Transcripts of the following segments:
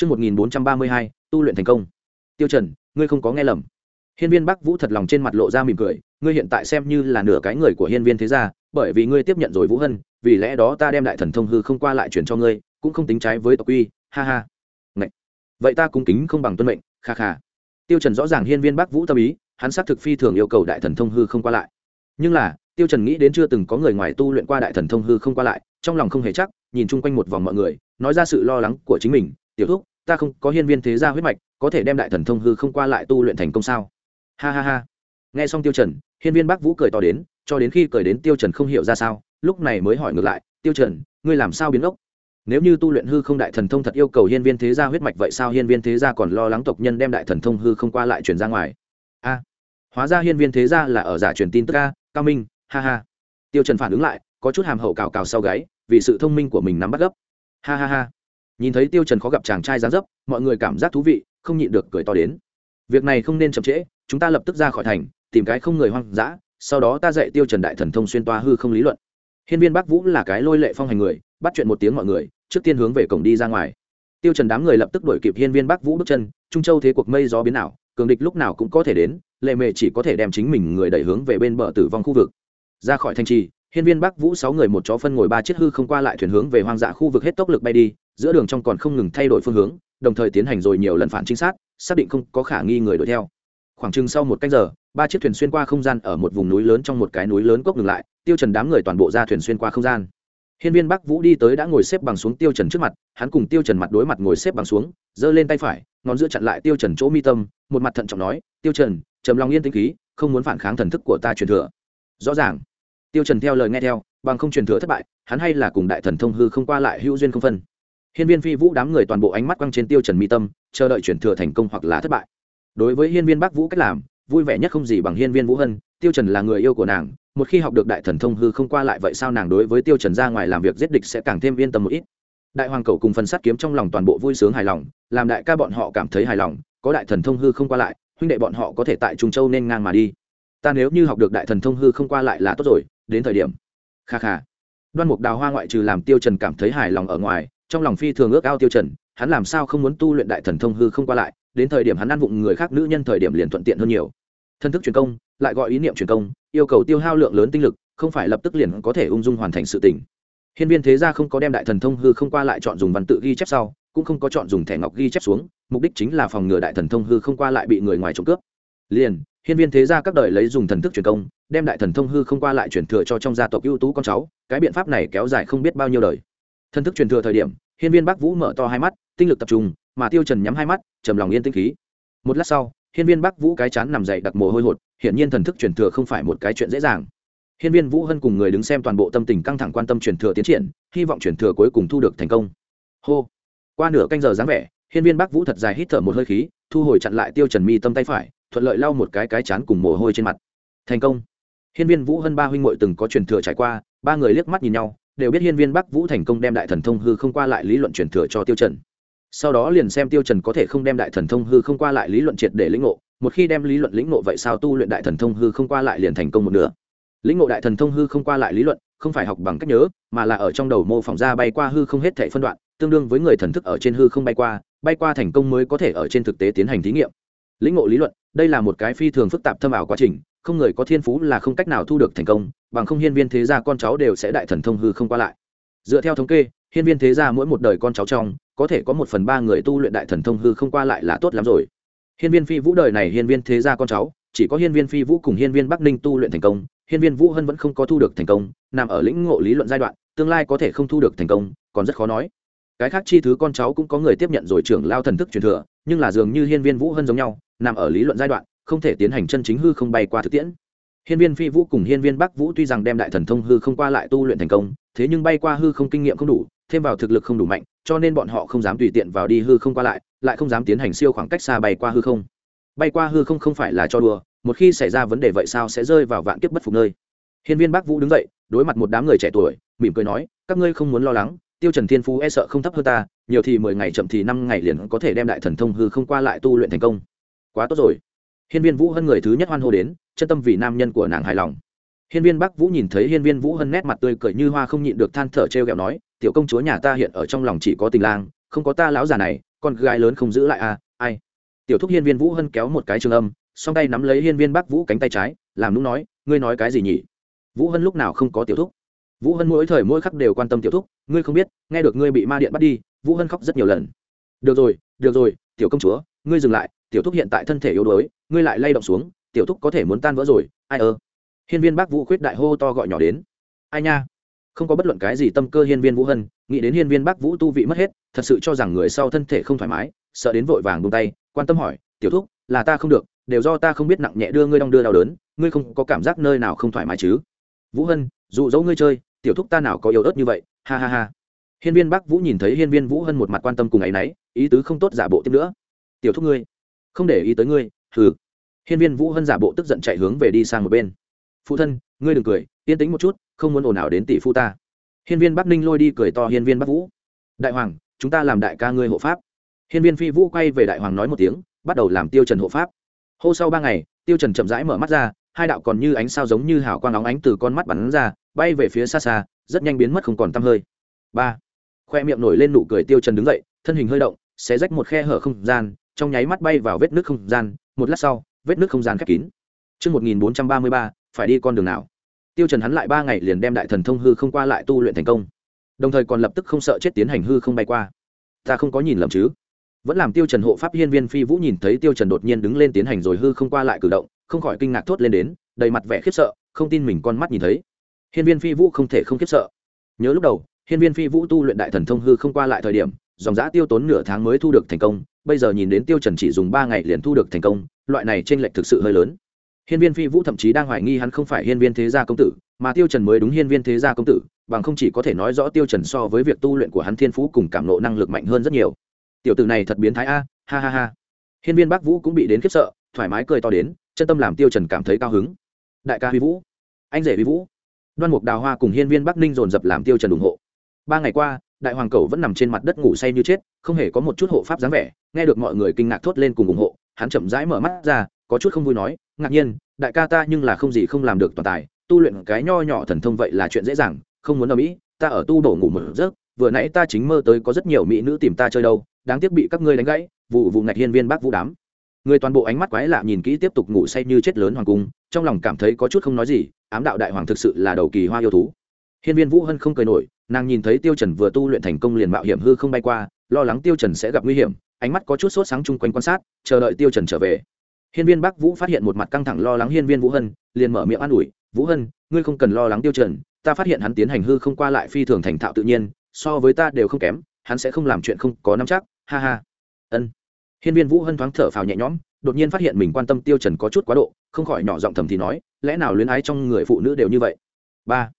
Trước 1432, tu luyện thành công. Tiêu Trần, ngươi không có nghe lầm. Hiên Viên Bắc Vũ thật lòng trên mặt lộ ra mỉm cười, ngươi hiện tại xem như là nửa cái người của Hiên Viên thế gia, bởi vì ngươi tiếp nhận rồi Vũ Hân, vì lẽ đó ta đem đại thần thông hư không qua lại chuyển cho ngươi, cũng không tính trái với tộc quy, ha ha. Ngậy. Vậy ta cũng kính không bằng tuân mệnh, kha kha. Tiêu Trần rõ ràng Hiên Viên Bắc Vũ tâm ý, hắn xác thực phi thường yêu cầu đại thần thông hư không qua lại. Nhưng là, Tiêu Trần nghĩ đến chưa từng có người ngoài tu luyện qua đại thần thông hư không qua lại, trong lòng không hề chắc, nhìn chung quanh một vòng mọi người, nói ra sự lo lắng của chính mình, "Tiểu thúc, ta không có hiên viên thế gia huyết mạch, có thể đem đại thần thông hư không qua lại tu luyện thành công sao?" Ha ha ha. Nghe xong Tiêu Trần, hiên viên Bắc Vũ cười to đến, cho đến khi cười đến Tiêu Trần không hiểu ra sao, lúc này mới hỏi ngược lại, "Tiêu Trần, ngươi làm sao biến ốc?" Nếu như tu luyện hư không đại thần thông thật yêu cầu hiên viên thế gia huyết mạch vậy sao hiên viên thế gia còn lo lắng tộc nhân đem đại thần thông hư không qua lại truyền ra ngoài? A, hóa ra hiên viên thế gia là ở giả truyền tin tức a, cao minh, ha ha. Tiêu Trần phản ứng lại, có chút hàm hậu cào cào sau gáy, vì sự thông minh của mình nắm bắt gấp. Ha ha ha. Nhìn thấy Tiêu Trần khó gặp chàng trai dáng dấp, mọi người cảm giác thú vị, không nhịn được cười to đến. Việc này không nên chậm trễ, chúng ta lập tức ra khỏi thành, tìm cái không người hoang dã, sau đó ta dạy Tiêu Trần đại thần thông xuyên toa hư không lý luận. Hiên viên Bắc Vũ là cái lôi lệ phong hành người, bắt chuyện một tiếng mọi người, trước tiên hướng về cổng đi ra ngoài. Tiêu Trần đám người lập tức đuổi kịp Hiên viên Bắc Vũ bước chân, Trung Châu thế cuộc mây gió biến ảo, cường địch lúc nào cũng có thể đến, lệ mề chỉ có thể đem chính mình người đẩy hướng về bên bờ tử vong khu vực ra khỏi thành trì hiên viên bắc vũ sáu người một chó phân ngồi ba chiếc hư không qua lại thuyền hướng về hoang dã khu vực hết tốc lực bay đi giữa đường trong còn không ngừng thay đổi phương hướng, đồng thời tiến hành rồi nhiều lần phản trinh sát, xác định không có khả nghi người đuổi theo. Khoảng chừng sau một cách giờ, ba chiếc thuyền xuyên qua không gian ở một vùng núi lớn trong một cái núi lớn cốc ngừng lại, tiêu trần đám người toàn bộ ra thuyền xuyên qua không gian. Hiên viên bắc vũ đi tới đã ngồi xếp bằng xuống tiêu trần trước mặt, hắn cùng tiêu trần mặt đối mặt ngồi xếp bằng xuống, giơ lên tay phải, ngón giữa chặn lại tiêu trần chỗ mi tâm, một mặt thận trọng nói, tiêu trần, trầm lòng yên tĩnh khí, không muốn phản kháng thần thức của ta truyền thừa. Rõ ràng. Tiêu trần theo lời nghe theo, bằng không truyền thừa thất bại, hắn hay là cùng đại thần thông hư không qua lại hữu duyên không phân hiên viên phi vũ đám người toàn bộ ánh mắt quăng trên tiêu trần mi tâm, chờ đợi chuyển thừa thành công hoặc là thất bại. Đối với hiên viên bắc vũ cách làm, vui vẻ nhất không gì bằng hiên viên vũ hân, tiêu trần là người yêu của nàng, một khi học được đại thần thông hư không qua lại vậy sao nàng đối với tiêu trần ra ngoài làm việc giết địch sẽ càng thêm yên tâm một ít. Đại hoàng cầu cùng phần sát kiếm trong lòng toàn bộ vui sướng hài lòng, làm đại ca bọn họ cảm thấy hài lòng, có đại thần thông hư không qua lại, huynh đệ bọn họ có thể tại trung châu nên ngang mà đi. Ta nếu như học được đại thần thông hư không qua lại là tốt rồi, đến thời điểm. Kha kha. Đoan mục đào hoa ngoại trừ làm tiêu trần cảm thấy hài lòng ở ngoài trong lòng phi thường ước ao tiêu trần, hắn làm sao không muốn tu luyện đại thần thông hư không qua lại, đến thời điểm hắn ăn vụng người khác nữ nhân thời điểm liền thuận tiện hơn nhiều. Thân thức truyền công, lại gọi ý niệm truyền công, yêu cầu tiêu hao lượng lớn tinh lực, không phải lập tức liền có thể ung dung hoàn thành sự tình. Hiên viên thế gia không có đem đại thần thông hư không qua lại chọn dùng văn tự ghi chép sau, cũng không có chọn dùng thẻ ngọc ghi chép xuống, mục đích chính là phòng ngừa đại thần thông hư không qua lại bị người ngoài trộm cướp. Liền, hiên viên thế gia các đời lấy dùng thần thức truyền công, đem đại thần thông hư không qua lại truyền thừa cho trong gia tộc ưu tú con cháu, cái biện pháp này kéo dài không biết bao nhiêu đời thần thức truyền thừa thời điểm, hiên viên bắc vũ mở to hai mắt, tinh lực tập trung, mà tiêu trần nhắm hai mắt, trầm lòng yên tĩnh khí. Một lát sau, hiên viên bắc vũ cái chán nằm dậy đặc mồ hôi hột, hiển nhiên thần thức truyền thừa không phải một cái chuyện dễ dàng. Hiên viên vũ hân cùng người đứng xem toàn bộ tâm tình căng thẳng quan tâm truyền thừa tiến triển, hy vọng truyền thừa cuối cùng thu được thành công. Hô. Qua nửa canh giờ dáng vẻ, hiên viên bắc vũ thật dài hít thở một hơi khí, thu hồi chặn lại tiêu trần mi tâm tay phải, thuận lợi lau một cái cái chán cùng mồ hôi trên mặt. Thành công. Hiên viên vũ hân ba huynh muội từng có truyền thừa trải qua, ba người liếc mắt nhìn nhau đều biết hiên viên bắc vũ thành công đem đại thần thông hư không qua lại lý luận truyền thừa cho tiêu trần. Sau đó liền xem tiêu trần có thể không đem đại thần thông hư không qua lại lý luận triệt để lĩnh ngộ, một khi đem lý luận lĩnh ngộ vậy sao tu luyện đại thần thông hư không qua lại liền thành công một nửa. Lĩnh ngộ đại thần thông hư không qua lại lý luận, không phải học bằng cách nhớ, mà là ở trong đầu mô phỏng ra bay qua hư không hết thể phân đoạn, tương đương với người thần thức ở trên hư không bay qua bay qua thành công mới có thể ở trên thực tế tiến hành thí nghiệm. Lĩnh ngộ lý luận, đây là một cái phi thường phức tạp thâm ảo quá trình không người có thiên phú là không cách nào thu được thành công, bằng không hiên viên thế gia con cháu đều sẽ đại thần thông hư không qua lại. Dựa theo thống kê, hiên viên thế gia mỗi một đời con cháu trong, có thể có một phần ba người tu luyện đại thần thông hư không qua lại là tốt lắm rồi. Hiên viên phi vũ đời này hiên viên thế gia con cháu, chỉ có hiên viên phi vũ cùng hiên viên bắc ninh tu luyện thành công, hiên viên vũ hân vẫn không có thu được thành công, nằm ở lĩnh ngộ lý luận giai đoạn, tương lai có thể không thu được thành công, còn rất khó nói. Cái khác chi thứ con cháu cũng có người tiếp nhận rồi trưởng lao thần thức truyền thừa, nhưng là dường như hiên viên vũ hân giống nhau, nằm ở lý luận giai đoạn không thể tiến hành chân chính hư không bay qua thực tiễn. Hiên viên phi vũ cùng hiên viên bắc vũ tuy rằng đem đại thần thông hư không qua lại tu luyện thành công, thế nhưng bay qua hư không kinh nghiệm không đủ, thêm vào thực lực không đủ mạnh, cho nên bọn họ không dám tùy tiện vào đi hư không qua lại lại không dám tiến hành siêu khoảng cách xa bay qua hư không. Bay qua hư không không phải là cho đùa, một khi xảy ra vấn đề vậy sao sẽ rơi vào vạn kiếp bất phục nơi. Hiên viên bắc vũ đứng dậy, đối mặt một đám người trẻ tuổi, mỉm cười nói, các ngươi không muốn lo lắng, tiêu trần thiên phú e sợ không thấp hơn ta, nhiều thì mười ngày chậm thì năm ngày liền có thể đem đại thần thông hư không qua lại tu luyện thành công. Quá tốt rồi hiên viên vũ hân người thứ nhất hoan hô đến, chân tâm vì nam nhân của nàng hài lòng. Hiên viên bắc vũ nhìn thấy hiên viên vũ hân nét mặt tươi cười như hoa không nhịn được than thở treo gẹo nói, tiểu công chúa nhà ta hiện ở trong lòng chỉ có tình lang, không có ta lão già này, con gái lớn không giữ lại à ai? Tiểu thúc hiên viên vũ hân kéo một cái trường âm, song tay nắm lấy hiên viên bắc vũ cánh tay trái, làm lúc nói, ngươi nói cái gì nhỉ? Vũ hân lúc nào không có tiểu thúc. Vũ hân mỗi thời mỗi khắc đều quan tâm tiểu thúc, ngươi không biết, nghe được ngươi bị ma điện bắt đi, vũ hân khóc rất nhiều lần. Được rồi được rồi, tiểu công chúa, ngươi dừng lại, tiểu thúc hiện tại thân thể yếu đuối ngươi lại lay động xuống, tiểu thúc có thể muốn tan vỡ rồi, ai ơ? Hiên viên bác vũ khuyết đại hô to gọi nhỏ đến. Ai nha? Không có bất luận cái gì tâm cơ hiên viên vũ hân, nghĩ đến hiên viên bác vũ tu vị mất hết, thật sự cho rằng người sau thân thể không thoải mái, sợ đến vội vàng bông tay, quan tâm hỏi, tiểu thúc, là ta không được, đều do ta không biết nặng nhẹ đưa ngươi đong đưa đau đớn, ngươi không có cảm giác nơi nào không thoải mái chứ? Vũ hân, dụ dỗ ngươi chơi, tiểu thúc ta nào có yếu ớt như vậy, ha ha ha. Hiên viên bắc vũ nhìn thấy hiên viên vũ hân một mặt quan tâm cùng ấ y n ấ y ý tứ không tốt giả bộ tiếp nữa. Tiểu thúc ngươi, không để ý tới ngươi hừ. Hiên viên vũ hân giả bộ tức giận chạy hướng về đi sang một bên. Phụ thân, ngươi đừng cười, yên tĩnh một chút, không muốn ồn ào đến tỷ phu ta. Hiên viên bắc ninh lôi đi cười to hiên viên bắc vũ. Đại hoàng, chúng ta làm đại ca ngươi hộ pháp. Hiên viên phi vũ quay về đại hoàng nói một tiếng, bắt đầu làm tiêu trần hộ pháp. Hô sau ba ngày, tiêu trần chậm rãi mở mắt ra, hai đạo còn như ánh sao giống như hào quang óng ánh từ con mắt bắn ra, bay về phía xa xa, rất nhanh biến mất không còn tăm hơi. Ba. Khoe miệng nổi lên nụ cười tiêu trần đứng dậy, thân hình hơi động, xé rách một khe hở không gian, trong nháy mắt bay vào vết nước không gian một lát sau vết nước không gian khép kín Trước 1433, phải đi con đường nào? Tiêu Trần hắn lại ba ngày liền đem đại thần thông hư không qua lại tu luyện thành công. Đồng thời còn lập tức không sợ chết tiến hành hư không bay qua. Ta không có nhìn lầm chứ? Vẫn làm Tiêu Trần hộ pháp hiên viên phi vũ nhìn thấy Tiêu Trần đột nhiên đứng lên tiến hành rồi hư không qua lại cử động, không khỏi kinh ngạc thốt lên đến, đầy mặt vẻ khiếp sợ, không tin mình con mắt nhìn thấy. Hiên viên phi vũ không thể không khiếp sợ. Nhớ lúc đầu, hiên viên phi vũ tu luyện đại thần thông hư không qua lại thời điểm, dòng giã tiêu tốn nửa tháng mới thu được thành công, bây giờ nhìn đến Tiêu Trần chỉ dùng ba ngày liền thu được thành công, loại này trên lệch thực sự hơi lớn. Hiên viên phi vũ thậm chí đang hoài nghi hắn không phải hiên viên thế gia công tử mà tiêu trần mới đúng hiên viên thế gia công tử bằng không chỉ có thể nói rõ tiêu trần so với việc tu luyện của hắn thiên phú cùng cảm nộ năng lực mạnh hơn rất nhiều. Tiểu tử này thật biến thái a ha ha ha. Hiên viên bắc vũ cũng bị đến khiếp sợ thoải mái cười to đến chân tâm làm tiêu trần cảm thấy cao hứng. Đại ca huy vũ anh rể huy vũ. Đoan mục đào hoa cùng hiên viên bắc ninh dồn dập làm tiêu trần ủng hộ. Ba ngày qua đại hoàng cầu vẫn nằm trên mặt đất ngủ say như chết, không hề có một chút hộ pháp dáng vẻ, nghe được mọi người kinh ngạc thốt lên cùng ủng hộ, hắn chậm rãi mở mắt ra, có chút không vui nói, ngạc nhiên, đại ca ta nhưng là không gì không làm được toàn tài, tu luyện cái nho nhỏ thần thông vậy là chuyện dễ dàng, không muốn ở mỹ, ta ở tu đổ ngủ một giấc, vừa nãy ta chính mơ tới có rất nhiều mỹ nữ tìm ta chơi đâu, đáng tiếc bị các ngươi đánh gãy, vụ vụ ngạch hiên viên bác vũ đám. Người toàn bộ ánh mắt quái lạ nhìn kỹ tiếp tục ngủ say như chết lớn hoàng cung, trong lòng cảm thấy có chút không nói gì, ám đạo đại hoàng thực sự là đầu kỳ hoa yêu thú. Hiên viên vũ hân không cười nổi nàng nhìn thấy tiêu trần vừa tu luyện thành công liền mạo hiểm hư không bay qua, lo lắng tiêu trần sẽ gặp nguy hiểm, ánh mắt có chút sốt sáng chung quanh quan sát, chờ đợi tiêu trần trở về. Hiên viên bắc vũ phát hiện một mặt căng thẳng lo lắng hiên viên vũ hân, liền mở miệng an ủi, vũ hân, ngươi không cần lo lắng tiêu trần, ta phát hiện hắn tiến hành hư không qua lại phi thường thành thạo tự nhiên, so với ta đều không kém, hắn sẽ không làm chuyện không có nắm chắc, ha ha. Ân. Hiên viên vũ hân thoáng thở phào nhẹ nhõm, đột nhiên phát hiện mình quan tâm tiêu trần có chút quá độ, không khỏi nhỏ giọng thầm thì nói, lẽ nào luyến ái trong người phụ nữ đều như vậy? Ba.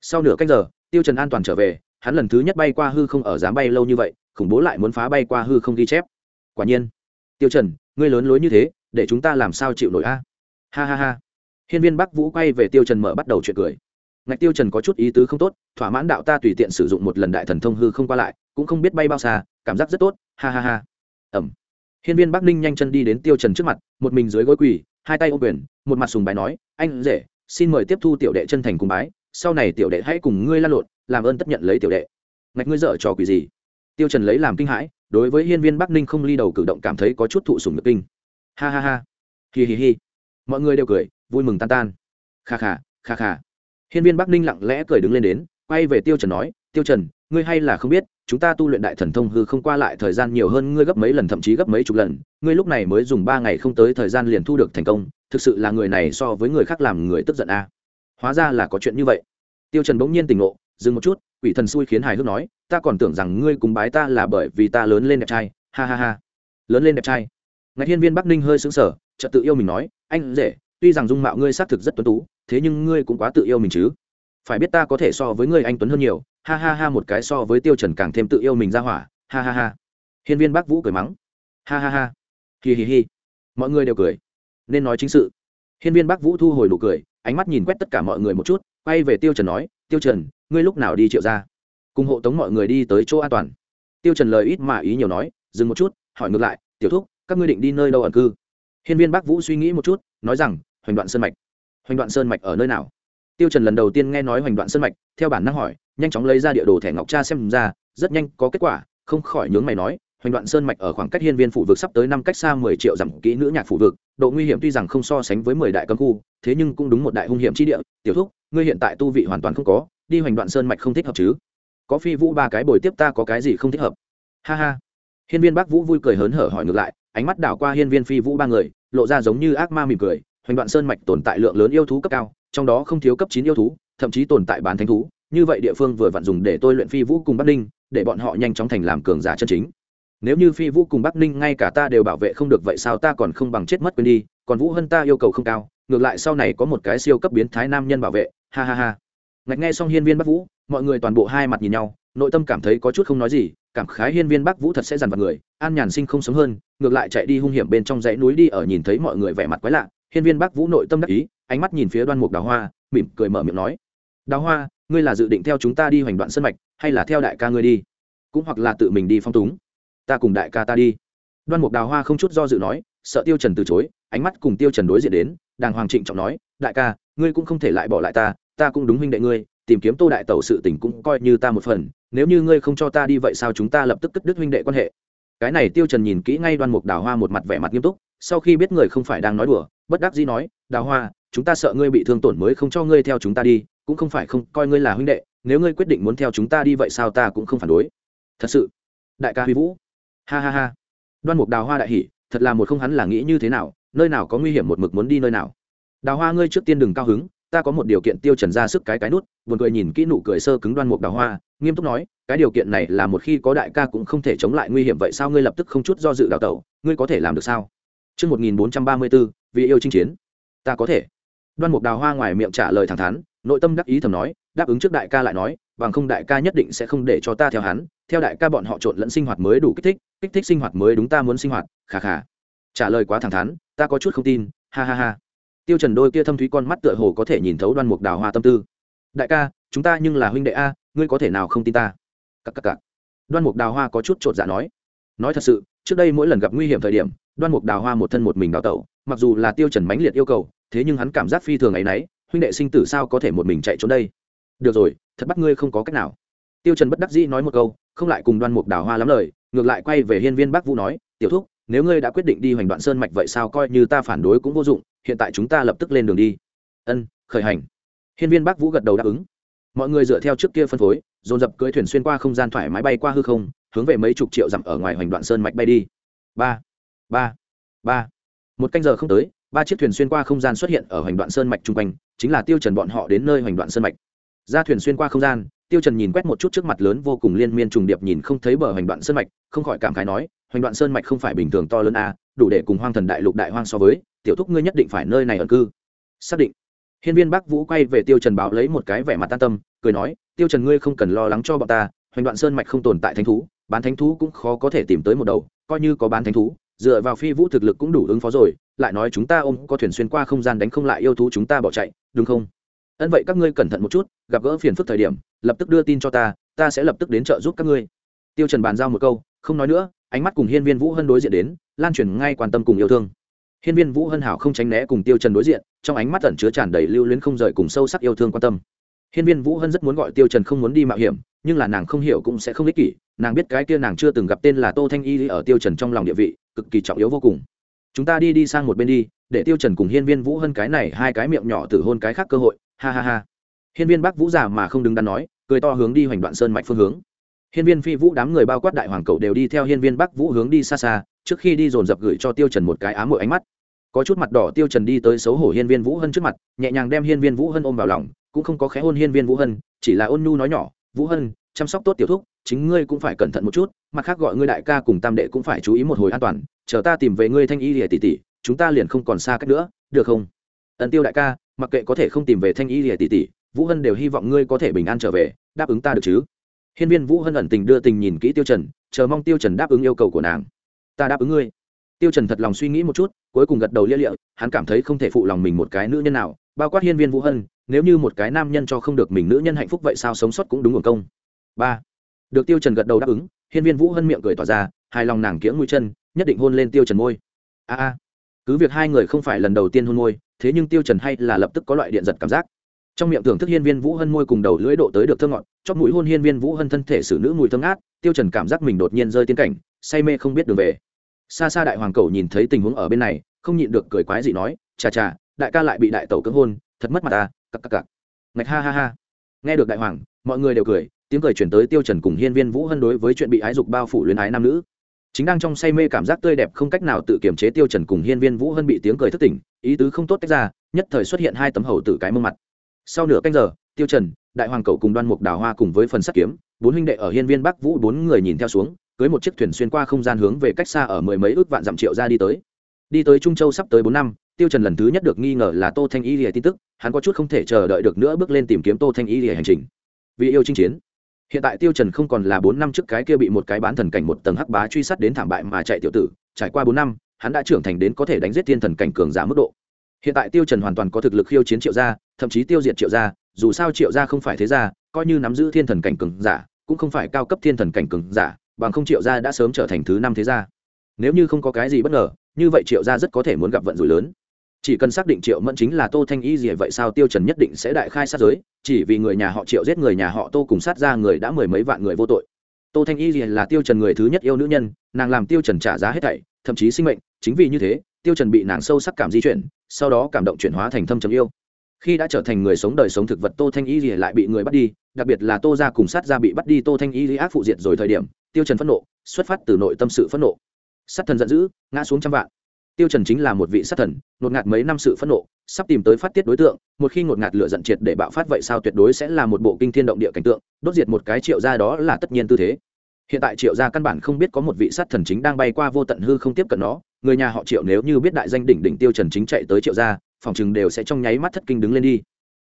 Sau nửa cách giờ tiêu trần an toàn trở về, hắn lần thứ nhất bay qua hư không ở dám bay lâu như vậy, khủng bố lại muốn phá bay qua hư không ghi chép. Quả nhiên, tiêu trần, ngươi lớn lối như thế, để chúng ta làm sao chịu nổi a? Ha ha ha. Hiên viên bắc vũ quay về tiêu trần mở bắt đầu chuyện cười. Ngạch tiêu trần có chút ý tứ không tốt, thỏa mãn đạo ta tùy tiện sử dụng một lần đại thần thông hư không qua lại, cũng không biết bay bao xa, cảm giác rất tốt, ha ha ha. Ẩm. Hiên viên bắc ninh nhanh chân đi đến tiêu trần trước mặt, một mình dưới gối quỳ, hai tay ôm quyền, một mặt sùng bái nói, anh rể, xin mời tiếp thu tiểu đệ chân thành cùng bái sau này tiểu đệ hãy cùng ngươi lan lộn, làm ơn tất nhận lấy tiểu đệ. Ngạch ngươi dở trò quỷ gì? Tiêu trần lấy làm kinh hãi, đối với hiên viên bắc ninh không ly đầu cử động cảm thấy có chút thụ sủng nhược kinh. Ha ha ha. Hi hi hi. Mọi người đều cười, vui mừng tan tan. Kha kha kha kha. Hiên viên bắc ninh lặng lẽ cười đứng lên đến, quay về tiêu trần nói, tiêu trần, ngươi hay là không biết, chúng ta tu luyện đại thần thông hư không qua lại thời gian nhiều hơn ngươi gấp mấy lần thậm chí gấp mấy chục lần, ngươi lúc này mới dùng ba ngày không tới thời gian liền thu được thành công, thực sự là người này so với người khác làm người tức giận a. à hóa ra là có chuyện như vậy. Tiêu trần bỗng nhiên tỉnh ngộ, dừng một chút, quỷ thần xui khiến hài hước nói, ta còn tưởng rằng ngươi cùng bái ta là bởi vì ta lớn lên đẹp trai. Ha ha ha. Lớn lên đẹp trai. Ngài hiên viên bắc ninh hơi sững sờ, chợt tự yêu mình nói, anh rể, tuy rằng dung mạo ngươi xác thực rất tuấn tú, thế nhưng ngươi cũng quá tự yêu mình chứ. Phải biết ta có thể so với ngươi anh tuấn hơn nhiều. Ha ha ha một cái so với tiêu trần càng thêm tự yêu mình ra hỏa. Ha ha ha. Hiên viên bắc vũ cười mắng. Ha ha ha. Hi hi hi. Mọi người đều cười. Nên nói chính sự. Hiên viên bắc vũ thu hồi nụ cười ánh mắt nhìn quét tất cả mọi người một chút, quay về tiêu trần nói, tiêu trần, ngươi lúc nào đi triệu ra cùng hộ tống mọi người đi tới chỗ an toàn. Tiêu trần lời ít mà ý nhiều nói, dừng một chút, hỏi ngược lại, tiểu thúc, các ngươi định đi nơi đâu ẩn cư? Hiên viên bắc vũ suy nghĩ một chút, nói rằng, hoành đoạn sơn mạch. Hoành đoạn sơn mạch ở nơi nào? Tiêu trần lần đầu tiên nghe nói hoành đoạn sơn mạch, theo bản năng hỏi, nhanh chóng lấy ra địa đồ thẻ ngọc cha xem ra, rất nhanh có kết quả, không khỏi nhướng mày nói hoành đoạn sơn mạch ở khoảng cách hiên viên phủ vực sắp tới năm cách xa mười triệu dặm kỹ nữ nhạc phủ vực, độ nguy hiểm tuy rằng không so sánh với mười đại cấm khu, thế nhưng cũng đúng một đại hung hiểm chi địa. Tiểu thúc, ngươi hiện tại tu vị hoàn toàn không có, đi hoành đoạn sơn mạch không thích hợp chứ? Có phi vũ ba cái bồi tiếp ta có cái gì không thích hợp? Ha ha. Hiên viên bác vũ vui cười hớn hở hỏi ngược lại, ánh mắt đảo qua hiên viên phi vũ ba người, lộ ra giống như ác ma mỉm cười. Hoành đoạn sơn mạch tồn tại lượng lớn yêu thú cấp cao, trong đó không thiếu cấp chín yêu thú, thậm chí tồn tại bán thánh thú. Như vậy địa phương vừa vặn dùng để tôi luyện phi vũ cùng bắc ninh, để bọn họ nhanh chóng thành làm cường giả chân chính nếu như phi vũ cùng bắc ninh ngay cả ta đều bảo vệ không được vậy sao ta còn không bằng chết mất quên đi, còn vũ hân ta yêu cầu không cao, ngược lại sau này có một cái siêu cấp biến thái nam nhân bảo vệ, ha ha ha. Ngạch nghe xong hiên viên bắc vũ, mọi người toàn bộ hai mặt nhìn nhau, nội tâm cảm thấy có chút không nói gì, cảm khái hiên viên bắc vũ thật sẽ dằn vặt người, an nhàn sinh không sống hơn, ngược lại chạy đi hung hiểm bên trong dãy núi đi ở nhìn thấy mọi người vẻ mặt quái lạ, hiên viên bắc vũ nội tâm đắc ý, ánh mắt nhìn phía đoan mục đào hoa, mỉm cười mở miệng nói, đào hoa, ngươi là dự định theo chúng ta đi hoành đoạn sân mạch, hay là theo đại ca ngươi đi? Cũng hoặc là tự mình đi phong túng? Ta cùng đại ca ta đi. Đoan mục đào hoa không chút do dự nói, sợ tiêu trần từ chối, ánh mắt cùng tiêu trần đối diện đến, đàng hoàng trịnh trọng nói, đại ca, ngươi cũng không thể lại bỏ lại ta ta cũng đúng huynh đệ ngươi, tìm kiếm tô đại tẩu sự tình cũng coi như ta một phần, nếu như ngươi không cho ta đi vậy sao chúng ta lập tức cất đứt huynh đệ quan hệ? Cái này tiêu trần nhìn kỹ ngay đoan mục đào hoa một mặt vẻ mặt nghiêm túc, sau khi biết người không phải đang nói đùa, bất đắc dĩ nói, đào hoa, chúng ta sợ ngươi bị thương tổn mới không cho ngươi theo chúng ta đi, cũng không phải không coi ngươi là huynh đệ, nếu ngươi quyết định muốn theo chúng ta đi vậy sao ta cũng không phản đối. Thật sự, đại ca huy vũ ha ha ha đoan mục đào hoa đại hỉ thật là một không hắn là nghĩ như thế nào nơi nào có nguy hiểm một mực muốn đi nơi nào đào hoa ngươi trước tiên đừng cao hứng ta có một điều kiện tiêu trần ra sức cái cái nút buồn cười nhìn kỹ nụ cười sơ cứng đoan mục đào hoa nghiêm túc nói cái điều kiện này là một khi có đại ca cũng không thể chống lại nguy hiểm vậy sao ngươi lập tức không chút do dự đào tẩu ngươi có thể làm được sao Trước 1434, vì yêu chinh chiến. Ta có thể. Đoan Mục Đào Hoa ngoài miệng trả lời thẳng thắn, nội tâm đắc ý thầm nói, đáp ứng trước đại ca lại nói, bằng không đại ca nhất định sẽ không để cho ta theo hắn, theo đại ca bọn họ trộn lẫn sinh hoạt mới đủ kích thích, kích thích sinh hoạt mới đúng ta muốn sinh hoạt, khà khà. Trả lời quá thẳng thắn, ta có chút không tin, ha ha ha. Tiêu Trần đôi kia thâm thúy con mắt tựa hồ có thể nhìn thấu Đoan Mục Đào Hoa tâm tư. Đại ca, chúng ta nhưng là huynh đệ a, ngươi có thể nào không tin ta? Cặc cặc cặc. Đoan Mục Đào Hoa có chút trột dạ nói. Nói thật sự, trước đây mỗi lần gặp nguy hiểm thời điểm, đoan mục đào hoa một thân một mình đào tẩu mặc dù là tiêu trần mãnh liệt yêu cầu thế nhưng hắn cảm giác phi thường ấy nấy huynh đệ sinh tử sao có thể một mình chạy trốn đây được rồi thật bắt ngươi không có cách nào. Tiêu trần bất đắc dĩ nói một câu, không lại cùng đoan mục đào hoa lắm lời, ngược lại quay về hiên viên bắc vũ nói, tiểu thúc, nếu ngươi đã quyết định đi hoành đoạn sơn mạch vậy sao coi như ta phản đối cũng vô dụng, hiện tại chúng ta lập tức lên đường đi. Ân, khởi hành. Hiên viên bắc vũ gật đầu đáp ứng. Mọi người dựa theo trước kia phân phối, dồn dập cưỡi thuyền xuyên qua không gian thoải mái bay qua hư không, hướng về mấy chục triệu dặm ở ngoài hoành đoạn sơn mạch bay đi. Ba ba ba. Một canh giờ không tới, ba chiếc thuyền xuyên qua không gian xuất hiện ở hoành đoạn sơn mạch chung quanh, chính là tiêu trần bọn họ đến nơi hoành đoạn sơn mạch ra thuyền xuyên qua không gian, tiêu trần nhìn quét một chút trước mặt lớn vô cùng liên miên trùng điệp nhìn không thấy bờ hoành đoạn sơn mạch, không khỏi cảm khái nói, hoành đoạn sơn mạch không phải bình thường to lớn a đủ để cùng hoang thần đại lục đại hoang so với, tiểu thúc ngươi nhất định phải nơi này ẩn cư. Xác định. Hiên viên bắc vũ quay về tiêu trần báo lấy một cái vẻ mặt tan tâm, cười nói, tiêu trần ngươi không cần lo lắng cho bọn ta, hoành đoạn sơn mạch không tồn tại thánh thú, bán thánh thú cũng khó có thể tìm tới một đầu, coi như có bán thánh thú, dựa vào phi vũ thực lực cũng đủ ứng phó rồi, lại nói chúng ta ôm có thuyền xuyên qua không gian đánh không lại yêu thú chúng ta bỏ chạy, đúng không? Ân vậy các ngươi cẩn thận một chút, gặp gỡ phiền phức thời điểm, lập tức đưa tin cho ta ta sẽ lập tức đến trợ giúp các ngươi. Tiêu trần bàn giao một câu, không nói nữa, ánh mắt cùng hiên viên vũ hân đối diện đến, lan truyền ngay quan tâm cùng yêu thương. Hiên viên vũ hân hảo không tránh né cùng tiêu trần đối diện, trong ánh mắt ẩn chứa tràn đầy lưu luyến không rời cùng sâu sắc yêu thương quan tâm. Hiên viên vũ hân rất muốn gọi tiêu trần không muốn đi mạo hiểm, nhưng là nàng không hiểu cũng sẽ không ích kỷ, nàng biết cái kia nàng chưa từng gặp tên là tô thanh y ở tiêu trần trong lòng địa vị, cực kỳ trọng yếu vô cùng. Chúng ta đi đi sang một bên đi, để tiêu trần cùng hiên viên vũ hân cái này hai cái miệng nhỏ tử hôn cái khác cơ hội ha ha ha. Hiên viên Bắc vũ già mà không đứng đắn nói, cười to hướng đi hoành đoạn sơn mạch phương hướng. Hiên viên phi vũ đám người bao quát đại hoàng cầu đều đi theo hiên viên bắc vũ hướng đi xa xa, trước khi đi dồn dập gửi cho tiêu trần một cái ám mội ánh mắt. Có chút mặt đỏ tiêu trần đi tới xấu hổ hiên viên vũ hân trước mặt, nhẹ nhàng đem hiên viên vũ hân ôm vào lòng, cũng không có khẽ hôn hiên viên vũ hân, chỉ là ôn nhu nói nhỏ, vũ hân, chăm sóc tốt tiểu thúc, chính ngươi cũng phải cẩn thận một chút, mặt khác gọi ngươi đại ca cùng tam đệ cũng phải chú ý một hồi an toàn, chờ ta tìm về ngươi thanh y lìa tỷ tỷ, chúng ta liền không còn xa cách nữa, được không? Ẩn tiêu đại ca mặc kệ có thể không tìm về thanh y lìa tỷ tỷ vũ hân đều hy vọng ngươi có thể bình an trở về, đáp ứng ta được chứ? Hiên viên vũ hân ẩn tình đưa tình nhìn kỹ tiêu trần, chờ mong tiêu trần đáp ứng yêu cầu của nàng. Ta đáp ứng ngươi. Tiêu trần thật lòng suy nghĩ một chút, cuối cùng gật đầu lia lịa, hắn cảm thấy không thể phụ lòng mình một cái nữ nhân nào, bao quát hiên viên vũ hân, nếu như một cái nam nhân cho không được mình nữ nhân hạnh phúc vậy sao sống sót cũng đúng nguồn công. Ba. Được tiêu trần gật đầu đáp ứng, hiên viên vũ hân miệng cười tỏa ra, hài lòng nàng kiễng mũi chân, nhất định hôn lên tiêu trần môi. A a. Cứ việc hai người không phải lần đầu tiên hôn môi thế nhưng tiêu trần hay là lập tức có loại điện giật cảm giác. Trong miệng thưởng thức hiên viên vũ hân môi cùng đầu lưỡi độ tới được thơm ngọt chót mũi hôn hiên viên vũ hân thân thể xử nữ mùi thơm ngát, tiêu trần cảm giác mình đột nhiên rơi tiến cảnh, say mê không biết đường về. Xa xa đại hoàng cầu nhìn thấy tình huống ở bên này, không nhịn được cười quái dị nói, chà chà, đại ca lại bị đại tẩu cưỡng hôn, thật mất mặt ta, cặc cặc cặc. Ngạch ha ha ha. Nghe được đại hoàng, mọi người đều cười, tiếng cười chuyển tới tiêu trần cùng hiên viên vũ hân đối với chuyện bị ái dục bao phủ luyến ái nam nữ chính đang trong say mê cảm giác tươi đẹp không cách nào tự kiềm chế tiêu trần cùng hiên viên vũ hân bị tiếng cười thức tỉnh, ý tứ không tốt tách ra, nhất thời xuất hiện hai tấm hầu tử cái mông mặt. Sau nửa canh giờ, tiêu trần, đại hoàng cầu cùng đoan mục đào hoa cùng với phần sắt kiếm, bốn huynh đệ ở hiên viên bắc vũ bốn người nhìn theo xuống, cưới một chiếc thuyền xuyên qua không gian hướng về cách xa ở mười mấy ước vạn dặm triệu ra đi tới. Đi tới trung châu sắp tới bốn năm, tiêu trần lần thứ nhất được nghi ngờ là tô thanh y lìa tin tức, hắn có chút không thể chờ đợi được nữa bước lên tìm kiếm tô thanh y lìa hành trình. Vì yêu chinh chiến hiện tại tiêu trần không còn là bốn năm trước cái kia bị một cái bán thần cảnh một tầng hắc bá truy sát đến thảm bại mà chạy tiểu tử, trải qua bốn năm, hắn đã trưởng thành đến có thể đánh giết thiên thần cảnh cường giả mức độ. Hiện tại tiêu trần hoàn toàn có thực lực khiêu chiến triệu gia, thậm chí tiêu diệt triệu gia, dù sao triệu gia không phải thế gia, coi như nắm giữ thiên thần cảnh cường giả, cũng không phải cao cấp thiên thần cảnh cường giả, bằng không triệu gia đã sớm trở thành thứ năm thế gia. Nếu như không có cái gì bất ngờ, như vậy triệu gia rất có thể muốn gặp vận rủi lớn chỉ cần xác định triệu mẫn chính là tô thanh y gì vậy sao tiêu trần nhất định sẽ đại khai sát giới, chỉ vì người nhà họ triệu giết người nhà họ tô cùng sát ra người đã mười mấy vạn người vô tội. Tô thanh y gì là tiêu trần người thứ nhất yêu nữ nhân, nàng làm tiêu trần trả giá hết thảy, thậm chí sinh mệnh, chính vì như thế, tiêu trần bị nàng sâu sắc cảm di chuyển, sau đó cảm động chuyển hóa thành thâm trầm yêu. Khi đã trở thành người sống đời sống thực vật tô thanh y gì lại bị người bắt đi, đặc biệt là tô gia cùng sát gia bị bắt đi tô thanh y gì ác phụ diệt rồi thời điểm, tiêu trần phẫn nộ, xuất phát từ nội tâm sự phẫn nộ. Sát thần giận dữ, ngã xuống trăm vạn tiêu trần chính là một vị sát thần, ngột ngạt mấy năm sự phẫn nộ, sắp tìm tới phát tiết đối tượng, một khi ngột ngạt lửa giận triệt để bạo phát vậy sao tuyệt đối sẽ là một bộ kinh thiên động địa cảnh tượng, đốt diệt một cái triệu gia đó là tất nhiên tư thế. Hiện tại triệu gia căn bản không biết có một vị sát thần chính đang bay qua vô tận hư không tiếp cận nó, người nhà họ triệu nếu như biết đại danh đỉnh đỉnh tiêu trần chính chạy tới triệu gia, phòng chừng đều sẽ trong nháy mắt thất kinh đứng lên đi.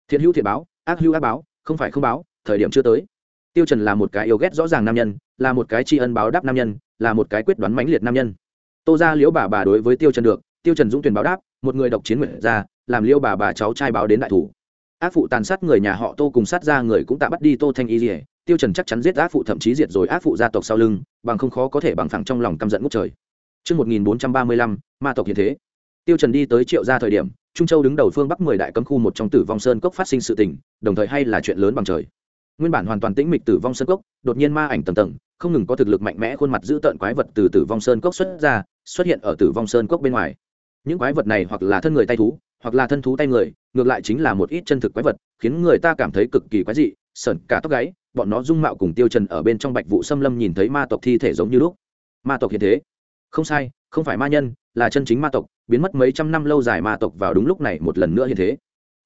Thiện hữu thiện báo, ác hữu ác báo, không phải không báo, thời điểm chưa tới. Tiêu trần là một cái yêu ghét rõ ràng nam nhân, là một cái tri ân báo đáp nam nhân, là một cái quyết đoán mãnh liệt nam nhân tô gia liễu bà bà đối với tiêu trần được tiêu trần dũng tuyển báo đáp một người độc chiến nguyện ra làm liễu bà bà cháu trai báo đến đại thủ ác phụ tàn sát người nhà họ tô cùng sát ra người cũng tạ bắt đi tô thanh y lìa tiêu trần chắc chắn giết ác phụ thậm chí diệt rồi ác phụ gia tộc sau lưng bằng không khó có thể bằng phẳng trong lòng căm giận ngút trời Trước 1435, ma tộc hiện thế. Tiêu Trần đi tới triệu gia thời điểm, Trung Châu đứng đầu phương Bắc 10 đại cấm khu một trong Tử Vong Sơn cốc phát sinh sự tình, đồng thời hay là chuyện lớn bằng trời. Nguyên bản hoàn toàn tĩnh mịch Tử Vong Sơn cốc, đột nhiên ma ảnh tầng tầng, không ngừng có thực lực mạnh mẽ khuôn mặt giữ tợn quái vật từ Tử Vong Sơn cốc xuất ra, xuất hiện ở Tử Vong Sơn cốc bên ngoài. Những quái vật này hoặc là thân người tay thú, hoặc là thân thú tay người, ngược lại chính là một ít chân thực quái vật, khiến người ta cảm thấy cực kỳ quái dị, sởn cả tóc gáy, bọn nó dung mạo cùng Tiêu Trần ở bên trong Bạch Vũ Xâm Lâm nhìn thấy ma tộc thi thể giống như lúc. Ma tộc hiện thế. Không sai, không phải ma nhân là chân chính ma tộc biến mất mấy trăm năm lâu dài ma tộc vào đúng lúc này một lần nữa hiện thế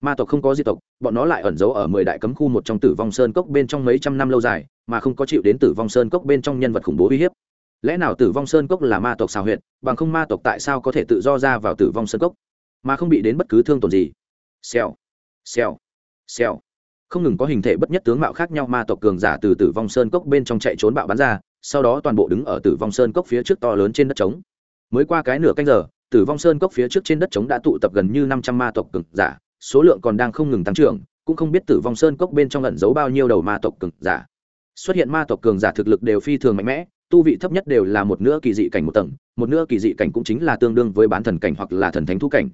ma tộc không có di tộc, bọn nó lại ẩn giấu ở mười đại cấm khu một trong tử vong sơn cốc bên trong mấy trăm năm lâu dài, mà không có chịu đến tử vong sơn cốc bên trong nhân vật khủng bố uy hiếp. Lẽ nào tử vong sơn cốc là ma tộc xào huyệt, bằng không ma tộc tại sao có thể tự do ra vào tử vong sơn cốc? Mà không bị đến bất cứ thương tổn gì. Xèo xèo xèo. Không ngừng có hình thể bất nhất tướng mạo khác nhau ma tộc cường giả từ tử vong sơn cốc bên trong chạy trốn bạo bắn ra, sau đó toàn bộ đứng ở tử vong sơn cốc phía trước to lớn trên đất trống. Mới qua cái nửa canh giờ, tử vong sơn cốc phía trước trên đất trống đã tụ tập gần như năm trăm ma tộc cường giả số lượng còn đang không ngừng tăng trưởng, cũng không biết tử vong sơn cốc bên trong lẩn giấu bao nhiêu đầu ma tộc cường giả. Xuất hiện ma tộc cường giả thực lực đều phi thường mạnh mẽ, tu vị thấp nhất đều là một nửa kỳ dị cảnh một tầng, một nửa kỳ dị cảnh cũng chính là tương đương với bán thần cảnh hoặc là thần thánh thu cảnh.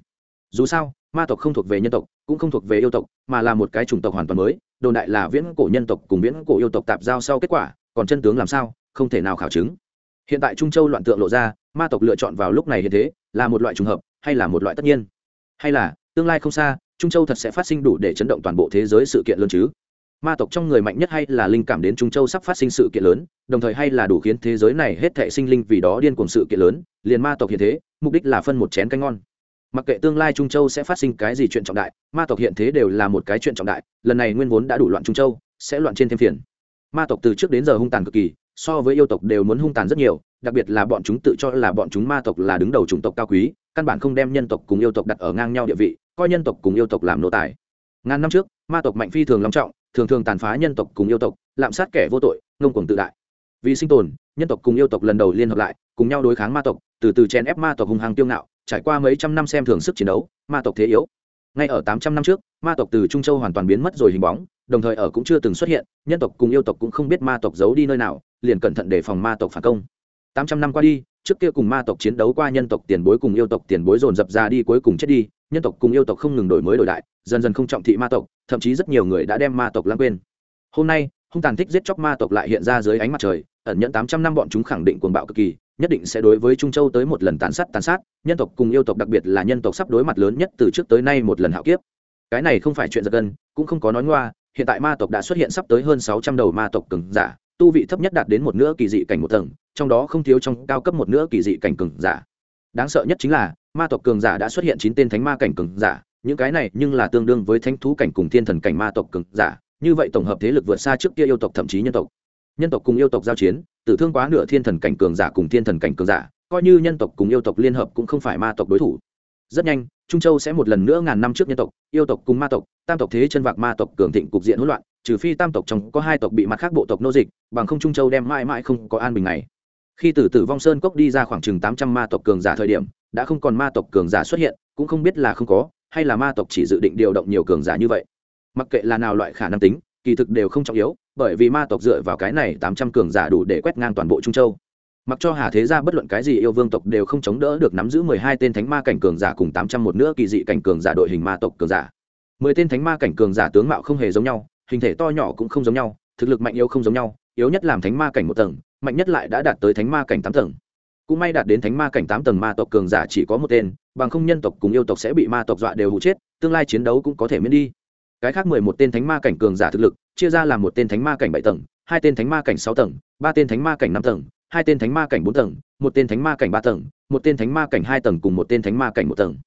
Dù sao, ma tộc không thuộc về nhân tộc, cũng không thuộc về yêu tộc, mà là một cái chủng tộc hoàn toàn mới, đồn đại là viễn cổ nhân tộc cùng viễn cổ yêu tộc tạp giao sau kết quả, còn chân tướng làm sao, không thể nào khảo chứng. Hiện tại trung châu loạn tượng lộ ra, ma tộc lựa chọn vào lúc này hiện thế, là một loại trùng hợp, hay là một loại tất nhiên? Hay là tương lai không xa, trung châu thật sẽ phát sinh đủ để chấn động toàn bộ thế giới sự kiện lớn chứ. Ma tộc trong người mạnh nhất hay là linh cảm đến trung châu sắp phát sinh sự kiện lớn, đồng thời hay là đủ khiến thế giới này hết thệ sinh linh vì đó điên cuồng sự kiện lớn, liền ma tộc hiện thế, mục đích là phân một chén canh ngon. Mặc kệ tương lai trung châu sẽ phát sinh cái gì chuyện trọng đại, ma tộc hiện thế đều là một cái chuyện trọng đại, lần này nguyên vốn đã đủ loạn trung châu, sẽ loạn trên thêm phiền. Ma tộc từ trước đến giờ hung tàn cực kỳ, so với yêu tộc đều muốn hung tàn rất nhiều, đặc biệt là bọn chúng tự cho là bọn chúng ma tộc là đứng đầu chủng tộc cao quý căn bản không đem nhân tộc cùng yêu tộc đặt ở ngang nhau địa vị, coi nhân tộc cùng yêu tộc làm nô tài. Ngàn năm trước, ma tộc mạnh phi thường long trọng, thường thường tàn phá nhân tộc cùng yêu tộc, lạm sát kẻ vô tội, ngông cuồng tự đại. Vì sinh tồn, nhân tộc cùng yêu tộc lần đầu liên hợp lại, cùng nhau đối kháng ma tộc, từ từ chèn ép ma tộc hung hăng tiêu ngạo, trải qua mấy trăm năm xem thường sức chiến đấu, ma tộc thế yếu. Ngay ở tám trăm năm trước, ma tộc từ trung châu hoàn toàn biến mất rồi hình bóng, đồng thời ở cũng chưa từng xuất hiện, nhân tộc cùng yêu tộc cũng không biết ma tộc giấu đi nơi nào, liền cẩn thận đề phòng ma tộc phản công. Tám trăm năm qua đi trước kia cùng ma tộc chiến đấu qua nhân tộc tiền bối cùng yêu tộc tiền bối dồn dập ra đi cuối cùng chết đi, nhân tộc cùng yêu tộc không ngừng đổi mới đổi đại, dần dần không trọng thị ma tộc, thậm chí rất nhiều người đã đem ma tộc lãng quên. Hôm nay, hung tàn thích giết chóc ma tộc lại hiện ra dưới ánh mặt trời, ẩn nhận tám trăm năm bọn chúng khẳng định cuồng bạo cực kỳ, nhất định sẽ đối với trung châu tới một lần tàn sát tàn sát, nhân tộc cùng yêu tộc đặc biệt là nhân tộc sắp đối mặt lớn nhất từ trước tới nay một lần hạo kiếp. Cái này không phải chuyện giật gân, cũng không có nói ngoa, hiện tại ma tộc đã xuất hiện sắp tới hơn sáu trăm đầu ma tộc cường giả, tu vị thấp nhất đạt đến một nửa kỳ dị cảnh một tầng trong đó không thiếu trong cao cấp một nữa kỳ dị cảnh cường giả. Đáng sợ nhất chính là, ma tộc cường giả đã xuất hiện chín tên thánh ma cảnh cường giả, những cái này nhưng là tương đương với thánh thú cảnh cùng thiên thần cảnh ma tộc cường giả, như vậy tổng hợp thế lực vượt xa trước kia yêu tộc thậm chí nhân tộc. Nhân tộc cùng yêu tộc giao chiến, tử thương quá nửa thiên thần cảnh cường giả cùng thiên thần cảnh cường giả, coi như nhân tộc cùng yêu tộc liên hợp cũng không phải ma tộc đối thủ. Rất nhanh, trung châu sẽ một lần nữa ngàn năm trước nhân tộc, yêu tộc cùng ma tộc, tam tộc thế chân vạc ma tộc cường thịnh cục diện hỗn loạn, trừ phi tam tộc trong có hai tộc bị mặt khác bộ tộc nô dịch, bằng không trung châu đem mãi mãi không có an bình này khi từ tử vong sơn cốc đi ra khoảng chừng tám trăm ma tộc cường giả thời điểm, đã không còn ma tộc cường giả xuất hiện, cũng không biết là không có, hay là ma tộc chỉ dự định điều động nhiều cường giả như vậy. Mặc kệ là nào loại khả năng tính, kỳ thực đều không trọng yếu, bởi vì ma tộc dựa vào cái này tám trăm cường giả đủ để quét ngang toàn bộ trung châu. Mặc cho hà thế gia bất luận cái gì yêu vương tộc đều không chống đỡ được nắm giữ mười hai tên thánh ma cảnh cường giả cùng tám trăm một nữa kỳ dị cảnh cường giả đội hình ma tộc cường giả. Mười tên thánh ma cảnh cường giả tướng mạo không hề giống nhau, hình thể to nhỏ cũng không giống nhau, thực lực mạnh yếu không giống nhau, yếu nhất làm thánh ma cảnh một tầng mạnh nhất lại đã đạt tới thánh ma cảnh tám tầng cũng may đạt đến thánh ma cảnh tám tầng ma tộc cường giả chỉ có một tên bằng không nhân tộc cùng yêu tộc sẽ bị ma tộc dọa đều hụ chết tương lai chiến đấu cũng có thể miễn đi cái khác mười một tên thánh ma cảnh cường giả thực lực chia ra làm một tên thánh ma cảnh bảy tầng hai tên thánh ma cảnh sáu tầng ba tên thánh ma cảnh năm tầng hai tên thánh ma cảnh bốn tầng một tên thánh ma cảnh ba tầng một tên thánh ma cảnh hai tầng cùng một tên thánh ma cảnh một tầng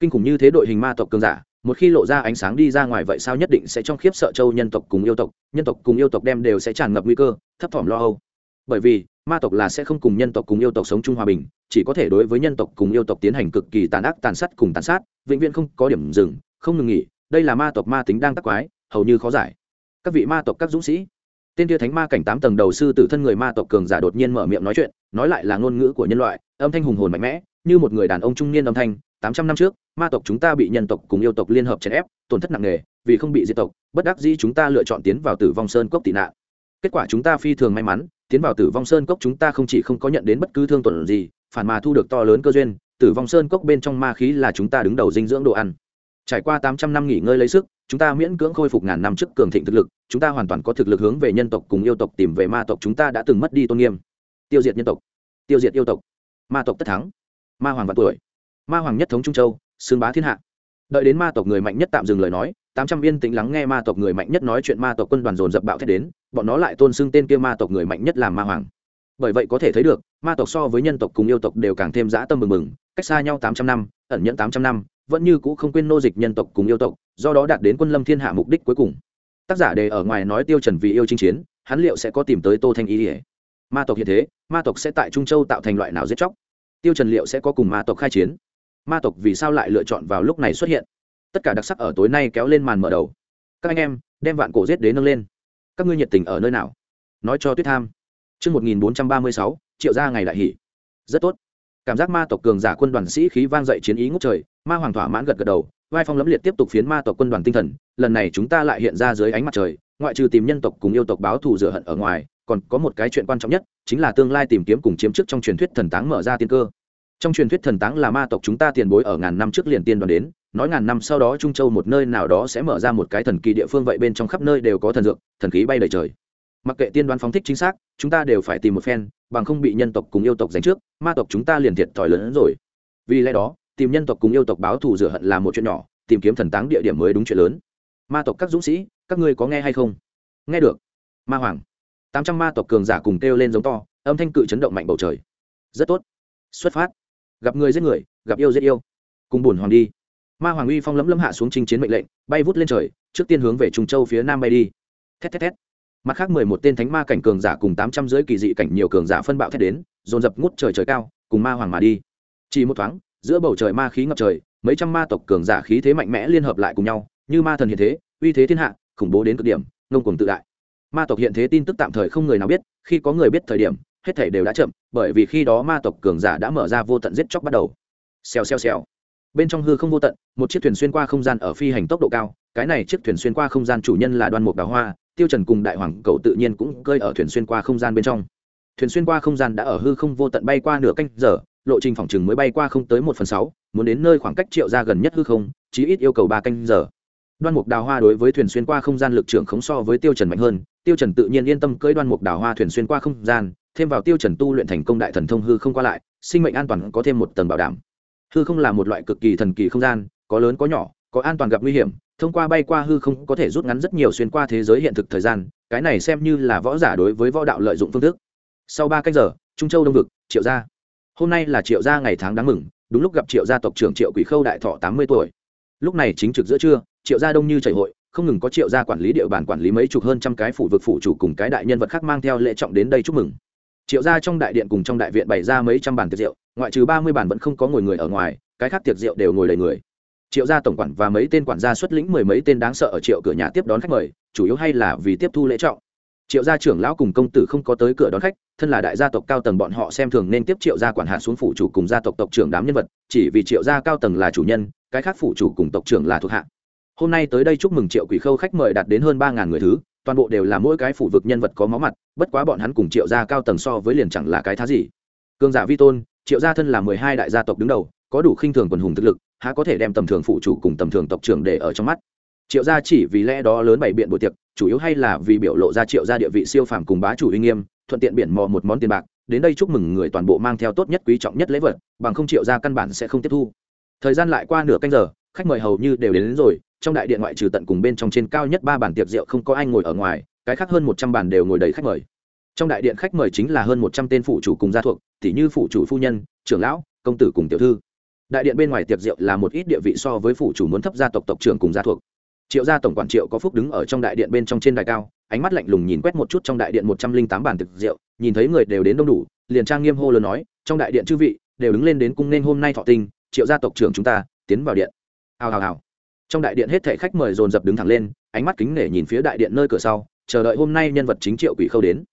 kinh khủng như thế đội hình ma tộc cường giả một khi lộ ra ánh sáng đi ra ngoài vậy sao nhất định sẽ trong khiếp sợ châu nhân tộc cùng yêu tộc nhân tộc cùng yêu tộc đem đều sẽ tràn ngập nguy cơ thấp thỏm lo âu bởi vì, ma tộc là sẽ không cùng nhân tộc cùng yêu tộc sống chung hòa bình, chỉ có thể đối với nhân tộc cùng yêu tộc tiến hành cực kỳ tàn ác tàn sát cùng tàn sát, vĩnh viễn không có điểm dừng, không ngừng nghỉ, đây là ma tộc ma tính đang tắc quái, hầu như khó giải. Các vị ma tộc các dũng sĩ, tên kia thánh ma cảnh tám tầng đầu sư tử thân người ma tộc cường giả đột nhiên mở miệng nói chuyện, nói lại là ngôn ngữ của nhân loại, âm thanh hùng hồn mạnh mẽ, như một người đàn ông trung niên âm thanh, tám trăm năm trước, ma tộc chúng ta bị nhân tộc cùng yêu tộc liên hợp chèn ép, tổn thất nặng nề, vì không bị diệt tộc, bất đắc dĩ chúng ta lựa chọn tiến vào tử vong sơn cốc tị nạn kết quả chúng ta phi thường may mắn, tiến vào tử vong sơn cốc chúng ta không chỉ không có nhận đến bất cứ thương tổn gì, phản mà thu được to lớn cơ duyên, tử vong sơn cốc bên trong ma khí là chúng ta đứng đầu dinh dưỡng đồ ăn. Trải qua tám trăm năm nghỉ ngơi lấy sức, chúng ta miễn cưỡng khôi phục ngàn năm trước cường thịnh thực lực, chúng ta hoàn toàn có thực lực hướng về nhân tộc cùng yêu tộc tìm về ma tộc chúng ta đã từng mất đi tôn nghiêm. Tiêu diệt nhân tộc. Tiêu diệt yêu tộc. Ma tộc tất thắng. Ma hoàng vạn tuổi. Ma hoàng nhất thống trung châu xương bá thiên hạ. Đợi đến ma tộc người mạnh nhất tạm dừng lời nói tám trăm yên tĩnh lắng nghe ma tộc người mạnh nhất nói chuyện ma tộc quân đoàn dồn dập bạo thét đến, bọn nó lại tôn xưng tên kia ma tộc người mạnh nhất làm ma hoàng. Bởi vậy có thể thấy được, ma tộc so với nhân tộc cùng yêu tộc đều càng thêm dã tâm mừng mừng, cách xa nhau tám trăm năm, ẩn nhẫn tám trăm năm, vẫn như cũ không quên nô dịch nhân tộc cùng yêu tộc, do đó đạt đến quân lâm thiên hạ mục đích cuối cùng. Tác giả đề ở ngoài nói tiêu trần vì yêu chinh chiến, hắn liệu sẽ có tìm tới tô thanh ý ỉa ma tộc hiện thế, ma tộc sẽ tại trung châu tạo thành loại nào giết chóc? Tiêu trần liệu sẽ có cùng ma tộc khai chiến? Ma tộc vì sao lại lựa chọn vào lúc này xuất hiện? Tất cả đặc sắc ở tối nay kéo lên màn mở đầu. Các anh em, đem vạn cổ giết đến nâng lên. Các ngươi nhiệt tình ở nơi nào? Nói cho tuyết tham. Chương một nghìn bốn trăm ba mươi sáu, triệu gia ngày đại hỷ. Rất tốt. Cảm giác ma tộc cường giả quân đoàn sĩ khí vang dậy chiến ý ngút trời, ma hoàng thỏa mãn gật gật đầu, vai phong lẫm liệt tiếp tục phiến ma tộc quân đoàn tinh thần, lần này chúng ta lại hiện ra dưới ánh mặt trời, ngoại trừ tìm nhân tộc cùng yêu tộc báo thù rửa hận ở ngoài, còn có một cái chuyện quan trọng nhất, chính là tương lai tìm kiếm cùng chiếm chức trong truyền thuyết thần táng mở ra tiên cơ trong truyền thuyết thần táng là ma tộc chúng ta tiền bối ở ngàn năm trước liền tiên đoàn đến, nói ngàn năm sau đó trung châu một nơi nào đó sẽ mở ra một cái thần kỳ địa phương vậy bên trong khắp nơi đều có thần dược, thần khí bay đầy trời. Mặc kệ tiên đoán phóng thích chính xác, chúng ta đều phải tìm một phen, bằng không bị nhân tộc cùng yêu tộc giành trước, ma tộc chúng ta liền thiệt thòi lớn hơn rồi. Vì lẽ đó, tìm nhân tộc cùng yêu tộc báo thù rửa hận là một chuyện nhỏ, tìm kiếm thần táng địa điểm mới đúng chuyện lớn. Ma tộc các dũng sĩ, các ngươi có nghe hay không? Nghe được. Ma hoàng. Tám trăm ma tộc cường giả cùng kêu lên giống to, âm thanh cự chấn động mạnh bầu trời. Rất tốt. Xuất phát gặp người giết người, gặp yêu giết yêu. Cùng buồn hoàng đi. Ma hoàng uy phong lấm lấm hạ xuống chinh chiến mệnh lệnh, bay vút lên trời, trước tiên hướng về trung châu phía nam bay đi. Thét thét thét. Mặt khác mười một tên thánh ma cảnh cường giả cùng tám trăm dưới kỳ dị cảnh nhiều cường giả phân bạo thét đến, dồn dập ngút trời trời cao, cùng ma hoàng mà đi. Chỉ một thoáng, giữa bầu trời ma khí ngập trời, mấy trăm ma tộc cường giả khí thế mạnh mẽ liên hợp lại cùng nhau, như ma thần hiện thế, uy thế thiên hạ, khủng bố đến cực điểm, ngông cuồng tự đại. Ma tộc hiện thế tin tức tạm thời không người nào biết, khi có người biết thời điểm hết thảy đều đã chậm, bởi vì khi đó ma tộc cường giả đã mở ra vô tận giết chóc bắt đầu. Xèo xèo xèo. Bên trong hư không vô tận, một chiếc thuyền xuyên qua không gian ở phi hành tốc độ cao, cái này chiếc thuyền xuyên qua không gian chủ nhân là đoan mục đào hoa, tiêu trần cùng đại hoàng cậu tự nhiên cũng cơi ở thuyền xuyên qua không gian bên trong. Thuyền xuyên qua không gian đã ở hư không vô tận bay qua nửa canh giờ, lộ trình phòng chừng mới bay qua không tới một phần sáu, muốn đến nơi khoảng cách triệu ra gần nhất hư không, chí ít yêu cầu ba canh giờ. Đoan mục đào hoa đối với thuyền xuyên qua không gian lực trưởng khống so với tiêu trần mạnh hơn, tiêu trần tự nhiên yên tâm cưỡi đoan mục đào hoa thuyền xuyên qua không gian thêm vào tiêu chuẩn tu luyện thành công đại thần thông hư không qua lại, sinh mệnh an toàn có thêm một tầng bảo đảm. Hư không là một loại cực kỳ thần kỳ không gian, có lớn có nhỏ, có an toàn gặp nguy hiểm, thông qua bay qua hư không có thể rút ngắn rất nhiều xuyên qua thế giới hiện thực thời gian, cái này xem như là võ giả đối với võ đạo lợi dụng phương thức. Sau ba cách giờ, trung châu đông vực, triệu gia. Hôm nay là triệu gia ngày tháng đáng mừng, đúng lúc gặp triệu gia tộc trưởng triệu quỷ khâu đại thọ tám mươi tuổi. Lúc này chính trực giữa trưa, triệu gia đông như chảy hội, không ngừng có triệu gia quản lý địa bàn quản lý mấy chục hơn trăm cái phủ vực phủ chủ cùng cái đại nhân vật khác mang theo lễ trọng đến đây chúc mừng triệu gia trong đại điện cùng trong đại viện bày ra mấy trăm bàn tiệc rượu, ngoại trừ ba mươi bàn vẫn không có ngồi người ở ngoài, cái khác tiệc rượu đều ngồi đầy người. Triệu gia tổng quản và mấy tên quản gia xuất lĩnh mười mấy tên đáng sợ ở triệu cửa nhà tiếp đón khách mời, chủ yếu hay là vì tiếp thu lễ trọng. Triệu gia trưởng lão cùng công tử không có tới cửa đón khách, thân là đại gia tộc cao tầng bọn họ xem thường nên tiếp triệu gia quản hạ xuống phủ chủ cùng gia tộc tộc trưởng đám nhân vật, chỉ vì triệu gia cao tầng là chủ nhân, cái khác phủ chủ cùng tộc trưởng là thuộc hạ. Hôm nay tới đây chúc mừng triệu quỷ khâu khách mời đạt đến hơn ba ngàn người thứ, toàn bộ đều là mỗi cái phủ vực nhân vật có máu mặt bất quá bọn hắn cùng triệu gia cao tầng so với liền chẳng là cái thá gì. Cương giả vi tôn triệu gia thân là mười hai đại gia tộc đứng đầu có đủ khinh thường quần hùng thực lực há có thể đem tầm thường phụ chủ cùng tầm thường tộc trưởng để ở trong mắt. Triệu gia chỉ vì lẽ đó lớn bày biện buổi tiệc chủ yếu hay là vì biểu lộ ra triệu gia địa vị siêu phàm cùng bá chủ uy nghiêm thuận tiện biển mò một món tiền bạc đến đây chúc mừng người toàn bộ mang theo tốt nhất quý trọng nhất lễ vật bằng không triệu gia căn bản sẽ không tiếp thu. Thời gian lại qua nửa canh giờ khách mời hầu như đều đến, đến rồi trong đại điện ngoại trừ tận cùng bên trong trên cao nhất ba bàn tiệc rượu không có ai ngồi ở ngoài cái khác hơn một trăm bàn đều ngồi đầy khách mời. Trong đại điện khách mời chính là hơn một trăm tên phụ chủ cùng gia thuộc tỷ như phụ chủ phu nhân, trưởng lão, công tử cùng tiểu thư. Đại điện bên ngoài tiệc rượu là một ít địa vị so với phụ chủ muốn thấp gia tộc tộc trưởng cùng gia thuộc. Triệu gia tổng quản triệu có phúc đứng ở trong đại điện bên trong trên đài cao, ánh mắt lạnh lùng nhìn quét một chút trong đại điện một trăm linh tám bàn tiệc rượu, nhìn thấy người đều đến đông đủ, liền trang nghiêm hô lớn nói, trong đại điện chư vị, đều đứng lên đến cung nên hôm nay thọ tinh, triệu gia tộc trưởng chúng ta, tiến vào điện. Hào hào hào. Trong đại điện hết thảy khách mời dồn dập đứng thẳng lên, ánh mắt kính nể nhìn phía đại điện nơi cửa sau chờ đợi hôm nay nhân vật chính triệu quỷ khâu đến.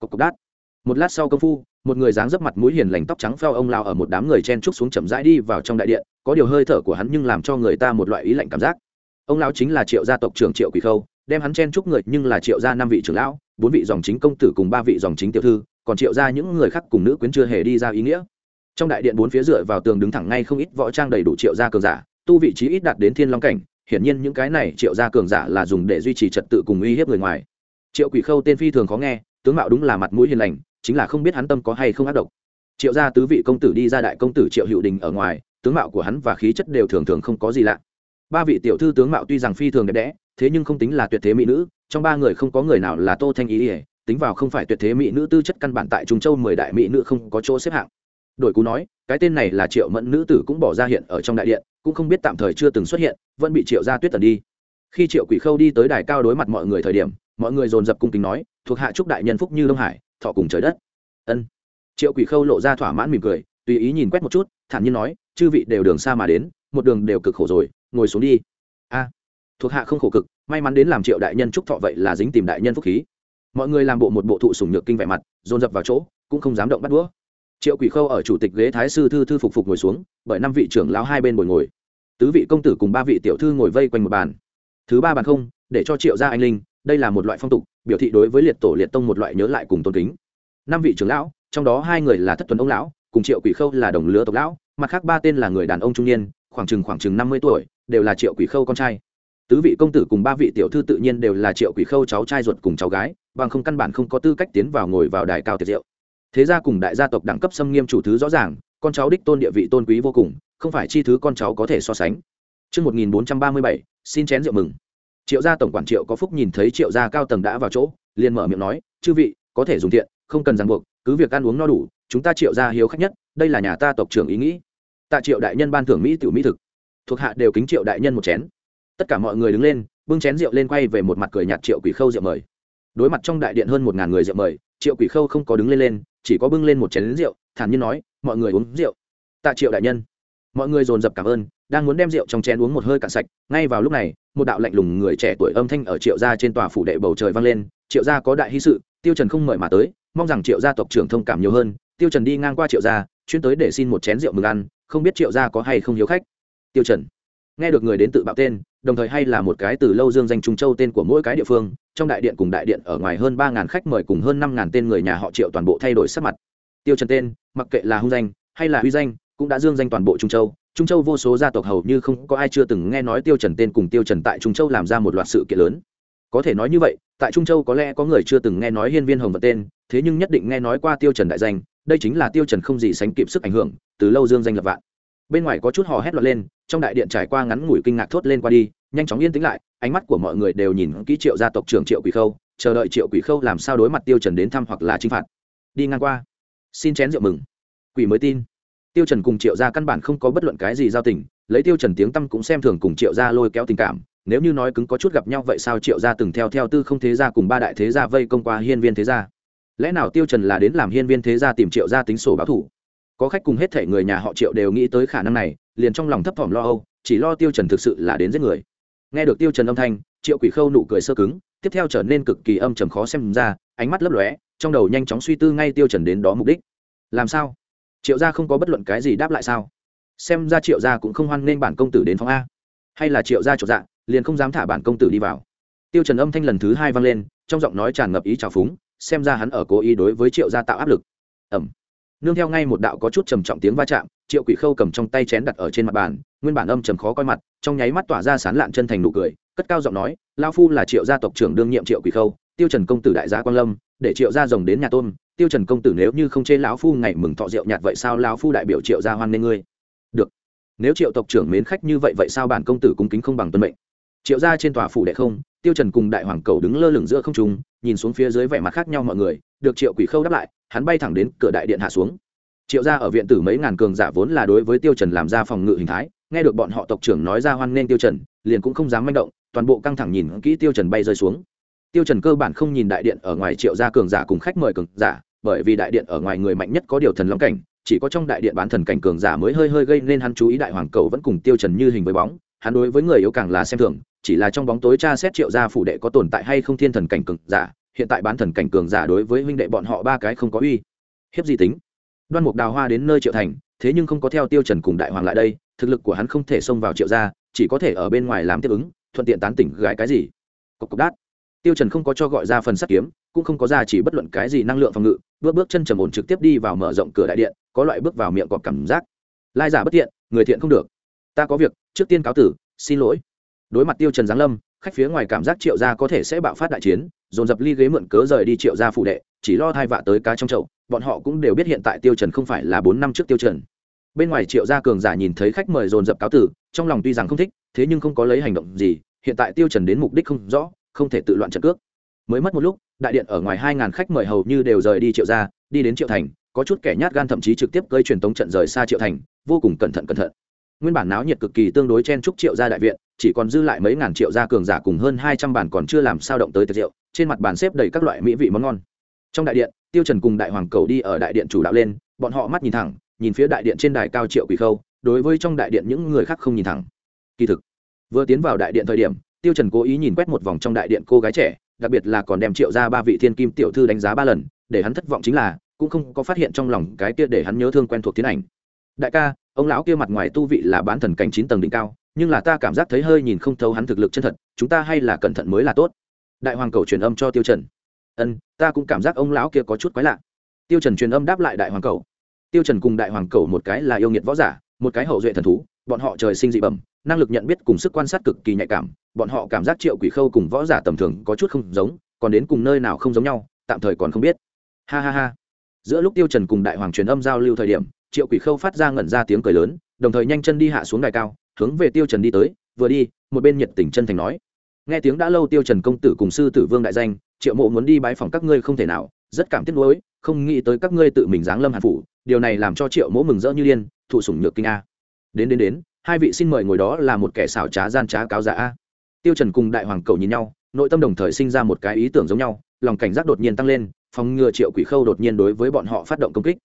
Cộc cộc đát. Một lát sau công phu, một người dáng dấp mặt mũi hiền lành tóc trắng pheo ông lao ở một đám người chen trúc xuống chậm rãi đi vào trong đại điện, có điều hơi thở của hắn nhưng làm cho người ta một loại ý lạnh cảm giác. Ông lão chính là triệu gia tộc trưởng triệu quỷ khâu, đem hắn chen trúc người nhưng là triệu gia năm vị trưởng lão, bốn vị dòng chính công tử cùng ba vị dòng chính tiểu thư, còn triệu gia những người khác cùng nữ quyến chưa hề đi ra ý nghĩa. Trong đại điện bốn phía dựa vào tường đứng thẳng ngay không ít võ trang đầy đủ triệu gia cường giả, tu vị trí ít đạt đến thiên long cảnh, hiển nhiên những cái này triệu gia cường giả là dùng để duy trì trật tự cùng uy hiếp người ngoài triệu quỷ khâu tên phi thường khó nghe, tướng mạo đúng là mặt mũi hiền lành, chính là không biết hắn tâm có hay không ác độc. Triệu gia tứ vị công tử đi ra đại công tử triệu hữu đình ở ngoài, tướng mạo của hắn và khí chất đều thường thường không có gì lạ. Ba vị tiểu thư tướng mạo tuy rằng phi thường đẹp đẽ, thế nhưng không tính là tuyệt thế mỹ nữ, trong ba người không có người nào là tô thanh ý ỉa tính vào không phải tuyệt thế mỹ nữ tư chất căn bản tại trung châu mười đại mỹ nữ không có chỗ xếp hạng. Đội cú nói, cái tên này là triệu mẫn nữ tử cũng bỏ ra hiện ở trong đại điện, cũng không biết tạm thời chưa từng xuất hiện, vẫn bị triệu gia tuyết tần đi. Khi triệu quỷ khâu đi tới đài cao đối mặt mọi người thời điểm mọi người dồn dập cung kính nói, thuộc hạ trúc đại nhân phúc như đông hải, thọ cùng trời đất. Ân. Triệu quỷ khâu lộ ra thỏa mãn mỉm cười, tùy ý nhìn quét một chút, thản nhiên nói, chư vị đều đường xa mà đến, một đường đều cực khổ rồi, ngồi xuống đi. A. Thuộc hạ không khổ cực, may mắn đến làm triệu đại nhân trúc thọ vậy là dính tìm đại nhân phúc khí. Mọi người làm bộ một bộ thụ sùng nhược kinh vẻ mặt, dồn dập vào chỗ, cũng không dám động bắt đũa. Triệu quỷ khâu ở chủ tịch ghế thái sư thư thư phục phục ngồi xuống, bởi năm vị trưởng lão hai bên bồi ngồi. Tứ vị công tử cùng ba vị tiểu thư ngồi vây quanh một bàn. Thứ ba bàn không, để cho triệu gia anh linh đây là một loại phong tục biểu thị đối với liệt tổ liệt tông một loại nhớ lại cùng tôn kính. Năm vị trưởng lão trong đó hai người là thất tuần ông lão cùng triệu quỷ khâu là đồng lứa tộc lão mặt khác ba tên là người đàn ông trung niên khoảng chừng khoảng chừng năm mươi tuổi đều là triệu quỷ khâu con trai. Tứ vị công tử cùng ba vị tiểu thư tự nhiên đều là triệu quỷ khâu cháu trai ruột cùng cháu gái bằng không căn bản không có tư cách tiến vào ngồi vào đài cao tiệt diệu thế ra cùng đại gia tộc đẳng cấp xâm nghiêm chủ thứ rõ ràng con cháu đích tôn địa vị tôn quý vô cùng không phải chi thứ con cháu có thể so sánh. Trước 1437, xin chén rượu mừng. Triệu gia tổng quản Triệu có phúc nhìn thấy Triệu gia cao tầng đã vào chỗ, liền mở miệng nói, chư vị, có thể dùng thiện, không cần ràng buộc, cứ việc ăn uống no đủ, chúng ta Triệu gia hiếu khách nhất, đây là nhà ta tộc trưởng ý nghĩ. Tạ Triệu đại nhân ban thưởng mỹ tiểu mỹ thực. Thuộc hạ đều kính Triệu đại nhân một chén. Tất cả mọi người đứng lên, bưng chén rượu lên quay về một mặt cười nhạt Triệu Quỷ Khâu rượu mời. Đối mặt trong đại điện hơn một ngàn người rượu mời, Triệu Quỷ Khâu không có đứng lên lên, chỉ có bưng lên một chén rượu, thản nhiên nói, mọi người uống rượu. Tạ Triệu đại nhân mọi người dồn dập cảm ơn đang muốn đem rượu trong chén uống một hơi cạn sạch, ngay vào lúc này, một đạo lạnh lùng người trẻ tuổi âm thanh ở triệu gia trên tòa phủ đệ bầu trời vang lên, triệu gia có đại hy sự, tiêu trần không mời mà tới, mong rằng triệu gia tộc trưởng thông cảm nhiều hơn, tiêu trần đi ngang qua triệu gia, chuyên tới để xin một chén rượu mừng ăn, không biết triệu gia có hay không hiếu khách. Tiêu trần, nghe được người đến tự bạo tên, đồng thời hay là một cái từ lâu dương danh trung châu tên của mỗi cái địa phương, trong đại điện cùng đại điện ở ngoài hơn ba ngàn khách mời cùng hơn năm ngàn tên người nhà họ triệu toàn bộ thay đổi sắc mặt. Tiêu trần tên, mặc kệ là hung danh hay là uy danh, cũng đã dương danh toàn bộ trung châu trung châu vô số gia tộc hầu như không có ai chưa từng nghe nói tiêu trần tên cùng tiêu trần tại trung châu làm ra một loạt sự kiện lớn. Có thể nói như vậy, tại trung châu có lẽ có người chưa từng nghe nói hiên viên hồng vật tên, thế nhưng nhất định nghe nói qua tiêu trần đại danh, đây chính là tiêu trần không gì sánh kịp sức ảnh hưởng, từ lâu dương danh lập vạn. Bên ngoài có chút hò hét loạn lên, trong đại điện trải qua ngắn ngủi kinh ngạc thốt lên qua đi, nhanh chóng yên tĩnh lại, ánh mắt của mọi người đều nhìn kỹ triệu gia tộc trưởng triệu quỷ khâu, chờ đợi triệu quỷ khâu làm sao đối mặt tiêu trần đến thăm hoặc là chinh phạt. Đi ngang qua. Xin chén rượu mừng. Quỷ mới tin tiêu trần cùng triệu gia căn bản không có bất luận cái gì giao tình, lấy tiêu trần tiếng tâm cũng xem thường cùng triệu gia lôi kéo tình cảm. Nếu như nói cứng có chút gặp nhau vậy sao triệu gia từng theo theo tư không thế gia cùng ba đại thế gia vây công qua hiên viên thế gia? Lẽ nào tiêu trần là đến làm hiên viên thế gia tìm triệu gia tính sổ báo thủ? Có khách cùng hết thể người nhà họ triệu đều nghĩ tới khả năng này, liền trong lòng thấp thỏm lo âu, chỉ lo tiêu trần thực sự là đến giết người. Nghe được tiêu trần âm thanh, triệu quỷ khâu nụ cười sơ cứng, tiếp theo trở nên cực kỳ âm trầm khó xem ra, ánh mắt lấp lóe, trong đầu nhanh chóng suy tư ngay tiêu trần đến đó mục đích. Làm sao? Triệu gia không có bất luận cái gì đáp lại sao? Xem ra triệu gia cũng không hoan nghênh bản công tử đến phòng a. Hay là triệu gia trộn dạ liền không dám thả bản công tử đi vào. Tiêu trần âm thanh lần thứ hai vang lên, trong giọng nói tràn ngập ý trào phúng, xem ra hắn ở cố ý đối với triệu gia tạo áp lực. Ẩm nương theo ngay một đạo có chút trầm trọng tiếng va chạm, triệu quỷ khâu cầm trong tay chén đặt ở trên mặt bàn, nguyên bản âm trầm khó coi mặt, trong nháy mắt tỏa ra sán lạn chân thành nụ cười, cất cao giọng nói lao phu là triệu gia tộc trưởng đương nhiệm triệu quỷ khâu, tiêu trần công tử đại gia quang lâm, để triệu gia rồng đến nhà tôn tiêu trần công tử nếu như không chê lão phu ngày mừng thọ rượu nhạt vậy sao lão phu đại biểu triệu gia hoan nên ngươi? Được. Nếu triệu tộc trưởng mến khách như vậy vậy sao bản công tử cung kính không bằng tuân mệnh? Triệu gia trên tòa phủ đệ không, tiêu trần cùng đại hoàng cầu đứng lơ lửng giữa không trung, nhìn xuống phía dưới vẻ mặt khác nhau mọi người, được triệu quỷ khâu đáp lại, hắn bay thẳng đến cửa đại điện hạ xuống. Triệu gia ở viện tử mấy ngàn cường giả vốn là đối với tiêu trần làm ra phòng ngự hình thái, nghe được bọn họ tộc trưởng nói ra hoan nên tiêu trần, liền cũng không dám manh động, toàn bộ căng thẳng nhìn kỹ tiêu trần bay rơi xuống. Tiêu trần cơ bản không nhìn đại điện ở ngoài triệu gia cường giả cùng khách mời cường giả bởi vì đại điện ở ngoài người mạnh nhất có điều thần long cảnh, chỉ có trong đại điện bán thần cảnh cường giả mới hơi hơi gây nên hắn chú ý đại hoàng cầu vẫn cùng tiêu trần như hình với bóng, hắn đối với người yếu càng là xem thường, chỉ là trong bóng tối tra xét triệu gia phủ đệ có tồn tại hay không thiên thần cảnh cường giả, hiện tại bán thần cảnh cường giả đối với huynh đệ bọn họ ba cái không có uy hiếp gì tính. Đoan mục đào hoa đến nơi triệu thành, thế nhưng không có theo tiêu trần cùng đại hoàng lại đây, thực lực của hắn không thể xông vào triệu gia, chỉ có thể ở bên ngoài làm tiếp ứng, thuận tiện tán tỉnh gái cái gì. Cục cục đát. Tiêu trần không có cho gọi ra phần sắt kiếm, cũng không có ra chỉ bất luận cái gì năng lượng phòng ngự bước bước chân trầm ổn trực tiếp đi vào mở rộng cửa đại điện, có loại bước vào miệng cọp cảm giác. Lai giả bất tiện người thiện không được. Ta có việc, trước tiên cáo tử, xin lỗi. Đối mặt tiêu trần giáng lâm, khách phía ngoài cảm giác triệu gia có thể sẽ bạo phát đại chiến, dồn dập ly ghế mượn cớ rời đi triệu gia phụ đệ, chỉ lo thai vạ tới cá trong chậu, bọn họ cũng đều biết hiện tại tiêu trần không phải là bốn năm trước tiêu trần. Bên ngoài triệu gia cường giả nhìn thấy khách mời dồn dập cáo tử, trong lòng tuy rằng không thích, thế nhưng không có lấy hành động gì, hiện tại tiêu trần đến mục đích không rõ, không thể tự loạn trận cước mới mất một lúc, đại điện ở ngoài hai ngàn khách mời hầu như đều rời đi triệu gia, đi đến triệu thành, có chút kẻ nhát gan thậm chí trực tiếp gây truyền tống trận rời xa triệu thành, vô cùng cẩn thận cẩn thận. Nguyên bản náo nhiệt cực kỳ tương đối chen trúc triệu gia đại viện, chỉ còn dư lại mấy ngàn triệu gia cường giả cùng hơn hai trăm bàn còn chưa làm sao động tới tiệc rượu, trên mặt bàn xếp đầy các loại mỹ vị món ngon. Trong đại điện, tiêu trần cùng đại hoàng cầu đi ở đại điện chủ đạo lên, bọn họ mắt nhìn thẳng, nhìn phía đại điện trên đài cao triệu quỷ khâu, đối với trong đại điện những người khác không nhìn thẳng. Kỳ thực, vừa tiến vào đại điện thời điểm, tiêu trần cố ý nhìn quét một vòng trong đại điện cô gái trẻ đặc biệt là còn đem triệu ra ba vị thiên kim tiểu thư đánh giá ba lần, để hắn thất vọng chính là, cũng không có phát hiện trong lòng cái kia để hắn nhớ thương quen thuộc tiến ảnh. Đại ca, ông lão kia mặt ngoài tu vị là bán thần cảnh chín tầng đỉnh cao, nhưng là ta cảm giác thấy hơi nhìn không thấu hắn thực lực chân thật, chúng ta hay là cẩn thận mới là tốt. Đại hoàng cầu truyền âm cho tiêu trần. Ân, ta cũng cảm giác ông lão kia có chút quái lạ. Tiêu trần truyền âm đáp lại đại hoàng cầu. Tiêu trần cùng đại hoàng cầu một cái là yêu nghiệt võ giả, một cái hậu duệ thần thú, bọn họ trời sinh dị bẩm năng lực nhận biết cùng sức quan sát cực kỳ nhạy cảm, bọn họ cảm giác triệu quỷ khâu cùng võ giả tầm thường có chút không giống, còn đến cùng nơi nào không giống nhau, tạm thời còn không biết. Ha ha ha. Giữa lúc tiêu trần cùng đại hoàng truyền âm giao lưu thời điểm, triệu quỷ khâu phát ra ngẩn ra tiếng cười lớn, đồng thời nhanh chân đi hạ xuống đài cao, hướng về tiêu trần đi tới, vừa đi, một bên nhiệt tình chân thành nói. Nghe tiếng đã lâu tiêu trần công tử cùng sư tử vương đại danh, triệu mộ muốn đi bái phòng các ngươi không thể nào, rất cảm tiếc nuối, không nghĩ tới các ngươi tự mình giáng lâm hàn phủ, điều này làm cho triệu mỗ mừng rỡ như liên thụ sủng nhược kinh a. Đến đến đến hai vị xin mời ngồi đó là một kẻ xảo trá gian trá cáo giả a. Tiêu trần cùng đại hoàng cầu nhìn nhau nội tâm đồng thời sinh ra một cái ý tưởng giống nhau lòng cảnh giác đột nhiên tăng lên phòng ngừa triệu quỷ khâu đột nhiên đối với bọn họ phát động công kích.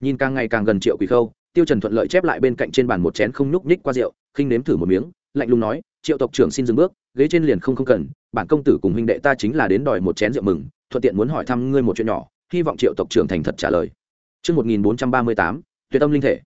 Nhìn càng ngày càng gần triệu quỷ khâu tiêu trần thuận lợi chép lại bên cạnh trên bàn một chén không nhúc nhích qua rượu khinh nếm thử một miếng lạnh lùng nói triệu tộc trưởng xin dừng bước ghế trên liền không không cần bản công tử cùng huynh đệ ta chính là đến đòi một chén rượu mừng thuận tiện muốn hỏi thăm ngươi một chuyện nhỏ hy vọng triệu tộc trưởng thành thật trả lời. Trước 1438, tuyệt tâm linh thể.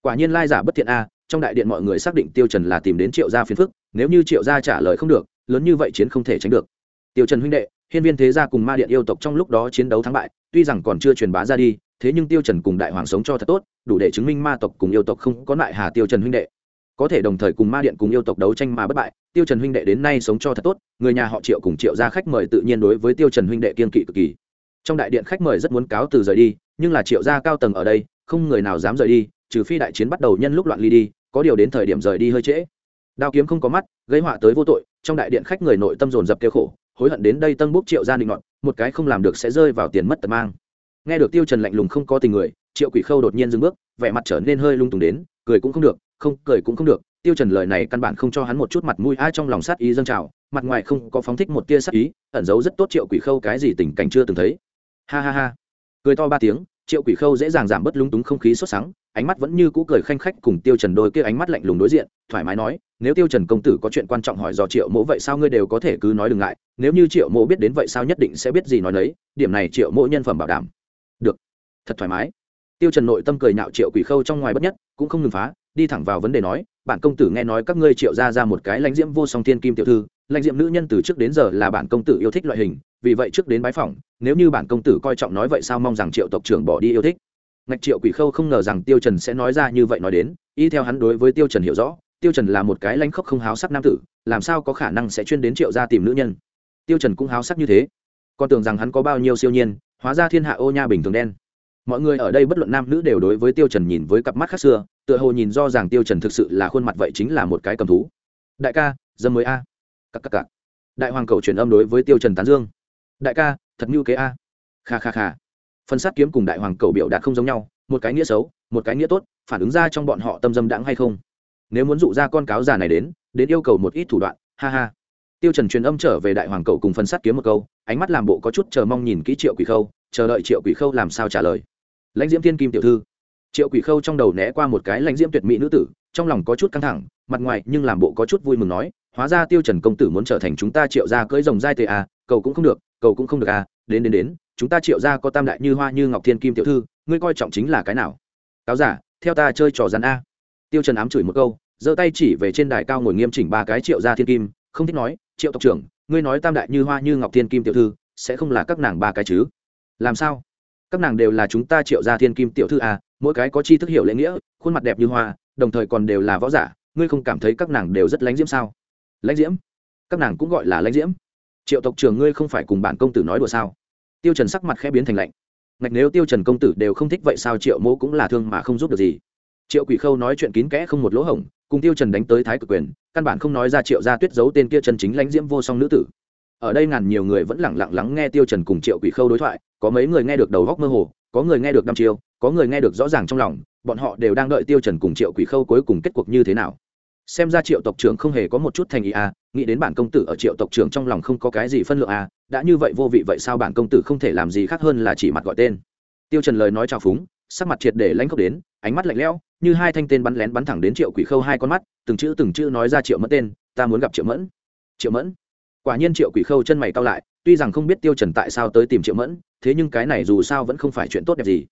Quả nhiên lai giả bất thiện a, trong đại điện mọi người xác định tiêu trần là tìm đến triệu gia phiền phức, nếu như triệu gia trả lời không được, lớn như vậy chiến không thể tránh được. Tiêu trần huynh đệ, hiên viên thế gia cùng ma điện yêu tộc trong lúc đó chiến đấu thắng bại, tuy rằng còn chưa truyền bá ra đi, thế nhưng tiêu trần cùng đại hoàng sống cho thật tốt, đủ để chứng minh ma tộc cùng yêu tộc không có lại hà tiêu trần huynh đệ. Có thể đồng thời cùng ma điện cùng yêu tộc đấu tranh mà bất bại, tiêu trần huynh đệ đến nay sống cho thật tốt, người nhà họ triệu cùng triệu gia khách mời tự nhiên đối với tiêu trần huynh đệ kiên kỵ cực kỳ. Trong đại điện khách mời rất muốn cáo từ rời đi, nhưng là triệu gia cao tầng ở đây, không người nào dám rời đi, trừ phi đại chiến bắt đầu nhân lúc loạn ly đi có điều đến thời điểm rời đi hơi trễ. Đao kiếm không có mắt, gây họa tới vô tội, trong đại điện khách người nội tâm dồn dập kêu khổ, hối hận đến đây tân bốc triệu gia định ngọn một cái không làm được sẽ rơi vào tiền mất tật mang. Nghe được tiêu trần lạnh lùng không có tình người, triệu quỷ khâu đột nhiên dừng bước, vẻ mặt trở nên hơi lung tung đến, cười cũng không được, không, cười cũng không được. Tiêu trần lời này căn bản không cho hắn một chút mặt mũi, ai trong lòng sát ý dâng trào, mặt ngoài không có phóng thích một tia sát ý, ẩn giấu rất tốt triệu quỷ khâu cái gì tình cảnh chưa từng thấy. Ha ha ha. Cười to ba tiếng triệu quỷ khâu dễ dàng giảm bớt lúng túng không khí sốt sắng, ánh mắt vẫn như cũ cười khanh khách cùng tiêu trần đôi kia ánh mắt lạnh lùng đối diện, thoải mái nói, nếu tiêu trần công tử có chuyện quan trọng hỏi do triệu mỗ vậy sao ngươi đều có thể cứ nói đừng ngại, nếu như triệu mỗ biết đến vậy sao nhất định sẽ biết gì nói đấy điểm này triệu mỗ nhân phẩm bảo đảm. Được. Thật thoải mái. Tiêu trần nội tâm cười nhạo triệu quỷ khâu trong ngoài bất nhất, cũng không ngừng phá, đi thẳng vào vấn đề nói bản công tử nghe nói các ngươi triệu ra ra một cái lãnh diễm vô song thiên kim tiểu thư lãnh Diệm nữ nhân từ trước đến giờ là bản công tử yêu thích loại hình, vì vậy trước đến bái phỏng, nếu như bản công tử coi trọng nói vậy sao mong rằng triệu tộc trưởng bỏ đi yêu thích? Ngạch triệu quỷ khâu không ngờ rằng tiêu trần sẽ nói ra như vậy nói đến, y theo hắn đối với tiêu trần hiểu rõ, tiêu trần là một cái lãnh khốc không háo sắc nam tử, làm sao có khả năng sẽ chuyên đến triệu gia tìm nữ nhân? Tiêu trần cũng háo sắc như thế. Con tưởng rằng hắn có bao nhiêu siêu nhiên, hóa ra thiên hạ ô nha bình thường đen. Mọi người ở đây bất luận nam nữ đều đối với tiêu trần nhìn với cặp mắt khác xưa, tựa hồ nhìn do rằng tiêu trần thực sự là khuôn mặt vậy chính là một cái cầm thú. Đại ca, dâm mới a cặc cặc cặc. Đại hoàng cầu truyền âm đối với tiêu trần tán dương. Đại ca, thật như kế a. Kha kha kha. Phân sát kiếm cùng đại hoàng cầu biểu đạt không giống nhau, một cái nghĩa xấu, một cái nghĩa tốt, phản ứng ra trong bọn họ tâm dâm đãng hay không? Nếu muốn dụ ra con cáo già này đến đến yêu cầu một ít thủ đoạn, ha ha. Tiêu trần truyền âm trở về đại hoàng cầu cùng phân sát kiếm một câu, ánh mắt làm bộ có chút chờ mong nhìn kỹ triệu quỷ khâu, chờ đợi triệu quỷ khâu làm sao trả lời. Lãnh diễm thiên kim tiểu thư. Triệu quỷ khâu trong đầu né qua một cái lãnh diễm tuyệt mỹ nữ tử, trong lòng có chút căng thẳng, mặt ngoài nhưng làm bộ có chút vui mừng nói hóa ra tiêu trần công tử muốn trở thành chúng ta triệu gia cưỡi rồng giai tề à, cầu cũng không được cầu cũng không được à, đến đến đến chúng ta triệu gia có tam đại như hoa như ngọc thiên kim tiểu thư ngươi coi trọng chính là cái nào? Cáo giả theo ta chơi trò rắn a. Tiêu trần ám chửi một câu giơ tay chỉ về trên đài cao ngồi nghiêm chỉnh ba cái triệu gia thiên kim không thích nói triệu tộc trưởng ngươi nói tam đại như hoa như ngọc thiên kim tiểu thư sẽ không là các nàng ba cái chứ? Làm sao? Các nàng đều là chúng ta triệu gia thiên kim tiểu thư à mỗi cái có chi thức hiểu lễ nghĩa khuôn mặt đẹp như hoa đồng thời còn đều là võ giả ngươi không cảm thấy các nàng đều rất lánh diễm sao? Lãnh diễm? Các nàng cũng gọi là lãnh diễm. Triệu tộc trưởng ngươi không phải cùng bản công tử nói đùa sao? Tiêu trần sắc mặt khẽ biến thành lạnh. Ngạch nếu tiêu trần công tử đều không thích vậy sao triệu mỗ cũng là thương mà không giúp được gì? Triệu quỷ khâu nói chuyện kín kẽ không một lỗ hổng, cùng tiêu trần đánh tới thái cực quyền, căn bản không nói ra triệu gia tuyết giấu tên kia chân chính lãnh diễm vô song nữ tử. Ở đây ngàn nhiều người vẫn lặng lặng lắng nghe tiêu trần cùng triệu quỷ khâu đối thoại, có mấy người nghe được đầu góc mơ hồ, có người nghe được năm chiêu, có người nghe được rõ ràng trong lòng, bọn họ đều đang đợi tiêu trần cùng triệu quỷ khâu cuối cùng kết cuộc như thế nào xem ra triệu tộc trưởng không hề có một chút thành ý à nghĩ đến bản công tử ở triệu tộc trưởng trong lòng không có cái gì phân lượng à đã như vậy vô vị vậy sao bản công tử không thể làm gì khác hơn là chỉ mặt gọi tên. Tiêu trần lời nói chào phúng, sắc mặt triệt để lãnh khốc đến, ánh mắt lạnh lẽo, như hai thanh tên bắn lén bắn thẳng đến triệu quỷ khâu hai con mắt, từng chữ từng chữ nói ra triệu mẫn tên, ta muốn gặp triệu mẫn. Triệu mẫn? Quả nhiên triệu quỷ khâu chân mày cao lại, tuy rằng không biết tiêu trần tại sao tới tìm triệu mẫn, thế nhưng cái này dù sao vẫn không phải chuyện tốt đẹp gì.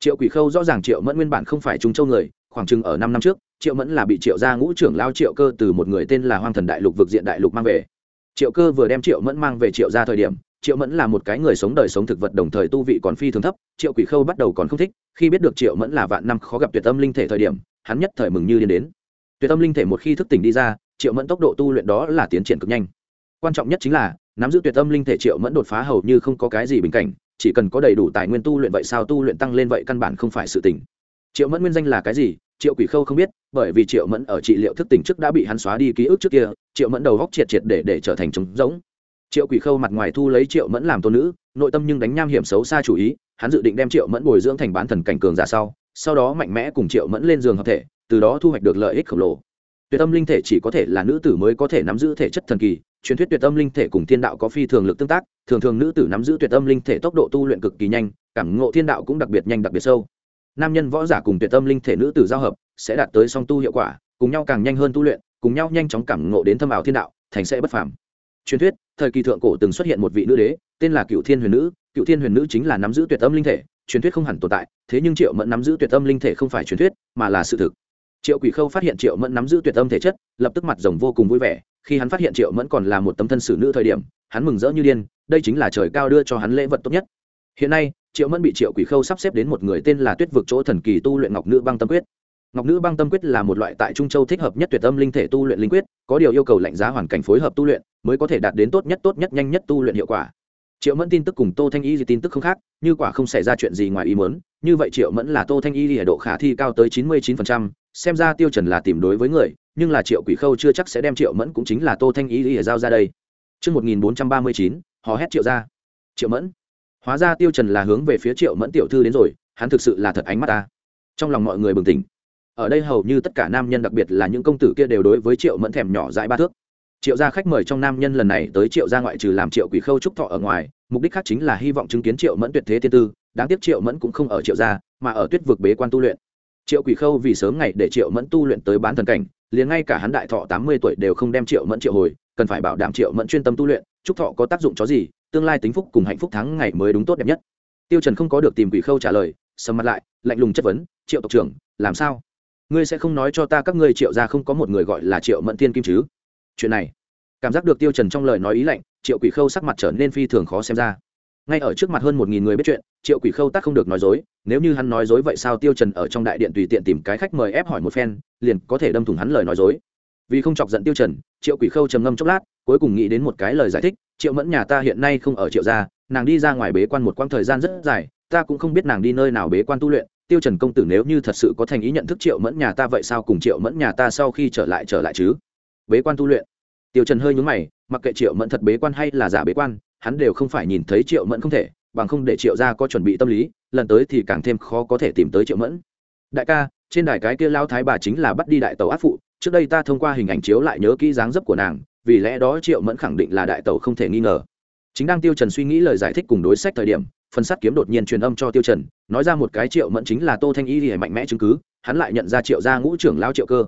Triệu quỷ khâu rõ ràng triệu mẫn nguyên bản không phải trung châu người, khoảng chừng ở năm năm trước triệu mẫn là bị triệu gia ngũ trưởng lao triệu cơ từ một người tên là hoang thần đại lục vực diện đại lục mang về. Triệu cơ vừa đem triệu mẫn mang về triệu gia thời điểm, triệu mẫn là một cái người sống đời sống thực vật đồng thời tu vị còn phi thường thấp, triệu quỷ khâu bắt đầu còn không thích, khi biết được triệu mẫn là vạn năm khó gặp tuyệt âm linh thể thời điểm, hắn nhất thời mừng như điên đến. Tuyệt âm linh thể một khi thức tỉnh đi ra, triệu mẫn tốc độ tu luyện đó là tiến triển cực nhanh. Quan trọng nhất chính là, nắm giữ tuyệt âm linh thể triệu mẫn đột phá hầu như không có cái gì bình cảnh, chỉ cần có đầy đủ tài nguyên tu luyện vậy sao tu luyện tăng lên vậy căn bản không phải sự tỉnh. Triệu mẫn nguyên danh là cái gì? Triệu quỷ khâu không biết, bởi vì triệu mẫn ở trị liệu thức tỉnh trước đã bị hắn xóa đi ký ức trước kia, triệu mẫn đầu góc triệt triệt để để trở thành trống rỗng. Triệu quỷ khâu mặt ngoài thu lấy triệu mẫn làm tôn nữ, nội tâm nhưng đánh nham hiểm xấu xa chủ ý, hắn dự định đem triệu mẫn bồi dưỡng thành bán thần cảnh cường giả sau sau đó mạnh mẽ cùng triệu mẫn lên giường hợp thể, từ đó thu hoạch được lợi ích khổng lồ. Tuyệt tâm linh thể chỉ có thể là nữ tử mới có thể nắm giữ thể chất thần kỳ, truyền thuyết tuyệt tâm linh thể cùng thiên đạo có phi thường lực tương tác, thường thường nữ tử nắm giữ tuyệt tâm linh thể tốc độ tu luyện cực kỳ nhanh, cảm ngộ thiên đạo cũng đặc biệt nhanh đặc biệt sâu nam nhân võ giả cùng tuyệt tâm linh thể nữ tử giao hợp, sẽ đạt tới song tu hiệu quả, cùng nhau càng nhanh hơn tu luyện, cùng nhau nhanh chóng cảm ngộ đến thâm ảo thiên đạo, thành sẽ bất phàm. Truyền thuyết, thời kỳ thượng cổ từng xuất hiện một vị nữ đế, tên là cựu thiên huyền nữ. Cựu thiên huyền nữ chính là nắm giữ tuyệt tâm linh thể, truyền thuyết không hẳn tồn tại, thế nhưng triệu mẫn nắm giữ tuyệt tâm linh thể không phải truyền thuyết, mà là sự thực. Triệu quỷ khâu phát hiện triệu mẫn nắm giữ tuyệt âm thể chất, lập tức mặt rồng vô cùng vui vẻ, khi hắn phát hiện triệu mẫn còn là một tấm thân xử nữ thời điểm, hắn mừng rỡ như điên, đây chính là trời cao đưa cho hắn lễ vật tốt nhất. Hiện nay triệu mẫn bị triệu quỷ khâu sắp xếp đến một người tên là tuyết vực chỗ thần kỳ tu luyện ngọc nữ băng tâm quyết ngọc nữ băng tâm quyết là một loại tại trung châu thích hợp nhất tuyệt âm linh thể tu luyện linh quyết có điều yêu cầu lạnh giá hoàn cảnh phối hợp tu luyện mới có thể đạt đến tốt nhất tốt nhất nhanh nhất tu luyện hiệu quả triệu mẫn tin tức cùng tô thanh y thì tin tức không khác như quả không xảy ra chuyện gì ngoài ý muốn như vậy triệu mẫn là tô thanh y thì độ khả thi cao tới chín mươi chín phần trăm xem ra tiêu trần là tìm đối với người nhưng là triệu quỷ khâu chưa chắc sẽ đem triệu mẫn cũng chính là tô thanh y thì giao ra đây Trước 1439, họ hét triệu ra. Triệu mẫn. Hóa ra tiêu trần là hướng về phía triệu mẫn tiểu thư đến rồi, hắn thực sự là thật ánh mắt ta. Trong lòng mọi người bừng tỉnh. Ở đây hầu như tất cả nam nhân đặc biệt là những công tử kia đều đối với triệu mẫn thèm nhỏ dãi ba thước. Triệu gia khách mời trong nam nhân lần này tới triệu gia ngoại trừ làm triệu quỷ khâu trúc thọ ở ngoài, mục đích khác chính là hy vọng chứng kiến triệu mẫn tuyệt thế tiên tư đáng tiếc triệu mẫn cũng không ở triệu gia mà ở tuyết vực bế quan tu luyện triệu quỷ khâu vì sớm ngày để triệu mẫn tu luyện tới bán thần cảnh liền ngay cả hắn đại thọ tám mươi tuổi đều không đem triệu mẫn triệu hồi cần phải bảo đảm triệu mẫn chuyên tâm tu luyện chúc thọ có tác dụng chó gì tương lai tính phúc cùng hạnh phúc tháng ngày mới đúng tốt đẹp nhất. Tiêu trần không có được tìm quỷ khâu trả lời, sầm mặt lại, lạnh lùng chất vấn, triệu tộc trưởng, làm sao? Ngươi sẽ không nói cho ta các ngươi triệu gia không có một người gọi là triệu mẫn tiên kim chứ? Chuyện này, cảm giác được tiêu trần trong lời nói ý lạnh, triệu quỷ khâu sắc mặt trở nên phi thường khó xem ra. Ngay ở trước mặt hơn một nghìn người biết chuyện, triệu quỷ khâu tác không được nói dối, nếu như hắn nói dối vậy sao tiêu trần ở trong đại điện tùy tiện tìm cái khách mời ép hỏi một phen, liền có thể đâm thủng hắn lời nói dối. Vì không chọc giận tiêu trần, triệu quỷ khâu trầm ngâm chốc lát, cuối cùng nghĩ đến một cái lời giải thích triệu mẫn nhà ta hiện nay không ở triệu gia, nàng đi ra ngoài bế quan một quãng thời gian rất dài, ta cũng không biết nàng đi nơi nào bế quan tu luyện, tiêu trần công tử nếu như thật sự có thành ý nhận thức triệu mẫn nhà ta vậy sao cùng triệu mẫn nhà ta sau khi trở lại trở lại chứ? Bế quan tu luyện. Tiêu trần hơi nhướng mày, mặc kệ triệu mẫn thật bế quan hay là giả bế quan, hắn đều không phải nhìn thấy triệu mẫn không thể, bằng không để triệu gia có chuẩn bị tâm lý, lần tới thì càng thêm khó có thể tìm tới triệu mẫn. Đại ca, trên đài cái kia lao thái bà chính là bắt đi đại tàu ác phụ, trước đây ta thông qua hình ảnh chiếu lại nhớ kỹ dáng dấp của nàng vì lẽ đó triệu mẫn khẳng định là đại tẩu không thể nghi ngờ. Chính đang tiêu trần suy nghĩ lời giải thích cùng đối sách thời điểm, phần sắt kiếm đột nhiên truyền âm cho tiêu trần, nói ra một cái triệu mẫn chính là tô thanh y thì mạnh mẽ chứng cứ, hắn lại nhận ra triệu gia ngũ trưởng lao triệu cơ.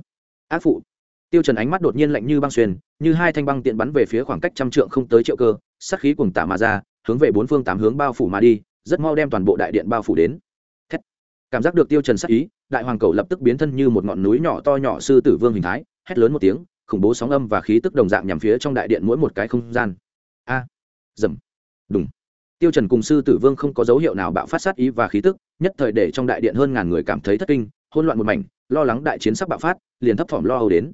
Ác phụ. Tiêu trần ánh mắt đột nhiên lạnh như băng xuyên, như hai thanh băng tiện bắn về phía khoảng cách trăm trượng không tới triệu cơ, sát khí cuồng tả mà ra, hướng về bốn phương tám hướng bao phủ mà đi, rất mau đem toàn bộ đại điện bao phủ đến. Thét. cảm giác được tiêu trần sát ý, đại hoàng cầu lập tức biến thân như một ngọn núi nhỏ to nhỏ sư tử vương hình thái, hét lớn một tiếng khủng bố sóng âm và khí tức đồng dạng nhằm phía trong đại điện mỗi một cái không gian. A à. dầm, đùng. Tiêu trần cùng sư tử vương không có dấu hiệu nào bạo phát sát ý và khí tức, nhất thời để trong đại điện hơn ngàn người cảm thấy thất kinh, hỗn loạn một mảnh, lo lắng đại chiến sắp bạo phát, liền thấp thỏm lo âu đến.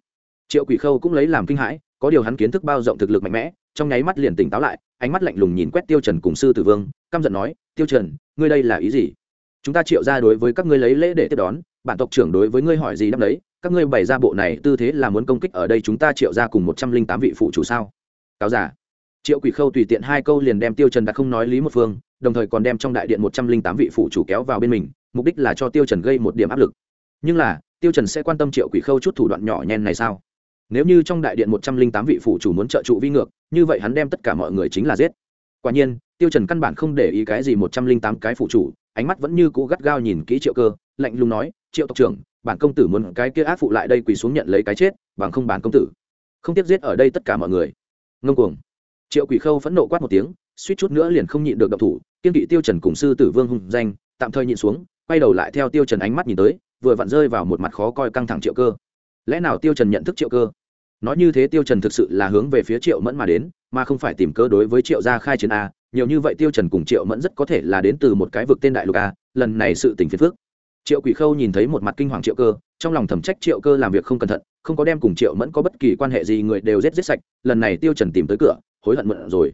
Triệu quỷ khâu cũng lấy làm kinh hãi, có điều hắn kiến thức bao rộng thực lực mạnh mẽ, trong nháy mắt liền tỉnh táo lại, ánh mắt lạnh lùng nhìn quét tiêu trần cùng sư tử vương, căm giận nói, tiêu trần, ngươi đây là ý gì? Chúng ta triệu ra đối với các ngươi lấy lễ để tiếp đón, bản tộc trưởng đối với ngươi hỏi gì đáp đấy các ngươi bày ra bộ này tư thế là muốn công kích ở đây chúng ta triệu ra cùng một trăm linh tám vị phụ chủ sao? Cáo giả. Triệu quỷ khâu tùy tiện hai câu liền đem tiêu trần đặt không nói lý một phương, đồng thời còn đem trong đại điện một trăm linh tám vị phụ chủ kéo vào bên mình, mục đích là cho tiêu trần gây một điểm áp lực. Nhưng là, tiêu trần sẽ quan tâm triệu quỷ khâu chút thủ đoạn nhỏ nhen này sao? Nếu như trong đại điện một trăm linh tám vị phụ chủ muốn trợ trụ vi ngược, như vậy hắn đem tất cả mọi người chính là giết. Quả nhiên, tiêu trần căn bản không để ý cái gì một trăm linh tám cái phụ chủ, ánh mắt vẫn như cũ gắt gao nhìn kỹ triệu cơ, lạnh lùng nói, triệu tộc trưởng bản công tử muốn cái kia áp phụ lại đây quỳ xuống nhận lấy cái chết, bằng không bản công tử không tiếp giết ở đây tất cả mọi người. Ngông cuồng. Triệu quỷ khâu phẫn nộ quát một tiếng, suýt chút nữa liền không nhịn được động thủ, kiên kỵ tiêu trần cùng sư tử vương hùng danh, tạm thời nhịn xuống, quay đầu lại theo tiêu trần ánh mắt nhìn tới, vừa vặn rơi vào một mặt khó coi căng thẳng triệu cơ. Lẽ nào tiêu trần nhận thức triệu cơ? Nói như thế tiêu trần thực sự là hướng về phía triệu mẫn mà đến, mà không phải tìm cơ đối với triệu gia khai chiến a, nhiều như vậy tiêu trần cùng triệu mẫn rất có thể là đến từ một cái vực tên đại lục a, lần này sự tình phiền phức triệu quỷ khâu nhìn thấy một mặt kinh hoàng triệu cơ, trong lòng thẩm trách triệu cơ làm việc không cẩn thận, không có đem cùng triệu mẫn có bất kỳ quan hệ gì người đều giết giết sạch, lần này tiêu trần tìm tới cửa, hối hận mượn rồi.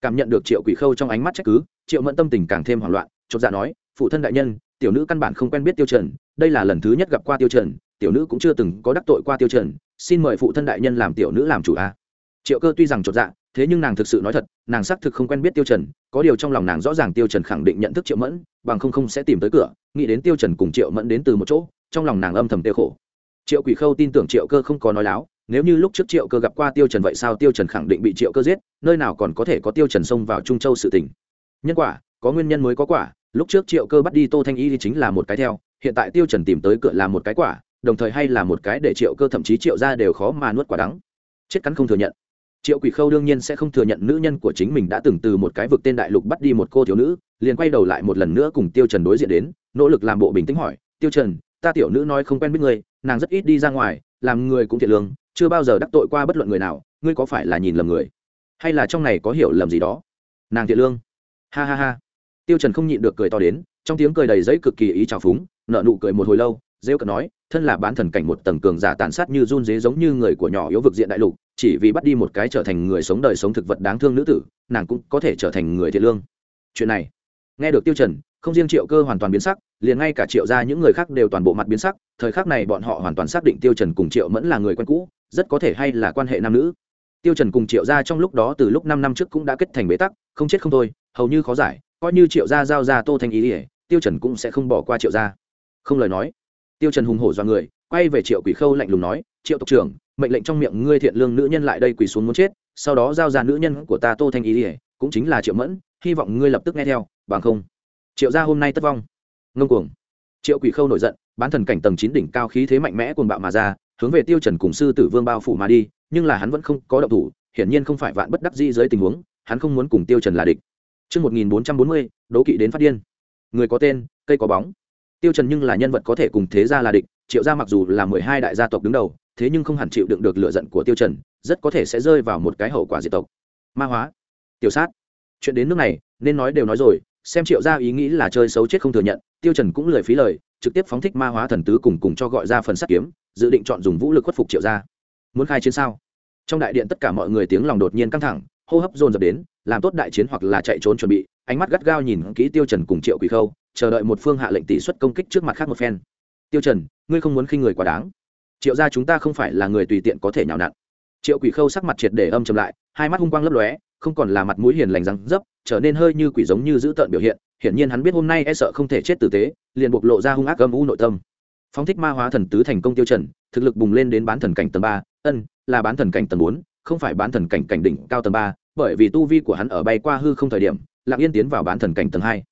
Cảm nhận được triệu quỷ khâu trong ánh mắt trách cứ, triệu mẫn tâm tình càng thêm hoảng loạn, chột dạ nói, phụ thân đại nhân, tiểu nữ căn bản không quen biết tiêu trần, đây là lần thứ nhất gặp qua tiêu trần, tiểu nữ cũng chưa từng có đắc tội qua tiêu trần, xin mời phụ thân đại nhân làm tiểu nữ làm chủ a triệu cơ tuy rằng chột dạ thế nhưng nàng thực sự nói thật, nàng xác thực không quen biết tiêu trần, có điều trong lòng nàng rõ ràng tiêu trần khẳng định nhận thức triệu mẫn, bằng không không sẽ tìm tới cửa, nghĩ đến tiêu trần cùng triệu mẫn đến từ một chỗ, trong lòng nàng âm thầm tiêu khổ. Triệu quỷ khâu tin tưởng triệu cơ không có nói láo, nếu như lúc trước triệu cơ gặp qua tiêu trần vậy sao tiêu trần khẳng định bị triệu cơ giết, nơi nào còn có thể có tiêu trần xông vào trung châu sự tình. Nhân quả, có nguyên nhân mới có quả, lúc trước triệu cơ bắt đi tô thanh y thì chính là một cái theo, hiện tại tiêu trần tìm tới cửa là một cái quả, đồng thời hay là một cái để triệu cơ thậm chí triệu ra đều khó mà nuốt quả đắng. Chết cắn không thừa nhận triệu quỷ khâu đương nhiên sẽ không thừa nhận nữ nhân của chính mình đã từng từ một cái vực tên đại lục bắt đi một cô thiếu nữ, liền quay đầu lại một lần nữa cùng tiêu trần đối diện đến, nỗ lực làm bộ bình tĩnh hỏi, tiêu trần, ta tiểu nữ nói không quen biết ngươi, nàng rất ít đi ra ngoài, làm người cũng thiệt lương, chưa bao giờ đắc tội qua bất luận người nào, ngươi có phải là nhìn lầm người? Hay là trong này có hiểu lầm gì đó? Nàng thiệt lương. Ha ha ha. Tiêu trần không nhịn được cười to đến, trong tiếng cười đầy giấy cực kỳ ý trào phúng nợ nụ cười một hồi lâu, rêu cợt nói thân là bán thần cảnh một tầng cường giả tàn sát như run dế giống như người của nhỏ yếu vực diện đại lục, chỉ vì bắt đi một cái trở thành người sống đời sống thực vật đáng thương nữ tử, nàng cũng có thể trở thành người thiện lương. Chuyện này, nghe được tiêu trần, không riêng triệu cơ hoàn toàn biến sắc, liền ngay cả triệu gia những người khác đều toàn bộ mặt biến sắc, thời khắc này bọn họ hoàn toàn xác định tiêu trần cùng triệu mẫn là người quen cũ, rất có thể hay là quan hệ nam nữ. Tiêu trần cùng triệu gia trong lúc đó từ lúc 5 năm trước cũng đã kết thành bế tắc, không chết không thôi, hầu như khó giải, coi như triệu gia giao ra tô thanh ý ỉa tiêu trần cũng sẽ không bỏ qua triệu gia. Không lời nói tiêu trần hùng hổ do người quay về triệu quỷ khâu lạnh lùng nói triệu tộc trưởng mệnh lệnh trong miệng ngươi thiện lương nữ nhân lại đây quỳ xuống muốn chết sau đó giao ra nữ nhân của ta tô thanh ý ỉa cũng chính là triệu mẫn hy vọng ngươi lập tức nghe theo bằng không triệu gia hôm nay tất vong ngông cuồng triệu quỷ khâu nổi giận bán thần cảnh tầng chín đỉnh cao khí thế mạnh mẽ cuồng bạo mà ra hướng về tiêu trần cùng sư tử vương bao phủ mà đi nhưng là hắn vẫn không có động thủ hiển nhiên không phải vạn bất đắc dĩ dưới tình huống hắn không muốn cùng tiêu trần là địch Trước 1440, đố kỵ đến phát điên. Người có tên, cây có bóng. Tiêu Trần nhưng là nhân vật có thể cùng thế gia là địch, Triệu gia mặc dù là 12 đại gia tộc đứng đầu, thế nhưng không hẳn chịu đựng được lửa giận của Tiêu Trần, rất có thể sẽ rơi vào một cái hậu quả diệt tộc. Ma hóa, tiểu sát. Chuyện đến nước này, nên nói đều nói rồi, xem Triệu gia ý nghĩ là chơi xấu chết không thừa nhận, Tiêu Trần cũng lười phí lời, trực tiếp phóng thích ma hóa thần tứ cùng cùng cho gọi ra phần sát kiếm, dự định chọn dùng vũ lực khuất phục Triệu gia. Muốn khai chiến sao? Trong đại điện tất cả mọi người tiếng lòng đột nhiên căng thẳng, hô hấp dồn dập đến, làm tốt đại chiến hoặc là chạy trốn chuẩn bị ánh mắt gắt gao nhìn kỹ tiêu trần cùng triệu quỷ khâu chờ đợi một phương hạ lệnh tỷ suất công kích trước mặt khác một phen. Tiêu trần, ngươi không muốn khinh người quá đáng. Triệu gia chúng ta không phải là người tùy tiện có thể nhào nặn. Triệu quỷ khâu sắc mặt triệt để âm trầm lại, hai mắt hung quang lấp lóe, không còn là mặt mũi hiền lành răng dấp, trở nên hơi như quỷ giống như giữ tợn biểu hiện. Hiển nhiên hắn biết hôm nay e sợ không thể chết tử tế, liền bộc lộ ra hung ác âm u nội tâm. Phóng thích ma hóa thần tứ thành công tiêu trần, thực lực bùng lên đến bán thần cảnh tầng ba, ân, là bán thần cảnh tầng bốn, không phải bán thần cảnh cảnh đỉnh cao tầng ba, bởi vì tu vi của hắn ở bay qua hư không thời điểm, lặng yên tiến vào bán thần cảnh tầng hai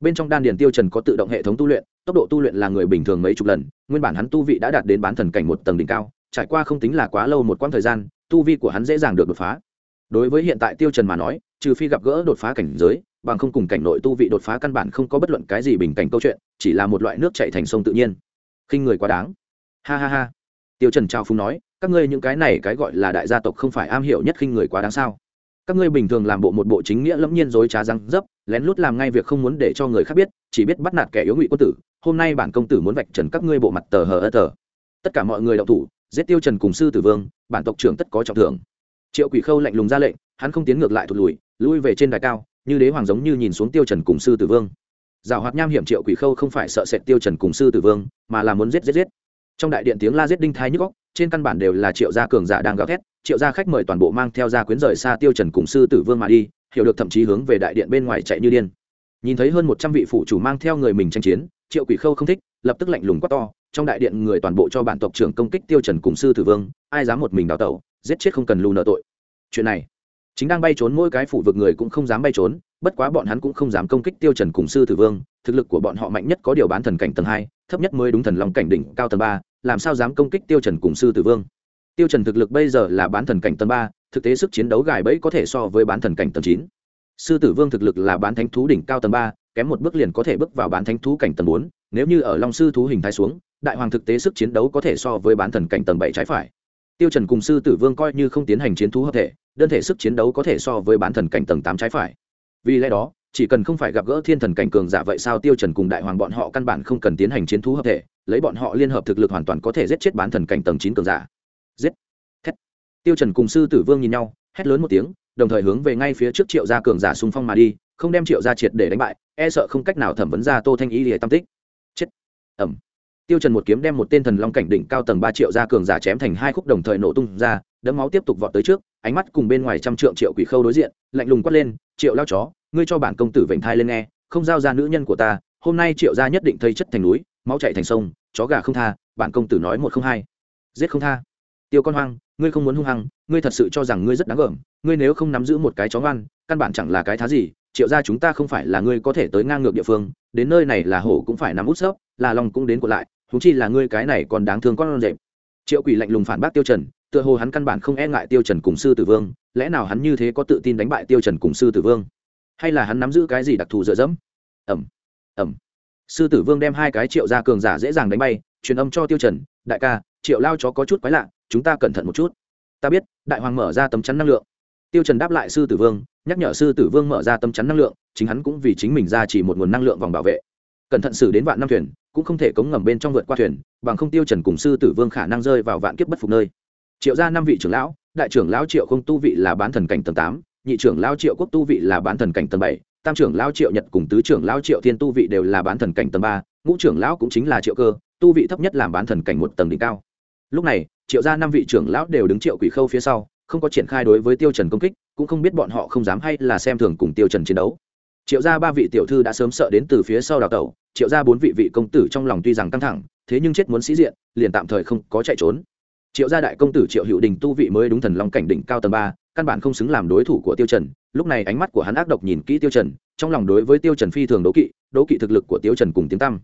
bên trong đan điền tiêu trần có tự động hệ thống tu luyện, tốc độ tu luyện là người bình thường mấy chục lần, nguyên bản hắn tu vị đã đạt đến bán thần cảnh một tầng đỉnh cao, trải qua không tính là quá lâu một quãng thời gian, tu vi của hắn dễ dàng được đột phá. Đối với hiện tại tiêu trần mà nói, trừ phi gặp gỡ đột phá cảnh giới, bằng không cùng cảnh nội tu vị đột phá căn bản không có bất luận cái gì bình cảnh câu chuyện, chỉ là một loại nước chảy thành sông tự nhiên. Khinh người quá đáng. Ha ha ha. Tiêu trần trao phúng nói, các ngươi những cái này cái gọi là đại gia tộc không phải am hiểu nhất khinh người quá đáng sao? Các ngươi bình thường làm bộ một bộ chính nghĩa lẫm nhiên dối trá răng dấp, lén lút làm ngay việc không muốn để cho người khác biết, chỉ biết bắt nạt kẻ yếu ngụy quân tử. Hôm nay bản công tử muốn vạch trần các ngươi bộ mặt tờ hờ ơ tờ. Tất cả mọi người đậu thủ, giết tiêu trần cùng sư tử vương, bản tộc trưởng tất có trọng thưởng. Triệu quỷ khâu lạnh lùng ra lệnh, hắn không tiến ngược lại thụt lùi, lui về trên đài cao, như đế hoàng giống như nhìn xuống tiêu trần cùng sư tử vương. Giảo hoạt nham hiểm triệu quỷ khâu không phải sợ sệt tiêu trần cùng sư tử vương, mà là muốn giết giết giết trong đại điện tiếng la giết đinh thái nhức góc trên căn bản đều là triệu gia cường giả đang gào thét, triệu gia khách mời toàn bộ mang theo gia quyến rời xa tiêu trần cùng sư tử vương mà đi, hiểu được thậm chí hướng về đại điện bên ngoài chạy như điên. Nhìn thấy hơn một trăm vị phụ chủ mang theo người mình tranh chiến, triệu quỷ khâu không thích, lập tức lạnh lùng quát to, trong đại điện người toàn bộ cho bản tộc trưởng công kích tiêu trần cùng sư tử vương, ai dám một mình đào tẩu, giết chết không cần lù nợ tội. Chuyện này, chính đang bay trốn mỗi cái phủ vực người cũng không dám bay trốn, bất quá bọn hắn cũng không dám công kích tiêu trần cùng sư tử vương, thực lực của bọn họ mạnh nhất có điều bán thần cảnh tầng hai, thấp nhất mới đúng thần long cảnh đỉnh cao tầng ba làm sao dám công kích tiêu trần cùng sư tử vương? Tiêu trần thực lực bây giờ là bán thần cảnh tầng ba, thực tế sức chiến đấu gài bẫy có thể so với bán thần cảnh tầng chín. Sư tử vương thực lực là bán thánh thú đỉnh cao tầng ba, kém một bước liền có thể bước vào bán thánh thú cảnh tầng bốn, nếu như ở long sư thú hình thái xuống, đại hoàng thực tế sức chiến đấu có thể so với bán thần cảnh tầng bảy trái phải. Tiêu trần cùng sư tử vương coi như không tiến hành chiến thú hợp thể, đơn thể sức chiến đấu có thể so với bán thần cảnh tầng tám trái phải. Vì lẽ đó, chỉ cần không phải gặp gỡ thiên thần cảnh cường giả vậy sao tiêu trần cùng đại hoàng bọn họ căn bản không cần tiến hành chiến thú hợp thể lấy bọn họ liên hợp thực lực hoàn toàn có thể giết chết bán thần cảnh tầng chín cường giả. Giết. Thét. Tiêu trần cùng sư tử vương nhìn nhau, hét lớn một tiếng, đồng thời hướng về ngay phía trước triệu gia cường giả xung phong mà đi, không đem triệu gia triệt để đánh bại e sợ không cách nào thẩm vấn ra tô thanh ý lìa tam tích. Chết. Ẩm tiêu trần một kiếm đem một tên thần long cảnh đỉnh cao tầng ba triệu gia cường giả chém thành hai khúc đồng thời nổ tung ra, đấm máu tiếp tục vọt tới trước, ánh mắt cùng bên ngoài trăm trượng triệu quỷ khâu đối diện, lạnh lùng quát lên, triệu lao chó, ngươi cho bản công tử vểnh thai lên nghe, không giao ra nữ nhân của ta, hôm nay triệu gia nhất định thây chất thành núi máu chảy thành sông, chó gà không tha, bản công tử nói một không hai. Giết không tha. Tiêu con hoang, ngươi không muốn hung hăng, ngươi thật sự cho rằng ngươi rất đáng gờm, ngươi nếu không nắm giữ một cái chó ngoan, căn bản chẳng là cái thá gì, triệu gia chúng ta không phải là ngươi có thể tới ngang ngược địa phương, đến nơi này là hổ cũng phải nắm út sấp, là lòng cũng đến của lại thú chi là ngươi cái này còn đáng thương con rệp. Triệu quỷ lạnh lùng phản bác tiêu trần, tựa hồ hắn căn bản không e ngại tiêu trần cùng sư tử vương, lẽ nào hắn như thế có tự tin đánh bại tiêu trần cùng sư tử vương? Hay là hắn nắm giữ cái gì đặc thù dựa dẫm? Ẩm ẩm sư tử vương đem hai cái triệu gia cường giả dễ dàng đánh bay, truyền âm cho tiêu trần, đại ca, triệu lao chó có chút quái lạ, chúng ta cẩn thận một chút. Ta biết, đại hoàng mở ra tấm chắn năng lượng. Tiêu trần đáp lại sư tử vương, nhắc nhở sư tử vương mở ra tấm chắn năng lượng, chính hắn cũng vì chính mình ra chỉ một nguồn năng lượng vòng bảo vệ. Cẩn thận xử đến vạn năm thuyền, cũng không thể cống ngầm bên trong vượt qua thuyền, bằng không tiêu trần cùng sư tử vương khả năng rơi vào vạn kiếp bất phục nơi. Triệu gia năm vị trưởng lão, đại trưởng lão triệu không tu vị là bán thần cảnh tầng tám, nhị trưởng lão triệu quốc tu vị là bán thần cảnh tầng bảy tam trưởng lão triệu nhật cùng tứ trưởng lão triệu thiên tu vị đều là bán thần cảnh tầng ba, ngũ trưởng lão cũng chính là triệu cơ, tu vị thấp nhất làm bán thần cảnh một tầng đỉnh cao. Lúc này, triệu gia năm vị trưởng lão đều đứng triệu quỷ khâu phía sau, không có triển khai đối với tiêu trần công kích, cũng không biết bọn họ không dám hay là xem thường cùng tiêu trần chiến đấu. Triệu gia ba vị tiểu thư đã sớm sợ đến từ phía sau đào tẩu, triệu gia bốn vị vị công tử trong lòng tuy rằng căng thẳng, thế nhưng chết muốn sĩ diện, liền tạm thời không có chạy trốn. Triệu gia đại công tử triệu hữu đình tu vị mới đúng thần long cảnh đỉnh cao tầng ba căn bản không xứng làm đối thủ của tiêu trần. Lúc này ánh mắt của hắn ác độc nhìn kỹ tiêu trần, trong lòng đối với tiêu trần phi thường đấu kỵ đấu kỵ thực lực của tiêu trần cùng tiếng tăm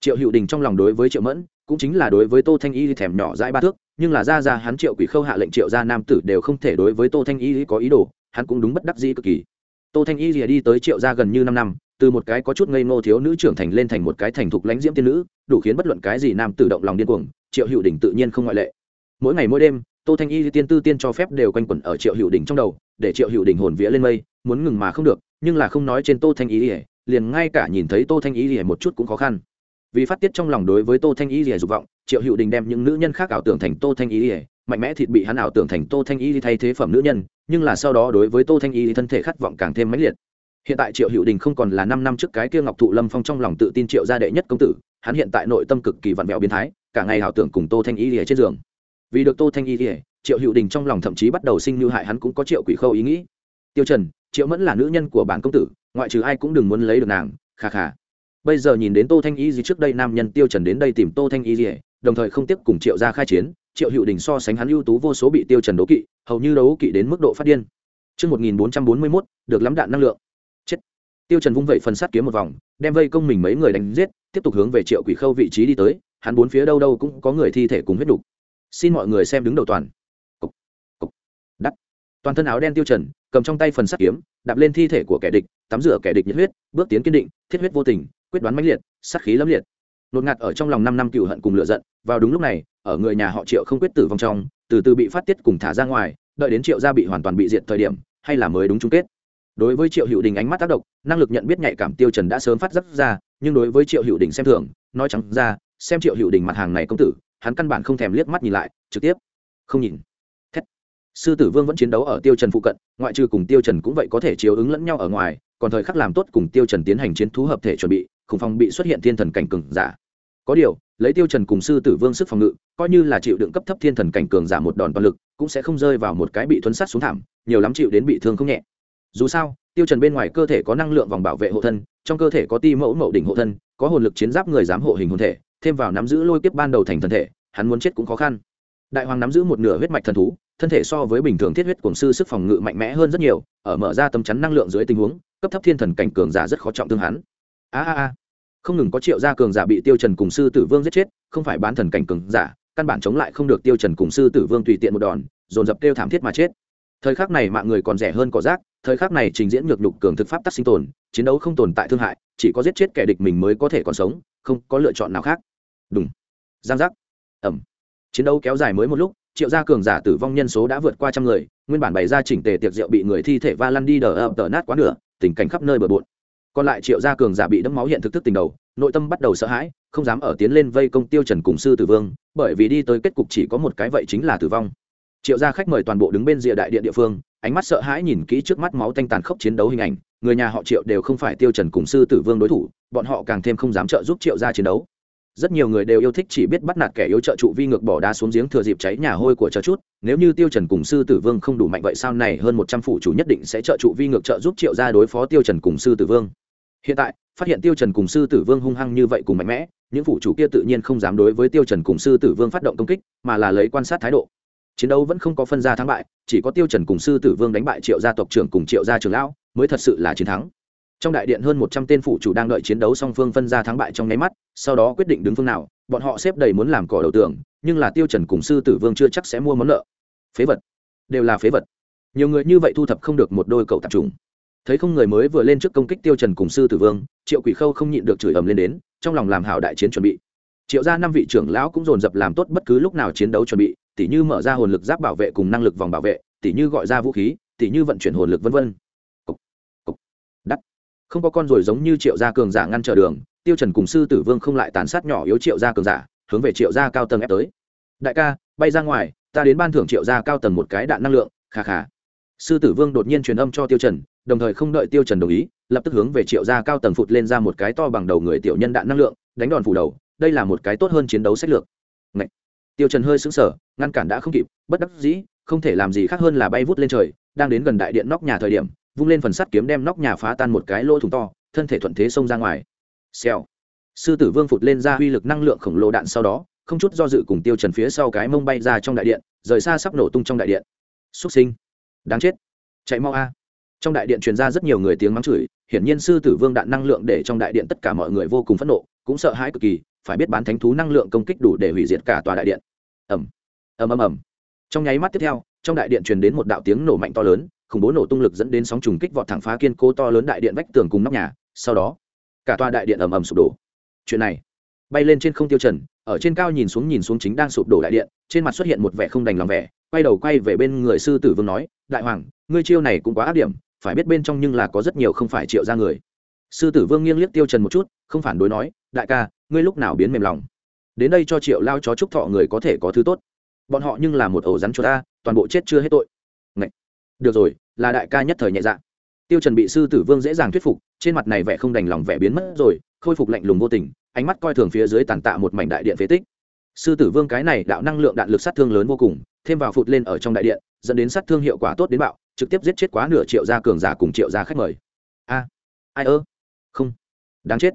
triệu hữu đình trong lòng đối với triệu mẫn, cũng chính là đối với tô thanh y thèm nhỏ dãi ba thước, nhưng là ra ra hắn triệu quỷ khâu hạ lệnh triệu gia nam tử đều không thể đối với tô thanh y có ý đồ, hắn cũng đúng bất đắc dĩ cực kỳ. Tô thanh y lìa đi tới triệu gia gần như năm năm, từ một cái có chút ngây ngô thiếu nữ trưởng thành lên thành một cái thành thục lãnh diễm tiên nữ, đủ khiến bất luận cái gì nam tử động lòng điên cuồng, triệu hữu đình tự nhiên không ngoại lệ. Mỗi ngày mỗi đêm tô thanh y tiên tư tiên cho phép đều quanh quẩn ở triệu hữu đình trong đầu, để triệu hữu đình hồn vía lên mây, muốn ngừng mà không được, nhưng là không nói trên tô thanh y ỉa liền ngay cả nhìn thấy tô thanh y ỉa một chút cũng khó khăn. Vì phát tiết trong lòng đối với tô thanh y ỉa dục vọng, triệu hữu đình đem những nữ nhân khác ảo tưởng thành tô thanh y ỉa mạnh mẽ thịt bị hắn ảo tưởng thành tô thanh y thay thế phẩm nữ nhân, nhưng là sau đó đối với tô thanh y thân thể khát vọng càng thêm mãnh liệt. Hiện tại triệu hữu đình không còn là năm năm trước cái kia ngọc thụ lâm phong trong lòng tự tin triệu gia đệ nhất công tử, hắn hiện tại nội tâm cực kỳ vặn vẹo biến thái, cả ngày ảo tưởng cùng tô thanh y rìa trên giường vì được tô thanh y thì triệu hữu đình trong lòng thậm chí bắt đầu sinh như hại hắn cũng có triệu quỷ khâu ý nghĩ tiêu trần triệu mẫn là nữ nhân của bản công tử ngoại trừ ai cũng đừng muốn lấy được nàng khà khà bây giờ nhìn đến tô thanh y gì trước đây nam nhân tiêu trần đến đây tìm tô thanh y gì đồng thời không tiếp cùng triệu gia khai chiến triệu hữu đình so sánh hắn ưu tú vô số bị tiêu trần đấu kỵ hầu như đấu kỵ đến mức độ phát điên Trước 1441, được lắm đạn năng lượng. Chết. Tiêu Trần vung vậy phần sát kiếm một vòng, đem vây công mình mấy người đánh giết, tiếp tục hướng về Triệu Quỷ Khâu vị trí đi tới, hắn bốn phía đâu đâu cũng có người thi thể cùng huyết đủ. Xin mọi người xem đứng đầu toàn. Cục, cục, đắt. Toàn thân áo đen Tiêu Trần, cầm trong tay phần sắt kiếm, đạp lên thi thể của kẻ địch, tắm rửa kẻ địch nhiệt huyết, bước tiến kiên định, thiết huyết vô tình, quyết đoán mãnh liệt sát khí lâm liệt nột ngạt ở trong lòng năm năm cựu hận cùng lựa giận vào đúng lúc này ở người nhà họ triệu không quyết tử vong trong từ từ bị phát tiết cùng thả ra ngoài đợi đến triệu gia bị hoàn toàn bị diệt thời điểm hay là mới đúng chung kết đối với triệu hữu đình ánh mắt tác động năng lực nhận biết nhạy cảm tiêu trần đã sớm phát giác ra nhưng đối với triệu hữu đình xem thường nói chẳng ra xem triệu hữu đình mặt hàng này công tử hắn căn bản không thèm liếc mắt nhìn lại, trực tiếp, không nhìn. Thét. sư tử vương vẫn chiến đấu ở tiêu trần phụ cận, ngoại trừ cùng tiêu trần cũng vậy có thể chiếu ứng lẫn nhau ở ngoài, còn thời khắc làm tốt cùng tiêu trần tiến hành chiến thú hợp thể chuẩn bị, khủng phong bị xuất hiện thiên thần cảnh cường giả. Có điều, lấy tiêu trần cùng sư tử vương sức phòng ngự, coi như là chịu đựng cấp thấp thiên thần cảnh cường giả một đòn toàn lực, cũng sẽ không rơi vào một cái bị thuấn sát xuống thảm, nhiều lắm chịu đến bị thương không nhẹ. Dù sao, tiêu trần bên ngoài cơ thể có năng lượng vòng bảo vệ hộ thân, trong cơ thể có ti mẫu mậu đỉnh hộ thân, có hồn lực chiến giáp người dám hộ hình hồn thể thêm vào nắm giữ lôi kiếp ban đầu thành thần thể, hắn muốn chết cũng khó khăn. Đại hoàng nắm giữ một nửa huyết mạch thần thú, thân thể so với bình thường thiết huyết cuồng sư sức phòng ngự mạnh mẽ hơn rất nhiều, ở mở ra tấm chắn năng lượng dưới tình huống, cấp thấp thiên thần cảnh cường giả rất khó trọng thương hắn. A a a. Không ngừng có triệu gia cường giả bị tiêu trần cùng sư tử vương giết chết, không phải bán thần cảnh cường giả, căn bản chống lại không được tiêu trần cùng sư tử vương tùy tiện một đòn, dồn dập tiêu thảm thiết mà chết. Thời khắc này mạng người còn rẻ hơn cỏ rác, thời khắc này trình diễn nhược nhục cường thực pháp tắc sinh tồn, chiến đấu không tồn tại thương hại, chỉ có giết chết kẻ địch mình mới có thể còn sống không có lựa chọn nào khác. Đúng giang giác. Ẩm. Chiến đấu kéo dài mới một lúc, triệu gia cường giả tử vong nhân số đã vượt qua trăm người, nguyên bản bày ra chỉnh tề tiệc rượu bị người thi thể va lăn đi đờ ập tờ nát quá nửa, tình cảnh khắp nơi bờ bộn. Còn lại triệu gia cường giả bị đẫm máu hiện thực thức tình đầu, nội tâm bắt đầu sợ hãi, không dám ở tiến lên vây công tiêu trần cùng sư tử vương, bởi vì đi tới kết cục chỉ có một cái vậy chính là tử vong. Triệu gia khách mời toàn bộ đứng bên rìa đại điện địa phương, ánh mắt sợ hãi nhìn kỹ trước mắt máu tanh tàn khốc chiến đấu hình ảnh người nhà họ triệu đều không phải tiêu trần cùng sư tử vương đối thủ, bọn họ càng thêm không dám trợ giúp triệu gia chiến đấu. Rất nhiều người đều yêu thích chỉ biết bắt nạt kẻ yếu trợ trụ vi ngược bỏ đá xuống giếng thừa dịp cháy nhà hôi của chờ chút, nếu như tiêu trần cùng sư tử vương không đủ mạnh vậy sau này hơn một trăm phụ chủ nhất định sẽ trợ trụ vi ngược trợ giúp triệu gia đối phó tiêu trần cùng sư tử vương. Hiện tại, phát hiện tiêu trần cùng sư tử vương hung hăng như vậy cùng mạnh mẽ, những phụ chủ kia tự nhiên không dám đối với tiêu trần cùng sư tử vương phát động công kích, mà là lấy quan sát thái độ. Chiến đấu vẫn không có phân ra thắng bại, chỉ có tiêu trần cùng sư tử vương đánh bại triệu gia tộc trưởng cùng triệu gia trưởng lão mới thật sự là chiến thắng. Trong đại điện hơn một trăm tên phụ chủ đang đợi chiến đấu song phương phân ra thắng bại trong nháy mắt, sau đó quyết định đứng phương nào, bọn họ xếp đầy muốn làm cỏ đầu tường, nhưng là tiêu trần cùng sư tử vương chưa chắc sẽ mua món nợ. Phế vật. Đều là phế vật. Nhiều người như vậy thu thập không được một đôi cậu tạp trùng. Thấy không người mới vừa lên trước công kích tiêu trần cùng sư tử vương, triệu quỷ khâu không nhịn được chửi ầm lên đến, trong lòng làm hảo đại chiến chuẩn bị. Triệu gia năm vị trưởng lão cũng dồn dập làm tốt bất cứ lúc nào chiến đấu chuẩn bị, tỉ như mở ra hồn lực giáp bảo vệ cùng năng lực vòng bảo vệ, tỉ như gọi ra vũ khí, tỉ như vận chuyển hồn lực vân vân không có con rồi giống như triệu gia cường giả ngăn trở đường, tiêu trần cùng sư tử vương không lại tàn sát nhỏ yếu triệu gia cường giả, hướng về triệu gia cao tầng ép tới. Đại ca, bay ra ngoài, ta đến ban thưởng triệu gia cao tầng một cái đạn năng lượng khà khà sư tử vương đột nhiên truyền âm cho tiêu trần, đồng thời không đợi tiêu trần đồng ý, lập tức hướng về triệu gia cao tầng phụt lên ra một cái to bằng đầu người tiểu nhân đạn năng lượng, đánh đòn phủ đầu, đây là một cái tốt hơn chiến đấu sách lược. Ngậy. tiêu trần hơi sững sờ, ngăn cản đã không kịp, bất đắc dĩ, không thể làm gì khác hơn là bay vút lên trời, đang đến gần đại điện nóc nhà thời điểm vung lên phần sắt kiếm đem nóc nhà phá tan một cái lỗ thủng to, thân thể thuận thế xông ra ngoài. Xèo. Sư tử vương phụt lên ra uy lực năng lượng khổng lồ đạn sau đó, không chút do dự cùng tiêu trần phía sau cái mông bay ra trong đại điện, rời xa sắp nổ tung trong đại điện. Xuất sinh. Đáng chết. Chạy mau a. Trong đại điện truyền ra rất nhiều người tiếng mắng chửi, hiển nhiên sư tử vương đạn năng lượng để trong đại điện tất cả mọi người vô cùng phẫn nộ, cũng sợ hãi cực kỳ, phải biết bán thánh thú năng lượng công kích đủ để hủy diệt cả tòa đại điện. Ầm. Ầm ầm ầm. Trong nháy mắt tiếp theo, trong đại điện truyền đến một đạo tiếng nổ mạnh to lớn khủng bố nổ tung lực dẫn đến sóng trùng kích vọt thẳng phá kiên cố to lớn đại điện vách tường cùng nóc nhà, sau đó, cả tòa đại điện ầm ầm sụp đổ. Chuyện này, bay lên trên không tiêu trần, ở trên cao nhìn xuống nhìn xuống chính đang sụp đổ đại điện, trên mặt xuất hiện một vẻ không đành lòng vẻ, quay đầu quay về bên người sư tử vương nói, đại hoàng, ngươi chiêu này cũng quá ác điểm, phải biết bên trong nhưng là có rất nhiều không phải triệu ra người. Sư tử vương nghiêng liếc tiêu trần một chút, không phản đối nói, đại ca, ngươi lúc nào biến mềm lòng? Đến đây cho triệu lao chó chúc thọ người có thể có thứ tốt. Bọn họ nhưng là một ổ rắn cho ta, toàn bộ chết chưa hết tội được rồi, là đại ca nhất thời nhẹ dạ. Tiêu trần bị sư tử vương dễ dàng thuyết phục, trên mặt này vẻ không đành lòng vẻ biến mất rồi, khôi phục lạnh lùng vô tình, ánh mắt coi thường phía dưới tàn tạ một mảnh đại điện phế tích. Sư tử vương cái này đạo năng lượng đạn lực sát thương lớn vô cùng, thêm vào phụt lên ở trong đại điện, dẫn đến sát thương hiệu quả tốt đến bạo, trực tiếp giết chết quá nửa triệu gia cường giả cùng triệu gia khách mời. A, ai ơ? Không. Đáng chết.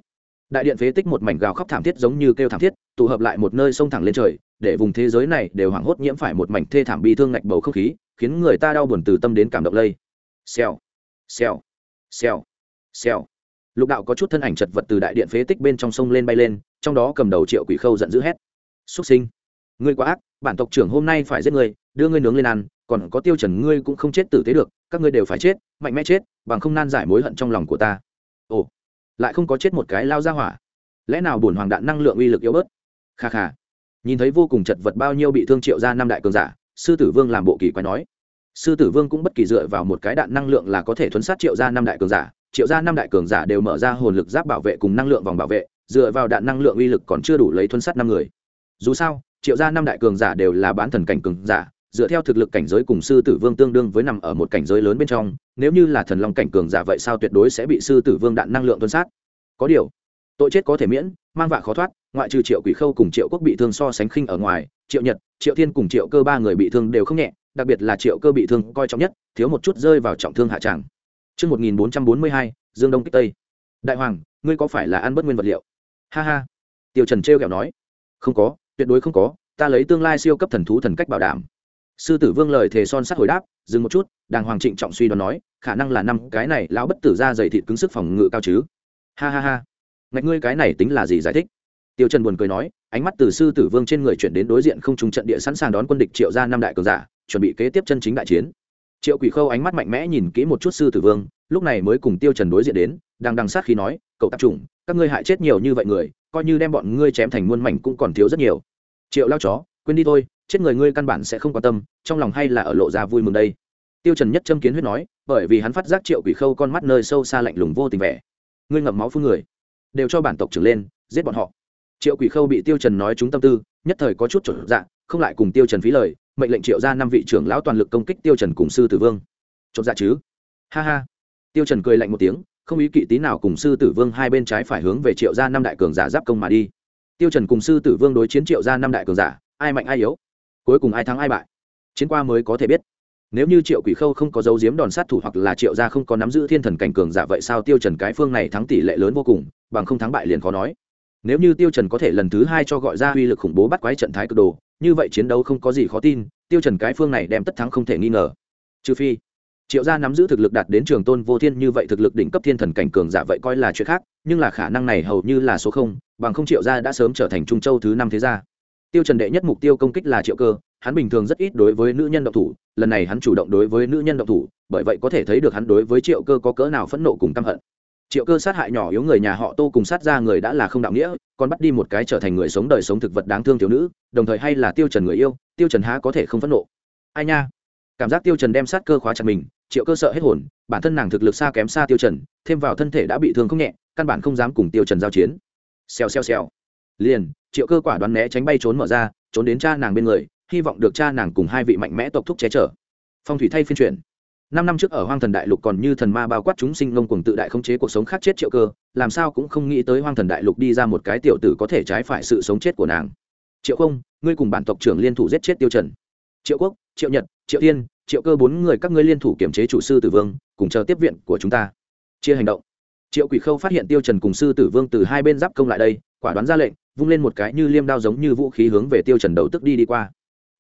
Đại điện phế tích một mảnh gào khóc thảm thiết giống như kêu thảm thiết, tụ hợp lại một nơi sông thẳng lên trời, để vùng thế giới này đều hoảng hốt nhiễm phải một mảnh thê thảm bi thương ngạch bầu không khí khiến người ta đau buồn từ tâm đến cảm động lây. Xèo xèo xèo xèo. Lục đạo có chút thân ảnh chật vật từ đại điện phế tích bên trong sông lên bay lên, trong đó cầm đầu triệu quỷ khâu giận dữ hét. Xuất sinh, ngươi quá ác, bản tộc trưởng hôm nay phải giết ngươi, đưa ngươi nướng lên ăn, còn có tiêu trần ngươi cũng không chết tử tế được, các ngươi đều phải chết, mạnh mẽ chết, bằng không nan giải mối hận trong lòng của ta. Ồ, lại không có chết một cái lao ra hỏa. Lẽ nào bổn hoàng đạn năng lượng uy lực yếu bớt? Kha kha. Nhìn thấy vô cùng chật vật bao nhiêu bị thương triệu ra năm đại cường giả sư tử vương làm bộ kỳ quái nói. Sư tử vương cũng bất kỳ dựa vào một cái đạn năng lượng là có thể thuấn sát triệu ra năm đại cường giả. Triệu ra năm đại cường giả đều mở ra hồn lực giáp bảo vệ cùng năng lượng vòng bảo vệ, dựa vào đạn năng lượng uy lực còn chưa đủ lấy thuấn sát năm người. Dù sao, triệu ra năm đại cường giả đều là bán thần cảnh cường giả, dựa theo thực lực cảnh giới cùng sư tử vương tương đương với nằm ở một cảnh giới lớn bên trong, nếu như là thần long cảnh cường giả vậy sao tuyệt đối sẽ bị sư tử vương đạn năng lượng tuân sát? Có điều, tội chết có thể miễn mang vạ khó thoát ngoại trừ triệu quỷ khâu cùng triệu quốc bị thương so sánh khinh ở ngoài triệu nhật triệu thiên cùng triệu cơ ba người bị thương đều không nhẹ đặc biệt là triệu cơ bị thương coi trọng nhất thiếu một chút rơi vào trọng thương hạ tràng Trước 1442, Dương Đông Kích Tây. Đại Hoàng, ngươi có phải là ăn bất nguyên vật liệu? Ha ha. Tiêu Trần treo kẹo nói. Không có, tuyệt đối không có, ta lấy tương lai siêu cấp thần thú thần cách bảo đảm sư tử vương lời thề son sắt hồi đáp dừng một chút đàng hoàng trịnh trọng suy đoán nói khả năng là năm cái này lão bất tử ra dày thịt cứng sức phòng ngự cao chứ ha ha ha ngạch ngươi cái này tính là gì giải thích? Tiêu trần buồn cười nói ánh mắt từ sư tử vương trên người chuyển đến đối diện không trung trận địa sẵn sàng đón quân địch triệu ra năm đại cường giả chuẩn bị kế tiếp chân chính đại chiến. Triệu quỷ khâu ánh mắt mạnh mẽ nhìn kỹ một chút sư tử vương lúc này mới cùng tiêu trần đối diện đến đang đằng sát khi nói cậu tập trùng, các ngươi hại chết nhiều như vậy người coi như đem bọn ngươi chém thành muôn mảnh cũng còn thiếu rất nhiều. Triệu lao chó quên đi thôi chết người ngươi căn bản sẽ không quan tâm trong lòng hay là ở lộ ra vui mừng đây. Tiêu trần nhất châm kiến huyết nói bởi vì hắn phát giác triệu quỷ khâu con mắt nơi sâu xa lạnh lùng vô tình vẻ. Ngươi ngậm máu phun người đều cho bản tộc trưởng lên, giết bọn họ. Triệu quỷ khâu bị tiêu trần nói chúng tâm tư, nhất thời có chút trở dạ không lại cùng tiêu trần phí lời, mệnh lệnh triệu ra năm vị trưởng lão toàn lực công kích tiêu trần cùng sư tử vương. Chột dạ chứ? Ha ha. Tiêu trần cười lạnh một tiếng, không ý kỵ tí nào cùng sư tử vương hai bên trái phải hướng về triệu gia năm đại cường giả giáp công mà đi. Tiêu trần cùng sư tử vương đối chiến triệu gia năm đại cường giả, ai mạnh ai yếu? Cuối cùng ai thắng ai bại? Chiến qua mới có thể biết nếu như triệu quỷ khâu không có dấu diếm đòn sát thủ hoặc là triệu gia không có nắm giữ thiên thần cảnh cường giả vậy sao tiêu trần cái phương này thắng tỷ lệ lớn vô cùng, bằng không thắng bại liền khó nói. Nếu như tiêu trần có thể lần thứ hai cho gọi ra uy lực khủng bố bắt quái trận thái cực đồ, như vậy chiến đấu không có gì khó tin, tiêu trần cái phương này đem tất thắng không thể nghi ngờ. Trừ phi, triệu gia nắm giữ thực lực đạt đến trường tôn vô thiên như vậy thực lực đỉnh cấp thiên thần cảnh cường giả vậy coi là chuyện khác, nhưng là khả năng này hầu như là số không, bằng không triệu gia đã sớm trở thành trung châu thứ năm thế gia. Tiêu trần đệ nhất mục tiêu công kích là triệu cơ hắn bình thường rất ít đối với nữ nhân động thủ, lần này hắn chủ động đối với nữ nhân động thủ, bởi vậy có thể thấy được hắn đối với triệu cơ có cỡ nào phẫn nộ cùng căm hận. Triệu cơ sát hại nhỏ yếu người nhà họ tô cùng sát ra người đã là không đạo nghĩa, còn bắt đi một cái trở thành người sống đời sống thực vật đáng thương thiếu nữ, đồng thời hay là tiêu trần người yêu, tiêu trần há có thể không phẫn nộ. Ai nha? Cảm giác tiêu trần đem sát cơ khóa chặt mình, triệu cơ sợ hết hồn, bản thân nàng thực lực xa kém xa tiêu trần, thêm vào thân thể đã bị thương không nhẹ, căn bản không dám cùng tiêu trần giao chiến. Xèo xèo xèo. Liền, triệu cơ quả đoán né tránh bay trốn mở ra, trốn đến cha nàng bên người hy vọng được cha nàng cùng hai vị mạnh mẽ tộc thúc che chở. Phong thủy thay phiên truyền. năm năm trước ở hoang thần đại lục còn như thần ma bao quát chúng sinh ngông cuồng tự đại khống chế cuộc sống khác chết triệu cơ, làm sao cũng không nghĩ tới hoang thần đại lục đi ra một cái tiểu tử có thể trái phải sự sống chết của nàng. Triệu không, ngươi cùng bản tộc trưởng liên thủ giết chết tiêu trần. Triệu quốc, triệu nhật, triệu tiên triệu cơ bốn người các ngươi liên thủ kiểm chế chủ sư tử vương, cùng chờ tiếp viện của chúng ta. Chia hành động. Triệu quỷ khâu phát hiện tiêu trần cùng sư tử vương từ hai bên giáp công lại đây, quả đoán ra lệnh, vung lên một cái như liêm đao giống như vũ khí hướng về tiêu trần đầu tức đi đi qua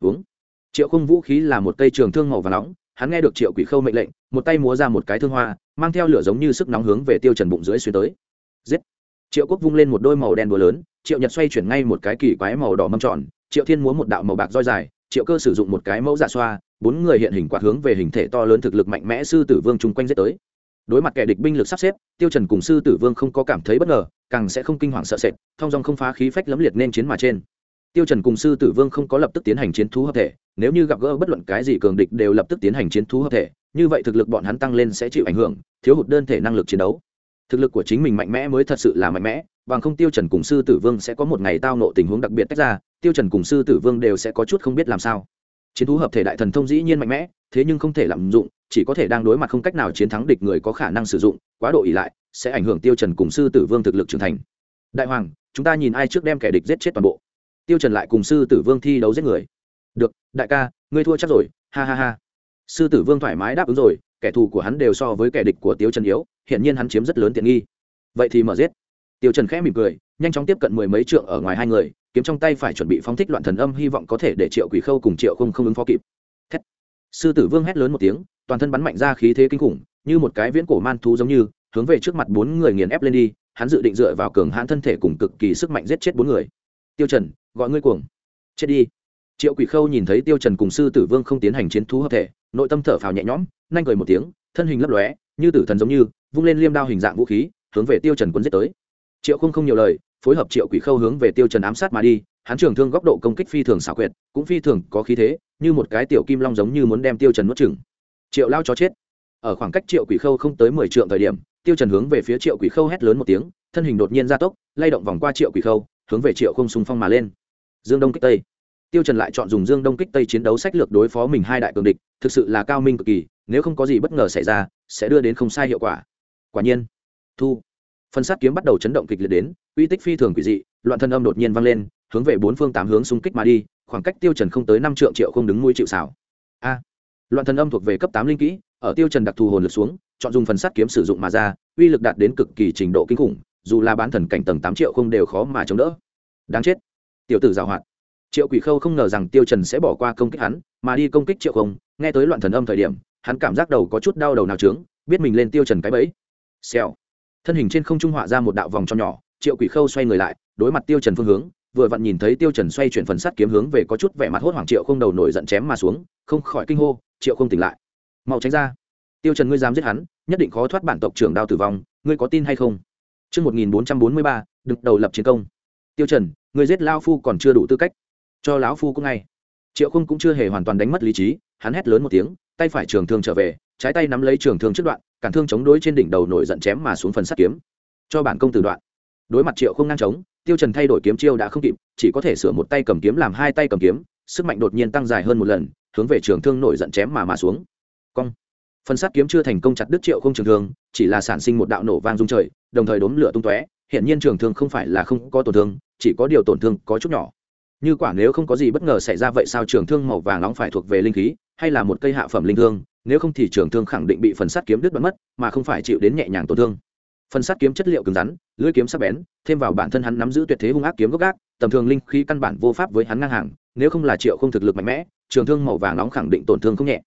uống. Triệu không vũ khí là một cây trường thương màu vàng nóng, hắn nghe được triệu quỷ khâu mệnh lệnh, một tay múa ra một cái thương hoa, mang theo lửa giống như sức nóng hướng về tiêu trần bụng dưới xuyên tới. Giết! Triệu quốc vung lên một đôi màu đen búa lớn, triệu nhật xoay chuyển ngay một cái kỳ quái màu đỏ mâm tròn, triệu thiên múa một đạo màu bạc roi dài, triệu cơ sử dụng một cái mẫu giả xoa, bốn người hiện hình quạt hướng về hình thể to lớn thực lực mạnh mẽ sư tử vương chung quanh giết tới. Đối mặt kẻ địch binh lực sắp xếp, tiêu trần cùng sư tử vương không có cảm thấy bất ngờ, càng sẽ không kinh hoàng sợ sệt thông dong không phá khí phách lấm liệt nên chiến mà trên tiêu trần cùng sư tử vương không có lập tức tiến hành chiến thú hợp thể, nếu như gặp gỡ bất luận cái gì cường địch đều lập tức tiến hành chiến thú hợp thể, như vậy thực lực bọn hắn tăng lên sẽ chịu ảnh hưởng, thiếu hụt đơn thể năng lực chiến đấu. Thực lực của chính mình mạnh mẽ mới thật sự là mạnh mẽ, bằng không tiêu trần cùng sư tử vương sẽ có một ngày tao nộ tình huống đặc biệt tách ra, tiêu trần cùng sư tử vương đều sẽ có chút không biết làm sao. Chiến thú hợp thể đại thần thông dĩ nhiên mạnh mẽ, thế nhưng không thể lạm dụng, chỉ có thể đang đối mặt không cách nào chiến thắng địch người có khả năng sử dụng, quá độ ỉ lại, sẽ ảnh hưởng tiêu trần cùng sư tử vương thực lực trưởng thành. Đại hoàng, chúng ta nhìn ai trước đem kẻ địch giết chết toàn bộ? Tiêu trần lại cùng sư tử vương thi đấu giết người. Được, đại ca, ngươi thua chắc rồi, ha ha ha. Sư tử vương thoải mái đáp ứng rồi, kẻ thù của hắn đều so với kẻ địch của tiêu trần yếu hiện nhiên hắn chiếm rất lớn tiện nghi. Vậy thì mở giết. Tiêu trần khẽ mỉm cười, nhanh chóng tiếp cận mười mấy trượng ở ngoài hai người, kiếm trong tay phải chuẩn bị phóng thích loạn thần âm, hy vọng có thể để triệu quỷ khâu cùng triệu không không ứng phó kịp. Thét. sư tử vương hét lớn một tiếng, toàn thân bắn mạnh ra khí thế kinh khủng, như một cái viễn cổ man thú giống như, hướng về trước mặt bốn người nghiền ép lên đi, hắn dự định dựa vào cường hãn thân thể cùng cực kỳ sức mạnh giết chết bốn người. Tiêu trần gọi ngươi cuồng. Chết đi. Triệu quỷ khâu nhìn thấy tiêu trần cùng sư tử vương không tiến hành chiến thú hợp thể, nội tâm thở phào nhẹ nhõm, nhanh cười một tiếng, thân hình lấp lóe, như tử thần giống như, vung lên liêm đao hình dạng vũ khí, hướng về tiêu trần quân giết tới. Triệu không không nhiều lời, phối hợp triệu quỷ khâu hướng về tiêu trần ám sát mà đi, hắn trường thương góc độ công kích phi thường xảo quyệt, cũng phi thường có khí thế, như một cái tiểu kim long giống như muốn đem tiêu trần nuốt chửng. Triệu lao chó chết. Ở khoảng cách triệu quỷ khâu không tới mười trượng thời điểm, tiêu trần hướng về phía triệu quỷ khâu hét lớn một tiếng, thân hình đột nhiên gia tốc, lay động vòng qua triệu quỷ khâu, hướng về triệu không xung phong mà lên dương đông kích tây. Tiêu trần lại chọn dùng dương đông kích tây chiến đấu sách lược đối phó mình hai đại cường địch, thực sự là cao minh cực kỳ, nếu không có gì bất ngờ xảy ra, sẽ đưa đến không sai hiệu quả. Quả nhiên, thu. Phần sát kiếm bắt đầu chấn động kịch liệt đến, uy tích phi thường quỷ dị, loạn thân âm đột nhiên vang lên, hướng về bốn phương tám hướng xung kích mà đi, khoảng cách tiêu trần không tới năm triệu triệu không đứng mũi chịu xảo a. Loạn thân âm thuộc về cấp tám linh kỹ, ở tiêu trần đặc thù hồn lực xuống, chọn dùng phần sát kiếm sử dụng mà ra, uy lực đạt đến cực kỳ trình độ kinh khủng, dù là bán thần cảnh tầng tám triệu không đều khó mà chống đỡ. Đáng chết tiểu tử giảo hoạt. Triệu quỷ khâu không ngờ rằng tiêu trần sẽ bỏ qua công kích hắn mà đi công kích triệu không nghe tới loạn thần âm thời điểm hắn cảm giác đầu có chút đau đầu nào trướng biết mình lên tiêu trần cái bẫy. Xèo. Thân hình trên không trung họa ra một đạo vòng tròn nhỏ triệu quỷ khâu xoay người lại đối mặt tiêu trần phương hướng vừa vặn nhìn thấy tiêu trần xoay chuyển phần sắt kiếm hướng về có chút vẻ mặt hốt hoảng triệu không đầu nổi giận chém mà xuống không khỏi kinh hô triệu không tỉnh lại. Mau tránh ra. Tiêu trần ngươi dám giết hắn nhất định khó thoát bản tộc trưởng đao tử vong ngươi có tin hay không? Chương 1443, đừng đầu lập chiến công. Tiêu Trần, Người giết lão phu còn chưa đủ tư cách. Cho lão phu cũng ngay. Triệu Không cũng chưa hề hoàn toàn đánh mất lý trí, hắn hét lớn một tiếng, tay phải trường thương trở về, trái tay nắm lấy trường thương trước đoạn, cản thương chống đối trên đỉnh đầu nổi giận chém mà xuống phần sắt kiếm. Cho bản công tử đoạn. Đối mặt Triệu Không ngang chống, Tiêu Trần thay đổi kiếm chiêu đã không kịp, chỉ có thể sửa một tay cầm kiếm làm hai tay cầm kiếm, sức mạnh đột nhiên tăng dài hơn một lần, hướng về trường thương nổi giận chém mà mà xuống. Cong phần sát kiếm chưa thành công chặt đứt triệu không trường thương chỉ là sản sinh một đạo nổ vang rung trời đồng thời đốn lửa tung tóe hiện nhiên trường thương không phải là không có tổn thương, chỉ có điều tổn thương có chút nhỏ. Như quả nếu không có gì bất ngờ xảy ra vậy sao trường thương màu vàng nóng phải thuộc về linh khí, hay là một cây hạ phẩm linh thương? Nếu không thì trường thương khẳng định bị phần sắt kiếm đứt bắn mất, mà không phải chịu đến nhẹ nhàng tổn thương. Phần sắt kiếm chất liệu cứng rắn, lưỡi kiếm sắc bén, thêm vào bản thân hắn nắm giữ tuyệt thế hung ác kiếm gốc gác, tầm thường linh khí căn bản vô pháp với hắn ngang hàng, nếu không là triệu không thực lực mạnh mẽ, trường thương màu vàng nóng khẳng định tổn thương không nhẹ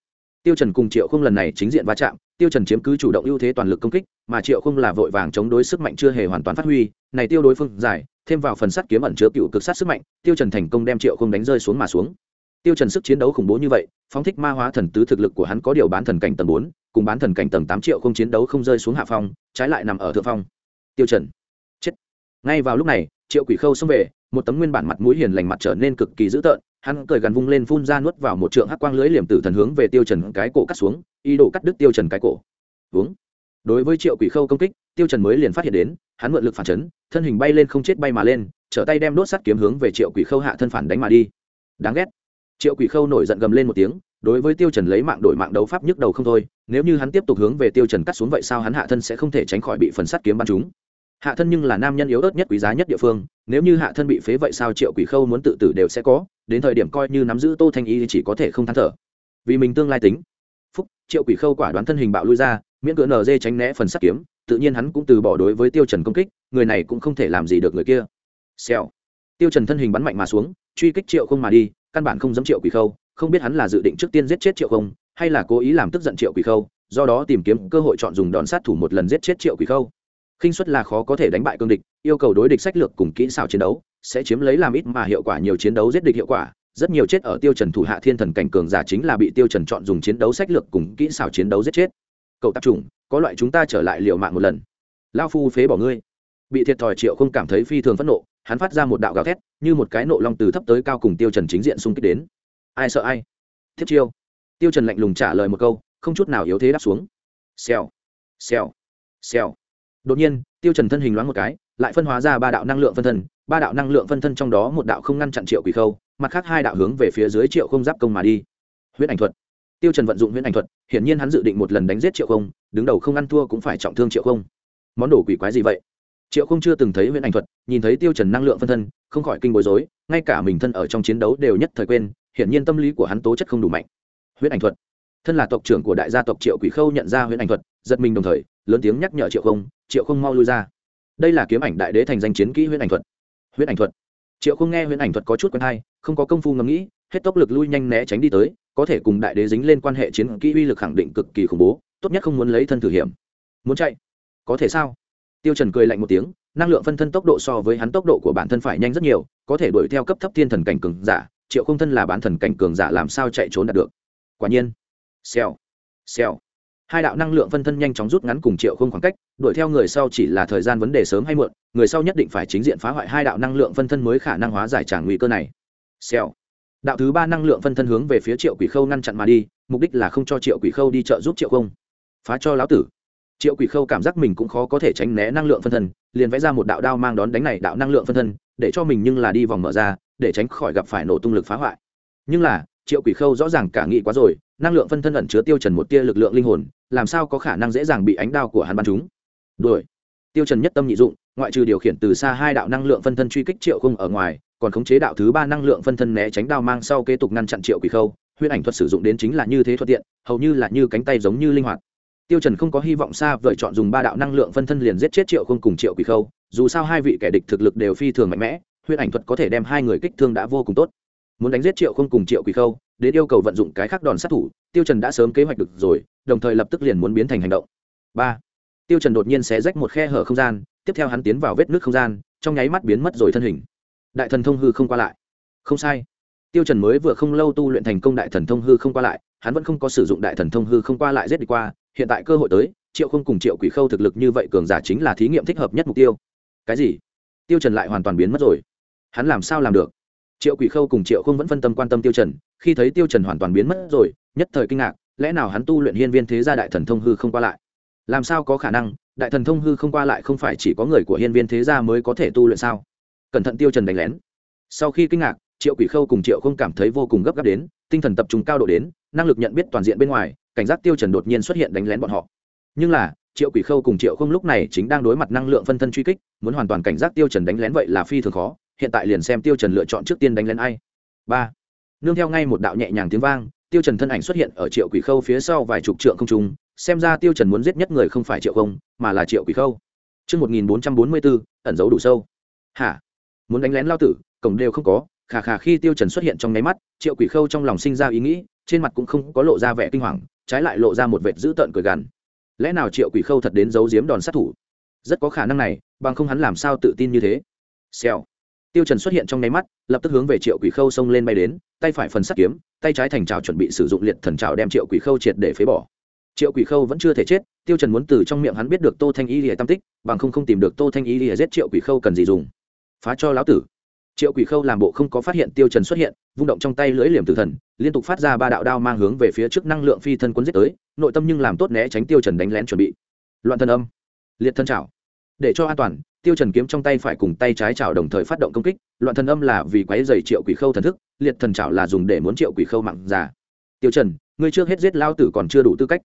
tiêu trần cùng triệu không lần này chính diện va chạm tiêu trần chiếm cứ chủ động ưu thế toàn lực công kích mà triệu không là vội vàng chống đối sức mạnh chưa hề hoàn toàn phát huy này tiêu đối phương giải thêm vào phần sắt kiếm ẩn chứa cựu cực sát sức mạnh tiêu trần thành công đem triệu không đánh rơi xuống mà xuống. Tiêu trần sức chiến đấu khủng bố như vậy phóng thích ma hóa thần tứ thực lực của hắn có điều bán thần cảnh tầng 4, cùng bán thần cảnh tầng 8 triệu không chiến đấu không rơi xuống hạ phong trái lại nằm ở thượng phong. Tiêu trần chết. Ngay vào lúc này triệu quỷ khâu xông về một tấm nguyên bản mặt mũi hiền lành mặt trở nên cực kỳ dữ tợn hắn cười gần vung lên phun ra nuốt vào một trượng hắc quang lưới liềm tử thần hướng về tiêu trần cái cổ cắt xuống, ý đồ cắt đứt tiêu trần cái cổ. Uống đối với triệu quỷ khâu công kích, tiêu trần mới liền phát hiện đến, hắn mượn lực phản chấn, thân hình bay lên không chết bay mà lên, trở tay đem đốt sắt kiếm hướng về triệu quỷ khâu hạ thân phản đánh mà đi. Đáng ghét. Triệu quỷ khâu nổi giận gầm lên một tiếng, đối với tiêu trần lấy mạng đổi mạng đấu pháp nhức đầu không thôi, nếu như hắn tiếp tục hướng về tiêu trần cắt xuống vậy sao hắn hạ thân sẽ không thể tránh khỏi bị phần sắt kiếm bắn trúng. Hạ thân nhưng là nam nhân yếu ớt nhất quý giá nhất địa phương, nếu như hạ thân bị phế vậy sao triệu quỷ khâu muốn tự tử đều sẽ có đến thời điểm coi như nắm giữ tô thanh y thì chỉ có thể không than thở. Vì mình tương lai tính. Phúc, triệu quỷ khâu quả đoán thân hình bạo lui ra, miễn cỡ nở dê tránh né phần sắt kiếm, tự nhiên hắn cũng từ bỏ đối với tiêu trần công kích, người này cũng không thể làm gì được người kia. Xèo. Tiêu trần thân hình bắn mạnh mà xuống, truy kích triệu không mà đi, căn bản không dám triệu quỷ khâu, không biết hắn là dự định trước tiên giết chết triệu không, hay là cố ý làm tức giận triệu quỷ khâu, do đó tìm kiếm cơ hội chọn dùng đòn sát thủ một lần giết chết triệu quỷ khâu khinh suất là khó có thể đánh bại cương địch yêu cầu đối địch sách lược cùng kỹ xảo chiến đấu sẽ chiếm lấy làm ít mà hiệu quả nhiều chiến đấu giết địch hiệu quả. Rất nhiều chết ở tiêu trần thủ hạ thiên thần cảnh cường giả chính là bị tiêu trần chọn dùng chiến đấu sách lược cùng kỹ xảo chiến đấu giết chết. Cậu tập trùng, có loại chúng ta trở lại liều mạng một lần. Lao phu phế bỏ ngươi. Bị thiệt thòi triệu không cảm thấy phi thường phẫn nộ hắn phát ra một đạo gào thét như một cái nộ long từ thấp tới cao cùng tiêu trần chính diện xung kích đến. Ai sợ ai? Thiết chiêu. Tiêu trần lạnh lùng trả lời một câu không chút nào yếu thế đáp xuống. Xèo. Xèo. Xèo đột nhiên, tiêu trần thân hình loáng một cái, lại phân hóa ra ba đạo năng lượng phân thân, ba đạo năng lượng phân thân trong đó một đạo không ngăn chặn triệu quỷ khâu, mặt khác hai đạo hướng về phía dưới triệu không giáp công mà đi. Huyết ảnh thuật. Tiêu trần vận dụng huyết ảnh thuật, hiển nhiên hắn dự định một lần đánh giết triệu không, đứng đầu không ăn thua cũng phải trọng thương triệu không. Món đồ quỷ quái gì vậy? Triệu không chưa từng thấy huyễn ảnh thuật, nhìn thấy tiêu trần năng lượng phân thân, không khỏi kinh bối rối, ngay cả mình thân ở trong chiến đấu đều nhất thời quên, hiển nhiên tâm lý của hắn tố chất không đủ mạnh. Huyễn ảnh thuật. Thân là tộc trưởng của đại gia tộc triệu quỷ khâu nhận ra huyễn ảnh thuật, giật mình đồng thời lớn tiếng nhắc nhở triệu không triệu không mau lui ra. Đây là kiếm ảnh đại đế thành danh chiến kỹ huyễn ảnh thuật. Huyễn ảnh thuật. Triệu không nghe huyễn ảnh thuật có chút quen hay, không có công phu ngẫm nghĩ, hết tốc lực lui nhanh né tránh đi tới, có thể cùng đại đế dính lên quan hệ chiến kỹ uy lực khẳng định cực kỳ khủng bố, tốt nhất không muốn lấy thân thử hiểm. Muốn chạy? Có thể sao? Tiêu trần cười lạnh một tiếng, năng lượng phân thân tốc độ so với hắn tốc độ của bản thân phải nhanh rất nhiều, có thể đuổi theo cấp thấp thiên thần cảnh cường giả, triệu không thân là bản thần cảnh cường giả làm sao chạy trốn đạt được? Quả nhiên. Xèo. Xèo hai đạo năng lượng phân thân nhanh chóng rút ngắn cùng triệu không khoảng cách, đuổi theo người sau chỉ là thời gian vấn đề sớm hay muộn, người sau nhất định phải chính diện phá hoại hai đạo năng lượng phân thân mới khả năng hóa giải tràng nguy cơ này. Xèo. Đạo thứ ba năng lượng phân thân hướng về phía triệu quỷ khâu ngăn chặn mà đi, mục đích là không cho triệu quỷ khâu đi trợ giúp triệu không. Phá cho lão tử. Triệu quỷ khâu cảm giác mình cũng khó có thể tránh né năng lượng phân thân, liền vẽ ra một đạo đao mang đón đánh này đạo năng lượng phân thân, để cho mình nhưng là đi vòng mở ra, để tránh khỏi gặp phải nổ tung lực phá hoại. Nhưng là, triệu quỷ khâu rõ ràng cả nghị quá rồi năng lượng phân thân ẩn chứa tiêu trần một tia lực lượng linh hồn, làm sao có khả năng dễ dàng bị ánh đao của hắn bắn trúng? Đuổi. Tiêu trần nhất tâm nhị dụng, ngoại trừ điều khiển từ xa hai đạo năng lượng phân thân truy kích triệu không ở ngoài, còn khống chế đạo thứ ba năng lượng phân thân né tránh đao mang sau kế tục ngăn chặn triệu quỷ khâu. Huyễn ảnh thuật sử dụng đến chính là như thế thuận tiện, hầu như là như cánh tay giống như linh hoạt. Tiêu trần không có hy vọng xa vời chọn dùng ba đạo năng lượng phân thân liền giết chết triệu không cùng triệu quỷ khâu, dù sao hai vị kẻ địch thực lực đều phi thường mạnh mẽ huyễn ảnh thuật có thể đem hai người kích thương đã vô cùng tốt muốn đánh giết triệu không cùng triệu quỷ khâu, đến yêu cầu vận dụng cái khác đòn sát thủ, tiêu trần đã sớm kế hoạch được rồi, đồng thời lập tức liền muốn biến thành hành động. Ba, tiêu trần đột nhiên xé rách một khe hở không gian, tiếp theo hắn tiến vào vết nứt không gian, trong nháy mắt biến mất rồi thân hình. Đại thần thông hư không qua lại. Không sai. Tiêu trần mới vừa không lâu tu luyện thành công đại thần thông hư không qua lại, hắn vẫn không có sử dụng đại thần thông hư không qua lại giết đi qua, hiện tại cơ hội tới, triệu không cùng triệu quỷ khâu thực lực như vậy cường giả chính là thí nghiệm thích hợp nhất mục tiêu. Cái gì? Tiêu trần lại hoàn toàn biến mất rồi. Hắn làm sao làm được? Triệu quỷ khâu cùng triệu không vẫn phân tâm quan tâm tiêu trần, khi thấy tiêu trần hoàn toàn biến mất rồi, nhất thời kinh ngạc, lẽ nào hắn tu luyện hiên viên thế gia đại thần thông hư không qua lại? Làm sao có khả năng, đại thần thông hư không qua lại không phải chỉ có người của hiên viên thế gia mới có thể tu luyện sao? Cẩn thận tiêu trần đánh lén. Sau khi kinh ngạc, triệu quỷ khâu cùng triệu không cảm thấy vô cùng gấp gáp đến, tinh thần tập trung cao độ đến, năng lực nhận biết toàn diện bên ngoài, cảnh giác tiêu trần đột nhiên xuất hiện đánh lén bọn họ. Nhưng là, triệu quỷ khâu cùng triệu không lúc này chính đang đối mặt năng lượng phân thân truy kích, muốn hoàn toàn cảnh giác tiêu trần đánh lén vậy là phi thường khó hiện tại liền xem tiêu trần lựa chọn trước tiên đánh lén ai ba nương theo ngay một đạo nhẹ nhàng tiếng vang tiêu trần thân ảnh xuất hiện ở triệu quỷ khâu phía sau vài chục trượng không trung xem ra tiêu trần muốn giết nhất người không phải triệu không mà là triệu quỷ khâu Trước 1444, ẩn giấu đủ sâu. Hả? Muốn đánh lén lao tử, cổng đều không có, khà khà khi tiêu trần xuất hiện trong nháy mắt, triệu quỷ khâu trong lòng sinh ra ý nghĩ, trên mặt cũng không có lộ ra vẻ kinh hoàng, trái lại lộ ra một vệt dữ tợn cười gằn. Lẽ nào triệu quỷ khâu thật đến giấu giếm đòn sát thủ? Rất có khả năng này, bằng không hắn làm sao tự tin như thế. Xèo tiêu trần xuất hiện trong nháy mắt, lập tức hướng về triệu quỷ khâu xông lên bay đến, tay phải phần sắt kiếm, tay trái thành trào chuẩn bị sử dụng liệt thần trào đem triệu quỷ khâu triệt để phế bỏ. Triệu quỷ khâu vẫn chưa thể chết, tiêu trần muốn từ trong miệng hắn biết được tô thanh y lìa tam tích, bằng không không tìm được tô thanh y lìa giết triệu quỷ khâu cần gì dùng. Phá cho lão tử. Triệu quỷ khâu làm bộ không có phát hiện tiêu trần xuất hiện, vung động trong tay lưỡi liềm tử thần, liên tục phát ra ba đạo đao mang hướng về phía trước năng lượng phi thân cuốn giết tới, nội tâm nhưng làm tốt né tránh tiêu trần đánh lén chuẩn bị. Loạn thân âm. Liệt thân trảo. Để cho an toàn tiêu trần kiếm trong tay phải cùng tay trái chảo đồng thời phát động công kích, loạn thần âm là vì quấy giày triệu quỷ khâu thần thức, liệt thần chảo là dùng để muốn triệu quỷ khâu mạng già. Tiêu trần, ngươi trước hết giết lao tử còn chưa đủ tư cách.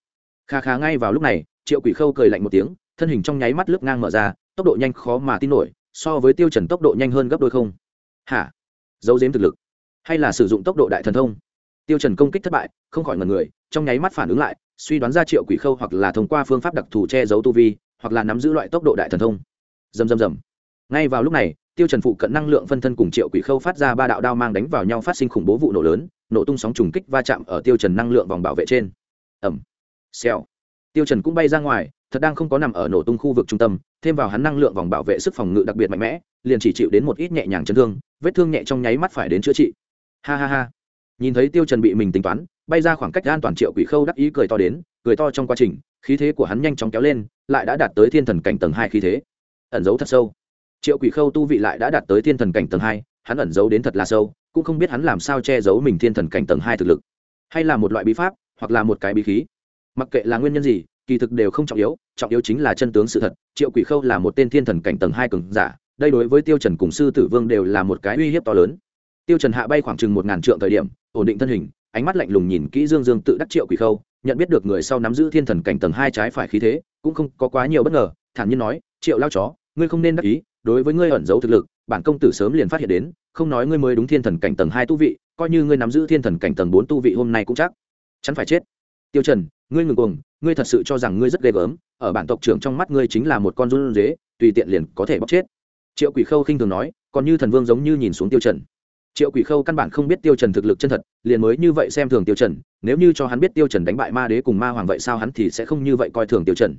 Kha kha ngay vào lúc này, triệu quỷ khâu cười lạnh một tiếng, thân hình trong nháy mắt lướt ngang mở ra, tốc độ nhanh khó mà tin nổi, so với tiêu trần tốc độ nhanh hơn gấp đôi không. Hả? Giấu giếm thực lực. Hay là sử dụng tốc độ đại thần thông? Tiêu trần công kích thất bại, không khỏi ngẩn người, trong nháy mắt phản ứng lại, suy đoán ra triệu quỷ khâu hoặc là thông qua phương pháp đặc thù che giấu tu vi, hoặc là nắm giữ loại tốc độ đại thần thông dầm dầm dầm ngay vào lúc này, tiêu trần phụ cận năng lượng phân thân cùng triệu quỷ khâu phát ra ba đạo đao mang đánh vào nhau phát sinh khủng bố vụ nổ lớn, nổ tung sóng trùng kích va chạm ở tiêu trần năng lượng vòng bảo vệ trên. Ầm. Xèo. Tiêu trần cũng bay ra ngoài, thật đang không có nằm ở nổ tung khu vực trung tâm, thêm vào hắn năng lượng vòng bảo vệ sức phòng ngự đặc biệt mạnh mẽ, liền chỉ chịu đến một ít nhẹ nhàng chấn thương, vết thương nhẹ trong nháy mắt phải đến chữa trị. Ha ha ha. Nhìn thấy tiêu trần bị mình tính toán, bay ra khoảng cách an toàn triệu quỷ khâu đắc ý cười to đến, cười to trong quá trình, khí thế của hắn nhanh chóng kéo lên, lại đã đạt tới thiên thần cảnh tầng hai khí thế ẩn giấu thật sâu. Triệu quỷ khâu tu vị lại đã đạt tới thiên thần cảnh tầng hai, hắn ẩn giấu đến thật là sâu, cũng không biết hắn làm sao che giấu mình thiên thần cảnh tầng hai thực lực. Hay là một loại bí pháp, hoặc là một cái bí khí. Mặc kệ là nguyên nhân gì, kỳ thực đều không trọng yếu trọng yếu chính là chân tướng sự thật. Triệu quỷ khâu là một tên thiên thần cảnh tầng hai cường giả, đây đối với tiêu trần cùng sư tử vương đều là một cái uy hiếp to lớn. Tiêu trần hạ bay khoảng chừng một ngàn trượng thời điểm, ổn định thân hình, ánh mắt lạnh lùng nhìn kỹ dương dương tự đắc triệu quỷ khâu, nhận biết được người sau nắm giữ thiên thần cảnh tầng hai trái phải khí thế, cũng không có quá nhiều bất ngờ, thản nhiên nói, triệu lao chó ngươi không nên đắc ý, đối với ngươi ẩn giấu thực lực, bản công tử sớm liền phát hiện đến, không nói ngươi mới đúng thiên thần cảnh tầng hai tu vị, coi như ngươi nắm giữ thiên thần cảnh tầng bốn tu vị hôm nay cũng chắc chắn phải chết. Tiêu trần, ngươi ngừng cuồng ngươi thật sự cho rằng ngươi rất ghê gớm, ở bản tộc trưởng trong mắt ngươi chính là một con run dế tùy tiện liền có thể bóc chết. Triệu quỷ khâu khinh thường nói, còn như thần vương giống như nhìn xuống tiêu trần. Triệu quỷ khâu căn bản không biết tiêu trần thực lực chân thật, liền mới như vậy xem thường tiêu trần, nếu như cho hắn biết tiêu trần đánh bại ma đế cùng ma hoàng vậy sao hắn thì sẽ không như vậy coi thường tiêu trần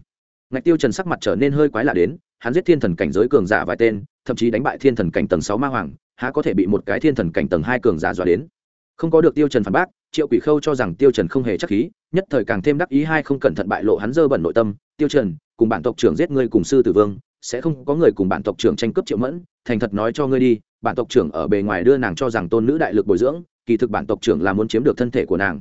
ngạch tiêu trần sắc mặt trở nên hơi quái lạ đến, hắn giết thiên thần cảnh giới cường giả vài tên, thậm chí đánh bại thiên thần cảnh tầng sáu ma hoàng, há có thể bị một cái thiên thần cảnh tầng hai cường giả dọa đến. Không có được tiêu trần phản bác, triệu quỷ khâu cho rằng tiêu trần không hề chắc khí nhất thời càng thêm đắc ý hai không cẩn thận bại lộ hắn dơ bẩn nội tâm, tiêu trần, cùng bản tộc trưởng giết ngươi cùng sư tử vương, sẽ không có người cùng bản tộc trưởng tranh cướp triệu mẫn, thành thật nói cho ngươi đi, bản tộc trưởng ở bề ngoài đưa nàng cho rằng tôn nữ đại lực bồi dưỡng, kỳ thực bản tộc trưởng là muốn chiếm được thân thể của nàng.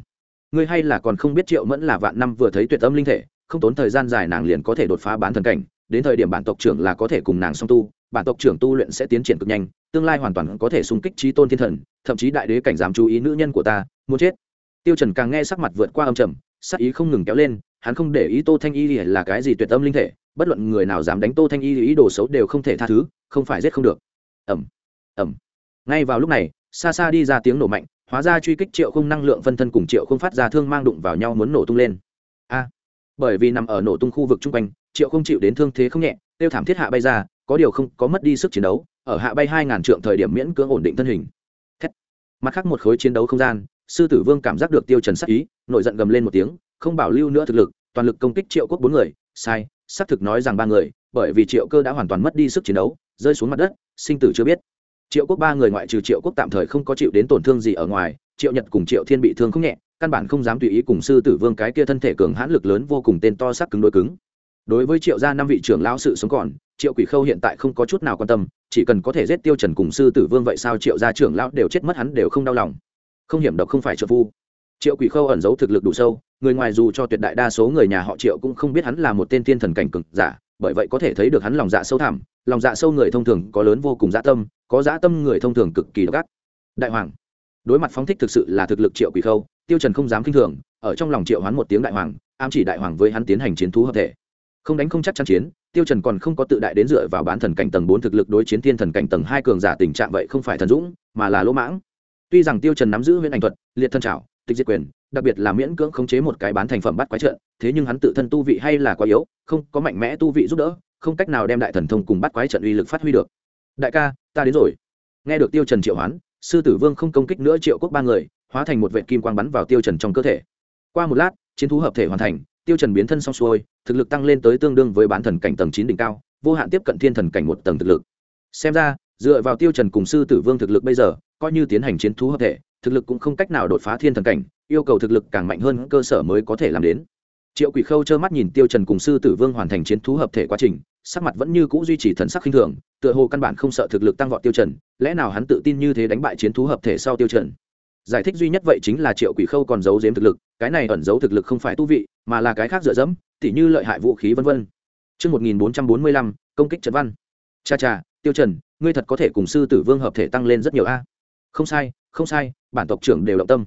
Ngươi hay là còn không biết triệu mẫn là vạn năm vừa thấy tuyệt âm linh thể không tốn thời gian dài nàng liền có thể đột phá bán thần cảnh, đến thời điểm bản tộc trưởng là có thể cùng nàng song tu, bản tộc trưởng tu luyện sẽ tiến triển cực nhanh, tương lai hoàn toàn có thể xung kích trí tôn thiên thần, thậm chí đại đế cảnh dám chú ý nữ nhân của ta, muốn chết. Tiêu trần càng nghe sắc mặt vượt qua âm trầm, sắc ý không ngừng kéo lên, hắn không để ý tô thanh y là cái gì tuyệt âm linh thể, bất luận người nào dám đánh tô thanh y ý đồ xấu đều không thể tha thứ, không phải giết không được. Ẩm ẩm ngay vào lúc này, xa xa đi ra tiếng nổ mạnh, hóa ra truy kích triệu không năng lượng phân thân cùng triệu không phát ra thương mang đụng vào nhau muốn nổ tung lên. A bởi vì nằm ở nổ tung khu vực chung quanh, triệu không chịu đến thương thế không nhẹ, tiêu thảm thiết hạ bay ra, có điều không có mất đi sức chiến đấu, ở hạ bay hai ngàn trượng thời điểm miễn cưỡng ổn định thân hình. Thét. mặt khác một khối chiến đấu không gian, sư tử vương cảm giác được tiêu trần sắc ý, nổi giận gầm lên một tiếng, không bảo lưu nữa thực lực, toàn lực công kích triệu quốc bốn người. Sai, xác thực nói rằng ba người, bởi vì triệu cơ đã hoàn toàn mất đi sức chiến đấu, rơi xuống mặt đất, sinh tử chưa biết. Triệu quốc ba người ngoại trừ triệu quốc tạm thời không có chịu đến tổn thương gì ở ngoài, triệu nhật cùng triệu thiên bị thương không nhẹ căn bản không dám tùy ý cùng sư tử vương cái kia thân thể cường hãn lực lớn vô cùng tên to sắc cứng đối cứng. Đối với triệu gia năm vị trưởng lão sự sống còn, triệu quỷ khâu hiện tại không có chút nào quan tâm, chỉ cần có thể giết tiêu trần cùng sư tử vương vậy sao triệu gia trưởng lão đều chết mất hắn đều không đau lòng. Không hiểm độc không phải trợ phu. Triệu quỷ khâu ẩn giấu thực lực đủ sâu, người ngoài dù cho tuyệt đại đa số người nhà họ triệu cũng không biết hắn là một tên thiên thần cảnh cực giả, bởi vậy có thể thấy được hắn lòng dạ sâu thẳm, lòng dạ sâu người thông thường có lớn vô cùng dạ tâm, có dạ tâm người thông thường cực kỳ độc ác. Đại hoàng, đối mặt phóng thích thực sự là thực lực triệu quỷ khâu tiêu trần không dám kinh thường, ở trong lòng triệu hoán một tiếng đại hoàng, ám chỉ đại hoàng với hắn tiến hành chiến thú hợp thể. Không đánh không chắc chắn chiến, tiêu trần còn không có tự đại đến dựa vào bán thần cảnh tầng 4 thực lực đối chiến thiên thần cảnh tầng 2 cường giả tình trạng vậy không phải thần dũng, mà là lỗ mãng. Tuy rằng tiêu trần nắm giữ huyền ảnh thuật, liệt thân trảo, tịch diệt quyền, đặc biệt là miễn cưỡng khống chế một cái bán thành phẩm bắt quái trận, thế nhưng hắn tự thân tu vị hay là quá yếu, không có mạnh mẽ tu vị giúp đỡ, không cách nào đem đại thần thông cùng bắt quái trận uy lực phát huy được. Đại ca, ta đến rồi. Nghe được tiêu trần triệu hoán, sư tử vương không công kích nữa triệu quốc ba người hóa thành một vệt kim quang bắn vào tiêu trần trong cơ thể. Qua một lát, chiến thú hợp thể hoàn thành, tiêu trần biến thân xong xuôi, thực lực tăng lên tới tương đương với bán thần cảnh tầng chín đỉnh cao, vô hạn tiếp cận thiên thần cảnh một tầng thực lực. Xem ra, dựa vào tiêu trần cùng sư tử vương thực lực bây giờ, coi như tiến hành chiến thú hợp thể, thực lực cũng không cách nào đột phá thiên thần cảnh, yêu cầu thực lực càng mạnh hơn cơ sở mới có thể làm đến. Triệu quỷ khâu trơ mắt nhìn tiêu trần cùng sư tử vương hoàn thành chiến thú hợp thể quá trình, sắc mặt vẫn như cũ duy trì thần sắc khinh thường, tựa hồ căn bản không sợ thực lực tăng vọt tiêu trần, lẽ nào hắn tự tin như thế đánh bại chiến thú hợp thể sau tiêu trần? Giải thích duy nhất vậy chính là triệu quỷ khâu còn giấu giếm thực lực cái này ẩn giấu thực lực không phải tu vị mà là cái khác dựa dẫm tỉ như lợi hại vũ khí vân vân Trước 1445, công kích Trần Văn. Cha cha, Tiêu Trần, ngươi thật có thể cùng sư tử vương hợp thể tăng lên rất nhiều a. Không sai, không sai, bản tộc trưởng đều động tâm.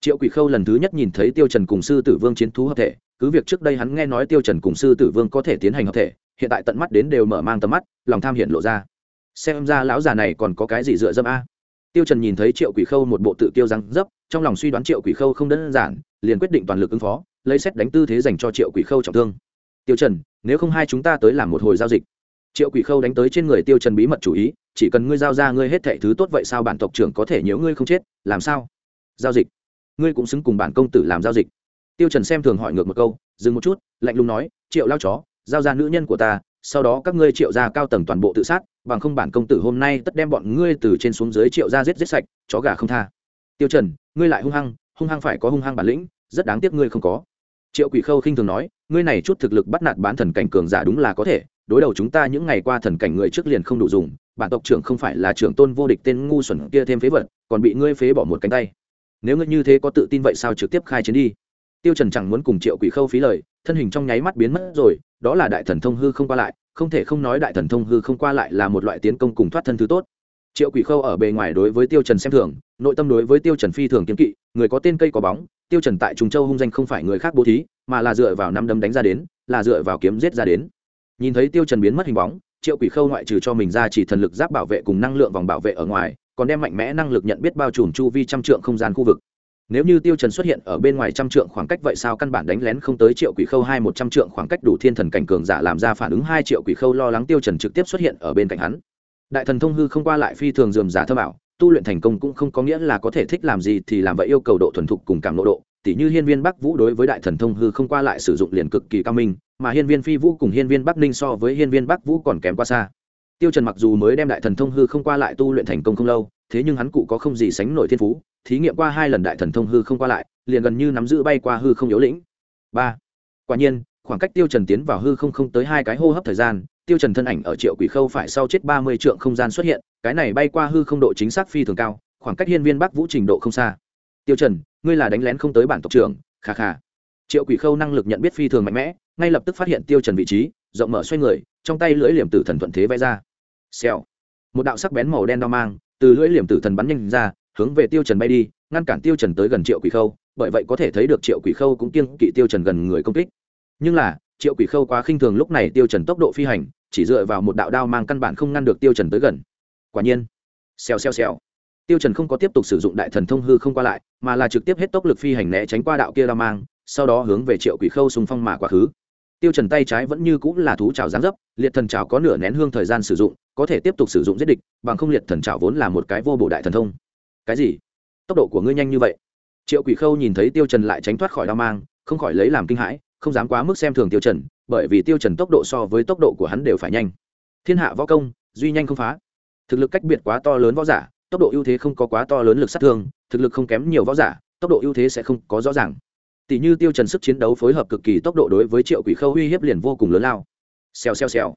Triệu Quỷ Khâu lần thứ nhất nhìn thấy Tiêu Trần cùng sư tử vương chiến thú hợp thể, cứ việc trước đây hắn nghe nói Tiêu Trần cùng sư tử vương có thể tiến hành hợp thể, hiện tại tận mắt đến đều mở mang tầm mắt, lòng tham hiện lộ ra. Xem ra lão già này còn có cái gì dựa dẫm a. Tiêu Trần nhìn thấy Triệu Quỷ Khâu một bộ tự tiêu răng dấp, trong lòng suy đoán Triệu Quỷ Khâu không đơn giản, liền quyết định toàn lực ứng phó, lấy xét đánh tư thế dành cho Triệu Quỷ Khâu trọng thương. Tiêu Trần, nếu không hai chúng ta tới làm một hồi giao dịch. Triệu quỷ khâu đánh tới trên người tiêu trần bí mật chủ ý chỉ cần ngươi giao ra ngươi hết thảy thứ tốt vậy sao bản tộc trưởng có thể nhớ ngươi không chết làm sao? Giao dịch? Ngươi cũng xứng cùng bản công tử làm giao dịch. Tiêu trần xem thường hỏi ngược một câu dừng một chút lạnh lùng nói triệu lao chó giao ra nữ nhân của ta sau đó các ngươi triệu gia cao tầng toàn bộ tự sát bằng không bản công tử hôm nay tất đem bọn ngươi từ trên xuống dưới triệu ra giết giết sạch, chó gà không tha. Tiêu trần, ngươi lại hung hăng hung hăng phải có hung hăng bản lĩnh, rất đáng tiếc ngươi không có. Triệu quỷ khâu khinh thường nói, ngươi này chút thực lực bắt nạt bán thần cảnh cường giả đúng là có thể, đối đầu chúng ta những ngày qua thần cảnh người trước liền không đủ dùng, bản tộc trưởng không phải là trưởng tôn vô địch tên ngu xuẩn kia thêm phế vật, còn bị ngươi phế bỏ một cánh tay. Nếu ngươi như thế có tự tin vậy sao trực tiếp khai chiến đi? Tiêu trần chẳng muốn cùng triệu quỷ khâu phí lời, thân hình trong nháy mắt biến mất rồi, đó là đại thần thông hư không qua lại không thể không nói đại thần thông hư không qua lại là một loại tiến công cùng thoát thân thứ tốt. Triệu quỷ khâu ở bề ngoài đối với tiêu trần xem thường, nội tâm đối với tiêu trần phi thường kiên kỵ, người có tên cây có bóng, tiêu trần tại trùng châu hung danh không phải người khác bố thí, mà là dựa vào năm đấm đánh ra đến, là dựa vào kiếm giết ra đến. Nhìn thấy tiêu trần biến mất hình bóng, triệu quỷ khâu ngoại trừ cho mình ra chỉ thần lực giáp bảo vệ cùng năng lượng vòng bảo vệ ở ngoài, còn đem mạnh mẽ năng lực nhận biết bao trùm chu vi trăm trượng không gian khu vực nếu như tiêu trần xuất hiện ở bên ngoài trăm trượng khoảng cách vậy sao căn bản đánh lén không tới triệu quỷ khâu hai một trăm trượng khoảng cách đủ thiên thần cảnh cường giả làm ra phản ứng hai triệu quỷ khâu lo lắng tiêu trần trực tiếp xuất hiện ở bên cạnh hắn. Đại thần thông hư không qua lại phi thường dườm giả thơ bảo, tu luyện thành công cũng không có nghĩa là có thể thích làm gì thì làm vậy yêu cầu độ thuần thục cùng cảm nộ độ. Tỉ như hiên viên bắc vũ đối với đại thần thông hư không qua lại sử dụng liền cực kỳ cao minh, mà hiên viên phi vũ cùng hiên viên bắc ninh so với hiên viên bắc vũ còn kém quá xa. Tiêu trần mặc dù mới đem đại thần thông hư không qua lại tu luyện thành công không lâu thế nhưng hắn cụ có không gì sánh nổi thiên phú, thí nghiệm qua hai lần đại thần thông hư không qua lại, liền gần như nắm giữ bay qua hư không yếu lĩnh. Ba. Quả nhiên, khoảng cách tiêu trần tiến vào hư không không tới hai cái hô hấp thời gian, tiêu trần thân ảnh ở triệu quỷ khâu phải sau chết ba mươi trượng không gian xuất hiện, cái này bay qua hư không độ chính xác phi thường cao, khoảng cách hiên viên bắc vũ trình độ không xa. Tiêu trần, ngươi là đánh lén không tới bản tộc trưởng khà khà triệu quỷ khâu năng lực nhận biết phi thường mạnh mẽ, ngay lập tức phát hiện tiêu trần vị trí, rộng mở xoay người, trong tay lưỡi liềm tử thần thuận thế vẽ ra. Xèo. Một đạo sắc bén màu đen đao mang từ lưỡi liềm tử thần bắn nhanh ra, hướng về tiêu trần bay đi, ngăn cản tiêu trần tới gần triệu quỷ khâu, bởi vậy có thể thấy được triệu quỷ khâu cũng kiêng kỵ tiêu trần gần người công kích. Nhưng là, triệu quỷ khâu quá khinh thường lúc này tiêu trần tốc độ phi hành, chỉ dựa vào một đạo đao mang căn bản không ngăn được tiêu trần tới gần. Quả nhiên, xèo xèo xèo. Tiêu trần không có tiếp tục sử dụng đại thần thông hư không qua lại, mà là trực tiếp hết tốc lực phi hành né tránh qua đạo kia đao mang, sau đó hướng về triệu quỷ khâu xung phong mà quá khứ tiêu trần tay trái vẫn như cũ là thú trào giáng dấp, liệt thần trào có nửa nén hương thời gian sử dụng, có thể tiếp tục sử dụng giết địch, bằng không liệt thần trào vốn là một cái vô bổ đại thần thông. Cái gì? Tốc độ của ngươi nhanh như vậy? Triệu quỷ khâu nhìn thấy tiêu trần lại tránh thoát khỏi đao mang, không khỏi lấy làm kinh hãi, không dám quá mức xem thường tiêu trần, bởi vì tiêu trần tốc độ so với tốc độ của hắn đều phải nhanh. Thiên hạ võ công, duy nhanh không phá. Thực lực cách biệt quá to lớn võ giả, tốc độ ưu thế không có quá to lớn lực sát thương, thực lực không kém nhiều võ giả, tốc độ ưu thế sẽ không có rõ ràng tỷ như tiêu trần sức chiến đấu phối hợp cực kỳ tốc độ đối với triệu quỷ khâu uy hiếp liền vô cùng lớn lao. Xèo xèo xèo.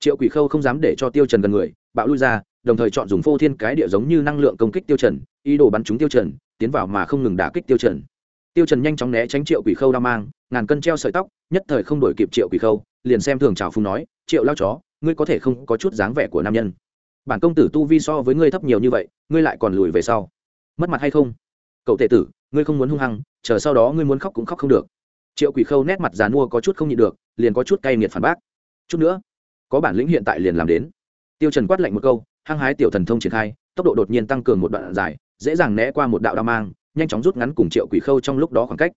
Triệu quỷ khâu không dám để cho tiêu trần gần người, bạo lui ra, đồng thời chọn dùng phô thiên cái địa giống như năng lượng công kích tiêu trần, ý đồ bắn trúng tiêu trần, tiến vào mà không ngừng đả kích tiêu trần. Tiêu trần nhanh chóng né tránh triệu quỷ khâu đao mang, ngàn cân treo sợi tóc, nhất thời không đổi kịp triệu quỷ khâu, liền xem thường chào phung nói, triệu lao chó, ngươi có thể không có chút dáng vẻ của nam nhân. Bản công tử tu vi so với ngươi thấp nhiều như vậy, ngươi lại còn lùi về sau. Mất mặt hay không? Cậu tệ tử, ngươi không muốn hung hăng chờ sau đó ngươi muốn khóc cũng khóc không được. Triệu quỷ khâu nét mặt dàn mua có chút không nhịn được, liền có chút cay nghiệt phản bác. Chút nữa, có bản lĩnh hiện tại liền làm đến. Tiêu trần quát lạnh một câu, hăng hái tiểu thần thông triển khai, tốc độ đột nhiên tăng cường một đoạn dài, dễ dàng né qua một đạo đao mang, nhanh chóng rút ngắn cùng triệu quỷ khâu trong lúc đó khoảng cách.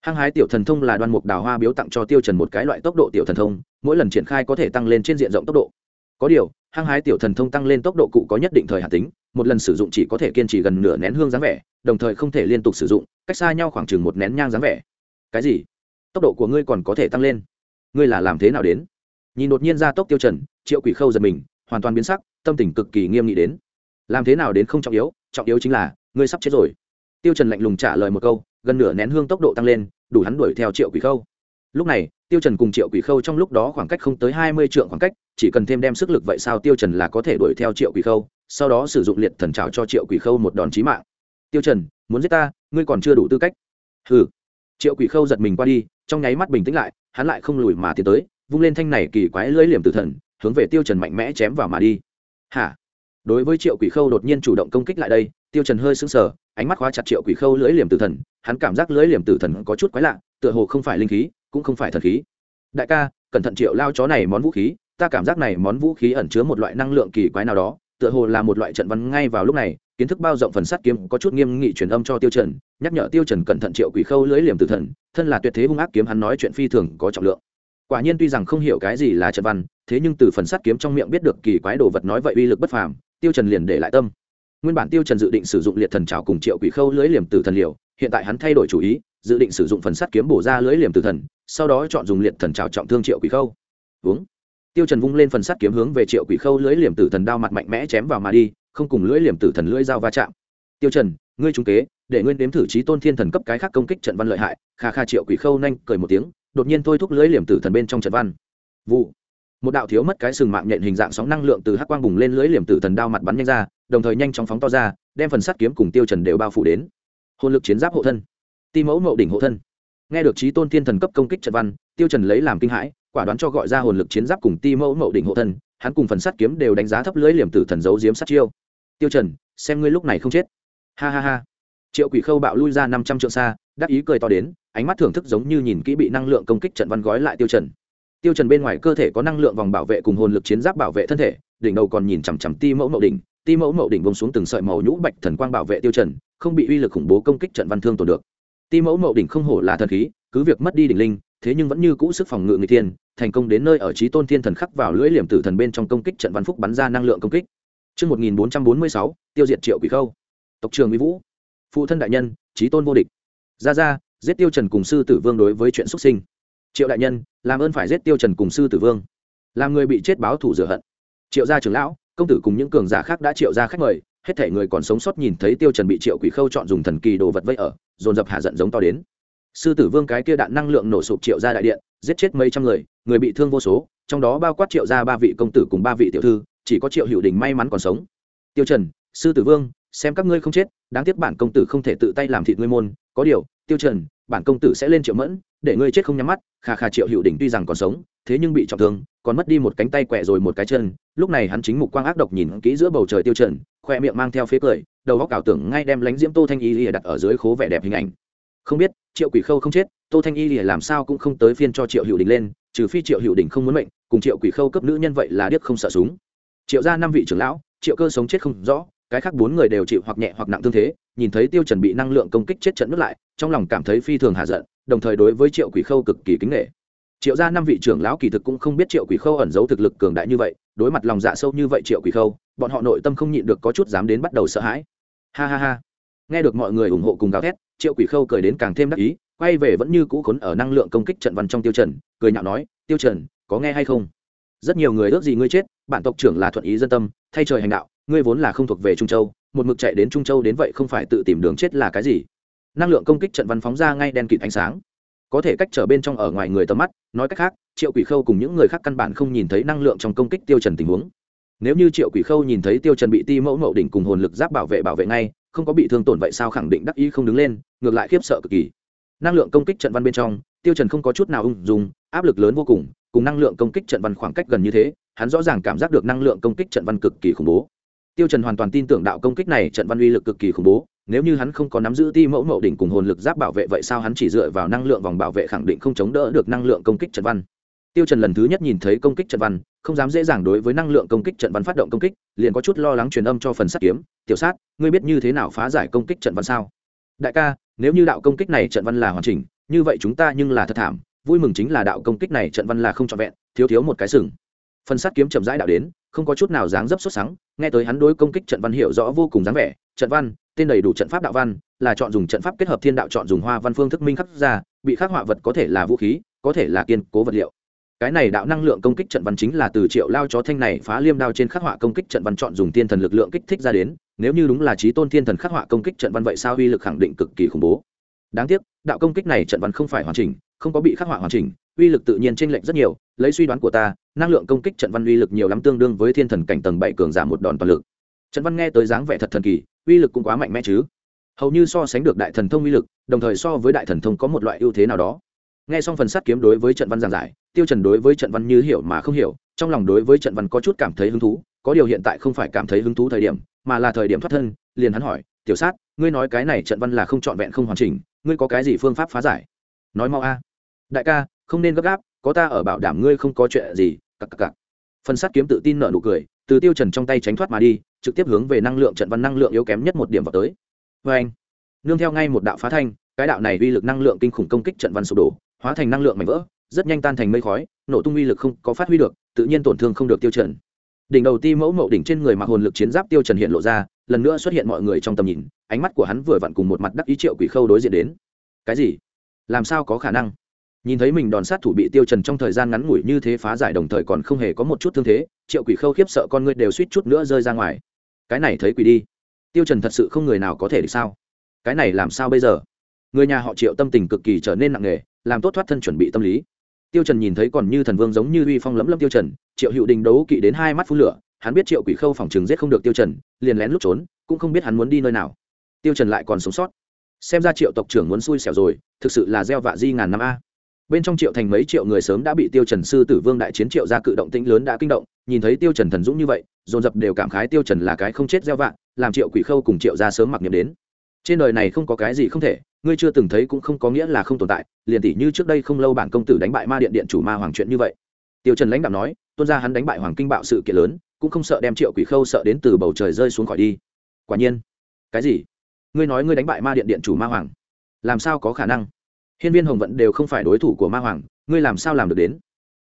Hăng hái tiểu thần thông là đoan mục đào hoa biếu tặng cho tiêu trần một cái loại tốc độ tiểu thần thông, mỗi lần triển khai có thể tăng lên trên diện rộng tốc độ. Có điều hăng hái tiểu thần thông tăng lên tốc độ cụ có nhất định thời hạn tính, một lần sử dụng chỉ có thể kiên trì gần nửa nén hương dáng vẻ, đồng thời không thể liên tục sử dụng, cách xa nhau khoảng chừng một nén nhang dáng vẻ. Cái gì? Tốc độ của ngươi còn có thể tăng lên. Ngươi là làm thế nào đến? Nhìn đột nhiên ra tốc tiêu trần, triệu quỷ khâu giật mình, hoàn toàn biến sắc, tâm tình cực kỳ nghiêm nghị đến. Làm thế nào đến không trọng yếu trọng yếu chính là, ngươi sắp chết rồi. Tiêu trần lạnh lùng trả lời một câu, gần nửa nén hương tốc độ tăng lên, đủ hắn đuổi theo triệu quỷ khâu. Lúc này tiêu trần cùng triệu quỷ khâu trong lúc đó khoảng cách không tới hai mươi trượng khoảng cách, chỉ cần thêm đem sức lực vậy sao tiêu trần là có thể đuổi theo triệu quỷ khâu, sau đó sử dụng liệt thần trào cho triệu quỷ khâu một đòn chí mạng. Tiêu trần, muốn giết ta, ngươi còn chưa đủ tư cách. Hừ. Triệu quỷ khâu giật mình qua đi, trong nháy mắt bình tĩnh lại, hắn lại không lùi mà tiến tới, vung lên thanh này kỳ quái lưỡi liềm tử thần, hướng về tiêu trần mạnh mẽ chém vào mà đi. Hả? Đối với triệu quỷ khâu đột nhiên chủ động công kích lại đây, tiêu trần hơi sững sờ, ánh mắt khóa chặt triệu quỷ khâu lưỡi liềm tử thần, hắn cảm giác lưỡi liềm tử thần có chút quái lạ, tựa hồ không phải linh khí cũng không phải thần khí. Đại ca, cẩn thận triệu lao chó này món vũ khí, ta cảm giác này món vũ khí ẩn chứa một loại năng lượng kỳ quái nào đó, tựa hồ là một loại trận văn ngay vào lúc này, kiến thức bao rộng phần sắt kiếm có chút nghiêm nghị truyền âm cho tiêu trần, nhắc nhở tiêu trần cẩn thận triệu quỷ khâu lưỡi liềm tử thần, thân là tuyệt thế hung ác kiếm hắn nói chuyện phi thường có trọng lượng. Quả nhiên tuy rằng không hiểu cái gì là trận văn, thế nhưng từ phần sắt kiếm trong miệng biết được kỳ quái đồ vật nói vậy uy lực bất phàm, tiêu trần liền để lại tâm. Nguyên bản tiêu trần dự định sử dụng liệt thần trảo cùng triệu quỷ khâu lưỡi liềm tử thần liều, hiện tại hắn thay đổi chủ ý dự định sử dụng phần sắt kiếm bổ ra lưỡi liềm tử thần, sau đó chọn dùng liệt thần trào trọng thương triệu quỷ khâu. Uống tiêu trần vung lên phần sắt kiếm hướng về triệu quỷ khâu lưỡi liềm tử thần đao mặt mạnh mẽ chém vào mà đi, không cùng lưỡi liềm tử thần lưỡi dao va chạm. Tiêu trần, ngươi trung kế, để nguyên đếm thử trí tôn thiên thần cấp cái khác công kích trận văn lợi hại. Kha kha triệu quỷ khâu nhanh cười một tiếng, đột nhiên thôi thúc lưỡi liềm tử thần bên trong trận văn. Vụ. Một đạo thiếu mất cái sừng mạng nhện hình dạng sóng năng lượng từ hắc quang bùng lên lưỡi liềm tử thần đao mặt bắn nhanh ra, đồng thời nhanh chóng phóng to ra, đem phần sắt kiếm cùng tiêu trần đều bao phủ đến. Hồn lực chiến giáp hộ thân ti mẫu mậu đỉnh hộ thân. Nghe được trí tôn thiên thần cấp công kích trận văn, tiêu trần lấy làm kinh hãi, quả đoán cho gọi ra hồn lực chiến giáp cùng ti mẫu mậu đỉnh hộ thân, hắn cùng phần sắt kiếm đều đánh giá thấp lưỡi liềm tử thần giấu diếm sát chiêu. Tiêu trần, xem ngươi lúc này không chết. Ha ha ha. Triệu quỷ khâu bạo lui ra năm trăm trượng xa, đắc ý cười to đến, ánh mắt thưởng thức giống như nhìn kỹ bị năng lượng công kích trận văn gói lại tiêu trần. Tiêu trần bên ngoài cơ thể có năng lượng vòng bảo vệ cùng hồn lực chiến giáp bảo vệ thân thể, đỉnh đầu còn nhìn chằm chằm ti mẫu mậu đỉnh, ti mẫu mậu đỉnh bông xuống từng sợi màu nhũ bạch thần quang bảo vệ tiêu trần, không bị uy lực khủng bố công kích trận văn thương tổn được ti mẫu mậu đỉnh không hổ là thần khí cứ việc mất đi đỉnh linh thế nhưng vẫn như cũ sức phòng ngự người thiên thành công đến nơi ở trí tôn thiên thần khắc vào lưỡi liềm tử thần bên trong công kích trận văn phúc bắn ra năng lượng công kích Trước 1446, tiêu diệt triệu quỷ khâu. Tộc trưởng Mỹ Vũ. Phụ thân đại nhân, trí tôn vô địch. Ra ra, giết tiêu trần cùng sư tử vương đối với chuyện xuất sinh. Triệu đại nhân, làm ơn phải giết tiêu trần cùng sư tử vương. Làm người bị chết báo thù rửa hận. Triệu gia trưởng lão, công tử cùng những cường giả khác đã triệu ra khách mời, hết thể người còn sống sót nhìn thấy tiêu trần bị triệu quỷ khâu chọn dùng thần kỳ đồ vật vây ở, dồn dập hạ giận giống to đến. Sư tử vương cái kia đạn năng lượng nổ sụp triệu gia đại điện, giết chết mấy trăm người, người bị thương vô số, trong đó bao quát triệu gia ba vị công tử cùng ba vị tiểu thư, chỉ có triệu hữu đình may mắn còn sống tiêu trần sư tử vương xem các ngươi không chết đáng tiếc bản công tử không thể tự tay làm thịt ngươi môn có điều tiêu trần bản công tử sẽ lên triệu mẫn để ngươi chết không nhắm mắt khà khà triệu hữu đình tuy rằng còn sống thế nhưng bị trọng thương, còn mất đi một cánh tay quẹ rồi một cái chân. Lúc này hắn chính mục quang ác độc nhìn kỹ giữa bầu trời tiêu trần, khoe miệng mang theo phế cười, đầu óc ảo tưởng ngay đem lánh diễm tô thanh y lìa đặt ở dưới khố vẻ đẹp hình ảnh. Không biết, triệu quỷ khâu không chết, tô thanh y lìa làm sao cũng không tới phiên cho triệu hữu đình lên, trừ phi triệu hữu đình không muốn mệnh, cùng triệu quỷ khâu cấp nữ nhân vậy là điếc không sợ súng. Triệu ra năm vị trưởng lão, triệu cơ sống chết không rõ, cái khác bốn người đều chịu hoặc nhẹ hoặc nặng thương thế, nhìn thấy tiêu trần bị năng lượng công kích chết trận nước lại, trong lòng cảm thấy phi thường hạ giận, đồng thời đối với triệu quỷ khâu cực kỳ kính nể triệu gia năm vị trưởng lão kỳ thực cũng không biết triệu quỷ khâu ẩn giấu thực lực cường đại như vậy, đối mặt lòng dạ sâu như vậy triệu quỷ khâu, bọn họ nội tâm không nhịn được có chút dám đến bắt đầu sợ hãi. Ha ha ha. Nghe được mọi người ủng hộ cùng gào thét, triệu quỷ khâu cười đến càng thêm đắc ý, quay về vẫn như cũ khốn ở năng lượng công kích trận văn trong tiêu trần, cười nhạo nói, tiêu trần, có nghe hay không? Rất nhiều người ước gì ngươi chết, bản tộc trưởng là thuận ý dân tâm, thay trời hành đạo, ngươi vốn là không thuộc về trung châu, một mực chạy đến trung châu đến vậy không phải tự tìm đường chết là cái gì? Năng lượng công kích trận văn phóng ra ngay đen kịt ánh sáng có thể cách trở bên trong ở ngoài người tầm mắt, nói cách khác, triệu quỷ khâu cùng những người khác căn bản không nhìn thấy năng lượng trong công kích tiêu trần tình huống. Nếu như triệu quỷ khâu nhìn thấy tiêu trần bị ti mẫu mậu đỉnh cùng hồn lực giáp bảo vệ bảo vệ ngay, không có bị thương tổn vậy sao khẳng định đắc ý không đứng lên, ngược lại khiếp sợ cực kỳ. Năng lượng công kích trận văn bên trong, tiêu trần không có chút nào ung dung, áp lực lớn vô cùng cùng năng lượng công kích trận văn khoảng cách gần như thế, hắn rõ ràng cảm giác được năng lượng công kích trận văn cực kỳ khủng bố. Tiêu trần hoàn toàn tin tưởng đạo công kích này trận văn uy lực cực kỳ khủng bố nếu như hắn không có nắm giữ ti mẫu mậu đỉnh cùng hồn lực giáp bảo vệ vậy sao hắn chỉ dựa vào năng lượng vòng bảo vệ khẳng định không chống đỡ được năng lượng công kích trận văn? Tiêu trần lần thứ nhất nhìn thấy công kích trận văn, không dám dễ dàng đối với năng lượng công kích trận văn phát động công kích, liền có chút lo lắng truyền âm cho phần sát kiếm, tiểu sát, ngươi biết như thế nào phá giải công kích trận văn sao? Đại ca, nếu như đạo công kích này trận văn là hoàn chỉnh, như vậy chúng ta nhưng là thật thảm, vui mừng chính là đạo công kích này trận văn là không trọn vẹn, thiếu thiếu một cái sừng. Phần sát kiếm chậm rãi đạo đến không có chút nào dáng dấp xuất sáng nghe tới hắn đối công kích trận văn hiểu rõ vô cùng dáng vẻ, trận văn, tên đầy đủ trận pháp đạo văn, là chọn dùng trận pháp kết hợp thiên đạo chọn dùng hoa văn phương thức minh khắc ra, bị khắc họa vật có thể là vũ khí, có thể là kiên cố vật liệu. Cái này đạo năng lượng công kích trận văn chính là từ triệu lao chó thanh này phá liêm đao trên khắc họa công kích trận văn chọn dùng thiên thần lực lượng kích thích ra đến, nếu như đúng là trí tôn thiên thần khắc họa công kích trận văn vậy sao uy lực khẳng định cực kỳ khủng bố. Đáng tiếc, đạo công kích này trận văn không phải hoàn chỉnh, không có bị khắc họa hoàn chỉnh uy lực tự nhiên chênh lệch rất nhiều, lấy suy đoán của ta, năng lượng công kích trận văn uy lực nhiều lắm tương đương với thiên thần cảnh tầng bảy cường giảm một đòn toàn lực. Trận văn nghe tới dáng vẻ thật thần kỳ, uy lực cũng quá mạnh mẽ chứ. Hầu như so sánh được đại thần thông uy lực, đồng thời so với đại thần thông có một loại ưu thế nào đó. Nghe xong phần sát kiếm đối với trận văn giảng giải, tiêu trần đối với trận văn như hiểu mà không hiểu, trong lòng đối với trận văn có chút cảm thấy hứng thú, có điều hiện tại không phải cảm thấy hứng thú thời điểm, mà là thời điểm thoát thân, liền hắn hỏi, tiểu sát, ngươi nói cái này trận văn là không trọn vẹn không hoàn chỉnh, ngươi có cái gì phương pháp phá giải? Nói mau a. Đại ca không nên gấp gáp, có ta ở bảo đảm ngươi không có chuyện gì, cặc cặc cặc. Phần sắt kiếm tự tin nở nụ cười, từ tiêu trần trong tay tránh thoát mà đi, trực tiếp hướng về năng lượng trận văn năng lượng yếu kém nhất một điểm vào tới. Với anh, nương theo ngay một đạo phá thanh, cái đạo này uy lực năng lượng kinh khủng công kích trận văn sụp đổ, hóa thành năng lượng mảnh vỡ, rất nhanh tan thành mây khói, nổ tung uy lực không có phát huy được, tự nhiên tổn thương không được tiêu trần. Đỉnh đầu ti mẫu mậu đỉnh trên người mặc hồn lực chiến giáp tiêu trần hiện lộ ra, lần nữa xuất hiện mọi người trong tầm nhìn, ánh mắt của hắn vừa vặn cùng một mặt đắc ý triệu quỷ khâu đối diện đến. Cái gì? Làm sao có khả năng? Nhìn thấy mình đòn sát thủ bị tiêu trần trong thời gian ngắn ngủi như thế phá giải đồng thời còn không hề có một chút thương thế, triệu quỷ khâu khiếp sợ con ngươi đều suýt chút nữa rơi ra ngoài. Cái này thấy quỷ đi. Tiêu trần thật sự không người nào có thể được sao? Cái này làm sao bây giờ? Người nhà họ triệu tâm tình cực kỳ trở nên nặng nề, làm tốt thoát thân chuẩn bị tâm lý. Tiêu trần nhìn thấy còn như thần vương giống như uy phong lẫm lâm tiêu trần, triệu hữu đình đấu kỵ đến hai mắt phun lửa, hắn biết triệu quỷ khâu phòng trường giết không được tiêu trần, liền lén lút trốn, cũng không biết hắn muốn đi nơi nào. Tiêu trần lại còn sống sót. Xem ra triệu tộc trưởng muốn xui xẻo rồi, thực sự là gieo vạ di ngàn năm a bên trong triệu thành mấy triệu người sớm đã bị tiêu trần sư tử vương đại chiến triệu ra cự động tĩnh lớn đã kinh động, nhìn thấy tiêu trần thần dũng như vậy, dồn dập đều cảm khái tiêu trần là cái không chết gieo vạn làm triệu quỷ khâu cùng triệu ra sớm mặc niệm đến. Trên đời này không có cái gì không thể, ngươi chưa từng thấy cũng không có nghĩa là không tồn tại, liền tỷ như trước đây không lâu bản công tử đánh bại ma điện điện chủ ma hoàng chuyện như vậy. Tiêu trần lãnh đạo nói tuân ra hắn đánh bại hoàng kinh bạo sự kiện lớn, cũng không sợ đem triệu quỷ khâu sợ đến từ bầu trời rơi xuống khỏi đi. Quả nhiên. Cái gì? Ngươi nói ngươi đánh bại ma điện điện chủ ma hoàng. Làm sao có khả năng? Hiên viên hồng vận đều không phải đối thủ của ma hoàng, ngươi làm sao làm được đến?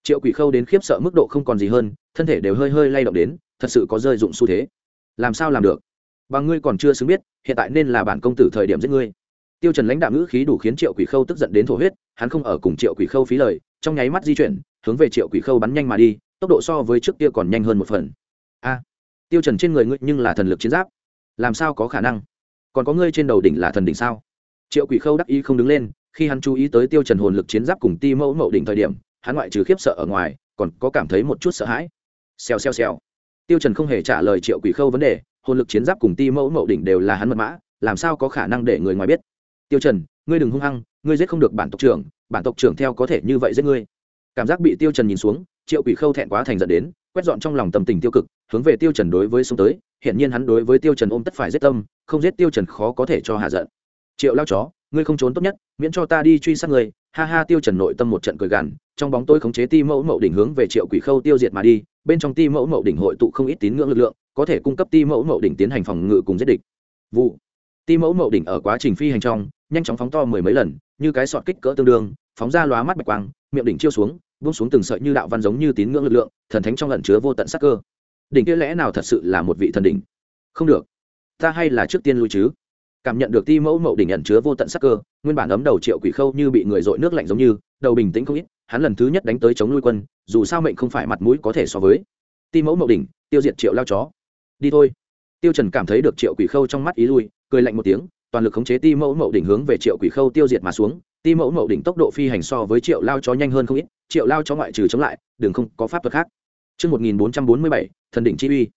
Triệu quỷ khâu đến khiếp sợ mức độ không còn gì hơn, thân thể đều hơi hơi lay động đến, thật sự có rơi dụng xu thế. Làm sao làm được? Bằng ngươi còn chưa xứng biết, hiện tại nên là bản công tử thời điểm giết ngươi. Tiêu trần lãnh đạo ngữ khí đủ khiến triệu quỷ khâu tức giận đến thổ huyết, hắn không ở cùng triệu quỷ khâu phí lời, trong nháy mắt di chuyển, hướng về triệu quỷ khâu bắn nhanh mà đi, tốc độ so với trước kia còn nhanh hơn một phần. A! À, Tiêu trần trên người ngươi nhưng là thần lực chiến giáp. Làm sao có khả năng? Còn có ngươi trên đầu đỉnh là thần đỉnh sao? Triệu quỷ khâu đắc ý không đứng lên khi hắn chú ý tới tiêu trần hồn lực chiến giáp cùng ti mẫu mậu đỉnh thời điểm, hắn ngoại trừ khiếp sợ ở ngoài, còn có cảm thấy một chút sợ hãi. Xèo xèo xèo. Tiêu trần không hề trả lời triệu quỷ khâu vấn đề, hồn lực chiến giáp cùng ti mẫu mậu đỉnh đều là hắn mật mã, làm sao có khả năng để người ngoài biết? Tiêu trần, ngươi đừng hung hăng, ngươi giết không được bản tộc trưởng, bản tộc trưởng theo có thể như vậy giết ngươi. Cảm giác bị tiêu trần nhìn xuống, triệu quỷ khâu thẹn quá thành giận đến, quét dọn trong lòng tâm tình tiêu cực, hướng về tiêu trần đối với xuống tới hiện nhiên hắn đối với tiêu trần ôm tất phải giết tâm, không giết tiêu trần khó có thể cho hạ giận. Triệu lao chó ngươi không trốn tốt nhất, miễn cho ta đi truy sát người. ha ha, tiêu trần nội tâm một trận cười gằn, trong bóng tối khống chế ti mẫu mậu đỉnh hướng về triệu quỷ khâu tiêu diệt mà đi, bên trong ti mẫu mậu đỉnh hội tụ không ít tín ngưỡng lực lượng, có thể cung cấp ti mẫu mậu đỉnh tiến hành phòng ngự cùng giết địch. Vụ. Ti mẫu mậu đỉnh ở quá trình phi hành trong, nhanh chóng phóng to mười mấy lần, như cái sọt kích cỡ tương đương, phóng ra lóa mắt bạch quang, miệng đỉnh chiêu xuống buông xuống từng sợi như đạo văn giống như tín ngưỡng lực lượng, thần thánh trong lẩn chứa vô tận sắc cơ. Đỉnh kia lẽ nào thật sự là một vị thần đỉnh? Không được. Ta hay là trước tiên lui chứ cảm nhận được ti mẫu mậu đỉnh nhận chứa vô tận sắc cơ nguyên bản ấm đầu triệu quỷ khâu như bị người dội nước lạnh giống như đầu bình tĩnh không ít hắn lần thứ nhất đánh tới chống nuôi quân dù sao mệnh không phải mặt mũi có thể so với. Ti mẫu mậu đỉnh tiêu diệt triệu lao chó. Đi thôi. Tiêu trần cảm thấy được triệu quỷ khâu trong mắt ý lui cười lạnh một tiếng toàn lực khống chế ti mẫu mậu đỉnh hướng về triệu quỷ khâu tiêu diệt mà xuống. Ti mẫu mậu đỉnh tốc độ phi hành so với triệu lao chó nhanh hơn không ít triệu lao chó ngoại trừ chống lại đường không có pháp thuật khác. Trước 1447, thần đỉnh chi uy.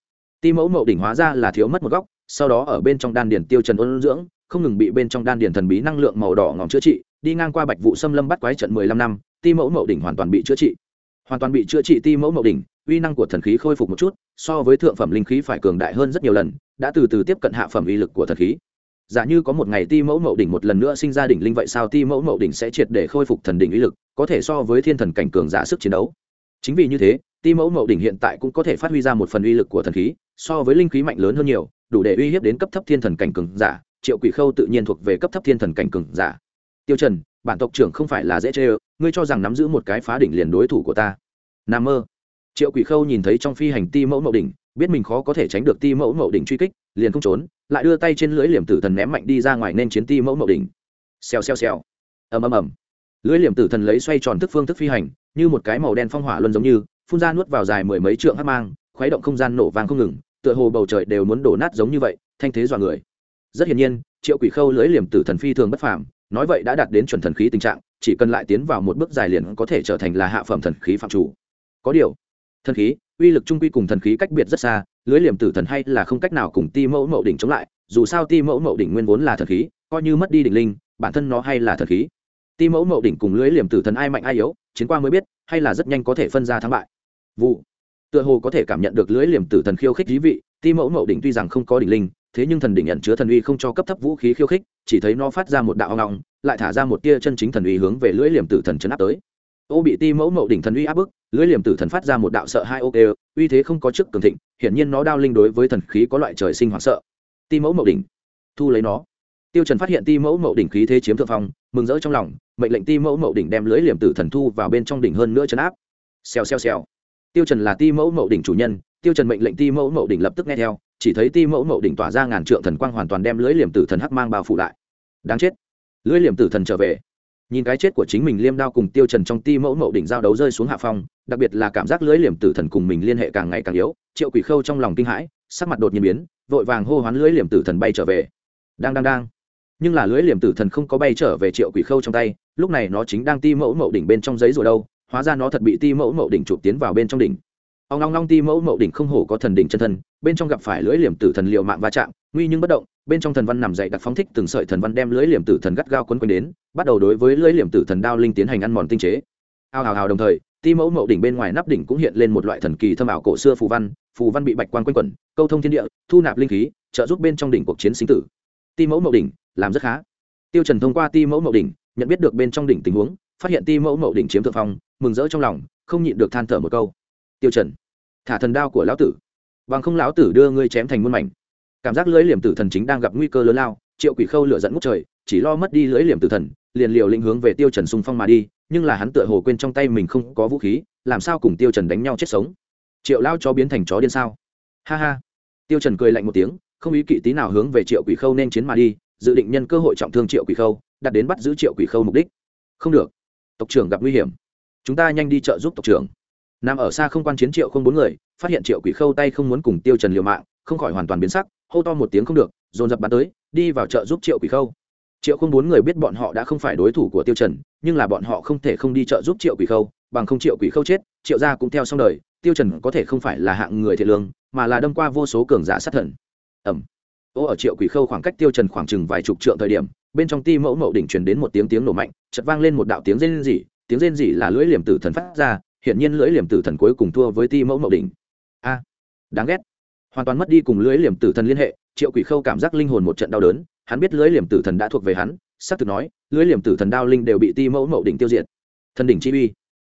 Ti mẫu mậu đỉnh hóa ra là thiếu mất một góc, sau đó ở bên trong đan điền tiêu trần ôn dưỡng, không ngừng bị bên trong đan điền thần bí năng lượng màu đỏ ngòm chữa trị, đi ngang qua Bạch vụ xâm lâm bắt quái trận 15 năm, ti mẫu mậu đỉnh hoàn toàn bị chữa trị. Hoàn toàn bị chữa trị ti mẫu mậu đỉnh, uy năng của thần khí khôi phục một chút, so với thượng phẩm linh khí phải cường đại hơn rất nhiều lần, đã từ từ tiếp cận hạ phẩm uy lực của thần khí. Giả như có một ngày ti mẫu mậu đỉnh một lần nữa sinh ra đỉnh linh vậy sao ti mẫu mậu đỉnh sẽ triệt để khôi phục thần đỉnh uy lực, có thể so với thiên thần cảnh cường giả sức chiến đấu. Chính vì như thế, ti mẫu mậu đỉnh hiện tại cũng có thể phát huy ra một phần uy lực của thần khí, so với linh khí mạnh lớn hơn nhiều, đủ để uy hiếp đến cấp thấp thiên thần cảnh cường giả, Triệu Quỷ Khâu tự nhiên thuộc về cấp thấp thiên thần cảnh cường giả. Tiêu Trần, bản tộc trưởng không phải là dễ chơi, ngươi cho rằng nắm giữ một cái phá đỉnh liền đối thủ của ta. Nam mơ. Triệu Quỷ Khâu nhìn thấy trong phi hành ti mẫu mậu đỉnh, biết mình khó có thể tránh được ti mẫu mậu đỉnh truy kích, liền không trốn, lại đưa tay trên lưỡi liềm tử thần ném mạnh đi ra ngoài nên chiến ti mẫu mậu đỉnh. Xèo xèo xèo. Ầm ầm ầm. Lưỡi liềm tử thần lấy xoay tròn thức phương thức phi hành, như một cái màu đen phong hỏa luân giống như, phun ra nuốt vào dài mười mấy trượng hắc mang, khuấy động không gian nổ vang không ngừng, tựa hồ bầu trời đều muốn đổ nát giống như vậy, thanh thế dọa người. Rất hiển nhiên, Triệu Quỷ Khâu lưỡi liềm tử thần phi thường bất phàm, nói vậy đã đạt đến chuẩn thần khí tình trạng, chỉ cần lại tiến vào một bước dài liền có thể trở thành là hạ phẩm thần khí phạm chủ. Có điều, thần khí, uy lực trung quy cùng thần khí cách biệt rất xa, lưỡi liềm tử thần hay là không cách nào cùng Ti Mẫu Mậu đỉnh chống lại, dù sao Ti Mẫu Mậu đỉnh nguyên vốn là thần khí, coi như mất đi đỉnh linh, bản thân nó hay là thần khí. Ti Mẫu Mậu đỉnh cùng lưỡi liềm tử thần ai mạnh ai yếu, chiến qua mới biết, hay là rất nhanh có thể phân ra thắng bại vụ tựa hồ có thể cảm nhận được lưỡi liềm tử thần khiêu khích dí vị, ti mẫu mậu đỉnh tuy rằng không có đỉnh linh, thế nhưng thần đỉnh nhận chứa thần uy không cho cấp thấp vũ khí khiêu khích, chỉ thấy nó phát ra một đạo ngọng, lại thả ra một tia chân chính thần uy hướng về lưỡi liềm tử thần chấn áp tới. Ô bị ti mẫu mậu đỉnh thần uy áp bức lưỡi liềm tử thần phát ra một đạo sợ hai ô ok uy thế không có chức cường thịnh, hiển nhiên nó đao linh đối với thần khí có loại trời sinh hoảng sợ. Ti mẫu mậu đỉnh, thu lấy nó. Tiêu trần phát hiện ti mẫu mậu đỉnh khí thế chiếm thượng phong, mừng rỡ trong lòng, mệnh lệnh ti mẫu mậu đỉnh đem lưỡi liềm tử thần thu vào bên trong đỉnh hơn nữa chấn áp. Xèo xèo xèo tiêu trần là ti mẫu mậu đỉnh chủ nhân, tiêu trần mệnh lệnh ti mẫu mậu đỉnh lập tức nghe theo, chỉ thấy ti mẫu mậu đỉnh tỏa ra ngàn trượng thần quang hoàn toàn đem lưỡi liềm tử thần hắc mang bao phủ lại. Đáng chết. Lưỡi liềm tử thần trở về. Nhìn cái chết của chính mình liêm đao cùng tiêu trần trong ti mẫu mậu đỉnh giao đấu rơi xuống hạ phong, đặc biệt là cảm giác lưỡi liềm tử thần cùng mình liên hệ càng ngày càng yếu, triệu quỷ khâu trong lòng kinh hãi, sắc mặt đột nhiên biến, vội vàng hô hoán lưỡi liềm tử thần bay trở về. Đang đang đang. Nhưng là lưỡi liềm tử thần không có bay trở về triệu quỷ khâu trong tay, lúc này nó chính đang ti mẫu mậu đỉnh bên trong giấy rồi đâu hóa ra nó thật bị ti mẫu mậu đỉnh chụp tiến vào bên trong đỉnh. Ông long long ti mẫu mậu đỉnh không hổ có thần đỉnh chân thân, bên trong gặp phải lưỡi liềm tử thần liệu mạng va chạm, nguy nhưng bất động, bên trong thần văn nằm dậy đặc phóng thích từng sợi thần văn đem lưỡi liềm tử thần gắt gao quấn quanh đến, bắt đầu đối với lưỡi liềm tử thần đao linh tiến hành ăn mòn tinh chế. Ao hào hào đồng thời, ti mẫu mậu đỉnh bên ngoài nắp đỉnh cũng hiện lên một loại thần kỳ thâm ảo cổ xưa phù văn phù văn bị bạch quan quanh quẩn, câu thông thiên địa, thu nạp linh khí, trợ giúp bên trong đỉnh cuộc chiến sinh tử. Ti mẫu mậu đỉnh, làm rất khá. Tiêu trần thông qua ti mẫu mậu đỉnh, nhận biết được bên trong đỉnh tình huống phát hiện ti mẫu mậu đỉnh chiếm thượng phong, mừng rỡ trong lòng, không nhịn được than thở một câu. Tiêu trần, thả thần đao của lão tử. Bằng không lão tử đưa ngươi chém thành muôn mảnh. Cảm giác lưỡi liềm tử thần chính đang gặp nguy cơ lớn lao, triệu quỷ khâu lửa dẫn ngút trời, chỉ lo mất đi lưỡi liềm tử thần, liền liều lĩnh hướng về tiêu trần xung phong mà đi, nhưng là hắn tựa hồ quên trong tay mình không có vũ khí, làm sao cùng tiêu trần đánh nhau chết sống? Triệu lao chó biến thành chó điên sao? Ha ha. Tiêu trần cười lạnh một tiếng, không ý kỵ tí nào hướng về triệu quỷ khâu nên chiến mà đi, dự định nhân cơ hội trọng thương triệu quỷ khâu, đặt đến bắt giữ triệu quỷ khâu mục đích. Không được tộc trưởng gặp nguy hiểm. Chúng ta nhanh đi trợ giúp tộc trưởng. Nằm ở xa không quan chiến triệu không bốn người, phát hiện triệu quỷ khâu tay không muốn cùng tiêu trần liều mạng, không khỏi hoàn toàn biến sắc, hô to một tiếng không được, dồn dập bắn tới, đi vào chợ giúp triệu quỷ khâu. Triệu không bốn người biết bọn họ đã không phải đối thủ của tiêu trần, nhưng là bọn họ không thể không đi chợ giúp triệu quỷ khâu, bằng không triệu quỷ khâu chết, triệu gia cũng theo xong đời, tiêu trần có thể không phải là hạng người thiện lương, mà là đâm qua vô số cường giả sát thần. Ẩm. Ô, ở triệu quỷ khâu khoảng cách tiêu trần khoảng chừng vài chục trượng thời điểm bên trong ti mẫu mậu đỉnh truyền đến một tiếng tiếng nổ mạnh, chợt vang lên một đạo tiếng rên rỉ, tiếng rên rỉ là lưỡi liềm tử thần phát ra hiện nhiên lưỡi liềm tử thần cuối cùng thua với ti mẫu mậu đỉnh. A, đáng ghét. Hoàn toàn mất đi cùng lưỡi liềm tử thần liên hệ, triệu quỷ khâu cảm giác linh hồn một trận đau đớn, hắn biết lưỡi liềm tử thần đã thuộc về hắn, xác thực nói, lưỡi liềm tử thần đao linh đều bị ti mẫu mậu đỉnh tiêu diệt. Thần đỉnh chi uy.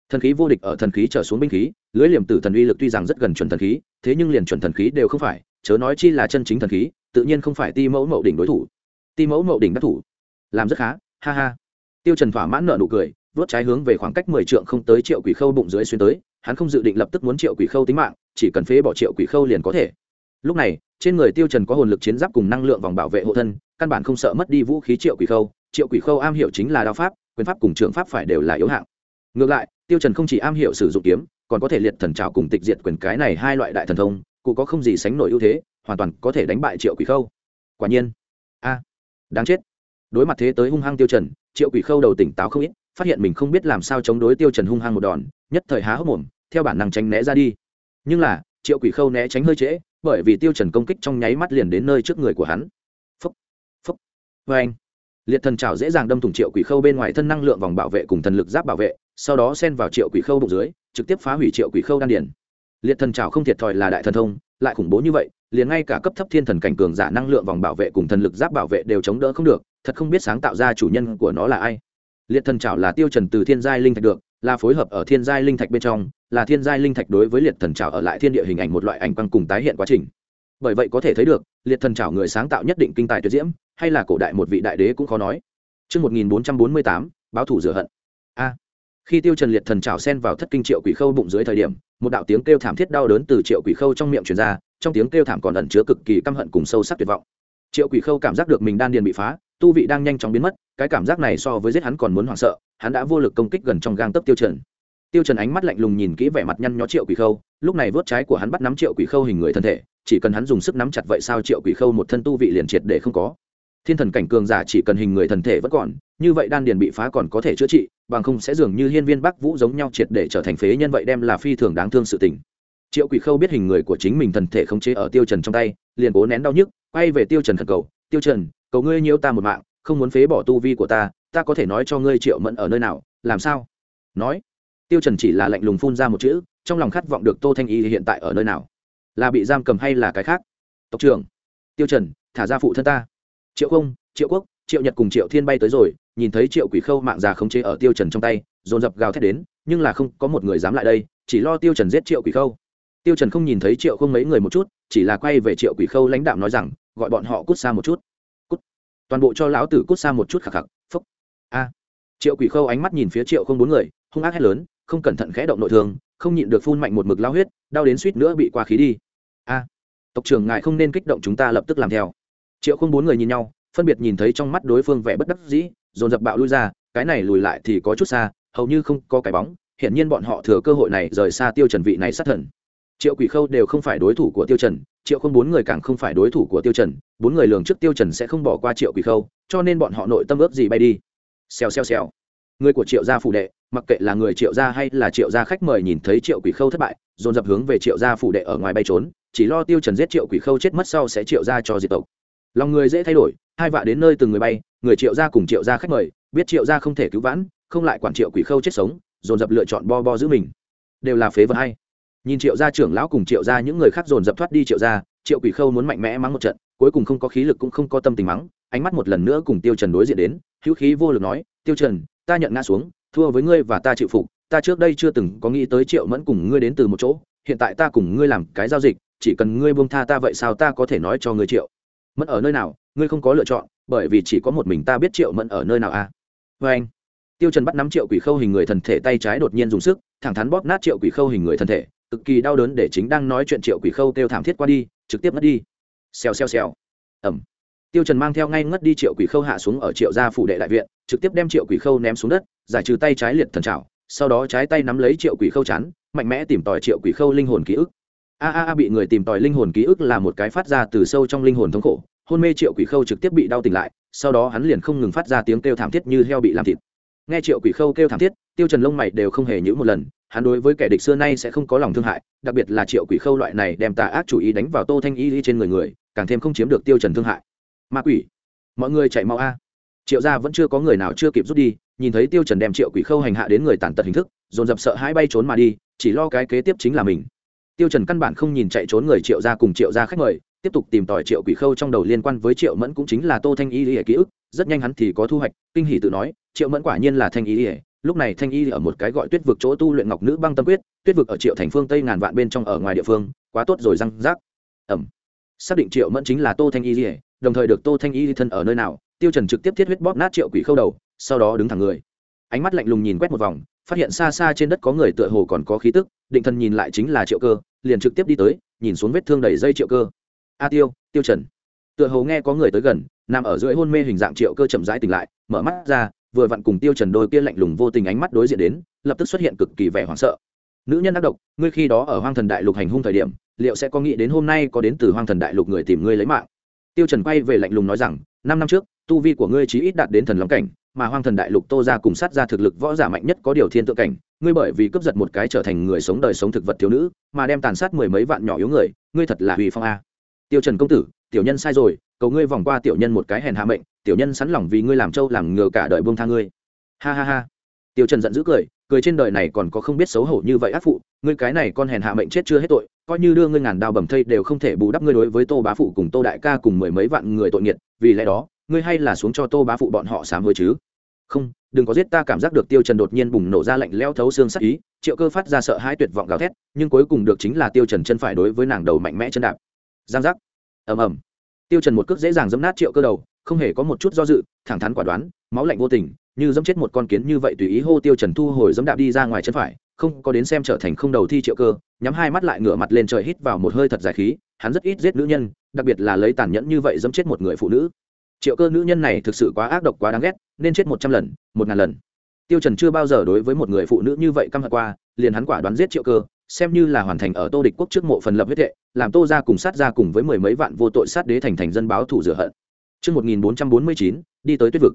Thần khí vô địch ở thần khí trở xuống binh khí, lưỡi liềm tử thần uy lực tuy rằng rất gần chuẩn thần khí, thế nhưng liền chuẩn thần khí đều không phải, chớ nói chi là chân chính thần khí, tự nhiên không phải ti mẫu mậu đỉnh đối thủ. Ti mẫu mậu đỉnh đắc thủ làm rất khá, ha ha. Tiêu trần thỏa mãn nợ nụ cười, vớt trái hướng về khoảng cách mười trượng không tới triệu quỷ khâu bụng dưới xuyên tới, hắn không dự định lập tức muốn triệu quỷ khâu tính mạng, chỉ cần phế bỏ triệu quỷ khâu liền có thể. Lúc này, trên người tiêu trần có hồn lực chiến giáp cùng năng lượng vòng bảo vệ hộ thân, căn bản không sợ mất đi vũ khí triệu quỷ khâu. Triệu quỷ khâu am hiểu chính là đao pháp, quyền pháp cùng trường pháp phải đều là yếu hạng. Ngược lại, tiêu trần không chỉ am hiểu sử dụng kiếm, còn có thể liệt thần trào cùng tịch diệt quyền cái này hai loại đại thần thông, cụ có không gì sánh nổi ưu thế, hoàn toàn có thể đánh bại triệu quỷ khâu. Quả nhiên. A, đáng chết đối mặt thế tới hung hăng tiêu trần, triệu quỷ khâu đầu tỉnh táo không ít, phát hiện mình không biết làm sao chống đối tiêu trần hung hăng một đòn, nhất thời há hốc mồm, theo bản năng tránh né ra đi. Nhưng là, triệu quỷ khâu né tránh hơi trễ, bởi vì tiêu trần công kích trong nháy mắt liền đến nơi trước người của hắn. Phúc phúc với anh. Liệt thần chảo dễ dàng đâm thủng triệu quỷ khâu bên ngoài thân năng lượng vòng bảo vệ cùng thần lực giáp bảo vệ, sau đó xen vào triệu quỷ khâu bụng dưới, trực tiếp phá hủy triệu quỷ khâu đan điển liệt thần chảo không thiệt thòi là đại thần thông, lại khủng bố như vậy, liền ngay cả cấp thấp thiên thần cảnh cường giả năng lượng vòng bảo vệ cùng thần lực giáp bảo vệ đều chống đỡ không được thật không biết sáng tạo ra chủ nhân của nó là ai liệt thần trảo là tiêu trần từ thiên giai linh thạch được là phối hợp ở thiên giai linh thạch bên trong là thiên giai linh thạch đối với liệt thần trảo ở lại thiên địa hình ảnh một loại ảnh quang cùng tái hiện quá trình bởi vậy có thể thấy được liệt thần trảo người sáng tạo nhất định kinh tài tuyệt diễm hay là cổ đại một vị đại đế cũng khó nói Trước 1448, báo thủ rửa hận. A. Khi tiêu trần liệt thần trảo xen vào thất kinh triệu quỷ khâu bụng dưới thời điểm, một đạo tiếng kêu thảm thiết đau đớn từ triệu quỷ khâu trong miệng truyền ra, trong tiếng kêu thảm còn ẩn chứa cực kỳ căm hận cùng sâu sắc tuyệt vọng. Triệu quỷ khâu cảm giác được mình đan điền bị phá, tu vị đang nhanh chóng biến mất, cái cảm giác này so với giết hắn còn muốn hoảng sợ, hắn đã vô lực công kích gần trong gang tấc tiêu trần. Tiêu trần ánh mắt lạnh lùng nhìn kỹ vẻ mặt nhăn nhó triệu quỷ khâu, lúc này vớt trái của hắn bắt nắm triệu quỷ khâu hình người thân thể, chỉ cần hắn dùng sức nắm chặt vậy sao triệu quỷ khâu một thân tu vị liền triệt để không có. Thiên thần cảnh cường giả chỉ cần hình người thần thể vẫn còn, như vậy đan điền bị phá còn có thể chữa trị, bằng không sẽ dường như hiên viên bắc vũ giống nhau triệt để trở thành phế nhân vậy đem là phi thường đáng thương sự tình. Triệu quỷ khâu biết hình người của chính mình thần thể khống chế ở tiêu trần trong tay, liền cố nén đau nhức, quay về tiêu trần khẩn cầu, tiêu trần cầu ngươi nhiễu ta một mạng, không muốn phế bỏ tu vi của ta ta có thể nói cho ngươi triệu mẫn ở nơi nào, làm sao? Nói. Tiêu trần chỉ là lạnh lùng phun ra một chữ, trong lòng khát vọng được tô thanh y hiện tại ở nơi nào? Là bị giam cầm hay là cái khác? Tộc trưởng. Tiêu trần, thả ra phụ thân ta. Triệu không, triệu quốc, triệu nhật cùng triệu thiên bay tới rồi, nhìn thấy triệu quỷ khâu mạng già khống chế ở tiêu trần trong tay, dồn dập gào thét đến, nhưng là không có một người dám lại đây, chỉ lo tiêu trần giết triệu quỷ khâu. Tiêu trần không nhìn thấy triệu không mấy người một chút, chỉ là quay về triệu quỷ khâu lãnh đạo nói rằng, gọi bọn họ cút xa một chút toàn bộ cho lão tử cút xa một chút khạc khạc phốc a. Triệu quỷ khâu ánh mắt nhìn phía triệu không bốn người, hung ác hét lớn, không cẩn thận khẽ động nội thương, không nhịn được phun mạnh một mực lao huyết, đau đến suýt nữa bị qua khí đi. A. Tộc trưởng ngài không nên kích động chúng ta lập tức làm theo. Triệu không bốn người nhìn nhau, phân biệt nhìn thấy trong mắt đối phương vẻ bất đắc dĩ, dồn dập bạo lui ra, cái này lùi lại thì có chút xa, hầu như không có cái bóng, hiển nhiên bọn họ thừa cơ hội này rời xa tiêu trần vị này sát thần. Triệu quỷ khâu đều không phải đối thủ của tiêu trần, triệu không bốn người càng không phải đối thủ của tiêu trần bốn người lường trước tiêu trần sẽ không bỏ qua triệu quỷ khâu cho nên bọn họ nội tâm ước gì bay đi xèo xèo xèo người của triệu gia phủ đệ mặc kệ là người triệu gia hay là triệu gia khách mời nhìn thấy triệu quỷ khâu thất bại dồn dập hướng về triệu gia phủ đệ ở ngoài bay trốn chỉ lo tiêu trần giết triệu quỷ khâu chết mất sau sẽ triệu gia cho diệt tộc lòng người dễ thay đổi hai vạ đến nơi từng người bay người triệu gia cùng triệu gia khách mời biết triệu gia không thể cứu vãn không lại quản triệu quỷ khâu chết sống dồn dập lựa chọn bo bo giữ mình đều là phế vật hay nhìn triệu gia trưởng lão cùng triệu gia những người khác dồn dập thoát đi triệu gia triệu quỷ khâu muốn mạnh mẽ mắng một trận cuối cùng không có khí lực cũng không có tâm tình mắng, ánh mắt một lần nữa cùng tiêu trần đối diện đến, hữu khí vô lực nói, tiêu trần, ta nhận ngã xuống, thua với ngươi và ta chịu phục, ta trước đây chưa từng có nghĩ tới triệu mẫn cùng ngươi đến từ một chỗ, hiện tại ta cùng ngươi làm cái giao dịch, chỉ cần ngươi buông tha ta vậy sao ta có thể nói cho ngươi triệu mẫn ở nơi nào, ngươi không có lựa chọn, bởi vì chỉ có một mình ta biết triệu mẫn ở nơi nào à. Với anh. Tiêu trần bắt nắm triệu quỷ khâu hình người thần thể tay trái đột nhiên dùng sức, thẳng thắn bóp nát triệu quỷ khâu hình người thần thể, cực kỳ đau đớn để chính đang nói chuyện triệu quỷ khâu kêu thảm thiết qua đi, trực tiếp mất đi xèo xèo xèo. Ẩm tiêu trần mang theo ngay ngất đi triệu quỷ khâu hạ xuống ở triệu gia phủ đệ đại viện, trực tiếp đem triệu quỷ khâu ném xuống đất, giải trừ tay trái liệt thần trảo, sau đó trái tay nắm lấy triệu quỷ khâu chán, mạnh mẽ tìm tòi triệu quỷ khâu linh hồn ký ức. A a a, bị người tìm tòi linh hồn ký ức là một cái phát ra từ sâu trong linh hồn thống khổ, hôn mê triệu quỷ khâu trực tiếp bị đau tỉnh lại, sau đó hắn liền không ngừng phát ra tiếng kêu thảm thiết như heo bị làm thịt. Nghe triệu quỷ khâu kêu thảm thiết, tiêu trần lông mày đều không hề nhũ một lần, hắn đối với kẻ địch xưa nay sẽ không có lòng thương hại, đặc biệt là triệu quỷ khâu loại này đem tà ác chủ ý đánh vào tô thanh y trên người người càng thêm không chiếm được tiêu trần thương hại. Ma quỷ, mọi người chạy mau a. Triệu gia vẫn chưa có người nào chưa kịp rút đi, nhìn thấy tiêu trần đem triệu quỷ khâu hành hạ đến người tàn tật hình thức, dồn dập sợ hãi bay trốn mà đi, chỉ lo cái kế tiếp chính là mình. Tiêu trần căn bản không nhìn chạy trốn người triệu gia cùng triệu gia khách mời, tiếp tục tìm tòi triệu quỷ khâu trong đầu liên quan với triệu mẫn cũng chính là tô thanh y lìa ký ức, rất nhanh hắn thì có thu hoạch, kinh hỉ tự nói, triệu mẫn quả nhiên là thanh y lìa, lúc này thanh y ở một cái gọi tuyết vực chỗ tu luyện ngọc nữ băng tâm quyết, tuyết vực ở triệu thành phương tây ngàn vạn bên trong ở ngoài địa phương, quá tốt rồi răng rác. Ẩm xác định triệu mẫn chính là tô thanh y dỉa đồng thời được tô thanh y thân ở nơi nào, tiêu trần trực tiếp thiết huyết bóp nát triệu quỷ khâu đầu, sau đó đứng thẳng người. Ánh mắt lạnh lùng nhìn quét một vòng, phát hiện xa xa trên đất có người tựa hồ còn có khí tức, định thần nhìn lại chính là triệu cơ, liền trực tiếp đi tới, nhìn xuống vết thương đầy dây triệu cơ. A tiêu tiêu trần. Tựa hồ nghe có người tới gần, nằm ở dưới hôn mê hình dạng triệu cơ chậm rãi tỉnh lại, mở mắt ra, vừa vặn cùng tiêu trần đôi kia lạnh lùng vô tình ánh mắt đối diện đến, lập tức xuất hiện cực kỳ vẻ hoảng sợ. Nữ nhân ác độc, ngươi khi đó ở hoang thần đại lục hành hung thời điểm liệu sẽ có nghĩ đến hôm nay có đến từ hoang thần đại lục người tìm ngươi lấy mạng? Tiêu trần quay về lạnh lùng nói rằng, năm năm trước, tu vi của ngươi chí ít đạt đến thần long cảnh, mà hoang thần đại lục tô ra cùng sát ra thực lực võ giả mạnh nhất có điều thiên tượng cảnh, ngươi bởi vì cướp giật một cái trở thành người sống đời sống thực vật thiếu nữ, mà đem tàn sát mười mấy vạn nhỏ yếu người, ngươi thật là hủy phong a. Tiêu trần công tử, tiểu nhân sai rồi, cầu ngươi vòng qua tiểu nhân một cái hèn hạ mệnh, tiểu nhân sẵn lòng vì ngươi làm trâu làm ngựa cả đời buông tha ngươi. Ha ha ha. Tiêu trần giận dữ cười cười trên đời này còn có không biết xấu hổ như vậy ác phụ, ngươi cái này con hèn hạ mệnh chết chưa hết tội, coi như đưa ngươi ngàn đao bầm thây đều không thể bù đắp ngươi đối với tô bá phụ cùng tô đại ca cùng mười mấy vạn người tội nghiệt, vì lẽ đó, ngươi hay là xuống cho tô bá phụ bọn họ sám hối chứ. Không, đừng có giết ta cảm giác được tiêu trần đột nhiên bùng nổ ra lạnh leo thấu xương sắc ý, triệu cơ phát ra sợ hãi tuyệt vọng gào thét, nhưng cuối cùng được chính là tiêu trần chân phải đối với nàng đầu mạnh mẽ chân đạp. Giang giác. Ầm ầm. Tiêu trần một cước dễ dàng dẫm nát triệu cơ đầu, không hề có một chút do dự, thẳng thắn quả đoán, máu lạnh vô tình như dẫm chết một con kiến như vậy tùy ý hô tiêu trần thu hồi dẫm đạp đi ra ngoài chân phải không có đến xem trở thành không đầu thi triệu cơ nhắm hai mắt lại ngửa mặt lên trời hít vào một hơi thật dài khí hắn rất ít giết nữ nhân đặc biệt là lấy tàn nhẫn như vậy dẫm chết một người phụ nữ triệu cơ nữ nhân này thực sự quá ác độc quá đáng ghét nên chết một trăm lần một ngàn lần tiêu trần chưa bao giờ đối với một người phụ nữ như vậy căm hận qua liền hắn quả đoán giết triệu cơ xem như là hoàn thành ở tô địch quốc trước mộ phần lập huyết hệ làm tô ra cùng sát ra cùng với mười mấy vạn vô tội sát đế thành thành dân báo thủ rửa hận Trước 1449, đi tới tuyết vực.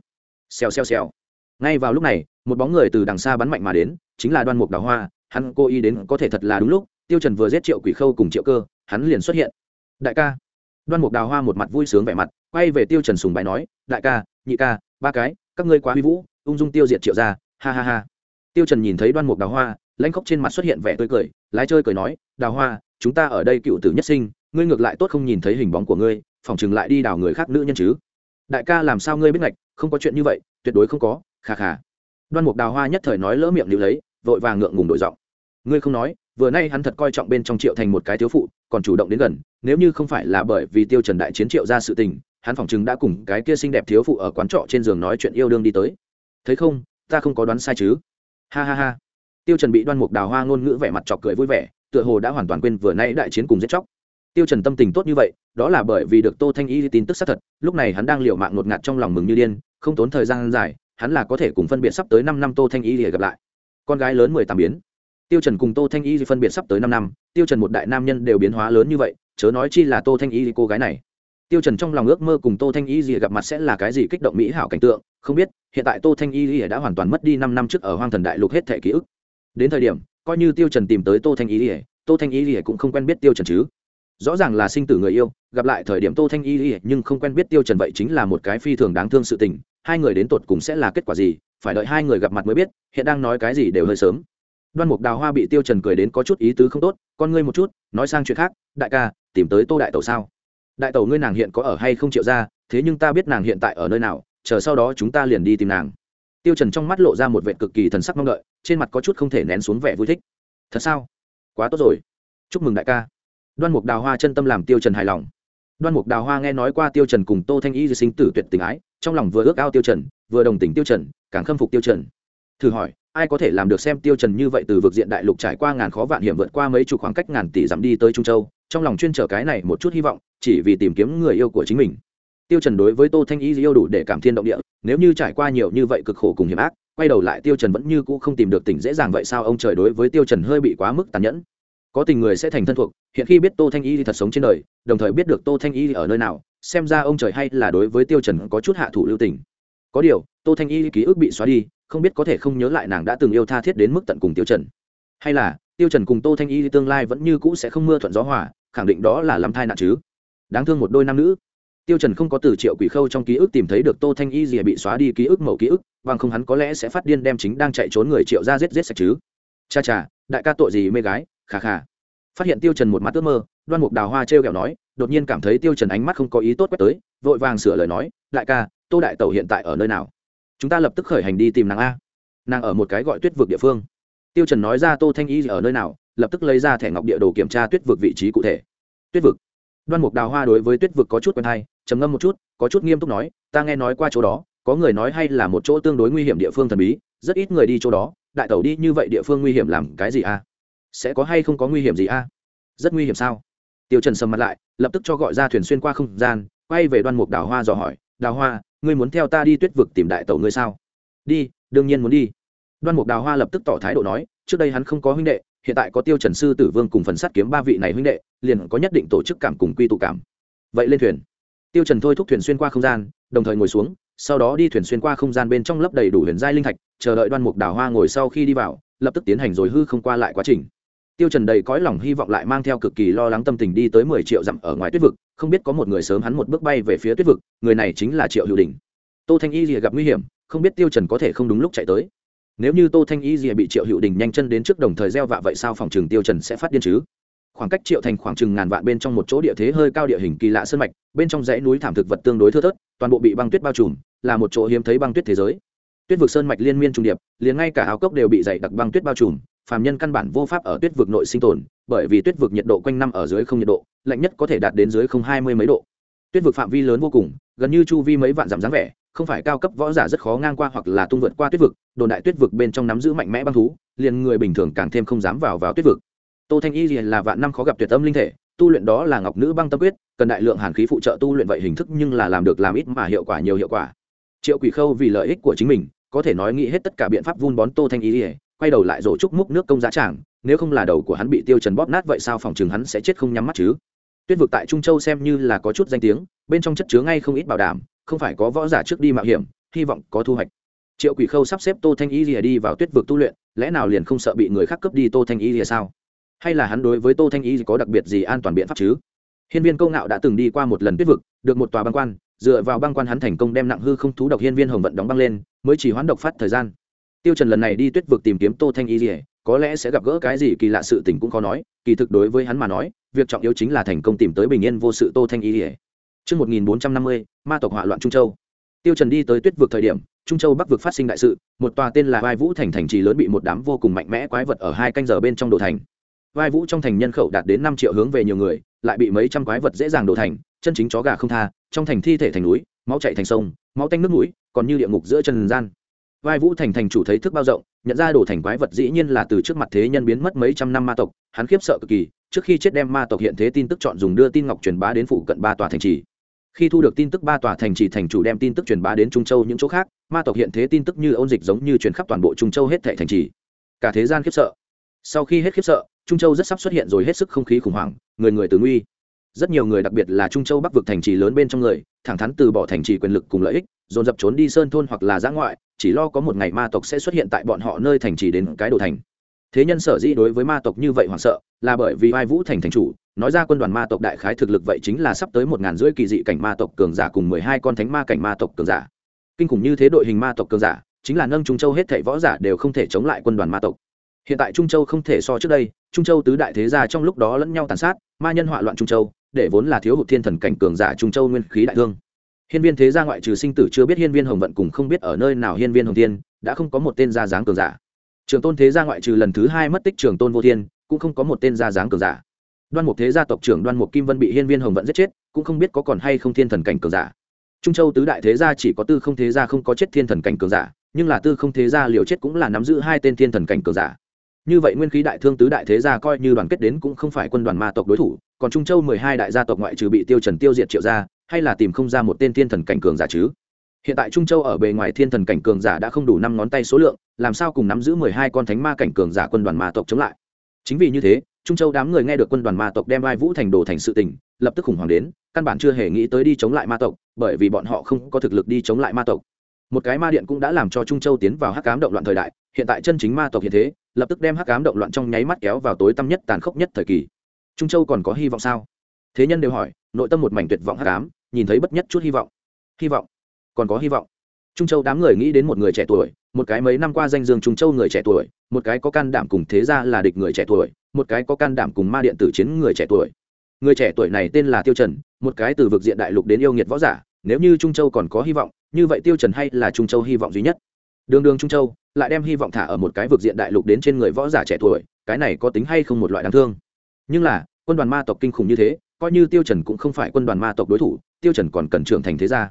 Xèo xèo xèo. Ngay vào lúc này, một bóng người từ đằng xa bắn mạnh mà đến, chính là Đoan Mục Đào Hoa, hắn cô ý đến có thể thật là đúng lúc, Tiêu Trần vừa giết Triệu Quỷ Khâu cùng Triệu Cơ, hắn liền xuất hiện. Đại ca. Đoan Mục Đào Hoa một mặt vui sướng vẻ mặt, quay về Tiêu Trần sùng bài nói, đại ca, nhị ca, ba cái, các ngươi quá huy vũ, ung dung tiêu diệt Triệu gia, ha ha ha. Tiêu Trần nhìn thấy Đoan Mục Đào Hoa, lãnh khóc trên mặt xuất hiện vẻ tươi cười lái chơi cười nói đào hoa chúng ta ở đây cựu tử nhất sinh ngươi ngược lại tốt không nhìn thấy hình bóng của ngươi phỏng chừng lại đi đào người khác nữ nhân chứ đại ca làm sao ngươi biết ngạch không có chuyện như vậy tuyệt đối không có khà khà đoan mục đào hoa nhất thời nói lỡ miệng níu lấy, vội vàng ngượng ngùng đổi giọng. Ngươi không nói, vừa nay hắn thật coi trọng bên trong triệu thành một cái thiếu phụ, còn chủ động đến gần, nếu như không phải là bởi vì tiêu trần đại chiến triệu ra sự tình, hắn phỏng chừng đã cùng cái kia xinh đẹp thiếu phụ ở quán trọ trên giường nói chuyện yêu đương đi tới. Thấy không, ta không có đoán sai chứ. Ha ha ha. Tiêu trần bị đoan mục đào hoa ngôn ngữ vẻ mặt chọc cười vui vẻ, tựa hồ đã hoàn toàn quên vừa nay đại chiến cùng giết chóc. Tiêu trần tâm tình tốt như vậy, đó là bởi vì được tô thanh y tin tức xác thật, lúc này hắn đang liều mạng ngột ngạt trong lòng mừng như điên, không tốn thời gian dài hắn là có thể cùng phân biệt sắp tới năm năm tô thanh y để gặp lại. Con gái lớn mười tám biến. Tiêu trần cùng tô thanh y phân biệt sắp tới năm năm. Tiêu trần một đại nam nhân đều biến hóa lớn như vậy, chớ nói chi là tô thanh y cô gái này. Tiêu trần trong lòng ước mơ cùng tô thanh y gì gặp mặt sẽ là cái gì kích động mỹ hảo cảnh tượng, không biết, hiện tại tô thanh y đã hoàn toàn mất đi năm năm trước ở hoang thần đại lục hết thể ký ức. Đến thời điểm, coi như tiêu trần tìm tới tô thanh y tô thanh y cũng không quen biết tiêu trần chứ. Rõ ràng là sinh tử người yêu, gặp lại thời điểm tô thanh y nhưng không quen biết tiêu trần vậy chính là một cái phi thường đáng thương sự tình hai người đến tột cùng sẽ là kết quả gì, phải đợi hai người gặp mặt mới biết, hiện đang nói cái gì đều hơi sớm. Đoan mục đào hoa bị tiêu trần cười đến có chút ý tứ không tốt, con ngươi một chút, nói sang chuyện khác, đại ca, tìm tới tô đại tẩu sao? Đại tẩu ngươi nàng hiện có ở hay không chịu ra thế nhưng ta biết nàng hiện tại ở nơi nào, chờ sau đó chúng ta liền đi tìm nàng. Tiêu trần trong mắt lộ ra một vẻ cực kỳ thần sắc mong đợi, trên mặt có chút không thể nén xuống vẻ vui thích. Thật sao? Quá tốt rồi. Chúc mừng đại ca. Đoan mục đào hoa chân tâm làm tiêu trần hài lòng. Đoan mục đào hoa nghe nói qua tiêu trần cùng tô thanh y sinh tử tuyệt tình ái trong lòng vừa ước ao tiêu trần, vừa đồng tình tiêu trần, càng khâm phục tiêu trần. Thử hỏi, ai có thể làm được xem tiêu trần như vậy từ vực diện đại lục trải qua ngàn khó vạn hiểm vượt qua mấy chục khoảng cách ngàn tỷ dặm đi tới trung châu, trong lòng chuyên trở cái này một chút hy vọng, chỉ vì tìm kiếm người yêu của chính mình. Tiêu trần đối với tô thanh y yêu đủ để cảm thiên động địa, nếu như trải qua nhiều như vậy cực khổ cùng hiểm ác, quay đầu lại tiêu trần vẫn như cũ không tìm được tỉnh dễ dàng vậy sao? Ông trời đối với tiêu trần hơi bị quá mức tàn nhẫn có tình người sẽ thành thân thuộc, hiện khi biết tô thanh y thì thật sống trên đời, đồng thời biết được tô thanh y ở nơi nào, xem ra ông trời hay là đối với tiêu trần có chút hạ thủ lưu tình. Có điều, tô thanh y ký ức bị xóa đi, không biết có thể không nhớ lại nàng đã từng yêu tha thiết đến mức tận cùng tiêu trần. Hay là, tiêu trần cùng tô thanh y tương lai vẫn như cũ sẽ không mưa thuận gió hòa, khẳng định đó là lắm thai nạn chứ. Đáng thương một đôi nam nữ. Tiêu trần không có từ triệu quỷ khâu trong ký ức tìm thấy được tô thanh y gì bị xóa đi ký ức mẫu ký ức, bằng không hắn có lẽ sẽ phát điên đem chính đang chạy trốn người triệu ra giết giết sạch chứ. Cha cha, đại ca tội gì mê gái? Khà khà phát hiện tiêu trần một mắt ước mơ, đoan mục đào hoa treo kẹo nói, đột nhiên cảm thấy tiêu trần ánh mắt không có ý tốt quét tới, vội vàng sửa lời nói, đại ca, tô đại tẩu hiện tại ở nơi nào? Chúng ta lập tức khởi hành đi tìm nàng a. Nàng ở một cái gọi tuyết vực địa phương. Tiêu trần nói ra tô thanh y ở nơi nào, lập tức lấy ra thẻ ngọc địa đồ kiểm tra tuyết vực vị trí cụ thể. Tuyết vực. Đoan mục đào hoa đối với tuyết vực có chút quen hay, trầm ngâm một chút, có chút nghiêm túc nói, ta nghe nói qua chỗ đó, có người nói hay là một chỗ tương đối nguy hiểm địa phương thần bí, rất ít người đi chỗ đó, đại tẩu đi như vậy địa phương nguy hiểm làm cái gì a? Sẽ có hay không có nguy hiểm gì a? Rất nguy hiểm sao? Tiêu trần sầm mặt lại, lập tức cho gọi ra thuyền xuyên qua không gian, quay về đoan mục đào hoa dò hỏi, đào hoa, ngươi muốn theo ta đi tuyết vực tìm đại tẩu ngươi sao? Đi, đương nhiên muốn đi. Đoan mục đào hoa lập tức tỏ thái độ nói, trước đây hắn không có huynh đệ, hiện tại có tiêu trần sư tử vương cùng phần sắt kiếm ba vị này huynh đệ, liền có nhất định tổ chức cảm cùng quy tụ cảm. Vậy lên thuyền. Tiêu trần thôi thúc thuyền xuyên qua không gian, đồng thời ngồi xuống, sau đó đi thuyền xuyên qua không gian bên trong lấp đầy đủ huyền giai linh thạch, chờ đợi đoan mục đào hoa ngồi sau khi đi vào, lập tức tiến hành rồi hư không qua lại quá trình tiêu trần đầy cõi lòng hy vọng lại mang theo cực kỳ lo lắng tâm tình đi tới mười triệu dặm ở ngoài tuyết vực, không biết có một người sớm hắn một bước bay về phía tuyết vực, người này chính là triệu hữu đình. Tô thanh y lìa gặp nguy hiểm, không biết tiêu trần có thể không đúng lúc chạy tới. Nếu như tô thanh y lìa bị triệu hữu đình nhanh chân đến trước đồng thời gieo vạ vậy sao phòng trường tiêu trần sẽ phát điên chứ? Khoảng cách triệu thành khoảng chừng ngàn vạn bên trong một chỗ địa thế hơi cao địa hình kỳ lạ sơn mạch, bên trong dãy núi thảm thực vật tương đối thưa thớt, toàn bộ bị băng tuyết bao trùm, là một chỗ hiếm thấy băng tuyết thế giới. Tuyết vực sơn mạch liên miên trung điệp, liền ngay cả áo cốc đều bị dày đặc băng tuyết bao trùm phàm nhân căn bản vô pháp ở tuyết vực nội sinh tồn, bởi vì tuyết vực nhiệt độ quanh năm ở dưới không nhiệt độ, lạnh nhất có thể đạt đến dưới không hai mươi mấy độ. Tuyết vực phạm vi lớn vô cùng, gần như chu vi mấy vạn dặm dáng vẻ, không phải cao cấp võ giả rất khó ngang qua hoặc là tung vượt qua tuyết vực, đồn đại tuyết vực bên trong nắm giữ mạnh mẽ băng thú, liền người bình thường càng thêm không dám vào vào tuyết vực. Tô thanh y liền là vạn năm khó gặp tuyệt âm linh thể, tu luyện đó là ngọc nữ băng tâm quyết, cần đại lượng hàn khí phụ trợ tu luyện vậy hình thức nhưng là làm được làm ít mà hiệu quả nhiều hiệu quả. Triệu quỷ khâu vì lợi ích của chính mình, có thể nói nghĩ hết tất cả biện pháp vun bón tô thanh y quay đầu lại rổ trúc múc nước công giá tràng, nếu không là đầu của hắn bị tiêu trần bóp nát vậy sao phòng trường hắn sẽ chết không nhắm mắt chứ? Tuyết vực tại trung châu xem như là có chút danh tiếng, bên trong chất chứa ngay không ít bảo đảm, không phải có võ giả trước đi mạo hiểm, hy vọng có thu hoạch. Triệu quỷ khâu sắp xếp tô thanh y lìa đi vào tuyết vực tu luyện, lẽ nào liền không sợ bị người khác cướp đi tô thanh y lìa sao? Hay là hắn đối với tô thanh y có đặc biệt gì an toàn biện pháp chứ? Hiên viên công ngạo đã từng đi qua một lần tuyết vực, được một tòa băng quan, dựa vào băng quan hắn thành công đem nặng hư không thú độc hiên viên hồng vận đóng băng lên, mới chỉ hoán độc phát thời gian tiêu trần lần này đi tuyết vực tìm kiếm tô thanh y lìa có lẽ sẽ gặp gỡ cái gì kỳ lạ sự tình cũng khó nói kỳ thực đối với hắn mà nói việc trọng yếu chính là thành công tìm tới bình yên vô sự tô thanh y ỉa Trước 1450, ma tộc hỏa loạn Trung Châu. Tiêu Trần đi tới tuyết vực thời điểm, Trung Châu Bắc vực phát sinh đại sự, một tòa tên là Vai Vũ thành thành trì lớn bị một đám vô cùng mạnh mẽ quái vật ở hai canh giờ bên trong đổ thành. Vai Vũ trong thành nhân khẩu đạt đến 5 triệu hướng về nhiều người, lại bị mấy trăm quái vật dễ dàng đổ thành, chân chính chó gà không tha, trong thành thi thể thành núi, máu chảy thành sông, máu tanh nước mũi, còn như địa ngục giữa chân gian. Vai Vũ thành thành chủ thấy thức bao rộng, nhận ra đồ thành quái vật dĩ nhiên là từ trước mặt thế nhân biến mất mấy trăm năm ma tộc, hắn khiếp sợ cực kỳ, trước khi chết đem ma tộc hiện thế tin tức chọn dùng đưa tin ngọc truyền bá đến phụ cận ba tòa thành trì. Khi thu được tin tức ba tòa thành trì thành chủ đem tin tức truyền bá đến trung châu những chỗ khác ma tộc hiện thế tin tức như ôn dịch giống như truyền khắp toàn bộ trung châu hết thệ thành trì. Cả thế gian khiếp sợ. Sau khi hết khiếp sợ trung châu rất sắp xuất hiện rồi hết sức không khí khủng hoảng người người từ nguy. Rất nhiều người đặc biệt là trung châu bắc vực thành trì lớn bên trong người thẳng thắn từ bỏ thành trì quyền lực cùng lợi ích dồn dập trốn đi sơn thôn hoặc là giã ngoại chỉ lo có một ngày ma tộc sẽ xuất hiện tại bọn họ nơi thành trì đến cái đồ thành. Thế nhân sở dĩ đối với ma tộc như vậy hoảng sợ, là bởi vì vai vũ thành thành chủ, nói ra quân đoàn ma tộc đại khái thực lực vậy chính là sắp tới một ngàn rưỡi kỳ dị cảnh ma tộc cường giả cùng mười hai con thánh ma cảnh ma tộc cường giả. Kinh khủng như thế đội hình ma tộc cường giả, chính là nâng trung châu hết thảy võ giả đều không thể chống lại quân đoàn ma tộc. Hiện tại trung châu không thể so trước đây, trung châu tứ đại thế gia trong lúc đó lẫn nhau tàn sát, ma nhân họa loạn trung châu, để vốn là thiếu hụt thiên thần cảnh cường giả trung châu nguyên khí đại thương hiên viên thế gia ngoại trừ sinh tử chưa biết hiên viên hồng vận cùng không biết ở nơi nào hiên viên hồng Thiên, đã không có một tên gia dáng cường giả. Trường tôn thế gia ngoại trừ lần thứ hai mất tích trường tôn vô thiên, cũng không có một tên gia dáng cường giả. Đoan mục thế gia tộc trưởng đoan mục kim vân bị hiên viên hồng vận giết chết, cũng không biết có còn hay không thiên thần cảnh cường giả. Trung châu tứ đại thế gia chỉ có tư không thế gia không có chết thiên thần cảnh cường giả, nhưng là tư không thế gia liều chết cũng là nắm giữ hai tên thiên thần cảnh cường giả. Như vậy nguyên khí đại thương tứ đại thế gia coi như đoàn kết đến cũng không phải quân đoàn ma tộc đối thủ, còn trung châu mười hai đại gia tộc ngoại trừ bị tiêu trần tiêu diệt triệu gia hay là tìm không ra một tên thiên thần cảnh cường giả chứ? Hiện tại trung châu ở bề ngoài thiên thần cảnh cường giả đã không đủ năm ngón tay số lượng, làm sao cùng nắm giữ mười hai con thánh ma cảnh cường giả quân đoàn ma tộc chống lại? Chính vì như thế, trung châu đám người nghe được quân đoàn ma tộc đem vai vũ thành đồ thành sự tình, lập tức khủng hoảng đến, căn bản chưa hề nghĩ tới đi chống lại ma tộc, bởi vì bọn họ không có thực lực đi chống lại ma tộc. Một cái ma điện cũng đã làm cho trung châu tiến vào hắc cám động loạn thời đại, hiện tại chân chính ma tộc hiện thế, lập tức đem hắc cám động loạn trong nháy mắt kéo vào tối tăm nhất tàn khốc nhất thời kỳ. Trung châu còn có hy vọng sao? Thế nhân đều hỏi, nội tâm một mảnh tuyệt vọng hát cám nhìn thấy bất nhất chút hy vọng. Hy vọng? Còn có hy vọng? Trung châu đám người nghĩ đến một người trẻ tuổi, một cái mấy năm qua danh dương trung châu người trẻ tuổi, một cái có can đảm cùng thế gia là địch người trẻ tuổi, một cái có can đảm cùng ma điện tử chiến người trẻ tuổi. Người trẻ tuổi này tên là tiêu trần, một cái từ vực diện đại lục đến yêu nghiệt võ giả, nếu như trung châu còn có hy vọng, như vậy tiêu trần hay là trung châu hy vọng duy nhất? Đường đường trung châu, lại đem hy vọng thả ở một cái vực diện đại lục đến trên người võ giả trẻ tuổi, cái này có tính hay không một loại đáng thương? Nhưng là, quân đoàn ma tộc kinh khủng như thế coi như tiêu trần cũng không phải quân đoàn ma tộc đối thủ, tiêu trần còn cần trưởng thành thế gia.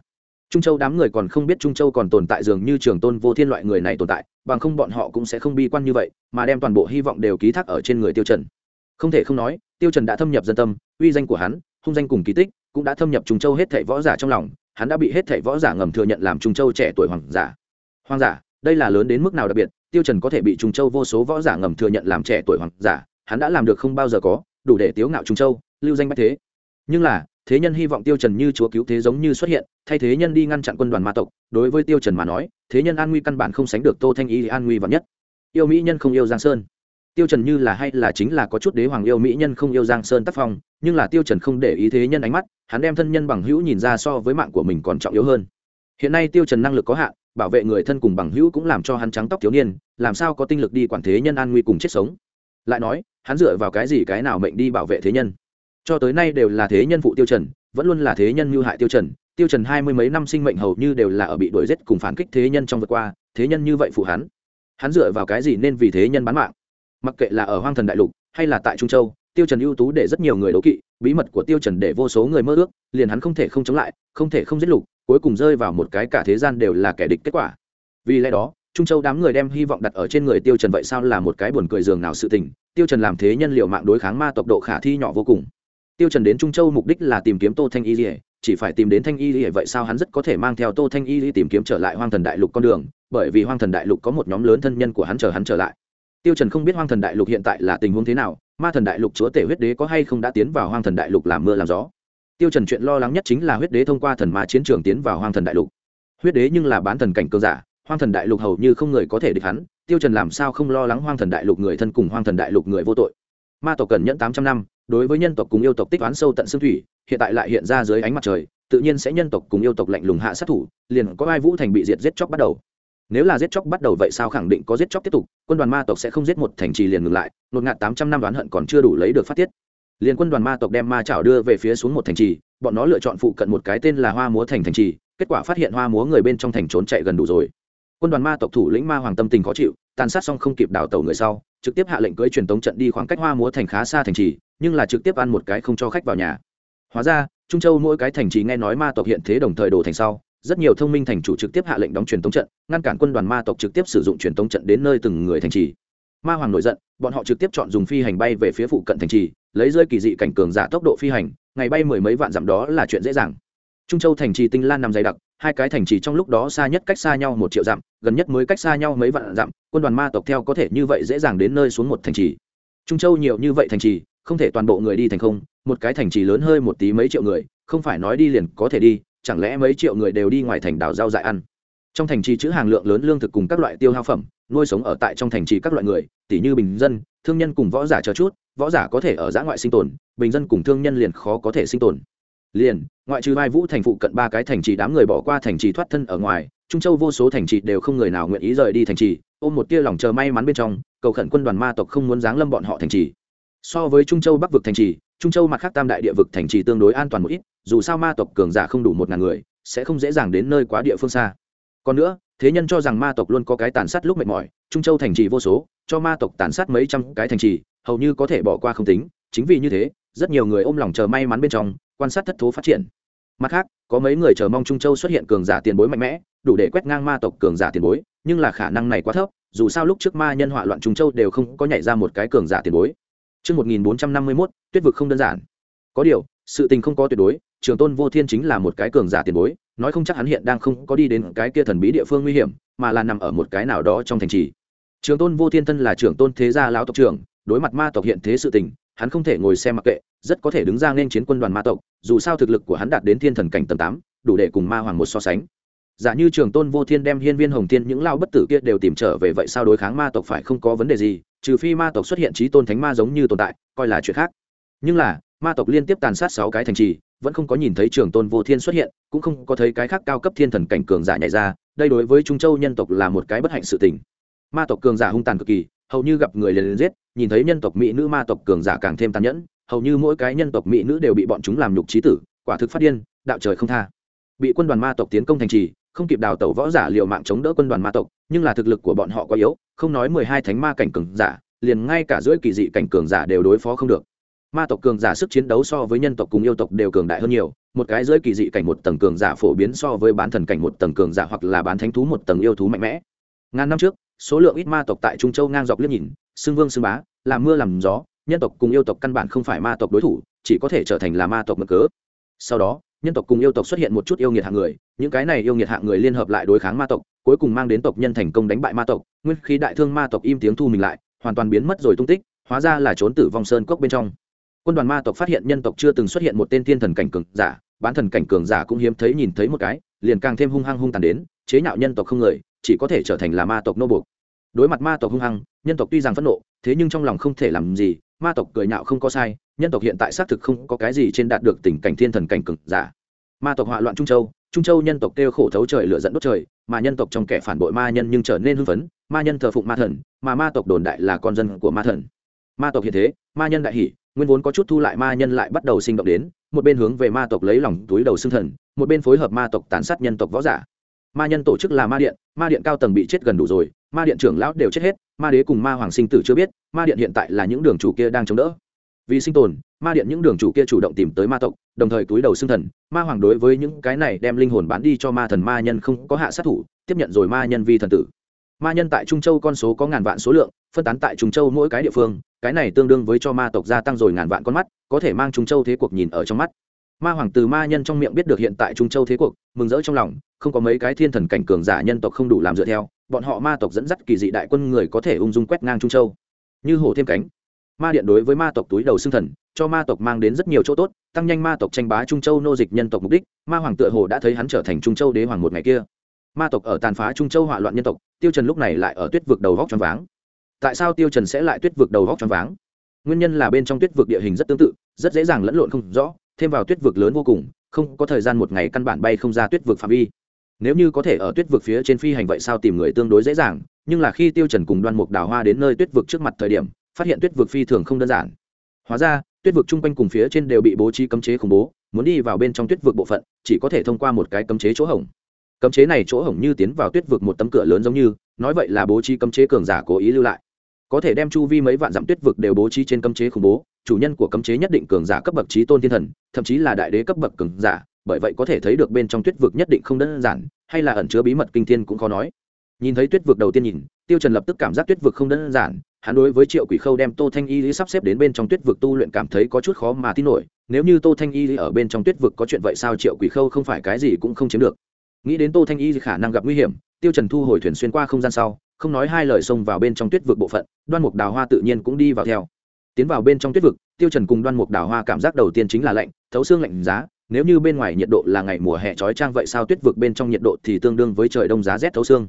Trung châu đám người còn không biết trung châu còn tồn tại dường như trường tôn vô thiên loại người này tồn tại, bằng không bọn họ cũng sẽ không bi quan như vậy, mà đem toàn bộ hy vọng đều ký thác ở trên người tiêu trần. Không thể không nói, tiêu trần đã thâm nhập dân tâm, uy danh của hắn, hung danh cùng kỳ tích cũng đã thâm nhập trung châu hết thảy võ giả trong lòng, hắn đã bị hết thảy võ giả ngầm thừa nhận làm trung châu trẻ tuổi hoàng giả. Hoàng giả, đây là lớn đến mức nào đặc biệt, tiêu trần có thể bị trung châu vô số võ giả ngầm thừa nhận làm trẻ tuổi hoàng giả, hắn đã làm được không bao giờ có, đủ để tiếu ngạo trung châu lưu danh bách thế. Nhưng là, thế nhân hy vọng tiêu trần như chúa cứu thế giống như xuất hiện, thay thế nhân đi ngăn chặn quân đoàn ma tộc, đối với tiêu trần mà nói, thế nhân an nguy căn bản không sánh được tô thanh y an nguy vạn nhất. Yêu mỹ nhân không yêu giang sơn. Tiêu trần như là hay là chính là có chút đế hoàng yêu mỹ nhân không yêu giang sơn tác phong, nhưng là tiêu trần không để ý thế nhân ánh mắt, hắn đem thân nhân bằng hữu nhìn ra so với mạng của mình còn trọng yếu hơn. Hiện nay tiêu trần năng lực có hạn, bảo vệ người thân cùng bằng hữu cũng làm cho hắn trắng tóc thiếu niên, làm sao có tinh lực đi quản thế nhân an nguy cùng chết sống? Lại nói, hắn dựa vào cái gì cái nào mệnh đi bảo vệ thế nhân? Cho tới nay đều là thế nhân phụ tiêu trần, vẫn luôn là thế nhân như hại tiêu trần. Tiêu trần hai mươi mấy năm sinh mệnh hầu như đều là ở bị đuổi giết cùng phản kích thế nhân trong vượt qua, thế nhân như vậy phụ hắn. Hắn dựa vào cái gì nên vì thế nhân bán mạng? Mặc kệ là ở hoang thần đại lục, hay là tại trung châu, tiêu trần ưu tú để rất nhiều người đấu kỵ, bí mật của tiêu trần để vô số người mơ ước, liền hắn không thể không chống lại, không thể không giết lục, cuối cùng rơi vào một cái cả thế gian đều là kẻ địch kết quả. Vì lẽ đó, trung châu đám người đem hy vọng đặt ở trên người tiêu trần vậy sao là một cái buồn cười giường nào sự tình. Tiêu trần làm thế nhân liệu mạng đối kháng ma tộc độ khả thi nhỏ vô cùng tiêu trần đến trung châu mục đích là tìm kiếm tô thanh y lìa, chỉ phải tìm đến thanh y lìa vậy sao hắn rất có thể mang theo tô thanh y lìa tìm kiếm trở lại hoang thần đại lục con đường, bởi vì hoang thần đại lục có một nhóm lớn thân nhân của hắn chờ hắn trở lại. Tiêu trần không biết hoang thần đại lục hiện tại là tình huống thế nào, ma thần đại lục chúa tể huyết đế có hay không đã tiến vào hoang thần đại lục làm mưa làm gió. Tiêu trần chuyện lo lắng nhất chính là huyết đế thông qua thần ma chiến trường tiến vào hoang thần đại lục. Huyết đế nhưng là bán thần cảnh cường giả, hoang thần đại lục hầu như không người có thể địch hắn, tiêu trần làm sao không lo lắng hoang thần đại lục người thân cùng hoang thần đại lục người vô tội. Ma tộc cần nhẫn tám trăm năm đối với nhân tộc cùng yêu tộc tích toán sâu tận xương thủy, hiện tại lại hiện ra dưới ánh mặt trời, tự nhiên sẽ nhân tộc cùng yêu tộc lạnh lùng hạ sát thủ, liền có ai vũ thành bị diệt giết chóc bắt đầu. Nếu là giết chóc bắt đầu vậy sao khẳng định có giết chóc tiếp tục, quân đoàn ma tộc sẽ không giết một thành trì liền ngừng lại, nột ngạt tám trăm năm đoán hận còn chưa đủ lấy được phát tiết. Liền quân đoàn ma tộc đem ma chảo đưa về phía xuống một thành trì, bọn nó lựa chọn phụ cận một cái tên là hoa múa thành thành trì, kết quả phát hiện hoa múa người bên trong thành trốn chạy gần đủ rồi. Quân đoàn ma tộc thủ lĩnh ma hoàng tâm tình khó chịu, tàn sát xong không kịp đào tẩu người sau, trực tiếp hạ lệnh cưỡi truyền tống trận đi khoảng cách hoa múa thành khá xa thành trì nhưng là trực tiếp ăn một cái không cho khách vào nhà. Hóa ra, trung châu mỗi cái thành trì nghe nói ma tộc hiện thế đồng thời đổ thành sau, rất nhiều thông minh thành chủ trực tiếp hạ lệnh đóng truyền tống trận, ngăn cản quân đoàn ma tộc trực tiếp sử dụng truyền tống trận đến nơi từng người thành trì. Ma hoàng nổi giận, bọn họ trực tiếp chọn dùng phi hành bay về phía phụ cận thành trì, lấy rơi kỳ dị cảnh cường giả tốc độ phi hành, ngày bay mười mấy vạn dặm đó là chuyện dễ dàng. Trung châu thành trì tinh lan nằm dày đặc, hai cái thành trì trong lúc đó xa nhất cách xa nhau một triệu dặm, gần nhất mới cách xa nhau mấy vạn dặm, quân đoàn ma tộc theo có thể như vậy dễ dàng đến nơi xuống một thành trì. Trung châu nhiều như vậy thành trì không thể toàn bộ người đi thành không, một cái thành trì lớn hơi một tí mấy triệu người, không phải nói đi liền có thể đi, chẳng lẽ mấy triệu người đều đi ngoài thành đảo giao dại ăn. Trong thành trì chữ hàng lượng lớn lương thực cùng các loại tiêu hao phẩm, nuôi sống ở tại trong thành trì các loại người tỷ như bình dân, thương nhân cùng võ giả chờ chút, võ giả có thể ở giã ngoại sinh tồn, bình dân cùng thương nhân liền khó có thể sinh tồn. Liền, ngoại trừ vai vũ thành phụ cận ba cái thành trì đám người bỏ qua thành trì thoát thân ở ngoài, trung châu vô số thành trì đều không người nào nguyện ý rời đi thành trì, ôm một tia lòng chờ may mắn bên trong, cầu khẩn quân đoàn ma tộc không muốn giáng lâm bọn họ thành trì so với trung châu bắc vực thành trì, trung châu mặt khác tam đại địa vực thành trì tương đối an toàn một ít, dù sao ma tộc cường giả không đủ một ngàn người, sẽ không dễ dàng đến nơi quá địa phương xa. Còn nữa, thế nhân cho rằng ma tộc luôn có cái tàn sát lúc mệt mỏi, trung châu thành trì vô số, cho ma tộc tàn sát mấy trăm cái thành trì, hầu như có thể bỏ qua không tính, chính vì như thế, rất nhiều người ôm lòng chờ may mắn bên trong, quan sát thất thố phát triển. Mặt khác, có mấy người chờ mong trung châu xuất hiện cường giả tiền bối mạnh mẽ, đủ để quét ngang ma tộc cường giả tiền bối, nhưng là khả năng này quá thấp, dù sao lúc trước ma nhân họa loạn trung châu đều không có nhảy ra một cái cường giả tiền bối. Trước 1451, tuyết vực không đơn giản. Có điều, sự tình không có tuyệt đối, trường tôn vô thiên chính là một cái cường giả tiền bối, nói không chắc hắn hiện đang không có đi đến cái kia thần bí địa phương nguy hiểm, mà là nằm ở một cái nào đó trong thành trì. Trường tôn vô thiên thân là trưởng tôn thế gia lão tộc trưởng, đối mặt ma tộc hiện thế sự tình, hắn không thể ngồi xem mặc kệ, rất có thể đứng ra nên chiến quân đoàn ma tộc dù sao thực lực của hắn đạt đến thiên thần cảnh tầng tám đủ để cùng ma hoàng một so sánh giả như trường tôn vô thiên đem hiên viên hồng thiên những lao bất tử kia đều tìm trở về vậy sao đối kháng ma tộc phải không có vấn đề gì trừ phi ma tộc xuất hiện trí tôn thánh ma giống như tồn tại, coi là chuyện khác. Nhưng là, ma tộc liên tiếp tàn sát sáu cái thành trì, vẫn không có nhìn thấy trường tôn vô thiên xuất hiện, cũng không có thấy cái khác cao cấp thiên thần cảnh cường giả nhảy ra, đây đối với trung châu nhân tộc là một cái bất hạnh sự tình. Ma tộc cường giả hung tàn cực kỳ, hầu như gặp người liền liền giết, nhìn thấy nhân tộc mỹ nữ ma tộc cường giả càng thêm tàn nhẫn, hầu như mỗi cái nhân tộc mỹ nữ đều bị bọn chúng làm nhục trí tử, quả thực phát điên, đạo trời không tha. Bị quân đoàn ma tộc tiến công thành trì không kịp đào tẩu võ giả liệu mạng chống đỡ quân đoàn ma tộc, nhưng là thực lực của bọn họ quá yếu, không nói mười hai thánh ma cảnh cường giả, liền ngay cả dưới kỳ dị cảnh cường giả đều đối phó không được. Ma tộc cường giả sức chiến đấu so với nhân tộc cùng yêu tộc đều cường đại hơn nhiều, một cái dưới kỳ dị cảnh một tầng cường giả phổ biến so với bán thần cảnh một tầng cường giả hoặc là bán thánh thú một tầng yêu thú mạnh mẽ. Ngàn năm trước, số lượng ít ma tộc tại trung châu ngang dọc liếc nhìn, xưng vương xưng bá làm mưa làm gió, nhân tộc cùng yêu tộc căn bản không phải ma tộc đối thủ, chỉ có thể trở thành là ma tộc mực cớ. Sau đó nhân tộc cùng yêu tộc xuất hiện một chút yêu nghiệt hạng người, những cái này yêu nghiệt hạng người liên hợp lại đối kháng ma tộc, cuối cùng mang đến tộc nhân thành công đánh bại ma tộc, nguyên khí đại thương ma tộc im tiếng thu mình lại, hoàn toàn biến mất rồi tung tích, hóa ra là trốn tử vong sơn cốc bên trong. Quân đoàn ma tộc phát hiện nhân tộc chưa từng xuất hiện một tên thiên thần cảnh cường giả, bán thần cảnh cường giả cũng hiếm thấy nhìn thấy một cái, liền càng thêm hung hăng hung tàn đến, chế nhạo nhân tộc không người, chỉ có thể trở thành là ma tộc nô buộc. Đối mặt ma tộc hung hăng, nhân tộc tuy rằng phẫn nộ, thế nhưng trong lòng không thể làm gì ma tộc cười nhạo không có sai, nhân tộc hiện tại xác thực không có cái gì trên đạt được tình cảnh thiên thần cảnh cực giả. Ma tộc họa loạn trung châu trung châu nhân tộc kêu khổ thấu trời lửa dẫn đốt trời, mà nhân tộc trong kẻ phản bội ma nhân nhưng trở nên hưng phấn, ma nhân thờ phụng ma thần, mà ma tộc đồn đại là con dân của ma thần. Ma tộc hiện thế, ma nhân đại hỷ nguyên vốn có chút thu lại ma nhân lại bắt đầu sinh động đến, một bên hướng về ma tộc lấy lòng túi đầu xương thần, một bên phối hợp ma tộc tàn sát nhân tộc võ giả. Ma nhân tổ chức là ma điện ma điện cao tầng bị chết gần đủ rồi ma điện trưởng lão đều chết hết, ma đế cùng ma hoàng sinh tử chưa biết, ma điện hiện tại là những đường chủ kia đang chống đỡ. Vì sinh tồn, ma điện những đường chủ kia chủ động tìm tới ma tộc, đồng thời túi đầu xưng thần, ma hoàng đối với những cái này đem linh hồn bán đi cho ma thần ma nhân không có hạ sát thủ, tiếp nhận rồi ma nhân vi thần tử. Ma nhân tại trung châu con số có ngàn vạn số lượng, phân tán tại trung châu mỗi cái địa phương, cái này tương đương với cho ma tộc gia tăng rồi ngàn vạn con mắt, có thể mang trung châu thế cuộc nhìn ở trong mắt ma hoàng từ ma nhân trong miệng biết được hiện tại trung châu thế cuộc, mừng rỡ trong lòng, không có mấy cái thiên thần cảnh cường giả nhân tộc không đủ làm dựa theo, bọn họ ma tộc dẫn dắt kỳ dị đại quân người có thể ung dung quét ngang trung châu. Như hổ thêm cánh, ma điện đối với ma tộc túi đầu xương thần, cho ma tộc mang đến rất nhiều chỗ tốt, tăng nhanh ma tộc tranh bá trung châu nô dịch nhân tộc mục đích, ma hoàng tựa hồ đã thấy hắn trở thành trung châu đế hoàng một ngày kia. Ma tộc ở tàn phá trung châu hỏa loạn nhân tộc, tiêu trần lúc này lại ở tuyết vực đầu vóc tròn váng. Tại sao tiêu trần sẽ lại tuyết vực đầu vóc tròn váng? Nguyên nhân là bên trong tuyết vực địa hình rất tương tự, rất dễ dàng lẫn lộn không rõ thêm vào tuyết vực lớn vô cùng, không có thời gian một ngày căn bản bay không ra tuyết vực phạm vi. Nếu như có thể ở tuyết vực phía trên phi hành vậy sao tìm người tương đối dễ dàng, nhưng là khi tiêu trần cùng đoan mục đào hoa đến nơi tuyết vực trước mặt thời điểm, phát hiện tuyết vực phi thường không đơn giản. Hóa ra, tuyết vực chung quanh cùng phía trên đều bị bố trí cấm chế khủng bố, muốn đi vào bên trong tuyết vực bộ phận, chỉ có thể thông qua một cái cấm chế chỗ hổng. Cấm chế này chỗ hổng như tiến vào tuyết vực một tấm cửa lớn giống như, nói vậy là bố trí cấm chế cường giả cố ý lưu lại có thể đem chu vi mấy vạn dặm tuyết vực đều bố trí trên cấm chế khủng bố, chủ nhân của cấm chế nhất định cường giả cấp bậc trí tôn thiên thần, thậm chí là đại đế cấp bậc cường giả, bởi vậy có thể thấy được bên trong tuyết vực nhất định không đơn giản, hay là ẩn chứa bí mật kinh thiên cũng khó nói. Nhìn thấy tuyết vực đầu tiên nhìn, tiêu trần lập tức cảm giác tuyết vực không đơn giản, hắn đối với triệu quỷ khâu đem tô thanh y lý sắp xếp đến bên trong tuyết vực tu luyện cảm thấy có chút khó mà tin nổi, nếu như tô thanh y lý ở bên trong tuyết vực có chuyện vậy sao triệu quỷ khâu không phải cái gì cũng không chiếm được. Nghĩ đến tô thanh y khả năng gặp nguy hiểm, tiêu trần thu hồi thuyền xuyên qua không gian sau không nói hai lời xông vào bên trong tuyết vực bộ phận, đoan mục đào hoa tự nhiên cũng đi vào theo. Tiến vào bên trong tuyết vực, tiêu trần cùng đoan mục đào hoa cảm giác đầu tiên chính là lạnh, thấu xương lạnh giá, nếu như bên ngoài nhiệt độ là ngày mùa hè trói trang vậy sao tuyết vực bên trong nhiệt độ thì tương đương với trời đông giá rét thấu xương.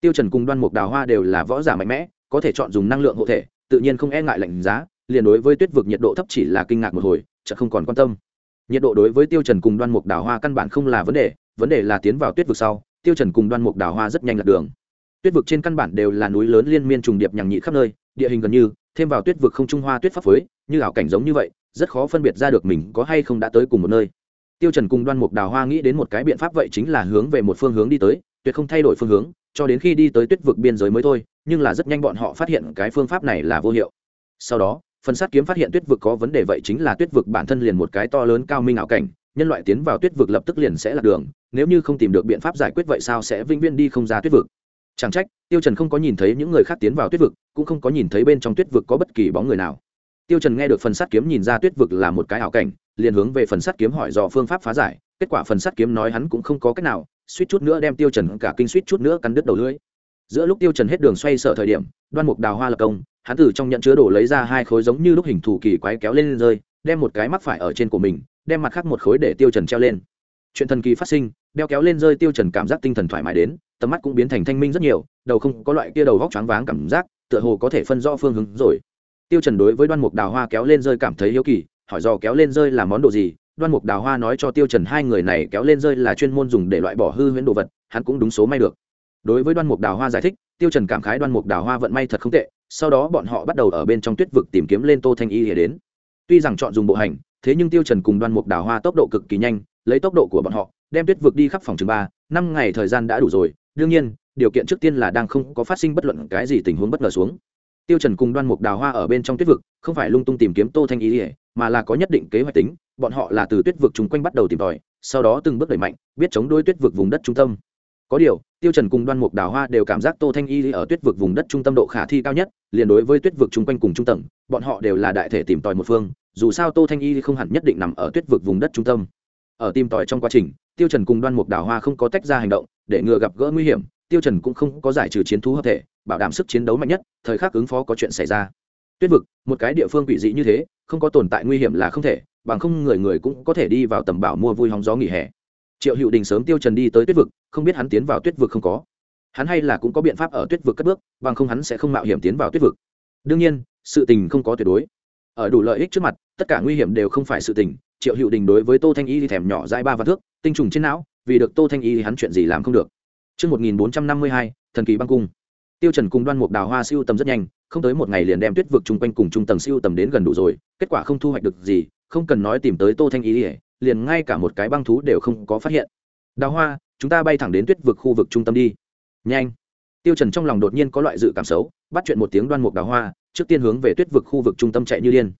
Tiêu trần cùng đoan mục đào hoa đều là võ giả mạnh mẽ, có thể chọn dùng năng lượng hộ thể, tự nhiên không e ngại lạnh giá, liền đối với tuyết vực nhiệt độ thấp chỉ là kinh ngạc một hồi, chợt không còn quan tâm. Nhiệt độ đối với tiêu trần cùng đoan mục đào hoa căn bản không là vấn đề vấn đề là tiến vào tuyết vực sau, tiêu trần cùng đoan mục đào hoa rất nhanh lạc đường tuyết vực trên căn bản đều là núi lớn liên miên trùng điệp nhằng nhị khắp nơi, địa hình gần như, thêm vào tuyết vực không trung hoa tuyết pháp phới như ảo cảnh giống như vậy, rất khó phân biệt ra được mình có hay không đã tới cùng một nơi. Tiêu trần cùng đoan mục đào hoa nghĩ đến một cái biện pháp vậy chính là hướng về một phương hướng đi tới, tuyệt không thay đổi phương hướng, cho đến khi đi tới tuyết vực biên giới mới thôi, nhưng là rất nhanh bọn họ phát hiện cái phương pháp này là vô hiệu. Sau đó, phần sát kiếm phát hiện tuyết vực có vấn đề vậy chính là tuyết vực bản thân liền một cái to lớn cao minh ảo cảnh, nhân loại tiến vào tuyết vực lập tức liền sẽ lạc đường, nếu như không tìm được biện pháp giải quyết vậy sao sẽ vĩnh viễn đi không ra tuyết vực chẳng trách, tiêu trần không có nhìn thấy những người khác tiến vào tuyết vực, cũng không có nhìn thấy bên trong tuyết vực có bất kỳ bóng người nào. Tiêu trần nghe được phần sắt kiếm nhìn ra tuyết vực là một cái ảo cảnh, liền hướng về phần sắt kiếm hỏi dò phương pháp phá giải, kết quả phần sắt kiếm nói hắn cũng không có cách nào, suýt chút nữa đem tiêu trần cả kinh suýt chút nữa cắn đứt đầu lưỡi. Giữa lúc tiêu trần hết đường xoay sở thời điểm, đoan mục đào hoa lập công, hắn từ trong nhận chứa đồ lấy ra hai khối giống như lúc hình thủ kỳ quái kéo lên rơi, đem một cái mắc phải ở trên của mình, đem mặt khác một khối để tiêu trần treo lên. Chuyện thần kỳ phát sinh, đeo kéo lên rơi tiêu trần cảm giác tinh thần thoải mái đến tầm mắt cũng biến thành thanh minh rất nhiều, đầu không có loại kia đầu góc choáng váng cảm giác, tựa hồ có thể phân rõ phương hướng rồi. Tiêu trần đối với đoan mục đào hoa kéo lên rơi cảm thấy hiếu kỳ, hỏi dò kéo lên rơi là món đồ gì? Đoan mục đào hoa nói cho tiêu trần hai người này kéo lên rơi là chuyên môn dùng để loại bỏ hư huyễn đồ vật, hắn cũng đúng số may được. Đối với đoan mục đào hoa giải thích, tiêu trần cảm khái đoan mục đào hoa vận may thật không tệ, sau đó bọn họ bắt đầu ở bên trong tuyết vực tìm kiếm lên tô thanh y để đến. Tuy rằng chọn dùng bộ hành, thế nhưng tiêu trần cùng đoan mục đào hoa tốc độ cực kỳ nhanh, lấy tốc độ của bọn họ, đem tuyết vực đi khắp phòng trường ba, năm ngày thời gian đã đủ rồi đương nhiên, điều kiện trước tiên là đang không có phát sinh bất luận cái gì tình huống bất ngờ xuống. Tiêu trần cùng đoan mục đào hoa ở bên trong tuyết vực, không phải lung tung tìm kiếm tô thanh y mà là có nhất định kế hoạch tính, bọn họ là từ tuyết vực chung quanh bắt đầu tìm tòi, sau đó từng bước đẩy mạnh, biết chống đối tuyết vực vùng đất trung tâm. Có điều, tiêu trần cùng đoan mục đào hoa đều cảm giác tô thanh y ở tuyết vực vùng đất trung tâm độ khả thi cao nhất, liền đối với tuyết vực chung quanh cùng trung tầng, bọn họ đều là đại thể tìm tòi một phương, dù sao tô thanh y không hẳn nhất định nằm ở tuyết vực vùng đất trung tâm. Ở tìm tòi trong quá trình tiêu trần cùng đoan mục đào hoa không có tách ra hành động, để ngừa gặp gỡ nguy hiểm, tiêu trần cũng không có giải trừ chiến thú hợp thể, bảo đảm sức chiến đấu mạnh nhất, thời khắc ứng phó có chuyện xảy ra. Tuyết vực, một cái địa phương quỷ dị như thế, không có tồn tại nguy hiểm là không thể, bằng không người người cũng có thể đi vào tầm bảo mua vui hóng gió nghỉ hè. Triệu hữu đình sớm tiêu trần đi tới tuyết vực, không biết hắn tiến vào tuyết vực không có. Hắn hay là cũng có biện pháp ở tuyết vực cất bước, bằng không hắn sẽ không mạo hiểm tiến vào tuyết vực. Đương nhiên, sự tình không có tuyệt đối. Ở đủ lợi ích trước mặt, tất cả nguy hiểm đều không phải sự tình triệu hữu đình đối với tô thanh y thì thèm nhỏ dãi ba và thước tinh trùng trên não vì được tô thanh y thì hắn chuyện gì làm không được Trước 1452, thần kỳ băng cung. Tiêu Trần cùng Đoan Mục Đào Hoa siêu tầm rất nhanh, không tới một ngày liền đem tuyết vực chung quanh cùng trung tầng siêu tầm đến gần đủ rồi, kết quả không thu hoạch được gì, không cần nói tìm tới Tô Thanh Y, liền ngay cả một cái băng thú đều không có phát hiện. Đào Hoa, chúng ta bay thẳng đến tuyết vực khu vực trung tâm đi. Nhanh. Tiêu Trần trong lòng đột nhiên có loại dự cảm xấu, bắt chuyện một tiếng Đoan Mục Đào Hoa, trước tiên hướng về tuyết vực khu vực trung tâm chạy như điên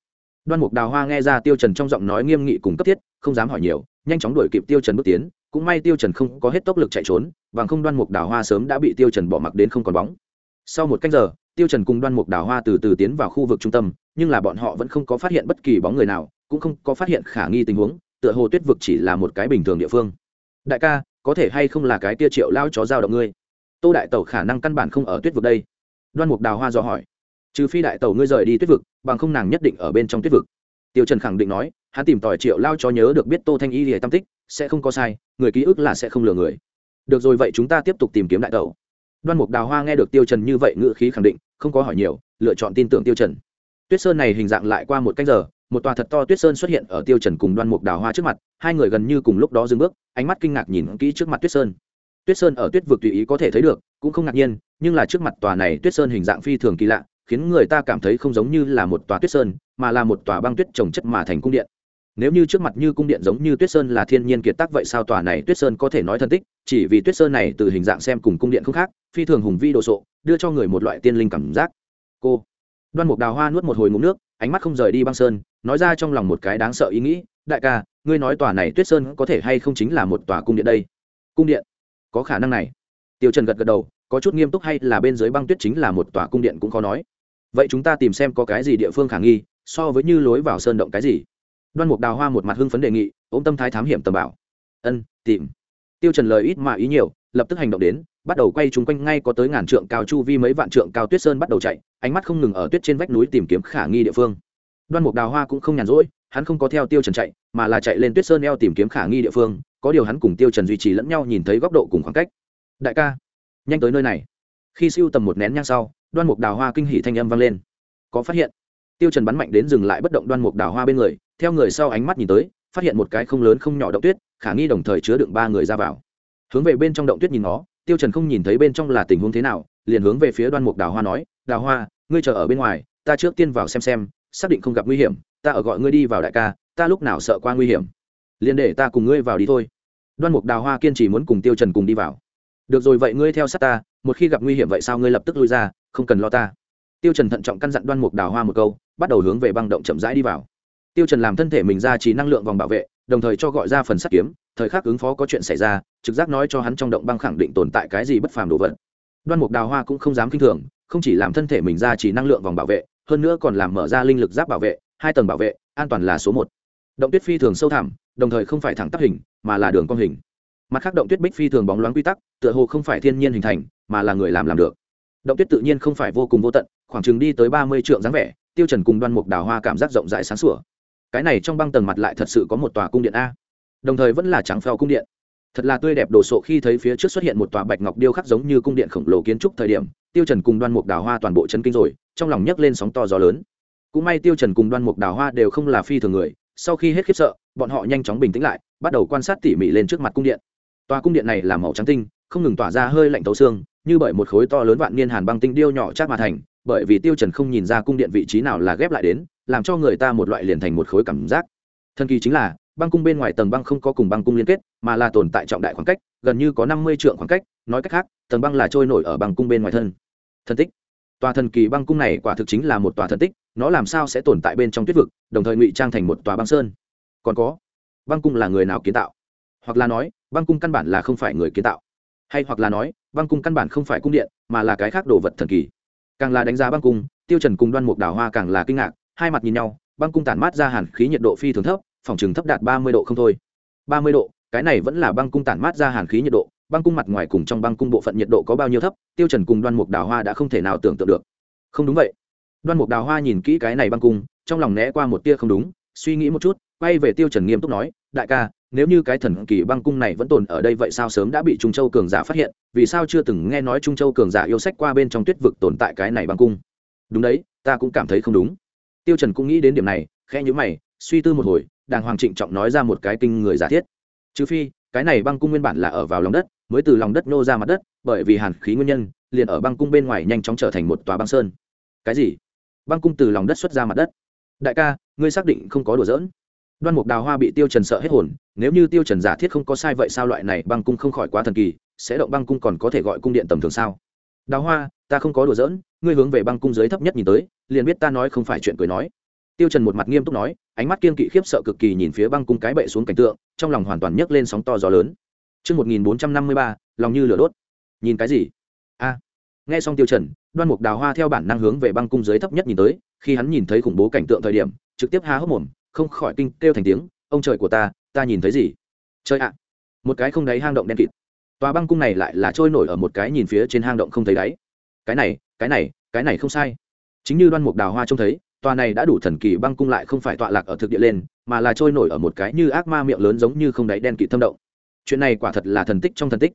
đoan mục đào hoa nghe ra tiêu trần trong giọng nói nghiêm nghị cùng cấp thiết, không dám hỏi nhiều, nhanh chóng đuổi kịp tiêu trần bước tiến. Cũng may tiêu trần không có hết tốc lực chạy trốn, bằng không đoan mục đào hoa sớm đã bị tiêu trần bỏ mặc đến không còn bóng. Sau một canh giờ, tiêu trần cùng đoan mục đào hoa từ từ tiến vào khu vực trung tâm, nhưng là bọn họ vẫn không có phát hiện bất kỳ bóng người nào, cũng không có phát hiện khả nghi tình huống, tựa hồ tuyết vực chỉ là một cái bình thường địa phương. Đại ca, có thể hay không là cái tia triệu lao chó giao động ngươi? Tô đại tẩu khả năng căn bản không ở tuyết vực đây. Đoan mục đào hoa dò hỏi trừ phi đại tàu ngươi rời đi tuyết vực, bằng không nàng nhất định ở bên trong tuyết vực. Tiêu trần khẳng định nói, hắn tìm tòi triệu lao cho nhớ được biết tô thanh y lìa tam tích, sẽ không có sai, người ký ức là sẽ không lừa người. Được rồi vậy chúng ta tiếp tục tìm kiếm đại tàu đoan mục đào hoa nghe được tiêu trần như vậy ngựa khí khẳng định, không có hỏi nhiều, lựa chọn tin tưởng tiêu trần. Tuyết sơn này hình dạng lại qua một canh giờ, một tòa thật to tuyết sơn xuất hiện ở tiêu trần cùng đoan mục đào hoa trước mặt, hai người gần như cùng lúc đó dừng bước, ánh mắt kinh ngạc nhìn kỹ trước mặt tuyết sơn. Tuyết sơn ở tuyết vực tùy ý có thể thấy được, cũng không ngạc nhiên, nhưng là trước mặt tòa này tuyết sơn hình dạng phi thường kỳ lạ khiến người ta cảm thấy không giống như là một tòa tuyết sơn, mà là một tòa băng tuyết trồng chất mà thành cung điện. Nếu như trước mặt như cung điện giống như tuyết sơn là thiên nhiên kiệt tác vậy sao tòa này tuyết sơn có thể nói thân tích? Chỉ vì tuyết sơn này từ hình dạng xem cùng cung điện không khác, phi thường hùng vi đồ sộ, đưa cho người một loại tiên linh cảm giác. Cô. Đoan mục đào hoa nuốt một hồi ngụm nước, ánh mắt không rời đi băng sơn, nói ra trong lòng một cái đáng sợ ý nghĩ, đại ca, ngươi nói tòa này tuyết sơn có thể hay không chính là một tòa cung điện đây? Cung điện? Có khả năng này. Tiêu trần gật gật đầu, có chút nghiêm túc hay là bên dưới băng tuyết chính là một tòa cung điện cũng khó nói vậy chúng ta tìm xem có cái gì địa phương khả nghi, so với như lối vào sơn động cái gì? Đoan mục đào hoa một mặt hưng phấn đề nghị, ôm tâm thái thám hiểm tầm bảo. Ân, tìm. Tiêu trần lời ít mà ý nhiều, lập tức hành động đến, bắt đầu quay chúng quanh ngay có tới ngàn trượng cao chu vi mấy vạn trượng cao tuyết sơn bắt đầu chạy, ánh mắt không ngừng ở tuyết trên vách núi tìm kiếm khả nghi địa phương. Đoan mục đào hoa cũng không nhàn rỗi, hắn không có theo tiêu trần chạy, mà là chạy lên tuyết sơn eo tìm kiếm khả nghi địa phương, có điều hắn cùng tiêu trần duy trì lẫn nhau nhìn thấy góc độ cùng khoảng cách. Đại ca, nhanh tới nơi này. Khi siêu tầm một nén nhang sau đoan mục đào hoa kinh hỉ thanh âm vang lên. Có phát hiện? Tiêu trần bắn mạnh đến dừng lại bất động đoan mục đào hoa bên người, theo người sau ánh mắt nhìn tới, phát hiện một cái không lớn không nhỏ động tuyết, khả nghi đồng thời chứa đựng ba người ra vào. Hướng về bên trong động tuyết nhìn nó, tiêu trần không nhìn thấy bên trong là tình huống thế nào, liền hướng về phía đoan mục đào hoa nói, đào hoa, ngươi chờ ở bên ngoài, ta trước tiên vào xem xem, xác định không gặp nguy hiểm, ta ở gọi ngươi đi vào đại ca, ta lúc nào sợ qua nguy hiểm. Liền để ta cùng ngươi vào đi thôi. Đoan mục đào hoa kiên trì muốn cùng tiêu trần cùng đi vào được rồi vậy ngươi theo sát ta, một khi gặp nguy hiểm vậy sao ngươi lập tức lui ra, không cần lo ta. Tiêu trần thận trọng căn dặn đoan mục đào hoa một câu, bắt đầu hướng về băng động chậm rãi đi vào. Tiêu trần làm thân thể mình ra chỉ năng lượng vòng bảo vệ, đồng thời cho gọi ra phần sắt kiếm, thời khắc ứng phó có chuyện xảy ra, trực giác nói cho hắn trong động băng khẳng định tồn tại cái gì bất phàm đồ vật. Đoan mục đào hoa cũng không dám kinh thường, không chỉ làm thân thể mình ra chỉ năng lượng vòng bảo vệ, hơn nữa còn làm mở ra linh lực giáp bảo vệ, hai tầng bảo vệ, an toàn là số một. Động tuyết phi thường sâu thẳm, đồng thời không phải thẳng tắp hình, mà là đường cong hình mặt khác động tuyết bích phi thường bóng loáng quy tắc, tựa hồ không phải thiên nhiên hình thành, mà là người làm làm được. Động tuyết tự nhiên không phải vô cùng vô tận, khoảng chừng đi tới ba mươi trượng dáng vẻ, tiêu trần cùng đoan mục đào hoa cảm giác rộng rãi sáng sủa. Cái này trong băng tầng mặt lại thật sự có một tòa cung điện a. Đồng thời vẫn là trắng phèo cung điện. Thật là tươi đẹp đồ sộ khi thấy phía trước xuất hiện một tòa bạch ngọc điêu khắc giống như cung điện khổng lồ kiến trúc thời điểm, tiêu trần cùng đoan mục đào hoa toàn bộ chân kinh rồi, trong lòng nhấc lên sóng to gió lớn. Cũng may tiêu trần cùng đoan mục đào hoa đều không là phi thường người, sau khi hết khiếp sợ, bọn họ nhanh chóng bình tĩnh lại, bắt đầu quan sát tỉ mỉ lên trước mặt cung điện tòa cung điện này là màu trắng tinh, không ngừng tỏa ra hơi lạnh tấu xương, như bởi một khối to lớn vạn niên hàn băng tinh điêu nhỏ chát mà thành, bởi vì tiêu trần không nhìn ra cung điện vị trí nào là ghép lại đến, làm cho người ta một loại liền thành một khối cảm giác. Thần kỳ chính là, băng cung bên ngoài tầng băng không có cùng băng cung liên kết, mà là tồn tại trọng đại khoảng cách, gần như có năm mươi trượng khoảng cách, nói cách khác, tầng băng là trôi nổi ở băng cung bên ngoài thân. Thân tích. Tòa thần kỳ băng cung này quả thực chính là một tòa thần tích, nó làm sao sẽ tồn tại bên trong tuyết vực, đồng thời ngụy trang thành một tòa băng sơn. Còn có, băng cung là người nào kiến tạo? Hoặc là nói băng cung căn bản là không phải người kiến tạo. Hay hoặc là nói, băng cung căn bản không phải cung điện, mà là cái khác đồ vật thần kỳ. Càng là đánh giá băng cung, tiêu trần cùng đoan mục đào hoa càng là kinh ngạc, hai mặt nhìn nhau, băng cung tản mát ra hàn khí nhiệt độ phi thường thấp, phòng trường thấp đạt ba mươi độ không thôi. Ba mươi độ, cái này vẫn là băng cung tản mát ra hàn khí nhiệt độ, băng cung mặt ngoài cùng trong băng cung bộ phận nhiệt độ có bao nhiêu thấp, tiêu trần cùng đoan mục đào hoa đã không thể nào tưởng tượng được. Không đúng vậy. Đoan mục đào hoa nhìn kỹ cái này băng cung, trong lòng né qua một tia không đúng, suy nghĩ một chút, quay về tiêu trần nghiêm túc nói, đại ca nếu như cái thần kỳ băng cung này vẫn tồn ở đây vậy sao sớm đã bị trung châu cường giả phát hiện, vì sao chưa từng nghe nói trung châu cường giả yêu sách qua bên trong tuyết vực tồn tại cái này băng cung? Đúng đấy, ta cũng cảm thấy không đúng. Tiêu trần cũng nghĩ đến điểm này, khẽ nhíu mày, suy tư một hồi, đàng hoàng trịnh trọng nói ra một cái kinh người giả thiết. Trừ phi, cái này băng cung nguyên bản là ở vào lòng đất, mới từ lòng đất nô ra mặt đất, bởi vì hàn khí nguyên nhân, liền ở băng cung bên ngoài nhanh chóng trở thành một tòa băng sơn. Cái gì? Băng cung từ lòng đất xuất ra mặt đất. Đại ca, ngươi xác định không có đùa giỡn đoan mục đào hoa bị tiêu trần sợ hết hồn nếu như tiêu trần giả thiết không có sai vậy sao loại này băng cung không khỏi quá thần kỳ sẽ động băng cung còn có thể gọi cung điện tầm thường sao đào hoa ta không có đùa giỡn ngươi hướng về băng cung dưới thấp nhất nhìn tới liền biết ta nói không phải chuyện cười nói tiêu trần một mặt nghiêm túc nói ánh mắt kiên kỵ khiếp sợ cực kỳ nhìn phía băng cung cái bệ xuống cảnh tượng trong lòng hoàn toàn nhấc lên sóng to gió lớn chương 1453, lòng như lửa đốt. Nhìn cái gì? A. Nghe xong tiêu trần, đoan mục đào hoa theo bản năng hướng về băng cung dưới thấp nhất nhìn tới, khi hắn nhìn thấy khủng bố cảnh tượng thời điểm, trực tiếp há hốc mồm, không khỏi kinh kêu thành tiếng, ông trời của ta, ta nhìn thấy gì? Trời ạ. Một cái không đáy hang động đen kịt. Tòa băng cung này lại là trôi nổi ở một cái nhìn phía trên hang động không thấy đáy. Cái này, cái này, cái này không sai. Chính như đoan mục đào hoa trông thấy, tòa này đã đủ thần kỳ băng cung lại không phải tọa lạc ở thực địa lên mà là trôi nổi ở một cái như ác ma miệng lớn giống như không đáy đen kịt thâm động chuyện này quả thật là thần tích trong thần tích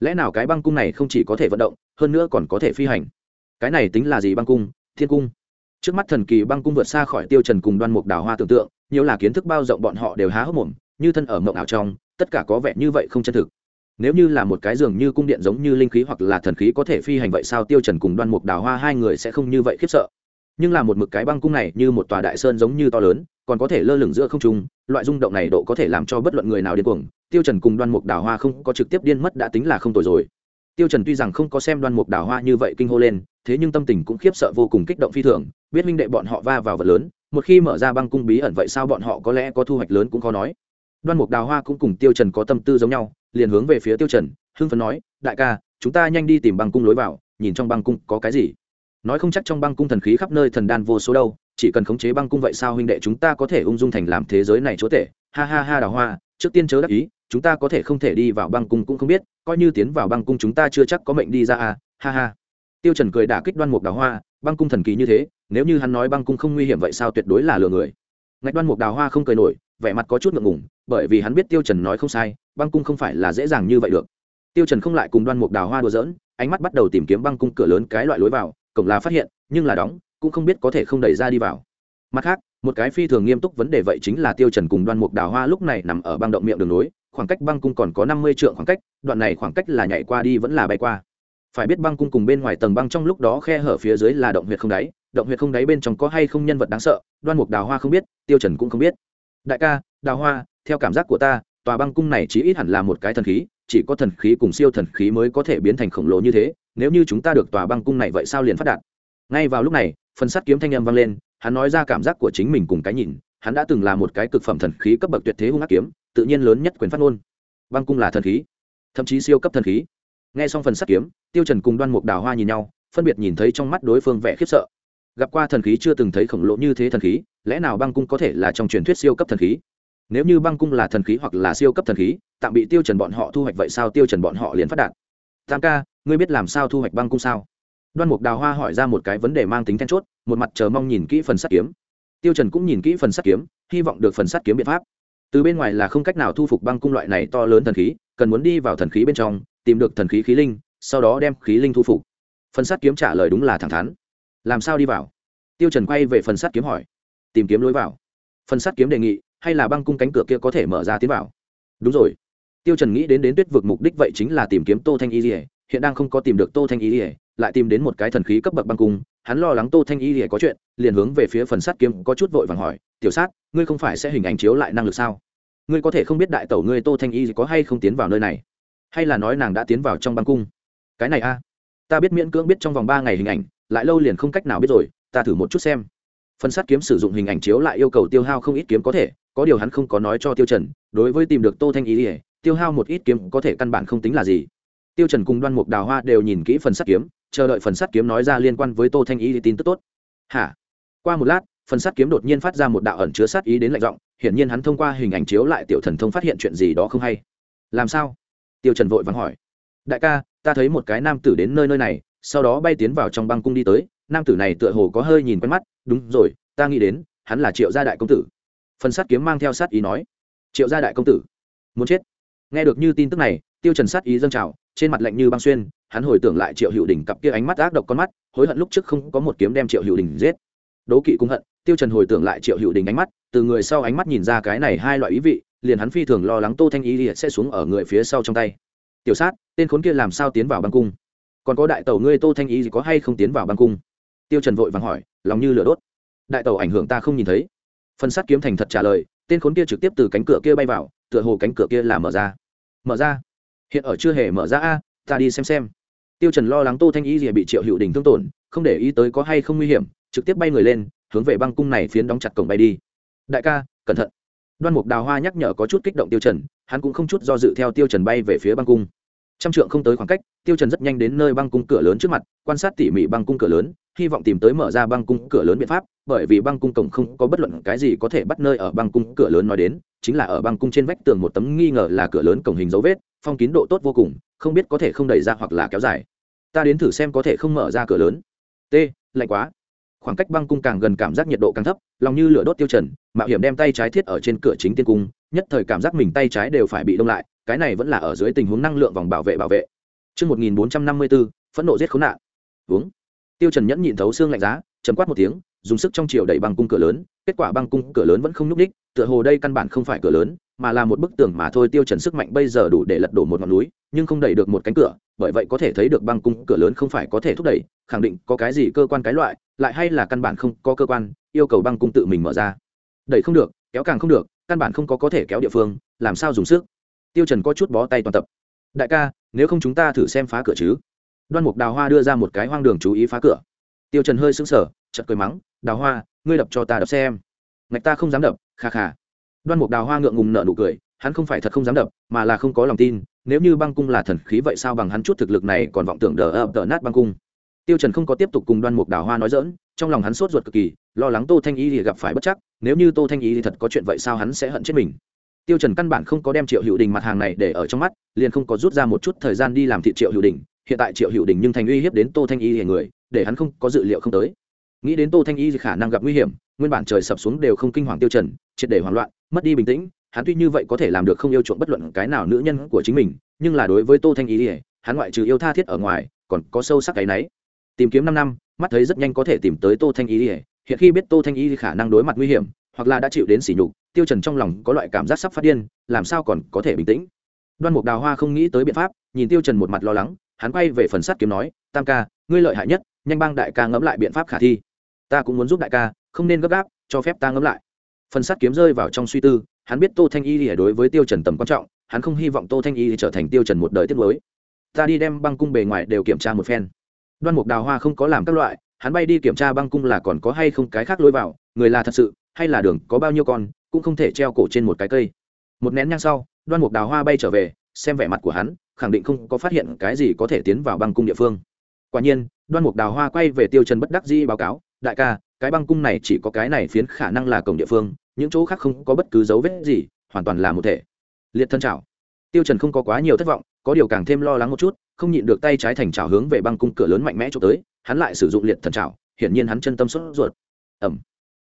lẽ nào cái băng cung này không chỉ có thể vận động hơn nữa còn có thể phi hành cái này tính là gì băng cung thiên cung trước mắt thần kỳ băng cung vượt xa khỏi tiêu trần cùng đoan mục đào hoa tưởng tượng nhiều là kiến thức bao rộng bọn họ đều há hốc mồm, như thân ở mộng ảo trong, tất cả có vẻ như vậy không chân thực. Nếu như là một cái giường như cung điện giống như linh khí hoặc là thần khí có thể phi hành vậy sao tiêu trần cùng đoan mục đào hoa hai người sẽ không như vậy khiếp sợ. Nhưng là một mực cái băng cung này như một tòa đại sơn giống như to lớn, còn có thể lơ lửng giữa không trung, loại rung động này độ có thể làm cho bất luận người nào điên cuồng. Tiêu trần cùng đoan mục đào hoa không có trực tiếp điên mất đã tính là không tồi rồi. Tiêu trần tuy rằng không có xem đoan mục đào hoa như vậy kinh hô lên, thế nhưng tâm tình cũng khiếp sợ vô cùng kích động phi thường, biết minh đệ bọn họ va vào vật lớn một khi mở ra băng cung bí ẩn vậy sao bọn họ có lẽ có thu hoạch lớn cũng khó nói. Đoan mục đào hoa cũng cùng tiêu trần có tâm tư giống nhau, liền hướng về phía tiêu trần, hưng phấn nói, đại ca, chúng ta nhanh đi tìm băng cung lối vào, nhìn trong băng cung có cái gì. Nói không chắc trong băng cung thần khí khắp nơi thần đan vô số đâu, chỉ cần khống chế băng cung vậy sao huynh đệ chúng ta có thể ung dung thành làm thế giới này chúa tể. Ha ha ha đào hoa, trước tiên chớ đắc ý, chúng ta có thể không thể đi vào băng cung cũng không biết, coi như tiến vào băng cung chúng ta chưa chắc có mệnh đi ra à ha ha. Tiêu trần cười đả kích đoan mục đào hoa băng cung thần kỳ như thế nếu như hắn nói băng cung không nguy hiểm vậy sao tuyệt đối là lừa người. Ngạch đoan mục đào hoa không cười nổi vẻ mặt có chút ngượng ngùng bởi vì hắn biết tiêu trần nói không sai băng cung không phải là dễ dàng như vậy được. Tiêu trần không lại cùng đoan mục đào hoa đùa giỡn ánh mắt bắt đầu tìm kiếm băng cung cửa lớn cái loại lối vào cổng là phát hiện nhưng là đóng cũng không biết có thể không đẩy ra đi vào. Mặt khác một cái phi thường nghiêm túc vấn đề vậy chính là tiêu trần cùng đoan mục đào hoa lúc này nằm ở băng động miệng đường núi, khoảng cách băng cung còn có năm mươi trượng khoảng cách đoạn này khoảng cách là nhảy qua đi vẫn là bay qua phải biết băng cung cùng bên ngoài tầng băng trong lúc đó khe hở phía dưới là động huyệt không đáy, động huyệt không đáy bên trong có hay không nhân vật đáng sợ, đoan mục đào hoa không biết, tiêu trần cũng không biết. Đại ca, đào hoa, theo cảm giác của ta, tòa băng cung này chỉ ít hẳn là một cái thần khí, chỉ có thần khí cùng siêu thần khí mới có thể biến thành khổng lồ như thế, nếu như chúng ta được tòa băng cung này vậy sao liền phát đạt? Ngay vào lúc này, phần sắt kiếm thanh âm vang lên, hắn nói ra cảm giác của chính mình cùng cái nhìn, hắn đã từng là một cái cực phẩm thần khí cấp bậc tuyệt thế hung ác kiếm, tự nhiên lớn nhất quyền phát ngôn. Băng cung là thần khí, thậm chí siêu cấp thần khí nghe xong phần sắt kiếm, tiêu trần cùng đoan mục đào hoa nhìn nhau, phân biệt nhìn thấy trong mắt đối phương vẻ khiếp sợ. Gặp qua thần khí chưa từng thấy khổng lồ như thế thần khí, lẽ nào băng cung có thể là trong truyền thuyết siêu cấp thần khí? Nếu như băng cung là thần khí hoặc là siêu cấp thần khí, tạm bị tiêu trần bọn họ thu hoạch vậy sao tiêu trần bọn họ liền phát đạt? Tam ca, ngươi biết làm sao thu hoạch băng cung sao? Đoan mục đào hoa hỏi ra một cái vấn đề mang tính then chốt, một mặt chờ mong nhìn kỹ phần sắt kiếm. Tiêu trần cũng nhìn kỹ phần sắt kiếm, hy vọng được phần sắt kiếm biện pháp từ bên ngoài là không cách nào thu phục băng cung loại này to lớn thần khí, cần muốn đi vào thần khí bên trong, tìm được thần khí khí linh, sau đó đem khí linh thu phục. Phần sắt kiếm trả lời đúng là thẳng thắn. Làm sao đi vào? Tiêu trần quay về phần sắt kiếm hỏi. Tìm kiếm lối vào. Phần sắt kiếm đề nghị, hay là băng cung cánh cửa kia có thể mở ra tiến vào? Đúng rồi. Tiêu trần nghĩ đến đến tuyết vực mục đích vậy chính là tìm kiếm tô thanh y lìa, hiện đang không có tìm được tô thanh y lìa, lại tìm đến một cái thần khí cấp bậc băng cung hắn lo lắng tô thanh y thì có chuyện, liền hướng về phía phần sắt kiếm có chút vội vàng hỏi, tiểu sát, ngươi không phải sẽ hình ảnh chiếu lại năng lực sao? Ngươi có thể không biết đại tẩu ngươi tô thanh y có hay không tiến vào nơi này? Hay là nói nàng đã tiến vào trong băng cung? Cái này a, ta biết miễn cưỡng biết trong vòng ba ngày hình ảnh, lại lâu liền không cách nào biết rồi, ta thử một chút xem. Phần sắt kiếm sử dụng hình ảnh chiếu lại yêu cầu tiêu hao không ít kiếm có thể, có điều hắn không có nói cho tiêu trần, đối với tìm được tô thanh y tiêu hao một ít kiếm có thể căn bản không tính là gì. Tiêu trần cùng đoan mục đào hoa đều nhìn kỹ phần sắt kiếm chờ đợi phần sắt kiếm nói ra liên quan với tô thanh ý tin tức tốt. Hả? Qua một lát, phần sắt kiếm đột nhiên phát ra một đạo ẩn chứa sát ý đến lạnh giọng, hiển nhiên hắn thông qua hình ảnh chiếu lại tiểu thần thông phát hiện chuyện gì đó không hay. Làm sao? Tiêu trần vội vàng hỏi. Đại ca, ta thấy một cái nam tử đến nơi nơi này, sau đó bay tiến vào trong băng cung đi tới, nam tử này tựa hồ có hơi nhìn quen mắt. Đúng rồi, ta nghĩ đến, hắn là triệu gia đại công tử. Phần sát kiếm mang theo sát ý nói. Triệu gia đại công tử. Muốn chết. Nghe được như tin tức này, tiêu trần sát ý dâng trào trên mặt lạnh như băng xuyên, hắn hồi tưởng lại triệu hữu đình cặp kia ánh mắt ác độc con mắt, hối hận lúc trước không có một kiếm đem triệu hữu đình giết. Đố kỵ cũng hận, tiêu trần hồi tưởng lại triệu hữu đình ánh mắt, từ người sau ánh mắt nhìn ra cái này hai loại ý vị, liền hắn phi thường lo lắng tô thanh ý sẽ xuống ở người phía sau trong tay. Tiểu sát, tên khốn kia làm sao tiến vào băng cung? Còn có đại tàu ngươi tô thanh ý có hay không tiến vào băng cung? Tiêu trần vội vàng hỏi, lòng như lửa đốt. Đại tàu ảnh hưởng ta không nhìn thấy. Phần sát kiếm thành thật trả lời, tên khốn kia trực tiếp từ cánh cửa kia bay vào, tựa hồ cánh cửa kia là mở ra. Mở ra? Hiện ở chưa hề mở ra a, ta đi xem xem. Tiêu trần lo lắng tô thanh y gì bị triệu hữu đình thương tổn, không để ý tới có hay không nguy hiểm, trực tiếp bay người lên, hướng về băng cung này phiến đóng chặt cổng bay đi. Đại ca, cẩn thận. Đoan mục đào hoa nhắc nhở có chút kích động tiêu trần, hắn cũng không chút do dự theo tiêu trần bay về phía băng cung. Trăm trượng không tới khoảng cách, tiêu trần rất nhanh đến nơi băng cung cửa lớn trước mặt, quan sát tỉ mỉ băng cung cửa lớn, hy vọng tìm tới mở ra băng cung cửa lớn biện pháp, bởi vì băng cung cổng không có bất luận cái gì có thể bắt nơi ở băng cung cửa lớn nói đến, chính là ở băng cung trên vách tường một tấm nghi ngờ là cửa lớn cổng hình dấu vết phong kín độ tốt vô cùng không biết có thể không đẩy ra hoặc là kéo dài ta đến thử xem có thể không mở ra cửa lớn t lạnh quá khoảng cách băng cung càng gần cảm giác nhiệt độ càng thấp lòng như lửa đốt tiêu trần mạo hiểm đem tay trái thiết ở trên cửa chính tiên cung nhất thời cảm giác mình tay trái đều phải bị đông lại cái này vẫn là ở dưới tình huống năng lượng vòng bảo vệ bảo vệ Trước 1454, phẫn nộ giết khốn nạn. Uống. Tiêu Trần nhẫn nhịn thấu xương lạnh giá, trầm quát một tiếng, dùng sức trong chiều đẩy băng cung cửa lớn, kết quả băng cung cửa lớn vẫn không nhúc đích, tựa hồ đây căn bản không phải cửa lớn, mà là một bức tường mà thôi, tiêu trần sức mạnh bây giờ đủ để lật đổ một ngọn núi, nhưng không đẩy được một cánh cửa, bởi vậy có thể thấy được băng cung, cửa lớn không phải có thể thúc đẩy, khẳng định có cái gì cơ quan cái loại, lại hay là căn bản không có cơ quan, yêu cầu băng cung tự mình mở ra. Đẩy không được, kéo càng không được, căn bản không có có thể kéo địa phương, làm sao dùng sức? Tiêu trần có chút bó tay toàn tập. Đại ca, nếu không chúng ta thử xem phá cửa chứ? Đoan mục đào hoa đưa ra một cái hoang đường chú ý phá cửa. Tiêu trần hơi sững sờ, chợt cười mắng, đào hoa, ngươi đập cho ta đập xem. Ngạch ta không dám đập, kha kha đoan mục đào hoa ngượng ngùng nở nụ cười, hắn không phải thật không dám đập, mà là không có lòng tin, nếu như băng cung là thần khí vậy sao bằng hắn chút thực lực này còn vọng tưởng đờ ập đờ nát băng cung. Tiêu trần không có tiếp tục cùng đoan mục đào hoa nói dỡn trong lòng hắn sốt ruột cực kỳ, lo lắng tô thanh y thì gặp phải bất chắc, nếu như tô thanh y thì thật có chuyện vậy sao hắn sẽ hận chết mình. Tiêu trần căn bản không có đem triệu hữu đình mặt hàng này để ở trong mắt, liền không có rút ra một chút thời gian đi làm thị triệu hữu đình, hiện tại triệu hữu đình nhưng thành uy hiếp đến tô thanh y thì người, để hắn không có dự liệu không tới. Nghĩ đến tô thanh y thì khả năng gặp nguy hiểm, nguyên bản trời sập xuống đều không kinh hoàng tiêu trần, triệt để hoảng loạn mất đi bình tĩnh, hắn tuy như vậy có thể làm được không yêu chuộng bất luận cái nào nữ nhân của chính mình, nhưng là đối với tô thanh y ỉa hắn ngoại trừ yêu tha thiết ở ngoài, còn có sâu sắc cái nấy tìm kiếm năm năm, mắt thấy rất nhanh có thể tìm tới tô thanh y ỉa hiện khi biết tô thanh y khả năng đối mặt nguy hiểm, hoặc là đã chịu đến sỉ nhục, tiêu trần trong lòng có loại cảm giác sắp phát điên, làm sao còn có thể bình tĩnh? Đoan mục đào hoa không nghĩ tới biện pháp, nhìn tiêu trần một mặt lo lắng, hắn quay về phần sắt kiếm nói, tam ca, ngươi lợi hại nhất, nhanh bang đại ca ngẫm lại biện pháp khả thi. Ta cũng muốn giúp đại ca, không nên gấp gáp, cho phép ta ngẫm lại phần sắt kiếm rơi vào trong suy tư, hắn biết tô thanh y lìa đối với tiêu trần tầm quan trọng, hắn không hy vọng tô thanh y trở thành tiêu trần một đời tiết mới ta đi đem băng cung bề ngoài đều kiểm tra một phen. Đoan mục đào hoa không có làm các loại, hắn bay đi kiểm tra băng cung là còn có hay không cái khác lôi vào, người là thật sự, hay là đường, có bao nhiêu con, cũng không thể treo cổ trên một cái cây. Một nén nhang sau, đoan mục đào hoa bay trở về, xem vẻ mặt của hắn, khẳng định không có phát hiện cái gì có thể tiến vào băng cung địa phương. Quả nhiên, đoan mục đào hoa quay về tiêu trần bất đắc dĩ báo cáo, đại ca, cái băng cung này chỉ có cái này phiến khả năng là cổng địa phương những chỗ khác không có bất cứ dấu vết gì, hoàn toàn là một thể. Liệt thân chảo. Tiêu trần không có quá nhiều thất vọng, có điều càng thêm lo lắng một chút, không nhịn được tay trái thành chảo hướng về băng cung cửa lớn mạnh mẽ chụp tới, hắn lại sử dụng liệt thần chảo, hiển nhiên hắn chân tâm sốt ruột. Ẩm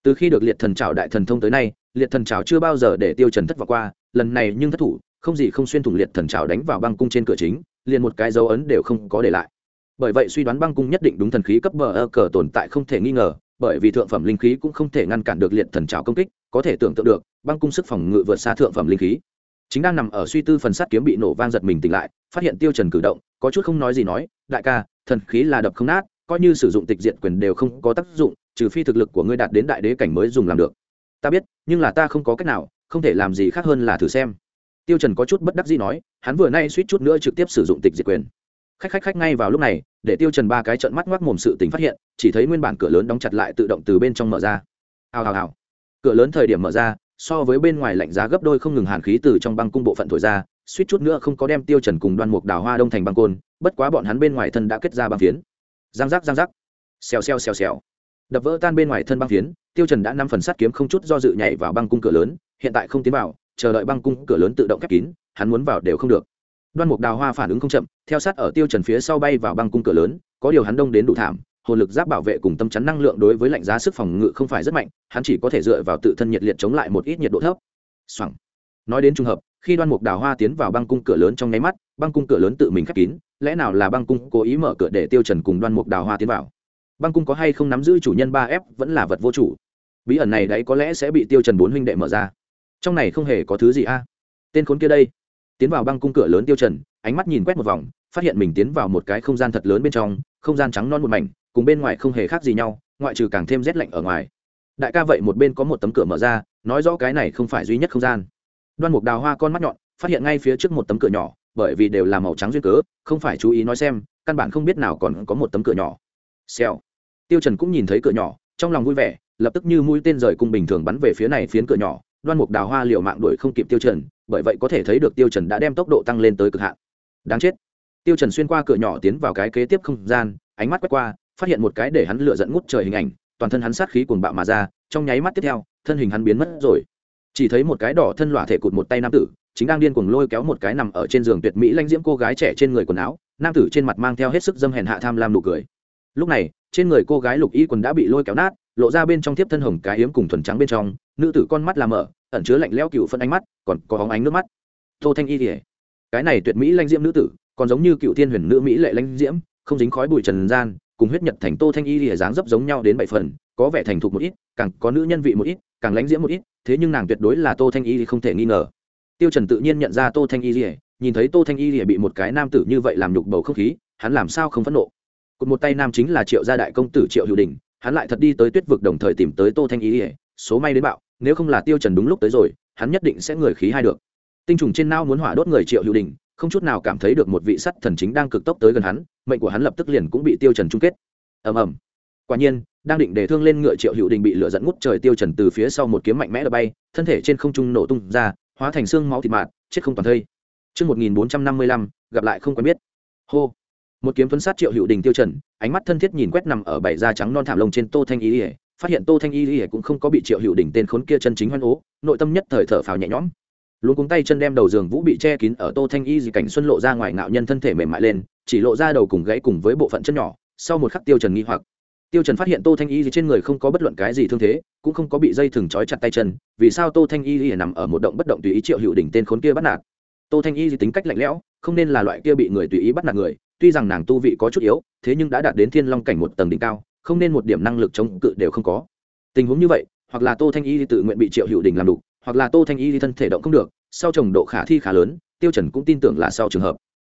từ khi được liệt thần trào đại thần thông tới nay, liệt thần trào chưa bao giờ để tiêu trần thất vọng qua, lần này nhưng thất thủ, không gì không xuyên thủng liệt thần trào đánh vào băng cung trên cửa chính, liền một cái dấu ấn đều không có để lại. Bởi vậy suy đoán băng cung nhất định đúng thần khí cấp bờ ơ cờ tồn tại không thể nghi ngờ, bởi vì thượng phẩm linh khí cũng không thể ngăn cản được liệt thần trào công kích có thể tưởng tượng được, băng cung sức phòng ngự vượt xa thượng phẩm linh khí. Chính đang nằm ở suy tư phần sắt kiếm bị nổ vang giật mình tỉnh lại, phát hiện tiêu trần cử động, có chút không nói gì nói, đại ca, thần khí là đập không nát, coi như sử dụng tịch diện quyền đều không có tác dụng, trừ phi thực lực của ngươi đạt đến đại đế cảnh mới dùng làm được. Ta biết, nhưng là ta không có cách nào, không thể làm gì khác hơn là thử xem. Tiêu trần có chút bất đắc dĩ nói, hắn vừa nay suýt chút nữa trực tiếp sử dụng tịch diệt quyền. Khách khách khách ngay vào lúc này, để tiêu trần ba cái trợn mắt ngoác mồm sự tình phát hiện, chỉ thấy nguyên bản cửa lớn đóng chặt lại tự động từ bên trong mở ra. Hào hào hào cửa lớn thời điểm mở ra, so với bên ngoài lạnh giá gấp đôi không ngừng hàn khí từ trong băng cung bộ phận thổi ra, suýt chút nữa không có đem tiêu trần cùng đoan mục đào hoa đông thành băng côn, bất quá bọn hắn bên ngoài thân đã kết ra băng phiến. Giang giác giang giác. Xèo xèo xèo xèo. Đập vỡ tan bên ngoài thân băng phiến, tiêu trần đã năm phần sắt kiếm không chút do dự nhảy vào băng cung cửa lớn, hiện tại không tiến vào, chờ đợi băng cung cửa lớn tự động khép kín, hắn muốn vào đều không được. Đoan mục đào hoa phản ứng không chậm, theo sát ở tiêu trần phía sau bay vào băng cung cửa lớn, có điều hắn đông đến đủ thảm hồn lực giáp bảo vệ cùng tâm chắn năng lượng đối với lạnh giá sức phòng ngự không phải rất mạnh, hắn chỉ có thể dựa vào tự thân nhiệt liệt chống lại một ít nhiệt độ thấp. Soảng. nói đến trùng hợp, khi đoan mục đào hoa tiến vào băng cung cửa lớn trong nháy mắt, băng cung cửa lớn tự mình khép kín, lẽ nào là băng cung cố ý mở cửa để tiêu trần cùng đoan mục đào hoa tiến vào? Băng cung có hay không nắm giữ chủ nhân ba f vẫn là vật vô chủ? Bí ẩn này đấy có lẽ sẽ bị tiêu trần bốn huynh đệ mở ra. Trong này không hề có thứ gì a. À? Tên khốn kia đây. Tiến vào băng cung cửa lớn tiêu trần, ánh mắt nhìn quét một vòng, phát hiện mình tiến vào một cái không gian thật lớn bên trong, không gian trắng non một mảnh cùng bên ngoài không hề khác gì nhau, ngoại trừ càng thêm rét lạnh ở ngoài. Đại ca vậy một bên có một tấm cửa mở ra, nói rõ cái này không phải duy nhất không gian. Đoan mục đào hoa con mắt nhọn, phát hiện ngay phía trước một tấm cửa nhỏ, bởi vì đều là màu trắng duyên cớ, không phải chú ý nói xem, căn bản không biết nào còn có một tấm cửa nhỏ. Xèo. Tiêu trần cũng nhìn thấy cửa nhỏ, trong lòng vui vẻ, lập tức như mũi tên rời cung bình thường bắn về phía này phiến cửa nhỏ. Đoan mục đào hoa liều mạng đuổi không kịp tiêu trần, bởi vậy có thể thấy được tiêu trần đã đem tốc độ tăng lên tới cực hạn. Đáng chết. Tiêu trần xuyên qua cửa nhỏ tiến vào cái kế tiếp không gian, ánh mắt quét qua phát hiện một cái để hắn lựa giận ngút trời hình ảnh, toàn thân hắn sát khí cuồng bạo mà ra, trong nháy mắt tiếp theo, thân hình hắn biến mất rồi. Chỉ thấy một cái đỏ thân lỏa thể cụt một tay nam tử, chính đang điên cuồng lôi kéo một cái nằm ở trên giường tuyệt mỹ lanh diễm cô gái trẻ trên người quần áo, nam tử trên mặt mang theo hết sức dâm hèn hạ tham lam nụ cười. Lúc này, trên người cô gái lục y quần đã bị lôi kéo nát, lộ ra bên trong thiếp thân hồng cái hiếm cùng thuần trắng bên trong, nữ tử con mắt làm mở, ẩn chứa lạnh lẽo cựu phân ánh mắt, còn có hóng ánh nước mắt. Tô thanh y thì cái này tuyệt mỹ lanh diễm nữ tử, còn giống như cựu thiên huyền nữ mỹ lệ lanh diễm, không dính khói bụi trần gian cùng huyết nhật thành tô thanh y lìa dáng dấp giống nhau đến bảy phần, có vẻ thành thục một ít, càng có nữ nhân vị một ít, càng lãnh diễm một ít, thế nhưng nàng tuyệt đối là tô thanh y thì không thể nghi ngờ. Tiêu trần tự nhiên nhận ra tô thanh y lìa, nhìn thấy tô thanh y lìa bị một cái nam tử như vậy làm nhục bầu không khí, hắn làm sao không phẫn nộ? Cột một tay nam chính là triệu gia đại công tử triệu hữu đình, hắn lại thật đi tới tuyết vực đồng thời tìm tới tô thanh y lìa, số may đến bạo, nếu không là tiêu trần đúng lúc tới rồi, hắn nhất định sẽ người khí hai được. Tinh trùng trên nao muốn hỏa đốt người triệu hữu đình không chút nào cảm thấy được một vị sắt thần chính đang cực tốc tới gần hắn mệnh của hắn lập tức liền cũng bị tiêu trần chung kết ầm ầm quả nhiên đang định để thương lên ngựa triệu hữu đình bị lửa dẫn ngút trời tiêu trần từ phía sau một kiếm mạnh mẽ đập bay thân thể trên không trung nổ tung ra hóa thành xương máu thịt mạt chết không toàn thây Trước 1455, gặp lại không quen biết. Hô. Một kiếm tuấn sát Triệu Hữu Đình tiêu trần, ánh mắt thân thiết nhìn quét nằm ở bảy da trắng non thảm lông trên Tô Thanh Y, phát hiện Tô Thanh Y cũng không có bị Triệu Hữu Đình tên khốn kia chân chính hoan ố, nội tâm nhất thời thở phào nhẹ nhõm. Luôn cuống tay chân đem đầu giường vũ bị che kín ở Tô Thanh Y gì cảnh xuân lộ ra ngoài ngạo nhân thân thể mềm mại lên, chỉ lộ ra đầu cùng gãy cùng với bộ phận chân nhỏ, sau một khắc tiêu trần nghi hoặc. Tiêu trần phát hiện tô thanh y gì trên người không có bất luận cái gì thương thế cũng không có bị dây thừng trói chặt tay chân vì sao tô thanh y gì nằm ở một động bất động tùy ý triệu hữu đỉnh tên khốn kia bắt nạt. Tô thanh y gì tính cách lạnh lẽo không nên là loại kia bị người tùy ý bắt nạt người tuy rằng nàng tu vị có chút yếu thế nhưng đã đạt đến thiên long cảnh một tầng đỉnh cao không nên một điểm năng lực chống cự đều không có. Tình huống như vậy hoặc là tô thanh y tự nguyện bị triệu hữu đỉnh làm đủ hoặc là tô thanh y thân thể động không được sau trồng độ khả thi khá lớn, tiêu trần cũng tin tưởng là sau trường hợp.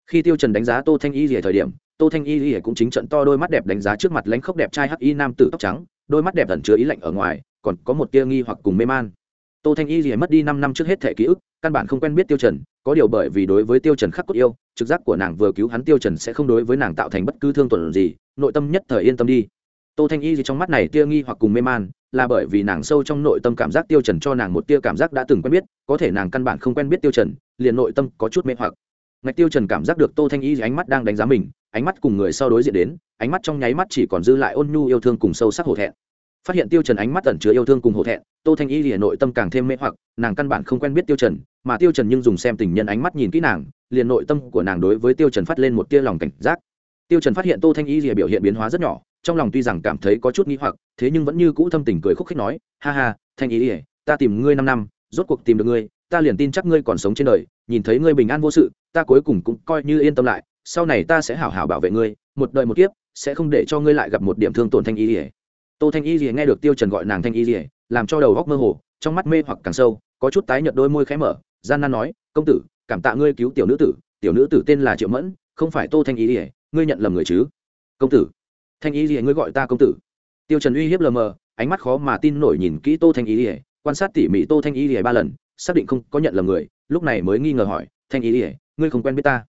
Khi tiêu trần đánh giá tô thanh y lìa thời điểm, tô thanh y lìa cũng chính trận to đôi mắt đẹp đánh giá trước mặt lãnh khốc đẹp trai hắc y nam tử tóc trắng, đôi mắt đẹp ẩn chứa ý lạnh ở ngoài, còn có một tia nghi hoặc cùng mê man. Tô thanh y lìa mất đi năm năm trước hết thể ký ức, căn bản không quen biết tiêu trần, có điều bởi vì đối với tiêu trần khắc cốt yêu, trực giác của nàng vừa cứu hắn tiêu trần sẽ không đối với nàng tạo thành bất cứ thương tổn gì, nội tâm nhất thời yên tâm đi. Tô thanh y gì trong mắt này tia nghi hoặc cùng mê man là bởi vì nàng sâu trong nội tâm cảm giác tiêu trần cho nàng một tia cảm giác đã từng quen biết, có thể nàng căn bản không quen biết tiêu trần, liền nội tâm có chút mê hoặc. Ngạch tiêu trần cảm giác được tô thanh y ánh mắt đang đánh giá mình, ánh mắt cùng người sau đối diện đến, ánh mắt trong nháy mắt chỉ còn dư lại ôn nhu yêu thương cùng sâu sắc hổ thẹn. Phát hiện tiêu trần ánh mắt ẩn chứa yêu thương cùng hổ thẹn, tô thanh y liền nội tâm càng thêm mê hoặc, nàng căn bản không quen biết tiêu trần, mà tiêu trần nhưng dùng xem tình nhân ánh mắt nhìn kỹ nàng, liền nội tâm của nàng đối với tiêu trần phát lên một tia lòng cảnh giác. Tiêu trần phát hiện tô thanh y liền biểu hiện biến hóa rất nhỏ trong lòng tuy rằng cảm thấy có chút nghi hoặc, thế nhưng vẫn như cũ thâm tình cười khúc khích nói, ha ha, thanh ý liền ta tìm ngươi năm năm, rốt cuộc tìm được ngươi, ta liền tin chắc ngươi còn sống trên đời, nhìn thấy ngươi bình an vô sự, ta cuối cùng cũng coi như yên tâm lại, sau này ta sẽ hảo hảo bảo vệ ngươi, một đời một kiếp, sẽ không để cho ngươi lại gặp một điểm thương tổn thanh ý lìa tô thanh y lìa nghe được tiêu trần gọi nàng thanh y lìa làm cho đầu góc mơ hồ, trong mắt mê hoặc càng sâu, có chút tái nhợt đôi môi khẽ mở, gian nan nói, công tử, cảm tạ ngươi cứu tiểu nữ tử, tiểu nữ tử tên là triệu mẫn, không phải tô thanh y lìa ngươi nhận lầm người chứ? Công tử thanh y gì ngươi gọi ta công tử. Tiêu trần uy hiếp lờ mờ, ánh mắt khó mà tin nổi nhìn kỹ tô thanh y gì quan sát tỉ mỉ tô thanh y gì ba lần, xác định không có nhận lầm người, lúc này mới nghi ngờ hỏi, thanh y gì ngươi không quen biết ta?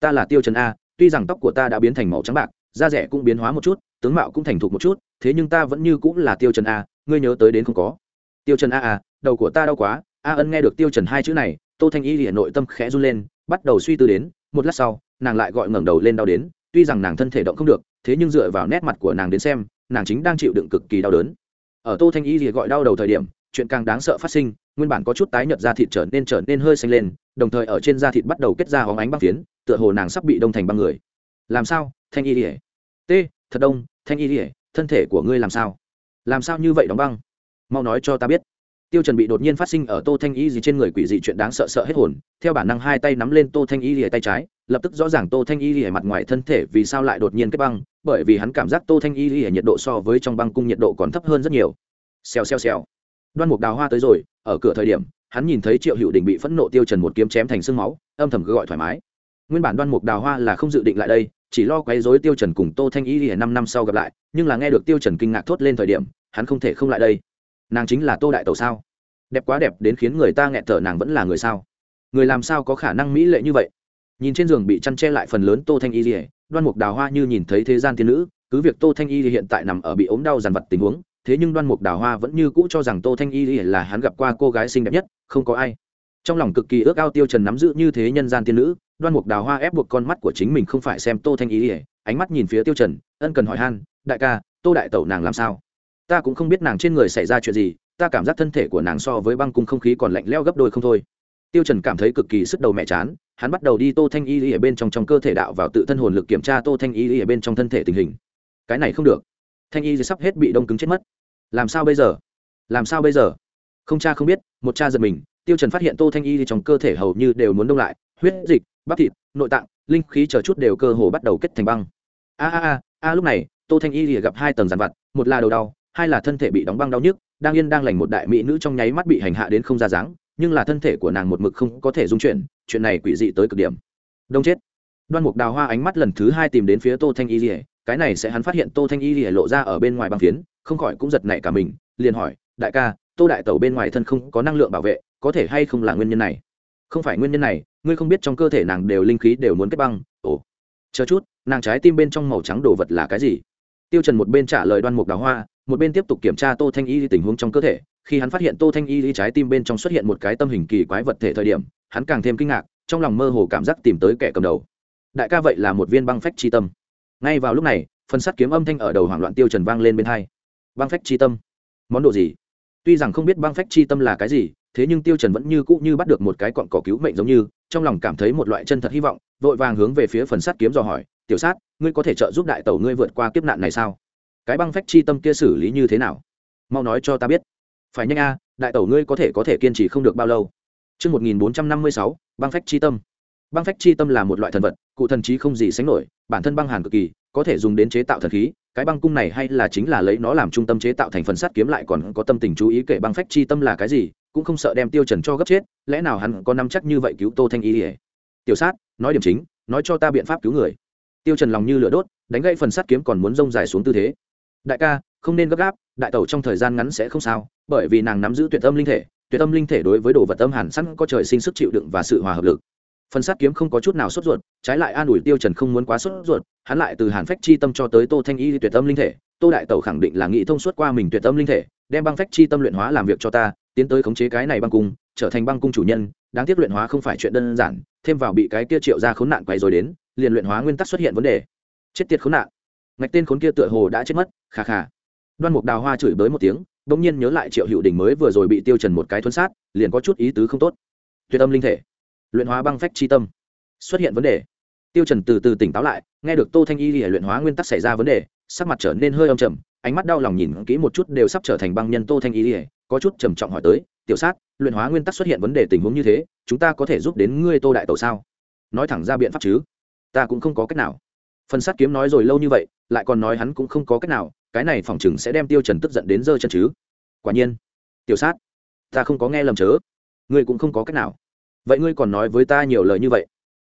Ta là tiêu trần a, tuy rằng tóc của ta đã biến thành màu trắng bạc, da rẻ cũng biến hóa một chút, tướng mạo cũng thành thục một chút, thế nhưng ta vẫn như cũng là tiêu trần a, ngươi nhớ tới đến không có? Tiêu trần a a đầu của ta đau quá. A ân nghe được tiêu trần hai chữ này, tô thanh y liền nội tâm khẽ run lên, bắt đầu suy tư đến, một lát sau, nàng lại gọi ngẩng đầu lên đau đến, tuy rằng nàng thân thể động không được thế nhưng dựa vào nét mặt của nàng đến xem, nàng chính đang chịu đựng cực kỳ đau đớn. Ở tô thanh y thì gọi đau đầu thời điểm, chuyện càng đáng sợ phát sinh, nguyên bản có chút tái nhợt da thịt trở nên trở nên hơi xanh lên, đồng thời ở trên da thịt bắt đầu kết ra hóng ánh băng phiến, tựa hồ nàng sắp bị đông thành băng người. Làm sao? Thanh y ỉa t, thật đông, thanh y ỉa thân thể của ngươi làm sao? Làm sao như vậy đóng băng? Mau nói cho ta biết tiêu trần bị đột nhiên phát sinh ở tô thanh y gì trên người quỷ dị chuyện đáng sợ sợ hết hồn, theo bản năng hai tay nắm lên tô thanh y lìa tay trái, lập tức rõ ràng tô thanh y lìa mặt ngoài thân thể vì sao lại đột nhiên kết băng, bởi vì hắn cảm giác tô thanh y lìa nhiệt độ so với trong băng cung nhiệt độ còn thấp hơn rất nhiều. Xèo xèo xèo. Đoan mục đào hoa tới rồi, ở cửa thời điểm, hắn nhìn thấy triệu hữu đình bị phẫn nộ tiêu trần một kiếm chém thành xương máu, âm thầm gọi thoải mái. Nguyên bản đoan mục đào hoa là không dự định lại đây, chỉ lo quấy rối tiêu trần cùng tô thanh y lìa năm năm sau gặp lại, nhưng là nghe được tiêu trần kinh ngạc thốt lên thời điểm, hắn không thể không lại đây nàng chính là tô đại tẩu sao? Đẹp quá đẹp đến khiến người ta nghẹn thở nàng vẫn là người sao? Người làm sao có khả năng mỹ lệ như vậy? Nhìn trên giường bị chăn che lại phần lớn tô thanh y lìa, đoan mục đào hoa như nhìn thấy thế gian tiên nữ, cứ việc tô thanh y hiện tại nằm ở bị ốm đau dằn vặt tình huống, thế nhưng đoan mục đào hoa vẫn như cũ cho rằng tô thanh y là hắn gặp qua cô gái xinh đẹp nhất, không có ai. Trong lòng cực kỳ ước ao tiêu trần nắm giữ như thế nhân gian tiên nữ, đoan mục đào hoa ép buộc con mắt của chính mình không phải xem tô thanh y ánh mắt nhìn phía tiêu trần, ân cần hỏi han, đại ca, tô đại tẩu nàng làm sao? Ta cũng không biết nàng trên người xảy ra chuyện gì, ta cảm giác thân thể của nàng so với băng cung không khí còn lạnh lẽo gấp đôi không thôi. Tiêu trần cảm thấy cực kỳ sức đầu mẹ chán, hắn bắt đầu đi tô thanh y ở bên trong trong cơ thể đạo vào tự thân hồn lực kiểm tra tô thanh y ở bên trong thân thể tình hình. Cái này không được. Thanh y sắp hết bị đông cứng chết mất. Làm sao bây giờ? Làm sao bây giờ? Không cha không biết, một cha giật mình, tiêu trần phát hiện tô thanh y trong cơ thể hầu như đều muốn đông lại, huyết, dịch, bắp thịt, nội tạng, linh khí chờ chút đều cơ hồ bắt đầu kết thành băng. A a a a lúc này, tô thanh y gặp hai tầng giàn vặt, một là đầu đau hai là thân thể bị đóng băng đau nhức, đang yên đang lành một đại mỹ nữ trong nháy mắt bị hành hạ đến không ra dáng, nhưng là thân thể của nàng một mực không có thể dung chuyển, chuyện này quỷ dị tới cực điểm. Đông chết. Đoan mục đào hoa ánh mắt lần thứ hai tìm đến phía tô thanh y lìa, cái này sẽ hắn phát hiện tô thanh y lìa lộ ra ở bên ngoài băng phiến, không khỏi cũng giật nảy cả mình, liền hỏi, đại ca, tô đại tẩu bên ngoài thân không có năng lượng bảo vệ, có thể hay không là nguyên nhân này? Không phải nguyên nhân này, ngươi không biết trong cơ thể nàng đều linh khí đều muốn kết băng, ồ. Chờ chút, nàng trái tim bên trong màu trắng đồ vật là cái gì? Tiêu trần một bên trả lời đoan mục đào hoa một bên tiếp tục kiểm tra tô thanh y tình huống trong cơ thể, khi hắn phát hiện tô thanh y trái tim bên trong xuất hiện một cái tâm hình kỳ quái vật thể thời điểm, hắn càng thêm kinh ngạc, trong lòng mơ hồ cảm giác tìm tới kẻ cầm đầu. Đại ca vậy là một viên băng phách chi tâm. Ngay vào lúc này, phần sắt kiếm âm thanh ở đầu hoảng loạn tiêu trần vang lên bên hai. Băng phách chi tâm? Món đồ gì? Tuy rằng không biết băng phách chi tâm là cái gì, thế nhưng tiêu trần vẫn như cũ như bắt được một cái cọn cỏ cứu mệnh giống như, trong lòng cảm thấy một loại chân thật hy vọng, vội vàng hướng về phía phần sắt kiếm dò hỏi, tiểu sát, ngươi có thể trợ giúp đại tẩu ngươi vượt qua kiếp nạn này sao? Cái băng phách chi tâm kia xử lý như thế nào mau nói cho ta biết phải nhanh a đại tẩu ngươi có thể có thể kiên trì không được bao lâu Trước 1456, băng phách chi tâm. Băng phách chi tâm là một loại thần vật, cụ thần trí không gì sánh nổi, bản thân băng hàn cực kỳ, có thể dùng đến chế tạo thần khí. Cái băng cung này hay là chính là lấy nó làm trung tâm chế tạo thành phần sắt kiếm lại còn có tâm tình chú ý kể băng phách chi tâm là cái gì, cũng không sợ đem Tiêu Trần cho gấp chết, lẽ nào hắn có nắm chắc như vậy cứu Tô Thanh Y? Tiểu sát, nói điểm chính, nói cho ta biện pháp cứu người. Tiêu Trần lòng như lửa đốt, đánh gãy phần sắt kiếm còn muốn rông dài xuống tư thế. Đại ca, không nên gấp gáp, đại tẩu trong thời gian ngắn sẽ không sao, bởi vì nàng nắm giữ tuyệt âm linh thể, tuyệt âm linh thể đối với đồ vật âm hàn sẵn có trời sinh sức chịu đựng và sự hòa hợp lực. Phần sát kiếm không có chút nào sốt ruột trái lại an ủi tiêu trần không muốn quá sốt ruột hắn lại từ hàn phách chi tâm cho tới tô thanh y tuyệt âm linh thể tô đại tẩu khẳng định là nghĩ thông suốt qua mình tuyệt âm linh thể đem băng phách chi tâm luyện hóa làm việc cho ta tiến tới khống chế cái này băng cung trở thành băng cung chủ nhân đáng tiếc luyện hóa không phải chuyện đơn giản thêm vào bị cái kia triệu ra khốn nạn quay rồi đến liền luyện hóa nguyên tắc xuất hiện vấn đề. Chết tiệt khốn nạn ngạch tên khốn kia tựa hồ đã chết mất khà khà đoan mục đào hoa chửi bới một tiếng, bỗng nhiên nhớ lại triệu hữu đình mới vừa rồi bị tiêu trần một cái thuấn sát, liền có chút ý tứ không tốt. Tuyệt tâm linh thể, luyện hóa băng phách chi tâm, xuất hiện vấn đề. Tiêu trần từ từ tỉnh táo lại, nghe được tô thanh y lìa luyện hóa nguyên tắc xảy ra vấn đề, sắc mặt trở nên hơi âm trầm, ánh mắt đau lòng nhìn kỹ một chút đều sắp trở thành băng nhân tô thanh y lìa, có chút trầm trọng hỏi tới, tiểu sát, luyện hóa nguyên tắc xuất hiện vấn đề tình huống như thế, chúng ta có thể giúp đến ngươi tô đại tổ sao? Nói thẳng ra biện pháp chứ, ta cũng không có cách nào phần sát kiếm nói rồi lâu như vậy, lại còn nói hắn cũng không có cách nào, cái này phỏng chừng sẽ đem tiêu trần tức giận đến rơi chân chứ. Quả nhiên. Tiểu sát, ta không có nghe lầm chớ. Ngươi cũng không có cách nào. Vậy ngươi còn nói với ta nhiều lời như vậy?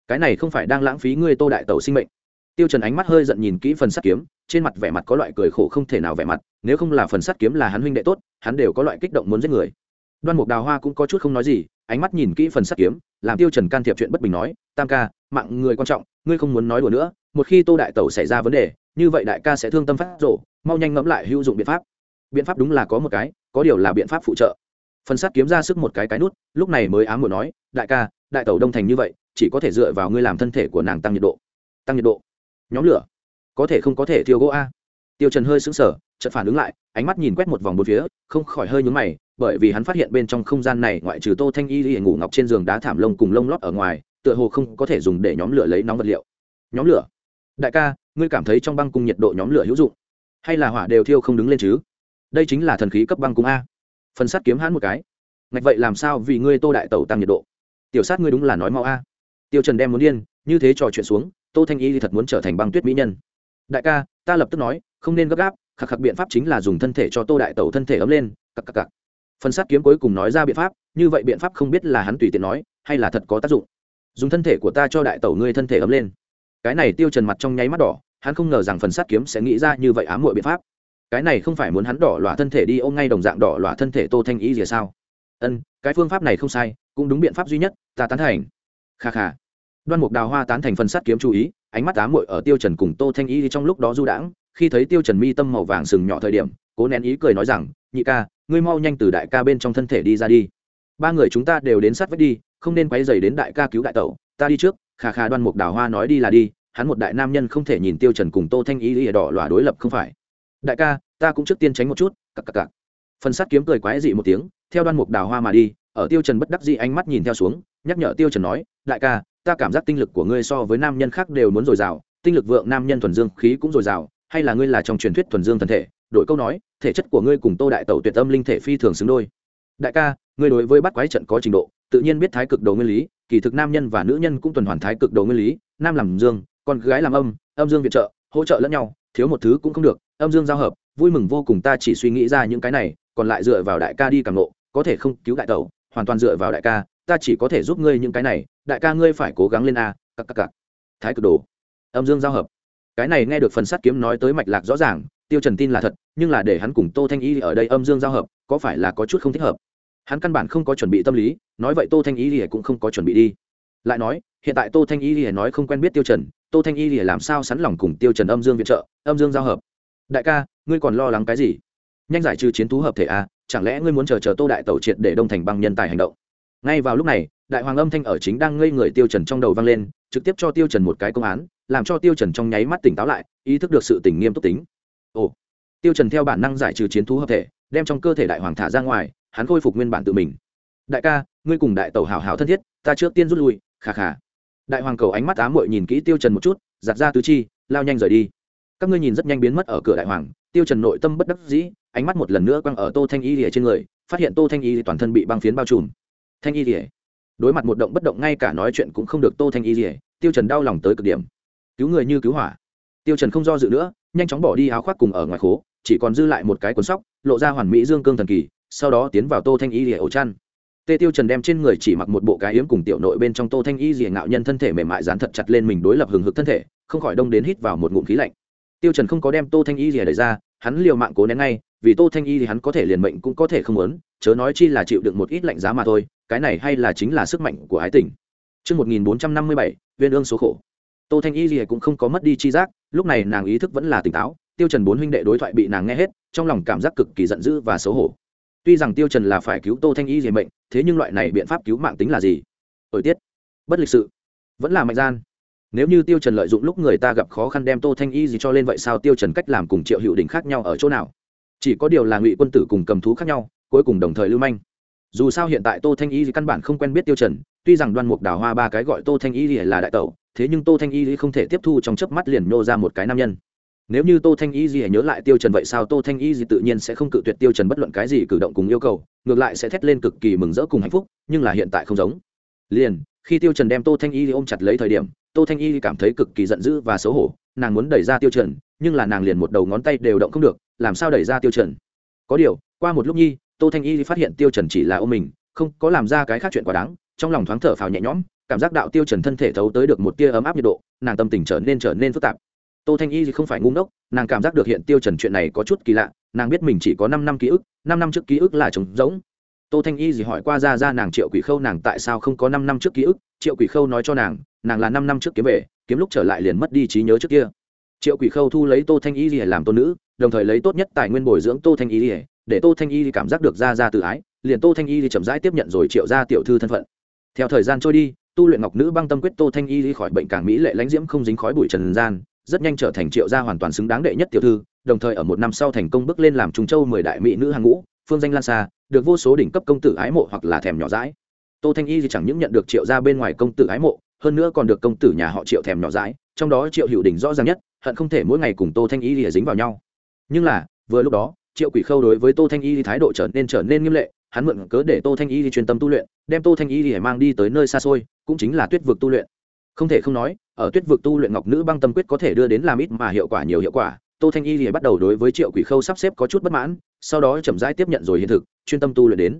Cái này không phải đang lãng phí ngươi tô đại tẩu sinh mệnh. Tiêu trần ánh mắt hơi giận nhìn kỹ phần sắt kiếm, trên mặt vẻ mặt có loại cười khổ không thể nào vẻ mặt, nếu không là phần sắt kiếm là hắn huynh đệ tốt, hắn đều có loại kích động muốn giết người. Đoan mục đào hoa cũng có chút không nói gì, ánh mắt nhìn kỹ phần sắt kiếm, làm tiêu trần can thiệp chuyện bất bình nói, tam ca mạng người quan trọng, ngươi không muốn nói đùa nữa, một khi tô đại tẩu xảy ra vấn đề, như vậy đại ca sẽ thương tâm phát rộ mau nhanh ngẫm lại hữu dụng biện pháp. Biện pháp đúng là có một cái, có điều là biện pháp phụ trợ. Phần sát kiếm ra sức một cái cái nút, lúc này mới ám muội nói, đại ca, đại tẩu đông thành như vậy, chỉ có thể dựa vào ngươi làm thân thể của nàng tăng nhiệt độ. Tăng nhiệt độ? Nhóm lửa? Có thể không có thể thiêu gỗ a? Tiêu trần hơi sững sờ, chợt phản ứng lại, ánh mắt nhìn quét một vòng bốn phía, không khỏi hơi nhướng mày, bởi vì hắn phát hiện bên trong không gian này ngoại trừ tô thanh y ngủ ngọc trên giường đá thảm lông cùng lông lót ở ngoài tựa hồ không có thể dùng để nhóm lửa lấy nóng vật liệu. Nhóm lửa? Đại ca, ngươi cảm thấy trong băng cung nhiệt độ nhóm lửa hữu dụng? Hay là hỏa đều thiêu không đứng lên chứ? Đây chính là thần khí cấp băng cung a. Phần sắt kiếm hắn một cái. Ngạch vậy làm sao vì ngươi tô đại tẩu tăng nhiệt độ? Tiểu sát ngươi đúng là nói mau a. Tiêu trần đem muốn điên, như thế trò chuyện xuống, tô thanh y thì thật muốn trở thành băng tuyết mỹ nhân. Đại ca, ta lập tức nói, không nên gấp gáp, khắc khắc biện pháp chính là dùng thân thể cho tô đại tẩu thân thể ấm lên, cặc cặc cặc. Phần sát kiếm cuối cùng nói ra biện pháp, như vậy biện pháp không biết là hắn tùy tiện nói, hay là thật có tác dụng dùng thân thể của ta cho đại tẩu ngươi thân thể ấm lên. Cái này tiêu trần mặt trong nháy mắt đỏ, hắn không ngờ rằng phần sát kiếm sẽ nghĩ ra như vậy ám muội biện pháp. Cái này không phải muốn hắn đỏ lỏa thân thể đi ôm ngay đồng dạng đỏ lỏa thân thể tô thanh y gì sao? Ân, cái phương pháp này không sai, cũng đúng biện pháp duy nhất, ta tán thành. Kha kha. Đoan mục đào hoa tán thành phần sát kiếm chú ý, ánh mắt ám muội ở tiêu trần cùng tô thanh y trong lúc đó du đãng, khi thấy tiêu trần mi tâm màu vàng sừng nhỏ thời điểm, cố nén ý cười nói rằng, nhị ca, ngươi mau nhanh từ đại ca bên trong thân thể đi ra đi. Ba người chúng ta đều đến sát vách đi không nên quấy rầy đến đại ca cứu đại tẩu, ta đi trước, khà khà đoan mục đào hoa nói đi là đi, hắn một đại nam nhân không thể nhìn tiêu trần cùng tô thanh ý lìa đỏ lòa đối lập không phải. Đại ca, ta cũng trước tiên tránh một chút, cặc cặc cặc. Phần sắt kiếm cười quái dị một tiếng, theo đoan mục đào hoa mà đi, ở tiêu trần bất đắc dĩ ánh mắt nhìn theo xuống, nhắc nhở tiêu trần nói, đại ca, ta cảm giác tinh lực của ngươi so với nam nhân khác đều muốn dồi dào, tinh lực vượng nam nhân thuần dương khí cũng dồi dào, hay là ngươi là trong truyền thuyết thuần dương thần thể? Đổi câu nói, thể chất của ngươi cùng tô đại tẩu tuyệt âm linh thể phi thường xứng đôi đại ca, ngươi đối với bắt quái trận có trình độ, tự nhiên biết thái cực đầu nguyên lý, kỳ thực nam nhân và nữ nhân cũng tuần hoàn thái cực đầu nguyên lý, nam làm dương còn gái làm âm âm dương viện trợ, hỗ trợ lẫn nhau, thiếu một thứ cũng không được, âm dương giao hợp, vui mừng vô cùng ta chỉ suy nghĩ ra những cái này, còn lại dựa vào đại ca đi càng lộ có thể không cứu đại tẩu, hoàn toàn dựa vào đại ca, ta chỉ có thể giúp ngươi những cái này, đại ca ngươi phải cố gắng lên a cặp cặp cặp thái cực đồ. Âm dương giao hợp. Cái này nghe được phần sắt kiếm nói tới mạch lạc rõ ràng, tiêu trần tin là thật, nhưng là để hắn cùng tô thanh y ở đây âm dương giao hợp có phải là có chút không thích hợp? Hắn căn bản không có chuẩn bị tâm lý, nói vậy tô thanh y thì cũng không có chuẩn bị đi. Lại nói, hiện tại tô thanh y thì nói không quen biết tiêu trần, tô thanh y thì làm sao sẵn lòng cùng tiêu trần âm dương viện trợ, âm dương giao hợp? Đại ca, ngươi còn lo lắng cái gì? Nhanh giải trừ chiến thú hợp thể à chẳng lẽ ngươi muốn chờ chờ tô đại tẩu triệt để đông thành băng nhân tài hành động? Ngay vào lúc này, đại hoàng âm thanh ở chính đang ngây người tiêu trần trong đầu vang lên, trực tiếp cho tiêu trần một cái công án, làm cho tiêu trần trong nháy mắt tỉnh táo lại, ý thức được sự tình nghiêm túc tính. Ồ, tiêu trần theo bản năng giải trừ chiến thú hợp thể đem trong cơ thể đại hoàng thả ra ngoài, hắn khôi phục nguyên bản tự mình. Đại ca, ngươi cùng đại tẩu hảo hảo thân thiết, ta trước tiên rút lui khà khà đại hoàng cầu ánh mắt ám muội nhìn kỹ tiêu trần một chút, giặt ra tứ chi, lao nhanh rời đi. Các ngươi nhìn rất nhanh biến mất ở cửa đại hoàng, tiêu trần nội tâm bất đắc dĩ, ánh mắt một lần nữa quăng ở tô thanh y lìa trên người, phát hiện tô thanh y toàn thân bị băng phiến bao trùm. Thanh y lìa? Đối mặt một động bất động ngay cả nói chuyện cũng không được tô thanh y lìa, tiêu trần đau lòng tới cực điểm. Cứu người như cứu hỏa. Tiêu trần không do dự nữa, nhanh chóng bỏ đi áo khoác cùng ở ngoài khố, chỉ còn dư lại một cái cuốn sóc lộ ra hoàn mỹ dương cương thần kỳ sau đó tiến vào tô thanh y rìa ổ chăn. Tê tiêu trần đem trên người chỉ mặc một bộ cái yếm cùng tiểu nội bên trong tô thanh y rìa ngạo nhân thân thể mềm mại dán thật chặt lên mình đối lập hừng hực thân thể không khỏi đông đến hít vào một ngụm khí lạnh. Tiêu trần không có đem tô thanh y rìa đẩy ra hắn liều mạng cố nén ngay vì tô thanh y thì hắn có thể liền mệnh cũng có thể không muốn chớ nói chi là chịu đựng một ít lạnh giá mà thôi cái này hay là chính là sức mạnh của ái tình. Trước 1457, viên ương số khổ. Tô Thanh Y gì cũng không có mất đi chi giác, lúc này nàng ý thức vẫn là tỉnh táo, Tiêu Trần bốn huynh đệ đối thoại bị nàng nghe hết, trong lòng cảm giác cực kỳ giận dữ và xấu hổ. Tuy rằng Tiêu Trần là phải cứu Tô Thanh Y gì mệnh, thế nhưng loại này biện pháp cứu mạng tính là gì? Tội tiết, bất lịch sự, vẫn là mạnh gian. Nếu như Tiêu Trần lợi dụng lúc người ta gặp khó khăn đem Tô Thanh Y gì cho lên vậy sao Tiêu Trần cách làm cùng Triệu Hữu đỉnh khác nhau ở chỗ nào? chỉ có điều là ngụy quân tử cùng cầm thú khác nhau cuối cùng đồng thời lưu manh dù sao hiện tại tô thanh y gì căn bản không quen biết tiêu trần tuy rằng đoan mục đào hoa ba cái gọi tô thanh y gì là đại tẩu thế nhưng tô thanh y gì không thể tiếp thu trong chớp mắt liền nô ra một cái nam nhân nếu như tô thanh y gì nhớ lại tiêu trần vậy sao tô thanh y gì tự nhiên sẽ không cự tuyệt tiêu trần bất luận cái gì cử động cùng yêu cầu, ngược lại sẽ thét lên cực kỳ mừng rỡ cùng hạnh phúc, nhưng là hiện tại không giống. Liền, khi tiêu trần đem tô thanh y ôm chặt lấy thời điểm, tô thanh y cảm thấy cực kỳ giận dữ và xấu hổ, nàng muốn đẩy ra tiêu trần, nhưng là nàng liền một đầu ngón tay đều động không được, làm sao đẩy ra tiêu trần? Có điều, qua một lúc nhi, tô thanh y phát hiện tiêu trần chỉ là ôm mình, không có làm ra cái khác chuyện quá đáng, trong lòng thoáng thở phào nhẹ nhõm, cảm giác đạo tiêu trần thân thể thấu tới được một tia ấm áp nhiệt độ, nàng tâm tình trở nên trở nên phức tạp tô thanh y không phải ngu ngốc, nàng cảm giác được hiện tiêu trần chuyện này có chút kỳ lạ, nàng biết mình chỉ có 5 năm ký ức 5 năm trước ký ức là trống rỗng. Tô thanh y gì hỏi qua ra ra nàng triệu quỷ khâu nàng tại sao không có 5 năm trước ký ức, triệu quỷ khâu nói cho nàng nàng là 5 năm trước kiếm về, kiếm lúc trở lại liền mất đi trí nhớ trước kia. Triệu quỷ khâu thu lấy tô thanh y gì làm tôn nữ, đồng thời lấy tốt nhất tài nguyên bồi dưỡng tô thanh y gì để tô thanh y cảm giác được ra ra tự ái, liền tô thanh y thì chậm rãi tiếp nhận rồi triệu ra tiểu thư thân phận. Theo thời gian trôi đi, tu luyện ngọc nữ băng tâm quyết tô thanh y khỏi bệnh càng mỹ lệ lãnh diễm không dính khói bụi trần gian rất nhanh trở thành triệu gia hoàn toàn xứng đáng đệ nhất tiểu thư, đồng thời ở một năm sau thành công bước lên làm trung châu mười đại mỹ nữ hàng ngũ, phương danh lan xa, được vô số đỉnh cấp công tử ái mộ hoặc là thèm nhỏ dãi. Tô thanh y thì chẳng những nhận được triệu gia bên ngoài công tử ái mộ, hơn nữa còn được công tử nhà họ triệu thèm nhỏ dãi, trong đó triệu hữu đình rõ ràng nhất, hận không thể mỗi ngày cùng tô thanh y thì dính vào nhau. Nhưng là, vừa lúc đó, triệu quỷ khâu đối với tô thanh y thái độ trở nên trở nên nghiêm lệ, hắn mượn cớ để tô thanh y chuyên tâm tu luyện, đem tô thanh y mang đi tới nơi xa xôi, cũng chính là tuyết vực tu luyện không thể không nói, ở tuyết vực tu luyện ngọc nữ băng tâm quyết có thể đưa đến làm ít mà hiệu quả nhiều hiệu quả. Tô thanh y bắt đầu đối với triệu quỷ khâu sắp xếp có chút bất mãn, sau đó chậm rãi tiếp nhận rồi hiện thực, chuyên tâm tu luyện đến.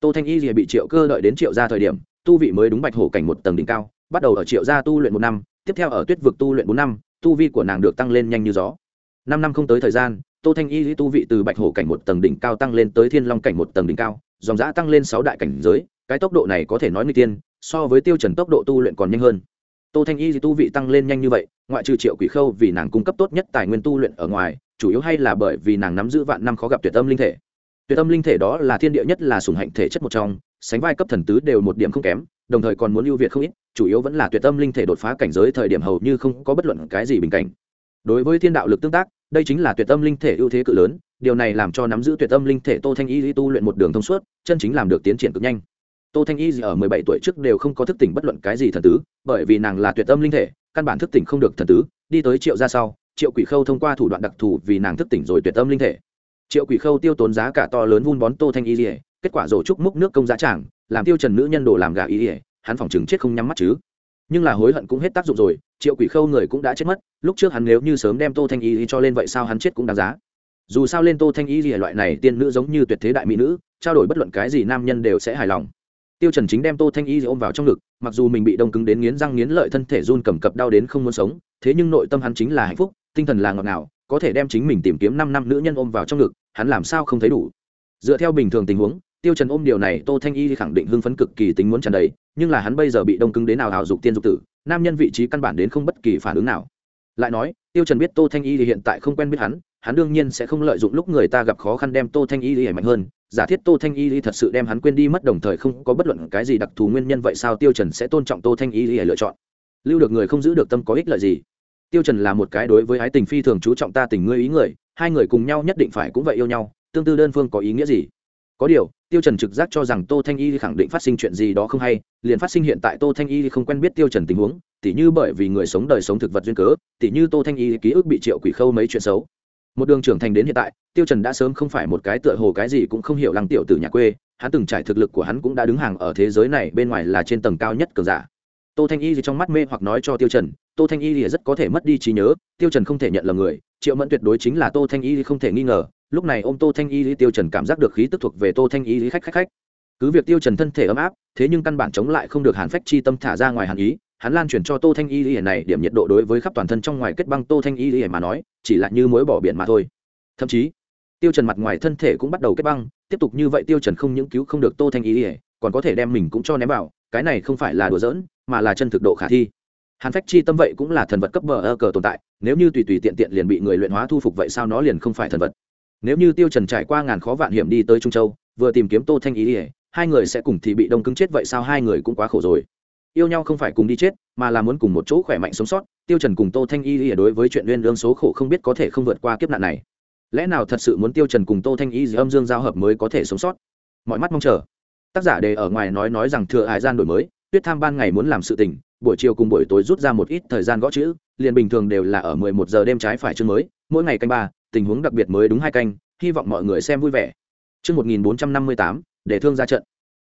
Tô thanh y bị triệu cơ đợi đến triệu ra thời điểm, tu vị mới đúng bạch hổ cảnh một tầng đỉnh cao, bắt đầu ở triệu gia tu luyện một năm, tiếp theo ở tuyết vực tu luyện bốn năm, tu vi của nàng được tăng lên nhanh như gió. Năm năm không tới thời gian, tô thanh y tu vị từ bạch hổ cảnh một tầng đỉnh cao tăng lên tới thiên long cảnh một tầng đỉnh cao, dòng giã tăng lên sáu đại cảnh giới, cái tốc độ này có thể nói người tiên, so với tiêu chuẩn tốc độ tu luyện còn nhanh hơn tô thanh y tu vị tăng lên nhanh như vậy, ngoại trừ triệu quỷ khâu vì nàng cung cấp tốt nhất tài nguyên tu luyện ở ngoài, chủ yếu hay là bởi vì nàng nắm giữ vạn năm khó gặp tuyệt âm linh thể. Tuyệt âm linh thể đó là thiên địa nhất là sùng hạnh thể chất một trong, sánh vai cấp thần tứ đều một điểm không kém, đồng thời còn muốn ưu việt không ít, chủ yếu vẫn là tuyệt âm linh thể đột phá cảnh giới thời điểm hầu như không có bất luận cái gì bình cảnh. Đối với thiên đạo lực tương tác, đây chính là tuyệt tâm linh thể ưu thế cự lớn, điều này làm cho nắm giữ tuyệt tâm linh thể tô thanh y tu luyện một đường thông suốt, chân chính làm được tiến triển cực nhanh tô thanh y ở mười bảy tuổi trước đều không có thức tỉnh bất luận cái gì thần tứ, bởi vì nàng là tuyệt tâm linh thể, căn bản thức tỉnh không được thần tứ, đi tới triệu ra sau, triệu quỷ khâu thông qua thủ đoạn đặc thù vì nàng thức tỉnh rồi tuyệt tâm linh thể. Triệu quỷ khâu tiêu tốn giá cả to lớn vun bón tô thanh y, kết quả rổ trúc múc nước công giá trảng làm tiêu trần nữ nhân đồ làm gà y hắn phòng chừng chết không nhắm mắt chứ. Nhưng là hối hận cũng hết tác dụng rồi, triệu quỷ khâu người cũng đã chết mất, lúc trước hắn nếu như sớm đem tô thanh y cho lên vậy sao hắn chết cũng đáng giá. Dù sao lên tô thanh y loại này tiên nữ giống như tuyệt thế đại mỹ nữ, trao đổi bất luận cái gì nam nhân đều sẽ hài lòng tiêu trần chính đem tô thanh y ôm vào trong ngực, mặc dù mình bị đông cứng đến nghiến răng nghiến lợi thân thể run cầm cập đau đến không muốn sống, thế nhưng nội tâm hắn chính là hạnh phúc, tinh thần là ngọt ngào, có thể đem chính mình tìm kiếm năm năm nữ nhân ôm vào trong ngực, hắn làm sao không thấy đủ. Dựa theo bình thường tình huống, tiêu trần ôm điều này, tô thanh y khẳng định hưng phấn cực kỳ tính muốn tràn đầy, nhưng là hắn bây giờ bị đông cứng đến nào hào dục tiên dục tử, nam nhân vị trí căn bản đến không bất kỳ phản ứng nào. Lại nói, tiêu trần biết tô thanh y thì hiện tại không quen biết hắn hắn đương nhiên sẽ không lợi dụng lúc người ta gặp khó khăn đem tô thanh y thì mạnh hơn giả thiết tô thanh y thì thật sự đem hắn quên đi mất đồng thời không có bất luận cái gì đặc thù nguyên nhân vậy sao tiêu trần sẽ tôn trọng tô thanh y thì lựa chọn? Lưu được người không giữ được tâm có ích lợi gì? Tiêu trần là một cái đối với ái tình phi thường chú trọng ta tình ngươi ý người, hai người cùng nhau nhất định phải cũng vậy yêu nhau, tương tư đơn phương có ý nghĩa gì? Có điều, tiêu trần trực giác cho rằng tô thanh y khẳng định phát sinh chuyện gì đó không hay, liền phát sinh hiện tại tô thanh y không quen biết tiêu trần tình huống, tỉ như bởi vì người sống đời sống thực vật duyên cớ, tỉ như tô thanh y ký ức bị triệu quỷ khâu mấy chuyện xấu một đường trưởng thành đến hiện tại, tiêu trần đã sớm không phải một cái tựa hồ cái gì cũng không hiểu lăng tiểu tử nhà quê, hắn từng trải thực lực của hắn cũng đã đứng hàng ở thế giới này bên ngoài là trên tầng cao nhất cường giả. Tô thanh y gì trong mắt mê hoặc nói cho tiêu trần, tô thanh y thì rất có thể mất đi trí nhớ, tiêu trần không thể nhận lầm người, triệu mẫn tuyệt đối chính là tô thanh y không thể nghi ngờ, lúc này ôm tô thanh y tiêu trần cảm giác được khí tức thuộc về tô thanh y khách khách khách. Cứ việc tiêu trần thân thể ấm áp, thế nhưng căn bản chống lại không được hàn phách chi tâm thả ra ngoài hàn ý hắn lan truyền cho tô thanh y lìa này, điểm nhiệt độ đối với khắp toàn thân trong ngoài kết băng tô thanh y lìa mà nói, chỉ là như mối bỏ biển mà thôi. Thậm chí, tiêu trần mặt ngoài thân thể cũng bắt đầu kết băng, tiếp tục như vậy tiêu trần không những cứu không được tô thanh y lìa còn có thể đem mình cũng cho ném vào, cái này không phải là đùa giỡn, mà là chân thực độ khả thi. Hàn phách chi tâm vậy cũng là thần vật cấp bờ ơ cờ tồn tại, nếu như tùy tùy tiện tiện liền bị người luyện hóa thu phục vậy sao nó liền không phải thần vật. Nếu như tiêu trần trải qua ngàn khó vạn hiểm đi tới trung châu, vừa tìm kiếm tô thanh ý ỉa hai người sẽ cùng thì bị đông cứng chết vậy sao hai người cũng quá khổ rồi yêu nhau không phải cùng đi chết, mà là muốn cùng một chỗ khỏe mạnh sống sót. Tiêu trần cùng tô thanh y ỉa đối với chuyện liên lương số khổ không biết có thể không vượt qua kiếp nạn này. Lẽ nào thật sự muốn tiêu trần cùng tô thanh y âm dương giao hợp mới có thể sống sót? Mọi mắt mong chờ. Tác giả đề ở ngoài nói nói rằng thừa hải gian đổi mới, tuyết tham ban ngày muốn làm sự tình, buổi chiều cùng buổi tối rút ra một ít thời gian gõ chữ, liền bình thường đều là ở 11 giờ đêm trái phải chương mới, mỗi ngày canh ba, tình huống đặc biệt mới đúng hai canh, hy vọng mọi người xem vui vẻ. Chương 1458 để thương ra trận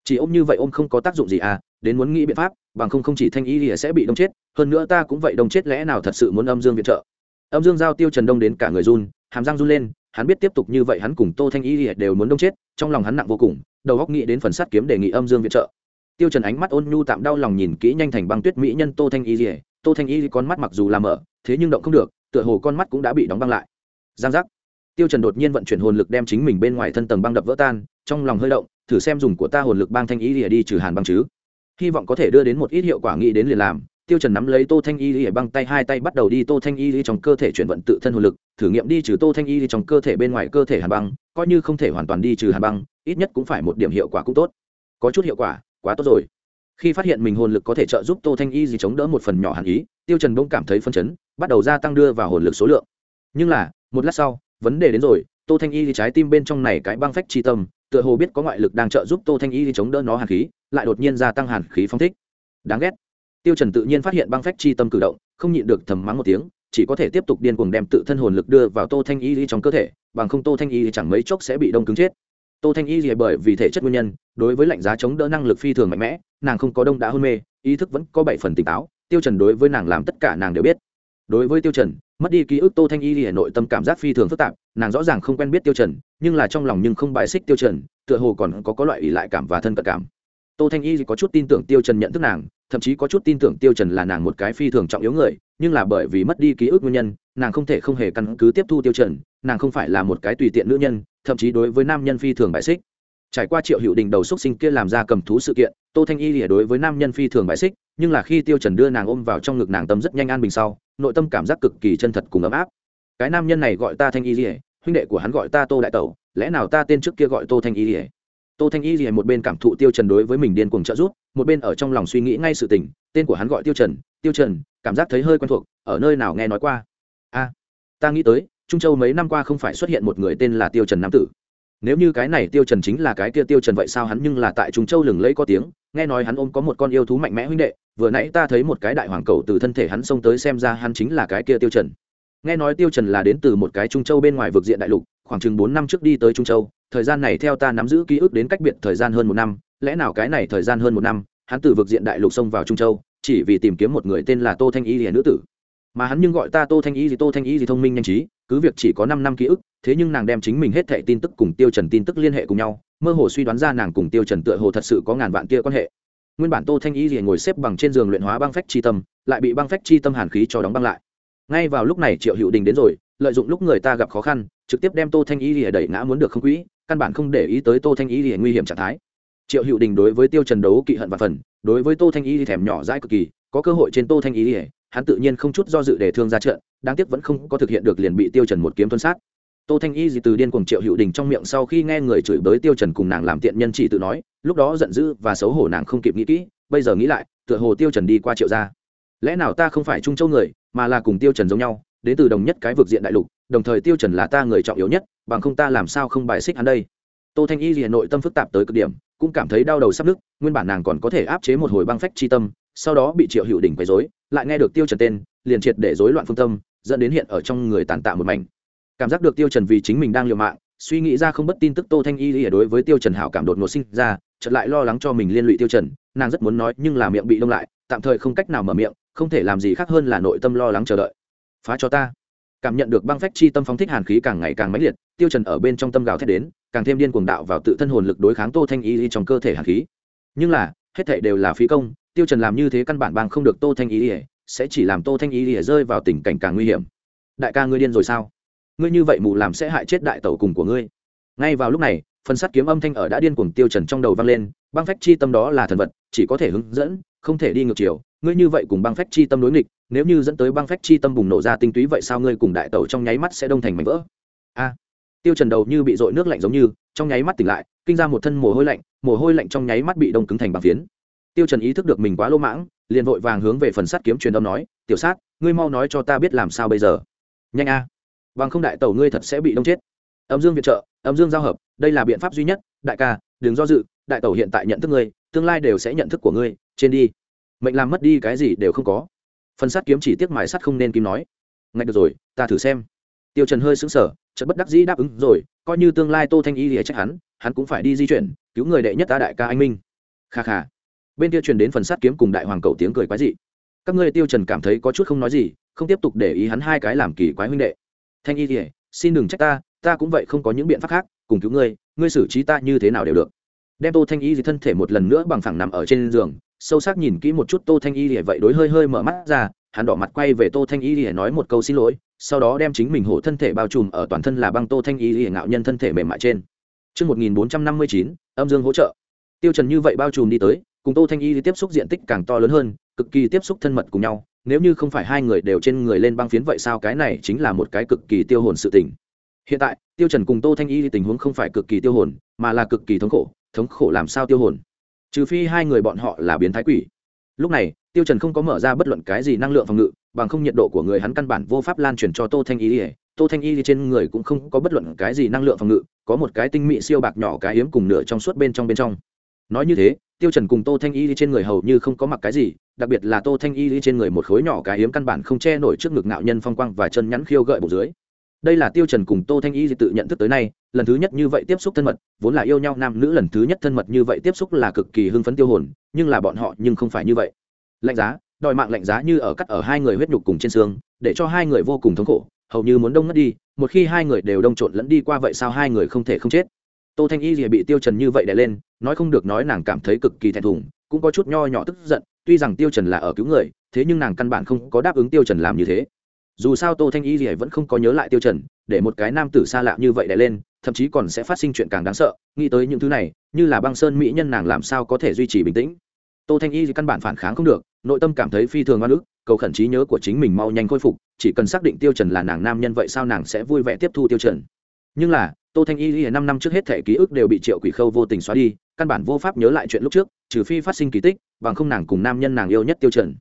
chỉ ôm như vậy ôm không có tác dụng gì à đến muốn nghĩ biện pháp, bằng không không chỉ thanh y thì sẽ bị đông chết, hơn nữa ta cũng vậy đông chết lẽ nào thật sự muốn âm dương viện trợ. Âm dương giao tiêu trần đông đến cả người run, hàm răng run lên, hắn biết tiếp tục như vậy hắn cùng tô thanh y đều muốn đông chết, trong lòng hắn nặng vô cùng, đầu góc nghĩ đến phần sát kiếm đề nghị âm dương viện trợ. Tiêu trần ánh mắt ôn nhu tạm đau lòng nhìn kỹ nhanh thành băng tuyết mỹ nhân tô thanh y thì, tô thanh y con mắt mặc dù là mở, thế nhưng động không được, tựa hồ con mắt cũng đã bị đóng băng lại. Giang giác. Tiêu trần đột nhiên vận chuyển hồn lực đem chính mình bên ngoài thân tầng băng đập vỡ tan, trong lòng hơi động thử xem dùng của ta hồn lực băng thanh y rỉa đi trừ hàn băng chứ. Hy vọng có thể đưa đến một ít hiệu quả nghĩ đến liền làm. Tiêu trần nắm lấy tô thanh y rỉa băng tay hai tay bắt đầu đi tô thanh y trong cơ thể chuyển vận tự thân hồn lực, thử nghiệm đi trừ tô thanh y trong cơ thể bên ngoài cơ thể hàn băng, coi như không thể hoàn toàn đi trừ hàn băng, ít nhất cũng phải một điểm hiệu quả cũng tốt. Có chút hiệu quả, quá tốt rồi. Khi phát hiện mình hồn lực có thể trợ giúp tô thanh y gì chống đỡ một phần nhỏ hàn ý, tiêu trần bỗng cảm thấy phân chấn, bắt đầu gia tăng đưa vào hồn lực số lượng. Nhưng là, một lát sau, vấn đề đến rồi, tô thanh y thì trái tim bên trong này cái băng phách chi tâm tựa hồ biết có ngoại lực đang trợ giúp tô thanh y chống đỡ nó hàn khí, lại đột nhiên gia tăng hàn khí phong thích. Đáng ghét. Tiêu trần tự nhiên phát hiện băng phách chi tâm cử động, không nhịn được thầm mắng một tiếng, chỉ có thể tiếp tục điên cuồng đem tự thân hồn lực đưa vào tô thanh y trong cơ thể, bằng không tô thanh y chẳng mấy chốc sẽ bị đông cứng chết. Tô thanh y gì bởi vì thể chất nguyên nhân, đối với lạnh giá chống đỡ năng lực phi thường mạnh mẽ, nàng không có đông đã hôn mê, ý thức vẫn có bảy phần tỉnh táo, tiêu trần đối với nàng làm tất cả nàng đều biết đối với tiêu trần, mất đi ký ức tô thanh y thì nội tâm cảm giác phi thường phức tạp, nàng rõ ràng không quen biết tiêu trần, nhưng là trong lòng nhưng không bài xích tiêu trần, tựa hồ còn có có loại ủy lại cảm và thân cận cảm. Tô thanh y có chút tin tưởng tiêu trần nhận thức nàng, thậm chí có chút tin tưởng tiêu trần là nàng một cái phi thường trọng yếu người, nhưng là bởi vì mất đi ký ức nguyên nhân, nàng không thể không hề căn cứ tiếp thu tiêu trần, nàng không phải là một cái tùy tiện nữ nhân, thậm chí đối với nam nhân phi thường bại xích. Trải qua triệu hữu đình đầu xúc sinh kia làm ra cầm thú sự kiện, tô thanh y lìa đối với nam nhân phi thường bại xích, nhưng là khi tiêu trần đưa nàng ôm vào trong ngực nàng tâm rất nhanh an bình sau nội tâm cảm giác cực kỳ chân thật cùng ấm áp. Cái nam nhân này gọi ta thanh y dỉa huynh đệ của hắn gọi ta tô đại tẩu, lẽ nào ta tên trước kia gọi tô thanh y dỉa tô thanh y dỉa một bên cảm thụ tiêu trần đối với mình điên cuồng trợ giúp, một bên ở trong lòng suy nghĩ ngay sự tình, tên của hắn gọi tiêu trần tiêu trần, cảm giác thấy hơi quen thuộc, ở nơi nào nghe nói qua? A, ta nghĩ tới, trung châu mấy năm qua không phải xuất hiện một người tên là tiêu trần nam tử. Nếu như cái này tiêu trần chính là cái kia tiêu trần vậy sao hắn nhưng là tại trung châu lừng lẫy có tiếng nghe nói hắn ôm có một con yêu thú mạnh mẽ huynh đệ, vừa nãy ta thấy một cái đại hoàng cầu từ thân thể hắn xông tới xem ra hắn chính là cái kia tiêu trần. Nghe nói tiêu trần là đến từ một cái trung châu bên ngoài vực diện đại lục, khoảng chừng bốn năm trước đi tới trung châu, thời gian này theo ta nắm giữ ký ức đến cách biệt thời gian hơn một năm, lẽ nào cái này thời gian hơn một năm, hắn từ vực diện đại lục xông vào trung châu, chỉ vì tìm kiếm một người tên là tô thanh y hiền nữ tử mà hắn nhưng gọi ta tô thanh y gì tô thanh y gì thông minh nhanh trí, cứ việc chỉ có năm năm ký ức, thế nhưng nàng đem chính mình hết thệ tin tức cùng tiêu trần tin tức liên hệ cùng nhau, mơ hồ suy đoán ra nàng cùng tiêu trần tựa hồ thật sự có ngàn vạn kia quan hệ. Nguyên bản tô thanh y liền ngồi xếp bằng trên giường luyện hóa băng phách chi tâm, lại bị băng phách chi tâm hàn khí cho đóng băng lại. Ngay vào lúc này triệu hữu đình đến rồi, lợi dụng lúc người ta gặp khó khăn, trực tiếp đem tô thanh y gì đẩy ngã muốn được không quỹ, căn bản không để ý tới tô thanh y gì nguy hiểm trạng thái. Triệu hữu đình đối với tiêu trần đấu kỵ hận và phần, đối với tô thanh y thèm nhỏ dãi cực kỳ, có cơ hội trên tô thanh y hắn tự nhiên không chút do dự để thương ra trận, đáng tiếc vẫn không có thực hiện được liền bị tiêu trần một kiếm tuân sát. Tô thanh y gì từ điên cuồng triệu hữu đình trong miệng sau khi nghe người chửi bới tiêu trần cùng nàng làm tiện nhân chỉ tự nói, lúc đó giận dữ và xấu hổ nàng không kịp nghĩ kỹ, bây giờ nghĩ lại, tựa hồ tiêu trần đi qua triệu gia. Lẽ nào ta không phải trung châu người, mà là cùng tiêu trần giống nhau, đến từ đồng nhất cái vực diện đại lục, đồng thời tiêu trần là ta người trọng yếu nhất, bằng không ta làm sao không bài xích hắn đây? Tô thanh y liền nội tâm phức tạp tới cực điểm, cũng cảm thấy đau đầu sắp nứt, nguyên bản nàng còn có thể áp chế một hồi băng phách chi tâm, sau đó bị triệu hữu đình quấy rối lại nghe được tiêu trần tên, liền triệt để rối loạn phương tâm, dẫn đến hiện ở trong người tàn tạ một mảnh. Cảm giác được tiêu trần vì chính mình đang liều mạng, suy nghĩ ra không bất tin tức tô thanh y lìa đối với tiêu trần hảo cảm đột ngột sinh ra, chợt lại lo lắng cho mình liên lụy tiêu trần, nàng rất muốn nói nhưng là miệng bị đông lại, tạm thời không cách nào mở miệng, không thể làm gì khác hơn là nội tâm lo lắng chờ đợi. Phá cho ta. Cảm nhận được băng phách chi tâm phóng thích hàn khí càng ngày càng mãnh liệt, tiêu trần ở bên trong tâm gào thét đến, càng thêm điên cuồng đạo vào tự thân hồn lực đối kháng tô thanh y trong cơ thể hàn khí. Nhưng là, hết thảy đều là phí công tiêu trần làm như thế căn bản bằng không được tô thanh Ý y sẽ chỉ làm tô thanh Ý y rơi vào tình cảnh càng nguy hiểm. Đại ca ngươi điên rồi sao? Ngươi như vậy mù làm sẽ hại chết đại tẩu cùng của ngươi. Ngay vào lúc này, phần sắt kiếm âm thanh ở đã điên cuồng tiêu trần trong đầu vang lên, băng phách chi tâm đó là thần vật, chỉ có thể hướng dẫn, không thể đi ngược chiều. Ngươi như vậy cùng băng phách chi tâm đối nghịch, nếu như dẫn tới băng phách chi tâm bùng nổ ra tinh túy vậy sao ngươi cùng đại tẩu trong nháy mắt sẽ đông thành mảnh vỡ? A! Tiêu trần đầu như bị dội nước lạnh giống như, trong nháy mắt tỉnh lại, kinh ra một thân mồ hôi lạnh, mồ hôi lạnh trong nháy mắt bị đông cứng thành băng phiến tiêu trần ý thức được mình quá lô mãng, liền vội vàng hướng về phần sắt kiếm truyền âm nói, tiểu sát, ngươi mau nói cho ta biết làm sao bây giờ. Nhanh a, bằng không đại tẩu ngươi thật sẽ bị đông chết. Âm dương viện trợ, âm dương giao hợp, đây là biện pháp duy nhất, đại ca, đừng do dự, đại tẩu hiện tại nhận thức ngươi, tương lai đều sẽ nhận thức của ngươi, trên đi. Mệnh làm mất đi cái gì đều không có. Phần sắt kiếm chỉ tiếc mài sắt không nên kim nói. Ngay được rồi, ta thử xem. Tiêu trần hơi sững sờ, chợt bất đắc dĩ đáp ứng rồi, coi như tương lai tô thanh y lìa trách hắn hắn cũng phải đi di chuyển, cứu người đệ nhất ta đại ca anh minh. Kha kha bên kia truyền đến phần sát kiếm cùng đại hoàng cầu tiếng cười quái dị. Các ngươi tiêu trần cảm thấy có chút không nói gì không tiếp tục để ý hắn hai cái làm kỳ quái huynh đệ. Thanh y thì xin đừng trách ta ta cũng vậy không có những biện pháp khác cùng cứu ngươi ngươi xử trí ta như thế nào đều được. Đem tô thanh y thì thân thể một lần nữa bằng phẳng nằm ở trên giường sâu sắc nhìn kỹ một chút tô thanh y thì vậy đối hơi hơi mở mắt ra hắn đỏ mặt quay về tô thanh y thì nói một câu xin lỗi sau đó đem chính mình hổ thân thể bao trùm ở toàn thân là băng tô thanh y thì ngạo nhân thân thể mềm mại trên. Trước 1459, âm dương hỗ trợ. Tiêu Trần như vậy bao trùm đi tới, cùng Tô Thanh Y tiếp xúc diện tích càng to lớn hơn, cực kỳ tiếp xúc thân mật cùng nhau. Nếu như không phải hai người đều trên người lên băng phiến vậy sao cái này chính là một cái cực kỳ tiêu hồn sự tình. Hiện tại, Tiêu Trần cùng Tô Thanh Y tình huống không phải cực kỳ tiêu hồn, mà là cực kỳ thống khổ, thống khổ làm sao tiêu hồn? Trừ phi hai người bọn họ là biến thái quỷ. Lúc này, Tiêu Trần không có mở ra bất luận cái gì năng lượng phòng ngự, bằng không nhiệt độ của người hắn căn bản vô pháp lan truyền cho Tô Thanh Y. Tô Thanh Y trên người cũng không có bất luận cái gì năng lượng phòng ngự, có một cái tinh mỹ siêu bạc nhỏ cái hiếm cùng nửa trong suốt bên trong bên trong nói như thế tiêu trần cùng tô thanh y trên người hầu như không có mặc cái gì, đặc biệt là tô thanh y trên người một khối nhỏ cái hiếm căn bản không che nổi trước ngực ngạo nhân phong quang và chân nhắn khiêu gợi bụng dưới. Đây là tiêu trần cùng tô thanh y tự nhận thức tới nay, lần thứ nhất như vậy tiếp xúc thân mật, vốn là yêu nhau nam nữ lần thứ nhất thân mật như vậy tiếp xúc là cực kỳ hưng phấn tiêu hồn, nhưng là bọn họ nhưng không phải như vậy. Lạnh giá, đòi mạng lạnh giá như ở cắt ở hai người huyết nhục cùng trên xương, để cho hai người vô cùng thống khổ, hầu như muốn đông ngất đi, một khi hai người đều đông trộn lẫn đi qua vậy sao hai người không thể không chết? Tô thanh y rìa bị tiêu trần như vậy đè lên, nói không được nói nàng cảm thấy cực kỳ thẹn thùng, cũng có chút nho nhỏ tức giận, tuy rằng tiêu trần là ở cứu người, thế nhưng nàng căn bản không có đáp ứng tiêu trần làm như thế. Dù sao tô thanh y rìa vẫn không có nhớ lại tiêu trần, để một cái nam tử xa lạ như vậy đè lên, thậm chí còn sẽ phát sinh chuyện càng đáng sợ, nghĩ tới những thứ này, như là băng sơn mỹ nhân nàng làm sao có thể duy trì bình tĩnh. Tô thanh y căn bản phản kháng không được, nội tâm cảm thấy phi thường oan ức, cầu khẩn trí nhớ của chính mình mau nhanh khôi phục, chỉ cần xác định tiêu trần là nàng nam nhân vậy sao nàng sẽ vui vẻ tiếp thu tiêu trần nhưng là, tô thanh y y năm năm trước hết thể ký ức đều bị triệu quỷ khâu vô tình xóa đi, căn bản vô pháp nhớ lại chuyện lúc trước, trừ phi phát sinh kỳ tích, bằng không nàng cùng nam nhân nàng yêu nhất tiêu trần.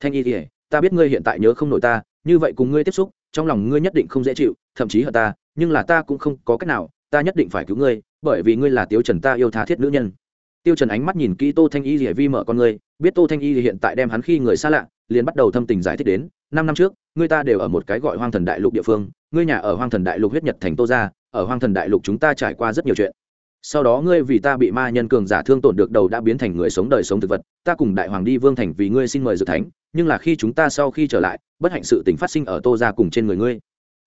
Thanh y y, ta biết ngươi hiện tại nhớ không nổi ta, như vậy cùng ngươi tiếp xúc, trong lòng ngươi nhất định không dễ chịu, thậm chí hận ta, nhưng là ta cũng không có cách nào, ta nhất định phải cứu ngươi, bởi vì ngươi là tiêu trần ta yêu tha thiết nữ nhân. Tiêu trần ánh mắt nhìn kỹ tô thanh y lìa vi mở con ngươi, biết tô thanh y hiện tại đem hắn khi người xa lạ, liền bắt đầu thâm tình giải thích đến, năm năm trước, ngươi ta đều ở một cái gọi hoang thần đại lục địa phương, ngươi nhà ở hoang thần đại lục huyết nhật thành tô gia ở hoang thần đại lục chúng ta trải qua rất nhiều chuyện. Sau đó ngươi vì ta bị ma nhân cường giả thương tổn được đầu đã biến thành người sống đời sống thực vật, ta cùng đại hoàng đi vương thành vì ngươi xin mời dự thánh, nhưng là khi chúng ta sau khi trở lại, bất hạnh sự tình phát sinh ở tô gia cùng trên người ngươi.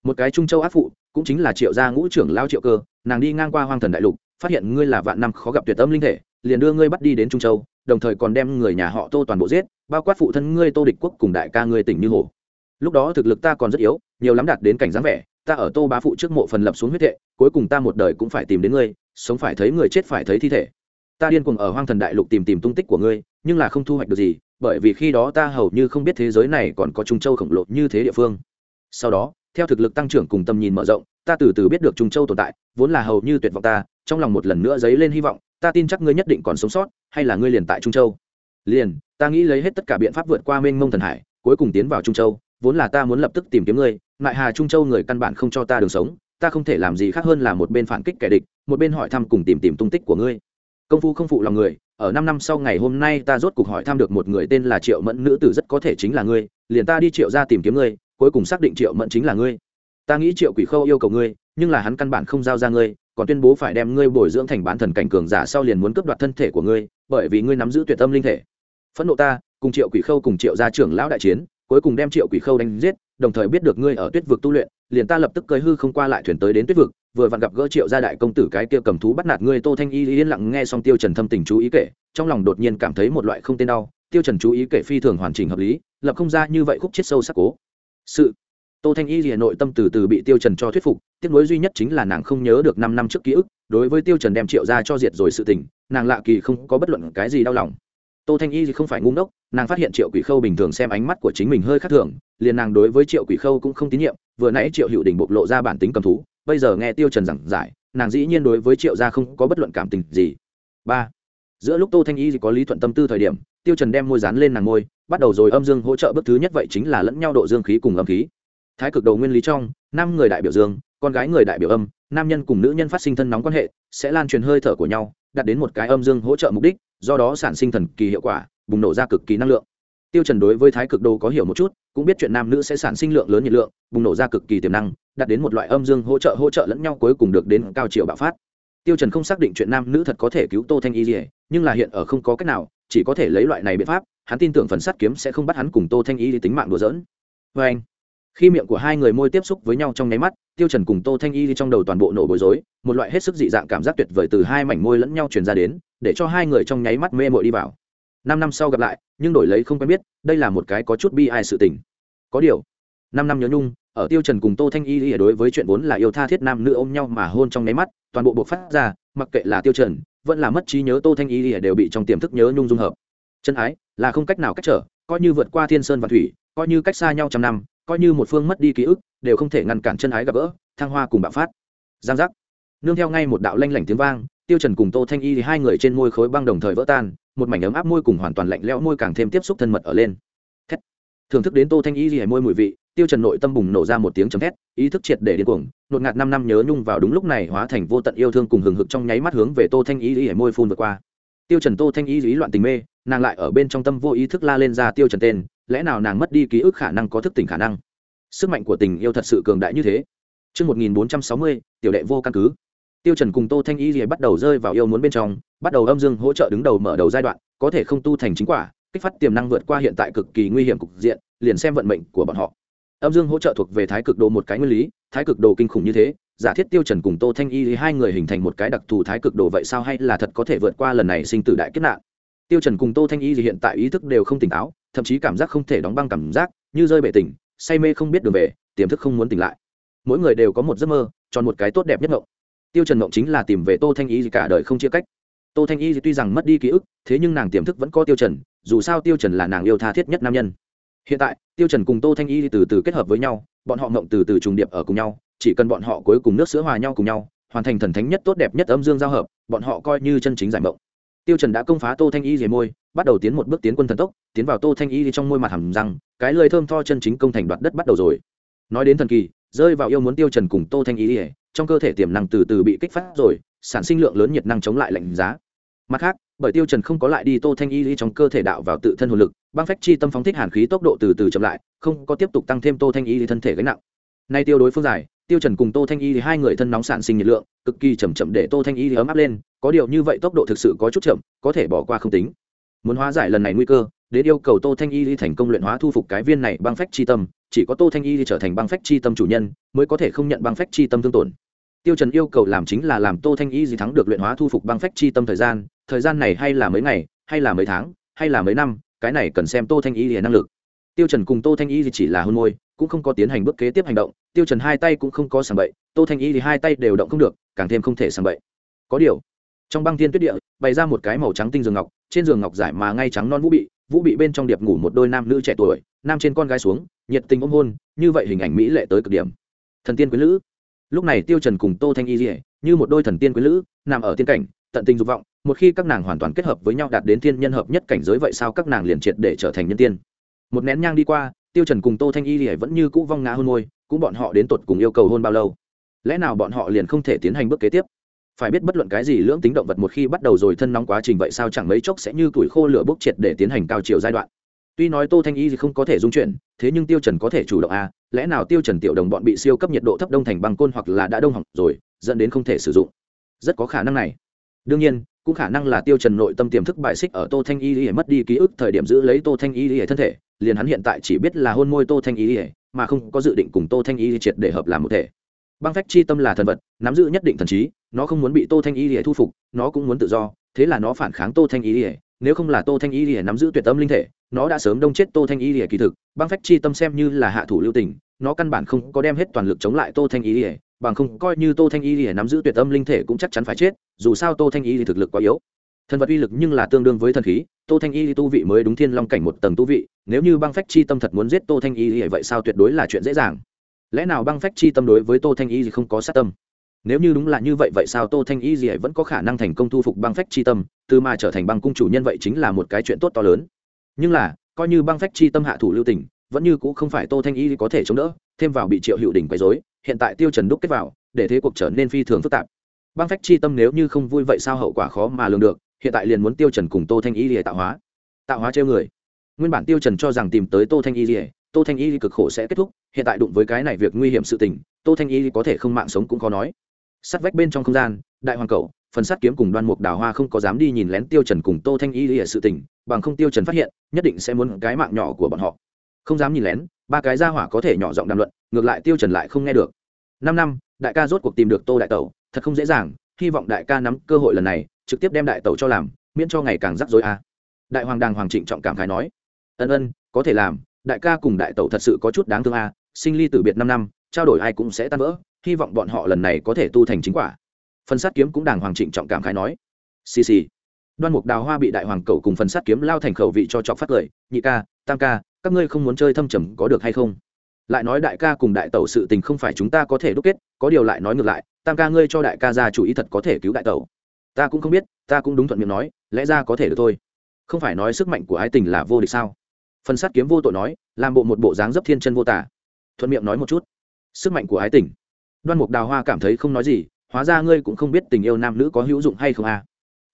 Một cái trung châu ác phụ, cũng chính là triệu gia ngũ trưởng lao triệu cơ, nàng đi ngang qua hoang thần đại lục, phát hiện ngươi là vạn năm khó gặp tuyệt tâm linh thể, liền đưa ngươi bắt đi đến trung châu, đồng thời còn đem người nhà họ tô toàn bộ giết, bao quát phụ thân ngươi tô địch quốc cùng đại ca ngươi tỉnh như hồ lúc đó thực lực ta còn rất yếu, nhiều lắm đạt đến cảnh dáng vẻ ta ở tô bá phụ trước mộ phần lập xuống huyết thệ, cuối cùng ta một đời cũng phải tìm đến ngươi, sống phải thấy người chết phải thấy thi thể. Ta điên cuồng ở hoang thần đại lục tìm tìm tung tích của ngươi, nhưng là không thu hoạch được gì, bởi vì khi đó ta hầu như không biết thế giới này còn có trung châu khổng lồ như thế địa phương. Sau đó, theo thực lực tăng trưởng cùng tầm nhìn mở rộng, ta từ từ biết được trung châu tồn tại, vốn là hầu như tuyệt vọng ta, trong lòng một lần nữa dấy lên hy vọng, ta tin chắc ngươi nhất định còn sống sót, hay là ngươi liền tại trung châu. Liền, ta nghĩ lấy hết tất cả biện pháp vượt qua mênh mông thần hải, cuối cùng tiến vào trung châu vốn là ta muốn lập tức tìm kiếm ngươi, ngại hà trung châu người căn bản không cho ta đường sống, ta không thể làm gì khác hơn là một bên phản kích kẻ địch, một bên hỏi thăm cùng tìm tìm tung tích của ngươi. Công phu không phụ lòng người, ở năm năm sau ngày hôm nay ta rốt cuộc hỏi thăm được một người tên là triệu mẫn nữ tử rất có thể chính là ngươi, liền ta đi triệu ra tìm kiếm ngươi, cuối cùng xác định triệu mẫn chính là ngươi. Ta nghĩ triệu quỷ khâu yêu cầu ngươi, nhưng là hắn căn bản không giao ra ngươi, còn tuyên bố phải đem ngươi bồi dưỡng thành bán thần cảnh cường giả sau liền muốn cướp đoạt thân thể của ngươi, bởi vì ngươi nắm giữ tuyệt tâm linh thể. Phẫn nộ ta, cùng triệu quỷ khâu cùng triệu gia trưởng lão đại chiến cuối cùng đem triệu quỷ khâu đánh giết, đồng thời biết được ngươi ở tuyết vực tu luyện, liền ta lập tức cơi hư không qua lại thuyền tới đến tuyết vực, vừa vặn gặp gỡ triệu gia đại công tử cái kia cầm thú bắt nạt ngươi tô thanh y yên lặng nghe xong tiêu trần thâm tình chú ý kể, trong lòng đột nhiên cảm thấy một loại không tên đau, tiêu trần chú ý kể phi thường hoàn chỉnh hợp lý, lập không ra như vậy khúc chết sâu sắc cố. Sự, tô thanh y hà nội tâm từ từ bị tiêu trần cho thuyết phục, tiếc nuối duy nhất chính là nàng không nhớ được năm năm trước ký ức, đối với tiêu trần đem triệu gia cho diệt rồi sự tình, nàng lạ kỳ không có bất luận cái gì đau lòng tô thanh y thì không phải ngu ngốc, nàng phát hiện triệu quỷ khâu bình thường xem ánh mắt của chính mình hơi khác thường, liền nàng đối với triệu quỷ khâu cũng không tín nhiệm, vừa nãy triệu hữu đình bộc lộ ra bản tính cầm thú, bây giờ nghe tiêu trần giảng giải, nàng dĩ nhiên đối với triệu gia không có bất luận cảm tình gì. Ba, giữa lúc tô thanh y có lý thuận tâm tư thời điểm, tiêu trần đem môi dán lên nàng môi, bắt đầu rồi âm dương hỗ trợ bước thứ nhất vậy chính là lẫn nhau độ dương khí cùng âm khí. Thái cực đầu nguyên lý trong, năm người đại biểu dương, con gái người đại biểu âm, nam nhân cùng nữ nhân phát sinh thân nóng quan hệ, sẽ lan truyền hơi thở của nhau, đạt đến một cái âm dương hỗ trợ mục đích do đó sản sinh thần kỳ hiệu quả, bùng nổ ra cực kỳ năng lượng. Tiêu trần đối với thái cực đồ có hiểu một chút, cũng biết chuyện nam nữ sẽ sản sinh lượng lớn nhiệt lượng, bùng nổ ra cực kỳ tiềm năng, đạt đến một loại âm dương hỗ trợ hỗ trợ lẫn nhau cuối cùng được đến cao chiều bạo phát. Tiêu trần không xác định chuyện nam nữ thật có thể cứu tô thanh y gì nhưng là hiện ở không có cách nào, chỉ có thể lấy loại này biện pháp, hắn tin tưởng phần sắt kiếm sẽ không bắt hắn cùng tô thanh y tính mạng đùa giỡn. Với anh khi miệng của hai người môi tiếp xúc với nhau trong nháy mắt, tiêu trần cùng tô thanh y trong đầu toàn bộ nổ bối rối, một loại hết sức dị dạng cảm giác tuyệt vời từ hai mảnh môi lẫn nhau truyền ra đến, để cho hai người trong nháy mắt mê mội đi vào. Năm năm sau gặp lại, nhưng đổi lấy không quen biết, đây là một cái có chút bi ai sự tình. Có điều, năm năm nhớ nhung, ở tiêu trần cùng tô thanh y đối với chuyện vốn là yêu tha thiết nam nữ ôm nhau mà hôn trong nháy mắt, toàn bộ bộ phát ra, mặc kệ là tiêu trần, vẫn là mất trí nhớ tô thanh y đều bị trong tiềm thức nhớ nhung dung hợp. Chân ái, là không cách nào cách trở, coi như vượt qua thiên sơn và thủy, coi như cách xa nhau trăm năm coi như một phương mất đi ký ức, đều không thể ngăn cản chân ái gặp gỡ, thăng hoa cùng bạo phát. Giang giác. Nương theo ngay một đạo lanh lảnh tiếng vang, tiêu trần cùng tô thanh y thì hai người trên môi khối băng đồng thời vỡ tan, một mảnh ấm áp môi cùng hoàn toàn lạnh lẽo môi càng thêm tiếp xúc thân mật ở lên. Thét. Thưởng thức đến tô thanh y thì môi mùi vị, tiêu trần nội tâm bùng nổ ra một tiếng chấm thét, ý thức triệt để điên cuồng, nột ngạt năm năm nhớ nhung vào đúng lúc này hóa thành vô tận yêu thương cùng hừng hực trong nháy mắt hướng về tô thanh y thì môi phun vượt qua. Tiêu trần tô thanh y lý loạn tình mê, nàng lại ở bên trong tâm vô ý thức la lên ra tiêu trần tên lẽ nào nàng mất đi ký ức khả năng có thức tỉnh khả năng sức mạnh của tình yêu thật sự cường đại như thế Trước 1460, tiểu đệ vô căn cứ. Tiêu Trần cùng Tô Thanh Y Lìa bắt đầu rơi vào yêu muốn bên trong, bắt đầu âm dương hỗ trợ đứng đầu mở đầu giai đoạn, có thể không tu thành chính quả, kích phát tiềm năng vượt qua hiện tại cực kỳ nguy hiểm cục diện, liền xem vận mệnh của bọn họ. Âm dương hỗ trợ thuộc về thái cực đồ một cái nguyên lý, thái cực đồ kinh khủng như thế, giả thiết Tiêu Trần cùng Tô Thanh Y hai người hình thành một cái đặc thù thái cực đồ vậy sao hay là thật có thể vượt qua lần này sinh tử đại kiếp nạn. Tiêu Trần cùng Tô Thanh Y hiện tại ý thức đều không tỉnh táo, thậm chí cảm giác không thể đóng băng cảm giác, như rơi bể tỉnh, say mê không biết đường về, tiềm thức không muốn tỉnh lại. Mỗi người đều có một giấc mơ, tròn một cái tốt đẹp nhất ngộng. Tiêu trần ngộng chính là tìm về tô thanh y gì cả đời không chia cách. Tô thanh y tuy rằng mất đi ký ức thế nhưng nàng tiềm thức vẫn có tiêu trần dù sao tiêu trần là nàng yêu tha thiết nhất nam nhân. Hiện tại tiêu trần cùng tô thanh y từ từ kết hợp với nhau bọn họ ngộng từ từ trùng điệp ở cùng nhau chỉ cần bọn họ cuối cùng nước sữa hòa nhau cùng nhau hoàn thành thần thánh nhất tốt đẹp nhất âm dương giao hợp bọn họ coi như chân chính giải mộng tiêu trần đã công phá tô thanh y rìa môi, bắt đầu tiến một bước tiến quân thần tốc, tiến vào tô thanh y trong môi mặt hầm răng, cái lưỡi thơm tho chân chính công thành đoạt đất bắt đầu rồi. Nói đến thần kỳ, rơi vào yêu muốn tiêu trần cùng tô thanh y trong cơ thể tiềm năng từ từ bị kích phát rồi, sản sinh lượng lớn nhiệt năng chống lại lạnh giá. Mặt khác, bởi tiêu trần không có lại đi tô thanh y trong cơ thể đạo vào tự thân hồn lực, băng phách chi tâm phóng thích hàn khí tốc độ từ từ chậm lại, không có tiếp tục tăng thêm tô thanh y thân thể gánh nặng. Nay tiêu đối phương giải, tiêu trần cùng tô thanh y hai người thân nóng sản sinh nhiệt lượng, cực kỳ chậm chậm để tô thanh y ấm áp lên có điều như vậy tốc độ thực sự có chút chậm, có thể bỏ qua không tính. Muốn hóa giải lần này nguy cơ, đến yêu cầu tô thanh y thành công luyện hóa thu phục cái viên này băng phách chi tâm, chỉ có tô thanh y trở thành băng phách chi tâm chủ nhân, mới có thể không nhận băng phách chi tâm thương tổn. Tiêu trần yêu cầu làm chính là làm tô thanh y gì thắng được luyện hóa thu phục băng phách chi tâm thời gian thời gian này hay là mấy ngày, hay là mấy tháng, hay là mấy năm, cái này cần xem tô thanh y gì năng lực. Tiêu trần cùng tô thanh y chỉ là hôn môi, cũng không có tiến hành bước kế tiếp hành động, tiêu trần hai tay cũng không có sàng bậy, tô thanh y thì hai tay đều động không được, càng thêm không thể sàng bậy. Có điều trong băng thiên tuyết địa, bày ra một cái màu trắng tinh giường ngọc, trên giường ngọc giải mà ngay trắng non vũ bị vũ bị bên trong điệp ngủ một đôi nam nữ trẻ tuổi, nam trên con gái xuống, nhiệt tình ôm hôn, như vậy hình ảnh mỹ lệ tới cực điểm. Thần tiên quyến lữ. Lúc này tiêu trần cùng tô thanh y dỉa như một đôi thần tiên quyến lữ, nằm ở tiên cảnh, tận tình dục vọng, một khi các nàng hoàn toàn kết hợp với nhau đạt đến thiên nhân hợp nhất cảnh giới vậy sao các nàng liền triệt để trở thành nhân tiên? Một nén nhang đi qua, tiêu trần cùng tô thanh y dỉa vẫn như cũ vong ngã hôn môi, cũng bọn họ đến tột cùng yêu cầu hôn bao lâu? Lẽ nào bọn họ liền không thể tiến hành bước kế tiếp? Phải biết bất luận cái gì lưỡng tính động vật một khi bắt đầu rồi thân nóng quá trình vậy sao chẳng mấy chốc sẽ như tuổi khô lửa bốc triệt để tiến hành cao chiều giai đoạn. Tuy nói tô thanh y thì không có thể dung chuyển, thế nhưng tiêu trần có thể chủ động à lẽ nào tiêu trần tiểu đồng bọn bị siêu cấp nhiệt độ thấp đông thành băng côn hoặc là đã đông hỏng rồi, dẫn đến không thể sử dụng? Rất có khả năng này. Đương nhiên, cũng khả năng là tiêu trần nội tâm tiềm thức bài xích ở tô thanh y để mất đi ký ức thời điểm giữ lấy tô thanh y thì thân thể, liền hắn hiện tại chỉ biết là hôn môi tô thanh y thì, mà không có dự định cùng tô thanh y triệt để hợp làm một thể. Băng phách chi tâm là thần vật, nắm giữ nhất định thần trí nó không muốn bị tô thanh y lìa thu phục nó cũng muốn tự do thế là nó phản kháng tô thanh y lìa nếu không là tô thanh y lìa nắm giữ tuyệt tâm linh thể nó đã sớm đông chết tô thanh y lìa kỳ thực băng phách chi tâm xem như là hạ thủ lưu tình nó căn bản không có đem hết toàn lực chống lại tô thanh y lìa bằng không coi như tô thanh y lìa nắm giữ tuyệt tâm linh thể cũng chắc chắn phải chết dù sao tô thanh y thì thực lực quá yếu thần vật uy lực nhưng là tương đương với thần khí tô thanh y tu vị mới đúng thiên long cảnh một tầng tu vị nếu như băng phách chi tâm thật muốn giết tô thanh y vậy sao tuyệt đối là chuyện dễ dàng lẽ nào băng phách chi tâm đối với tô thanh y gì không có sát tâm nếu như đúng là như vậy vậy sao tô thanh y gì vẫn có khả năng thành công thu phục băng phách chi tâm, từ mà trở thành băng cung chủ nhân vậy chính là một cái chuyện tốt to lớn. Nhưng là, coi như băng phách chi tâm hạ thủ lưu tình, vẫn như cũng không phải tô thanh y có thể chống đỡ, thêm vào bị triệu hữu đỉnh quấy dối hiện tại tiêu trần đúc kết vào, để thế cuộc trở nên phi thường phức tạp. Băng phách chi tâm nếu như không vui vậy sao hậu quả khó mà lường được, hiện tại liền muốn tiêu trần cùng tô thanh y để tạo hóa. Tạo hóa treo người. Nguyên bản tiêu trần cho rằng tìm tới tô thanh y để tô thanh y cực khổ sẽ kết thúc, hiện tại đụng với cái này việc nguy hiểm sự tình, tô thanh y có thể không mạng sống cũng khó nói sắt vách bên trong không gian, đại hoàng cầu, phần sắt kiếm cùng đoan mục đào hoa không có dám đi nhìn lén tiêu trần cùng tô thanh y ở sự tình, bằng không tiêu trần phát hiện, nhất định sẽ muốn cái mạng nhỏ của bọn họ. Không dám nhìn lén, ba cái gia hỏa có thể nhỏ giọng đàm luận, ngược lại tiêu trần lại không nghe được. Năm năm, đại ca rốt cuộc tìm được tô đại tẩu, thật không dễ dàng, hy vọng đại ca nắm cơ hội lần này, trực tiếp đem đại tẩu cho làm, miễn cho ngày càng rắc rối a. Đại hoàng đàng hoàng trịnh trọng cảm khái nói, ân ân, có thể làm, đại ca cùng đại tẩu thật sự có chút đáng thương a, sinh ly tử biệt năm năm, trao đổi ai cũng sẽ tan vỡ hy vọng bọn họ lần này có thể tu thành chính quả. Phần sát kiếm cũng đàng hoàng trịnh trọng cảm khái nói. Xì xì. Đoan mục đào hoa bị đại hoàng cầu cùng phần sát kiếm lao thành khẩu vị cho chọc phát cười. Nhị ca, tam ca, các ngươi không muốn chơi thâm trầm có được hay không? Lại nói đại ca cùng đại tẩu sự tình không phải chúng ta có thể đúc kết, có điều lại nói ngược lại, tam ca ngươi cho đại ca ra chủ ý thật có thể cứu đại tẩu. Ta cũng không biết, ta cũng đúng thuận miệng nói, lẽ ra có thể được thôi. Không phải nói sức mạnh của ái tình là vô địch sao? Phần sát kiếm vô tội nói, làm bộ một bộ dáng dấp thiên chân vô tả. Thuận miệng nói một chút. Sức mạnh của ái tình đoan mục đào hoa cảm thấy không nói gì, hóa ra ngươi cũng không biết tình yêu nam nữ có hữu dụng hay không à.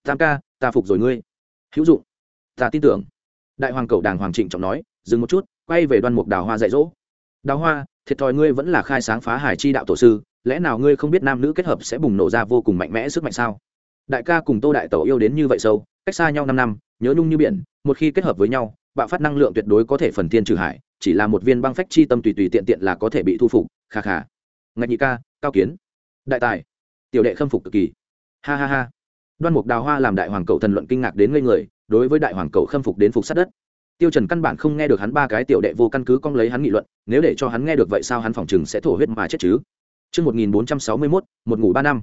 Tam ca, ta phục rồi ngươi. Hữu dụng? Ta tin tưởng. Đại hoàng cầu đàng hoàng trịnh trọng nói, dừng một chút, quay về đoan mục đào hoa dạy dỗ. Đào hoa, thiệt thòi ngươi vẫn là khai sáng phá hải chi đạo tổ sư, lẽ nào ngươi không biết nam nữ kết hợp sẽ bùng nổ ra vô cùng mạnh mẽ sức mạnh sao? Đại ca cùng tô đại tẩu yêu đến như vậy sâu, cách xa nhau năm năm, nhớ nhung như biển, một khi kết hợp với nhau, bạo phát năng lượng tuyệt đối có thể phần tiên trừ hải, chỉ là một viên băng phách chi tâm tùy tùy tiện tiện là có thể bị thu phục, kha kha ngạch nhị ca cao kiến. Đại tài. Tiểu đệ khâm phục cực kỳ. Ha ha ha. Đoan mục đào hoa làm đại hoàng cậu thần luận kinh ngạc đến ngây người đối với đại hoàng cậu khâm phục đến phục sát đất. Tiêu trần căn bản không nghe được hắn ba cái tiểu đệ vô căn cứ cong lấy hắn nghị luận nếu để cho hắn nghe được vậy sao hắn phòng chừng sẽ thổ huyết mà chết chứ? Trước 1461, một ngủ ba năm.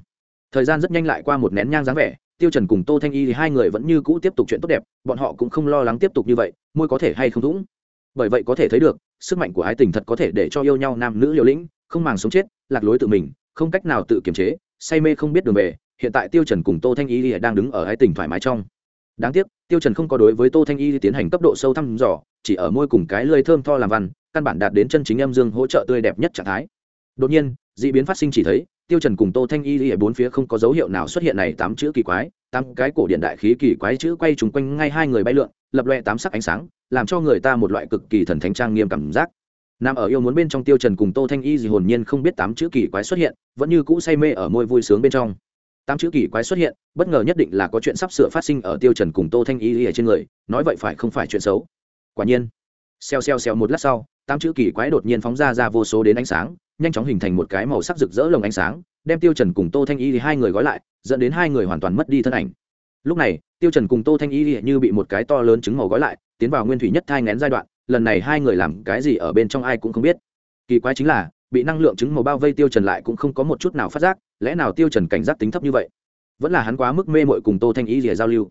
Thời gian rất nhanh lại qua một nén nhang dáng vẻ, tiêu trần cùng tô thanh y thì hai người vẫn như cũ tiếp tục chuyện tốt đẹp bọn họ cũng không lo lắng tiếp tục như vậy môi có thể hay không dũng. bởi vậy có thể thấy được sức mạnh của ái tình thật có thể để cho yêu nhau nam nữ liều lĩnh không màng sống chết, lạc lối tự mình, không cách nào tự kiềm chế, say mê không biết đường về, hiện tại tiêu trần cùng tô thanh y đang đứng ở hai tình thoải mái trong. Đáng tiếc, tiêu trần không có đối với tô thanh y tiến hành cấp độ sâu thăm dò, chỉ ở môi cùng cái lưỡi thơm tho làm văn, căn bản đạt đến chân chính âm dương hỗ trợ tươi đẹp nhất trạng thái. Đột nhiên dị biến phát sinh chỉ thấy, tiêu trần cùng tô thanh y ở bốn phía không có dấu hiệu nào xuất hiện này tám chữ kỳ quái, tám cái cổ điện đại khí kỳ quái chữ quay trùng quanh ngay hai người bay lượn, lập loè tám sắc ánh sáng, làm cho người ta một loại cực kỳ thần thánh trang nghiêm cảm giác nằm ở yêu muốn bên trong tiêu trần cùng tô thanh y gì hồn nhiên không biết tám chữ kỳ quái xuất hiện, vẫn như cũ say mê ở môi vui sướng bên trong. Tám chữ kỳ quái xuất hiện, bất ngờ nhất định là có chuyện sắp sửa phát sinh ở tiêu trần cùng tô thanh y ở trên người, nói vậy phải không phải chuyện xấu? Quả nhiên xeo xeo xeo một lát sau, tám chữ kỳ quái đột nhiên phóng ra ra vô số đến ánh sáng, nhanh chóng hình thành một cái màu sắc rực rỡ lồng ánh sáng, đem tiêu trần cùng tô thanh y thì hai người gói lại, dẫn đến hai người hoàn toàn mất đi thân ảnh. Lúc này, tiêu trần cùng tô thanh y như bị một cái to lớn trứng màu gói lại, tiến vào nguyên thủy nhất thai ngén giai đoạn lần này hai người làm cái gì ở bên trong ai cũng không biết. Kỳ quái chính là, bị năng lượng trứng màu bao vây tiêu trần lại cũng không có một chút nào phát giác, lẽ nào tiêu trần cảnh giác tính thấp như vậy? Vẫn là hắn quá mức mê mội cùng tô thanh y rìa giao lưu.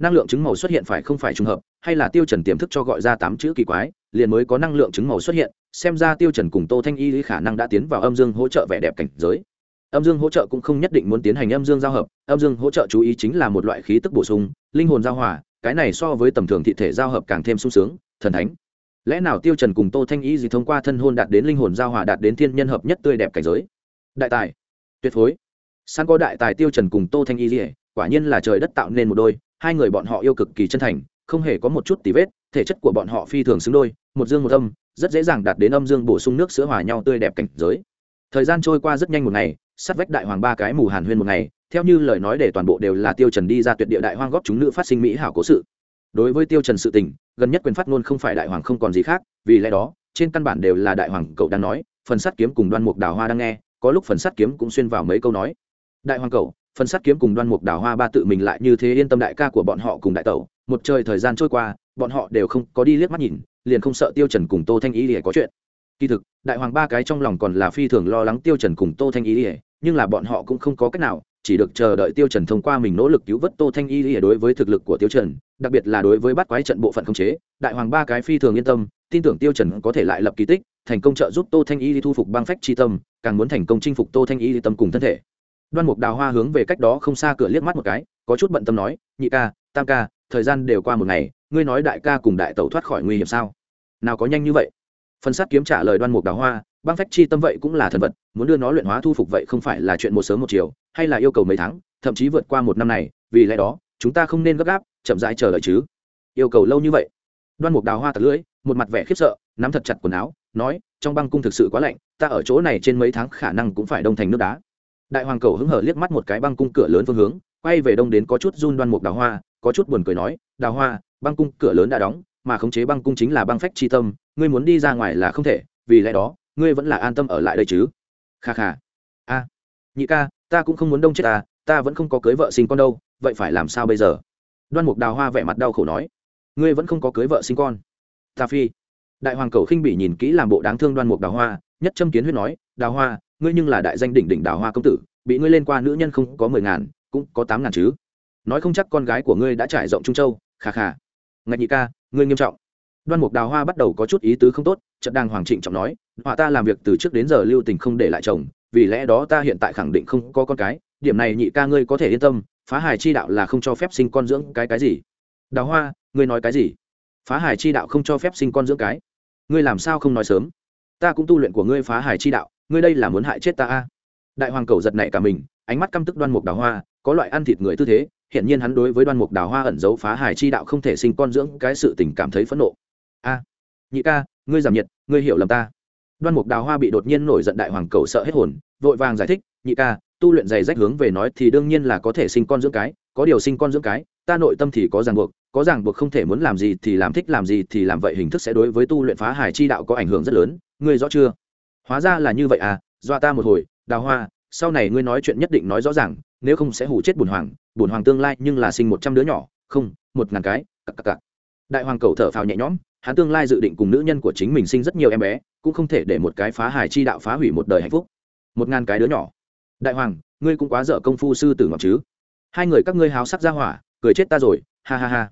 Năng lượng trứng màu xuất hiện phải không phải trùng hợp, hay là tiêu trần tiềm thức cho gọi ra tám chữ kỳ quái, liền mới có năng lượng trứng màu xuất hiện, xem ra tiêu trần cùng tô thanh y khả năng đã tiến vào âm dương hỗ trợ vẻ đẹp cảnh giới. Âm dương hỗ trợ cũng không nhất định muốn tiến hành âm dương giao hợp, âm dương hỗ trợ chú ý chính là một loại khí tức bổ sung, linh hồn giao hòa, cái này so với tầm thường thị thể giao hợp càng thêm sung sướng, thần thánh lẽ nào tiêu trần cùng tô thanh y gì thông qua thân hôn đạt đến linh hồn giao hòa đạt đến thiên nhân hợp nhất tươi đẹp cảnh giới? Đại tài, tuyệt phối. San có đại tài tiêu trần cùng tô thanh y gì, quả nhiên là trời đất tạo nên một đôi, hai người bọn họ yêu cực kỳ chân thành, không hề có một chút tì vết, thể chất của bọn họ phi thường xứng đôi, một dương một âm, rất dễ dàng đạt đến âm dương bổ sung nước sữa hòa nhau tươi đẹp cảnh giới. Thời gian trôi qua rất nhanh một ngày sát vách đại hoàng ba cái mù hàn huyên một ngày, theo như lời nói để toàn bộ đều là tiêu trần đi ra tuyệt địa đại hoang góp chúng nữ phát sinh mỹ hảo cố sự đối với tiêu trần sự tình, gần nhất quyền phát ngôn không phải đại hoàng không còn gì khác, vì lẽ đó, trên căn bản đều là đại hoàng cậu đang nói, phần sắt kiếm cùng đoan mục đào hoa đang nghe, có lúc phần sắt kiếm cũng xuyên vào mấy câu nói. Đại hoàng cậu, phần sắt kiếm cùng đoan mục đào hoa ba tự mình lại như thế yên tâm đại ca của bọn họ cùng đại tẩu, một trời thời gian trôi qua, bọn họ đều không có đi liếc mắt nhìn, liền không sợ tiêu trần cùng tô thanh ý để có chuyện. Kỳ thực, đại hoàng ba cái trong lòng còn là phi thường lo lắng tiêu trần cùng tô thanh ý để nhưng là bọn họ cũng không có cách nào chỉ được chờ đợi tiêu trần thông qua mình nỗ lực cứu vớt tô thanh y để đối với thực lực của tiêu trần, đặc biệt là đối với bắt quái trận bộ phận không chế, đại hoàng ba cái phi thường yên tâm, tin tưởng tiêu trần có thể lại lập kỳ tích, thành công trợ giúp tô thanh y thu phục băng phách chi tâm, càng muốn thành công chinh phục tô thanh y tâm cùng thân thể. Đoan mục đào hoa hướng về cách đó không xa cửa liếc mắt một cái, có chút bận tâm nói, nhị ca, tam ca, thời gian đều qua một ngày, ngươi nói đại ca cùng đại tẩu thoát khỏi nguy hiểm sao? Nào có nhanh như vậy? Phân sát kiếm trả lời đoan mục đào hoa băng phách chi tâm vậy cũng là thần vật, muốn đưa nó luyện hóa thu phục vậy không phải là chuyện một sớm một chiều, hay là yêu cầu mấy tháng, thậm chí vượt qua một năm này, vì lẽ đó, chúng ta không nên gấp gáp, chậm rãi chờ đợi chứ. Yêu cầu lâu như vậy. Đoan mục đào hoa tật lưỡi, một mặt vẻ khiếp sợ, nắm thật chặt quần áo, nói, trong băng cung thực sự quá lạnh, ta ở chỗ này trên mấy tháng khả năng cũng phải đông thành nước đá. Đại hoàng cầu hứng hở liếc mắt một cái băng cung cửa lớn phương hướng, quay về đông đến có chút run đoan mục đào hoa, có chút buồn cười nói, đào hoa, băng cung cửa lớn đã đóng, mà khống chế băng cung chính là băng phách chi tâm, ngươi muốn đi ra ngoài là không thể, vì lẽ đó ngươi vẫn là an tâm ở lại đây chứ? Kha kha. A. Nhị ca, ta cũng không muốn đông chết ta ta vẫn không có cưới vợ sinh con đâu, vậy phải làm sao bây giờ? Đoan mục đào hoa vẻ mặt đau khổ nói. Ngươi vẫn không có cưới vợ sinh con. Ta phi. Đại hoàng cầu khinh bỉ nhìn kỹ làm bộ đáng thương đoan mục đào hoa, nhất châm kiến huyết nói, đào hoa, ngươi nhưng là đại danh đỉnh đỉnh đào hoa công tử, bị ngươi lên qua nữ nhân không có mười ngàn, cũng có tám ngàn chứ. Nói không chắc con gái của ngươi đã trải rộng trung châu khà khà ngạch nhị ca, ngươi nghiêm trọng đoan mục đào hoa bắt đầu có chút ý tứ không tốt trận đang hoàng trịnh trọng nói, họa ta làm việc từ trước đến giờ lưu tình không để lại chồng, vì lẽ đó ta hiện tại khẳng định không có con cái, điểm này nhị ca ngươi có thể yên tâm, phá hài chi đạo là không cho phép sinh con dưỡng cái cái gì. Đào hoa, ngươi nói cái gì? Phá hài chi đạo không cho phép sinh con dưỡng cái. Ngươi làm sao không nói sớm? Ta cũng tu luyện của ngươi phá hài chi đạo, ngươi đây là muốn hại chết ta a? Đại hoàng cầu giật nảy cả mình, ánh mắt căm tức đoan mục đào hoa, có loại ăn thịt người tư thế hiện nhiên hắn đối với đoan mục đào hoa ẩn giấu phá hài chi đạo không thể sinh con dưỡng cái sự tình cảm thấy phẫn nộ a, nhị ca, ngươi giảm nhiệt, ngươi hiểu lầm ta. Đoan mục đào hoa bị đột nhiên nổi giận đại hoàng cầu sợ hết hồn, vội vàng giải thích, nhị ca, tu luyện dày rách hướng về nói thì đương nhiên là có thể sinh con dưỡng cái, có điều sinh con dưỡng cái, ta nội tâm thì có ràng buộc, có ràng buộc không thể muốn làm gì thì làm thích, làm gì thì làm vậy hình thức sẽ đối với tu luyện phá hải chi đạo có ảnh hưởng rất lớn, ngươi rõ chưa? Hóa ra là như vậy à dọa ta một hồi, đào hoa, sau này ngươi nói chuyện nhất định nói rõ ràng, nếu không sẽ hủ chết bùn hoàng bùn hoàng tương lai nhưng là sinh một trăm đứa nhỏ, không, một ngàn cái cặp cặp cặp đại hoàng cầu thở phào nhẹ nhõm hắn tương lai dự định cùng nữ nhân của chính mình sinh rất nhiều em bé, cũng không thể để một cái phá hài chi đạo phá hủy một đời hạnh phúc. Một ngàn cái đứa nhỏ. Đại hoàng, ngươi cũng quá dở công phu sư tử ngọc chứ. Hai người các ngươi háo sắc ra hỏa, cười chết ta rồi, ha ha ha.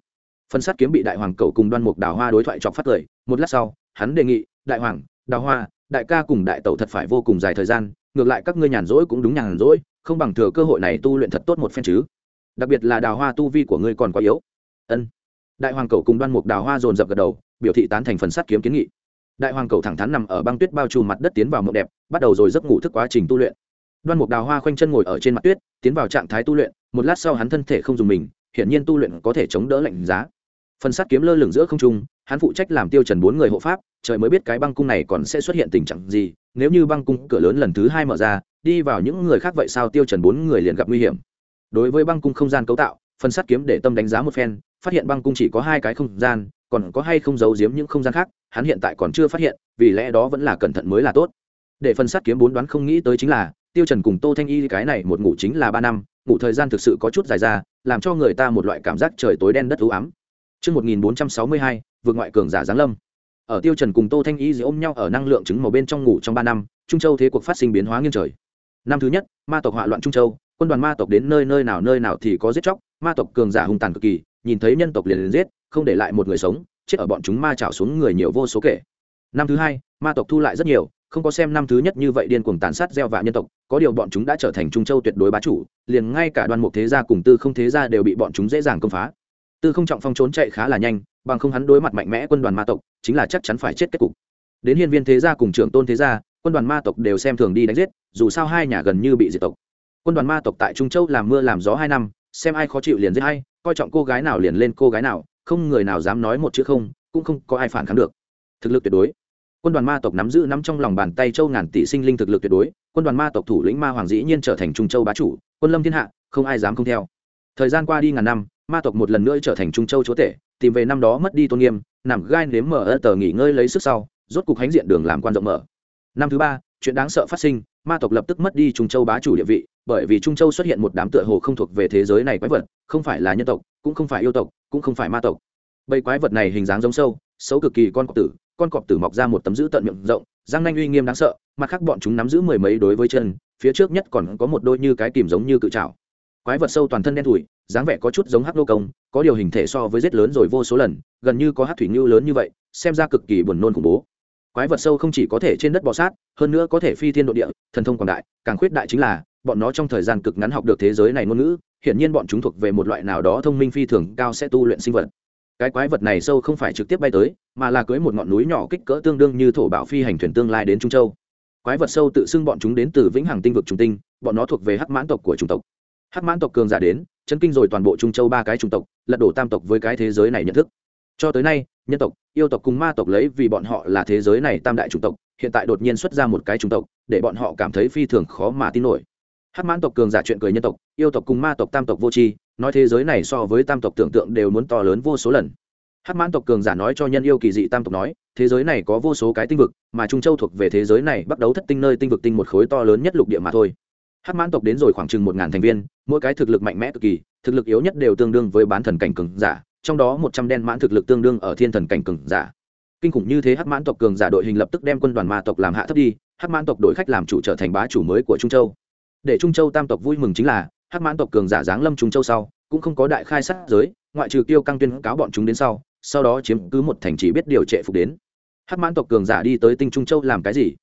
Phân sát kiếm bị đại hoàng cầu cùng đoan mục đào hoa đối thoại chọc phát cười một lát sau, hắn đề nghị, đại hoàng, đào hoa, đại ca cùng đại tẩu thật phải vô cùng dài thời gian, ngược lại các ngươi nhàn rỗi cũng đúng nhàn rỗi, không bằng thừa cơ hội này tu luyện thật tốt một phen chứ. Đặc biệt là đào hoa tu vi của ngươi còn quá yếu. Ân đại hoàng cầu cùng đoan mục đào hoa dồn dập gật đầu, biểu thị tán thành phần sắt kiếm kiến nghị. Đại hoàng cầu thẳng thắn nằm ở băng tuyết bao trùm mặt đất tiến vào mộng đẹp, bắt đầu rồi giấc ngủ thức quá trình tu luyện. Đoan mục đào hoa khoanh chân ngồi ở trên mặt tuyết, tiến vào trạng thái tu luyện, một lát sau hắn thân thể không dùng mình, hiển nhiên tu luyện có thể chống đỡ lạnh giá. Phần sắt kiếm lơ lửng giữa không trung, hắn phụ trách làm tiêu trần bốn người hộ pháp, trời mới biết cái băng cung này còn sẽ xuất hiện tình trạng gì, nếu như băng cung cửa lớn lần thứ hai mở ra, đi vào những người khác vậy sao tiêu trần bốn người liền gặp nguy hiểm. Đối với băng cung không gian cấu tạo, phần sắt kiếm để tâm đánh giá một phen phát hiện băng cung chỉ có hai cái không gian còn có hay không giấu giếm những không gian khác hắn hiện tại còn chưa phát hiện vì lẽ đó vẫn là cẩn thận mới là tốt để phần sát kiếm bốn đoán không nghĩ tới chính là tiêu trần cùng tô thanh y cái này một ngủ chính là ba năm ngủ thời gian thực sự có chút dài ra làm cho người ta một loại cảm giác trời tối đen đất u ám Trước 1462, vượt ngoại cường giả giáng lâm. Ở Tiêu Trần cùng Tô Thanh Y ôm nhau ở năng lượng trứng màu bên trong ngủ trong 3 năm, Trung Châu thế cuộc phát sinh biến hóa nghiêng trời. Năm thứ nhất, ma tộc họa loạn Trung Châu, quân đoàn ma tộc đến nơi nơi nào nơi nào thì có giết chóc, ma tộc cường giả hung tàn cực kỳ, nhìn thấy nhân tộc liền liền giết, không để lại một người sống, chết ở bọn chúng ma chảo xuống người nhiều vô số kể. Năm thứ hai, ma tộc thu lại rất nhiều, không có xem năm thứ nhất như vậy điên cuồng tàn sát gieo vạ nhân tộc, có điều bọn chúng đã trở thành Trung Châu tuyệt đối bá chủ, liền ngay cả đoàn mục thế gia cùng tư không thế gia đều bị bọn chúng dễ dàng công phá. Tư không trọng phong trốn chạy khá là nhanh bằng không hắn đối mặt mạnh mẽ quân đoàn ma tộc chính là chắc chắn phải chết kết cục. Đến hiên viên thế gia cùng trưởng tôn thế gia quân đoàn ma tộc đều xem thường đi đánh giết dù sao hai nhà gần như bị diệt tộc. Quân đoàn ma tộc tại trung châu làm mưa làm gió hai năm xem ai khó chịu liền giết hay coi trọng cô gái nào liền lên cô gái nào, không người nào dám nói một chữ không, cũng không có ai phản kháng được. Thực lực tuyệt đối. Quân đoàn ma tộc nắm giữ nắm trong lòng bàn tay châu ngàn tỷ sinh linh thực lực tuyệt đối, quân đoàn ma tộc thủ lĩnh ma hoàng dĩ nhiên trở thành trung châu bá chủ, quân lâm thiên hạ, không ai dám không theo. Thời gian qua đi ngàn năm, ma tộc một lần nữa trở thành trung châu chúa tể, tìm về năm đó mất đi tôn nghiêm, nằm gai nếm mở ơ tờ nghỉ ngơi lấy sức sau, rốt cục hánh diện đường làm quan rộng mở. Năm thứ ba chuyện đáng sợ phát sinh, ma tộc lập tức mất đi trung châu bá chủ địa vị, bởi vì trung châu xuất hiện một đám tựa hồ không thuộc về thế giới này quái vật, không phải là nhân tộc, cũng không phải yêu tộc, cũng không phải ma tộc. Bầy quái vật này hình dáng giống sâu, xấu cực kỳ con cọp tử, con cọp tử mọc ra một tấm giữ tận miệng rộng, răng nanh uy nghiêm đáng sợ, mặt khác bọn chúng nắm giữ mười mấy đối với chân, phía trước nhất còn có một đôi như cái kìm giống như cự trào quái vật sâu toàn thân đen thủi dáng vẻ có chút giống hắc nô công, có điều hình thể so với rết lớn rồi vô số lần, gần như có hát thủy ngưu lớn như vậy, xem ra cực kỳ buồn nôn khủng bố quái vật sâu không chỉ có thể trên đất bò sát, hơn nữa có thể phi thiên độ địa, thần thông quảng đại, càng khuyết đại chính là, bọn nó trong thời gian cực ngắn học được thế giới này ngôn ngữ, hiển nhiên bọn chúng thuộc về một loại nào đó thông minh phi thường cao sẽ tu luyện sinh vật. Cái quái vật này sâu không phải trực tiếp bay tới, mà là cưới một ngọn núi nhỏ kích cỡ tương đương như thổ bảo phi hành thuyền tương lai đến trung châu. Quái vật sâu tự xưng bọn chúng đến từ vĩnh hằng tinh vực trung tinh, bọn nó thuộc về hắc mãn tộc của chủng tộc. Hắc mãn tộc cường giả đến chân kinh rồi toàn bộ trung châu ba cái chủng tộc, lật đổ tam tộc với cái thế giới này nhận thức cho tới nay, nhân tộc, yêu tộc cùng ma tộc lấy vì bọn họ là thế giới này tam đại chủng tộc, hiện tại đột nhiên xuất ra một cái chủng tộc, để bọn họ cảm thấy phi thường khó mà tin nổi. Hát mãn tộc cường giả chuyện cười nhân tộc, yêu tộc cùng ma tộc tam tộc vô tri, nói thế giới này so với tam tộc tưởng tượng đều muốn to lớn vô số lần. Hát mãn tộc cường giả nói cho nhân yêu kỳ dị tam tộc nói, thế giới này có vô số cái tinh vực, mà trung châu thuộc về thế giới này bắt đầu thất tinh nơi tinh vực tinh một khối to lớn nhất lục địa mà thôi. Hát mãn tộc đến rồi khoảng chừng một ngàn thành viên, mỗi cái thực lực mạnh mẽ cực kỳ, thực lực yếu nhất đều tương đương với bán thần cảnh cường giả trong đó một trăm đen mãn thực lực tương đương ở thiên thần cảnh cường giả. Kinh khủng như thế hắc mãn tộc cường giả đội hình lập tức đem quân đoàn ma tộc làm hạ thấp đi, hắc mãn tộc đội khách làm chủ trở thành bá chủ mới của trung châu. Để trung châu tam tộc vui mừng chính là, hắc mãn tộc cường giả giáng lâm trung châu sau, cũng không có đại khai sát giới, ngoại trừ tiêu căng tuyên cáo bọn chúng đến sau sau đó chiếm cứ một thành chỉ biết điều trệ phục đến. Hắc mãn tộc cường giả đi tới tinh trung châu làm cái gì?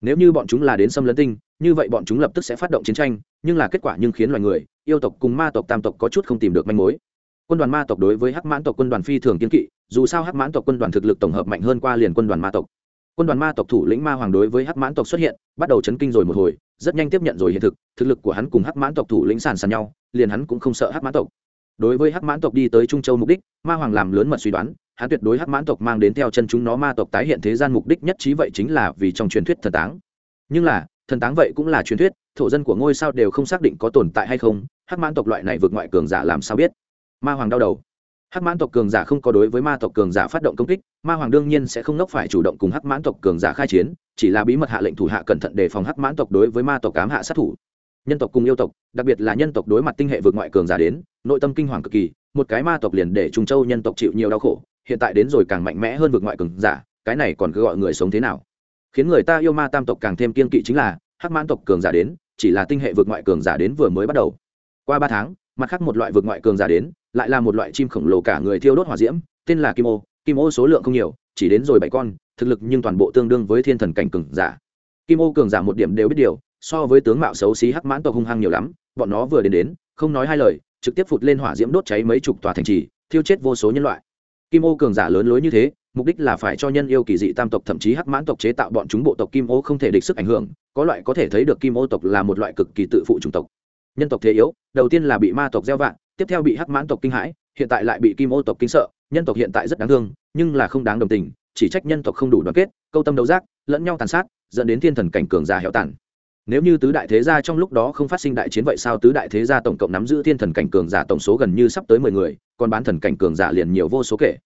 Nếu như bọn chúng là đến xâm lấn tinh, như vậy bọn chúng lập tức sẽ phát động chiến tranh, nhưng là kết quả nhưng khiến loài người, yêu tộc cùng ma tộc tam tộc có chút không tìm được manh mối quân đoàn ma tộc đối với hắc mãn tộc quân đoàn phi thường kiên kỵ, dù sao hắc mãn tộc quân đoàn thực lực tổng hợp mạnh hơn qua liền quân đoàn ma tộc. Quân đoàn ma tộc thủ lĩnh ma hoàng đối với hắc mãn tộc xuất hiện, bắt đầu chấn kinh rồi một hồi, rất nhanh tiếp nhận rồi hiện thực thực lực của hắn cùng hắc mãn tộc thủ lĩnh sàn sàn nhau, liền hắn cũng không sợ hắc mãn tộc. Đối với hắc mãn tộc đi tới trung châu mục đích, ma hoàng làm lớn mật suy đoán, hắn tuyệt đối hắc mãn tộc mang đến theo chân chúng nó ma tộc tái hiện thế gian mục đích nhất trí vậy chính là vì trong truyền thuyết thần táng. Nhưng là, thần táng vậy cũng là truyền thuyết, thổ dân của ngôi sao đều không xác định có tồn tại hay không, hắc mãn tộc loại này vượt ngoại cường giả làm sao biết? Ma hoàng đau đầu. Hắc mãn tộc cường giả không có đối với ma tộc cường giả phát động công kích, ma hoàng đương nhiên sẽ không nốc phải chủ động cùng hắc mãn tộc cường giả khai chiến, chỉ là bí mật hạ lệnh thủ hạ cẩn thận đề phòng hắc mãn tộc đối với ma tộc cám hạ sát thủ. Nhân tộc cùng yêu tộc, đặc biệt là nhân tộc đối mặt tinh hệ vượt ngoại cường giả đến, nội tâm kinh hoàng cực kỳ, một cái ma tộc liền để trung châu nhân tộc chịu nhiều đau khổ, hiện tại đến rồi càng mạnh mẽ hơn vượt ngoại cường giả, cái này còn cứ gọi người sống thế nào? Khiến người ta yêu ma tam tộc càng thêm kiên kỵ chính là, hắc mãn tộc cường giả đến, chỉ là tinh hệ vượt ngoại cường giả đến vừa mới bắt đầu. Qua ba tháng mặt khác một loại vượt ngoại cường giả đến, lại là một loại chim khổng lồ cả người thiêu đốt hỏa diễm, tên là kim ô. Kim ô số lượng không nhiều, chỉ đến rồi bảy con, thực lực nhưng toàn bộ tương đương với thiên thần cảnh cường giả. Kim ô cường giả một điểm đều biết điều, so với tướng mạo xấu xí hắc mãn tộc hung hăng nhiều lắm, bọn nó vừa đến đến, không nói hai lời, trực tiếp phụt lên hỏa diễm đốt cháy mấy chục tòa thành trì, thiêu chết vô số nhân loại. Kim ô cường giả lớn lối như thế, mục đích là phải cho nhân yêu kỳ dị tam tộc thậm chí hắc mãn tộc chế tạo bọn chúng bộ tộc kim ô không thể địch sức ảnh hưởng, có loại có thể thấy được kim ô tộc là một loại cực kỳ tự phụ chủng tộc nhân tộc thế yếu, đầu tiên là bị ma tộc gieo vạn tiếp theo bị hắc mãn tộc kinh hãi, hiện tại lại bị kim ô tộc kinh sợ, nhân tộc hiện tại rất đáng thương, nhưng là không đáng đồng tình, chỉ trách nhân tộc không đủ đoàn kết, câu tâm đấu giác, lẫn nhau tàn sát, dẫn đến thiên thần cảnh cường giả hẻo tàn. Nếu như tứ đại thế gia trong lúc đó không phát sinh đại chiến vậy sao tứ đại thế gia tổng cộng nắm giữ thiên thần cảnh cường giả tổng số gần như sắp tới mười người, còn bán thần cảnh cường giả liền nhiều vô số kể.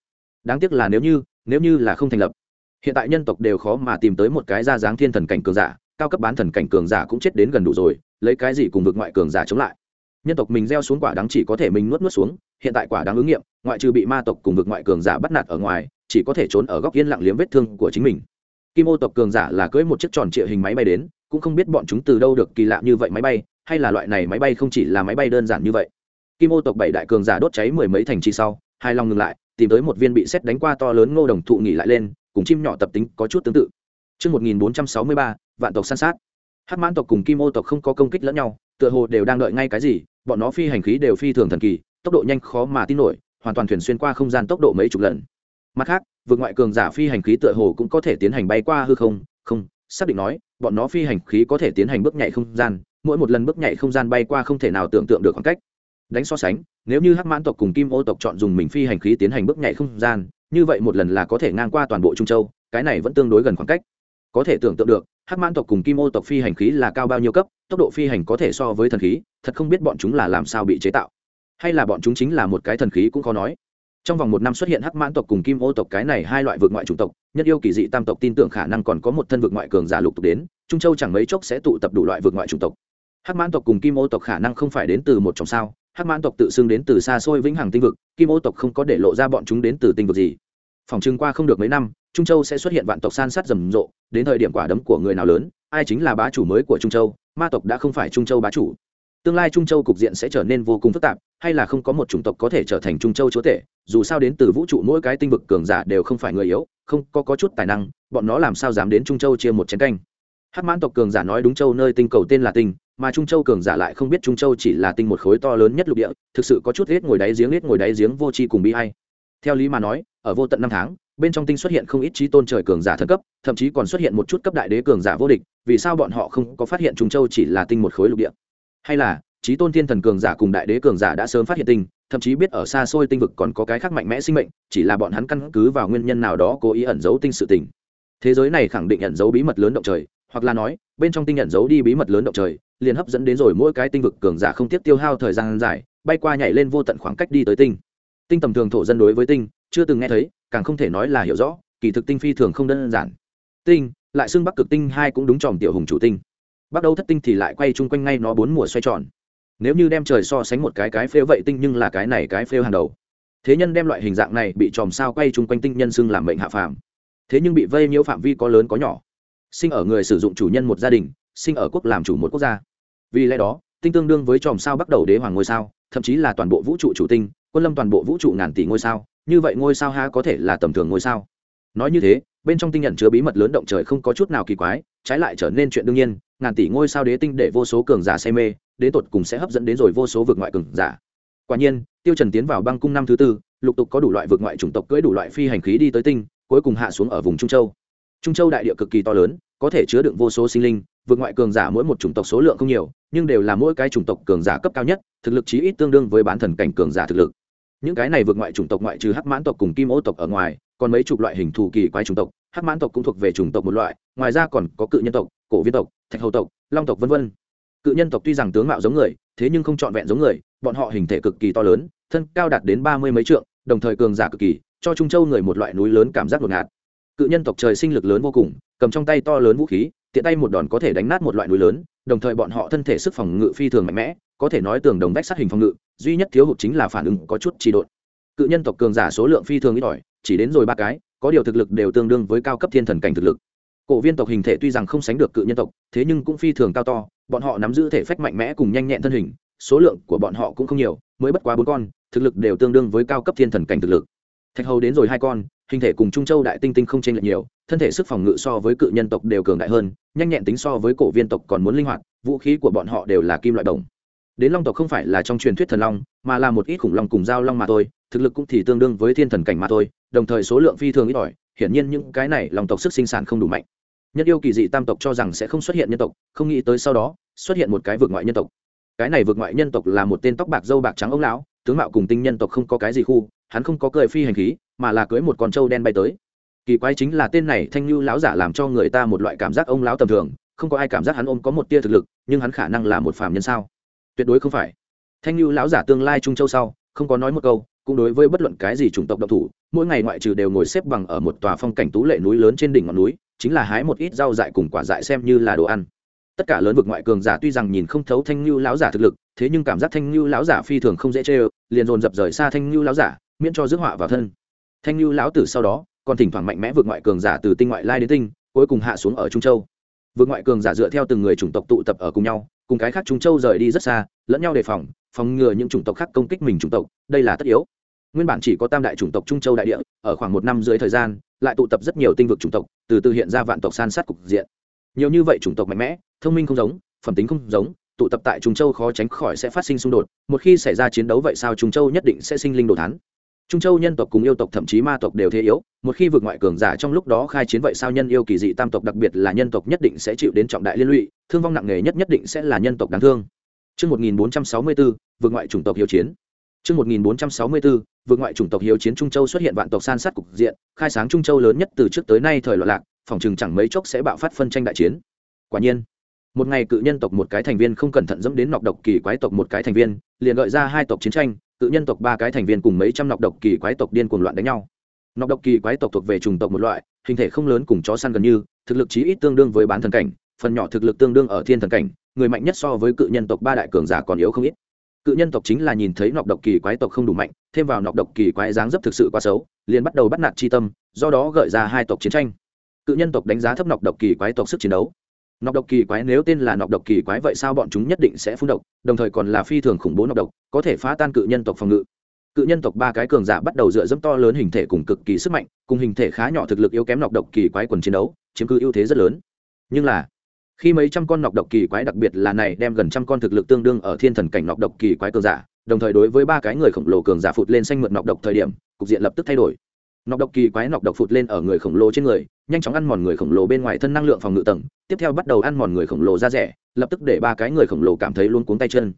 Đáng tiếc là nếu như nếu như là không thành lập, hiện tại nhân tộc đều khó mà tìm tới một cái ra dáng thiên thần cảnh cường giả cao cấp bán thần cảnh cường giả cũng chết đến gần đủ rồi lấy cái gì cùng vực ngoại cường giả chống lại? Nhân tộc mình gieo xuống quả đắng chỉ có thể mình nuốt nuốt xuống hiện tại quả đáng ứng nghiệm ngoại trừ bị ma tộc cùng vực ngoại cường giả bắt nạt ở ngoài chỉ có thể trốn ở góc yên lặng liếm vết thương của chính mình. Kim ô tộc cường giả là cưỡi một chiếc tròn trịa hình máy bay đến cũng không biết bọn chúng từ đâu được kỳ lạ như vậy máy bay hay là loại này máy bay không chỉ là máy bay đơn giản như vậy. Kim ô tộc bảy đại cường giả đốt cháy mười mấy thành trì sau hai lòng ngừng lại tìm tới một viên bị xét đánh qua to lớn ngô đồng thụ nghỉ lại lên cùng chim nhỏ tập tính có chút tương tự. Trước 1463, vạn tộc săn sát. Hắc mãn tộc cùng kim ô tộc không có công kích lẫn nhau, tựa hồ đều đang đợi ngay cái gì, bọn nó phi hành khí đều phi thường thần kỳ, tốc độ nhanh khó mà tin nổi, hoàn toàn thuyền xuyên qua không gian tốc độ mấy chục lần. Mặt khác, vượt ngoại cường giả phi hành khí tựa hồ cũng có thể tiến hành bay qua hư không, không, xác định nói, bọn nó phi hành khí có thể tiến hành bước nhảy không gian, mỗi một lần bước nhảy không gian bay qua không thể nào tưởng tượng được khoảng cách. Đánh so sánh, nếu như Hắc mãn tộc cùng kim ô tộc chọn dùng mình phi hành khí tiến hành bước nhảy không gian, như vậy một lần là có thể ngang qua toàn bộ trung châu cái này vẫn tương đối gần khoảng cách có thể tưởng tượng được hắc mãn tộc cùng kim ô tộc phi hành khí là cao bao nhiêu cấp, tốc độ phi hành có thể so với thần khí, thật không biết bọn chúng là làm sao bị chế tạo. Hay là bọn chúng chính là một cái thần khí cũng khó nói. Trong vòng một năm xuất hiện hắc mãn tộc cùng kim ô tộc cái này hai loại vượt ngoại chủng tộc, nhất yêu kỳ dị tam tộc tin tưởng khả năng còn có một thân vượt ngoại cường giả lục tục đến, trung châu chẳng mấy chốc sẽ tụ tập đủ loại vượt ngoại chủng tộc. Hắc mãn tộc cùng kim ô tộc khả năng không phải đến từ một trong sao, hắc mãn tộc tự xưng đến từ xa xôi vĩnh hằng tinh vực, kim ô tộc không có để lộ ra bọn chúng đến từ tinh vực gì phòng trưng qua không được mấy năm trung châu sẽ xuất hiện vạn tộc san sát rầm rộ đến thời điểm quả đấm của người nào lớn ai chính là bá chủ mới của trung châu ma tộc đã không phải trung châu bá chủ. Tương lai trung châu cục diện sẽ trở nên vô cùng phức tạp hay là không có một chủng tộc có thể trở thành trung châu chúa tể dù sao đến từ vũ trụ mỗi cái tinh vực cường giả đều không phải người yếu không có, có chút tài năng bọn nó làm sao dám đến trung châu chia một chén canh. Hát mãn tộc cường giả nói đúng châu nơi tinh cầu tên là tinh mà trung châu cường giả lại không biết trung châu chỉ là tinh một khối to lớn nhất lục địa thực sự có chút hết ngồi đáy giếng hết ngồi đáy giếng vô tri cùng bi hay theo lý mà nói ở vô tận năm tháng, bên trong tinh xuất hiện không ít trí tôn trời cường giả thần cấp, thậm chí còn xuất hiện một chút cấp đại đế cường giả vô địch, vì sao bọn họ không có phát hiện trung châu chỉ là tinh một khối lục địa? Hay là, trí tôn thiên thần cường giả cùng đại đế cường giả đã sớm phát hiện tinh, thậm chí biết ở xa xôi tinh vực còn có cái khác mạnh mẽ sinh mệnh, chỉ là bọn hắn căn cứ vào nguyên nhân nào đó cố ý ẩn giấu tinh sự tình. Thế giới này khẳng định ẩn giấu bí mật lớn động trời, hoặc là nói, bên trong tinh ẩn giấu đi bí mật lớn động trời, liền hấp dẫn đến rồi mỗi cái tinh vực cường giả không tiếc tiêu hao thời gian dài, bay qua nhảy lên vô tận khoảng cách đi tới tinh tinh tầm thường thổ dân đối với tinh, chưa từng nghe thấy, càng không thể nói là hiểu rõ, kỳ thực tinh phi thường không đơn giản. Tinh, lại xưng bắc cực tinh hai cũng đúng tròm tiểu hùng chủ tinh. Bắt đầu thất tinh thì lại quay chung quanh ngay nó bốn mùa xoay tròn. Nếu như đem trời so sánh một cái cái phêu vậy tinh nhưng là cái này cái phêu hàng đầu. Thế nhân đem loại hình dạng này bị tròm sao quay chung quanh tinh nhân xưng làm mệnh hạ phàm. Thế nhưng bị vây nhiễu phạm vi có lớn có nhỏ. Sinh ở người sử dụng chủ nhân một gia đình, sinh ở quốc làm chủ một quốc gia. Vì lẽ đó, tinh tương đương với tròm sao bắt đầu đế hoàng ngôi sao, thậm chí là toàn bộ vũ trụ chủ tinh quân lâm toàn bộ vũ trụ ngàn tỷ ngôi sao, như vậy ngôi sao ha có thể là tầm thường ngôi sao? Nói như thế, bên trong tinh nhận chứa bí mật lớn động trời không có chút nào kỳ quái, trái lại trở nên chuyện đương nhiên, ngàn tỷ ngôi sao đế tinh để vô số cường giả say mê, đến tột cùng sẽ hấp dẫn đến rồi vô số vực ngoại cường giả. Quả nhiên, tiêu trần tiến vào băng cung năm thứ tư, lục tục có đủ loại vực ngoại chủng tộc cưỡi đủ loại phi hành khí đi tới tinh, cuối cùng hạ xuống ở vùng trung châu. Trung châu đại địa cực kỳ to lớn, có thể chứa đựng vô số sinh linh vượt ngoại cường giả mỗi một chủng tộc số lượng không nhiều, nhưng đều là mỗi cái chủng tộc cường giả cấp cao nhất, thực lực chí ít tương đương với bán thần cảnh cường giả thực lực những cái này vượt ngoại chủng tộc ngoại trừ hắc mãn tộc cùng kim ô tộc ở ngoài, còn mấy chục loại hình thù kỳ quái chủng tộc. Hắc mãn tộc cũng thuộc về chủng tộc một loại, ngoài ra còn có cự nhân tộc, cổ viên tộc, thạch hầu tộc, long tộc v v cự nhân tộc tuy rằng tướng mạo giống người, thế nhưng không trọn vẹn giống người, bọn họ hình thể cực kỳ to lớn, thân cao đạt đến ba mươi mấy trượng, đồng thời cường giả cực kỳ, cho trung châu người một loại núi lớn cảm giác ngột ngạt. Cự nhân tộc trời sinh lực lớn vô cùng, cầm trong tay to lớn vũ khí, tiện tay một đòn có thể đánh nát một loại núi lớn, đồng thời bọn họ thân thể sức phòng ngự phi thường mạnh mẽ có thể nói tường đồng vách sát hình phòng ngự, duy nhất thiếu hụt chính là phản ứng có chút trì độn. Cự nhân tộc cường giả số lượng phi thường ít ỏi, chỉ đến rồi ba cái, có điều thực lực đều tương đương với cao cấp thiên thần cảnh thực lực. Cổ viên tộc hình thể tuy rằng không sánh được cự nhân tộc, thế nhưng cũng phi thường cao to, bọn họ nắm giữ thể phách mạnh mẽ cùng nhanh nhẹn thân hình, số lượng của bọn họ cũng không nhiều, mới bất quá bốn con, thực lực đều tương đương với cao cấp thiên thần cảnh thực lực. Thạch hầu đến rồi hai con, hình thể cùng trung châu đại tinh tinh không chênh lệch nhiều, thân thể sức phòng ngự so với cự nhân tộc đều cường đại hơn, nhanh nhẹn tính so với cổ viên tộc còn muốn linh hoạt, vũ khí của bọn họ đều là kim loại đồng đến long tộc không phải là trong truyền thuyết thần long, mà là một ít khủng long cùng giao long mà thôi, thực lực cũng thì tương đương với thiên thần cảnh mà thôi, đồng thời số lượng phi thường ít ỏi, hiển nhiên những cái này long tộc sức sinh sản không đủ mạnh. Nhân yêu kỳ dị tam tộc cho rằng sẽ không xuất hiện nhân tộc, không nghĩ tới sau đó, xuất hiện một cái vượt ngoại nhân tộc. Cái này vượt ngoại nhân tộc là một tên tóc bạc dâu bạc trắng ông lão, tướng mạo cùng tinh nhân tộc không có cái gì khu, hắn không có cười phi hành khí, mà là cưới một con trâu đen bay tới. Kỳ quái chính là tên này thanh lưu lão giả làm cho người ta một loại cảm giác ông lão tầm thường, không có ai cảm giác hắn ôm có một tia thực lực, nhưng hắn khả năng là một phàm nhân sao? Tuyệt đối không phải. Thanh lưu lão giả tương lai trung châu sau, không có nói một câu, cũng đối với bất luận cái gì chủng tộc độc thủ, mỗi ngày ngoại trừ đều ngồi xếp bằng ở một tòa phong cảnh tú lệ núi lớn trên đỉnh ngọn núi, chính là hái một ít rau dại cùng quả dại xem như là đồ ăn. Tất cả lớn vực ngoại cường giả tuy rằng nhìn không thấu thanh lưu lão giả thực lực, thế nhưng cảm giác thanh lưu lão giả phi thường không dễ chơi liền dồn dập rời xa thanh lưu lão giả, miễn cho rước họa vào thân. Thanh lưu lão tử sau đó, còn thỉnh thoảng mạnh mẽ vượt ngoại cường giả từ tinh ngoại lai đến tinh, cuối cùng hạ xuống ở trung châu. Vượt ngoại cường giả dựa theo từng người chủng tộc tụ tập ở cùng nhau cùng cái khác trung châu rời đi rất xa, lẫn nhau đề phòng phòng ngừa những chủng tộc khác công kích mình chủng tộc, đây là tất yếu. Nguyên bản chỉ có tam đại chủng tộc trung châu đại địa, ở khoảng một năm dưới thời gian, lại tụ tập rất nhiều tinh vực chủng tộc, từ từ hiện ra vạn tộc san sát cục diện. Nhiều như vậy chủng tộc mạnh mẽ, thông minh không giống, phẩm tính không giống, tụ tập tại trung châu khó tránh khỏi sẽ phát sinh xung đột, một khi xảy ra chiến đấu vậy sao trung châu nhất định sẽ sinh linh đồ thán? Trung châu nhân tộc cùng yêu tộc thậm chí ma tộc đều thế yếu một khi vượt ngoại cường giả trong lúc đó khai chiến vậy sao nhân yêu kỳ dị tam tộc đặc biệt là nhân tộc nhất định sẽ chịu đến trọng đại liên lụy thương vong nặng nề nhất nhất định sẽ là nhân tộc đáng thương Trước 1464, vượt ngoại chủng tộc hiếu chiến. Trước 1464, vượt ngoại chủng tộc hiếu chiến Trung Châu xuất hiện vạn tộc san sát cục diện, khai sáng Trung Châu lớn nhất từ trước tới nay thời loạn lạc, phòng trường chẳng mấy chốc sẽ bạo phát phân tranh đại chiến. Quả nhiên, một ngày cự nhân tộc một cái thành viên không cẩn thận dẫm đến nọc độc kỳ quái tộc một cái thành viên, liền gợi ra hai tộc chiến tranh, cự nhân tộc ba cái thành viên cùng mấy trăm nọc độc kỳ quái tộc điên cuồng loạn đánh nhau. Nọc độc kỳ quái tộc thuộc về chủng tộc một loại, hình thể không lớn cùng chó săn gần như, thực lực chí ít tương đương với bán thần cảnh, phần nhỏ thực lực tương đương ở thiên thần cảnh, người mạnh nhất so với cự nhân tộc ba đại cường giả còn yếu không ít cự nhân tộc chính là nhìn thấy nọc độc kỳ quái tộc không đủ mạnh thêm vào nọc độc kỳ quái dáng dấp thực sự quá xấu liền bắt đầu bắt nạt chi tâm do đó gợi ra hai tộc chiến tranh cự nhân tộc đánh giá thấp nọc độc kỳ quái tộc sức chiến đấu nọc độc kỳ quái nếu tên là nọc độc kỳ quái vậy sao bọn chúng nhất định sẽ phun độc, đồng thời còn là phi thường khủng bố nọc độc, có thể phá tan cự nhân tộc phòng ngự. Cự nhân tộc ba cái cường giả bắt đầu dựa dẫm to lớn hình thể cùng cực kỳ sức mạnh, cùng hình thể khá nhỏ thực lực yếu kém nọc độc kỳ quái quần chiến đấu, chiếm cứ ưu thế rất lớn. Nhưng là, khi mấy trăm con nọc độc kỳ quái đặc biệt là này đem gần trăm con thực lực tương đương ở thiên thần cảnh nọc độc kỳ quái cường giả, đồng thời đối với ba cái người khổng lồ cường giả phụt lên xanh mượn nọc độc thời điểm, cục diện lập tức thay đổi nọc độc kỳ quái nọc độc phụt lên ở người khổng lồ trên người, nhanh chóng ăn mòn người khổng lồ bên ngoài thân năng lượng phòng ngự tầng, tiếp theo bắt đầu ăn mòn người khổng lồ ra rẻ, lập tức để ba cái người khổng lồ cảm thấy luôn cuống tay chân.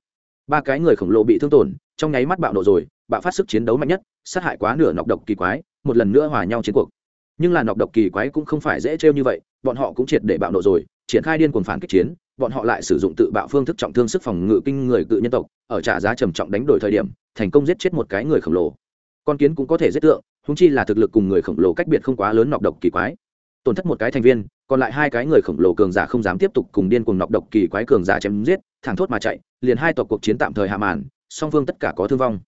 Ba cái người khổng lồ bị thương tổn, trong nháy mắt bạo nộ rồi, bạo phát sức chiến đấu mạnh nhất, sát hại quá nửa nọc độc kỳ quái, một lần nữa hòa nhau chiến cuộc. Nhưng là nọc độc kỳ quái cũng không phải dễ trêu như vậy, bọn họ cũng triệt để bạo nộ rồi, triển khai điên cuồng phản kích chiến, bọn họ lại sử dụng tự bạo phương thức trọng thương sức phòng ngự kinh người cự nhân tộc, ở trả giá trầm trọng đánh đổi thời điểm, thành công giết chết một cái người khổng lồ. Con kiến cũng có thể giết tượng húng chi là thực lực cùng người khổng lồ cách biệt không quá lớn nọc độc kỳ quái. Tổn thất một cái thành viên, còn lại hai cái người khổng lồ cường giả không dám tiếp tục cùng điên cùng nọc độc kỳ quái cường giả chém giết, thẳng thốt mà chạy, liền hai tộc cuộc chiến tạm thời hạ màn, song phương tất cả có thương vong.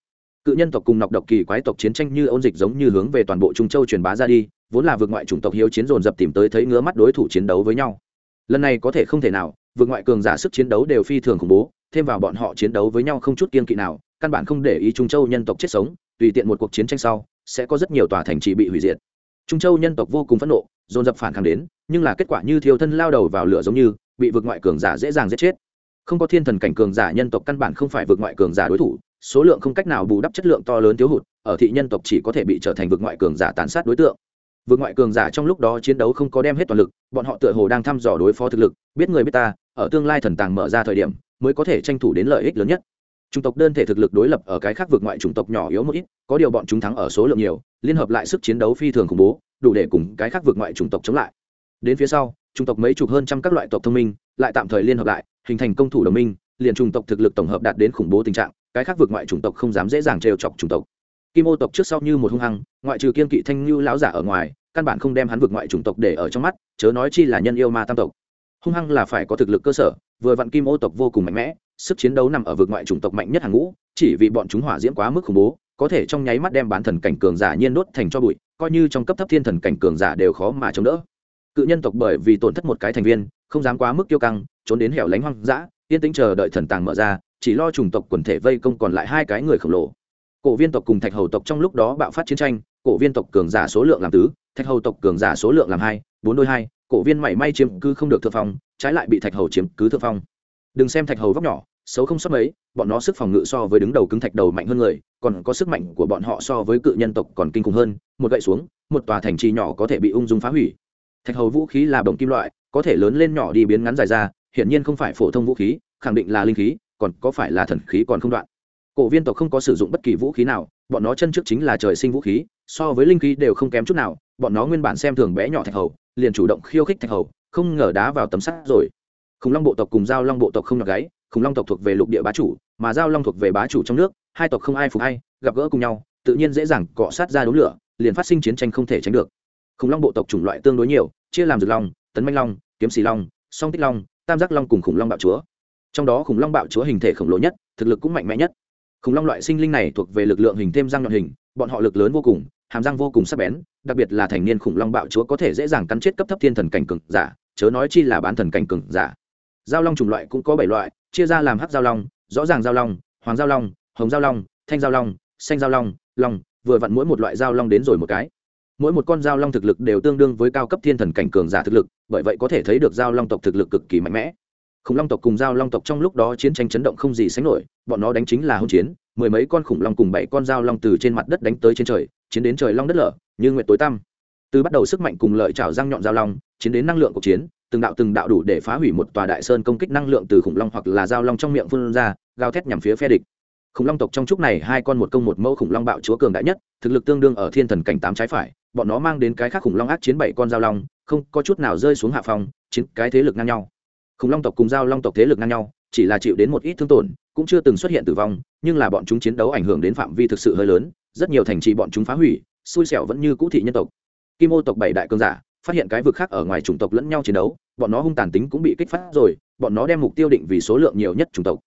Cự nhân tộc cùng nọc độc kỳ quái tộc chiến tranh như ôn dịch giống như hướng về toàn bộ trung châu truyền bá ra đi, vốn là vượt ngoại chủng tộc hiếu chiến dồn dập tìm tới thấy ngứa mắt đối thủ chiến đấu với nhau. Lần này có thể không thể nào, vượt ngoại cường giả sức chiến đấu đều phi thường khủng bố, thêm vào bọn họ chiến đấu với nhau không chút kiên kỵ nào, căn bản không để ý trung châu nhân tộc chết sống tùy tiện một cuộc chiến tranh sau, sẽ có rất nhiều tòa thành trì bị hủy diệt. Trung châu nhân tộc vô cùng phẫn nộ, dồn dập phản kháng đến, nhưng là kết quả như thiêu thân lao đầu vào lửa giống như, bị vượt ngoại cường giả dễ dàng giết chết. Không có thiên thần cảnh cường giả nhân tộc căn bản không phải vượt ngoại cường giả đối thủ, số lượng không cách nào bù đắp chất lượng to lớn thiếu hụt, ở thị nhân tộc chỉ có thể bị trở thành vượt ngoại cường giả tàn sát đối tượng. Vượt ngoại cường giả trong lúc đó chiến đấu không có đem hết toàn lực, bọn họ tựa hồ đang thăm dò đối phó thực lực, biết người biết ta, ở tương lai thần tàng mở ra thời điểm, mới có thể tranh thủ đến lợi ích lớn nhất chủng tộc đơn thể thực lực đối lập ở cái khác vượt ngoại chủng tộc nhỏ yếu một ít, có điều bọn chúng thắng ở số lượng nhiều, liên hợp lại sức chiến đấu phi thường khủng bố, đủ để cùng cái khác vượt ngoại chủng tộc chống lại. Đến phía sau, chủng tộc mấy chục hơn trăm các loại tộc thông minh, lại tạm thời liên hợp lại, hình thành công thủ đồng minh, liền chủng tộc thực lực tổng hợp đạt đến khủng bố tình trạng, cái khác vượt ngoại chủng tộc không dám dễ dàng trêu chọc chủng tộc. Kim ô tộc trước sau như một hung hăng, ngoại trừ kiên kỵ thanh như lão giả ở ngoài, căn bản không đem hắn vượt ngoại chủng tộc để ở trong mắt, chớ nói chi là nhân yêu ma tam tộc. Hung hăng là phải có thực lực cơ sở, vừa vặn kim ô tộc vô cùng mạnh mẽ sức chiến đấu nằm ở vực ngoại chủng tộc mạnh nhất hàng ngũ, chỉ vì bọn chúng hỏa diễm quá mức khủng bố, có thể trong nháy mắt đem bán thần cảnh cường giả nhiên đốt thành cho bụi, coi như trong cấp thấp thiên thần cảnh cường giả đều khó mà chống đỡ. Cự nhân tộc bởi vì tổn thất một cái thành viên, không dám quá mức kiêu căng, trốn đến hẻo lánh hoang dã, yên tĩnh chờ đợi thần tàng mở ra, chỉ lo chủng tộc quần thể vây công còn lại hai cái người khổng lồ. Cổ viên tộc cùng thạch hầu tộc trong lúc đó bạo phát chiến tranh, cổ viên tộc cường giả số lượng làm tứ, thạch hầu tộc cường giả số lượng làm hai, bốn đôi hai, cổ viên mảy may chiếm cứ không được thượng phong, trái lại bị thạch hầu chiếm cứ thượng phong đừng xem thạch hầu vóc nhỏ, xấu không sót mấy, bọn nó sức phòng ngự so với đứng đầu cứng thạch đầu mạnh hơn người, còn có sức mạnh của bọn họ so với cự nhân tộc còn kinh khủng hơn, một gậy xuống, một tòa thành trì nhỏ có thể bị ung dung phá hủy. Thạch hầu vũ khí là đồng kim loại, có thể lớn lên nhỏ đi biến ngắn dài ra, hiển nhiên không phải phổ thông vũ khí, khẳng định là linh khí, còn có phải là thần khí còn không đoạn. Cổ viên tộc không có sử dụng bất kỳ vũ khí nào, bọn nó chân trước chính là trời sinh vũ khí, so với linh khí đều không kém chút nào, bọn nó nguyên bản xem thường bé nhỏ thạch hầu, liền chủ động khiêu khích thạch hầu, không ngờ đá vào tấm sắt rồi khủng long bộ tộc cùng giao long bộ tộc không nhọc gáy, khủng long tộc thuộc về lục địa bá chủ, mà giao long thuộc về bá chủ trong nước, hai tộc không ai phục hay gặp gỡ cùng nhau, tự nhiên dễ dàng cọ sát ra đống lửa, liền phát sinh chiến tranh không thể tránh được. Khủng long bộ tộc chủng loại tương đối nhiều, chia làm dược long, tấn manh long, kiếm xì long, song tích long, tam giác long cùng khủng long bạo chúa. Trong đó khủng long bạo chúa hình thể khổng lồ nhất, thực lực cũng mạnh mẽ nhất. Khủng long loại sinh linh này thuộc về lực lượng hình thêm răng nhọn hình, bọn họ lực lớn vô cùng, hàm răng vô cùng sắc bén, đặc biệt là thành niên khủng long bạo chúa có thể dễ dàng cắn chết cấp thấp thiên thần cảnh cường giả, chớ nói chi là bán thần cảnh cường giả giao long chủng loại cũng có bảy loại, chia ra làm hắc giao long, rõ ràng giao long, hoàng giao long, hồng giao long, thanh giao long, xanh giao long long, vừa vặn mỗi một loại giao long đến rồi một cái. Mỗi một con giao long thực lực đều tương đương với cao cấp thiên thần cảnh cường giả thực lực, bởi vậy có thể thấy được giao long tộc thực lực cực kỳ mạnh mẽ. Khủng long tộc cùng giao long tộc trong lúc đó chiến tranh chấn động không gì sánh nổi, bọn nó đánh chính là hỗn chiến, mười mấy con khủng long cùng bảy con giao long từ trên mặt đất đánh tới trên trời, chiến đến trời long đất lở, như nguyện tối tăm từ bắt đầu sức mạnh cùng lợi chảo răng nhọn giao long, chiến đến năng lượng cuộc chiến, từng đạo từng đạo đủ để phá hủy một tòa đại sơn công kích năng lượng từ khủng long hoặc là giao long trong miệng phun ra, gào thét nhằm phía phe địch. Khủng long tộc trong chúc này hai con một công một mẫu khủng long bạo chúa cường đại nhất, thực lực tương đương ở thiên thần cảnh tám trái phải, bọn nó mang đến cái khác khủng long ác chiến bảy con giao long, không có chút nào rơi xuống hạ phòng chiến cái thế lực ngang nhau. Khủng long tộc cùng giao long tộc thế lực ngang nhau, chỉ là chịu đến một ít thương tổn, cũng chưa từng xuất hiện tử vong, nhưng là bọn chúng chiến đấu ảnh hưởng đến phạm vi thực sự hơi lớn, rất nhiều thành trì bọn chúng phá hủy, xui xẻo vẫn như cũ thị nhân tộc kim ô tộc bảy đại cương giả phát hiện cái vực khác ở ngoài chủng tộc lẫn nhau chiến đấu bọn nó hung tàn tính cũng bị kích phát rồi bọn nó đem mục tiêu định vì số lượng nhiều nhất chủng tộc.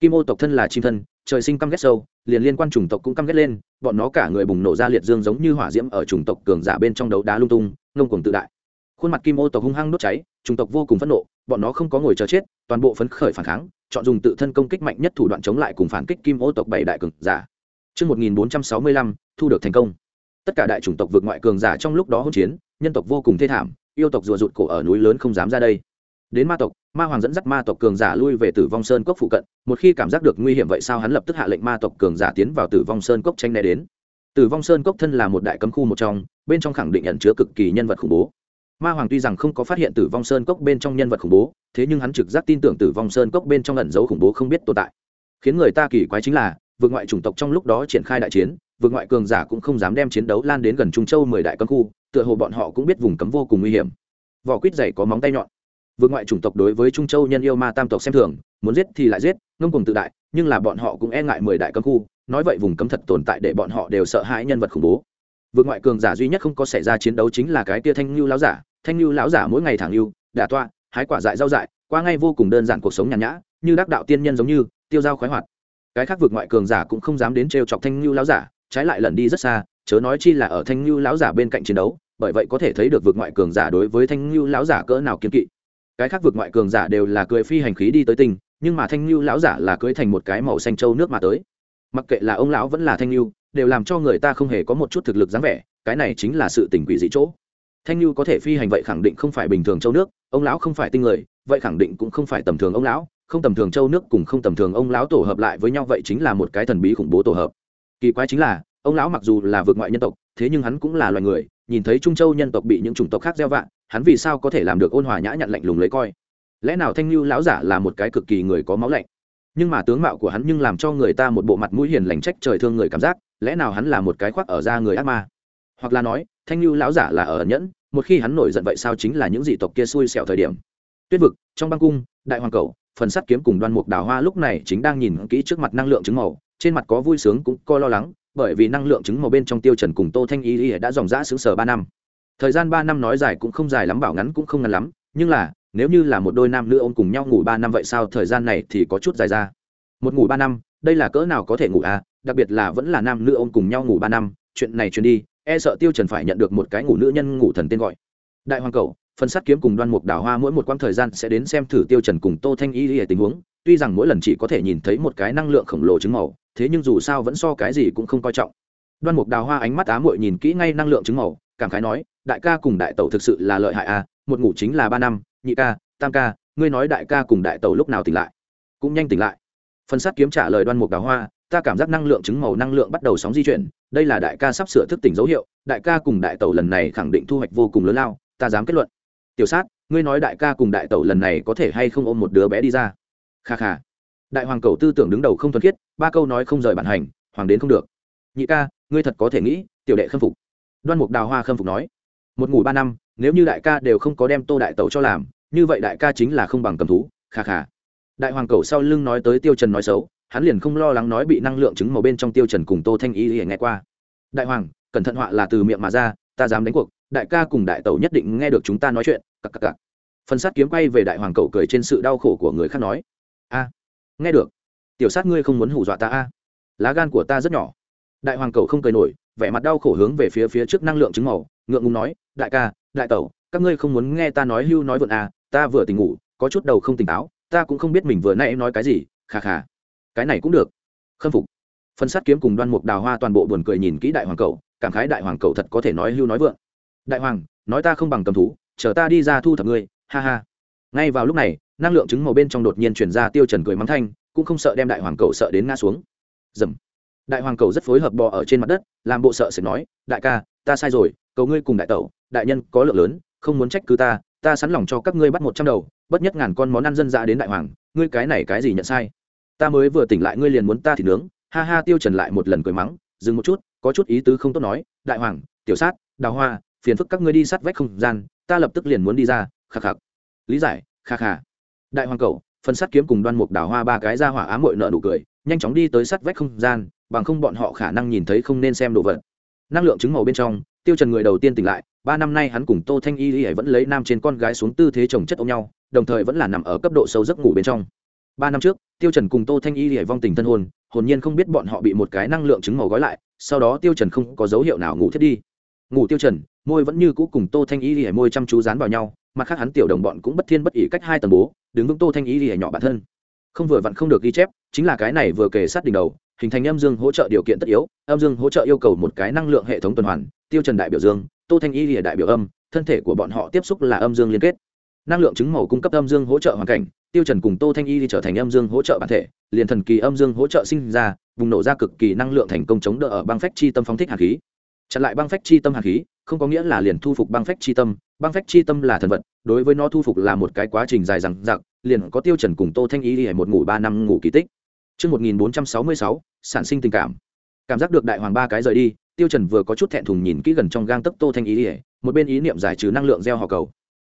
Kim ô tộc thân là chim thân trời sinh căm ghét sâu liền liên quan chủng tộc cũng căm ghét lên bọn nó cả người bùng nổ ra liệt dương giống như hỏa diễm ở chủng tộc cường giả bên trong đấu đá lung tung ngông cuồng tự đại. Khuôn mặt kim ô tộc hung hăng đốt cháy chủng tộc vô cùng phẫn nộ bọn nó không có ngồi chờ chết toàn bộ phấn khởi phản kháng chọn dùng tự thân công kích mạnh nhất thủ đoạn chống lại cùng phản kích kim ô tộc bảy đại cường giả. Trước 1465, thu được thành công. Tất cả đại chủng tộc vượt ngoại cường giả trong lúc đó hỗn chiến, nhân tộc vô cùng thê thảm, yêu tộc rùa rụt cổ ở núi lớn không dám ra đây. Đến ma tộc, ma hoàng dẫn dắt ma tộc cường giả lui về Tử Vong Sơn cốc phụ cận, một khi cảm giác được nguy hiểm vậy sao hắn lập tức hạ lệnh ma tộc cường giả tiến vào Tử Vong Sơn cốc tranh né đến. Tử Vong Sơn cốc thân là một đại cấm khu một trong, bên trong khẳng định ẩn chứa cực kỳ nhân vật khủng bố ma hoàng tuy rằng không có phát hiện tử vong sơn cốc bên trong nhân vật khủng bố thế nhưng hắn trực giác tin tưởng tử vong sơn cốc bên trong ẩn dấu khủng bố không biết tồn tại khiến người ta kỳ quái chính là vượt ngoại chủng tộc trong lúc đó triển khai đại chiến vượt ngoại cường giả cũng không dám đem chiến đấu lan đến gần trung châu mười đại cấm khu, tựa hồ bọn họ cũng biết vùng cấm vô cùng nguy hiểm. Vỏ quýt dày có móng tay nhọn. Vượt ngoại chủng tộc đối với trung châu nhân yêu ma tam tộc xem thường, muốn giết thì lại giết, ngông cùng tự đại, nhưng là bọn họ cũng e ngại mười đại cấm khu, nói vậy vùng cấm thật tồn tại để bọn họ đều sợ hãi nhân vật khủng bố. Vượt ngoại cường giả duy nhất không có xảy ra chiến đấu chính là cái tia thanh lưu láo giả, thanh lưu lão giả mỗi ngày thẳng lưu đả toa, hái quả dại rau dại, qua ngay vô cùng đơn giản cuộc sống nhàn nhã, như đắc đạo tiên nhân giống như, tiêu dao khoái hoạt. Cái khác vượt ngoại cường giả cũng không dám đến trêu chọc thanh lưu lão giả trái lại lẩn đi rất xa, chớ nói chi là ở thanh lưu lão giả bên cạnh chiến đấu, bởi vậy có thể thấy được vượt ngoại cường giả đối với thanh lưu lão giả cỡ nào kiên kỵ. Cái khác vượt ngoại cường giả đều là cười phi hành khí đi tới tinh, nhưng mà thanh lưu lão giả là cưới thành một cái màu xanh trâu nước mà tới. Mặc kệ là ông lão vẫn là thanh lưu đều làm cho người ta không hề có một chút thực lực dáng vẻ, cái này chính là sự tình quỷ dị chỗ. Thanh lưu có thể phi hành vậy khẳng định không phải bình thường châu nước, ông lão không phải tinh người, vậy khẳng định cũng không phải tầm thường ông lão, không tầm thường châu nước cùng không tầm thường ông lão tổ hợp lại với nhau vậy chính là một cái thần bí khủng bố tổ hợp kỳ quái chính là, ông lão mặc dù là vượt ngoại nhân tộc, thế nhưng hắn cũng là loài người, nhìn thấy trung châu nhân tộc bị những chủng tộc khác gieo vạ, hắn vì sao có thể làm được ôn hòa nhã nhặn lạnh lùng lấy coi? Lẽ nào thanh lưu lão giả là một cái cực kỳ người có máu lạnh? Nhưng mà tướng mạo của hắn nhưng làm cho người ta một bộ mặt mũi hiền lành trách trời thương người cảm giác, lẽ nào hắn là một cái khoác ở da người ác ma? Hoặc là nói, thanh lưu lão giả là ở nhẫn, một khi hắn nổi giận vậy sao chính là những dị tộc kia xui xẻo thời điểm? Tuyết vực, trong băng cung, đại hoàng cầu, phần sắt kiếm cùng đoan mục đào hoa lúc này chính đang nhìn kỹ trước mặt năng lượng trứng màu trên mặt có vui sướng cũng có lo lắng, bởi vì năng lượng trứng màu bên trong tiêu trần cùng tô thanh y y đã dòng dã xứng sở ba năm. Thời gian ba năm nói dài cũng không dài lắm, bảo ngắn cũng không ngắn lắm, nhưng là, nếu như là một đôi nam nữ ôm cùng nhau ngủ ba năm vậy sao, thời gian này thì có chút dài ra. Một ngủ ba năm, đây là cỡ nào có thể ngủ à đặc biệt là vẫn là nam nữ ôm cùng nhau ngủ ba năm, chuyện này truyền đi e sợ tiêu trần phải nhận được một cái ngủ nữ nhân ngủ thần tên gọi. Đại hoàng cầu phân sát kiếm cùng đoan mục đào hoa mỗi một quãng thời gian sẽ đến xem thử tiêu trần cùng tô thanh y y tình huống, tuy rằng mỗi lần chỉ có thể nhìn thấy một cái năng lượng khổng lồ trứng màu thế nhưng dù sao vẫn so cái gì cũng không coi trọng. Đoan mục đào hoa ánh mắt á muội nhìn kỹ ngay năng lượng trứng màu cảm khái nói đại ca cùng đại tẩu thực sự là lợi hại a à, một ngủ chính là ba năm nhị ca tam ca ngươi nói đại ca cùng đại tẩu lúc nào tỉnh lại? Cũng nhanh tỉnh lại. Phân sát kiếm trả lời đoan mục đào hoa ta cảm giác năng lượng trứng màu năng lượng bắt đầu sóng di chuyển đây là đại ca sắp sửa thức tỉnh dấu hiệu đại ca cùng đại tẩu lần này khẳng định thu hoạch vô cùng lớn lao ta dám kết luận. Tiểu sát ngươi nói đại ca cùng đại tẩu lần này có thể hay không ôm một đứa bé đi ra? Kha kha đại hoàng cầu tư tưởng đứng đầu không thuần khiết, ba câu nói không rời bản hành, hoàng đến không được. Nhị ca, ngươi thật có thể nghĩ, tiểu đệ khâm phục. Đoan mục đào hoa khâm phục nói, một ngủ ba năm, nếu như đại ca đều không có đem tô đại tẩu cho làm, như vậy đại ca chính là không bằng cầm thú, kha kha. Đại hoàng cầu sau lưng nói tới tiêu trần nói xấu, hắn liền không lo lắng nói bị năng lượng chứng màu bên trong tiêu trần cùng tô thanh y nghe qua. Đại hoàng, cẩn thận họa là từ miệng mà ra, ta dám đánh cuộc, đại ca cùng đại tẩu nhất định nghe được chúng ta nói chuyện, cặc cặc cặc. Phần sát kiếm quay về đại hoàng cậu cười trên sự đau khổ của người khác nói, a nghe được. Tiểu sát ngươi không muốn hù dọa ta a? Lá gan của ta rất nhỏ. Đại hoàng cầu không cười nổi vẻ mặt đau khổ hướng về phía phía trước năng lượng trứng màu ngượng ngùng nói đại ca đại tẩu các ngươi không muốn nghe ta nói hưu nói vượn à ta vừa tỉnh ngủ có chút đầu không tỉnh táo ta cũng không biết mình vừa nãy nói cái gì khà khà cái này cũng được. Khâm phục. Phân sát kiếm cùng đoan mục đào hoa toàn bộ buồn cười nhìn kỹ đại hoàng cầu, cảm khái đại hoàng cầu thật có thể nói hưu nói vượng đại hoàng nói ta không bằng cầm thú chờ ta đi ra thu thập ngươi ha ha. Ngay vào lúc này năng lượng trứng màu bên trong đột nhiên chuyển ra tiêu trần cười mắng thanh, cũng không sợ đem đại hoàng cầu sợ đến ngã xuống. Dầm. Đại hoàng cầu rất phối hợp bò ở trên mặt đất, làm bộ sợ sẽ nói, đại ca, ta sai rồi, cầu ngươi cùng đại tẩu, đại nhân có lượng lớn, không muốn trách cứ ta ta sẵn lòng cho các ngươi bắt một trăm đầu, bất nhất ngàn con món ăn dân dã đến đại hoàng, ngươi cái này cái gì nhận sai? Ta mới vừa tỉnh lại ngươi liền muốn ta thì nướng. Ha ha, tiêu trần lại một lần cười mắng, dừng một chút, có chút ý tứ không tốt nói, đại hoàng, tiểu sát, đào hoa, phiền phức các ngươi đi sát vách không gian, ta lập tức liền muốn đi ra khắc khắc lý giải, khà khà đại hoàng cầu, phân sát kiếm cùng đoan mục đào hoa ba cái ra hỏa ám mội nợ nụ cười, nhanh chóng đi tới sát vách không gian, bằng không bọn họ khả năng nhìn thấy không nên xem đồ vật. Năng lượng chứng màu bên trong, tiêu trần người đầu tiên tỉnh lại, ba năm nay hắn cùng tô thanh y y vẫn lấy nam trên con gái xuống tư thế chồng chất ôm nhau, đồng thời vẫn là nằm ở cấp độ sâu giấc ngủ bên trong. Ba năm trước, tiêu trần cùng tô thanh y y vong tình thân hồn hồn nhiên không biết bọn họ bị một cái năng lượng chứng màu gói lại, sau đó tiêu trần không có dấu hiệu nào ngủ thiết đi. Ngủ tiêu trần, môi vẫn như cũ cùng tô thanh y y môi chăm chú dán vào nhau mặt khác hắn tiểu đồng bọn cũng bất thiên bất ỉ cách hai tầng bố, đứng vững tô thanh y lìa nhỏ bản thân. Không vừa vặn không được ghi chép, chính là cái này vừa kề sát đỉnh đầu, hình thành âm dương hỗ trợ điều kiện tất yếu, âm dương hỗ trợ yêu cầu một cái năng lượng hệ thống tuần hoàn, tiêu trần đại biểu dương, tô thanh y lìa đại biểu âm, thân thể của bọn họ tiếp xúc là âm dương liên kết. Năng lượng chứng màu cung cấp âm dương hỗ trợ hoàn cảnh, tiêu trần cùng tô thanh y trở thành âm dương hỗ trợ bản thể, liền thần kỳ âm dương hỗ trợ sinh ra vùng nổ ra cực kỳ năng lượng thành công chống đỡ ở băng phách chi tâm phóng thích hạt khí chặn lại băng phách chi tâm hàn khí không có nghĩa là liền thu phục băng phách chi tâm băng phách chi tâm là thần vật đối với nó thu phục là một cái quá trình dài dằng dặc liền có tiêu trần cùng tô thanh ý đi một ngủ ba năm ngủ kỳ tích Trước 1466, sản sinh tình cảm. Cảm giác được đại hoàng ba cái rời đi, Tiêu Trần vừa có chút thẹn thùng nhìn kỹ gần trong gang tấc Tô Thanh ý Lệ, một bên ý niệm giải trừ năng lượng gieo họ cầu.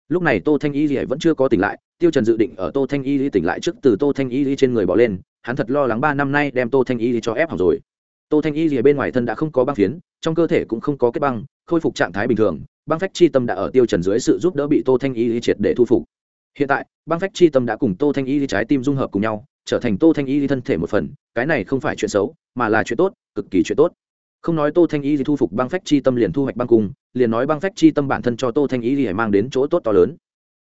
Lúc này Tô Thanh Y Lệ vẫn chưa có tỉnh lại, Tiêu Trần dự định ở Tô Thanh Y Lệ tỉnh lại trước từ Tô Thanh Y Lệ trên người bỏ lên, hắn thật lo lắng ba năm nay đem Tô Thanh Y Lệ cho ép hỏng rồi. Tô Thanh Y rìa bên ngoài thân đã không có băng phiến, trong cơ thể cũng không có kết băng, khôi phục trạng thái bình thường, băng phách chi tâm đã ở Tiêu Trần dưới sự giúp đỡ bị Tô Thanh Y Lệ triệt để thu phục. Hiện tại, băng phách chi tâm đã cùng Tô Thanh Y Lệ trái tim dung hợp cùng nhau, trở thành tô thanh y thân thể một phần cái này không phải chuyện xấu mà là chuyện tốt cực kỳ chuyện tốt không nói tô thanh y thu phục băng phách chi tâm liền thu hoạch băng cung liền nói băng phách chi tâm bản thân cho tô thanh y mang đến chỗ tốt to lớn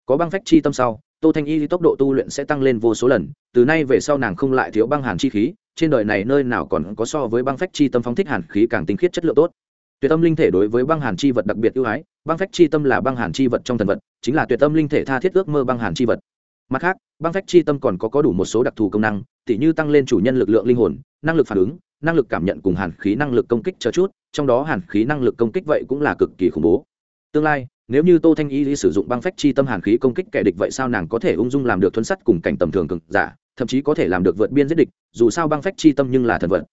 có băng phách chi tâm sau tô thanh y tốc độ tu luyện sẽ tăng lên vô số lần, từ nay về sau nàng không lại thiếu băng hàn chi khí, trên đời này nơi nào còn có so với băng phách chi tâm phóng thích hàn khí càng tinh khiết chất lượng tốt. Tuyệt tâm linh thể đối với băng hàn chi vật đặc biệt ưu ái, băng phách chi tâm là băng hàn chi vật trong thần vật, chính là tuyệt tâm linh thể tha thiết ước mơ băng hàn chi vật. Mặt khác, băng phách chi tâm còn có có đủ một số đặc thù công năng, tỉ như tăng lên chủ nhân lực lượng linh hồn, năng lực phản ứng, năng lực cảm nhận cùng hàn khí năng lực công kích cho chút, trong đó hàn khí năng lực công kích vậy cũng là cực kỳ khủng bố. Tương lai nếu như tô thanh y lý sử dụng băng phách chi tâm hàn khí công kích kẻ địch vậy sao nàng có thể ung dung làm được thuấn sắt cùng cảnh tầm thường cực giả, thậm chí có thể làm được vượt biên giết địch, dù sao băng phách chi tâm nhưng là thần vật.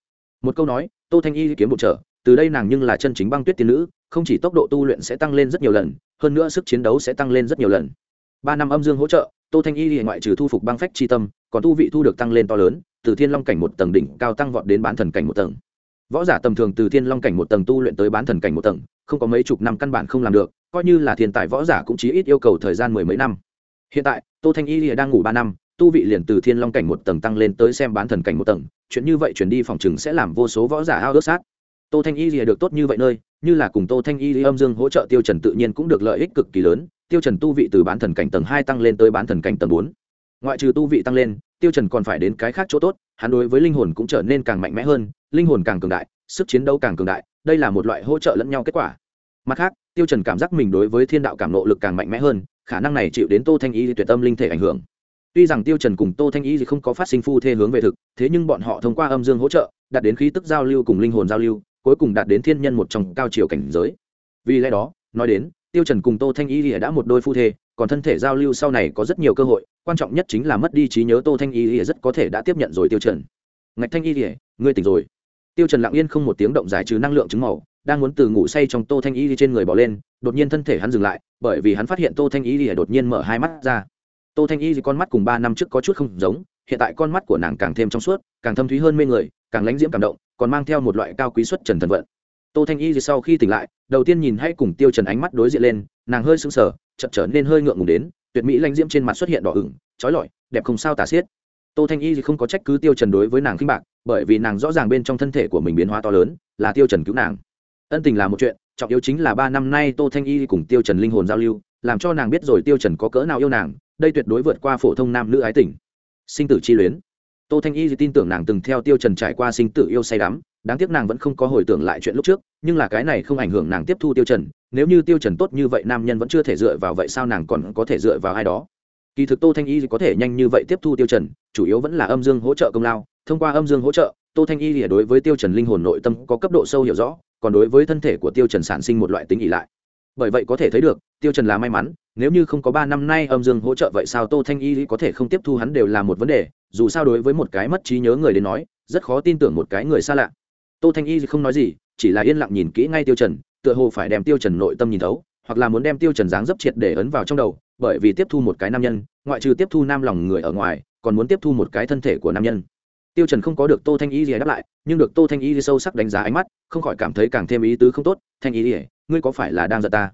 Một câu nói, tô thanh y kiếm một trở, từ đây nàng nhưng là chân chính băng tuyết tiên nữ, không chỉ tốc độ tu luyện sẽ tăng lên rất nhiều lần, hơn nữa sức chiến đấu sẽ tăng lên rất nhiều lần. Ba năm âm dương hỗ trợ, tô thanh y ngoại trừ thu phục băng phách chi tâm, còn tu vị thu được tăng lên to lớn, từ thiên long cảnh một tầng đỉnh cao tăng vọt đến bán thần cảnh một tầng. Võ giả tầm thường từ thiên long cảnh một tầng tu luyện tới bán thần cảnh một tầng, không có mấy chục năm căn bản không làm được coi như là thiên tài võ giả cũng chỉ ít yêu cầu thời gian mười mấy năm. Hiện tại, tô thanh y đang ngủ ba năm, tu vị liền từ thiên long cảnh một tầng tăng lên tới xem bán thần cảnh một tầng, chuyện như vậy chuyển đi phòng chừng sẽ làm vô số võ giả ao ước sát. Tô thanh y được tốt như vậy nơi, như là cùng tô thanh y âm dương hỗ trợ tiêu trần tự nhiên cũng được lợi ích cực kỳ lớn, tiêu trần tu vị từ bán thần cảnh tầng hai tăng lên tới bán thần cảnh tầng bốn. Ngoại trừ tu vị tăng lên, tiêu trần còn phải đến cái khác chỗ tốt, hắn đối với linh hồn cũng trở nên càng mạnh mẽ hơn, linh hồn càng cường đại, sức chiến đấu càng cường đại, đây là một loại hỗ trợ lẫn nhau kết quả mặt khác, tiêu trần cảm giác mình đối với thiên đạo cảm nộ lực càng mạnh mẽ hơn, khả năng này chịu đến tô thanh y tuyệt tâm linh thể ảnh hưởng. Tuy rằng tiêu trần cùng tô thanh y không có phát sinh phu thê hướng về thực, thế nhưng bọn họ thông qua âm dương hỗ trợ, đạt đến khí tức giao lưu cùng linh hồn giao lưu, cuối cùng đạt đến thiên nhân một trong cao chiều cảnh giới. Vì lẽ đó, nói đến, tiêu trần cùng tô thanh y đã một đôi phu thê, còn thân thể giao lưu sau này có rất nhiều cơ hội, quan trọng nhất chính là mất đi trí nhớ tô thanh y rất có thể đã tiếp nhận rồi tiêu trần. Ngạch thanh y ngươi tỉnh rồi. Tiêu trần lặng yên không một tiếng động giải trừ năng lượng chứng màu đang muốn từ ngủ say trong tô thanh y trên người bỏ lên, đột nhiên thân thể hắn dừng lại, bởi vì hắn phát hiện tô thanh y lìa đột nhiên mở hai mắt ra. Tô thanh y con mắt cùng ba năm trước có chút không giống, hiện tại con mắt của nàng càng thêm trong suốt, càng thâm thúy hơn mê người, càng lãnh diễm cảm động, còn mang theo một loại cao quý xuất trần thần vận. Tô thanh y sau khi tỉnh lại, đầu tiên nhìn hãy cùng tiêu trần ánh mắt đối diện lên, nàng hơi sững sờ, chợt trở nên hơi ngượng ngùng đến, tuyệt mỹ lãnh diễm trên mặt xuất hiện đỏ ửng, trói lọi, đẹp không sao tả xiết. Tô thanh y không có trách cứ tiêu trần đối với nàng khinh bạc, bởi vì nàng rõ ràng bên trong thân thể của mình biến hóa to lớn, là tiêu trần cứu nàng ân tình là một chuyện, trọng yếu chính là ba năm nay tô thanh y cùng tiêu trần linh hồn giao lưu, làm cho nàng biết rồi tiêu trần có cỡ nào yêu nàng, đây tuyệt đối vượt qua phổ thông nam nữ ái tình. Sinh tử chi luyến. Tô thanh y tin tưởng nàng từng theo tiêu trần trải qua sinh tử yêu say đắm, đáng tiếc nàng vẫn không có hồi tưởng lại chuyện lúc trước, nhưng là cái này không ảnh hưởng nàng tiếp thu tiêu trần, nếu như tiêu trần tốt như vậy nam nhân vẫn chưa thể dựa vào vậy sao nàng còn có thể dựa vào ai đó? Kỳ thực tô thanh y có thể nhanh như vậy tiếp thu tiêu trần, chủ yếu vẫn là âm dương hỗ trợ công lao, thông qua âm dương hỗ trợ tô thanh y lìa đối với tiêu trần linh hồn nội tâm có cấp độ sâu hiểu rõ, còn đối với thân thể của tiêu trần sản sinh một loại tính ỉ lại. Bởi vậy có thể thấy được, tiêu trần là may mắn, nếu như không có ba năm nay âm dương hỗ trợ vậy sao tô thanh y có thể không tiếp thu hắn đều là một vấn đề, dù sao đối với một cái mất trí nhớ người đến nói, rất khó tin tưởng một cái người xa lạ. Tô thanh y không nói gì, chỉ là yên lặng nhìn kỹ ngay tiêu trần, tựa hồ phải đem tiêu trần nội tâm nhìn thấu, hoặc là muốn đem tiêu trần dáng dấp triệt để ấn vào trong đầu, bởi vì tiếp thu một cái nam nhân, ngoại trừ tiếp thu nam lòng người ở ngoài, còn muốn tiếp thu một cái thân thể của nam nhân tiêu trần không có được tô thanh y gì đáp lại, nhưng được tô thanh y sâu sắc đánh giá ánh mắt, không khỏi cảm thấy càng thêm ý tứ không tốt, thanh y ngươi có phải là đang giận ta?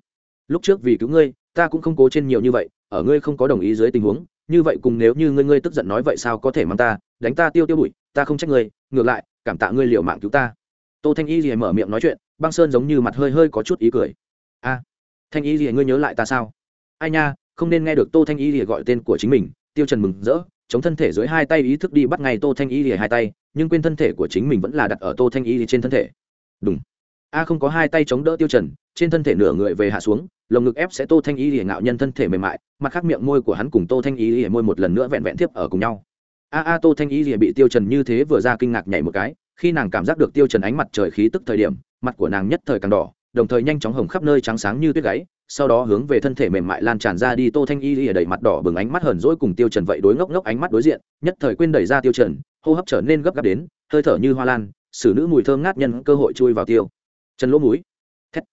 Lúc trước vì cứu ngươi, ta cũng không cố trên nhiều như vậy, ở ngươi không có đồng ý dưới tình huống, như vậy cùng nếu như ngươi ngươi tức giận nói vậy sao có thể mang ta, đánh ta tiêu tiêu bụi, ta không trách ngươi, ngược lại, cảm tạ ngươi liều mạng cứu ta. Tô thanh y gì mở miệng nói chuyện, băng sơn giống như mặt hơi hơi có chút ý cười. A, thanh y gì ngươi nhớ lại ta sao? Ai nha, không nên nghe được tô thanh y gì gọi tên của chính mình. Tiêu trần mừng rỡ chống thân thể dưới hai tay ý thức đi bắt ngay tô thanh y lìa hai tay, nhưng quên thân thể của chính mình vẫn là đặt ở tô thanh y trên thân thể. Đúng a không có hai tay chống đỡ tiêu trần, trên thân thể nửa người về hạ xuống, lồng ngực ép sẽ tô thanh y lìa ngạo nhân thân thể mềm mại, mặt khác miệng môi của hắn cùng tô thanh y lìa môi một lần nữa vẹn vẹn tiếp ở cùng nhau. A a, tô thanh y lìa bị tiêu trần như thế vừa ra kinh ngạc nhảy một cái, khi nàng cảm giác được tiêu trần ánh mặt trời khí tức thời điểm, mặt của nàng nhất thời càng đỏ, đồng thời nhanh chóng hồng khắp nơi trắng sáng như tuyết gáy sau đó hướng về thân thể mềm mại lan tràn ra đi, tô thanh y lìa đầy mặt đỏ bừng ánh mắt hờn dỗi cùng tiêu trần vậy đối ngốc ngốc ánh mắt đối diện, nhất thời quên đẩy ra tiêu trần, hô hấp trở nên gấp gáp đến, hơi thở như hoa lan, xử nữ mùi thơm ngát nhân cơ hội chui vào tiêu trần lỗ mũi Thét.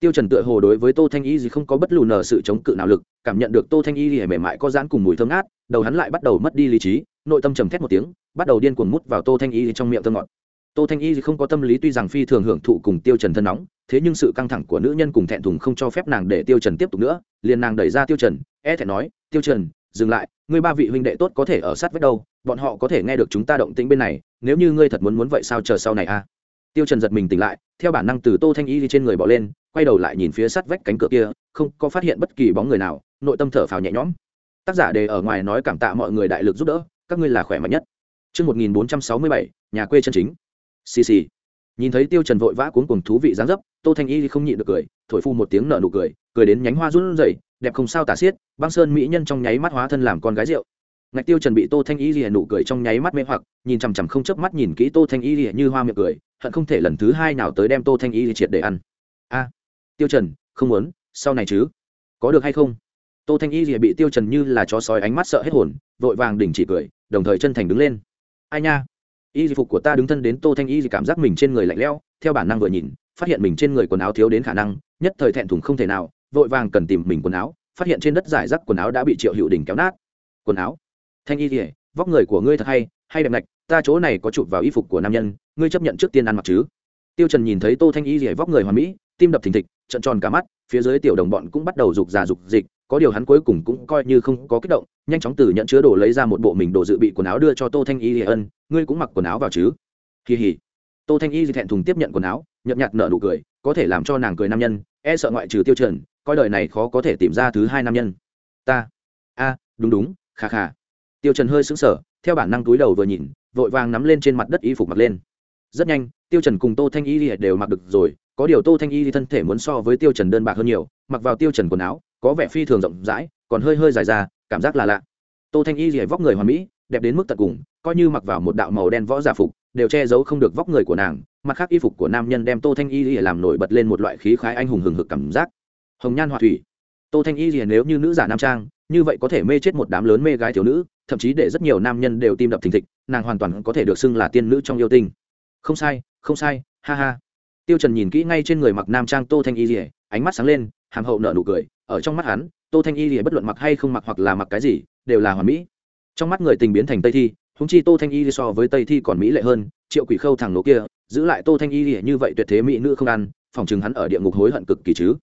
tiêu trần tựa hồ đối với tô thanh y gì không có bất lù nở sự chống cự nào lực, cảm nhận được tô thanh y lìa mềm mại có dán cùng mùi thơm ngát, đầu hắn lại bắt đầu mất đi lý trí, nội tâm trầm thét một tiếng, bắt đầu điên cuồng mút vào tô thanh y trong miệng thơm ngọt tô thanh y không có tâm lý tuy rằng phi thường hưởng thụ cùng tiêu trần thân nóng thế nhưng sự căng thẳng của nữ nhân cùng thẹn thùng không cho phép nàng để tiêu trần tiếp tục nữa liền nàng đẩy ra tiêu trần e thẹn nói tiêu trần dừng lại ngươi ba vị huynh đệ tốt có thể ở sát vết đâu bọn họ có thể nghe được chúng ta động tĩnh bên này nếu như ngươi thật muốn muốn vậy sao chờ sau này a? Tiêu trần giật mình tỉnh lại theo bản năng từ tô thanh y trên người bỏ lên quay đầu lại nhìn phía sát vách cánh cửa kia không có phát hiện bất kỳ bóng người nào nội tâm thở phào nhẹ nhõm. Tác giả đề ở ngoài nói cảm tạ mọi người đại lực giúp đỡ các ngươi là khỏe mạnh nhất. Chương 1467, nhà quê chân chính. Xì xì. Nhìn thấy tiêu trần vội vã cuốn cuồng thú vị dáng dấp, tô thanh y không nhịn được cười, thổi phu một tiếng nở nụ cười cười đến nhánh hoa run rẩy, đẹp không sao tả xiết, băng sơn mỹ nhân trong nháy mắt hóa thân làm con gái rượu. Ngạch tiêu trần bị tô thanh y lìa nụ cười trong nháy mắt mê hoặc, nhìn chằm chằm không chớp mắt nhìn kỹ tô thanh y lìa như hoa miệng cười, hận không thể lần thứ hai nào tới đem tô thanh y triệt để ăn. A, tiêu trần, không muốn, sau này chứ? Có được hay không? Tô thanh y lìa bị tiêu trần như là chó sói ánh mắt sợ hết hồn, vội vàng đình chỉ cười, đồng thời chân thành đứng lên. Ai nha? Y phục của ta đứng thân đến tô thanh y cảm giác mình trên người lạnh lẽo, theo bản năng vừa nhìn, phát hiện mình trên người quần áo thiếu đến khả năng, nhất thời thẹn thùng không thể nào, vội vàng cần tìm mình quần áo, phát hiện trên đất giải rác quần áo đã bị triệu hữu đình kéo nát. Quần áo? Thanh y thì vóc người của ngươi thật hay hay đẹp lạch ta chỗ này có chụp vào y phục của nam nhân, ngươi chấp nhận trước tiên ăn mặc chứ? Tiêu trần nhìn thấy tô thanh y thì vóc người hoàn mỹ, tim đập thình thịch trận tròn cả mắt, phía dưới tiểu đồng bọn cũng bắt đầu rục già rục dịch có điều hắn cuối cùng cũng coi như không có kích động, nhanh chóng từ nhận chứa đồ lấy ra một bộ mình đồ dự bị quần áo đưa cho tô thanh y hiền ân, ngươi cũng mặc quần áo vào chứ? Kỳ hỉ tô thanh y thẹn thùng tiếp nhận quần áo, nhợt nhạt nở nụ cười, có thể làm cho nàng cười nam nhân e sợ ngoại trừ tiêu trần, coi đời này khó có thể tìm ra thứ hai nam nhân. Ta, a, đúng đúng khà khà tiêu trần hơi sững sờ, theo bản năng túi đầu vừa nhìn, vội vàng nắm lên trên mặt đất y phục mặc lên. Rất nhanh, tiêu trần cùng tô thanh y đều mặc được rồi, có điều tô thanh y thân thể muốn so với tiêu trần đơn bạc hơn nhiều, mặc vào tiêu trần quần áo có vẻ phi thường rộng rãi, còn hơi hơi dài ra, cảm giác là lạ. Tô thanh y thì vóc người hoàn mỹ, đẹp đến mức tận cùng, coi như mặc vào một đạo màu đen võ giả phục, đều che giấu không được vóc người của nàng, mặt khác y phục của nam nhân đem tô thanh y thì làm nổi bật lên một loại khí khái anh hùng hừng hực cảm giác. Hồng nhan họa thủy. Tô thanh y thì nếu như nữ giả nam trang, như vậy có thể mê chết một đám lớn mê gái thiếu nữ, thậm chí để rất nhiều nam nhân đều tim đập thình thịch, nàng hoàn toàn có thể được xưng là tiên nữ trong yêu tinh. Không sai không sai, ha ha. Tiêu trần nhìn kỹ ngay trên người mặc nam trang tô thanh y lìa, ánh mắt sáng lên, hàm hậu nở nụ cười ở trong mắt hắn tô thanh y thì bất luận mặc hay không mặc hoặc là mặc cái gì đều là hoàn mỹ. Trong mắt người tình biến thành tây thi húng chi tô thanh y so với tây thi còn mỹ lệ hơn triệu quỷ khâu thằng nổ kia giữ lại tô thanh y thì như vậy tuyệt thế mỹ nữ không ăn phòng chừng hắn ở địa ngục hối hận cực kỳ chứ.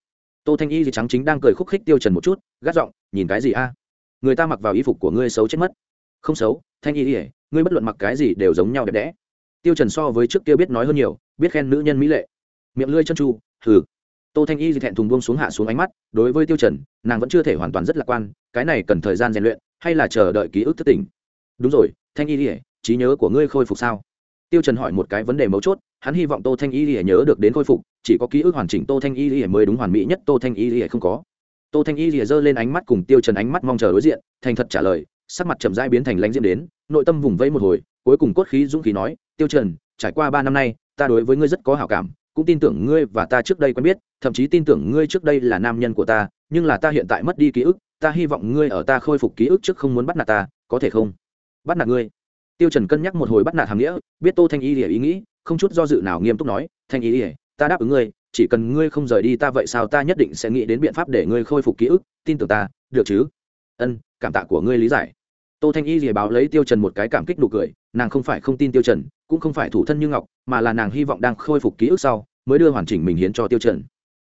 Tô thanh y thì trắng chính đang cười khúc khích tiêu trần một chút gắt giọng nhìn cái gì a? Người ta mặc vào y phục của ngươi xấu chết mất. Không xấu thanh y ỉa ngươi bất luận mặc cái gì đều giống nhau đẹp đẽ. Tiêu trần so với trước kia biết nói hơn nhiều biết khen nữ nhân mỹ lệ. Miệng lưỡi chân chu, thử tô thanh y thì thẹn thùng buông xuống hạ xuống ánh mắt đối với tiêu trần nàng vẫn chưa thể hoàn toàn rất lạc quan cái này cần thời gian rèn luyện hay là chờ đợi ký ức thức tỉnh đúng rồi thanh y lìa, trí nhớ của ngươi khôi phục sao? Tiêu trần hỏi một cái vấn đề mấu chốt hắn hy vọng tô thanh y lìa nhớ được đến khôi phục chỉ có ký ức hoàn chỉnh tô thanh y lìa mới đúng hoàn mỹ nhất tô thanh y lìa không có. Tô thanh y lìa giơ lên ánh mắt cùng tiêu trần ánh mắt mong chờ đối diện thành thật trả lời sắc mặt chậm rãi biến thành lãnh diễm đến nội tâm vùng vẫy một hồi cuối cùng cốt khí dũng khí nói tiêu trần trải qua ba năm nay ta đối với ngươi rất có hảo cảm cũng tin tưởng ngươi và ta trước đây quen biết, thậm chí tin tưởng ngươi trước đây là nam nhân của ta, nhưng là ta hiện tại mất đi ký ức, ta hy vọng ngươi ở ta khôi phục ký ức trước không muốn bắt nạt ta, có thể không? Bắt nạt ngươi. Tiêu trần cân nhắc một hồi bắt nạt hàng nghĩa, biết tô thanh y lìa ý nghĩ, không chút do dự nào nghiêm túc nói, thanh y lìa, ta đáp ứng ngươi, chỉ cần ngươi không rời đi ta vậy sao ta nhất định sẽ nghĩ đến biện pháp để ngươi khôi phục ký ức, tin tưởng ta, được chứ? Ân, cảm tạ của ngươi lý giải. Tô thanh y lìa báo lấy tiêu trần một cái cảm kích nụ cười, nàng không phải không tin tiêu trần cũng không phải thủ thân như ngọc, mà là nàng hy vọng đang khôi phục ký ức sau, mới đưa hoàn chỉnh mình hiến cho tiêu trần.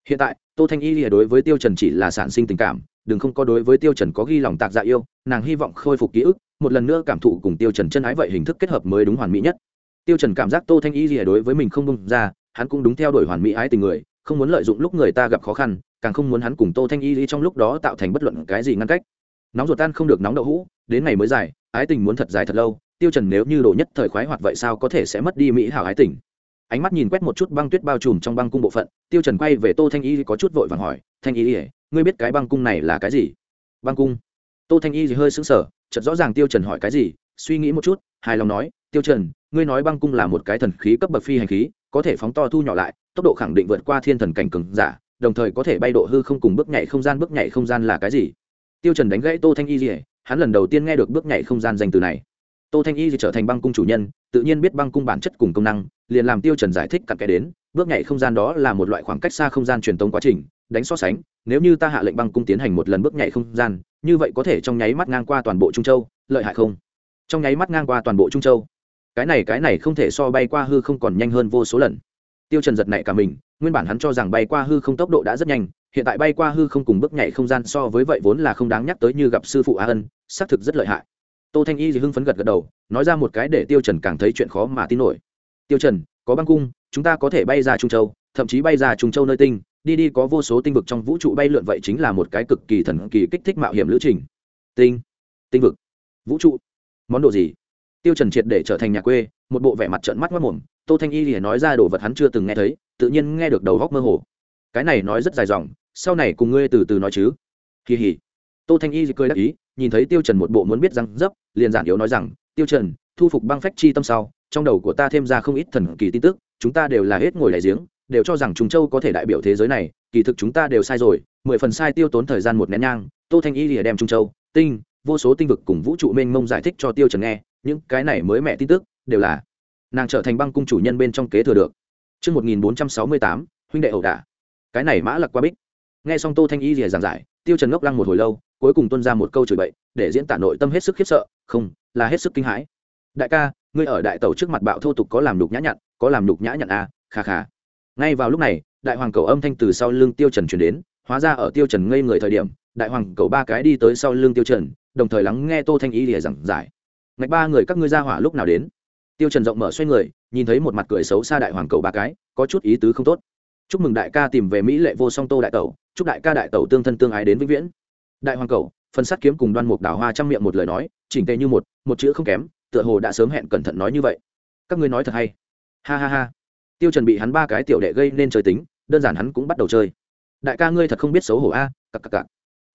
Hiện tại, tô thanh y lìa đối với tiêu trần chỉ là sản sinh tình cảm, đừng không có đối với tiêu trần có ghi lòng tạc dạ yêu, nàng hy vọng khôi phục ký ức, một lần nữa cảm thụ cùng tiêu trần chân ái vậy hình thức kết hợp mới đúng hoàn mỹ nhất. Tiêu trần cảm giác tô thanh y lìa đối với mình không bung ra, hắn cũng đúng theo đuổi hoàn mỹ ái tình người, không muốn lợi dụng lúc người ta gặp khó khăn, càng không muốn hắn cùng tô thanh y lìa trong lúc đó tạo thành bất luận cái gì ngăn cách. Nóng ruột tan không được nóng đậu hũ, đến ngày mới dài, ái tình muốn thật dài thật lâu tiêu trần nếu như đồ nhất thời khoái hoạt vậy sao có thể sẽ mất đi mỹ hảo ái tình? Ánh mắt nhìn quét một chút băng tuyết bao trùm trong băng cung bộ phận, tiêu trần quay về tô thanh y có chút vội vàng hỏi, thanh y, ngươi biết cái băng cung này là cái gì? Băng cung? Tô thanh y hơi sững sờ, chợt rõ ràng tiêu trần hỏi cái gì, suy nghĩ một chút, hài lòng nói, tiêu trần, ngươi nói băng cung là một cái thần khí cấp bậc phi hành khí, có thể phóng to thu nhỏ lại, tốc độ khẳng định vượt qua thiên thần cảnh cường giả, đồng thời có thể bay độ hư không cùng bước nhảy không gian, bước nhảy không gian là cái gì? Tiêu trần đánh gãy tô thanh y hắn lần đầu tiên nghe được bước nhảy không gian danh từ này tô thanh y thì trở thành băng cung chủ nhân, tự nhiên biết băng cung bản chất cùng công năng, liền làm tiêu trần giải thích cặn kẽ đến, bước nhảy không gian đó là một loại khoảng cách xa không gian truyền tống quá trình, đánh so sánh, nếu như ta hạ lệnh băng cung tiến hành một lần bước nhảy không gian, như vậy có thể trong nháy mắt ngang qua toàn bộ trung châu, lợi hại không? Trong nháy mắt ngang qua toàn bộ trung châu. Cái này cái này không thể so bay qua hư không còn nhanh hơn vô số lần. Tiêu trần giật nảy cả mình, nguyên bản hắn cho rằng bay qua hư không tốc độ đã rất nhanh, hiện tại bay qua hư không cùng bước nhảy không gian so với vậy vốn là không đáng nhắc tới như gặp sư phụ a ân, xác thực rất lợi hại tô thanh y thì hưng phấn gật gật đầu, nói ra một cái để tiêu trần càng thấy chuyện khó mà tin nổi. Tiêu trần, có băng cung, chúng ta có thể bay ra trung châu, thậm chí bay ra trung châu nơi tinh, đi đi có vô số tinh vực trong vũ trụ bay lượn vậy chính là một cái cực kỳ thần kỳ kích thích mạo hiểm lữ trình. Tinh tinh vực, vũ trụ, món đồ gì? Tiêu trần triệt để trở thành nhà quê, một bộ vẻ mặt trợn mắt mắt mồm, tô thanh y thì nói ra đồ vật hắn chưa từng nghe thấy, tự nhiên nghe được đầu góc mơ hồ. Cái này nói rất dài dòng, sau này cùng ngươi từ từ nói chứ. Kỳ hỉ. Tô thanh y thì cười đắc ý nhìn thấy tiêu trần một bộ muốn biết răng dấp liền giản yếu nói rằng tiêu trần thu phục băng phách chi tâm sau trong đầu của ta thêm ra không ít thần kỳ tin tức chúng ta đều là hết ngồi đại giếng đều cho rằng trùng châu có thể đại biểu thế giới này kỳ thực chúng ta đều sai rồi mười phần sai tiêu tốn thời gian một nén nhang tô thanh y lìa đem trung châu tinh vô số tinh vực cùng vũ trụ mênh mông giải thích cho tiêu trần nghe những cái này mới mẹ tin tức đều là nàng trở thành băng cung chủ nhân bên trong kế thừa được Trước 1468, huynh đệ ẩu đả. Cái này mã lặc qua bích. Nghe xong Tô Thanh Y lìa giảng giải, Tiêu Trần ngốc lăng một hồi lâu, cuối cùng tuân ra một câu chửi bậy, để diễn tả nội tâm hết sức khiếp sợ, không, là hết sức kinh hãi. Đại ca, ngươi ở đại tẩu trước mặt bạo thô tục có làm nhục nhã nhặn, có làm nhục nhã nhặn à, kha kha. Ngay vào lúc này đại hoàng cầu âm thanh từ sau lưng tiêu trần truyền đến hóa ra ở tiêu trần ngây người thời điểm đại hoàng cầu ba cái đi tới sau lưng tiêu trần đồng thời lắng nghe tô thanh ý lìa giảng giải. Ngạch ba người các ngươi ra hỏa lúc nào đến? Tiêu trần rộng mở xoay người nhìn thấy một mặt cười xấu xa đại hoàng cầu ba cái có chút ý tứ không tốt. Chúc mừng đại ca tìm về mỹ lệ vô song tô đại tẩu chúc đại ca đại tẩu tương thân tương ái đến vĩnh viễn đại hoàng cầu phân sát kiếm cùng đoan mục đào hoa trăm miệng một lời nói, chỉnh tề như một một chữ không kém, tựa hồ đã sớm hẹn cẩn thận nói như vậy. Các ngươi nói thật hay? Ha ha ha. Tiêu trần bị hắn ba cái tiểu đệ gây nên chơi tính, đơn giản hắn cũng bắt đầu chơi. Đại ca ngươi thật không biết xấu hổ a à? cặc cặc cặc.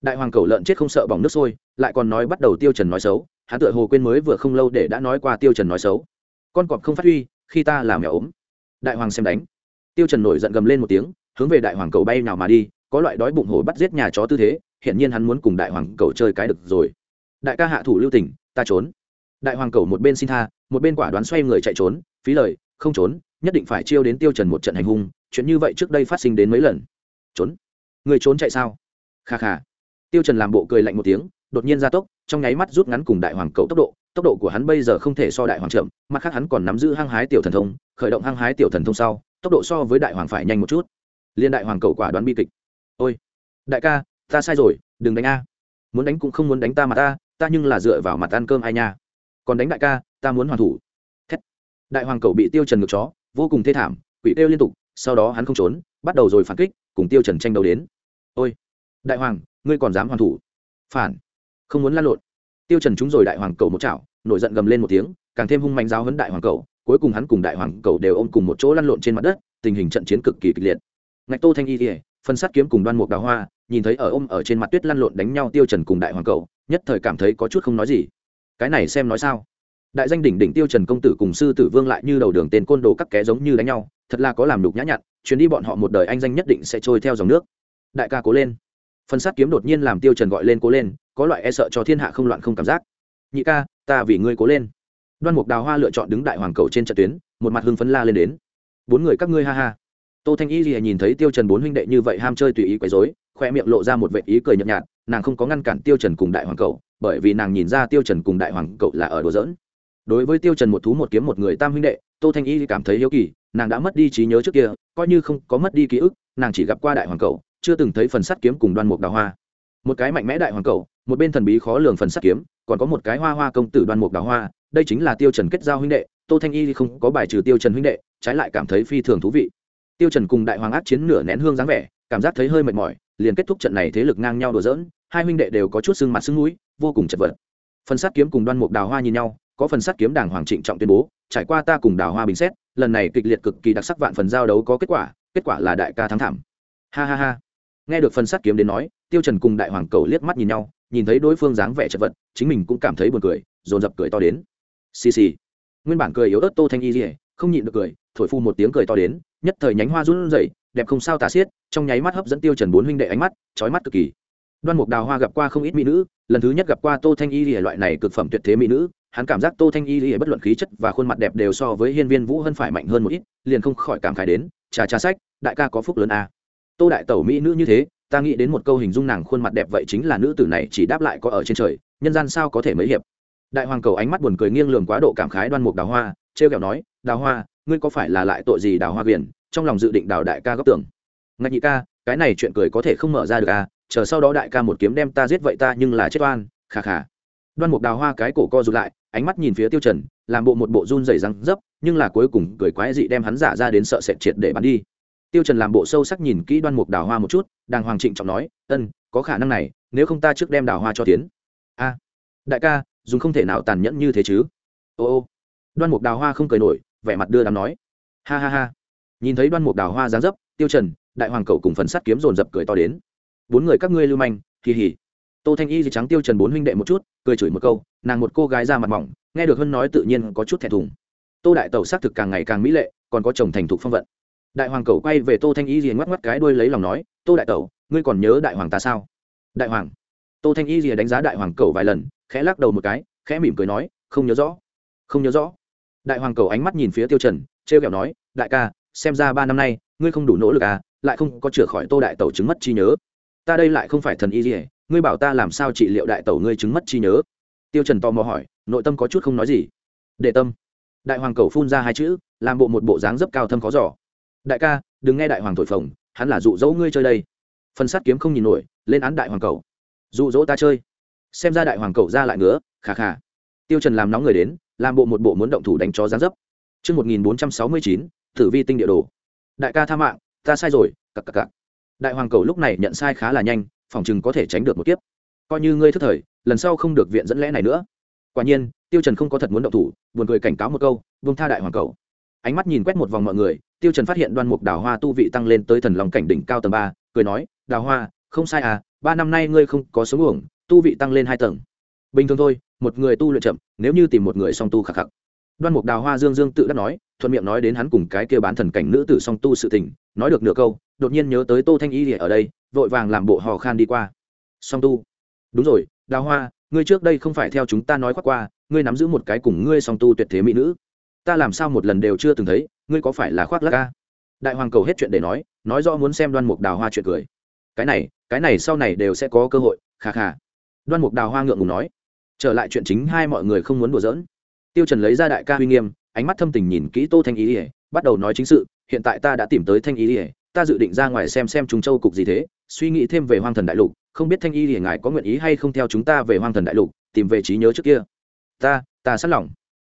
Đại hoàng cầu lợn chết không sợ bỏng nước sôi, lại còn nói bắt đầu tiêu trần nói xấu, hắn tựa hồ quên mới vừa không lâu để đã nói qua tiêu trần nói xấu. Con cọp không phát huy, khi ta làm mèo ốm. Đại hoàng xem đánh. Tiêu trần nổi giận gầm lên một tiếng, hướng về đại hoàng cầu bay nào mà đi, có loại đói bụng hổ bắt giết nhà chó tư thế hiện nhiên hắn muốn cùng đại hoàng cầu chơi cái được rồi. Đại ca hạ thủ lưu tình, ta trốn. Đại hoàng cầu một bên xin tha, một bên quả đoán xoay người chạy trốn, phí lời, không trốn, nhất định phải chiêu đến tiêu trần một trận hành hung, chuyện như vậy trước đây phát sinh đến mấy lần. Trốn. Người trốn chạy sao? Kha kha. Tiêu trần làm bộ cười lạnh một tiếng, đột nhiên ra tốc, trong nháy mắt rút ngắn cùng đại hoàng cầu tốc độ tốc độ của hắn bây giờ không thể so đại hoàng chậm, mặt khác hắn còn nắm giữ hăng hái tiểu thần thông, khởi động hăng hái tiểu thần thông sau, tốc độ so với đại hoàng phải nhanh một chút. Liên đại hoàng cầu quả đoán bi kịch. Ôi, đại ca ta sai rồi, đừng đánh a. Muốn đánh cũng không muốn đánh ta mà ta ta nhưng là dựa vào mặt ăn cơm ai nha. Còn đánh đại ca, ta muốn hoàn thủ. Thét. đại hoàng cậu bị tiêu trần ngược chó, vô cùng thê thảm, quỷ tiêu liên tục, sau đó hắn không trốn, bắt đầu rồi phản kích, cùng tiêu trần tranh đấu đến. Ôi, đại hoàng, ngươi còn dám hoàn thủ? Phản. Không muốn lan lộn. Tiêu trần trúng rồi đại hoàng cầu một chảo, nổi giận gầm lên một tiếng, càng thêm hung mạnh giáo huấn đại hoàng cầu, cuối cùng hắn cùng đại hoàng cầu đều ôm cùng một chỗ lăn lộn trên mặt đất, tình hình trận chiến cực kỳ kịch liệt. Ngạch tô thanh y thì phân sát kiếm cùng đoan mục đào hoa, nhìn thấy ở ôm ở trên mặt tuyết lăn lộn đánh nhau tiêu trần cùng đại hoàng cầu, nhất thời cảm thấy có chút không nói gì. Cái này xem nói sao? Đại danh đỉnh đỉnh tiêu trần công tử cùng sư tử vương lại như đầu đường tên côn đồ các ké giống như đánh nhau, thật là có làm đục nhã nhặn, chuyến đi bọn họ một đời anh danh nhất định sẽ trôi theo dòng nước. Đại ca cố lên. Phân sát kiếm đột nhiên làm tiêu trần gọi lên cố lên, có loại e sợ cho thiên hạ không loạn không cảm giác. Nhị ca, ta vì ngươi cố lên. Đoan mục đào hoa lựa chọn đứng đại hoàng cầu trên trận tuyến, một mặt hưng phấn la lên đến. Bốn người các ngươi ha ha tô thanh y lìa nhìn thấy tiêu trần bốn huynh đệ như vậy ham chơi tùy ý quấy rối, khoe miệng lộ ra một vệ ý cười nhợt nhạt, nàng không có ngăn cản tiêu trần cùng đại hoàng cậu, bởi vì nàng nhìn ra tiêu trần cùng đại hoàng cậu là ở đùa giỡn. Đối với tiêu trần một thú một kiếm một người tam huynh đệ, tô thanh y cảm thấy hiếu kỳ, nàng đã mất đi trí nhớ trước kia, coi như không có mất đi ký ức, nàng chỉ gặp qua đại hoàng cậu, chưa từng thấy phần sắt kiếm cùng đoan mục đào hoa. Một cái mạnh mẽ đại hoàng cậu, một bên thần bí khó lường phần sắt kiếm, còn có một cái hoa hoa công tử đoan mục đào hoa, đây chính là tiêu trần kết giao huynh đệ, tô thanh y không có bài trừ tiêu trần huynh đệ, trái lại cảm thấy phi thường thú vị tiêu trần cùng đại hoàng ác chiến nửa nén hương dáng vẻ, cảm giác thấy hơi mệt mỏi, liền kết thúc trận này thế lực ngang nhau đùa giỡn, hai huynh đệ đều có chút sưng mặt sưng mũi, vô cùng chật vật. Phần sát kiếm cùng đoan mục đào hoa nhìn nhau, có phần sát kiếm đảng hoàng trịnh trọng tuyên bố, trải qua ta cùng đào hoa bình xét, lần này kịch liệt cực kỳ đặc sắc vạn phần giao đấu có kết quả kết quả là đại ca thắng thảm. Ha ha ha. Nghe được phần sát kiếm đến nói, tiêu trần cùng đại hoàng cầu liếc mắt nhìn nhau, nhìn thấy đối phương dáng vẻ chật vật, chính mình cũng cảm thấy buồn cười, dồn dập cười to đến. Xì xì. Nguyên bản cười yếu ớt tô thanh y không nhịn được cười, thổi phu một tiếng cười to đến nhất thời nhánh hoa run rẩy, đẹp không sao tả xiết, trong nháy mắt hấp dẫn tiêu trần bốn huynh đệ ánh mắt, chói mắt cực kỳ. Đoan mục đào hoa gặp qua không ít mỹ nữ, lần thứ nhất gặp qua tô thanh y lìa loại này cực phẩm tuyệt thế mỹ nữ, hắn cảm giác tô thanh y lìa bất luận khí chất và khuôn mặt đẹp đều so với hiên viên vũ hân phải mạnh hơn một ít, liền không khỏi cảm khái đến trà trà sách, đại ca có phúc lớn à. tô đại tẩu mỹ nữ như thế, ta nghĩ đến một câu hình dung nàng khuôn mặt đẹp vậy chính là nữ tử này chỉ đáp lại có ở trên trời, nhân gian sao có thể mấy hiệp. Đại hoàng cầu ánh mắt buồn cười nghiêng lường quá độ cảm khái đoan mục đào hoa, trêu kẹo nói, đào hoa, ngươi có phải là lại tội gì đào hoa viền trong lòng dự định đào đại ca góc tưởng ngạch nhị ca, cái này chuyện cười có thể không mở ra được à chờ sau đó đại ca một kiếm đem ta giết vậy ta nhưng là chết oan khà khà đoan mục đào hoa cái cổ co rụt lại, ánh mắt nhìn phía tiêu trần, làm bộ một bộ run rẩy răng dấp, nhưng là cuối cùng cười quái dị đem hắn giả ra đến sợ sệt triệt để bắn đi. Tiêu trần làm bộ sâu sắc nhìn kỹ đoan mục đào hoa một chút, đàng hoàng trịnh trọng nói, ân, có khả năng này, nếu không ta trước đem đào hoa cho tiến. A, đại ca, dùng không thể nào tàn nhẫn như thế chứ. Ô ô. Đoan mục đào hoa không cười nổi, vẻ mặt đưa đám nói. Ha ha ha nhìn thấy đoan mục đào hoa dáng dấp, tiêu trần, đại hoàng cậu cùng phần sắt kiếm dồn dập cười to đến. Bốn người các ngươi lưu manh kỳ hỉ tô thanh y thì trắng tiêu trần bốn huynh đệ một chút, cười chửi một câu, nàng một cô gái ra mặt mỏng, nghe được hân nói tự nhiên có chút thẹn thùng. Tô đại tẩu xác thực càng ngày càng mỹ lệ, còn có chồng thành thục phong vận. Đại hoàng cậu quay về tô thanh y thì ngoắc ngoắc cái đuôi lấy lòng nói, tô đại tẩu, ngươi còn nhớ đại hoàng ta sao? Đại hoàng. Tô thanh y thì đánh giá đại hoàng cậu vài lần, khẽ lắc đầu một cái, khẽ mỉm cười nói, không nhớ rõ. Không nhớ rõ. Đại hoàng cầu ánh mắt nhìn phía tiêu trần treo kẹo nói, đại ca xem ra ba năm nay, ngươi không đủ nỗ lực à lại không có chữa khỏi tô đại tẩu chứng mất trí nhớ. Ta đây lại không phải thần y gì hết. ngươi bảo ta làm sao trị liệu đại tẩu ngươi chứng mất trí nhớ? Tiêu trần to mò hỏi, nội tâm có chút không nói gì. Để tâm. Đại hoàng cầu phun ra hai chữ, làm bộ một bộ dáng dấp cao thâm khó giỏ đại ca, đừng nghe đại hoàng thổi phồng, hắn là dụ dỗ ngươi chơi đây. Phần sát kiếm không nhìn nổi, lên án đại hoàng cầu. Dụ dỗ ta chơi. Xem ra đại hoàng cầu ra lại nữa khà khà. Tiêu trần làm nóng người đến, làm bộ một bộ muốn động thủ đánh chó dáng dấp. Chương 1469 tử vi tinh địa đồ. Đại ca tha mạng, ta sai rồi, cặc cặc cặc. Đại hoàng cầu lúc này nhận sai khá là nhanh, phòng chừng có thể tránh được một kiếp. Coi như ngươi thức thời, lần sau không được viện dẫn lẽ này nữa. Quả nhiên, tiêu trần không có thật muốn động thủ, buồn cười cảnh cáo một câu, buông tha đại hoàng cầu. Ánh mắt nhìn quét một vòng mọi người, tiêu trần phát hiện đoan mục đào hoa tu vị tăng lên tới thần lòng cảnh đỉnh cao tầng ba, cười nói, đào hoa, không sai à ba năm nay ngươi không có xuống uổng, tu vị tăng lên hai tầng. Bình thường thôi, một người tu luyện chậm, nếu như tìm một người song tu khắc khắc đoan mục đào hoa dương dương tự đắc nói, thuận miệng nói đến hắn cùng cái kia bán thần cảnh nữ tử song tu sự tình, nói được nửa câu, đột nhiên nhớ tới tô thanh y ở đây, vội vàng làm bộ hò khan đi qua. Song tu. Đúng rồi, đào hoa, ngươi trước đây không phải theo chúng ta nói khoác qua, ngươi nắm giữ một cái cùng ngươi song tu tuyệt thế mỹ nữ. Ta làm sao một lần đều chưa từng thấy, ngươi có phải là khoác lác ca đại hoàng cầu hết chuyện để nói nói rõ muốn xem đoan mục đào hoa chuyện cười. Cái này cái này sau này đều sẽ có cơ hội khà khà đoan mục đào hoa ngượng ngùng nói. Trở lại chuyện chính hai mọi người không muốn đùa giỡn tiêu trần lấy ra đại ca huy nghiêm, ánh mắt thâm tình nhìn kỹ tô thanh ý ỉa bắt đầu nói chính sự, hiện tại ta đã tìm tới thanh ý ỉa ta dự định ra ngoài xem xem trung châu cục gì thế, suy nghĩ thêm về hoang thần đại lục, không biết thanh y ỉa ngài có nguyện ý hay không theo chúng ta về hoang thần đại lục, tìm về trí nhớ trước kia. Ta ta sẵn lòng.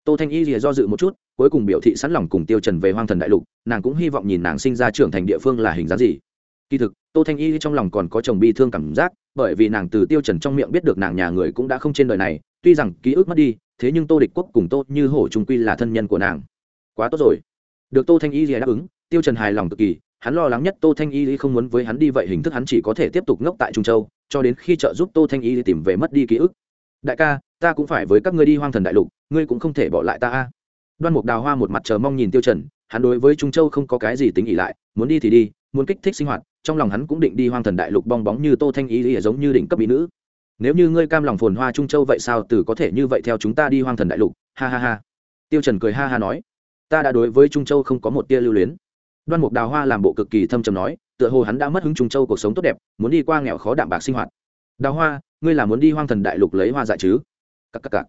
Tô thanh y ỉa do dự một chút, cuối cùng biểu thị sẵn lòng cùng tiêu trần về hoang thần đại lục, nàng cũng hy vọng nhìn nàng sinh ra trưởng thành địa phương là hình dáng gì. Kỳ thực, tô thanh y trong lòng còn có chồng bi thương cảm giác, bởi vì nàng từ tiêu trần trong miệng biết được nàng nhà người cũng đã không trên đời này, tuy rằng ký ức mất đi thế nhưng tô địch quốc cùng tô như hổ trung quy là thân nhân của nàng. Quá tốt rồi. Được tô thanh y đáp ứng, tiêu trần hài lòng cực kỳ, hắn lo lắng nhất tô thanh y không muốn với hắn đi vậy hình thức hắn chỉ có thể tiếp tục ngốc tại trung châu, cho đến khi trợ giúp tô thanh y tìm về mất đi ký ức. Đại ca, ta cũng phải với các ngươi đi hoang thần đại lục, ngươi cũng không thể bỏ lại ta a. Đoan mục đào hoa một mặt chờ mong nhìn tiêu trần, hắn đối với trung châu không có cái gì tính ỉ lại, muốn đi thì đi, muốn kích thích sinh hoạt, trong lòng hắn cũng định đi hoang thần đại lục bong bóng như tô thanh y giống như đỉnh cấp mỹ nữ nếu như ngươi cam lòng phồn hoa trung châu vậy sao? Từ có thể như vậy theo chúng ta đi hoang thần đại lục. Ha ha ha. Tiêu trần cười ha ha nói. Ta đã đối với trung châu không có một tia lưu luyến. Đoan mục đào hoa làm bộ cực kỳ thâm trầm nói, tựa hồ hắn đã mất hứng trung châu cuộc sống tốt đẹp, muốn đi qua nghèo khó đạm bạc sinh hoạt. Đào hoa, ngươi là muốn đi hoang thần đại lục lấy hoa dại chứ? Cắc cắc cắc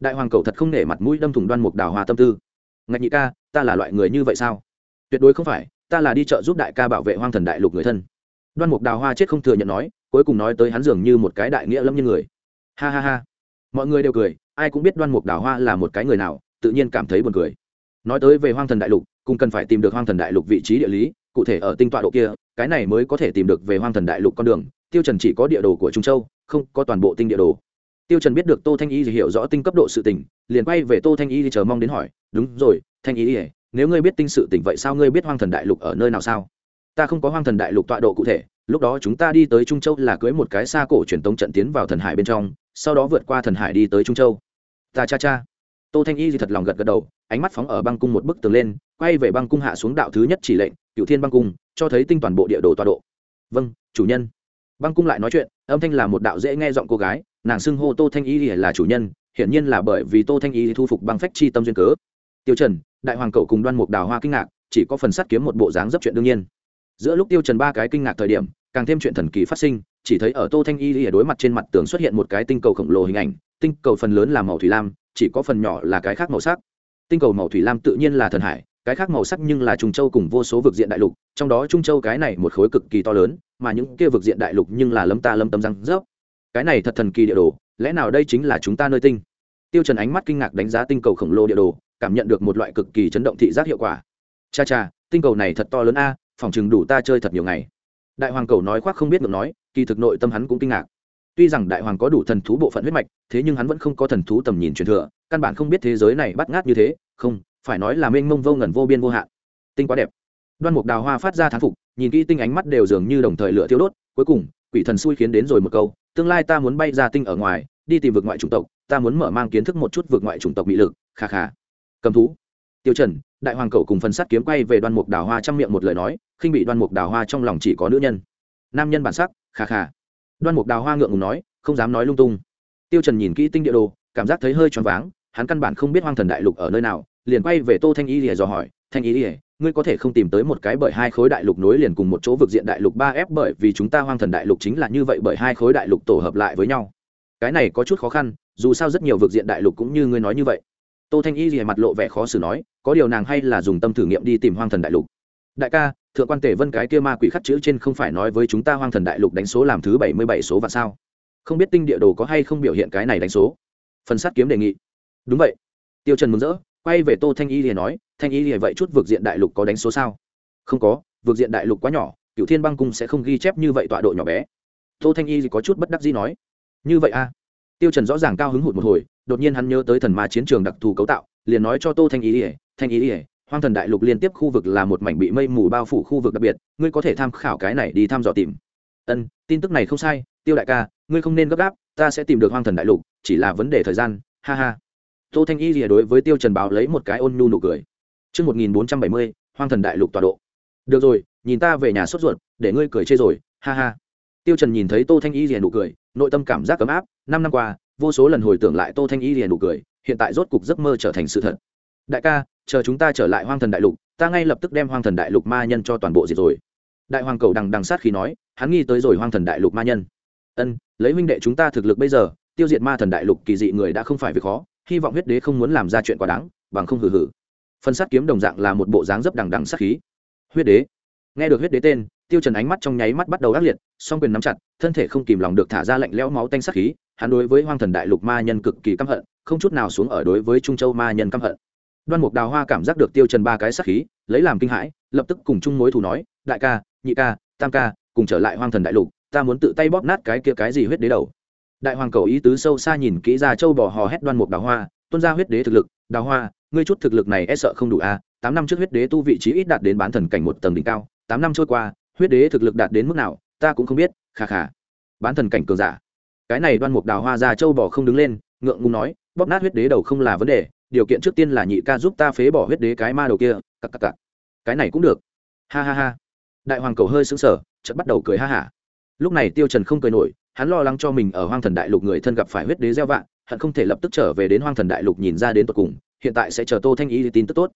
đại hoàng cầu thật không nể mặt mũi đâm thủng đoan mục đào hoa tâm tư. Ngạch nhị ca, ta là loại người như vậy sao? Tuyệt đối không phải, ta là đi chợ giúp đại ca bảo vệ hoang thần đại lục người thân. Đoan mục đào hoa chết không thừa nhận nói cuối cùng nói tới hắn dường như một cái đại nghĩa lâm như người. Ha ha ha. Mọi người đều cười, ai cũng biết đoan mục đào hoa là một cái người nào, tự nhiên cảm thấy buồn cười. Nói tới về hoang thần đại lục, cũng cần phải tìm được hoang thần đại lục vị trí địa lý, cụ thể ở tinh tọa độ kia, cái này mới có thể tìm được về hoang thần đại lục con đường. Tiêu trần chỉ có địa đồ của trung châu, không có toàn bộ tinh địa đồ. Tiêu trần biết được tô thanh y hiểu rõ tinh cấp độ sự tình, liền quay về tô thanh y chờ mong đến hỏi, đúng rồi, thanh y, nếu ngươi biết tinh sự tình vậy sao ngươi biết hoang thần đại lục ở nơi nào sao? Ta không có hoang thần đại lục tọa độ cụ thể lúc đó chúng ta đi tới trung châu là cưới một cái xa cổ truyền tống trận tiến vào thần hải bên trong, sau đó vượt qua thần hải đi tới trung châu. Ta cha cha. Tô thanh y thì thật lòng gật gật đầu, ánh mắt phóng ở băng cung một bức tường lên, quay về băng cung hạ xuống đạo thứ nhất chỉ lệnh cựu thiên băng cung, cho thấy tinh toàn bộ địa đồ tọa độ. Vâng chủ nhân. Băng cung lại nói chuyện, âm thanh là một đạo dễ nghe giọng cô gái, nàng xưng hô tô thanh y là chủ nhân, hiển nhiên là bởi vì tô thanh y thu phục băng phách chi tâm duyên cớ. Tiêu trần, đại hoàng cậu cùng đoan mục đào hoa kinh ngạc, chỉ có phần sắt kiếm một bộ dáng dấp chuyện đương nhiên giữa lúc tiêu trần ba cái kinh ngạc thời điểm, càng thêm chuyện thần kỳ phát sinh, chỉ thấy ở tô thanh y lìa đối mặt trên mặt tường xuất hiện một cái tinh cầu khổng lồ hình ảnh, tinh cầu phần lớn là màu thủy lam, chỉ có phần nhỏ là cái khác màu sắc. Tinh cầu màu thủy lam tự nhiên là thần hải, cái khác màu sắc nhưng là trung châu cùng vô số vực diện đại lục, trong đó trung châu cái này một khối cực kỳ to lớn, mà những kia vực diện đại lục nhưng là lâm ta lâm tâm răng rớp. Cái này thật thần kỳ địa đồ, lẽ nào đây chính là chúng ta nơi tinh? Tiêu trần ánh mắt kinh ngạc đánh giá tinh cầu khổng lồ địa đồ, cảm nhận được một loại cực kỳ chấn động thị giác hiệu quả. Cha cha, tinh cầu này thật to lớn a phòng chừng đủ ta chơi thật nhiều ngày. Đại hoàng cầu nói khoác không biết được nói, kỳ thực nội tâm hắn cũng kinh ngạc. Tuy rằng đại hoàng có đủ thần thú bộ phận huyết mạch, thế nhưng hắn vẫn không có thần thú tầm nhìn truyền thừa, căn bản không biết thế giới này bắt ngát như thế, không, phải nói là mênh mông vô ngần vô biên vô hạn. Tinh quá đẹp. Đoan mục đào hoa phát ra thán phục, nhìn kỹ tinh ánh mắt đều dường như đồng thời lửa thiêu đốt, cuối cùng, quỷ thần xui khiến đến rồi một câu, tương lai ta muốn bay ra tinh ở ngoài, đi tìm vực ngoại chủng tộc, ta muốn mở mang kiến thức một chút vực ngoại chủng tộc bị lực, kha kha. Cầm thú tiêu trần, đại hoàng cầu cùng phần sắt kiếm quay về đoan mục đào hoa trong miệng một lời nói, khinh bị đoan mục đào hoa trong lòng chỉ có nữ nhân. Nam nhân bản sắc, kha kha. Đoan mục đào hoa ngượng ngùng nói, không dám nói lung tung. Tiêu trần nhìn kỹ tinh địa đồ, cảm giác thấy hơi choáng váng, hắn căn bản không biết hoang thần đại lục ở nơi nào, liền quay về tô thanh y lìa dò hỏi, thanh y lìa, ngươi có thể không tìm tới một cái bởi hai khối đại lục nối liền cùng một chỗ vực diện đại lục ba f bởi vì chúng ta hoang thần đại lục chính là như vậy bởi hai khối đại lục tổ hợp lại với nhau? Cái này có chút khó khăn, dù sao rất nhiều vực diện đại lục cũng như ngươi nói như vậy tô thanh y lìa mặt lộ vẻ khó xử nói, có điều nàng hay là dùng tâm thử nghiệm đi tìm hoang thần đại lục. Đại ca, thượng quan tể vân cái kia ma quỷ khắc chữ trên không phải nói với chúng ta hoang thần đại lục đánh số làm thứ bảy mươi bảy số và sao? Không biết tinh địa đồ có hay không biểu hiện cái này đánh số? Phần sát kiếm đề nghị. Đúng vậy. Tiêu trần mừng rỡ, quay về tô thanh y liền nói, thanh y liền vậy chút vượt diện đại lục có đánh số sao? Không có, vượt diện đại lục quá nhỏ cựu thiên băng cung sẽ không ghi chép như vậy tọa độ nhỏ bé. Tô thanh y có chút bất đắc dĩ nói. Như vậy a à? Tiêu trần rõ ràng cao hứng hụt một hồi đột nhiên hắn nhớ tới thần ma chiến trường đặc thù cấu tạo liền nói cho tô thanh y ỉa thanh y ỉa hoang thần đại lục liên tiếp khu vực là một mảnh bị mây mù bao phủ khu vực đặc biệt ngươi có thể tham khảo cái này đi thăm dò tìm ân tin tức này không sai tiêu đại ca ngươi không nên gấp gáp ta sẽ tìm được hoang thần đại lục chỉ là vấn đề thời gian ha ha tô thanh y rìa đối với tiêu trần báo lấy một cái ôn nhu nụ cười Trước 1470, hoang thần đại lục tọa độ. Được rồi, nhìn ta về nhà sốt ruột, để ngươi cười chê rồi, ha ha. Tiêu Trần nhìn thấy Tô Thanh Y rìa nụ cười, nội tâm cảm giác cấm áp, năm năm qua, vô số lần hồi tưởng lại Tô Thanh Y liền nụ cười, hiện tại rốt cục giấc mơ trở thành sự thật. Đại ca, chờ chúng ta trở lại hoang thần đại lục, ta ngay lập tức đem hoang thần đại lục ma nhân cho toàn bộ diệt rồi. Đại hoàng cầu đằng đằng sát khí nói, hắn nghi tới rồi hoang thần đại lục ma nhân. Ân, lấy huynh đệ chúng ta thực lực bây giờ, tiêu diệt ma thần đại lục kỳ dị người đã không phải việc khó hy vọng huyết đế không muốn làm ra chuyện quá đáng bằng không hừ hừ. phân sát kiếm đồng dạng là một bộ dáng dấp đằng đằng sát khí huyết đế nghe được huyết đế tên tiêu trần ánh mắt trong nháy mắt bắt đầu ác liệt, song quyền nắm chặt, thân thể không kìm lòng được thả ra lạnh lẽo máu tanh sát khí, hắn đối với hoang thần đại lục ma nhân cực kỳ căm hận, không chút nào xuống ở đối với trung châu ma nhân căm hận đoan mục đào hoa cảm giác được tiêu trần ba cái sát khí, lấy làm kinh hãi, lập tức cùng chung mối thù nói, đại ca, nhị ca, tam ca, cùng trở lại hoang thần đại lục, ta muốn tự tay bóp nát cái kia cái gì huyết đế đầu đại hoàng cầu ý tứ sâu xa nhìn kỹ ra châu bò hò hét đoan mục đào hoa tuôn ra huyết đế thực lực, đào hoa, ngươi chút thực lực này e sợ không đủ a à? tám năm trước huyết đế tu vị trí ít đạt đến bán thần cảnh một tầng đỉnh cao, tám năm trôi qua huyết đế thực lực đạt đến mức nào, ta cũng không biết khà khà bán thần cảnh cường giả. Cái này đoan mục đào hoa ra châu bò không đứng lên, ngượng ngùng nói, bóp nát huyết đế đầu không là vấn đề, điều kiện trước tiên là nhị ca giúp ta phế bỏ huyết đế cái ma đầu kia, cặc cặc cặc. Cái này cũng được. Ha ha ha. Đại hoàng cầu hơi sững sờ, chợt bắt đầu cười ha hả. Lúc này tiêu trần không cười nổi, hắn lo lắng cho mình ở hoang thần đại lục người thân gặp phải huyết đế gieo vạn hận không thể lập tức trở về đến hoang thần đại lục nhìn ra đến tận cùng, hiện tại sẽ chờ tô thanh y tin tức tốt.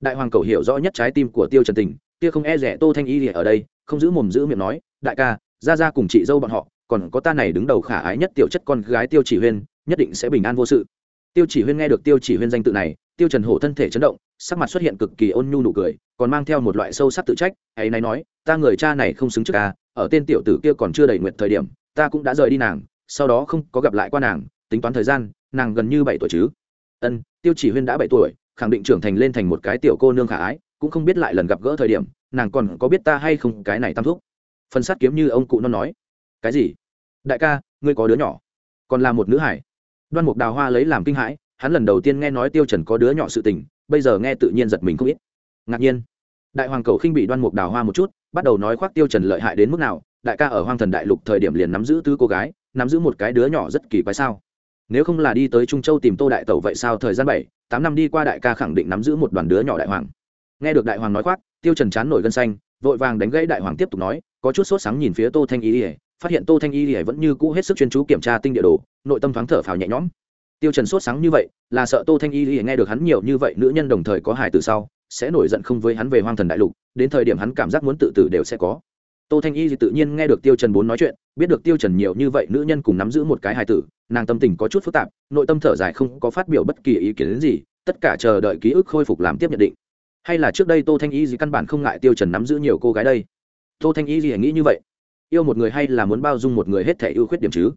Đại hoàng cầu hiểu rõ nhất trái tim của tiêu trần tình, kia không e rẻ tô thanh y ở đây không giữ mồm giữ miệng nói, đại ca, ra ra cùng chị dâu bọn họ, còn có ta này đứng đầu khả ái nhất tiểu chất con gái tiêu chỉ huyên, nhất định sẽ bình an vô sự. Tiêu chỉ huyên nghe được tiêu chỉ huyên danh tự này, tiêu trần hổ thân thể chấn động, sắc mặt xuất hiện cực kỳ ôn nhu nụ cười, còn mang theo một loại sâu sắc tự trách, ấy này nói, ta người cha này không xứng trước ca, ở tên tiểu tử kia còn chưa đầy nguyện thời điểm, ta cũng đã rời đi nàng, sau đó không có gặp lại qua nàng, tính toán thời gian, nàng gần như bảy tuổi chứ. Ân, tiêu chỉ huyên đã bảy tuổi, khẳng định trưởng thành lên thành một cái tiểu cô nương khả ái, cũng không biết lại lần gặp gỡ thời điểm nàng còn có biết ta hay không cái này tam thúc? Phần sát kiếm như ông cụ nó nói. Cái gì? Đại ca, ngươi có đứa nhỏ. Còn là một nữ hải. Đoan mục đào hoa lấy làm kinh hãi, hắn lần đầu tiên nghe nói tiêu trần có đứa nhỏ sự tình, bây giờ nghe tự nhiên giật mình không ít. Ngạc nhiên. Đại hoàng cầu khinh bị đoan mục đào hoa một chút, bắt đầu nói khoác tiêu trần lợi hại đến mức nào, đại ca ở hoang thần đại lục thời điểm liền nắm giữ tứ cô gái, nắm giữ một cái đứa nhỏ rất kỳ quái sao? Nếu không là đi tới trung châu tìm tô đại tẩu vậy sao thời gian bảy, tám năm đi qua đại ca khẳng định nắm giữ một đoàn đứa nhỏ đại hoàng nghe được đại hoàng nói khoác tiêu trần chán nổi gân xanh vội vàng đánh gãy đại hoàng tiếp tục nói có chút sốt sáng nhìn phía tô thanh y lìa, phát hiện tô thanh y lìa vẫn như cũ hết sức chuyên chú kiểm tra tinh địa đồ nội tâm thoáng thở phào nhẹ nhõm. Tiêu trần sốt sáng như vậy là sợ tô thanh y lìa nghe được hắn nhiều như vậy nữ nhân đồng thời có hài từ sau sẽ nổi giận không với hắn về hoang thần đại lục đến thời điểm hắn cảm giác muốn tự tử đều sẽ có. Tô thanh y tự nhiên nghe được tiêu trần bốn nói chuyện biết được tiêu trần nhiều như vậy nữ nhân cùng nắm giữ một cái hài tử nàng tâm tình có chút phức tạp nội tâm thở dài không có phát biểu bất kỳ ý kiến gì tất cả chờ đợi ký ức khôi phục làm tiếp nhận định hay là trước đây tô thanh y gì căn bản không ngại tiêu trần nắm giữ nhiều cô gái đây? Tô thanh y gì nghĩ như vậy. Yêu một người hay là muốn bao dung một người hết thể ưu khuyết điểm chứ?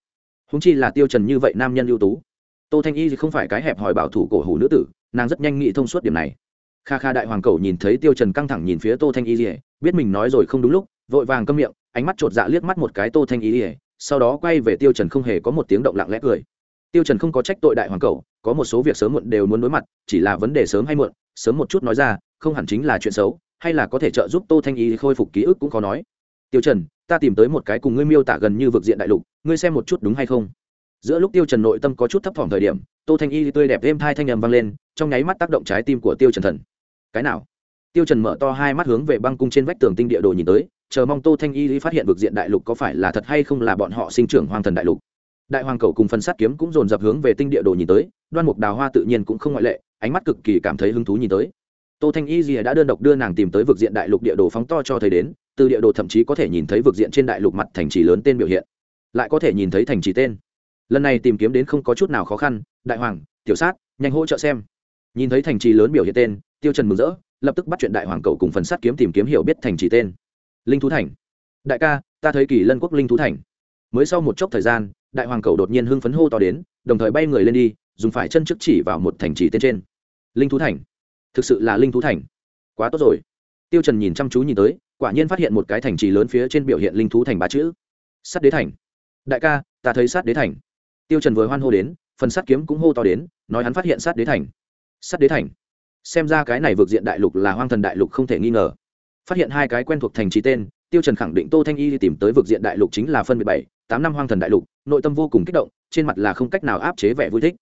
Húng chi là tiêu trần như vậy nam nhân ưu tú. Tô thanh y gì không phải cái hẹp hòi bảo thủ cổ hủ nữ tử, nàng rất nhanh nghĩ thông suốt điểm này. Kha kha đại hoàng cầu nhìn thấy tiêu trần căng thẳng nhìn phía tô thanh y gì biết mình nói rồi không đúng lúc, vội vàng câm miệng, ánh mắt trột dạ liếc mắt một cái tô thanh y gì sau đó quay về tiêu trần không hề có một tiếng động lặng lẽ cười. Tiêu trần không có trách tội đại hoàng cầu, có một số việc sớm muộn đều muốn đối mặt, chỉ là vấn đề sớm hay muộn, sớm một chút nói ra không hẳn chính là chuyện xấu, hay là có thể trợ giúp tô thanh y khôi phục ký ức cũng khó nói. Tiêu trần, ta tìm tới một cái cùng ngươi miêu tả gần như vực diện đại lục, ngươi xem một chút đúng hay không? Giữa lúc tiêu trần nội tâm có chút thấp thỏm thời điểm, tô thanh y tươi đẹp êm thai thanh âm vang lên, trong nháy mắt tác động trái tim của tiêu trần thần. Cái nào? Tiêu trần mở to hai mắt hướng về băng cung trên vách tường tinh địa đồ nhìn tới, chờ mong tô thanh y phát hiện vực diện đại lục có phải là thật hay không là bọn họ sinh trưởng hoàng thần đại lục. Đại hoàng cầu cùng phần sát kiếm cũng dồn dập hướng về tinh địa đồ nhìn tới, đoan mục đào hoa tự nhiên cũng không ngoại lệ, ánh mắt cực kỳ cảm thấy hứng thú nhìn tới tô thanh y Dìa đã đơn độc đưa nàng tìm tới vực diện đại lục địa đồ phóng to cho thấy đến, từ địa đồ thậm chí có thể nhìn thấy vực diện trên đại lục mặt thành trì lớn tên biểu hiện. Lại có thể nhìn thấy thành trì tên. Lần này tìm kiếm đến không có chút nào khó khăn, đại hoàng, tiểu sát, nhanh hỗ trợ xem. Nhìn thấy thành trì lớn biểu hiện tên, tiêu trần mừng rỡ, lập tức bắt chuyện đại hoàng cầu cùng phần sát kiếm tìm kiếm hiểu biết thành trì tên. Linh thú thành. Đại ca, ta thấy kỳ lân quốc linh thú thành. Mới sau một chốc thời gian, đại hoàng cầu đột nhiên hưng phấn hô to đến, đồng thời bay người lên đi, dùng phải chân trước chỉ vào một thành trì tên trên. Linh thú thành thực sự là linh thú thành. Quá tốt rồi. Tiêu trần nhìn chăm chú nhìn tới, quả nhiên phát hiện một cái thành trì lớn phía trên biểu hiện linh thú thành ba chữ. Sát đế thành. Đại ca, ta thấy sát đế thành. Tiêu trần vừa hoan hô đến, phần sát kiếm cũng hô to đến, nói hắn phát hiện sát đế thành. Sát đế thành. Xem ra cái này vượt diện đại lục là hoang thần đại lục không thể nghi ngờ. Phát hiện hai cái quen thuộc thành trì tên, tiêu trần khẳng định tô thanh y đi tìm tới vượt diện đại lục chính là phân biệt bảy, tám năm hoang thần đại lục, nội tâm vô cùng kích động, trên mặt là không cách nào áp chế vẻ vui thích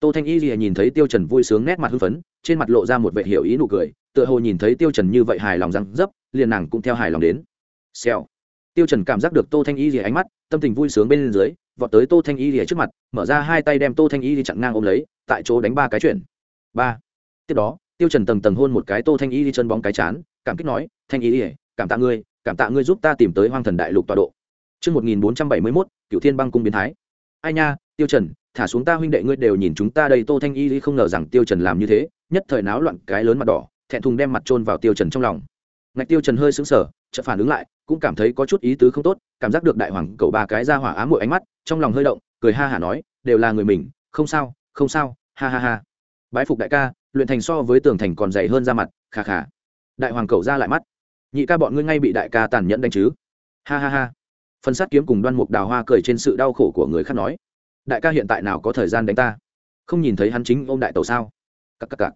tô thanh y lìa nhìn thấy tiêu trần vui sướng nét mặt hưng phấn trên mặt lộ ra một vẻ hiểu ý nụ cười tựa hồ nhìn thấy tiêu trần như vậy hài lòng răng dấp liền nàng cũng theo hài lòng đến. Xèo. Tiêu trần cảm giác được tô thanh y lìa ánh mắt tâm tình vui sướng bên dưới vọt tới tô thanh y lìa trước mặt mở ra hai tay đem tô thanh y lìa chặn ngang ôm lấy tại chỗ đánh ba cái chuyển ba. Tiếp đó tiêu trần tầng tầng hôn một cái tô thanh y lìa chân bóng cái chán cảm kích nói thanh y lìa cảm tạ ngươi cảm tạ ngươi giúp ta tìm tới hoang thần đại lục tọa độ. Trước 1471, Cửu Thiên băng cung biến thái. Ai nha, Tiêu Trần, thả xuống ta huynh đệ ngươi đều nhìn chúng ta đây, tô thanh y không ngờ rằng tiêu trần làm như thế, nhất thời náo loạn cái lớn mặt đỏ, thẹn thùng đem mặt trôn vào tiêu trần trong lòng. Ngạch tiêu trần hơi sững sờ, chợt phản ứng lại, cũng cảm thấy có chút ý tứ không tốt, cảm giác được đại hoàng cầu ba cái ra hỏa ám muội ánh mắt, trong lòng hơi động, cười ha hả nói, đều là người mình, không sao không sao, ha ha ha. Bái phục đại ca, luyện thành so với tường thành còn dày hơn ra mặt khà khà đại hoàng cầu ra lại mắt. Nhị ca bọn ngươi ngay bị đại ca tàn nhẫn đánh chứ? Ha ha ha. Phần sát kiếm cùng đoan mục đào hoa cười trên sự đau khổ của người khác nói đại ca hiện tại nào có thời gian đánh ta? Không nhìn thấy hắn chính ôm đại tàu sao? Cắc cắc cắc.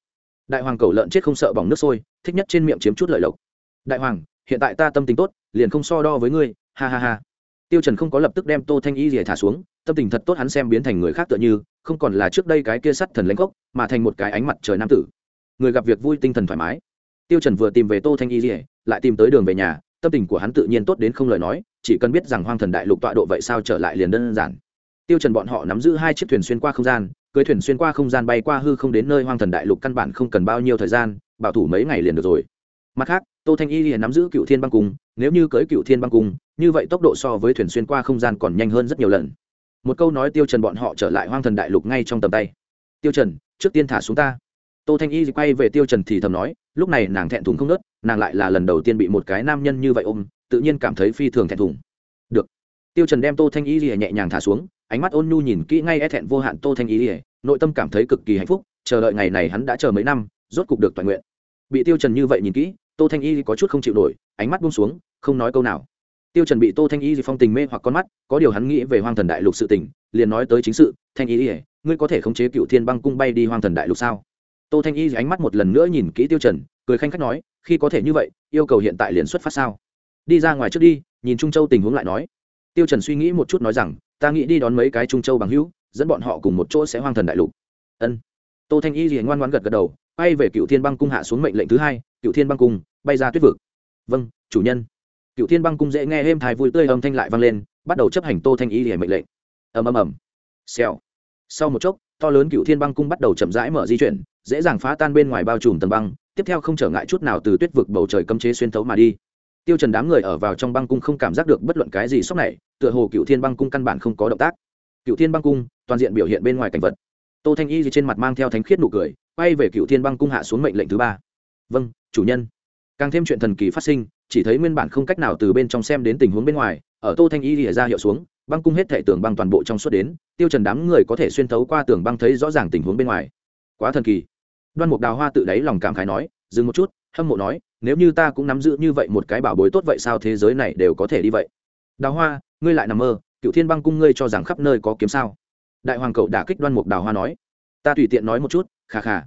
đại hoàng cầu lợn chết không sợ bỏng nước sôi, thích nhất trên miệng chiếm chút lợi lộc. Đại hoàng, hiện tại ta tâm tình tốt, liền không so đo với ngươi, ha ha ha. Tiêu trần không có lập tức đem tô thanh y rìa thả xuống, tâm tình thật tốt hắn xem biến thành người khác tựa như, không còn là trước đây cái kia sắt thần lãnh gốc, mà thành một cái ánh mặt trời nam tử. Người gặp việc vui tinh thần thoải mái. Tiêu trần vừa tìm về tô thanh y rìa lại tìm tới đường về nhà, tâm tình của hắn tự nhiên tốt đến không lời nói, chỉ cần biết rằng hoang thần đại lục tọa độ vậy sao trở lại liền đơn giản tiêu trần bọn họ nắm giữ hai chiếc thuyền xuyên qua không gian, cưới thuyền xuyên qua không gian bay qua hư không đến nơi hoang thần đại lục căn bản không cần bao nhiêu thời gian, bảo thủ mấy ngày liền được rồi. Mặt khác, tô thanh y liền nắm giữ cựu thiên băng cung, nếu như cưới cựu thiên băng cung, như vậy tốc độ so với thuyền xuyên qua không gian còn nhanh hơn rất nhiều lần. Một câu nói tiêu trần bọn họ trở lại hoang thần đại lục ngay trong tầm tay. Tiêu trần, trước tiên thả xuống ta. Tô thanh y quay về tiêu trần thì thầm nói, lúc này nàng thẹn thùng không nớt nàng lại là lần đầu tiên bị một cái nam nhân như vậy ôm, tự nhiên cảm thấy phi thường thẹn thùng. Được. Tiêu trần đem tô thanh y nhẹ nhàng thả xuống ánh mắt ôn nhu nhìn kỹ ngay e thẹn vô hạn tô thanh y nội tâm cảm thấy cực kỳ hạnh phúc, chờ đợi ngày này hắn đã chờ mấy năm, rốt cục được toàn nguyện. Bị tiêu trần như vậy nhìn kỹ, tô thanh y có chút không chịu nổi, ánh mắt buông xuống, không nói câu nào. Tiêu trần bị tô thanh y phong tình mê hoặc con mắt, có điều hắn nghĩ về hoang thần đại lục sự tình, liền nói tới chính sự, thanh y ngươi có thể khống chế cựu thiên băng cung bay đi hoang thần đại lục sao? Tô thanh y ánh mắt một lần nữa nhìn kỹ tiêu trần, cười khanh khách nói, khi có thể như vậy, yêu cầu hiện tại liền xuất phát sao? Đi ra ngoài trước đi, nhìn trung châu tình huống lại nói. Tiêu trần suy nghĩ một chút nói rằng ta nghĩ đi đón mấy cái trung châu bằng hữu, dẫn bọn họ cùng một chỗ sẽ hoang thần đại lục. Ân. Tô thanh y liền ngoan ngoãn gật gật đầu bay về cựu thiên băng cung hạ xuống mệnh lệnh thứ hai, cựu thiên băng cung, bay ra tuyết vực. Vâng chủ nhân. Cựu thiên băng cung dễ nghe êm thai vui tươi âm thanh lại vang lên, bắt đầu chấp hành tô thanh y thì mệnh lệnh. Ầm ầm ầm. Xèo. Sau một chốc, to lớn cựu thiên băng cung bắt đầu chậm rãi mở di chuyển, dễ dàng phá tan bên ngoài bao trùm tầng băng, tiếp theo không trở ngại chút nào từ tuyết vực bầu trời cấm chế xuyên thấu mà đi. Tiêu trần đám người ở vào trong băng cung không cảm giác được bất luận cái gì sốc này tựa hồ cựu thiên băng cung căn bản không có động tác. Cựu thiên băng cung, toàn diện biểu hiện bên ngoài cảnh vật. Tô thanh y gì trên mặt mang theo thánh khiết nụ cười, quay về cựu thiên băng cung hạ xuống mệnh lệnh thứ ba. Vâng chủ nhân. Càng thêm chuyện thần kỳ phát sinh, chỉ thấy nguyên bản không cách nào từ bên trong xem đến tình huống bên ngoài, ở tô thanh y lìa ra hiệu xuống, băng cung hết thể tường băng toàn bộ trong suốt đến, tiêu trần đám người có thể xuyên thấu qua tường băng thấy rõ ràng tình huống bên ngoài. Quá thần kỳ. Đoan mục đào hoa tự đáy lòng cảm khái nói, dừng một chút. Hâm mộ nói, nếu như ta cũng nắm giữ như vậy một cái bảo bối tốt vậy sao thế giới này đều có thể đi vậy? Đào hoa ngươi lại nằm mơ cựu thiên băng cung ngươi cho rằng khắp nơi có kiếm sao? Đại hoàng cậu đã kích đoan mục đào hoa nói. Ta tùy tiện nói một chút khà khà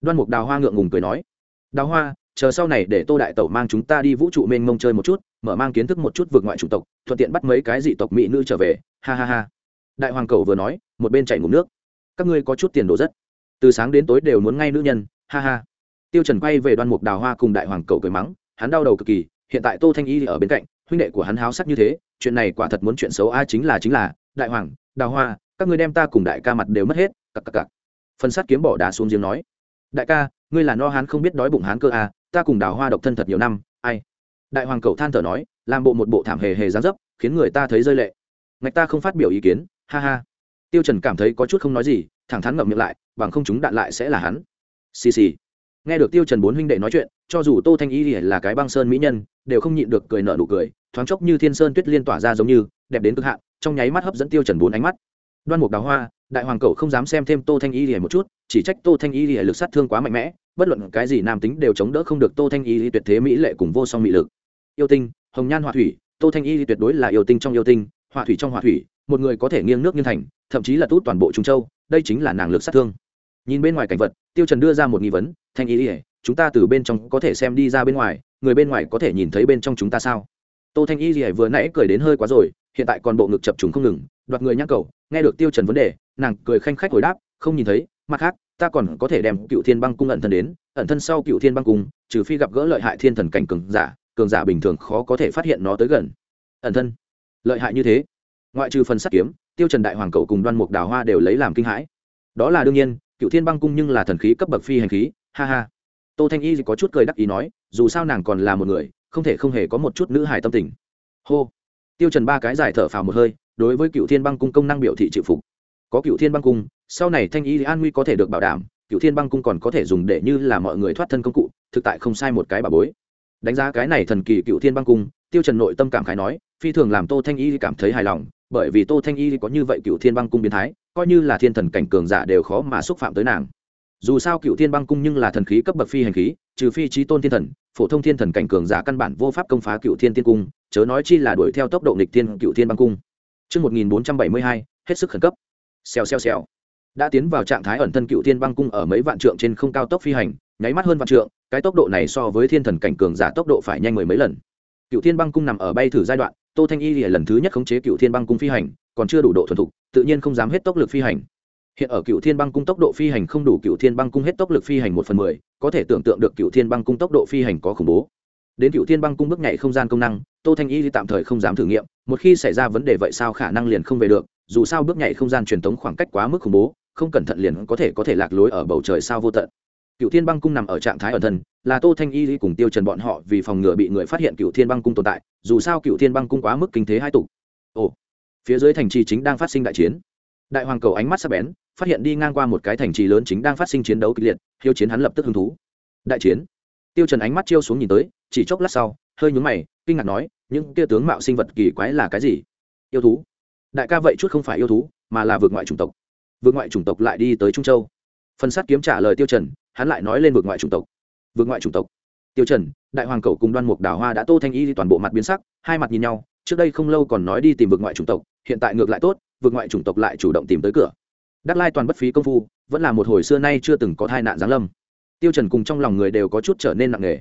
đoan mục đào hoa ngượng ngùng cười nói. Đào hoa, chờ sau này để tô đại tẩu mang chúng ta đi vũ trụ mênh mông chơi một chút, mở mang kiến thức một chút vượt ngoại chủng tộc, thuận tiện bắt mấy cái dị tộc mỹ nữ trở về. Ha ha ha. Đại hoàng cầu vừa nói, một bên chạy ngủ nước. Các ngươi có chút tiền đồ rất. Từ sáng đến tối đều muốn ngay nữ nhân. Ha ha. Tiêu trần quay về đoan mục đào hoa cùng đại hoàng cầu cười mắng, hắn đau đầu cực kỳ, hiện tại tô thanh y ở bên cạnh huynh đệ của hắn háo sắc như thế, chuyện này quả thật muốn chuyện xấu a chính là chính là. Đại hoàng, đào hoa, các ngươi đem ta cùng đại ca mặt đều mất hết. Cặc cặc cặc. Phân sát kiếm bỏ đá xuống giếng nói. Đại ca, ngươi là no hán không biết đói bụng hán cơ à ta cùng đào hoa độc thân thật nhiều năm, ai? Đại hoàng cầu than thở nói, làm bộ một bộ thảm hề hề dáng dấp, khiến người ta thấy rơi lệ. Ngạch ta không phát biểu ý kiến, ha ha. Tiêu trần cảm thấy có chút không nói gì, thẳng thắn ngậm miệng lại, bằng không chúng đạn lại sẽ là hắn. Xì xì. Nghe được tiêu trần bốn huynh đệ nói chuyện, cho dù tô thanh y là cái băng sơn mỹ nhân, đều không nhịn được cười nở nụ cười thoáng chốc như thiên sơn tuyết liên tỏa ra giống như, đẹp đến cực hạn, trong nháy mắt hấp dẫn tiêu trần bốn ánh mắt. Đoan mục đào hoa, đại hoàng cầu không dám xem thêm tô thanh y lìa một chút, chỉ trách tô thanh y lìa lực sát thương quá mạnh mẽ, bất luận cái gì nam tính đều chống đỡ không được tô thanh y tuyệt thế mỹ lệ cùng vô song mỹ lực. Yêu tinh, hồng nhan họa thủy, tô thanh y tuyệt đối là yêu tinh trong yêu tinh, họa thủy trong họa thủy, một người có thể nghiêng nước nghiêng thành, thậm chí là tút toàn bộ trung châu, đây chính là nàng lực sát thương. Nhìn bên ngoài cảnh vật, tiêu trần đưa ra một nghi vấn, thanh y lìa, chúng ta từ bên trong có thể xem đi ra bên ngoài, người bên ngoài có thể nhìn thấy bên trong chúng ta sao? Tô thanh y gì vừa nãy cười đến hơi quá rồi, hiện tại còn bộ ngực chập trùng không ngừng, đoạt người nhắc cầu, nghe được tiêu trần vấn đề, nàng cười khanh khách hồi đáp, không nhìn thấy, mặt khác, ta còn có thể đem cựu thiên băng cung ẩn thân đến, ẩn thân sau cựu thiên băng cung, trừ phi gặp gỡ lợi hại thiên thần cảnh cường giả cường giả bình thường khó có thể phát hiện nó tới gần. Ẩn thân. Lợi hại như thế. Ngoại trừ phần sắt kiếm, tiêu trần đại hoàng cầu cùng đoan mục đào hoa đều lấy làm kinh hãi. Đó là đương nhiên, cựu thiên băng cung nhưng là thần khí cấp bậc phi hành khí, ha ha. Tô thanh y có chút cười đắc ý nói, dù sao nàng còn là một người không thể không hề có một chút nữ hài tâm tình. Hô. Tiêu trần ba cái giải thở phào một hơi, đối với cựu thiên băng cung công năng biểu thị chịu phục. Có cựu thiên băng cung, sau này thanh y an nguy có thể được bảo đảm cựu thiên băng cung còn có thể dùng để như là mọi người thoát thân công cụ, thực tại không sai một cái bà bối. Đánh giá cái này thần kỳ cựu thiên băng cung, tiêu trần nội tâm cảm khái nói, phi thường làm tô thanh y cảm thấy hài lòng, bởi vì tô thanh y có như vậy cựu thiên băng cung biến thái, coi như là thiên thần cảnh cường giả đều khó mà xúc phạm tới nàng dù sao cựu thiên băng cung nhưng là thần khí cấp bậc phi hành khí trừ phi trí tôn thiên thần phổ thông thiên thần cảnh cường giả căn bản vô pháp công phá cựu thiên tiên cung chớ nói chi là đuổi theo tốc độ nghịch thiên cựu thiên băng cung Trước 1472, hết sức khẩn cấp. Xèo xèo xèo. Đã tiến vào trạng thái ẩn thân cựu thiên băng cung ở mấy vạn trượng trên không cao tốc phi hành, nháy mắt hơn vạn trượng, cái tốc độ này so với thiên thần cảnh cường giả tốc độ phải nhanh mười mấy lần. Cựu thiên băng cung nằm ở bay thử giai đoạn, Tô Thanh Y lần thứ nhất khống chế cựu thiên băng cung phi hành, còn chưa đủ độ thuần thục, tự nhiên không dám hết tốc lực phi hành hiện ở cựu thiên băng cung tốc độ phi hành không đủ cựu thiên băng cung hết tốc lực phi hành một phần mười, có thể tưởng tượng được cựu thiên băng cung tốc độ phi hành có khủng bố. Đến cựu thiên băng cung bước nhảy không gian công năng, tô thanh y tạm thời không dám thử nghiệm, một khi xảy ra vấn đề vậy sao khả năng liền không về được, dù sao bước nhảy không gian truyền thống khoảng cách quá mức khủng bố, không cẩn thận liền có thể có thể lạc lối ở bầu trời sao vô tận. Cựu thiên băng cung nằm ở trạng thái ẩn thân, là tô thanh y cùng tiêu trần bọn họ vì phòng ngừa bị người phát hiện cựu thiên băng cung tồn tại, dù sao cựu thiên băng cung quá mức kinh thế hai tục ồ, phía dưới thành trì chính đang phát sinh đại chiến đại hoàng cầu ánh mắt sắc bén, phát hiện đi ngang qua một cái thành trì lớn chính đang phát sinh chiến đấu kịch liệt, hiếu chiến hắn lập tức hứng thú. Đại chiến. Tiêu trần ánh mắt chiêu xuống nhìn tới, chỉ chốc lát sau, hơi nhướng mày, kinh ngạc nói, những kia tướng mạo sinh vật kỳ quái là cái gì? Yêu thú? Đại ca vậy chút không phải yêu thú, mà là vượt ngoại chủng tộc. Vượt ngoại chủng tộc lại đi tới trung châu. Phân sát kiếm trả lời tiêu trần, hắn lại nói lên vượt ngoại chủng tộc. Vượt ngoại chủng tộc. Tiêu trần, đại hoàng cầu cùng đoan mục đào hoa đã tô thanh y toàn bộ mặt biến sắc, hai mặt nhìn nhau, trước đây không lâu còn nói đi tìm vượt ngoại chủng tộc, hiện tại ngược lại tốt vượt ngoại chủng tộc lại chủ động tìm tới cửa. Đắc lai toàn bất phí công phu, vẫn là một hồi xưa nay chưa từng có tai nạn giáng lâm. Tiêu trần cùng trong lòng người đều có chút trở nên nặng nề.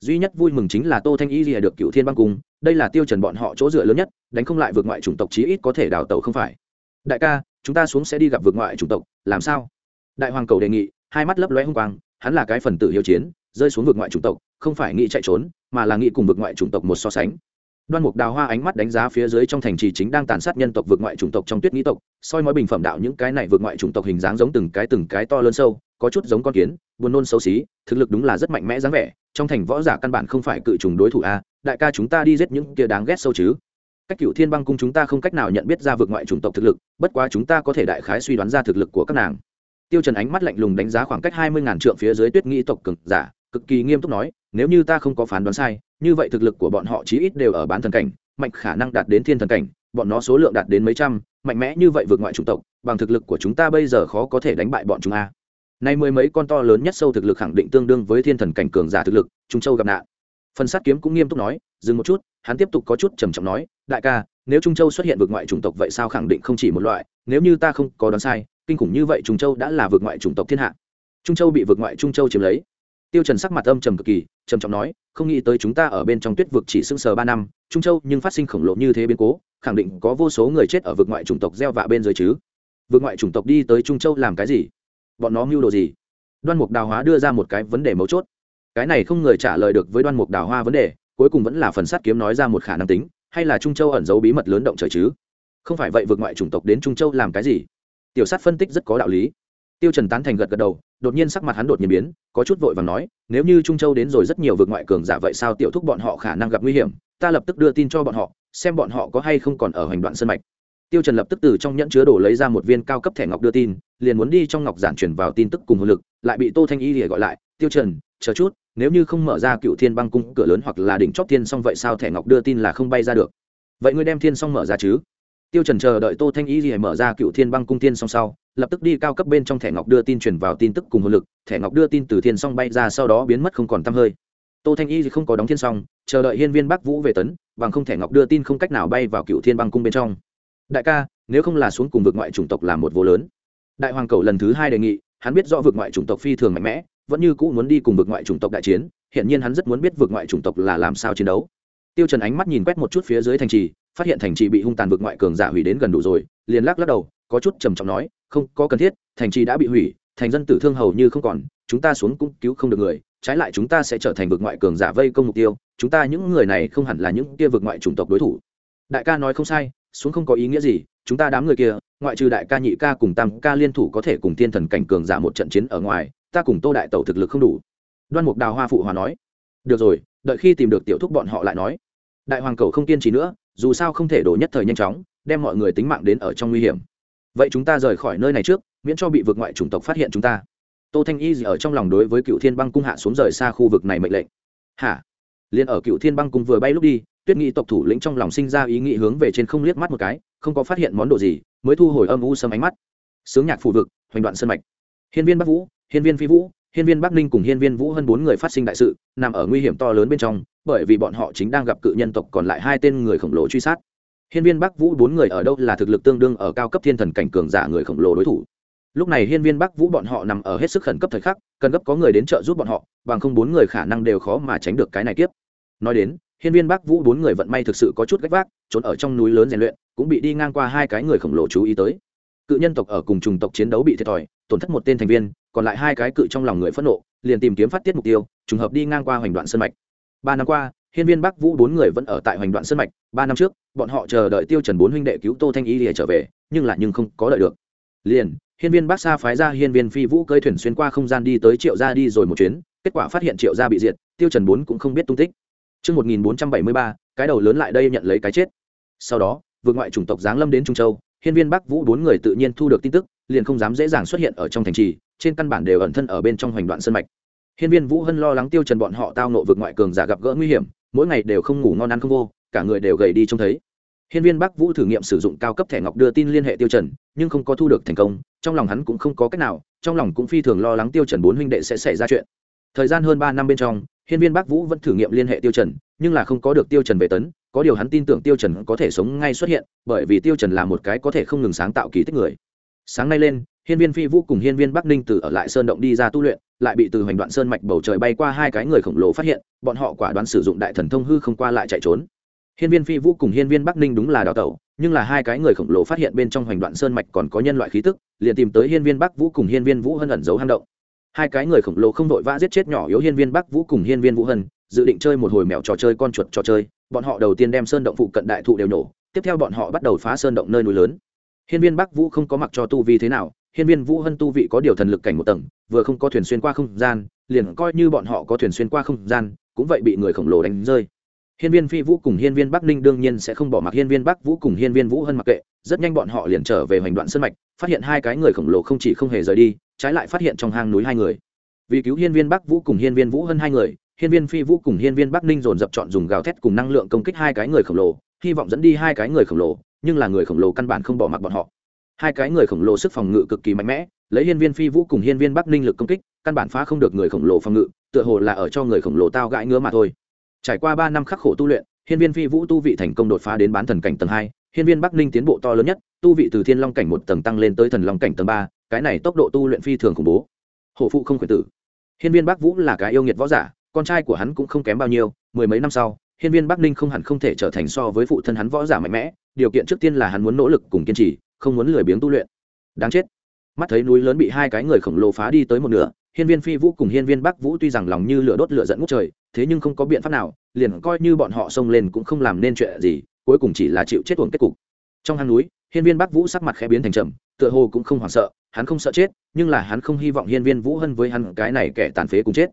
Duy nhất vui mừng chính là tô thanh y lìa được cựu thiên băng cung, đây là tiêu trần bọn họ chỗ dựa lớn nhất, đánh không lại vượt ngoại chủng tộc chí ít có thể đào tẩu không phải. Đại ca, chúng ta xuống sẽ đi gặp vượt ngoại chủng tộc, làm sao? Đại hoàng cầu đề nghị, hai mắt lấp lóe hung quang, hắn là cái phần tử hiếu chiến, rơi xuống vượt ngoại chủng tộc, không phải nghĩ chạy trốn, mà là nghĩ cùng vượt ngoại chủng tộc một so sánh đoan mục đào hoa ánh mắt đánh giá phía dưới trong thành trì chính đang tàn sát nhân tộc vượt ngoại chủng tộc trong tuyết nghĩ tộc, soi mói bình phẩm đạo những cái này vượt ngoại chủng tộc hình dáng giống từng cái từng cái to lớn sâu, có chút giống con kiến, buồn nôn xấu xí, thực lực đúng là rất mạnh mẽ dáng vẻ, trong thành võ giả căn bản không phải cự trùng đối thủ a, đại ca chúng ta đi giết những kia đáng ghét sâu chứ. Cách cựu thiên băng cung chúng ta không cách nào nhận biết ra vượt ngoại chủng tộc thực lực, bất quá chúng ta có thể đại khái suy đoán ra thực lực của các nàng. Tiêu trần ánh mắt lạnh lùng đánh giá khoảng cách hai mươi ngàn trượng phía dưới tuyết nghĩ tộc cực giả cực kỳ nghiêm túc nói, nếu như ta không có phán đoán sai, như vậy thực lực của bọn họ chí ít đều ở bán thần cảnh, mạnh khả năng đạt đến thiên thần cảnh, bọn nó số lượng đạt đến mấy trăm, mạnh mẽ như vậy vượt ngoại chủng tộc, bằng thực lực của chúng ta bây giờ khó có thể đánh bại bọn chúng a. Nay mười mấy con to lớn nhất sâu thực lực khẳng định tương đương với thiên thần cảnh cường giả thực lực, trung châu gặp nạn. Phần sát kiếm cũng nghiêm túc nói, dừng một chút, hắn tiếp tục có chút trầm trọng nói, đại ca, nếu trung châu xuất hiện vượt ngoại chủng tộc vậy sao khẳng định không chỉ một loại, nếu như ta không có đoán sai, kinh khủng như vậy trung châu đã là vượt ngoại chủng tộc thiên hạ. Trung châu bị vượt ngoại trung châu chiếm lấy tiêu trần sắc mặt âm trầm cực kỳ, trầm trọng nói, không nghĩ tới chúng ta ở bên trong tuyết vực chỉ sưng sờ ba năm, trung châu nhưng phát sinh khổng lồ như thế biến cố, khẳng định có vô số người chết ở vực ngoại chủng tộc gieo vạ bên dưới chứ. Vực ngoại chủng tộc đi tới trung châu làm cái gì? Bọn nó mưu đồ gì? Đoan mục đào hóa đưa ra một cái vấn đề mấu chốt. Cái này không người trả lời được với đoan mục đào hoa vấn đề, cuối cùng vẫn là phần sát kiếm nói ra một khả năng tính, hay là trung châu ẩn giấu bí mật lớn động trời chứ? Không phải vậy vượt ngoại chủng tộc đến trung châu làm cái gì? Tiểu sát phân tích rất có đạo lý tiêu trần tán thành gật gật đầu, đột nhiên sắc mặt hắn đột nhiên biến, có chút vội vàng nói, nếu như trung châu đến rồi rất nhiều vượt ngoại cường giả vậy sao tiểu thúc bọn họ khả năng gặp nguy hiểm? Ta lập tức đưa tin cho bọn họ, xem bọn họ có hay không còn ở hành đoạn sân mạch. Tiêu trần lập tức từ trong nhẫn chứa đồ lấy ra một viên cao cấp thẻ ngọc đưa tin, liền muốn đi trong ngọc giản truyền vào tin tức cùng hồn lực, lại bị tô thanh y lìa gọi lại, tiêu trần, chờ chút, nếu như không mở ra cựu thiên băng cung cửa lớn hoặc là đỉnh chót thiên xong vậy sao thẻ ngọc đưa tin là không bay ra được? Vậy ngươi đem thiên xong mở ra chứ? Tiêu trần chờ đợi tô thanh y gì mở ra cựu thiên băng cung thiên song sau lập tức đi cao cấp bên trong thẻ ngọc đưa tin truyền vào tin tức cùng hồn lực thẻ ngọc đưa tin từ thiên Song bay ra sau đó biến mất không còn tăm hơi. Tô thanh y thì không có đóng thiên Song, chờ đợi hiên viên bắc vũ về tấn bằng không thẻ ngọc đưa tin không cách nào bay vào cựu thiên băng cung bên trong. Đại ca nếu không là xuống cùng vực ngoại chủng tộc là một vô lớn. Đại hoàng cầu lần thứ hai đề nghị hắn biết rõ vực ngoại chủng tộc phi thường mạnh mẽ vẫn như cũ muốn đi cùng vực ngoại chủng tộc đại chiến hiện nhiên hắn rất muốn biết vực ngoại chủng tộc là làm sao chiến đấu. Tiêu trần ánh mắt nhìn quét một chút phía dưới thành trì phát hiện thành trì bị hung tàn vực ngoại cường giả hủy đến gần đủ rồi, liền lắc lắc đầu, có chút trầm trọng nói, không, có cần thiết, thành trì đã bị hủy, thành dân tử thương hầu như không còn, chúng ta xuống cũng cứu không được người, trái lại chúng ta sẽ trở thành vực ngoại cường giả vây công mục tiêu, chúng ta những người này không hẳn là những kia vực ngoại chủng tộc đối thủ. Đại ca nói không sai, xuống không có ý nghĩa gì, chúng ta đám người kia, ngoại trừ đại ca nhị ca cùng tam ca liên thủ có thể cùng thiên thần cảnh cường giả một trận chiến ở ngoài, ta cùng tô đại tẩu thực lực không đủ. Đoan mục đào hoa phụ hòa nói, được rồi, đợi khi tìm được tiểu thúc bọn họ lại nói. Đại hoàng cầu không kiên trì nữa dù sao không thể đổ nhất thời nhanh chóng, đem mọi người tính mạng đến ở trong nguy hiểm. Vậy chúng ta rời khỏi nơi này trước, miễn cho bị vượt ngoại chủng tộc phát hiện chúng ta. Tô thanh y ở trong lòng đối với cựu thiên băng cung hạ xuống rời xa khu vực này mệnh lệnh. Hả? Liền ở cựu thiên băng cung vừa bay lúc đi, tuyết nghị tộc thủ lĩnh trong lòng sinh ra ý nghĩ hướng về trên không liếc mắt một cái, không có phát hiện món đồ gì, mới thu hồi âm u sâm ánh mắt. Sướng nhạc phủ vực, hoành đoạn sân mạch. Hiên viên bắc vũ, hiên viên phi vũ, hiên viên bắc ninh cùng hiên viên vũ hơn bốn người phát sinh đại sự, nằm ở nguy hiểm to lớn bên trong bởi vì bọn họ chính đang gặp cự nhân tộc còn lại hai tên người khổng lồ truy sát. Hiên viên bắc vũ bốn người ở đâu là thực lực tương đương ở cao cấp thiên thần cảnh cường giả người khổng lồ đối thủ. Lúc này hiên viên bắc vũ bọn họ nằm ở hết sức khẩn cấp thời khắc, cần gấp có người đến trợ giúp bọn họ, bằng không bốn người khả năng đều khó mà tránh được cái này tiếp nói đến, hiên viên bắc vũ bốn người vận may thực sự có chút gách vác, trốn ở trong núi lớn rèn luyện, cũng bị đi ngang qua hai cái người khổng lồ chú ý tới. Cự nhân tộc ở cùng trùng tộc chiến đấu bị thiệt thòi, tổn thất một tên thành viên, còn lại hai cái cự trong lòng người phẫn nộ, liền tìm kiếm phát tiết mục tiêu, trùng hợp đi ngang qua hoành đoạn sân mạch ba năm qua hiên viên bắc vũ bốn người vẫn ở tại hoành đoạn sân mạch ba năm trước bọn họ chờ đợi tiêu trần bốn huynh đệ cứu tô thanh y để trở về nhưng lại nhưng không có đợi được liền hiên viên bắc sa phái ra hiên viên phi vũ cơi thuyền xuyên qua không gian đi tới triệu gia đi rồi một chuyến kết quả phát hiện triệu gia bị diệt tiêu trần bốn cũng không biết tung tích Trước 1473, cái đầu lớn lại đây nhận lấy cái chết. Sau đó, vượt ngoại chủng tộc giáng lâm đến Trung Châu, hiên viên Bắc Vũ bốn người tự nhiên thu được tin tức, liền không dám dễ dàng xuất hiện ở trong thành trì, trên căn bản đều ẩn thân ở bên trong hoành đoạn sơn mạch. Hiên viên Vũ Hân lo lắng Tiêu Trần bọn họ tao nộ vực ngoại cường giả gặp gỡ nguy hiểm, mỗi ngày đều không ngủ ngon ăn không vô, cả người đều gầy đi trông thấy. Hiên viên Bắc Vũ thử nghiệm sử dụng cao cấp thẻ ngọc đưa tin liên hệ Tiêu Trần, nhưng không có thu được thành công, trong lòng hắn cũng không có cách nào, trong lòng cũng phi thường lo lắng Tiêu Trần bốn huynh đệ sẽ xảy ra chuyện. Thời gian hơn ba năm bên trong, Hiên viên Bắc Vũ vẫn thử nghiệm liên hệ Tiêu Trần, nhưng là không có được Tiêu Trần về tấn, có điều hắn tin tưởng Tiêu Trần có thể sống ngay xuất hiện, bởi vì Tiêu Trần là một cái có thể không ngừng sáng tạo kỳ tích người. Sáng nay lên, Hiên viên Phi Vũ cùng Hiên viên Bắc Ninh từ ở lại sơn động đi ra tu luyện, lại bị từ hoành đoạn sơn mạch bầu trời bay qua hai cái người khổng lồ phát hiện, bọn họ quả đoán sử dụng đại thần thông hư không qua lại chạy trốn. Hiên viên Phi Vũ cùng Hiên viên Bắc Ninh đúng là đào tẩu, nhưng là hai cái người khổng lồ phát hiện bên trong hoành đoạn sơn mạch còn có nhân loại khí tức, liền tìm tới Hiên viên Bắc Vũ cùng Hiên viên Vũ Hân ẩn giấu hang động. Hai cái người khổng lồ không đội vã giết chết nhỏ yếu Hiên viên Bắc Vũ cùng Hiên viên Vũ Hân, dự định chơi một hồi mèo trò chơi con chuột trò chơi, bọn họ đầu tiên đem sơn động phụ cận đại thụ đều nổ, tiếp theo bọn họ bắt đầu phá sơn động nơi núi lớn. Hiên viên Bắc Vũ không có mặc cho tu vi thế nào, Hiên viên Vũ Hân tu vị có điều thần lực cảnh một tầng, vừa không có thuyền xuyên qua không gian, liền coi như bọn họ có thuyền xuyên qua không gian, cũng vậy bị người khổng lồ đánh rơi. Hiên viên phi vũ cùng hiên viên bắc ninh đương nhiên sẽ không bỏ mặc hiên viên bắc vũ cùng hiên viên vũ hân mặc kệ rất nhanh bọn họ liền trở về hoành đoạn sân mạch phát hiện hai cái người khổng lồ không chỉ không hề rời đi trái lại phát hiện trong hang núi hai người. Vì cứu hiên viên bắc vũ cùng hiên viên vũ hân hai người hiên viên phi vũ cùng hiên viên bắc ninh dồn dập chọn dùng gào thét cùng năng lượng công kích hai cái người khổng lồ hy vọng dẫn đi hai cái người khổng lồ nhưng là người khổng lồ căn bản không bỏ mặc bọn họ hai cái người khổng lồ sức phòng ngự cực kỳ mạnh mẽ, lấy hiên viên phi vũ cùng hiên viên bắc ninh lực công kích, căn bản phá không được người khổng lồ phòng ngự, tựa hồ là ở cho người khổng lồ tao gãi ngứa mà thôi. Trải qua ba năm khắc khổ tu luyện, hiên viên phi vũ tu vị thành công đột phá đến bán thần cảnh tầng hai, hiên viên bắc ninh tiến bộ to lớn nhất, tu vị từ thiên long cảnh một tầng tăng lên tới thần long cảnh tầng ba, cái này tốc độ tu luyện phi thường khủng bố. Hổ phụ không khuyển tử. Hiên viên bắc vũ là cái yêu nghiệt võ giả, con trai của hắn cũng không kém bao nhiêu, mười mấy năm sau, hiên viên bắc ninh không hẳn không thể trở thành so với phụ thân hắn võ giả mạnh mẽ, điều kiện trước tiên là hắn muốn nỗ lực cùng kiên trì không muốn lười biếng tu luyện. Đáng chết. Mắt thấy núi lớn bị hai cái người khổng lồ phá đi tới một nửa, hiên viên phi vũ cùng hiên viên bắc vũ tuy rằng lòng như lửa đốt lửa dẫn ngút trời, thế nhưng không có biện pháp nào, liền coi như bọn họ xông lên cũng không làm nên chuyện gì, cuối cùng chỉ là chịu chết uổng kết cục. Trong hang núi, hiên viên bắc vũ sắc mặt khẽ biến thành trầm, tựa hồ cũng không hoảng sợ, hắn không sợ chết, nhưng là hắn không hy vọng hiên viên vũ hân với hắn cái này kẻ tàn phế cùng chết.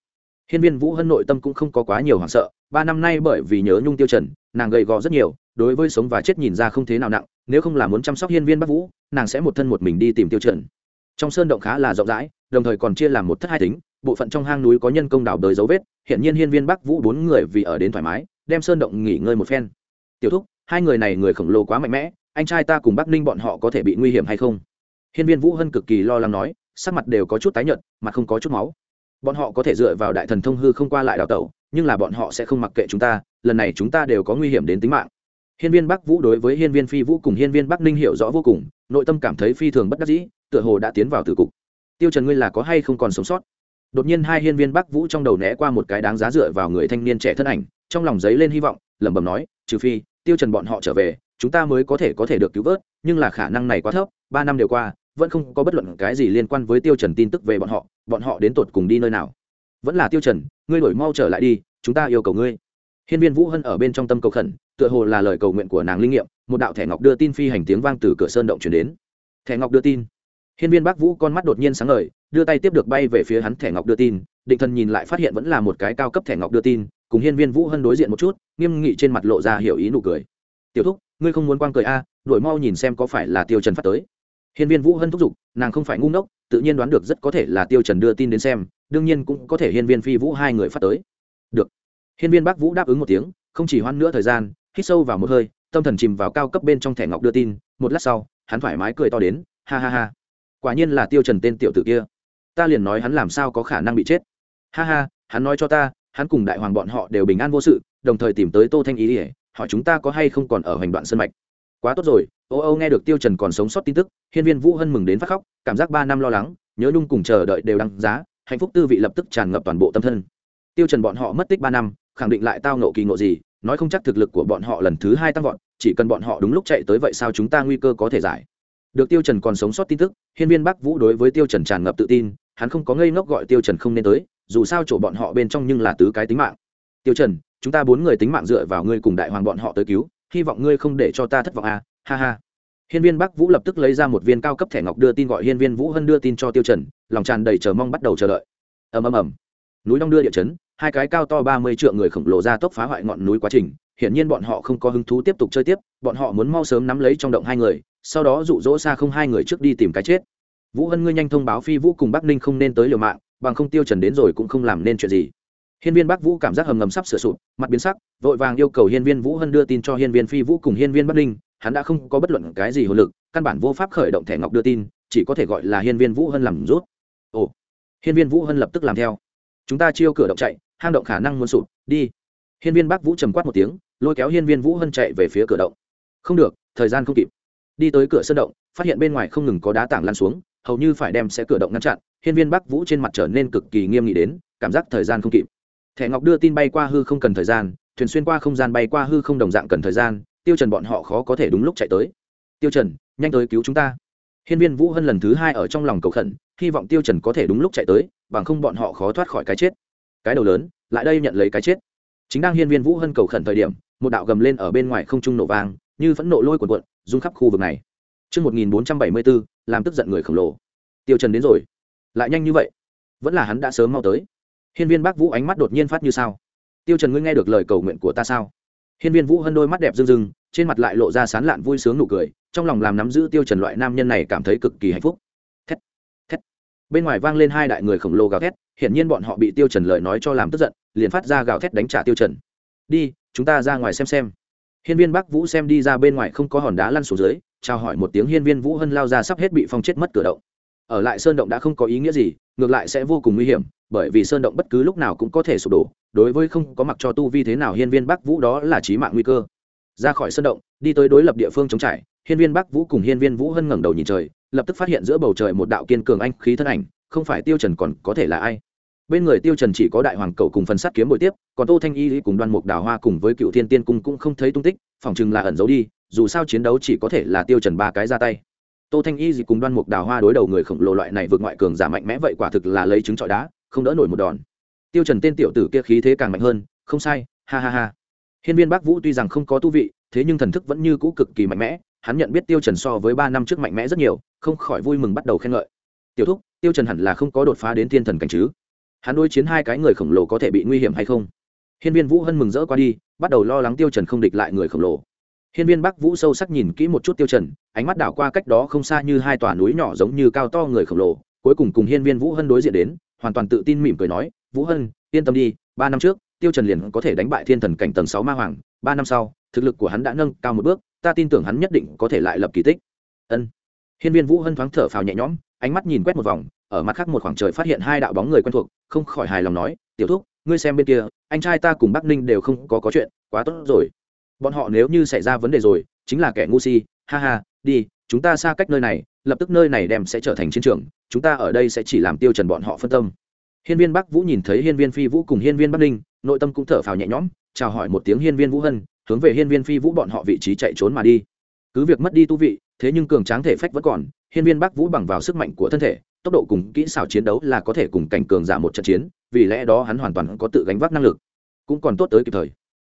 Hiên viên vũ hân nội tâm cũng không có quá nhiều hoảng sợ, ba năm nay bởi vì nhớ nhung tiêu trần, nàng gầy gò rất nhiều, đối với sống và chết nhìn ra không thế nào nặng nếu không là muốn chăm sóc hiên viên bắc vũ, nàng sẽ một thân một mình đi tìm tiêu trần. Trong sơn động khá là rộng rãi, đồng thời còn chia làm một thất hai tính bộ phận trong hang núi có nhân công đào đời dấu vết hiện nhiên hiên viên bắc vũ bốn người vì ở đến thoải mái, đem sơn động nghỉ ngơi một phen. Tiểu thúc, hai người này người khổng lồ quá mạnh mẽ, anh trai ta cùng bắc ninh bọn họ có thể bị nguy hiểm hay không? Hiên viên vũ hân cực kỳ lo lắng nói, sắc mặt đều có chút tái nhợt, mặt không có chút máu. Bọn họ có thể dựa vào đại thần thông hư không qua lại đào tẩu, nhưng là bọn họ sẽ không mặc kệ chúng ta, lần này chúng ta đều có nguy hiểm đến tính mạng hiên viên bắc vũ đối với hiên viên phi vũ cùng hiên viên bắc ninh hiểu rõ vô cùng, nội tâm cảm thấy phi thường bất đắc dĩ, tựa hồ đã tiến vào tử cục. Tiêu trần ngươi là có hay không còn sống sót? Đột nhiên hai hiên viên bắc vũ trong đầu né qua một cái đáng giá dựa vào người thanh niên trẻ thân ảnh, trong lòng giấy lên hy vọng, lẩm bẩm nói, trừ phi, tiêu trần bọn họ trở về, chúng ta mới có thể có thể được cứu vớt, nhưng là khả năng này quá thấp, ba năm đều qua, vẫn không có bất luận cái gì liên quan với tiêu trần tin tức về bọn họ bọn họ đến tột cùng đi nơi nào? Vẫn là tiêu trần, ngươi đổi mau trở lại đi, chúng ta yêu cầu ngươi. Hiên viên vũ hân ở bên trong tâm cầu khẩn tựa hồ là lời cầu nguyện của nàng linh nghiệm một đạo thẻ ngọc đưa tin phi hành tiếng vang từ cửa sơn động truyền đến. Thẻ ngọc đưa tin. Hiên viên bác vũ con mắt đột nhiên sáng ngời đưa tay tiếp được bay về phía hắn thẻ ngọc đưa tin định thần nhìn lại phát hiện vẫn là một cái cao cấp thẻ ngọc đưa tin cùng hiên viên vũ hân đối diện một chút nghiêm nghị trên mặt lộ ra hiểu ý nụ cười. Tiểu thúc ngươi không muốn quang cười a à, đổi mau nhìn xem có phải là tiêu trần phát tới. Hiên viên vũ hân thúc giục nàng không phải ngu ngốc tự nhiên đoán được rất có thể là tiêu trần đưa tin đến xem đương nhiên cũng có thể hiên viên phi vũ hai người phát tới. Được. Hiên viên bác vũ đáp ứng một tiếng không chỉ hoan nữa thời gian hít sâu vào một hơi, tâm thần chìm vào cao cấp bên trong thẻ ngọc đưa tin, một lát sau, hắn thoải mái cười to đến, ha ha ha. Quả nhiên là tiêu trần tên tiểu tử kia. Ta liền nói hắn làm sao có khả năng bị chết. Ha ha, hắn nói cho ta, hắn cùng đại hoàng bọn họ đều bình an vô sự, đồng thời tìm tới tô thanh ý ỉa hỏi chúng ta có hay không còn ở hành đoạn sân mạch. Quá tốt rồi, ô ô nghe được tiêu trần còn sống sót tin tức, hiên viên vũ hân mừng đến phát khóc, cảm giác ba năm lo lắng, nhớ nhung cùng chờ đợi đều đăng giá, hạnh phúc tư vị lập tức tràn ngập toàn bộ tâm thân. Tiêu trần bọn họ mất tích ba năm, khẳng định lại tao ngộ kỳ ngộ gì nói không chắc thực lực của bọn họ lần thứ hai tăng vọt, chỉ cần bọn họ đúng lúc chạy tới vậy sao chúng ta nguy cơ có thể giải? Được tiêu trần còn sống sót tin tức, hiên viên bắc vũ đối với tiêu trần tràn ngập tự tin, hắn không có ngây ngốc gọi tiêu trần không nên tới, dù sao chỗ bọn họ bên trong nhưng là tứ cái tính mạng. Tiêu trần, chúng ta bốn người tính mạng dựa vào ngươi cùng đại hoàng bọn họ tới cứu, hy vọng ngươi không để cho ta thất vọng à ha ha. Hiên viên bắc vũ lập tức lấy ra một viên cao cấp thẻ ngọc đưa tin gọi hiên viên vũ hân đưa tin cho tiêu trần, lòng tràn đầy chờ mong bắt đầu chờ đợi. Ầm ầm ầm. Núi đông đưa địa chấn hai cái cao to ba mươi trượng người khổng lồ ra tốc phá hoại ngọn núi quá trình, hiển nhiên bọn họ không có hứng thú tiếp tục chơi tiếp, bọn họ muốn mau sớm nắm lấy trong động hai người, sau đó dụ dỗ xa không hai người trước đi tìm cái chết. Vũ hân ngươi nhanh thông báo phi vũ cùng bắc ninh không nên tới liều mạng, bằng không tiêu trần đến rồi cũng không làm nên chuyện gì. Hiên viên bắc vũ cảm giác hầm ngầm sắp sửa sụp, mặt biến sắc, vội vàng yêu cầu hiên viên vũ hân đưa tin cho hiên viên phi vũ cùng hiên viên bắc ninh, hắn đã không có bất luận cái gì hồn lực, căn bản vô pháp khởi động thẻ ngọc đưa tin, chỉ có thể gọi là hiên viên vũ hân làm rút. Ồ, hiên viên vũ hân lập tức làm theo. Chúng ta chiêu cửa động chạy hang động khả năng muốn sụp, đi. Hiên viên bắc vũ trầm quát một tiếng, lôi kéo hiên viên vũ hân chạy về phía cửa động. Không được, thời gian không kịp. Đi tới cửa sân động, phát hiện bên ngoài không ngừng có đá tảng lan xuống, hầu như phải đem sẽ cửa động ngăn chặn, hiên viên bắc vũ trên mặt trở nên cực kỳ nghiêm nghị đến, cảm giác thời gian không kịp. Thẻ ngọc đưa tin bay qua hư không cần thời gian, thuyền xuyên qua không gian bay qua hư không đồng dạng cần thời gian, tiêu trần bọn họ khó có thể đúng lúc chạy tới. Tiêu trần, nhanh tới cứu chúng ta. Hiên viên vũ hân lần thứ hai ở trong lòng cầu khẩn, hy vọng tiêu trần có thể đúng lúc chạy tới, bằng không bọn họ khó thoát khỏi cái chết cái đầu lớn lại đây nhận lấy cái chết chính đang hiên viên vũ hân cầu khẩn thời điểm một đạo gầm lên ở bên ngoài không trung nổ vang như vẫn nộ lôi cuộn cuộn rung khắp khu vực này Trước 1474, làm tức giận người khổng lồ. Tiêu Trần đến rồi. Lại nhanh như vậy. Vẫn là hắn đã sớm mau tới. Hiên viên Bác Vũ ánh mắt đột nhiên phát như sao. Tiêu Trần ngươi nghe được lời cầu nguyện của ta sao? Hiên viên Vũ hân đôi mắt đẹp rưng rưng, trên mặt lại lộ ra sán lạn vui sướng nụ cười, trong lòng làm nắm giữ Tiêu Trần loại nam nhân này cảm thấy cực kỳ hạnh phúc. Bên ngoài vang lên hai đại người khổng lồ gào thét, hiển nhiên bọn họ bị Tiêu Trần lời nói cho làm tức giận, liền phát ra gào thét đánh trả Tiêu Trần. Đi, chúng ta ra ngoài xem xem. Hiên viên Bắc Vũ xem đi ra bên ngoài không có hòn đá lăn xuống dưới, chào hỏi một tiếng Hiên viên Vũ Hân lao ra sắp hết bị phong chết mất cửa động. Ở lại sơn động đã không có ý nghĩa gì, ngược lại sẽ vô cùng nguy hiểm, bởi vì sơn động bất cứ lúc nào cũng có thể sụp đổ, đối với không có mặc cho tu vi thế nào Hiên viên Bắc Vũ đó là chí mạng nguy cơ. Ra khỏi sơn động, đi tới đối lập địa phương chống trải, Hiên viên Bắc Vũ cùng Hiên viên Vũ Hân ngẩng đầu nhìn trời, lập tức phát hiện giữa bầu trời một đạo kiên cường anh khí thân ảnh, không phải Tiêu Trần còn có thể là ai? bên người tiêu trần chỉ có đại hoàng cầu cùng phần sát kiếm bồi tiếp còn tô thanh y cùng đoan mục đào hoa cùng với cựu thiên tiên cung cũng không thấy tung tích phỏng chừng là ẩn giấu đi dù sao chiến đấu chỉ có thể là tiêu trần ba cái ra tay. Tô thanh y cùng đoan mục đào hoa đối đầu người khổng lồ loại này vượt ngoại cường giả mạnh mẽ vậy quả thực là lấy trứng trọi đá không đỡ nổi một đòn. Tiêu trần tên tiểu tử kia khí thế càng mạnh hơn không sai ha ha ha. Hiên viên bắc vũ tuy rằng không có tu vị thế nhưng thần thức vẫn như cũ cực kỳ mạnh mẽ hắn nhận biết tiêu trần so với ba năm trước mạnh mẽ rất nhiều, không khỏi vui mừng bắt đầu khen ngợi. Tiểu thúc, tiêu trần hẳn là không có đột phá đến thiên thần cảnh chứ? Hắn đối chiến hai cái người khổng lồ có thể bị nguy hiểm hay không? Hiên viên vũ hân mừng rỡ qua đi, bắt đầu lo lắng tiêu trần không địch lại người khổng lồ. Hiên viên bắc vũ sâu sắc nhìn kỹ một chút tiêu trần, ánh mắt đảo qua cách đó không xa như hai tòa núi nhỏ giống như cao to người khổng lồ, cuối cùng cùng hiên viên vũ hân đối diện đến, hoàn toàn tự tin mỉm cười nói, vũ hân, yên tâm đi, ba năm trước, tiêu trần liền có thể đánh bại thiên thần cảnh tầng sáu ma hoàng, ba năm sau, thực lực của hắn đã nâng cao một bước ta tin tưởng hắn nhất định có thể lại lập kỳ tích. Ân. Hiên viên vũ hân thoáng thở phào nhẹ nhõm, ánh mắt nhìn quét một vòng, ở mặt khác một khoảng trời phát hiện hai đạo bóng người quen thuộc, không khỏi hài lòng nói, tiểu thúc, ngươi xem bên kia, anh trai ta cùng bắc ninh đều không có có chuyện, quá tốt rồi. Bọn họ nếu như xảy ra vấn đề rồi, chính là kẻ ngu si, ha ha, đi, chúng ta xa cách nơi này, lập tức nơi này đem sẽ trở thành chiến trường, chúng ta ở đây sẽ chỉ làm tiêu trần bọn họ phân tâm. Hiên viên bắc vũ nhìn thấy hiên viên phi vũ cùng hiên viên bắc ninh, nội tâm cũng thở phào nhẹ nhõm, chào hỏi một tiếng hiên viên vũ hân hướng về hiên viên phi vũ bọn họ vị trí chạy trốn mà đi. Cứ việc mất đi tu vị, thế nhưng cường tráng thể phách vẫn còn, hiên viên bắc vũ bằng vào sức mạnh của thân thể, tốc độ cùng kỹ xảo chiến đấu là có thể cùng cảnh cường giả một trận chiến, vì lẽ đó hắn hoàn toàn có tự gánh vác năng lực. Cũng còn tốt tới kịp thời.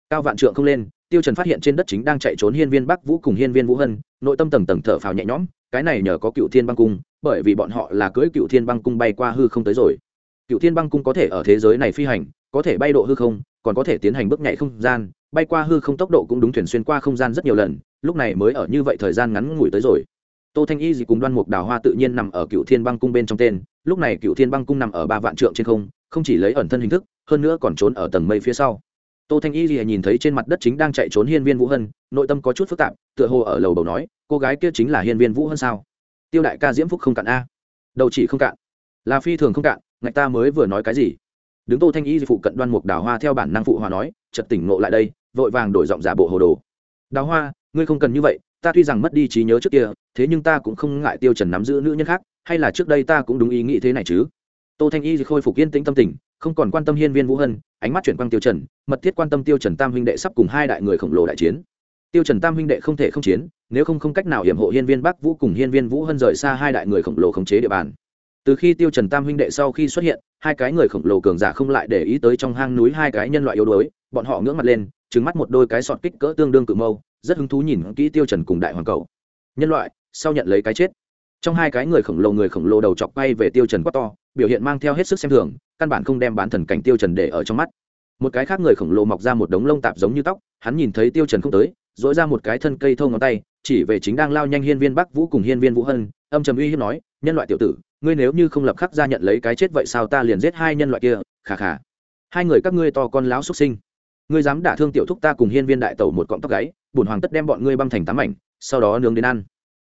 Cao vạn trượng không lên, tiêu trần phát hiện trên đất chính đang chạy trốn hiên viên bắc vũ cùng hiên viên vũ hân, nội tâm tầng tầng thở phào nhẹ nhõm, cái này nhờ có cựu thiên băng cung, bởi vì bọn họ là cưỡi cựu thiên băng cung bay qua hư không tới rồi. Cựu thiên băng cung có thể ở thế giới này phi hành, có thể bay độ hư không còn có thể tiến hành bước nhảy không gian, bay qua hư không tốc độ cũng đúng thuyền xuyên qua không gian rất nhiều lần, lúc này mới ở như vậy thời gian ngắn ngủi tới rồi. Tô thanh y gì cùng đoan mục đào hoa tự nhiên nằm ở cựu thiên băng cung bên trong tên, lúc này cựu thiên băng cung nằm ở ba vạn trượng trên không không chỉ lấy ẩn thân hình thức, hơn nữa còn trốn ở tầng mây phía sau. Tô thanh y gì nhìn thấy trên mặt đất chính đang chạy trốn hiên viên vũ hân, nội tâm có chút phức tạp, tựa hồ ở lầu bầu nói, cô gái kia chính là hiên viên vũ hân sao? Tiêu đại ca diễm phúc không cạn a. Đầu chỉ không cạn. Là phi thường không cạn, ngạch ta mới vừa nói cái gì? Đứng tô thanh y phụ cận đoan mục đào hoa theo bản năng phụ hòa nói chật tỉnh ngộ lại đây, vội vàng đổi giọng giả bộ hồ đồ. Đào hoa, ngươi không cần như vậy, ta tuy rằng mất đi trí nhớ trước kia, thế nhưng ta cũng không ngại tiêu trần nắm giữ nữ nhân khác, hay là trước đây ta cũng đúng ý nghĩ thế này chứ? Tô thanh y khôi phục yên tĩnh tâm tình, không còn quan tâm hiên viên vũ hân, ánh mắt chuyển quang tiêu trần, mật thiết quan tâm tiêu trần tam huynh đệ sắp cùng hai đại người khổng lồ đại chiến. Tiêu trần tam huynh đệ không thể không chiến, nếu không không cách nào hiểm hộ hiên viên bắc vũ cùng hiên viên vũ hân rời xa hai đại người khổng lồ khống chế địa bàn từ khi tiêu trần tam huynh đệ sau khi xuất hiện, hai cái người khổng lồ cường giả không lại để ý tới trong hang núi hai cái nhân loại yếu đuối, bọn họ ngưỡng mặt lên, trừng mắt một đôi cái sọt kích cỡ tương đương cự mâu, rất hứng thú nhìn kỹ tiêu trần cùng đại hoàng cầu. Nhân loại, sau nhận lấy cái chết. Trong hai cái người khổng lồ người khổng lồ đầu chọc bay về tiêu trần quá to, biểu hiện mang theo hết sức xem thường, căn bản không đem bán thần cảnh tiêu trần để ở trong mắt. Một cái khác người khổng lồ mọc ra một đống lông tạp giống như tóc, hắn nhìn thấy tiêu trần không tới dỗi ra một cái thân cây thô ngón tay, chỉ về chính đang lao nhanh hiên viên bắc vũ cùng hiên viên vũ hân, âm trầm uy hiếp nói, nhân loại tiểu tử ngươi nếu như không lập khắc ra nhận lấy cái chết vậy sao ta liền giết hai nhân loại kia khà khà. Hai người các ngươi to con láo xuất sinh. Ngươi dám đả thương tiểu thúc ta cùng hiên viên đại tẩu một cọng tóc gáy bùn hoàng tất đem bọn ngươi băm thành tám ảnh, sau đó nướng đến ăn.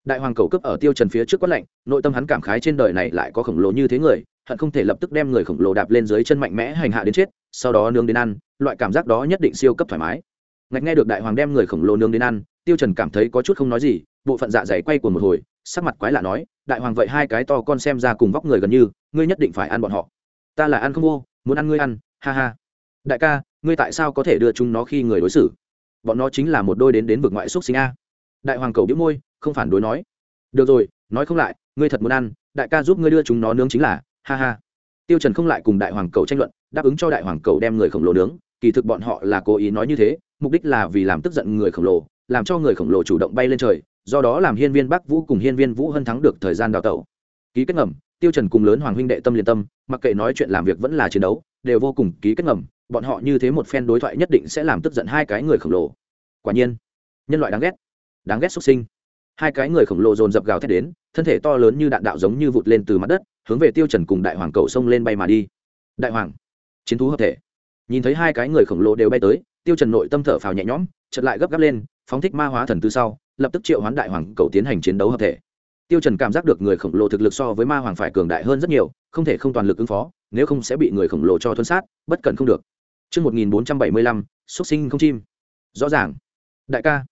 Đại hoàng cầu cấp ở tiêu trần phía trước quát lạnh nội tâm hắn cảm khái trên đời này lại có khổng lồ như thế người hận không thể lập tức đem người khổng lồ đạp lên dưới chân mạnh mẽ hành hạ đến chết sau đó nướng đến ăn loại cảm giác đó nhất định siêu cấp thoải mái. Ngạch nghe được đại hoàng đem người khổng lồ nướng đến ăn tiêu trần cảm thấy có chút không nói gì bộ phận dạ dày quay của một hồi sắc mặt quái lạ nói, đại hoàng vậy hai cái to con xem ra cùng vóc người gần như, ngươi nhất định phải ăn bọn họ. Ta là ăn không vô, muốn ăn ngươi ăn, ha ha. Đại ca, ngươi tại sao có thể đưa chúng nó khi người đối xử? Bọn nó chính là một đôi đến đến vực ngoại xúc sinh a. Đại hoàng cầu đĩu môi, không phản đối nói. Được rồi, nói không lại, ngươi thật muốn ăn, đại ca giúp ngươi đưa chúng nó nướng chính là, ha ha. Tiêu trần không lại cùng đại hoàng cầu tranh luận, đáp ứng cho đại hoàng cầu đem người khổng lồ nướng. Kỳ thực bọn họ là cố ý nói như thế, mục đích là vì làm tức giận người khổng lồ, làm cho người khổng lồ chủ động bay lên trời do đó làm hiên viên bắc vũ cùng hiên viên vũ hân thắng được thời gian đào tẩu. Ký kết ngầm, tiêu trần cùng lớn hoàng huynh đệ tâm liên tâm, mặc kệ nói chuyện làm việc vẫn là chiến đấu, đều vô cùng ký kết ngầm, bọn họ như thế một phen đối thoại nhất định sẽ làm tức giận hai cái người khổng lồ. Quả nhiên, nhân loại đáng ghét đáng ghét xuất sinh. Hai cái người khổng lồ dồn dập gào thét đến, thân thể to lớn như đạn đạo giống như vụt lên từ mặt đất, hướng về tiêu trần cùng đại hoàng cầu sông lên bay mà đi. Đại hoàng, chiến thú hợp thể. Nhìn thấy hai cái người khổng lồ đều bay tới, tiêu trần nội tâm thở phào nhẹ nhõm, chợt lại gấp gáp lên phóng thích ma hóa thần tư sau lập tức triệu hoán đại hoàng cầu tiến hành chiến đấu hợp thể tiêu trần cảm giác được người khổng lồ thực lực so với ma hoàng phải cường đại hơn rất nhiều không thể không toàn lực ứng phó nếu không sẽ bị người khổng lồ cho thuần sát bất cần không được Trước 1475, xuất sinh không chim. Rõ ràng. Đại ca.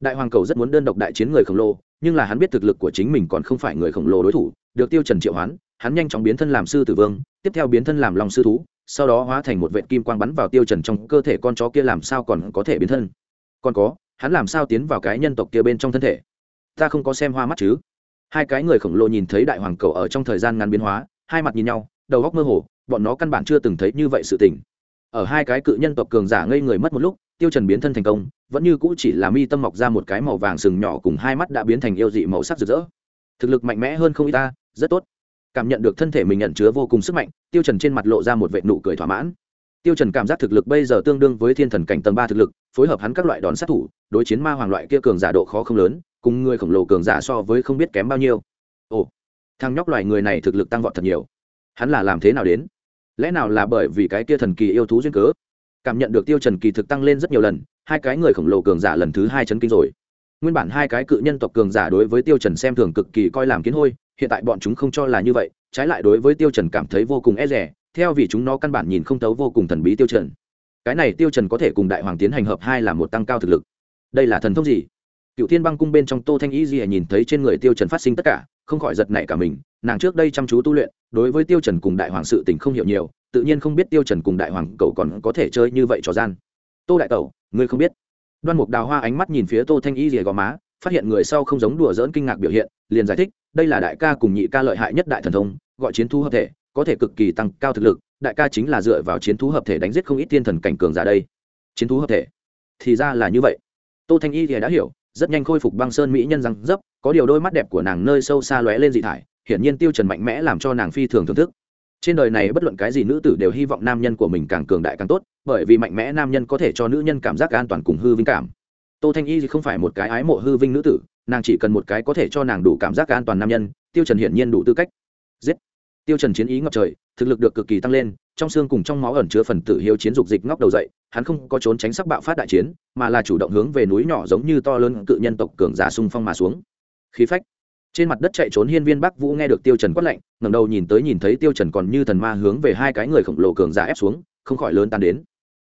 Đại hoàng cầu rất muốn đơn độc đại chiến người khổng lồ, nhưng là hắn biết thực lực của chính mình còn không phải người khổng lồ đối thủ, được Tiêu Trần triệu hoán, hắn nhanh chóng biến thân làm sư tử vương, tiếp theo biến thân làm long sư thú, sau đó hóa thành một vệt kim quang bắn vào Tiêu Trần trong cơ thể con chó kia làm sao còn có thể biến thân. Còn có, hắn làm sao tiến vào cái nhân tộc kia bên trong thân thể? Ta không có xem hoa mắt chứ? Hai cái người khổng lồ nhìn thấy đại hoàng cầu ở trong thời gian ngắn biến hóa, hai mặt nhìn nhau, đầu óc mơ hồ, bọn nó căn bản chưa từng thấy như vậy sự tình ở hai cái cự nhân tộc cường giả ngây người mất một lúc tiêu trần biến thân thành công vẫn như cũ chỉ là mi tâm mọc ra một cái màu vàng sừng nhỏ cùng hai mắt đã biến thành yêu dị màu sắc rực rỡ thực lực mạnh mẽ hơn không ít ta rất tốt cảm nhận được thân thể mình nhận chứa vô cùng sức mạnh tiêu trần trên mặt lộ ra một vệt nụ cười thỏa mãn tiêu trần cảm giác thực lực bây giờ tương đương với thiên thần cảnh tầng ba thực lực, phối hợp hắn các loại đòn sát thủ, đối chiến ma hoàng loại kia cường giả độ khó không lớn, cùng người khổng lồ cường giả so với không biết kém bao nhiêu. Ồ, thằng nhóc loài người này thực lực tăng vọt thật nhiều. Hắn là làm thế nào đến? Lẽ nào là bởi vì cái kia thần kỳ yêu thú duyên cớ? Cảm nhận được tiêu trần kỳ thực tăng lên rất nhiều lần, hai cái người khổng lồ cường giả lần thứ hai chấn kinh rồi. Nguyên bản hai cái cự nhân tộc cường giả đối với tiêu trần xem thường cực kỳ coi làm kiến hôi, hiện tại bọn chúng không cho là như vậy, trái lại đối với tiêu trần cảm thấy vô cùng e rẻ theo vì chúng nó căn bản nhìn không tấu vô cùng thần bí tiêu trần. Cái này tiêu trần có thể cùng đại hoàng tiến hành hợp hai là một tăng cao thực lực. Đây là thần thông gì? Cựu thiên băng cung bên trong tô thanh y di nhìn thấy trên người tiêu trần phát sinh tất cả, không khỏi giật nảy cả mình. Nàng trước đây chăm chú tu luyện, đối với tiêu trần cùng đại hoàng sự tình không hiểu nhiều, tự nhiên không biết tiêu trần cùng đại hoàng cậu còn có thể chơi như vậy trò gian. Tô đại cậu, ngươi không biết. Đoan mục đào hoa ánh mắt nhìn phía tô thanh y rìa gò má, phát hiện người sau không giống đùa dỡn kinh ngạc biểu hiện, liền giải thích, đây là đại ca cùng nhị ca lợi hại nhất đại thần thông, gọi chiến thu hợp thể có thể cực kỳ tăng cao thực lực, đại ca chính là dựa vào chiến thú hợp thể đánh giết không ít tiên thần cảnh cường giả đây. Chiến thú hợp thể? Thì ra là như vậy. Tô thanh y thì đã hiểu, rất nhanh khôi phục băng sơn mỹ nhân răng dấp, có điều đôi mắt đẹp của nàng nơi sâu xa lóe lên dị thải, hiển nhiên tiêu trần mạnh mẽ làm cho nàng phi thường thưởng thức. Trên đời này bất luận cái gì nữ tử đều hy vọng nam nhân của mình càng cường đại càng tốt, bởi vì mạnh mẽ nam nhân có thể cho nữ nhân cảm giác an toàn cùng hư vinh cảm. Tô thanh y thì không phải một cái ái mộ hư vinh nữ tử, nàng chỉ cần một cái có thể cho nàng đủ cảm giác an toàn nam nhân, tiêu trần hiển nhiên đủ tư cách. Giết! Tiêu trần chiến ý ngập trời, thực lực được cực kỳ tăng lên, trong xương cùng trong máu ẩn chứa phần tử hiếu chiến dục dịch ngóc đầu dậy, hắn không có trốn tránh sắc bạo phát đại chiến, mà là chủ động hướng về núi nhỏ giống như to lớn cự nhân tộc cường giả xung phong mà xuống. Khí phách. Trên mặt đất chạy trốn hiên viên bắc vũ nghe được tiêu trần quát lạnh, ngẩng đầu nhìn tới nhìn thấy tiêu trần còn như thần ma hướng về hai cái người khổng lồ cường giả ép xuống, không khỏi lớn tan đến.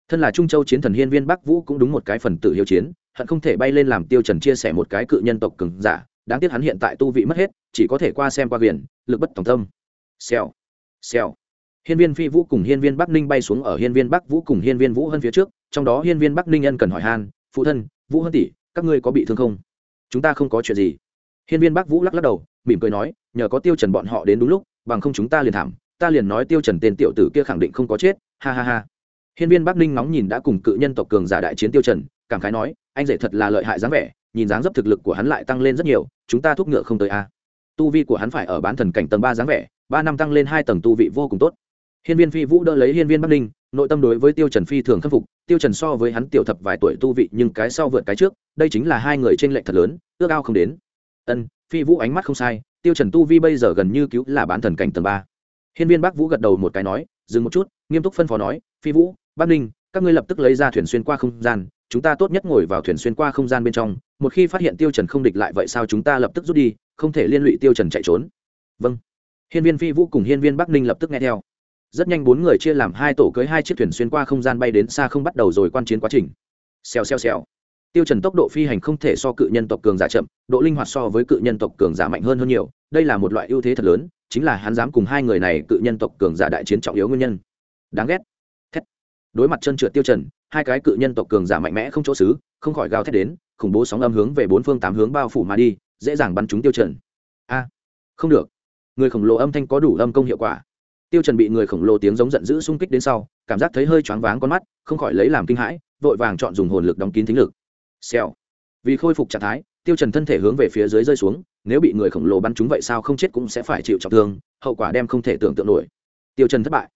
Thân là trung châu chiến thần hiên viên bắc vũ cũng đúng một cái phần tử hiếu chiến, hận không thể bay lên làm tiêu trần chia sẻ một cái cự nhân tộc cường giả, đáng tiếc hắn hiện tại tu vị mất hết, chỉ có thể qua xem qua biển, lực bất tòng tâm xèo. Xèo. Hiên viên phi vũ cùng hiên viên bắc ninh bay xuống ở hiên viên bắc vũ cùng hiên viên vũ hơn phía trước, trong đó hiên viên bắc ninh ân cần hỏi han, phụ thân, vũ hơn tỷ, các ngươi có bị thương không? Chúng ta không có chuyện gì. Hiên viên bắc vũ lắc lắc đầu, mỉm cười nói, nhờ có tiêu trần bọn họ đến đúng lúc, bằng không chúng ta liền thảm, ta liền nói tiêu trần tên tiểu tử kia khẳng định không có chết, ha ha ha. Hiên viên bắc ninh nóng nhìn đã cùng cự nhân tộc cường giả đại chiến tiêu trần, cảm khái nói, anh rể thật là lợi hại dáng vẻ, nhìn dáng dấp thực lực của hắn lại tăng lên rất nhiều, chúng ta thúc ngựa không tới a. Tu vi của hắn phải ở bán thần cảnh tầng ba dáng vẻ ba năm tăng lên hai tầng tu vị vô cùng tốt. Hiên viên phi vũ đỡ lấy hiên viên bắc ninh, nội tâm đối với tiêu trần phi thường khâm phục, tiêu trần so với hắn tiểu thập vài tuổi tu vị nhưng cái sau vượt cái trước, đây chính là hai người trên lệnh thật lớn, ước ao không đến. Ân, phi vũ ánh mắt không sai, tiêu trần tu vi bây giờ gần như cứu là bán thần cảnh tầng ba. Hiên viên bắc vũ gật đầu một cái nói, dừng một chút. Nghiêm túc phân phó nói, phi vũ, bắc ninh, các ngươi lập tức lấy ra thuyền xuyên qua không gian, chúng ta tốt nhất ngồi vào thuyền xuyên qua không gian bên trong, một khi phát hiện tiêu trần không địch lại vậy sao chúng ta lập tức rút đi, không thể liên lụy tiêu trần chạy trốn. Vâng hiên viên phi vũ cùng hiên viên bắc ninh lập tức nghe theo. Rất nhanh bốn người chia làm hai tổ cưới hai chiếc thuyền xuyên qua không gian bay đến xa không bắt đầu rồi quan chiến quá trình. Xèo xèo xèo. Tiêu trần tốc độ phi hành không thể so cự nhân tộc cường giả chậm, độ linh hoạt so với cự nhân tộc cường giả mạnh hơn hơn nhiều, đây là một loại ưu thế thật lớn, chính là hắn dám cùng hai người này cự nhân tộc cường giả đại chiến trọng yếu nguyên nhân. Đáng ghét. Thét. Đối mặt chân trượt tiêu trần, hai cái cự nhân tộc cường giả mạnh mẽ không chỗ xứ, không khỏi gào thét đến, khủng bố sóng âm hướng về bốn phương tám hướng bao phủ mà đi, dễ dàng bắn trúng tiêu trần. A. Không được người khổng lồ âm thanh có đủ âm công hiệu quả. Tiêu trần bị người khổng lồ tiếng giống giận dữ xung kích đến sau, cảm giác thấy hơi choáng váng con mắt, không khỏi lấy làm kinh hãi, vội vàng chọn dùng hồn lực đóng kín thính lực. Xèo. Vì khôi phục trạng thái, tiêu trần thân thể hướng về phía dưới rơi xuống, nếu bị người khổng lồ bắn trúng vậy sao không chết cũng sẽ phải chịu trọng thương, hậu quả đem không thể tưởng tượng nổi. Tiêu trần thất bại.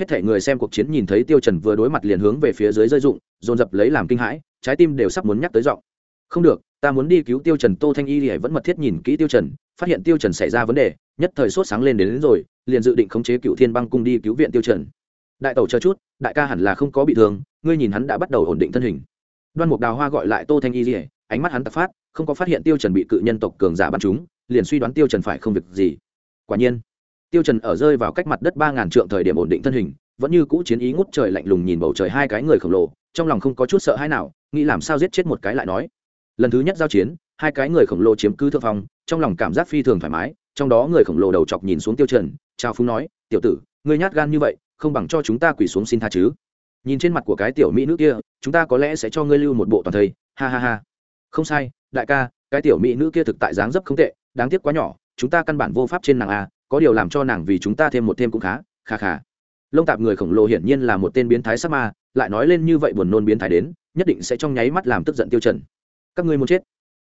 Hết thể người xem cuộc chiến nhìn thấy tiêu trần vừa đối mặt liền hướng về phía dưới rơi dụng, dồn dập lấy làm kinh hãi, trái tim đều sắp muốn nhắc tới giọng. Không được, ta muốn đi cứu tiêu trần, tô thanh y thì vẫn mật thiết nhìn kỹ tiêu trần phát hiện tiêu trần xảy ra vấn đề nhất thời sốt sáng lên đến, đến rồi liền dự định khống chế cựu thiên băng cung đi cứu viện tiêu trần. Đại tẩu chờ chút đại ca hẳn là không có bị thương ngươi nhìn hắn đã bắt đầu ổn định thân hình. Đoan mục đào hoa gọi lại tô thanh y lìa ánh mắt hắn tập phát không có phát hiện tiêu trần bị cự nhân tộc cường giả bắn trúng liền suy đoán tiêu trần phải không việc gì. Quả nhiên tiêu trần ở rơi vào cách mặt đất ba ngàn trượng thời điểm ổn định thân hình vẫn như cũ chiến ý ngút trời lạnh lùng nhìn bầu trời hai cái người khổng lồ trong lòng không có chút sợ hãi nào nghĩ làm sao giết chết một cái lại nói. Lần thứ nhất giao chiến hai cái người khổng lồ chiếm cứ thượng phong, trong lòng cảm giác phi thường thoải mái, trong đó người khổng lồ đầu chọc nhìn xuống tiêu trần, trao phúng nói, tiểu tử, ngươi nhát gan như vậy, không bằng cho chúng ta quỳ xuống xin tha chứ. Nhìn trên mặt của cái tiểu mỹ nữ kia, chúng ta có lẽ sẽ cho ngươi lưu một bộ toàn thây. Ha ha ha. Không sai, đại ca, cái tiểu mỹ nữ kia thực tại dáng dấp không tệ, đáng tiếc quá nhỏ, chúng ta căn bản vô pháp trên nàng a, có điều làm cho nàng vì chúng ta thêm một thêm cũng khá, kha kha. Lông tạp người khổng lồ hiển nhiên là một tên biến thái sắc ma, lại nói lên như vậy buồn nôn biến thái đến, nhất định sẽ trong nháy mắt làm tức giận tiêu trần. Các ngươi muốn chết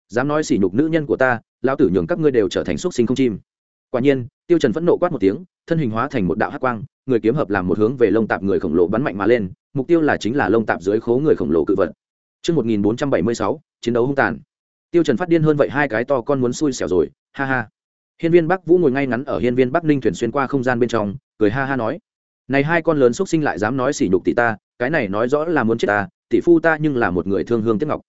dám nói sỉ nhục nữ nhân của ta lão tử nhường các ngươi đều trở thành xuất sinh không chim quả nhiên tiêu trần phẫn nộ quát một tiếng thân hình hóa thành một đạo hắc quang người kiếm hợp làm một hướng về lông tạp người khổng lồ bắn mạnh mà lên mục tiêu là chính là lông tạp dưới khố người khổng lồ cự vật Trước 1476, chiến đấu hung tàn. Tiêu Trần phát điên hơn vậy hai cái to con muốn xui xẻo rồi, ha ha. Hiên Viên Bắc Vũ ngồi ngay ngắn ở Hiên Viên Bắc Ninh thuyền xuyên qua không gian bên trong, cười ha ha nói: "Này hai con lớn xúc sinh lại dám nói sỉ nhục tỷ ta, cái này nói rõ là muốn chết ta, tỷ phu ta nhưng là một người thương hương tiếc ngọc."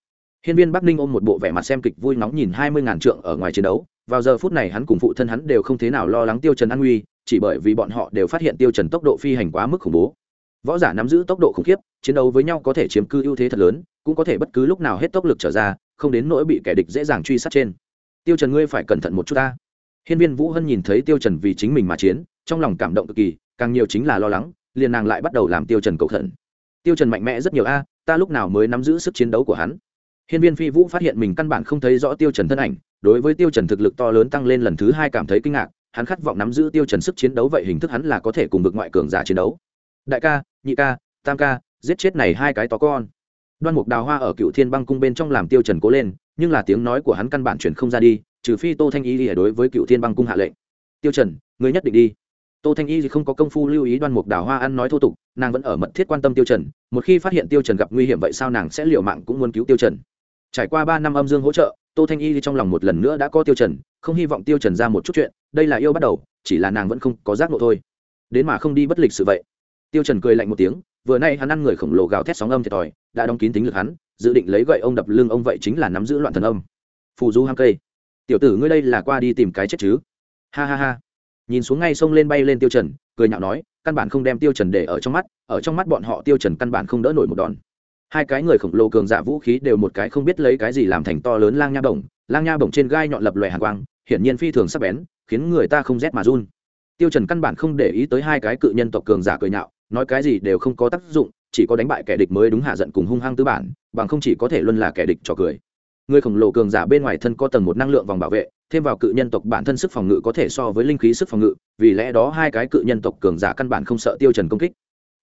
Hiên Viên Bắc Ninh ôm một bộ vẻ mặt xem kịch vui nóng nhìn hai mươi ngàn trượng ở ngoài chiến đấu, vào giờ phút này hắn cùng phụ thân hắn đều không thế nào lo lắng Tiêu Trần an nguy, chỉ bởi vì bọn họ đều phát hiện Tiêu Trần tốc độ phi hành quá mức khủng bố. Võ giả nắm giữ tốc độ khủng khiếp, chiến đấu với nhau có thể chiếm cư ưu thế thật lớn, cũng có thể bất cứ lúc nào hết tốc lực trở ra, không đến nỗi bị kẻ địch dễ dàng truy sát trên. Tiêu Trần ngươi phải cẩn thận một chút ta. Hiên Viên Vũ Hân nhìn thấy Tiêu Trần vì chính mình mà chiến, trong lòng cảm động cực kỳ, càng nhiều chính là lo lắng, liền nàng lại bắt đầu làm Tiêu Trần cầu thận. Tiêu Trần mạnh mẽ rất nhiều a, ta lúc nào mới nắm giữ sức chiến đấu của hắn. Hiên Viên Phi Vũ phát hiện mình căn bản không thấy rõ Tiêu Trần thân ảnh, đối với Tiêu Trần thực lực to lớn tăng lên lần thứ hai cảm thấy kinh ngạc, hắn khát vọng nắm giữ Tiêu Trần sức chiến đấu vậy hình thức hắn là có thể cùng vực ngoại cường giả chiến đấu. Đại ca, nhị ca, tam ca, giết chết này hai cái to con. Đoan Mục Đào Hoa ở Cựu Thiên Băng cung bên trong làm Tiêu Trần cố lên, nhưng là tiếng nói của hắn căn bản truyền không ra đi, trừ phi Tô Thanh Y lìa đối với Cựu Thiên Băng cung hạ lệnh. Tiêu Trần, ngươi nhất định đi. Tô Thanh Y thì không có công phu lưu ý Đoan Mục Đào Hoa ăn nói thô tục, nàng vẫn ở mật thiết quan tâm Tiêu Trần, một khi phát hiện Tiêu Trần gặp nguy hiểm vậy sao nàng sẽ liều mạng cũng muốn cứu Tiêu Trần trải qua ba năm âm dương hỗ trợ, tô thanh y trong lòng một lần nữa đã có tiêu trần, không hy vọng tiêu trần ra một chút chuyện, đây là yêu bắt đầu, chỉ là nàng vẫn không có giác ngộ thôi. Đến mà không đi bất lịch sự vậy. Tiêu trần cười lạnh một tiếng, vừa nay hắn ăn người khổng lồ gào thét sóng âm thiệt thòi, đã đóng kín tính lực hắn, dự định lấy gậy ông đập lưng ông vậy chính là nắm giữ loạn thần âm. Phù du ham cây. Tiểu tử ngươi đây là qua đi tìm cái chết chứ. Ha ha ha. Nhìn xuống ngay sông lên bay lên tiêu trần, cười nhạo nói, căn bản không đem tiêu trần để ở trong mắt, ở trong mắt bọn họ tiêu trần căn bản không đỡ nổi một đòn hai cái người khổng lồ cường giả vũ khí đều một cái không biết lấy cái gì làm thành to lớn lang nha bổng, lang nha bổng trên gai nhọn lập lòe hàn quang, hiển nhiên phi thường sắc bén, khiến người ta không rét mà run. Tiêu trần căn bản không để ý tới hai cái cự nhân tộc cường giả cười nhạo, nói cái gì đều không có tác dụng, chỉ có đánh bại kẻ địch mới đúng hạ giận cùng hung hăng tư bản, bằng không chỉ có thể luôn là kẻ địch trò cười. Người khổng lồ cường giả bên ngoài thân có tầng một năng lượng vòng bảo vệ, thêm vào cự nhân tộc bản thân sức phòng ngự có thể so với linh khí sức phòng ngự, vì lẽ đó hai cái cự nhân tộc cường giả căn bản không sợ tiêu trần công kích.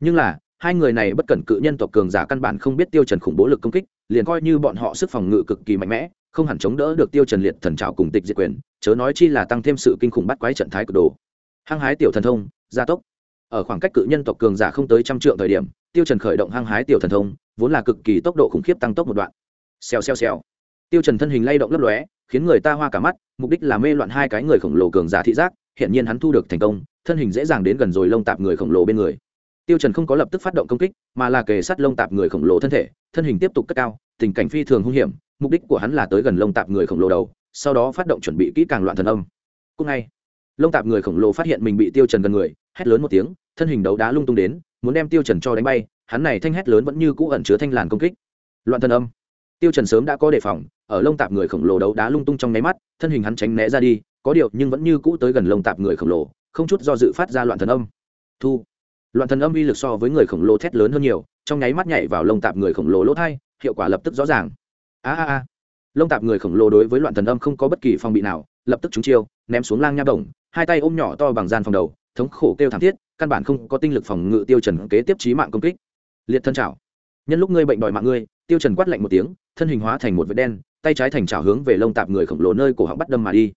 Nhưng là hai người này bất cẩn cự nhân tộc cường giả căn bản không biết tiêu trần khủng bố lực công kích, liền coi như bọn họ sức phòng ngự cực kỳ mạnh mẽ, không hẳn chống đỡ được tiêu trần liệt thần trào cùng tịch diệt quyền, chớ nói chi là tăng thêm sự kinh khủng bắt quái trận thái cực đồ. Hăng hái tiểu thần thông, gia tốc. Ở khoảng cách cự nhân tộc cường giả không tới trăm trượng thời điểm, tiêu trần khởi động hăng hái tiểu thần thông, vốn là cực kỳ tốc độ khủng khiếp tăng tốc một đoạn. Xèo xèo xèo. Tiêu trần thân hình lay động lấp lóe, khiến người ta hoa cả mắt, mục đích là mê loạn hai cái người khổng lồ cường giả thị giác hiện nhiên hắn thu được thành công, thân hình dễ dàng đến gần rồi lông tạp người khổng lồ bên người tiêu trần không có lập tức phát động công kích, mà là kề sát lông tạp người khổng lồ thân thể, thân hình tiếp tục cất cao, tình cảnh phi thường hung hiểm, mục đích của hắn là tới gần lông tạp người khổng lồ đầu, sau đó phát động chuẩn bị kỹ càng loạn thần âm. Cũng ngay, lông tạp người khổng lồ phát hiện mình bị tiêu trần gần người, hét lớn một tiếng, thân hình đấu đá lung tung đến, muốn đem tiêu trần cho đánh bay, hắn này thanh hét lớn vẫn như cũ ẩn chứa thanh làn công kích. Loạn thần âm. Tiêu trần sớm đã có đề phòng, ở lông tạp người khổng lồ đấu đá lung tung trong nháy mắt, thân hình hắn tránh né ra đi, có điều nhưng vẫn như cũ tới gần lông tạp người khổng lồ, không chút do dự phát ra loạn thần âm. Thu loạn thần âm uy lực so với người khổng lồ thét lớn hơn nhiều, trong nháy mắt nhảy vào lông tạp người khổng lồ lỗ thai, hiệu quả lập tức rõ ràng. A a a. Lông tạp người khổng lồ đối với loạn thần âm không có bất kỳ phòng bị nào, lập tức trúng chiêu, ném xuống lang nha bổng, hai tay ôm nhỏ to bằng gian phòng đầu, thống khổ kêu thảm thiết, căn bản không có tinh lực phòng ngự tiêu trần kế tiếp chí mạng công kích. Liệt thân chảo nhân lúc ngươi bệnh đòi mạng ngươi, tiêu trần quát lạnh một tiếng, thân hình hóa thành một vệt đen, tay trái thành chảo hướng về lông tạp người khổng lồ nơi cổ họng bắt đâm mà đi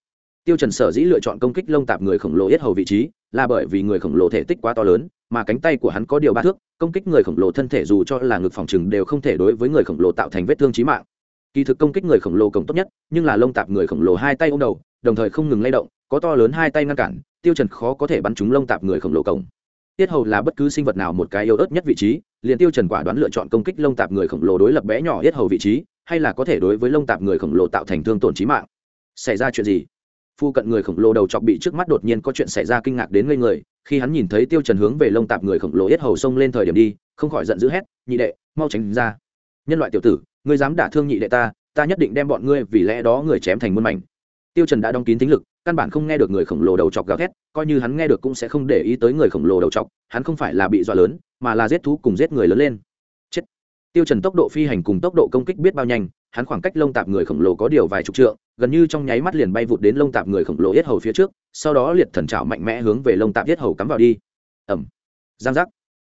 tiêu trần sở dĩ lựa chọn công kích lông tạp người khổng lồ yết hầu vị trí là bởi vì người khổng lồ thể tích quá to lớn, mà cánh tay của hắn có điều ba thước, công kích người khổng lồ thân thể dù cho là ngực phòng trừng đều không thể đối với người khổng lồ tạo thành vết thương chí mạng. Kỳ thực công kích người khổng lồ cổng tốt nhất, nhưng là lông tạp người khổng lồ hai tay ôm đầu, đồng thời không ngừng lay động, có to lớn hai tay ngăn cản, tiêu trần khó có thể bắn trúng lông tạp người khổng lồ cổng. Tiết hầu là bất cứ sinh vật nào một cái yếu ớt nhất vị trí, liền tiêu trần quả đoán lựa chọn công kích lông tạp người khổng lồ đối lập bé nhỏ tiết hầu vị trí, hay là có thể đối với lông tạp người khổng lồ tạo thành thương tổn chí mạng. Xảy ra chuyện gì? Phu cận người khổng lồ đầu chọc bị trước mắt đột nhiên có chuyện xảy ra kinh ngạc đến ngây người, khi hắn nhìn thấy tiêu trần hướng về lông tạp người khổng lồ yết hầu sông lên thời điểm đi, không khỏi giận dữ hét, nhị đệ, mau tránh ra. Nhân loại tiểu tử, ngươi dám đả thương nhị đệ ta ta nhất định đem bọn ngươi vì lẽ đó người chém thành muôn mảnh. Tiêu trần đã đóng kín tính lực, căn bản không nghe được người khổng lồ đầu chọc gào thét, coi như hắn nghe được cũng sẽ không để ý tới người khổng lồ đầu chọc, hắn không phải là bị dọa lớn, mà là giết thú cùng giết người lớn lên. Chết. Tiêu trần tốc độ phi hành cùng tốc độ công kích biết bao nhanh, hắn khoảng cách lông tạp người khổng lồ có điều vài chục trượng gần như trong nháy mắt liền bay vụt đến lông tạp người khổng lồ yết hầu phía trước, sau đó liệt thần trào mạnh mẽ hướng về lông tạp yết hầu cắm vào đi. Ẩm giang giác.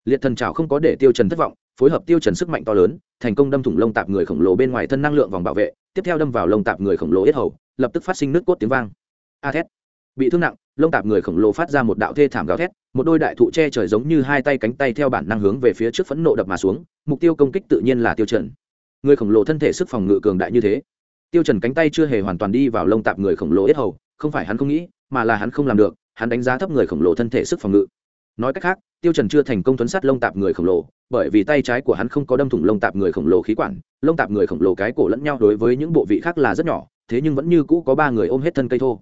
Liệt thần trào không có để tiêu trần thất vọng, phối hợp tiêu trần sức mạnh to lớn, thành công đâm thủng lông tạp người khổng lồ bên ngoài thân năng lượng vòng bảo vệ, tiếp theo đâm vào lông tạp người khổng lồ yết hầu, lập tức phát sinh nước cốt tiếng vang. A thét. Bị thương nặng, lông tạp người khổng lồ phát ra một đạo thê thảm gào thét, một đôi đại thụ che trời giống như hai tay cánh tay theo bản năng hướng về phía trước phẫn nộ đập mà xuống, mục tiêu công kích tự nhiên là tiêu trần. Người khổng lồ thân thể sức phòng ngự cường đại như thế tiêu trần cánh tay chưa hề hoàn toàn đi vào lông tạp người khổng lồ ít hầu, không phải hắn không nghĩ, mà là hắn không làm được, hắn đánh giá thấp người khổng lồ thân thể sức phòng ngự. Nói cách khác, tiêu trần chưa thành công tuấn sát lông tạp người khổng lồ, bởi vì tay trái của hắn không có đâm thủng lông tạp người khổng lồ khí quản, lông tạp người khổng lồ cái cổ lẫn nhau đối với những bộ vị khác là rất nhỏ, thế nhưng vẫn như cũ có ba người ôm hết thân cây thô.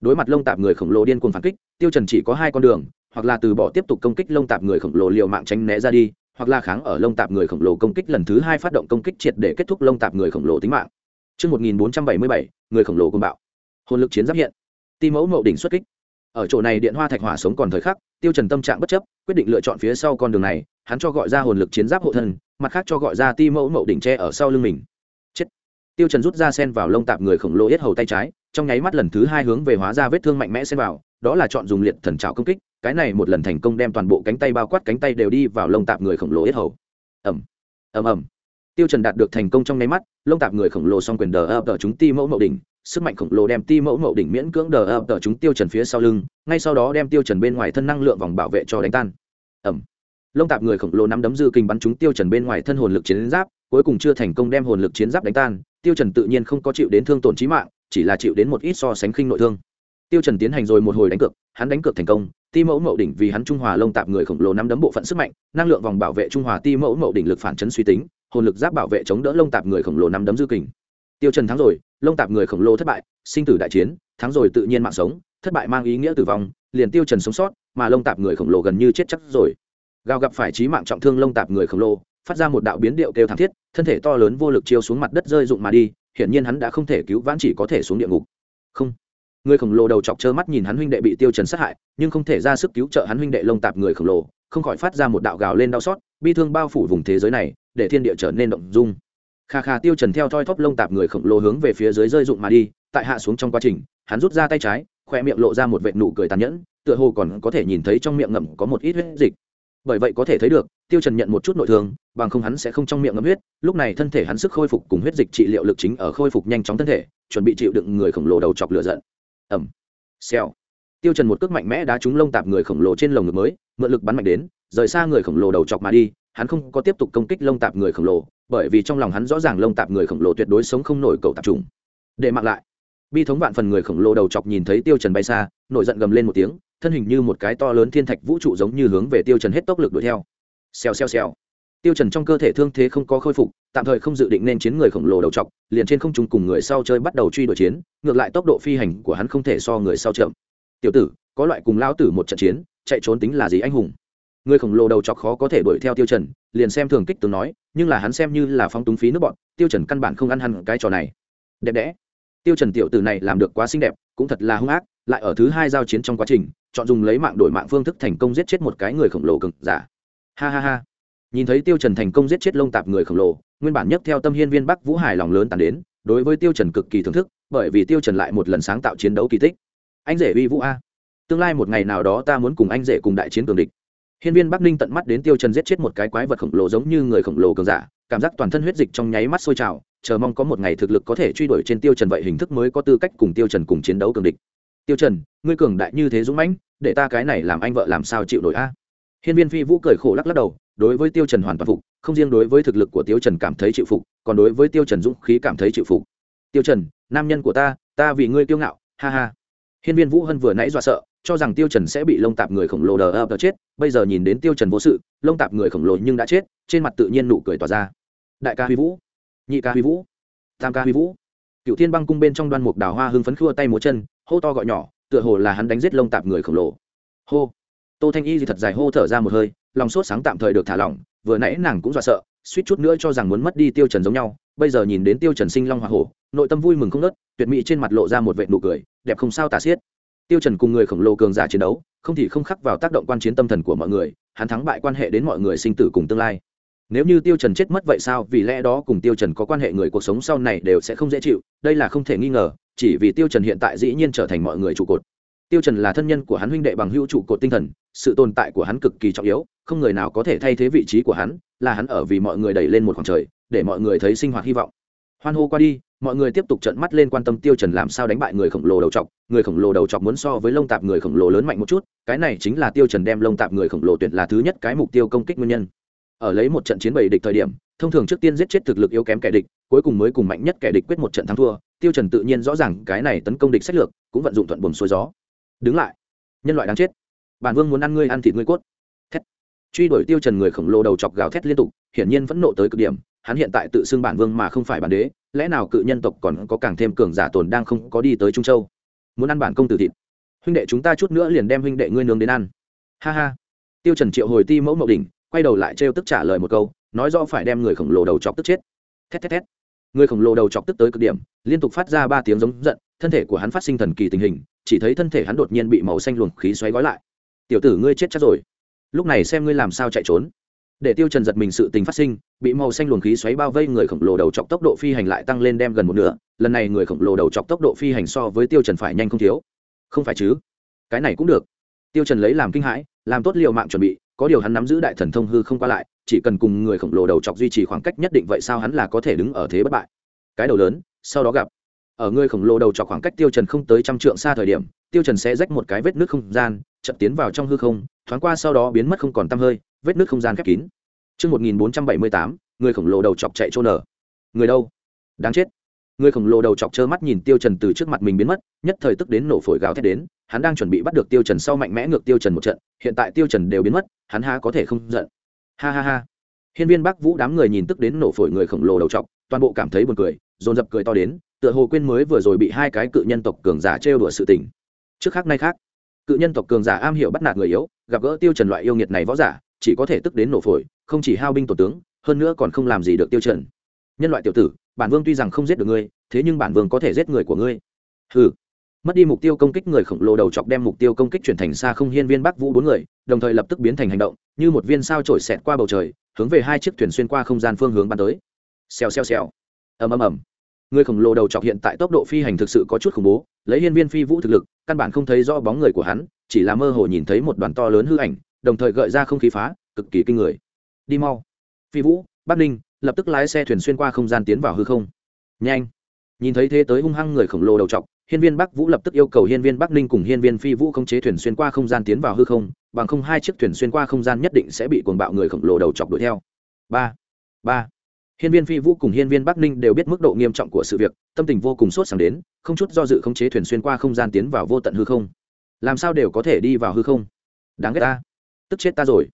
Đối mặt lông tạp người khổng lồ điên cuồng phản kích, tiêu trần chỉ có hai con đường, hoặc là từ bỏ tiếp tục công kích lông tạp người khổng lồ liều mạng tránh né ra đi, hoặc là kháng ở lông tạp người khổng lồ công kích lần thứ hai phát động công kích triệt để kết thúc lông tạp người khổng lồ tính mạng. Trước 1477, người khổng lồ cùng bạo. Hồn lực chiến giáp hiện. Ti mẫu mậu đỉnh xuất kích. Ở chỗ này điện hoa thạch hỏa sống còn thời khắc, Tiêu Trần tâm trạng bất chấp, quyết định lựa chọn phía sau con đường này, hắn cho gọi ra hồn lực chiến giáp hộ thân, mặt khác cho gọi ra ti mẫu mậu đỉnh che ở sau lưng mình. Chết. Tiêu Trần rút ra sen vào lông tạp người khổng lồ yết hầu tay trái, trong nháy mắt lần thứ hai hướng về hóa ra vết thương mạnh mẽ xen vào, đó là chọn dùng liệt thần trảo công kích, cái này một lần thành công đem toàn bộ cánh tay bao quát cánh tay đều đi vào lông tạp người khổng lồ yết hầu ầm, ầm ầm tiêu trần đạt được thành công trong nháy mắt, lông tạp người khổng lồ song quyền đờ ập ở chúng ti mẫu mậu đỉnh, sức mạnh khổng lồ đem ti mẫu mậu đỉnh miễn cưỡng đờ ập ở chúng tiêu trần phía sau lưng, ngay sau đó đem tiêu trần bên ngoài thân năng lượng vòng bảo vệ cho đánh tan. Ẩm lông tạp người khổng lồ nắm đấm dư kinh bắn chúng tiêu trần bên ngoài thân hồn lực chiến giáp, cuối cùng chưa thành công đem hồn lực chiến giáp đánh tan, tiêu trần tự nhiên không có chịu đến thương tổn chí mạng, chỉ là chịu đến một ít so sánh khinh nội thương. Tiêu trần tiến hành rồi một hồi đánh cược, hắn đánh cược thành công, ti mẫu mậu đỉnh vì hắn trung hòa lông tạp người khổng lồ nắm đấm bộ phận sức mạnh, năng lượng vòng bảo vệ trung hòa ti mẫu mậu đỉnh lực phản chấn suy tính hồn lực giáp bảo vệ chống đỡ lông tạp người khổng lồ nắm đấm dư kình. Tiêu trần thắng rồi, lông tạp người khổng lồ thất bại, sinh tử đại chiến, thắng rồi tự nhiên mạng sống, thất bại mang ý nghĩa tử vong, liền tiêu trần sống sót, mà lông tạp người khổng lồ gần như chết chắc rồi. Gào gặp phải chí mạng trọng thương lông tạp người khổng lồ, phát ra một đạo biến điệu kêu thảm thiết, thân thể to lớn vô lực chiêu xuống mặt đất rơi rụng mà đi, hiển nhiên hắn đã không thể cứu vãn chỉ có thể xuống địa ngục. Không. Người khổng lồ đầu chọc trơ mắt nhìn hắn huynh đệ bị tiêu trần sát hại, nhưng không thể ra sức cứu trợ hắn huynh đệ lông tạp người khổng lồ, không khỏi phát ra một đạo gào lên đau xót, bi thương bao phủ vùng thế giới này để thiên địa trở nên động dung. Kha kha tiêu trần theo thoi thóp lông tạp người khổng lồ hướng về phía dưới rơi rụng mà đi tại hạ xuống trong quá trình hắn rút ra tay trái khoe miệng lộ ra một vệt nụ cười tàn nhẫn tựa hồ còn có thể nhìn thấy trong miệng ngậm có một ít huyết dịch. Bởi vậy có thể thấy được tiêu trần nhận một chút nội thương bằng không hắn sẽ không trong miệng ngậm huyết lúc này thân thể hắn sức khôi phục cùng huyết dịch trị liệu lực chính ở khôi phục nhanh chóng thân thể chuẩn bị chịu đựng người khổng lồ đầu chọc lửa giận. Ầm, xèo. Tiêu trần một cước mạnh mẽ đá trúng lông tạp người khổng lồ trên lồng ngực mới mượn lực bắn mạnh đến rời xa người khổng lồ đầu chọc mà đi hắn không có tiếp tục công kích lông tạp người khổng lồ bởi vì trong lòng hắn rõ ràng lông tạp người khổng lồ tuyệt đối sống không nổi cầu tạp trùng để mặc lại. Bi thống vạn phần người khổng lồ đầu chọc nhìn thấy tiêu trần bay xa nổi giận gầm lên một tiếng thân hình như một cái to lớn thiên thạch vũ trụ giống như hướng về tiêu trần hết tốc lực đuổi theo. Xèo xèo xèo. Tiêu trần trong cơ thể thương thế không có khôi phục tạm thời không dự định nên chiến người khổng lồ đầu chọc, liền trên không trung cùng người sau chơi bắt đầu truy đuổi chiến ngược lại tốc độ phi hành của hắn không thể so người sau chậm. Tiểu tử có loại cùng lão tử một trận chiến chạy trốn tính là gì anh hùng? Người khổng lồ đầu chọc khó có thể đuổi theo tiêu trần, liền xem thường kích tướng nói, nhưng là hắn xem như là phóng túng phí nước bọn, tiêu trần căn bản không ăn hẳn cái trò này. Đẹp đẽ. Tiêu trần tiểu tử này làm được quá xinh đẹp, cũng thật là hung ác, lại ở thứ hai giao chiến trong quá trình, chọn dùng lấy mạng đổi mạng phương thức thành công giết chết một cái người khổng lồ cực giả. Ha ha ha. Nhìn thấy tiêu trần thành công giết chết lông tạp người khổng lồ, nguyên bản nhất theo tâm hiên viên bắc vũ hải lòng lớn tàn đến, đối với tiêu trần cực kỳ thưởng thức, bởi vì tiêu trần lại một lần sáng tạo chiến đấu kỳ tích. Anh rể uy vũ a. Tương lai một ngày nào đó ta muốn cùng anh rể cùng đại chiến cường địch hiên viên bắc ninh tận mắt đến tiêu trần giết chết một cái quái vật khổng lồ giống như người khổng lồ cường giả, cảm giác toàn thân huyết dịch trong nháy mắt sôi trào, chờ mong có một ngày thực lực có thể truy đuổi trên tiêu trần vậy hình thức mới có tư cách cùng tiêu trần cùng chiến đấu cường địch. Tiêu trần, ngươi cường đại như thế dũng mãnh, để ta cái này làm anh vợ làm sao chịu nổi a? Hiên viên phi vũ cười khổ lắc lắc đầu, đối với tiêu trần hoàn toàn phục, không riêng đối với thực lực của tiêu trần cảm thấy chịu phục, còn đối với tiêu trần dũng khí cảm thấy chịu phục. Tiêu trần, nam nhân của ta ta vì ngươi kiêu ngạo, ha ha. Hiên viên vũ hân vừa nãy dọa sợ cho rằng tiêu trần sẽ bị lông tạp người khổng lồ đờ ập chết. Bây giờ nhìn đến tiêu trần vô sự, lông tạp người khổng lồ nhưng đã chết, trên mặt tự nhiên nụ cười tỏa ra. Đại ca huy vũ, nhị ca huy vũ, tam ca huy vũ. Cựu thiên băng cung bên trong đoan mục đào hoa hưng phấn khua tay múa chân, hô to gọi nhỏ, tựa hồ là hắn đánh giết lông tạp người khổng lồ. Hô. Tô thanh y thì thật dài hô thở ra một hơi, lòng sốt sáng tạm thời được thả lỏng, vừa nãy nàng cũng dọa sợ, suýt chút nữa cho rằng muốn mất đi tiêu trần giống nhau, bây giờ nhìn đến tiêu trần sinh long hoa hổ, nội tâm vui mừng không nớt tuyệt mỹ trên mặt lộ ra một vệt nụ cười, đẹp không sao tả xiết tiêu trần cùng người khổng lồ cường giả chiến đấu, không thì không khắc vào tác động quan chiến tâm thần của mọi người, hắn thắng bại quan hệ đến mọi người sinh tử cùng tương lai. Nếu như tiêu trần chết mất vậy sao? Vì lẽ đó cùng tiêu trần có quan hệ người cuộc sống sau này đều sẽ không dễ chịu, đây là không thể nghi ngờ, chỉ vì tiêu trần hiện tại dĩ nhiên trở thành mọi người trụ cột. Tiêu trần là thân nhân của hắn huynh đệ bằng hữu trụ cột tinh thần, sự tồn tại của hắn cực kỳ trọng yếu, không người nào có thể thay thế vị trí của hắn, là hắn ở vì mọi người đẩy lên một khoảng trời, để mọi người thấy sinh hoạt hy vọng. Hoan hô qua đi, mọi người tiếp tục trợn mắt lên quan tâm tiêu trần làm sao đánh bại người khổng lồ đầu trọc người khổng lồ đầu chọc muốn so với lông tạp người khổng lồ lớn mạnh một chút, cái này chính là tiêu trần đem lông tạp người khổng lồ tuyển là thứ nhất cái mục tiêu công kích nguyên nhân. Ở lấy một trận chiến bầy địch thời điểm, thông thường trước tiên giết chết thực lực yếu kém kẻ địch, cuối cùng mới cùng mạnh nhất kẻ địch quyết một trận thắng thua, tiêu trần tự nhiên rõ ràng cái này tấn công địch sách lược, cũng vận dụng thuận buồm xuôi gió. Đứng lại. Nhân loại đáng chết. Bản vương muốn ăn ngươi ăn thịt ngươi cốt. Thét. Truy đuổi tiêu trần người khổng lồ đầu chọc gào thét liên tục, hiển nhiên vẫn nộ tới cực điểm, hắn hiện tại tự xưng bản vương mà không phải bản đế, lẽ nào cự nhân tộc còn có càng thêm cường giả tồn đang không có đi tới trung châu? Muốn ăn bản công tử thịt. Huynh đệ chúng ta chút nữa liền đem huynh đệ ngươi nướng đến ăn. Ha ha. Tiêu trần triệu hồi ti mẫu mậu đỉnh, quay đầu lại trêu tức trả lời một câu, nói rõ phải đem người khổng lồ đầu chọc tức chết. Thét thét thét. Người khổng lồ đầu chọc tức tới cực điểm, liên tục phát ra ba tiếng giống giận, thân thể của hắn phát sinh thần kỳ tình hình, chỉ thấy thân thể hắn đột nhiên bị màu xanh luồng khí xoáy gói lại. Tiểu tử ngươi chết chắc rồi. Lúc này xem ngươi làm sao chạy trốn để tiêu trần giật mình sự tình phát sinh, bị màu xanh luồng khí xoáy bao vây người khổng lồ đầu chọc tốc độ phi hành lại tăng lên đem gần một nửa, lần này người khổng lồ đầu chọc tốc độ phi hành so với tiêu trần phải nhanh không thiếu. Không phải chứ? Cái này cũng được. Tiêu trần lấy làm kinh hãi, làm tốt liều mạng chuẩn bị, có điều hắn nắm giữ đại thần thông hư không qua lại, chỉ cần cùng người khổng lồ đầu chọc duy trì khoảng cách nhất định vậy sao hắn là có thể đứng ở thế bất bại. Cái đầu lớn, sau đó gặp. Ở người khổng lồ đầu chọc khoảng cách tiêu trần không tới trăm trượng xa thời điểm, tiêu trần sẽ rách một cái vết nước không gian chợt tiến vào trong hư không thoáng qua sau đó biến mất không còn tăm hơi vết nước không gian khép kín. Chương 1478, người khổng lồ đầu chọc chạy trôn ở. Người đâu? Đáng chết. Người khổng lồ đầu chọc trơ mắt nhìn tiêu trần từ trước mặt mình biến mất nhất thời tức đến nổ phổi gào thét đến hắn đang chuẩn bị bắt được tiêu trần sau mạnh mẽ ngược tiêu trần một trận hiện tại tiêu trần đều biến mất hắn há có thể không giận. Ha ha ha. Hiên viên bắc vũ đám người nhìn tức đến nổ phổi người khổng lồ đầu trọc toàn bộ cảm thấy buồn cười dồn dập cười to đến tựa hồ quên mới vừa rồi bị hai cái cự nhân tộc cường giả trêu đùa sự tình. Trước khác nay khác cự nhân tộc cường giả am hiểu bắt nạt người yếu, gặp gỡ tiêu trần loại yêu nghiệt này võ giả, chỉ có thể tức đến nổ phổi, không chỉ hao binh tổ tướng, hơn nữa còn không làm gì được tiêu trần. Nhân loại tiểu tử, bản vương tuy rằng không giết được ngươi, thế nhưng bản vương có thể giết người của ngươi. Hừ. Mất đi mục tiêu công kích người khổng lồ đầu chọc đem mục tiêu công kích chuyển thành xa không hiên viên bắc vũ bốn người, đồng thời lập tức biến thành hành động, như một viên sao trổi xẹt qua bầu trời, hướng về hai chiếc thuyền xuyên qua không gian phương hướng bắn tới. Xèo xèo xèo. Ầm ầm ầm người khổng lồ đầu chọc hiện tại tốc độ phi hành thực sự có chút khủng bố, lấy hiên viên phi vũ thực lực, căn bản không thấy rõ bóng người của hắn, chỉ là mơ hồ nhìn thấy một đoàn to lớn hư ảnh, đồng thời gợi ra không khí phá, cực kỳ kinh người. Đi mau. Phi vũ, bắc ninh, lập tức lái xe thuyền xuyên qua không gian tiến vào hư không. Nhanh. Nhìn thấy thế tới hung hăng người khổng lồ đầu trọc hiên viên bắc vũ lập tức yêu cầu hiên viên bắc ninh cùng hiên viên phi vũ không chế thuyền xuyên qua không gian tiến vào hư không, bằng không hai chiếc thuyền xuyên qua không gian nhất định sẽ bị cuồng bạo người khổng lồ đầu chọc đuổi theo. Ba. Ba hiên viên phi vũ cùng hiên viên bắc ninh đều biết mức độ nghiêm trọng của sự việc, tâm tình vô cùng sốt sắng đến, không chút do dự khống chế thuyền xuyên qua không gian tiến vào vô tận hư không. Làm sao đều có thể đi vào hư không? Đáng ghét ta. Tức chết ta rồi.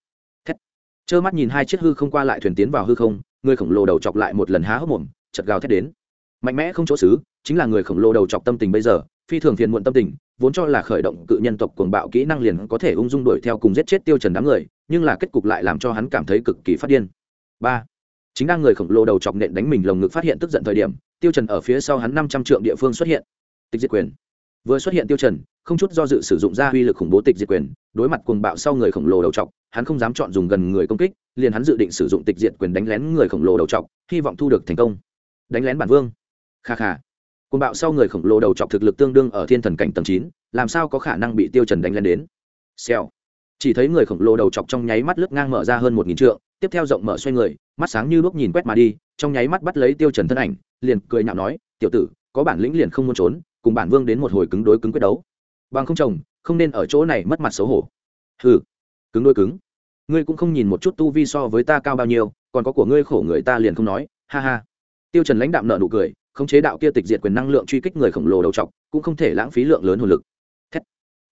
Thét. Trơ mắt nhìn hai chiếc hư không qua lại thuyền tiến vào hư không, người khổng lồ đầu chọc lại một lần há hốc mồm chật gào thét đến. Mạnh mẽ không chỗ xứ, chính là người khổng lồ đầu chọc tâm tình bây giờ, phi thường phiền muộn tâm tình, vốn cho là khởi động cự nhân tộc cuồng bạo kỹ năng liền có thể ung dung đuổi theo cùng giết chết tiêu trần đám người, nhưng là kết cục lại làm cho hắn cảm thấy cực kỳ phát điên. Ba chính đang người khổng lồ đầu chọc nện đánh mình lồng ngực phát hiện tức giận thời điểm, tiêu trần ở phía sau hắn năm trăm trượng địa phương xuất hiện. Tịch diệt quyền. Vừa xuất hiện tiêu trần, không chút do dự sử dụng ra uy lực khủng bố tịch diệt quyền, đối mặt cuồng bạo sau người khổng lồ đầu chọc, hắn không dám chọn dùng gần người công kích, liền hắn dự định sử dụng tịch diệt quyền đánh lén người khổng lồ đầu chọc, hy vọng thu được thành công. Đánh lén bản vương. Kha kha. Cuồng bạo sau người khổng lồ đầu chọc thực lực tương đương ở thiên thần cảnh tầng chín, làm sao có khả năng bị tiêu trần đánh lén đến? Xèo. Chỉ thấy người khổng lồ đầu chọc trong nháy mắt lướt ngang mở ra hơn một nghìn trượng tiếp theo rộng mở xoay người, mắt sáng như đuốc nhìn quét mà đi, trong nháy mắt bắt lấy tiêu trần thân ảnh, liền cười nhạo nói, tiểu tử, có bản lĩnh liền không muốn trốn, cùng bản vương đến một hồi cứng đối cứng quyết đấu. Bằng không chồng, không nên ở chỗ này mất mặt xấu hổ. Hừ, cứng đối cứng. Ngươi cũng không nhìn một chút tu vi so với ta cao bao nhiêu, còn có của ngươi khổ người ta liền không nói, ha ha. Tiêu trần lãnh đạm nở nụ cười, khống chế đạo kia tịch diệt quyền năng lượng truy kích người khổng lồ đầu trọc, cũng không thể lãng phí lượng lớn hồn lực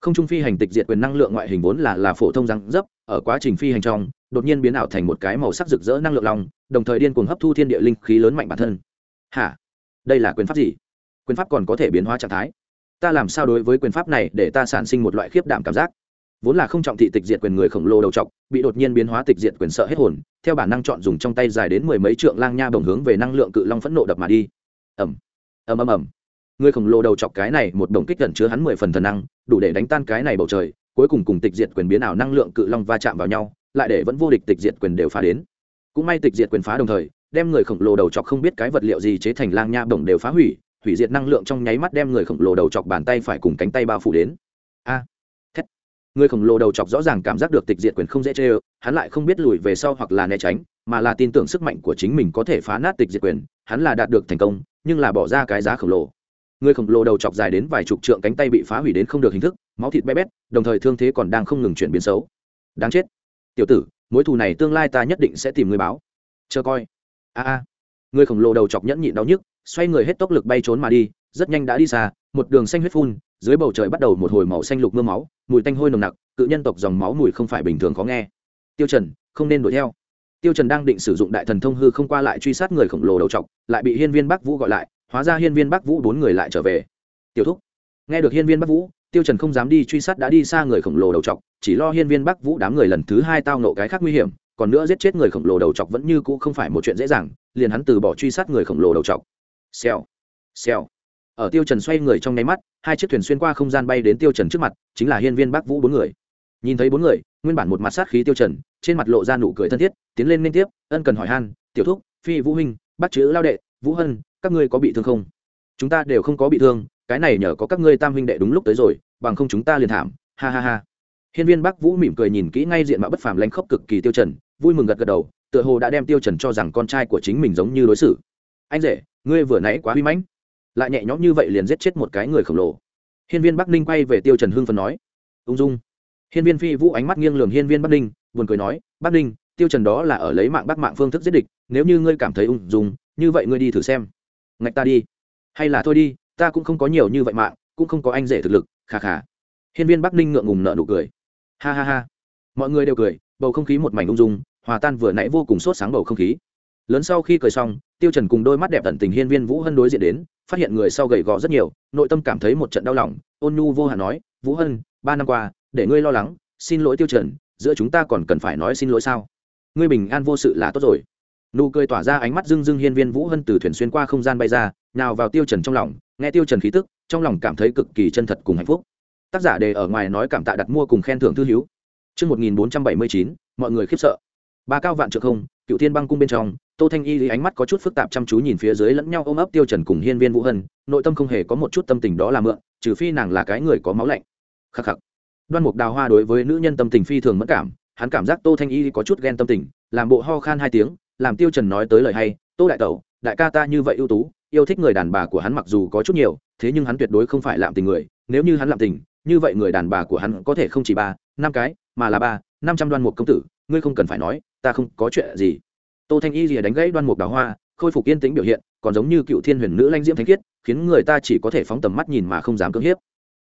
không trung phi hành tịch diệt quyền năng lượng ngoại hình vốn là là phổ thông răng dấp, ở quá trình phi hành trong, đột nhiên biến ảo thành một cái màu sắc rực rỡ năng lượng long, đồng thời điên cuồng hấp thu thiên địa linh khí lớn mạnh bản thân. Hả? Đây là quyền pháp gì? Quyền pháp còn có thể biến hóa trạng thái. Ta làm sao đối với quyền pháp này để ta sản sinh một loại khiếp đảm cảm giác? Vốn là không trọng thị tịch diệt quyền người khổng lồ đầu trọc, bị đột nhiên biến hóa tịch diệt quyền sợ hết hồn, theo bản năng chọn dùng trong tay dài đến mười mấy trượng lang nha bồng hướng về năng lượng cự long phẫn nộ đập mà đi. Ẩm ầm ầm ầm người khổng lồ đầu chọc cái này một đồng kích gần chứa hắn mười phần thần năng, đủ để đánh tan cái này bầu trời, cuối cùng cùng tịch diệt quyền biến ảo năng lượng cự long va chạm vào nhau, lại để vẫn vô địch tịch diệt quyền đều phá đến. Cũng may tịch diệt quyền phá đồng thời, đem người khổng lồ đầu chọc không biết cái vật liệu gì chế thành lang nha bổng đều phá hủy hủy diệt năng lượng trong nháy mắt đem người khổng lồ đầu chọc bàn tay phải cùng cánh tay bao phủ đến. A, thét. Người khổng lồ đầu chọc rõ ràng cảm giác được tịch diệt quyền không dễ chê ơ, hắn lại không biết lùi về sau hoặc là né tránh, mà là tin tưởng sức mạnh của chính mình có thể phá nát tịch diệt quyền, hắn là đạt được thành công, nhưng là bỏ ra cái giá khổng lồ người khổng lồ đầu chọc dài đến vài chục trượng cánh tay bị phá hủy đến không được hình thức, máu thịt bé bét, đồng thời thương thế còn đang không ngừng chuyển biến xấu. Đáng chết. Tiểu tử, mối thù này tương lai ta nhất định sẽ tìm người báo. Chờ coi. A a. Người khổng lồ đầu chọc nhẫn nhịn đau nhức, xoay người hết tốc lực bay trốn mà đi, rất nhanh đã đi xa, một đường xanh huyết phun, dưới bầu trời bắt đầu một hồi màu xanh lục mưa máu, mùi tanh hôi nồng nặc, cự nhân tộc dòng máu mùi không phải bình thường khó nghe. Tiêu trần, không nên đuổi theo. Tiêu trần đang định sử dụng đại thần thông hư không qua lại truy sát người khổng lồ đầu trọc lại bị hiên viên bắc vũ gọi lại hóa ra hiên viên bắc vũ bốn người lại trở về. Tiểu thúc, nghe được hiên viên bắc vũ, tiêu trần không dám đi truy sát đã đi xa người khổng lồ đầu trọc chỉ lo hiên viên bắc vũ đám người lần thứ hai tao nộ cái khác nguy hiểm, còn nữa giết chết người khổng lồ đầu trọc vẫn như cũ không phải một chuyện dễ dàng, liền hắn từ bỏ truy sát người khổng lồ đầu trọc xèo xèo. Ở tiêu trần xoay người trong nháy mắt, hai chiếc thuyền xuyên qua không gian bay đến tiêu trần trước mặt, chính là hiên viên bắc vũ bốn người. Nhìn thấy bốn người, nguyên bản một mặt sát khí tiêu trần, trên mặt lộ ra nụ cười thân thiết, tiến lên liên tiếp, ân cần hỏi han, tiểu thúc, phi vũ huynh, bắt chữ lao đệ, vũ hân các ngươi có bị thương không? Chúng ta đều không có bị thương, cái này nhờ có các ngươi tam huynh đệ đúng lúc tới rồi, bằng không chúng ta liền thảm, ha ha ha. Hiên viên bắc vũ mỉm cười nhìn kỹ ngay diện mạo bất phàm lanh khốc cực kỳ tiêu trần, vui mừng gật gật đầu, tựa hồ đã đem tiêu trần cho rằng con trai của chính mình giống như đối xử. Anh rể, ngươi vừa nãy quá uy mãnh. Lại nhẹ nhõm như vậy liền giết chết một cái người khổng lồ. Hiên viên bắc ninh quay về tiêu trần hưng phấn nói, ung dung. Hiên viên phi vũ ánh mắt nghiêng lường hiên viên bắc ninh, buồn cười nói, bắc ninh, tiêu trần đó là ở lấy mạng bắc mạng phương thức giết địch, nếu như ngươi cảm thấy ung dung, như vậy ngươi đi thử xem ngạch ta đi. Hay là thôi đi, ta cũng không có nhiều như vậy mạng, cũng không có anh rể thực lực khà khà hiên viên bắc ninh ngượng ngùng nợ nụ cười. Ha ha ha. Mọi người đều cười, bầu không khí một mảnh ung dung, hòa tan vừa nãy vô cùng sốt sáng bầu không khí. Lớn sau khi cười xong, tiêu trần cùng đôi mắt đẹp tận tình hiên viên vũ hân đối diện đến, phát hiện người sau gầy gò rất nhiều, nội tâm cảm thấy một trận đau lòng, ôn nhu vô hạn nói, vũ hân, ba năm qua, để ngươi lo lắng, xin lỗi tiêu trần, giữa chúng ta còn cần phải nói xin lỗi sao? Ngươi bình an vô sự là tốt rồi nụ cười tỏa ra ánh mắt dưng dưng hiên viên vũ hân từ thuyền xuyên qua không gian bay ra nào vào tiêu trần trong lòng nghe tiêu trần khí tức trong lòng cảm thấy cực kỳ chân thật cùng hạnh phúc tác giả đề ở ngoài nói cảm tạ đặt mua cùng khen thưởng thư hiếu Trước 1479, mọi người khiếp sợ. Ba cao vạn trượng không, cựu thiên băng cung bên trong, Tô Thanh Y lý ánh mắt có chút phức tạp chăm chú nhìn phía dưới lẫn nhau ôm ấp Tiêu Trần cùng Hiên Viên Vũ Hân, nội tâm không hề có một chút tâm tình đó là mượn, trừ phi nàng là cái người có máu lạnh. Khắc khắc. Đoan Mục Đào Hoa đối với nữ nhân tâm tình phi thường mẫn cảm, hắn cảm giác Tô Thanh Y có chút ghen tâm tình, làm bộ ho khan hai tiếng, làm Tiêu Trần nói tới lời hay, "Tô đại tẩu, đại ca ta như vậy ưu tú, yêu thích người đàn bà của hắn mặc dù có chút nhiều, thế nhưng hắn tuyệt đối không phải lạm tình người, nếu như hắn lạm tình, như vậy người đàn bà của hắn có thể không chỉ ba, năm cái, mà là ba, năm trăm đoan mục công tử, ngươi không cần phải nói, ta không có chuyện gì." Tô Thanh Y rìa đánh gãy đoan mục đào hoa, khôi phục yên tĩnh biểu hiện, còn giống như cựu thiên huyền nữ lanh diễm thánh khiết, khiến người ta chỉ có thể phóng tầm mắt nhìn mà không dám cưỡng hiếp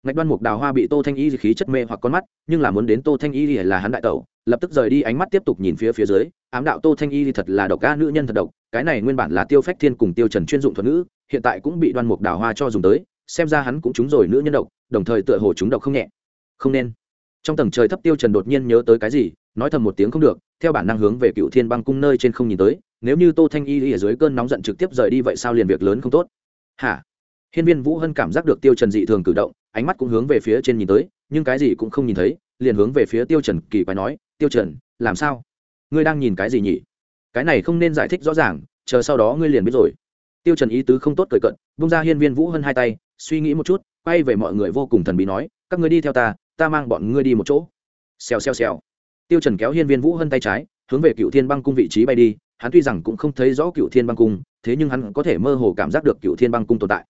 ngạch đoan mục đào hoa bị tô thanh y khí chất mê hoặc con mắt nhưng là muốn đến tô thanh y là hắn đại tẩu lập tức rời đi ánh mắt tiếp tục nhìn phía phía dưới, ám đạo tô thanh y thì thật là độc ca nữ nhân thật độc, cái này nguyên bản là tiêu phách thiên cùng tiêu trần chuyên dụng thuật ngữ, hiện tại cũng bị đoan mục đào hoa cho dùng tới, xem ra hắn cũng trúng rồi nữ nhân độc, đồng thời tựa hồ chúng độc không nhẹ. Không nên. Trong tầng trời thấp tiêu trần đột nhiên nhớ tới cái gì, nói thầm một tiếng không được, theo bản năng hướng về cựu thiên băng cung nơi trên không nhìn tới, nếu như tô thanh y ở dưới cơn nóng giận trực tiếp rời đi vậy sao liền việc lớn không tốt? Hả? Hiên viên vũ hân cảm giác được tiêu trần dị thường cử động, ánh mắt cũng hướng về phía trên nhìn tới nhưng cái gì cũng không nhìn thấy, liền hướng về phía tiêu trần kỳ quái nói, tiêu trần, làm sao? Ngươi đang nhìn cái gì nhỉ? Cái này không nên giải thích rõ ràng, chờ sau đó ngươi liền biết rồi. Tiêu trần ý tứ không tốt cười cận, bung ra hiên viên vũ hơn hai tay, suy nghĩ một chút, quay về mọi người vô cùng thần bí nói, các ngươi đi theo ta ta mang bọn ngươi đi một chỗ. Xèo xèo xèo. Tiêu trần kéo hiên viên vũ hơn tay trái, hướng về cựu thiên băng cung vị trí bay đi, hắn tuy rằng cũng không thấy rõ cựu thiên băng cung, thế nhưng hắn có thể mơ hồ cảm giác được cựu thiên băng cung tồn tại.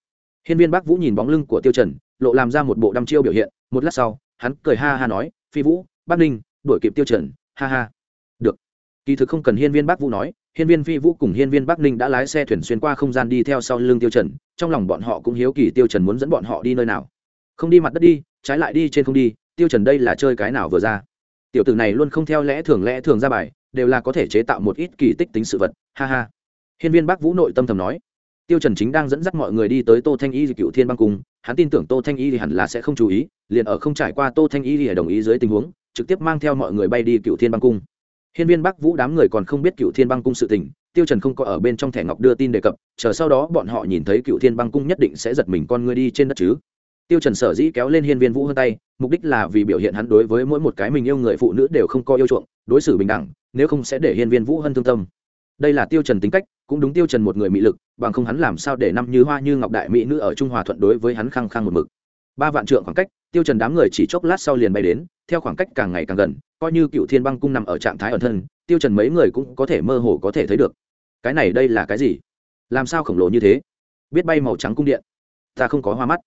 Hiên viên bắc vũ nhìn bóng lưng của tiêu trần, lộ làm ra một bộ đăm chiêu biểu hiện một lát sau, hắn cười ha ha nói, phi vũ bắc ninh, đuổi kịp tiêu trần ha ha. Được. Kỳ thực không cần hiên viên bắc vũ nói, hiên viên phi vũ cùng hiên viên bắc ninh đã lái xe thuyền xuyên qua không gian đi theo sau lưng tiêu trần trong lòng bọn họ cũng hiếu kỳ tiêu trần muốn dẫn bọn họ đi nơi nào. Không đi mặt đất đi, trái lại đi trên không đi, tiêu trần đây là chơi cái nào vừa ra. Tiểu tử này luôn không theo lẽ thường lẽ thường ra bài, đều là có thể chế tạo một ít kỳ tích tính sự vật, ha ha. Hiên viên bắc vũ nội tâm thầm nói, tiêu trần chính đang dẫn dắt mọi người đi tới tô thanh y cựu thiên băng cung, hắn tin tưởng tô thanh y thì hẳn là sẽ không chú ý liền ở không trải qua tô thanh y thì đồng ý dưới tình huống, trực tiếp mang theo mọi người bay đi cựu thiên băng cung. Hiên viên bắc vũ đám người còn không biết cựu thiên băng cung sự tình, tiêu trần không có ở bên trong thẻ ngọc đưa tin đề cập, chờ sau đó bọn họ nhìn thấy cựu thiên băng cung nhất định sẽ giật mình con ngươi đi trên đất chứ. Tiêu trần sở dĩ kéo lên hiên viên vũ hơn tay, mục đích là vì biểu hiện hắn đối với mỗi một cái mình yêu người phụ nữ đều không có yêu chuộng, đối xử bình đẳng, nếu không sẽ để hiên viên vũ hơn thương tâm. Đây là tiêu trần tính cách, cũng đúng tiêu trần một người mỹ lực, bằng không hắn làm sao để năm như hoa như ngọc đại mỹ nữ ở trung hòa thuận đối với hắn khăng khăng một mực. Ba vạn trượng khoảng cách tiêu trần đám người chỉ chốc lát sau liền bay đến, theo khoảng cách càng ngày càng gần, coi như cựu thiên băng cung nằm ở trạng thái ẩn thân, tiêu trần mấy người cũng có thể mơ hồ có thể thấy được. Cái này đây là cái gì? Làm sao khổng lồ như thế? Biết bay màu trắng cung điện. Ta không có hoa mắt.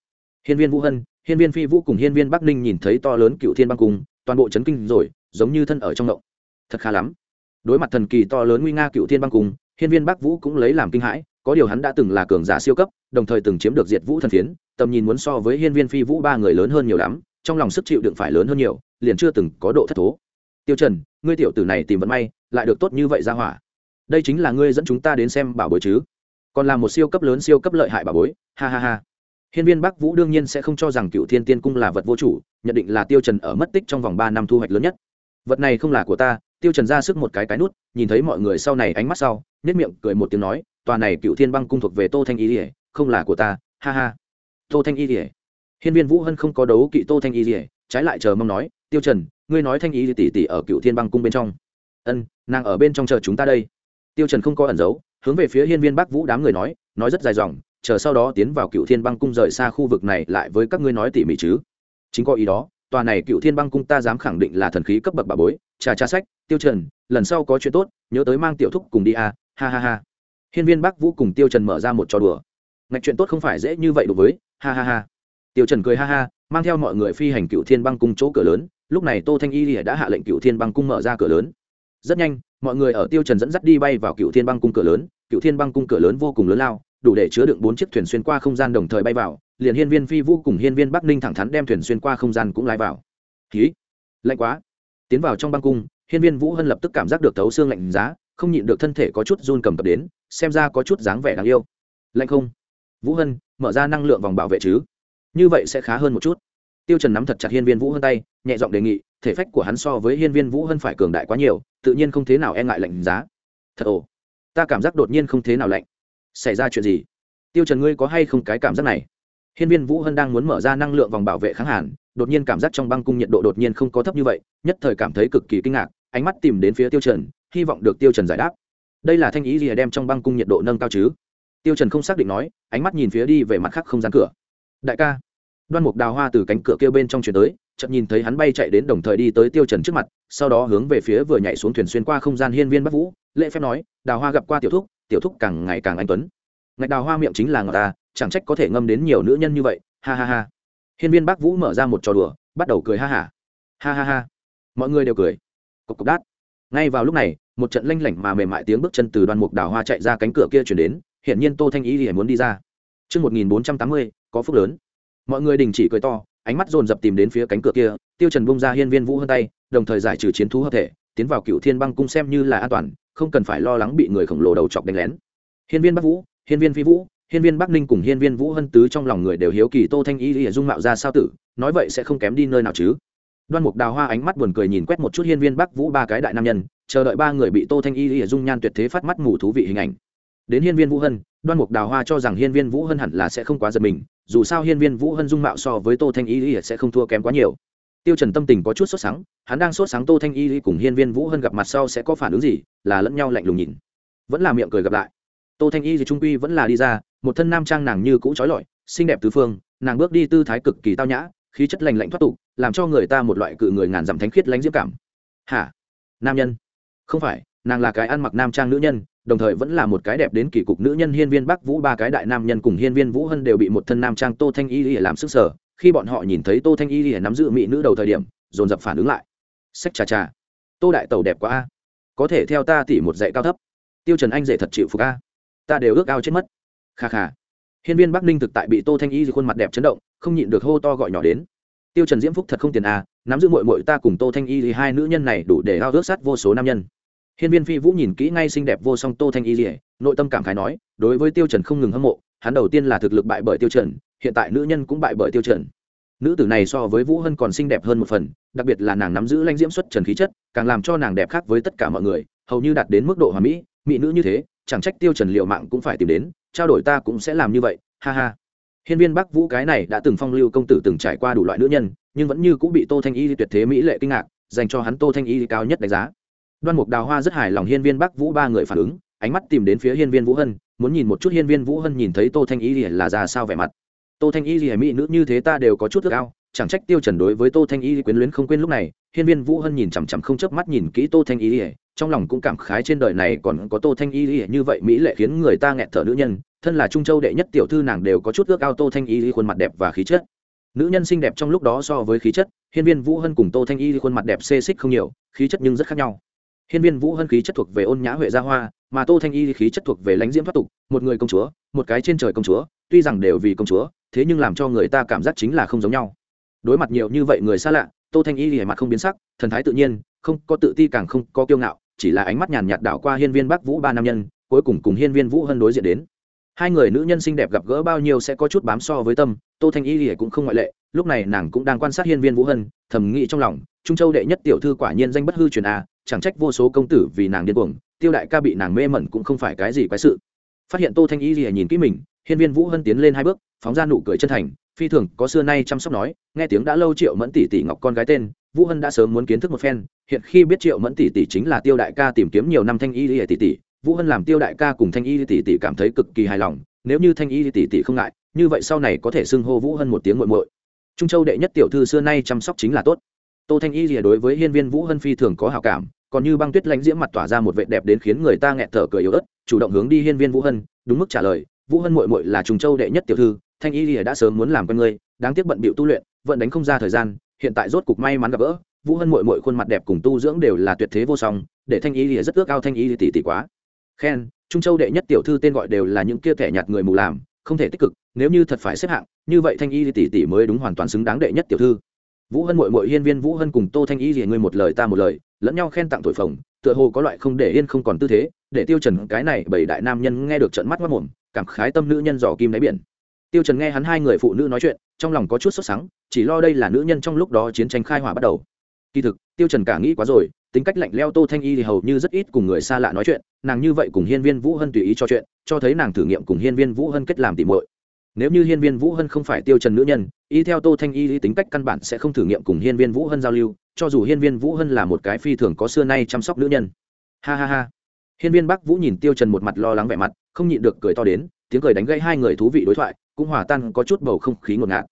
Hiên viên vũ hân, hiên viên phi vũ cùng hiên viên bắc ninh nhìn thấy to lớn cựu thiên băng cung, toàn bộ chấn kinh rồi, giống như thân ở trong động. Thật khá lắm. Đối mặt thần kỳ to lớn nguy nga cựu thiên băng cung, hiên viên bắc vũ cũng lấy làm kinh hãi có điều hắn đã từng là cường giả siêu cấp, đồng thời từng chiếm được diệt vũ thần phiến, tầm nhìn muốn so với hiên viên phi vũ ba người lớn hơn nhiều lắm, trong lòng sức chịu đựng phải lớn hơn nhiều, liền chưa từng có độ thất thố. Tiêu trần, ngươi tiểu tử này tìm vận may, lại được tốt như vậy ra hỏa. Đây chính là ngươi dẫn chúng ta đến xem bảo bối chứ? Còn là một siêu cấp lớn siêu cấp lợi hại bảo bối, ha ha ha. Hiên viên bắc vũ đương nhiên sẽ không cho rằng cựu thiên tiên cung là vật vô chủ, nhận định là tiêu trần ở mất tích trong vòng ba năm thu hoạch lớn nhất. Vật này không là của ta tiêu trần ra sức một cái cái nút, nhìn thấy mọi người sau này ánh mắt sau nét miệng cười một tiếng nói, tòa này cựu thiên băng cung thuộc về tô thanh y lìa, không là của ta, ha ha. Tô thanh y lìa. Hiên viên vũ hân không có đấu kỵ tô thanh y lìa, trái lại chờ mong nói, tiêu trần, ngươi nói thanh y tỷ tỷ ở cựu thiên băng cung bên trong. Ân, nàng ở bên trong chờ chúng ta đây. Tiêu trần không có ẩn giấu, hướng về phía hiên viên bắc vũ đám người nói nói rất dài dòng, chờ sau đó tiến vào cựu thiên băng cung rời xa khu vực này lại với các ngươi nói tỉ mỉ chứ. Chính có ý đó, tòa này cựu thiên băng cung ta dám khẳng định là thần khí cấp bậc bà bối trà trà sách, tiêu trần, lần sau có chuyện tốt, nhớ tới mang tiểu thúc cùng đi à ha ha ha. Hiên viên bắc vũ cùng tiêu trần mở ra một trò đùa. Ngạch chuyện tốt không phải dễ như vậy đối với, ha ha ha. Tiêu trần cười ha ha, mang theo mọi người phi hành cựu thiên băng cung chỗ cửa lớn, lúc này tô thanh y đã hạ lệnh cựu thiên băng cung mở ra cửa lớn. Rất nhanh, mọi người ở tiêu trần dẫn dắt đi bay vào cựu thiên băng cung cửa lớn cựu thiên băng cung cửa lớn vô cùng lớn lao, đủ để chứa đựng bốn chiếc thuyền xuyên qua không gian đồng thời bay vào, liền hiên viên phi vũ cùng hiên viên bắc ninh thẳng thắn đem thuyền xuyên qua không gian cũng lái vào. Khí lạnh quá tiến vào trong băng cung, hiên viên vũ hân lập tức cảm giác được thấu xương lạnh giá, không nhịn được thân thể có chút run cầm cập đến, xem ra có chút dáng vẻ đáng yêu. Lạnh không? Vũ hân, mở ra năng lượng vòng bảo vệ chứ? Như vậy sẽ khá hơn một chút. Tiêu trần nắm thật chặt hiên viên vũ hân tay, nhẹ giọng đề nghị, thể phách của hắn so với hiên viên vũ hân phải cường đại quá nhiều, tự nhiên không thế nào e ngại lạnh giá. Thật ồ, ta cảm giác đột nhiên không thế nào lạnh. Xảy ra chuyện gì? Tiêu trần ngươi có hay không cái cảm giác này? Hiên viên vũ hân đang muốn mở ra năng lượng vòng bảo vệ kháng hàn đột nhiên cảm giác trong băng cung nhiệt độ đột nhiên không có thấp như vậy, nhất thời cảm thấy cực kỳ kinh ngạc, ánh mắt tìm đến phía tiêu trần, hy vọng được tiêu trần giải đáp. Đây là thanh ý gì đem trong băng cung nhiệt độ nâng cao chứ? Tiêu trần không xác định nói, ánh mắt nhìn phía đi về mặt khác không gian cửa. Đại ca. Đoan mục đào hoa từ cánh cửa kia bên trong chuyển tới, chợt nhìn thấy hắn bay chạy đến đồng thời đi tới tiêu trần trước mặt, sau đó hướng về phía vừa nhảy xuống thuyền xuyên qua không gian hiên viên bắc vũ, lễ phép nói, đào hoa gặp qua tiểu thúc tiểu thúc càng ngày càng anh tuấn. Ngạch đào hoa miệng chính là ngọt ta chẳng trách có thể ngâm đến nhiều nữ nhân như vậy, ha ha ha hiên viên bắc vũ mở ra một trò đùa bắt đầu cười ha hả ha. ha ha ha mọi người đều cười cộc cộc đát ngay vào lúc này một trận lanh lảnh mà mềm mại tiếng bước chân từ đoan mục đào hoa chạy ra cánh cửa kia chuyển đến hiện nhiên tô thanh ý thì muốn đi ra Trước 1480, có phúc lớn. Mọi người đình chỉ cười to, ánh mắt dồn dập tìm đến phía cánh cửa kia, Tiêu Trần bung ra hiên viên vũ hơn tay, đồng thời giải trừ chiến thú hợp thể, tiến vào Cựu Thiên Băng cung xem như là an toàn, không cần phải lo lắng bị người khổng lồ đầu chọc đánh lén. Hiên viên Bắc Vũ, hiên viên Phi Vũ, hiên viên Bắc Ninh cùng hiên viên Vũ Hân tứ trong lòng người đều hiếu kỳ Tô Thanh Y Lìa dung mạo ra sao tử, nói vậy sẽ không kém đi nơi nào chứ. Đoan Mục Đào Hoa ánh mắt buồn cười nhìn quét một chút hiên viên Bắc Vũ ba cái đại nam nhân, chờ đợi ba người bị Tô Thanh Y Lìa dung nhan tuyệt thế phát mắt mù thú vị hình ảnh. Đến hiên viên vũ hân đoan mục đào hoa cho rằng hiên viên vũ hân hẳn là sẽ không quá giật mình dù sao hiên viên vũ hân dung mạo so với tô thanh y lìa sẽ không thua kém quá nhiều. Tiêu trần tâm tình có chút sốt sáng hắn đang sốt sáng tô thanh y cùng hiên viên vũ hân gặp mặt sau sẽ có phản ứng gì là lẫn nhau lạnh lùng nhìn. Vẫn là miệng cười gặp lại tô thanh y thì trung quy vẫn là đi ra, một thân nam trang nàng như cũ trói lọi, xinh đẹp tứ phương, nàng bước đi tư thái cực kỳ tao nhã, khí chất lành lạnh thoát tục, làm cho người ta một loại cự người ngàn dặm thánh khiết lánh diễm cảm. Hả? Nam nhân? Không phải, nàng là cái ăn mặc nam trang nữ nhân, đồng thời vẫn là một cái đẹp đến kỳ cục nữ nhân hiên viên bắc vũ, ba cái đại nam nhân cùng hiên viên vũ hân đều bị một thân nam trang tô thanh y lìa làm sức sở khi bọn họ nhìn thấy tô thanh y lìa nắm giữ mỹ nữ đầu thời điểm, dồn dập phản ứng lại. Sách trà trà tô đại tàu đẹp quá a. Có thể theo ta tỉ một dạy cao thấp. Tiêu trần anh dạy thật chịu phục a ta đều ước ao chết mất. Kha kha. Hiên viên bắc ninh thực tại bị tô thanh y khuôn mặt đẹp chấn động không nhịn được hô to gọi nhỏ đến. Tiêu trần diễm phúc thật không tiền à, nắm giữ muội muội ta cùng tô thanh y thì hai nữ nhân này đủ để ao ước sát vô số nam nhân. Hiên Viên Phi Vũ nhìn kỹ ngay xinh đẹp vô song Tô Thanh Y lìa, nội tâm cảm khái nói, đối với Tiêu Trần không ngừng hâm mộ, hắn đầu tiên là thực lực bại bởi Tiêu Trần, hiện tại nữ nhân cũng bại bởi Tiêu Trần. Nữ tử này so với Vũ Hân còn xinh đẹp hơn một phần, đặc biệt là nàng nắm giữ lãnh diễm xuất trần khí chất, càng làm cho nàng đẹp khác với tất cả mọi người, hầu như đạt đến mức độ hoàn mỹ, mỹ nữ như thế, chẳng trách Tiêu Trần liệu mạng cũng phải tìm đến, trao đổi ta cũng sẽ làm như vậy, ha ha. Hiên Viên Bắc Vũ cái này đã từng phong lưu công tử từng trải qua đủ loại nữ nhân, nhưng vẫn như cũng bị Tô Thanh Y tuyệt thế mỹ lệ kinh ngạc, dành cho hắn Tô Thanh Y cao nhất đánh giá đoan mục đào hoa rất hài lòng hiên viên bắc vũ ba người phản ứng ánh mắt tìm đến phía hiên viên vũ hân muốn nhìn một chút hiên viên vũ hân nhìn thấy tô thanh y là ra sao vẻ mặt tô thanh y mỹ nữ như thế ta đều có chút ước ao chẳng trách tiêu trần đối với tô thanh y quyến luyến không quên lúc này hiên viên vũ hân nhìn chằm chằm không chớp mắt nhìn kỹ tô thanh y trong lòng cũng cảm khái trên đời này còn có tô thanh y như vậy mỹ lệ khiến người ta nghẹt thở nữ nhân thân là trung châu đệ nhất tiểu thư nàng đều có chút ước ao tô thanh y khuôn mặt đẹp và khí chất nữ nhân xinh đẹp trong lúc đó so với khí chất hiên viên vũ hân cùng tô thanh y khuôn mặt đẹp xê xích không nhiều khí chất nhưng rất khác nhau Hiên Viên Vũ Hân khí chất thuộc về ôn nhã huệ gia hoa, mà Tô Thanh Y khí chất thuộc về lãnh diễm thoát tục, một người công chúa, một cái trên trời công chúa, tuy rằng đều vì công chúa, thế nhưng làm cho người ta cảm giác chính là không giống nhau. Đối mặt nhiều như vậy người xa lạ, Tô Thanh Y liễu mặt không biến sắc, thần thái tự nhiên, không có tự ti càng không có kiêu ngạo, chỉ là ánh mắt nhàn nhạt đảo qua Hiên Viên Bắc Vũ ba nam nhân, cuối cùng cùng Hiên Viên Vũ Hân đối diện đến. Hai người nữ nhân xinh đẹp gặp gỡ bao nhiêu sẽ có chút bám so với tâm, Tô Thanh Y liễu cũng không ngoại lệ, lúc này nàng cũng đang quan sát Hiên Viên Vũ Hân, thầm nghĩ trong lòng, Trung Châu đệ nhất tiểu thư quả nhiên danh bất hư truyền a, chẳng trách vô số công tử vì nàng điên cuồng tiêu đại ca bị nàng mê mẩn cũng không phải cái gì quái sự phát hiện tô thanh y lìa nhìn kỹ mình hiên viên vũ hân tiến lên hai bước phóng ra nụ cười chân thành phi thường có xưa nay chăm sóc nói, nghe tiếng đã lâu triệu mẫn tỷ tỷ ngọc con gái tên, vũ hân đã sớm muốn kiến thức một phen, hiện khi biết triệu mẫn tỷ tỷ chính là tiêu đại ca tìm kiếm nhiều năm thanh y lìa tỷ tỷ, vũ hân làm tiêu đại ca cùng thanh y tỷ tỷ cảm thấy cực kỳ hài lòng, nếu như thanh y tỷ tỷ không ngại, như vậy sau này có thể xưng hô vũ hân một tiếng muội muội. Trung châu đệ nhất tiểu thư xưa nay chăm sóc chính là tốt. Tô thanh y lìa đối với hiên viên vũ hân phi thường có hảo cảm, còn như băng tuyết lãnh diễm mặt tỏa ra một vẻ đẹp đến khiến người ta nghẹt thở cười yếu ớt, chủ động hướng đi hiên viên vũ hân, đúng mức trả lời, vũ hân muội muội là Trung châu đệ nhất tiểu thư thanh y Lìa đã sớm muốn làm con người đáng tiếc bận bịu tu luyện, vẫn đánh không ra thời gian, hiện tại rốt cục may mắn gặp gỡ, vũ hân muội muội khuôn mặt đẹp cùng tu dưỡng đều là tuyệt thế vô song, để thanh y Lìa rất ước ao thanh y Lìa tỷ tỷ quá. Khen, trung châu đệ nhất tiểu thư tên gọi đều là những kia thẻ nhạt người mù làm, không thể tích cực, nếu như thật phải xếp hạng, như vậy thanh y tỷ tỷ mới đúng hoàn toàn xứng đáng đệ nhất tiểu thư. Vũ hân mội mội hiên viên vũ hân cùng tô thanh y thì ngươi một lời ta một lời, lẫn nhau khen tặng thổi phồng, tựa hồ có loại không để yên không còn tư thế, để tiêu trần cái này bảy đại nam nhân nghe được trận mắt mắt mồm, cảm khái tâm nữ nhân dò kim đáy biển tiêu trần nghe hắn hai người phụ nữ nói chuyện, trong lòng có chút sốt sắng, chỉ lo đây là nữ nhân trong lúc đó chiến tranh khai hỏa bắt đầu. Kỳ thực, tiêu trần cả nghĩ quá rồi, tính cách lạnh leo tô thanh y thì hầu như rất ít cùng người xa lạ nói chuyện, nàng như vậy cùng hiên viên vũ hân tùy ý cho chuyện, cho thấy nàng thử nghiệm cùng hiên viên vũ hân kết làm tỉ muội. Nếu như hiên viên vũ hân không phải tiêu trần nữ nhân, y theo tô thanh y tính cách căn bản sẽ không thử nghiệm cùng hiên viên vũ hân giao lưu, cho dù hiên viên vũ hân là một cái phi thường có xưa nay chăm sóc nữ nhân. Ha ha ha. Hiên viên bắc vũ nhìn tiêu trần một mặt lo lắng vẻ mặt, không nhịn được cười to đến tiếng cười đánh gãy hai người thú vị đối thoại, cũng hòa tan có chút bầu không khí ngột ngạt.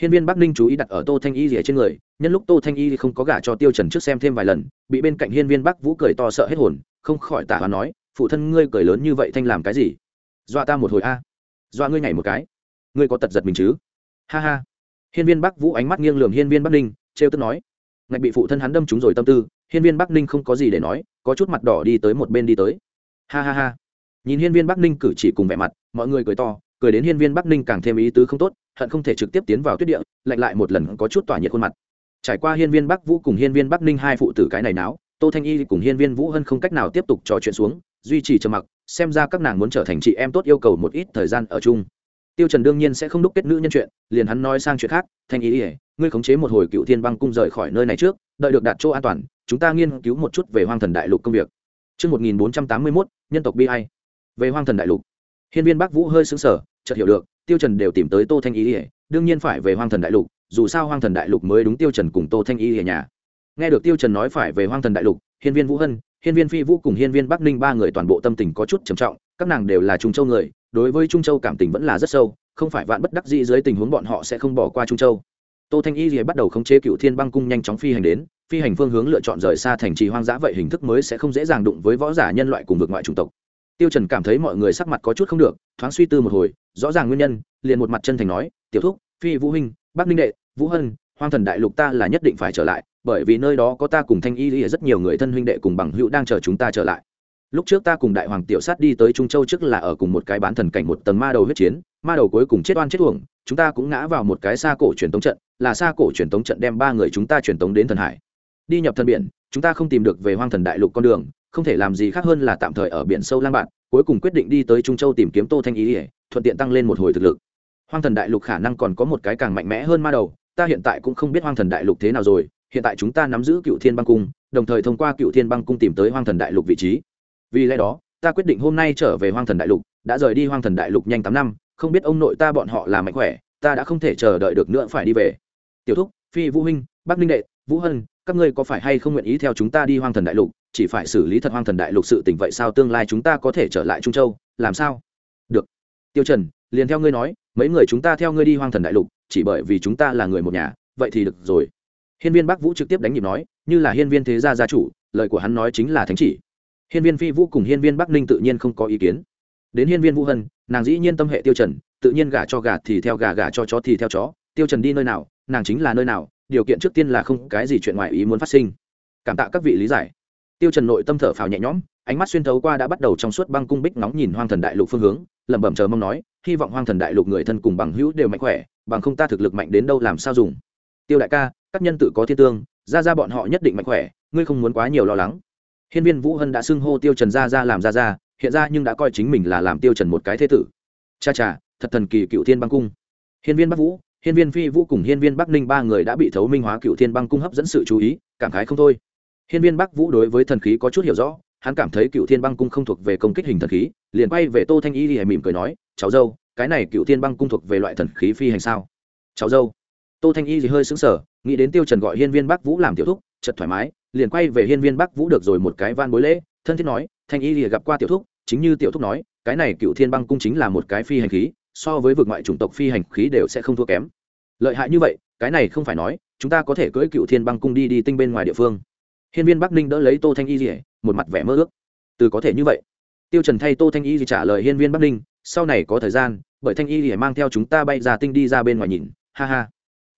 Hiên viên bắc ninh chú ý đặt ở tô thanh y rỉa trên người, nhân lúc tô thanh y không có gả cho tiêu trần trước xem thêm vài lần, bị bên cạnh hiên viên bắc vũ cười to sợ hết hồn, không khỏi tả hoa nói, phụ thân ngươi cười lớn như vậy thanh làm cái gì? Dọa ta một hồi a. Dọa ngươi nhảy một cái. Ngươi có tật giật mình chứ? Ha ha. Hiên viên bắc vũ ánh mắt nghiêng lườm hiên viên bắc ninh, trêu tức nói, ngạch bị phụ thân hắn đâm trúng rồi tâm tư, hiên viên bắc ninh không có gì để nói, có chút mặt đỏ đi tới một bên đi tới. Ha ha ha. Nhìn hiên viên bắc ninh cử chỉ cùng vẻ mặt mọi người cười to cười đến hiên viên bắc ninh càng thêm ý tứ không tốt hận không thể trực tiếp tiến vào tuyết địa lạnh lại một lần có chút tỏa nhiệt khuôn mặt trải qua hiên viên bắc vũ cùng hiên viên bắc ninh hai phụ tử cái này náo tô thanh y cùng hiên viên vũ hân không cách nào tiếp tục trò chuyện xuống duy trì trầm mặc xem ra các nàng muốn trở thành chị em tốt yêu cầu một ít thời gian ở chung tiêu trần đương nhiên sẽ không đúc kết nữ nhân chuyện liền hắn nói sang chuyện khác thanh y ngươi khống chế một hồi cựu thiên băng cung rời khỏi nơi này trước đợi được đạt chỗ an toàn chúng ta nghiên cứu một chút về hoang thần đại lục công việc Trước 1481, nhân tộc bi ai. Về hoang thần đại lục. Hiên viên Bắc Vũ hơi sững sờ, chợt hiểu được, Tiêu Trần đều tìm tới Tô Thanh Y, đương nhiên phải về hoang thần đại lục, dù sao hoang thần đại lục mới đúng Tiêu Trần cùng Tô Thanh Y ở nhà. Nghe được Tiêu Trần nói phải về hoang thần đại lục, Hiên viên Vũ Hân, Hiên viên Phi Vũ cùng Hiên viên Bắc Ninh ba người toàn bộ tâm tình có chút trầm trọng, các nàng đều là Trung Châu người, đối với Trung Châu cảm tình vẫn là rất sâu, không phải vạn bất đắc dĩ dưới tình huống bọn họ sẽ không bỏ qua Trung Châu tô thanh y thì bắt đầu khống chế cựu thiên băng cung nhanh chóng phi hành đến phi hành phương hướng lựa chọn rời xa thành trì hoang dã vậy hình thức mới sẽ không dễ dàng đụng với võ giả nhân loại cùng vực ngoại chủng tộc tiêu trần cảm thấy mọi người sắc mặt có chút không được, thoáng suy tư một hồi, rõ ràng nguyên nhân, liền một mặt chân thành nói, tiểu thúc, phi vũ huynh, bắc ninh đệ, vũ hân, hoang thần đại lục ta là nhất định phải trở lại, bởi vì nơi đó có ta cùng thanh y lý rất nhiều người thân huynh đệ cùng bằng hữu đang chờ chúng ta trở lại. Lúc trước ta cùng đại hoàng tiểu sát đi tới trung châu trước là ở cùng một cái bán thần cảnh một tầng ma đầu huyết chiến, ma đầu cuối cùng chết oan chết uổng, chúng ta cũng ngã vào một cái xa cổ truyền tống trận, là xa cổ truyền tống trận đem ba người chúng ta truyền tống đến thần hải. Đi nhập thần biển, chúng ta không tìm được về hoang thần đại lục con đường không thể làm gì khác hơn là tạm thời ở biển sâu lang bạn, cuối cùng quyết định đi tới trung châu tìm kiếm tô thanh ý ỉa thuận tiện tăng lên một hồi thực lực. Hoang thần đại lục khả năng còn có một cái càng mạnh mẽ hơn ma đầu, ta hiện tại cũng không biết hoang thần đại lục thế nào rồi, hiện tại chúng ta nắm giữ cựu thiên băng cung, đồng thời thông qua cựu thiên băng cung tìm tới hoang thần đại lục vị trí. Vì lẽ đó, ta quyết định hôm nay trở về hoang thần đại lục, đã rời đi hoang thần đại lục nhanh tám năm, không biết ông nội ta bọn họ là mạnh khỏe, ta đã không thể chờ đợi được nữa phải đi về. Tiểu thúc, phi vũ huynh, bắc ninh đệ, vũ hân các ngươi có phải hay không nguyện ý theo chúng ta đi hoang thần đại lục, chỉ phải xử lý thật hoang thần đại lục sự tình vậy sao tương lai chúng ta có thể trở lại trung châu, làm sao? Được. Tiêu trần, liền theo ngươi nói, mấy người chúng ta theo ngươi đi hoang thần đại lục, chỉ bởi vì chúng ta là người một nhà, vậy thì được rồi. Hiên viên bắc vũ trực tiếp đánh nhịp nói, như là hiên viên thế gia gia chủ, lời của hắn nói chính là thánh chỉ. Hiên viên phi vũ cùng hiên viên bắc ninh tự nhiên không có ý kiến. Đến hiên viên vũ hân, nàng dĩ nhiên tâm hệ tiêu trần, tự nhiên gả cho gà thì theo gà gả cho chó thì theo chó, tiêu trần đi nơi nào, nàng chính là nơi nào điều kiện trước tiên là không cái gì chuyện ngoài ý muốn phát sinh. Cảm tạ các vị lý giải. Tiêu trần nội tâm thở phào nhẹ nhõm, ánh mắt xuyên thấu qua đã bắt đầu trong suốt băng cung bích nóng nhìn hoang thần đại lục phương hướng, lẩm bẩm chờ mong nói, hy vọng hoang thần đại lục người thân cùng bằng hữu đều mạnh khỏe, bằng không ta thực lực mạnh đến đâu làm sao dùng. Tiêu đại ca, các nhân tự có thiên tương, ra ra bọn họ nhất định mạnh khỏe, ngươi không muốn quá nhiều lo lắng. Hiên viên vũ hân đã xưng hô tiêu trần ra ra làm ra ra, hiện ra nhưng đã coi chính mình là làm tiêu trần một cái thế tử. Cha cha, thật thần kỳ cựu thiên băng cung. Hiên viên bắc vũ hiên viên phi vũ cùng hiên viên bắc ninh ba người đã bị thấu minh hóa cựu thiên băng cung hấp dẫn sự chú ý, cảm khái không thôi. Hiên viên bắc vũ đối với thần khí có chút hiểu rõ, hắn cảm thấy cựu thiên băng cung không thuộc về công kích hình thần khí, liền quay về tô thanh y thì mỉm cười nói, cháu dâu, cái này cựu thiên băng cung thuộc về loại thần khí phi hành sao? Cháu dâu. Tô thanh y thì hơi sững sờ, nghĩ đến tiêu trần gọi hiên viên bắc vũ làm tiểu thúc, chợt thoải mái, liền quay về hiên viên bắc vũ được rồi một cái van bối lễ, thân thiết nói, thanh y thì gặp qua tiểu thúc, chính như tiểu thúc nói, cái này cựu thiên băng cung chính là một cái phi hành khí so với vực ngoại chủng tộc phi hành khí đều sẽ không thua kém. Lợi hại như vậy, cái này không phải nói, chúng ta có thể cưỡi cựu thiên băng cung đi đi tinh bên ngoài địa phương. Hiên viên bắc ninh đỡ lấy tô thanh y dỉa một mặt vẻ mơ ước. Từ có thể như vậy, tiêu trần thay tô thanh y trả lời hiên viên bắc ninh, sau này có thời gian, bởi thanh y dỉa mang theo chúng ta bay ra tinh đi ra bên ngoài nhìn, ha ha.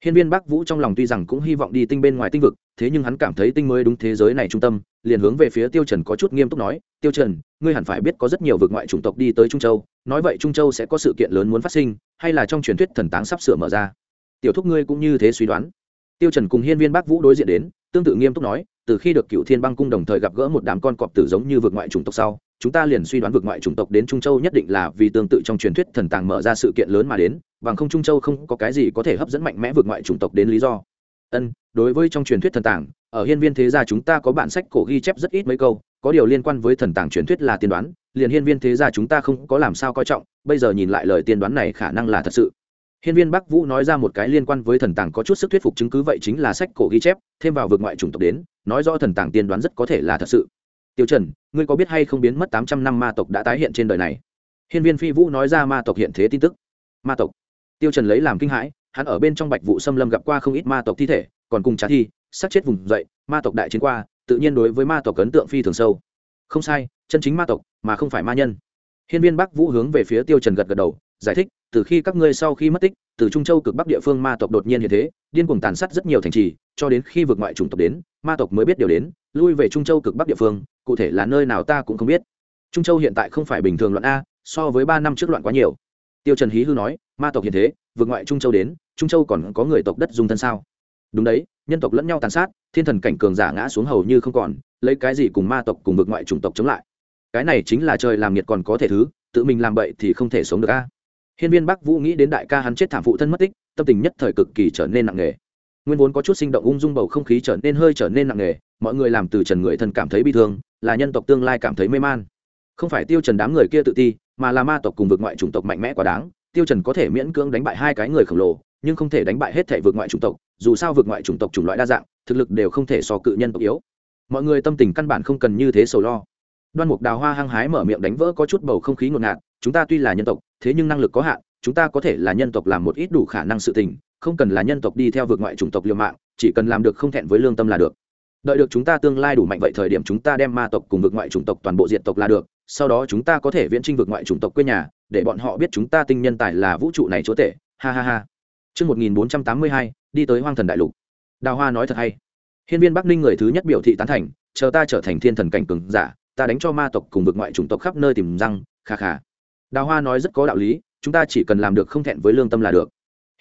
Hiên viên bắc vũ trong lòng tuy rằng cũng hy vọng đi tinh bên ngoài tinh vực thế nhưng hắn cảm thấy tinh mới đúng thế giới này trung tâm, liền hướng về phía tiêu trần có chút nghiêm túc nói, tiêu trần, ngươi hẳn phải biết có rất nhiều vực ngoại chủng tộc đi tới trung châu, nói vậy trung châu sẽ có sự kiện lớn muốn phát sinh, hay là trong truyền thuyết thần táng sắp sửa mở ra? Tiểu thúc ngươi cũng như thế suy đoán. Tiêu trần cùng hiên viên bắc vũ đối diện đến, tương tự nghiêm túc nói, từ khi được cựu thiên băng cung đồng thời gặp gỡ một đám con cọp tử giống như vực ngoại chủng tộc sau, chúng ta liền suy đoán vực ngoại chủng tộc đến trung châu nhất định là vì tương tự trong truyền thuyết thần tàng mở ra sự kiện lớn mà đến, bằng không trung châu không có cái gì có thể hấp dẫn mạnh mẽ vực ngoại chủng tộc đến lý do ân đối với trong truyền thuyết thần tàng ở hiên viên thế gia chúng ta có bản sách cổ ghi chép rất ít mấy câu có điều liên quan với thần tàng truyền thuyết là tiên đoán liền hiên viên thế gia chúng ta không có làm sao coi trọng bây giờ nhìn lại lời tiên đoán này khả năng là thật sự Hiên viên Bắc Vũ nói ra một cái liên quan với thần tàng có chút sức thuyết phục chứng cứ vậy chính là sách cổ ghi chép, thêm vào vực ngoại chủng tộc đến, nói rõ thần tàng tiên đoán rất có thể là thật sự. Tiêu Trần, ngươi có biết hay không biến mất tám trăm năm ma tộc đã tái hiện trên đời này? Hiên viên Phi Vũ nói ra ma tộc hiện thế tin tức. Ma tộc? Tiêu Trần lấy làm kinh hãi, hắn ở bên trong Bạch Vũ Xâm Lâm gặp qua không ít ma tộc thi thể, còn cùng trả thi, sát chết vùng dậy, ma tộc đại chiến qua, tự nhiên đối với ma tộc ấn tượng phi thường sâu. Không sai, chân chính ma tộc, mà không phải ma nhân. Hiên viên Bắc Vũ hướng về phía Tiêu Trần gật gật đầu, giải thích, từ khi các ngươi sau khi mất tích, từ trung châu cực bắc địa phương ma tộc đột nhiên hiện thế điên cuồng tàn sát rất nhiều thành trì cho đến khi vượt ngoại chủng tộc đến ma tộc mới biết điều đến lui về trung châu cực bắc địa phương cụ thể là nơi nào ta cũng không biết trung châu hiện tại không phải bình thường loạn a so với ba năm trước loạn quá nhiều tiêu trần hí hư nói ma tộc hiện thế vượt ngoại trung châu đến trung châu còn có người tộc đất dung thân sao đúng đấy nhân tộc lẫn nhau tàn sát thiên thần cảnh cường giả ngã xuống hầu như không còn lấy cái gì cùng ma tộc cùng vượt ngoại chủng tộc chống lại cái này chính là trời làm nhiệt còn có thể thứ tự mình làm bậy thì không thể sống được a Hiên Viên Bắc Vũ nghĩ đến đại ca hắn chết thảm phụ thân mất tích, tâm tình nhất thời cực kỳ trở nên nặng nề. Nguyên vốn có chút sinh động ung dung bầu không khí trở nên hơi trở nên nặng nề, mọi người làm từ Trần người thân cảm thấy bi thương, là nhân tộc tương lai cảm thấy mê man. Không phải Tiêu Trần đám người kia tự ti, mà là ma tộc cùng vực ngoại chủng tộc mạnh mẽ quá đáng. Tiêu Trần có thể miễn cưỡng đánh bại hai cái người khổng lồ, nhưng không thể đánh bại hết thể vượt ngoại chủng tộc, dù sao vượt ngoại chủng tộc chủng loại đa dạng, thực lực đều không thể so cự nhân tộc yếu. Mọi người tâm tình căn bản không cần như thế sầu lo. Đoan Mục Đào Hoa hăng hái mở miệng đánh vỡ có chút bầu không khí ngột ngạt, chúng ta tuy là nhân tộc, thế nhưng năng lực có hạn, chúng ta có thể là nhân tộc làm một ít đủ khả năng sự tình không cần là nhân tộc đi theo vượt ngoại chủng tộc liều mạng chỉ cần làm được không thẹn với lương tâm là được đợi được chúng ta tương lai đủ mạnh vậy thời điểm chúng ta đem ma tộc cùng vượt ngoại chủng tộc toàn bộ diện tộc là được sau đó chúng ta có thể viễn trinh vượt ngoại chủng tộc quê nhà để bọn họ biết chúng ta tinh nhân tài là vũ trụ này chúa tể ha ha ha Trước 1482, đi tới hoang thần đại lục. Đào Hoa nói thật hay. Hiên viên Bắc Ninh người thứ nhất biểu thị tán thành, chờ ta trở thành thiên thần cảnh cường giả, ta đánh cho ma tộc cùng vượt ngoại chủng tộc khắp nơi tìm răng, kha kha. Đào Hoa nói rất có đạo lý, chúng ta chỉ cần làm được không thẹn với lương tâm là được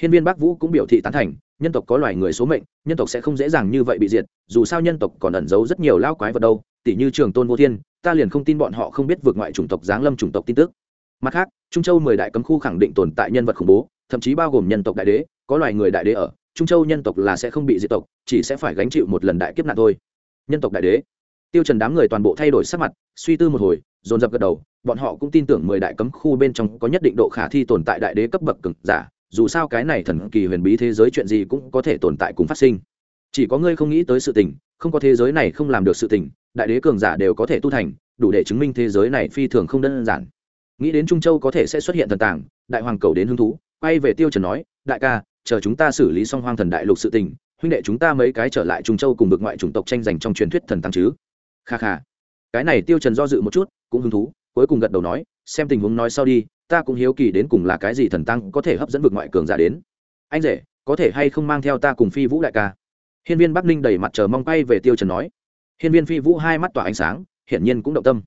hiên viên bắc vũ cũng biểu thị tán thành nhân tộc có loài người số mệnh nhân tộc sẽ không dễ dàng như vậy bị diệt dù sao nhân tộc còn ẩn giấu rất nhiều lao quái vật đâu tỷ như trường tôn vô thiên ta liền không tin bọn họ không biết vượt ngoại chủng tộc giáng lâm chủng tộc tin tức mặt khác, trung châu mười đại cấm khu khẳng định tồn tại nhân vật khủng bố, thậm chí bao gồm nhân tộc đại đế, có loài người đại đế ở, trung châu nhân tộc là sẽ không bị diệt tộc, chỉ sẽ phải gánh chịu một lần đại kiếp nạn thôi. Nhân tộc đại đế. Tiêu trần đám người toàn bộ thay đổi sắc mặt, suy tư một hồi, dồn dập gật đầu, bọn họ cũng tin tưởng mười đại cấm khu bên trong có nhất định độ khả thi tồn tại đại đế cấp bậc cực giả, dù sao cái này thần kỳ huyền bí thế giới chuyện gì cũng có thể tồn tại cùng phát sinh. Chỉ có ngươi không nghĩ tới sự tình, không có thế giới này không làm được sự tình, đại đế cường giả đều có thể tu thành, đủ để chứng minh thế giới này phi thường không đơn giản nghĩ đến trung châu có thể sẽ xuất hiện thần tàng, đại hoàng cầu đến hứng thú, quay về tiêu trần nói, đại ca, chờ chúng ta xử lý xong hoang thần đại lục sự tình, huynh đệ chúng ta mấy cái trở lại trung châu cùng vực ngoại chủng tộc tranh giành trong truyền thuyết thần tăng chứ? Kha kha. Cái này tiêu trần do dự một chút, cũng hứng thú, cuối cùng gật đầu nói, xem tình huống nói sau đi, ta cũng hiếu kỳ đến cùng là cái gì thần tăng có thể hấp dẫn vực ngoại cường giả đến. Anh rể, có thể hay không mang theo ta cùng phi vũ đại ca? Hiên viên bắc ninh đầy mặt chờ mong bay về tiêu trần nói. Hiên viên phi vũ hai mắt tỏa ánh sáng, hiển nhiên cũng động tâm.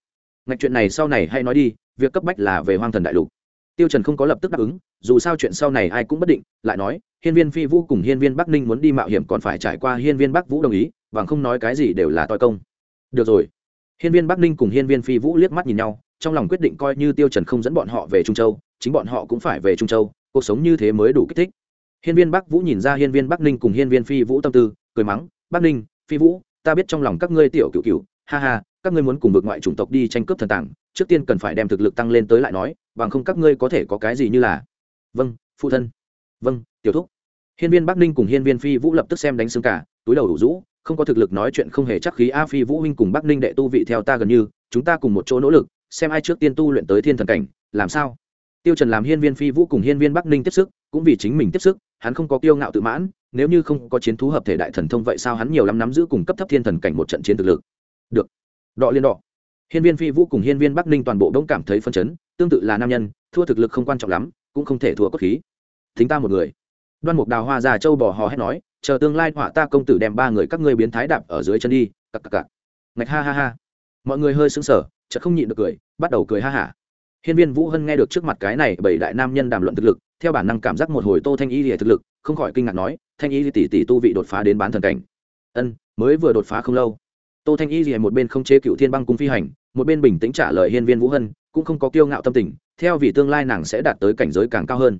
Ngạch chuyện này sau này hay nói đi việc cấp bách là về hoang thần đại lục. Tiêu trần không có lập tức đáp ứng, dù sao chuyện sau này ai cũng bất định, lại nói, hiên viên phi vũ cùng hiên viên bắc ninh muốn đi mạo hiểm còn phải trải qua hiên viên bắc vũ đồng ý và không nói cái gì đều là toi công. Được rồi. Hiên viên bắc ninh cùng hiên viên phi vũ liếc mắt nhìn nhau, trong lòng quyết định coi như tiêu trần không dẫn bọn họ về trung châu, chính bọn họ cũng phải về trung châu, cuộc sống như thế mới đủ kích thích. Hiên viên bắc vũ nhìn ra hiên viên bắc ninh cùng hiên viên phi vũ tâm tư, cười mắng, bắc ninh, phi vũ, ta biết trong lòng các ngươi tiểu cựu cựu ha ha các ngươi muốn cùng vực ngoại chủng tộc đi tranh cướp thần tàng, trước tiên cần phải đem thực lực tăng lên tới lại nói, bằng không các ngươi có thể có cái gì như là vâng phụ thân. Vâng tiểu thúc. Hiên viên bắc ninh cùng hiên viên phi vũ lập tức xem đánh xương cả, túi đầu đủ rũ, không có thực lực nói chuyện không hề chắc khí a phi vũ huynh cùng bắc ninh đệ tu vị theo ta gần như, chúng ta cùng một chỗ nỗ lực, xem ai trước tiên tu luyện tới thiên thần cảnh, làm sao? Tiêu trần làm hiên viên phi vũ cùng hiên viên bắc ninh tiếp sức, cũng vì chính mình tiếp sức, hắn không có kiêu ngạo tự mãn, nếu như không có chiến thú hợp thể đại thần thông vậy sao hắn nhiều lắm nắm giữ cùng cấp thấp thiên thần cảnh một trận chiến thực lực? Được đọ liên đọ hiên viên phi vũ cùng hiên viên bắc ninh toàn bộ đông cảm thấy phân chấn, tương tự là nam nhân, thua thực lực không quan trọng lắm, cũng không thể thua cốt khí. Thính ta một người. Đoan mục đào hoa già châu bò hò hét nói, chờ tương lai họa ta công tử đem ba người các ngươi biến thái đạp ở dưới chân đi, cặc cặc cặc. Ngạch ha ha ha. Mọi người hơi sững sờ, chợt không nhịn được cười, bắt đầu cười ha hả. Hiên viên vũ hân nghe được trước mặt cái này bảy đại nam nhân đàm luận thực lực, theo bản năng cảm giác một hồi tô thanh y lìa thực lực, không khỏi kinh ngạc nói, thanh y tỷ tỷ tu vị đột phá đến bán thần cảnh. Ân, mới vừa đột phá không lâu tô thanh y gì một bên không chế cựu thiên băng cung phi hành, một bên bình tĩnh trả lời hiên viên vũ hân, cũng không có kiêu ngạo tâm tình, theo vì tương lai nàng sẽ đạt tới cảnh giới càng cao hơn.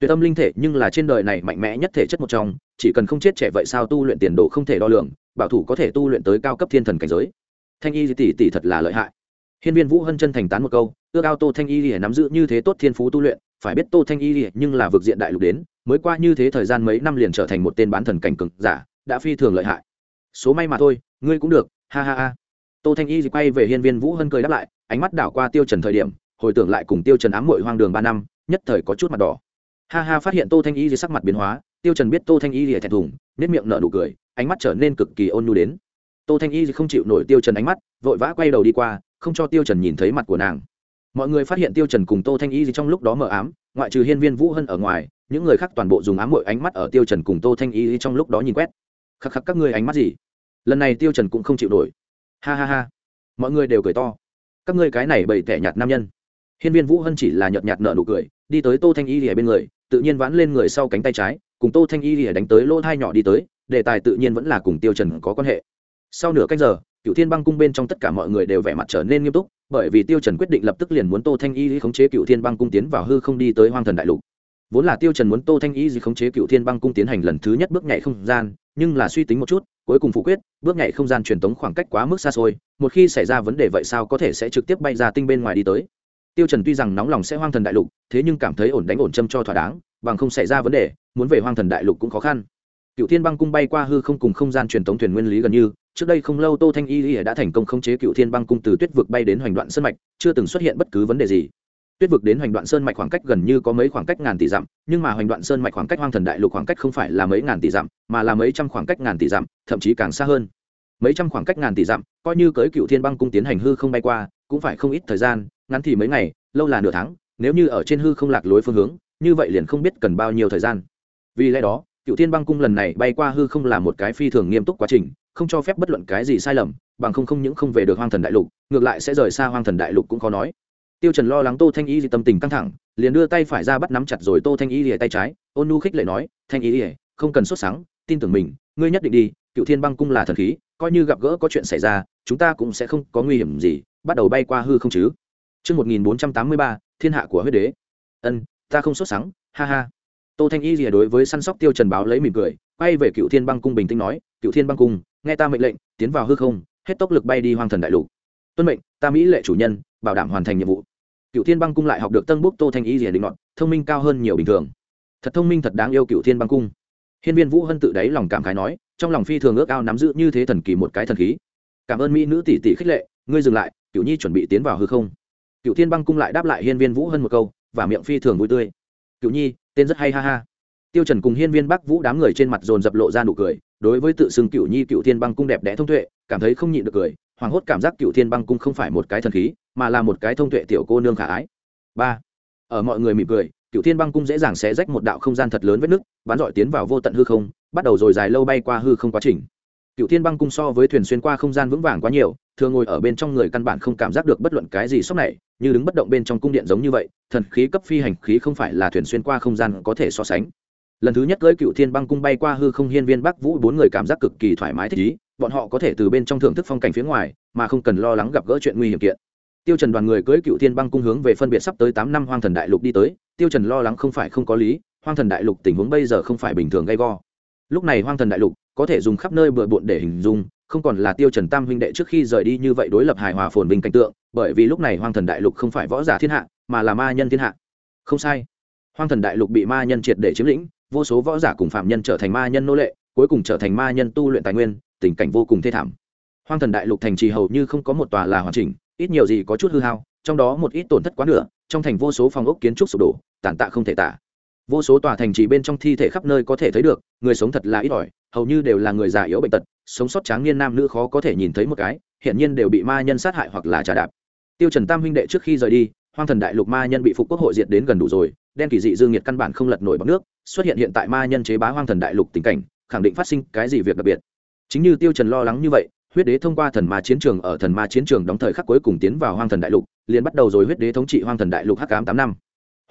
Tuyệt âm linh thể nhưng là trên đời này mạnh mẽ nhất thể chất một trong, chỉ cần không chết trẻ vậy sao tu luyện tiền đồ không thể đo lường, bảo thủ có thể tu luyện tới cao cấp thiên thần cảnh giới. Thanh y tỷ tỷ thật là lợi hại. Hiên viên vũ hân chân thành tán một câu, ước ao tô thanh y lìa nắm giữ như thế tốt thiên phú tu luyện, phải biết tô thanh y lìa nhưng là vực diện đại lục đến, mới qua như thế thời gian mấy năm liền trở thành một tên bán thần cảnh cực giả, đã phi thường lợi hại. Số may mà thôi, ngươi cũng được ha ha ha. Tô thanh y quay về hiên viên vũ hân cười đáp lại, ánh mắt đảo qua tiêu trần thời điểm, hồi tưởng lại cùng tiêu trần ám muội hoang đường ba năm, nhất thời có chút mặt đỏ. Ha ha, phát hiện tô thanh y sắc mặt biến hóa, tiêu trần biết tô thanh y lìa thẹn thùng, nét miệng nở nụ cười, ánh mắt trở nên cực kỳ ôn nhu đến. Tô thanh y không chịu nổi tiêu trần ánh mắt, vội vã quay đầu đi qua, không cho tiêu trần nhìn thấy mặt của nàng. Mọi người phát hiện tiêu trần cùng tô thanh y trong lúc đó mờ ám, ngoại trừ hiên viên vũ hân ở ngoài, những người khác toàn bộ dùng ám muội ánh mắt ở tiêu trần cùng tô thanh y trong lúc đó nhìn quét. Khắc khắc, các ngươi ánh mắt gì? Lần này tiêu trần cũng không chịu nổi. Ha ha ha. Mọi người đều cười to. Các ngươi cái này bầy tẻ nhạt nam nhân. Hiên viên vũ hân chỉ là nhợt nhạt nở nụ cười, đi tới tô thanh y lìa bên người, tự nhiên vãn lên người sau cánh tay trái, cùng tô thanh y lìa đánh tới lỗ thai nhỏ đi tới, đề tài tự nhiên vẫn là cùng tiêu trần có quan hệ. Sau nửa cách giờ cựu thiên băng cung bên trong tất cả mọi người đều vẻ mặt trở nên nghiêm túc, bởi vì tiêu trần quyết định lập tức liền muốn tô thanh y khống chế cựu thiên băng cung tiến vào hư không đi tới hoang thần đại lục. Vốn là tiêu trần muốn tô thanh y khống chế cựu thiên băng cung tiến hành lần thứ nhất bước nhảy không gian, nhưng là suy tính một chút cuối cùng phủ quyết, bước nhảy không gian truyền tống khoảng cách quá mức xa xôi, một khi xảy ra vấn đề vậy sao có thể sẽ trực tiếp bay ra tinh bên ngoài đi tới? Tiêu trần tuy rằng nóng lòng sẽ hoang thần đại lục, thế nhưng cảm thấy ổn đánh ổn châm cho thỏa đáng, bằng không xảy ra vấn đề, muốn về hoang thần đại lục cũng khó khăn. Cựu thiên băng cung bay qua hư không cùng không gian truyền tống thuyền nguyên lý gần như, trước đây không lâu tô thanh y đã thành công khống chế cựu thiên băng cung từ tuyết vực bay đến hoành đoạn sân mạch, chưa từng xuất hiện bất cứ vấn đề gì tuyết vực đến hoành đoạn sơn mạch khoảng cách gần như có mấy khoảng cách ngàn tỷ dặm, nhưng mà hoành đoạn sơn mạch khoảng cách hoang thần đại lục khoảng cách không phải là mấy ngàn tỷ dặm, mà là mấy trăm khoảng cách ngàn tỷ dặm, thậm chí càng xa hơn. Mấy trăm khoảng cách ngàn tỷ dặm, coi như cưới cựu thiên băng cung tiến hành hư không bay qua, cũng phải không ít thời gian, ngắn thì mấy ngày, lâu là nửa tháng, nếu như ở trên hư không lạc lối phương hướng, như vậy liền không biết cần bao nhiêu thời gian. Vì lẽ đó, cựu thiên băng cung lần này bay qua hư không là một cái phi thường nghiêm túc quá trình, không cho phép bất luận cái gì sai lầm, bằng không không những không về được hoang thần đại lục, ngược lại sẽ rời xa hoang thần đại lục cũng khó nói tiêu trần lo lắng tô thanh y thì tâm tình căng thẳng liền đưa tay phải ra bắt nắm chặt rồi tô thanh y lìa tay trái ôn nu khích lệ nói thanh y lìa không cần sốt sáng tin tưởng mình ngươi nhất định đi cựu thiên băng cung là thần khí coi như gặp gỡ có chuyện xảy ra chúng ta cũng sẽ không có nguy hiểm gì bắt đầu bay qua hư không chứ Trước 1483, thiên hạ của huyết đế. Ân, ta không sốt sáng, ha ha. Tô Thanh Y lìa đối với săn sóc Tiêu Trần báo lấy mỉm cười, quay về Cựu Thiên Băng cung bình tĩnh nói, Cựu Thiên Băng cung, nghe ta mệnh lệnh, tiến vào hư không, hết tốc lực bay đi hoang thần đại lục. Tuân mệnh, ta mỹ lệ chủ nhân, bảo đảm hoàn thành nhiệm vụ. Cựu thiên băng cung lại học được tân bút tô thanh y rìa định ngọn thông minh cao hơn nhiều bình thường. Thật thông minh thật đáng yêu cựu thiên băng cung. Hiên viên vũ hân tự đáy lòng cảm khái nói, trong lòng phi thường ước ao nắm giữ như thế thần kỳ một cái thần khí. Cảm ơn mỹ nữ tỷ tỷ khích lệ, ngươi dừng lại, cựu nhi chuẩn bị tiến vào hư không. Cựu thiên băng cung lại đáp lại hiên viên vũ hân một câu, và miệng phi thường vui tươi. Cựu nhi, tên rất hay ha ha. Tiêu trần cùng hiên viên bắc vũ đám người trên mặt dồn dập lộ ra nụ cười, đối với tự xưng cựu nhi cựu thiên băng cung đẹp đẽ thông tuệ, cảm thấy không nhịn được cười hoàng hốt cảm giác cựu thiên băng cung không phải một cái thần khí mà là một cái thông tuệ tiểu cô nương khả ái. Ba, ở mọi người mỉm cười cựu thiên băng cung dễ dàng xé rách một đạo không gian thật lớn vết nứt, bắn dọi tiến vào vô tận hư không, bắt đầu rồi dài lâu bay qua hư không quá trình. Cựu thiên băng cung so với thuyền xuyên qua không gian vững vàng quá nhiều, thường ngồi ở bên trong người căn bản không cảm giác được bất luận cái gì sốc này, như đứng bất động bên trong cung điện giống như vậy, thần khí cấp phi hành khí không phải là thuyền xuyên qua không gian có thể so sánh. Lần thứ nhất cưỡi cựu thiên băng cung bay qua hư không hiên viên bắc vũ, bốn người cảm giác cực kỳ thoải mái thích ý, bọn họ có thể từ bên trong thưởng thức phong cảnh phía ngoài, mà không cần lo lắng gặp gỡ chuyện nguy hiểm kiện tiêu trần đoàn người cưới cựu thiên băng cung hướng về phân biệt sắp tới tám năm hoang thần đại lục đi tới, tiêu trần lo lắng không phải không có lý, hoang thần đại lục tình huống bây giờ không phải bình thường gay go. Lúc này hoang thần đại lục có thể dùng khắp nơi bừa bộn để hình dung, không còn là tiêu trần tam huynh đệ trước khi rời đi như vậy đối lập hài hòa phồn bình cảnh tượng, bởi vì lúc này hoang thần đại lục không phải võ giả thiên hạ, mà là ma nhân thiên hạ. Không sai. Hoang thần đại lục bị ma nhân triệt để chiếm lĩnh, vô số võ giả cùng phạm nhân trở thành ma nhân nô lệ, cuối cùng trở thành ma nhân tu luyện tài nguyên, tình cảnh vô cùng thê thảm. Hoang thần đại lục thành trì hầu như không có một tòa là hoàn chỉnh ít nhiều gì có chút hư hao, trong đó một ít tổn thất quá nửa, trong thành vô số phòng ốc kiến trúc sụp đổ, tàn tạ không thể tả. Vô số tòa thành trì bên trong thi thể khắp nơi có thể thấy được, người sống thật là ít ỏi, hầu như đều là người già yếu bệnh tật, sống sót tráng niên nam nữ khó có thể nhìn thấy một cái hiện nhiên đều bị ma nhân sát hại hoặc là trả đạp. Tiêu trần tam huynh đệ trước khi rời đi, hoang thần đại lục ma nhân bị phục quốc hội diệt đến gần đủ rồi, đen kỳ dị dương nhiệt căn bản không lật nổi bọt nước, xuất hiện hiện tại ma nhân chế bá hoang thần đại lục tình cảnh, khẳng định phát sinh cái gì việc đặc biệt. Chính như tiêu trần lo lắng như vậy huyết đế thông qua thần ma chiến trường ở thần ma chiến trường đóng thời khắc cuối cùng tiến vào hoang thần đại lục, liền bắt đầu rồi huyết đế thống trị hoang thần đại lục hắc cám tám năm.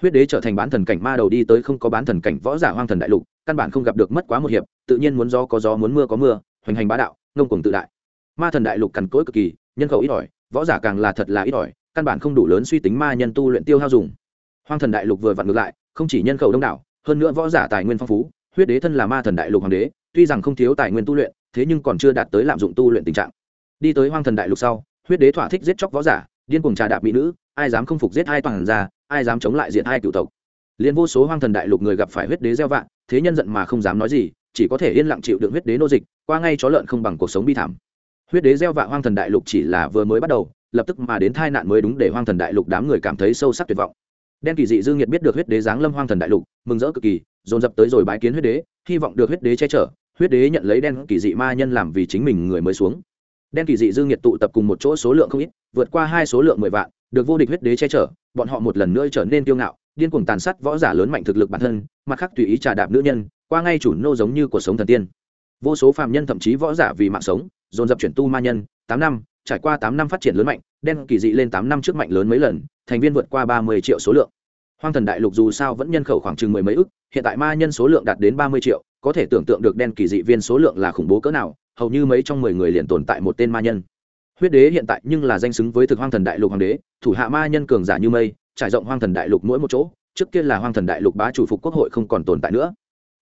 Huyết đế trở thành bán thần cảnh ma đầu đi tới không có bán thần cảnh võ giả hoang thần đại lục, căn bản không gặp được mất quá một hiệp, tự nhiên muốn gió có gió, muốn mưa có mưa, hoành hành bá đạo, ngông cuồng tự đại. Ma thần đại lục cằn cỗi cực kỳ, nhân khẩu ít ỏi, võ giả càng là thật là ít ỏi, căn bản không đủ lớn suy tính ma nhân tu luyện tiêu hao dùng. Hoang thần đại lục vừa vặn ngược lại, không chỉ nhân khẩu đông đảo, hơn nữa võ giả tài nguyên phong phú, huyết đế thân là ma thần đại lục hoàng đế, tuy rằng không thiếu tài nguyên tu luyện thế nhưng còn chưa đạt tới lạm dụng tu luyện tình trạng. Đi tới hoang thần đại lục sau, huyết đế thỏa thích giết chóc võ giả, điên cuồng trà đạp mỹ nữ, ai dám không phục giết hai toàn ra ai dám chống lại diện hai cựu tộc. Liền vô số hoang thần đại lục người gặp phải huyết đế gieo vạn thế nhân giận mà không dám nói gì, chỉ có thể yên lặng chịu đựng huyết đế nô dịch, qua ngay chó lợn không bằng cuộc sống bi thảm. Huyết đế gieo vạ hoang thần đại lục chỉ là vừa mới bắt đầu, lập tức mà đến tai nạn mới đúng để hoang thần đại lục đám người cảm thấy sâu sắc tuyệt vọng. Đen kỳ dị dương nhiệt biết được huyết đế giáng lâm hoang thần đại lục, mừng rỡ cực kỳ, dồn dập tới rồi bái kiến huyết đế, hy vọng được huyết đế che chở huyết đế nhận lấy đen kỳ dị ma nhân làm vì chính mình người mới xuống. Đen kỳ dị dương nhiệt tụ tập cùng một chỗ số lượng không ít, vượt qua hai số lượng mười vạn, được vô địch huyết đế che chở, bọn họ một lần nữa trở nên kiêu ngạo, điên cuồng tàn sát võ giả lớn mạnh thực lực bản thân, mặt khác tùy ý trà đạp nữ nhân, qua ngay chủ nô giống như cuộc sống thần tiên. Vô số phàm nhân thậm chí võ giả vì mạng sống, dồn dập chuyển tu ma nhân, tám năm, trải qua tám năm phát triển lớn mạnh, đen kỳ dị lên tám năm trước mạnh lớn mấy lần, thành viên vượt qua ba mươi triệu số lượng. Hoang thần đại lục dù sao vẫn nhân khẩu khoảng chừng mười mấy ức, hiện tại ma nhân số lượng đạt đến ba mươi triệu có thể tưởng tượng được đen kỳ dị viên số lượng là khủng bố cỡ nào, hầu như mấy trong mười người liền tồn tại một tên ma nhân. Huyết đế hiện tại nhưng là danh xứng với thực hoang thần đại lục hoàng đế, thủ hạ ma nhân cường giả như mây, trải rộng hoang thần đại lục mỗi một chỗ, trước kia là hoang thần đại lục bá chủ phục quốc hội không còn tồn tại nữa.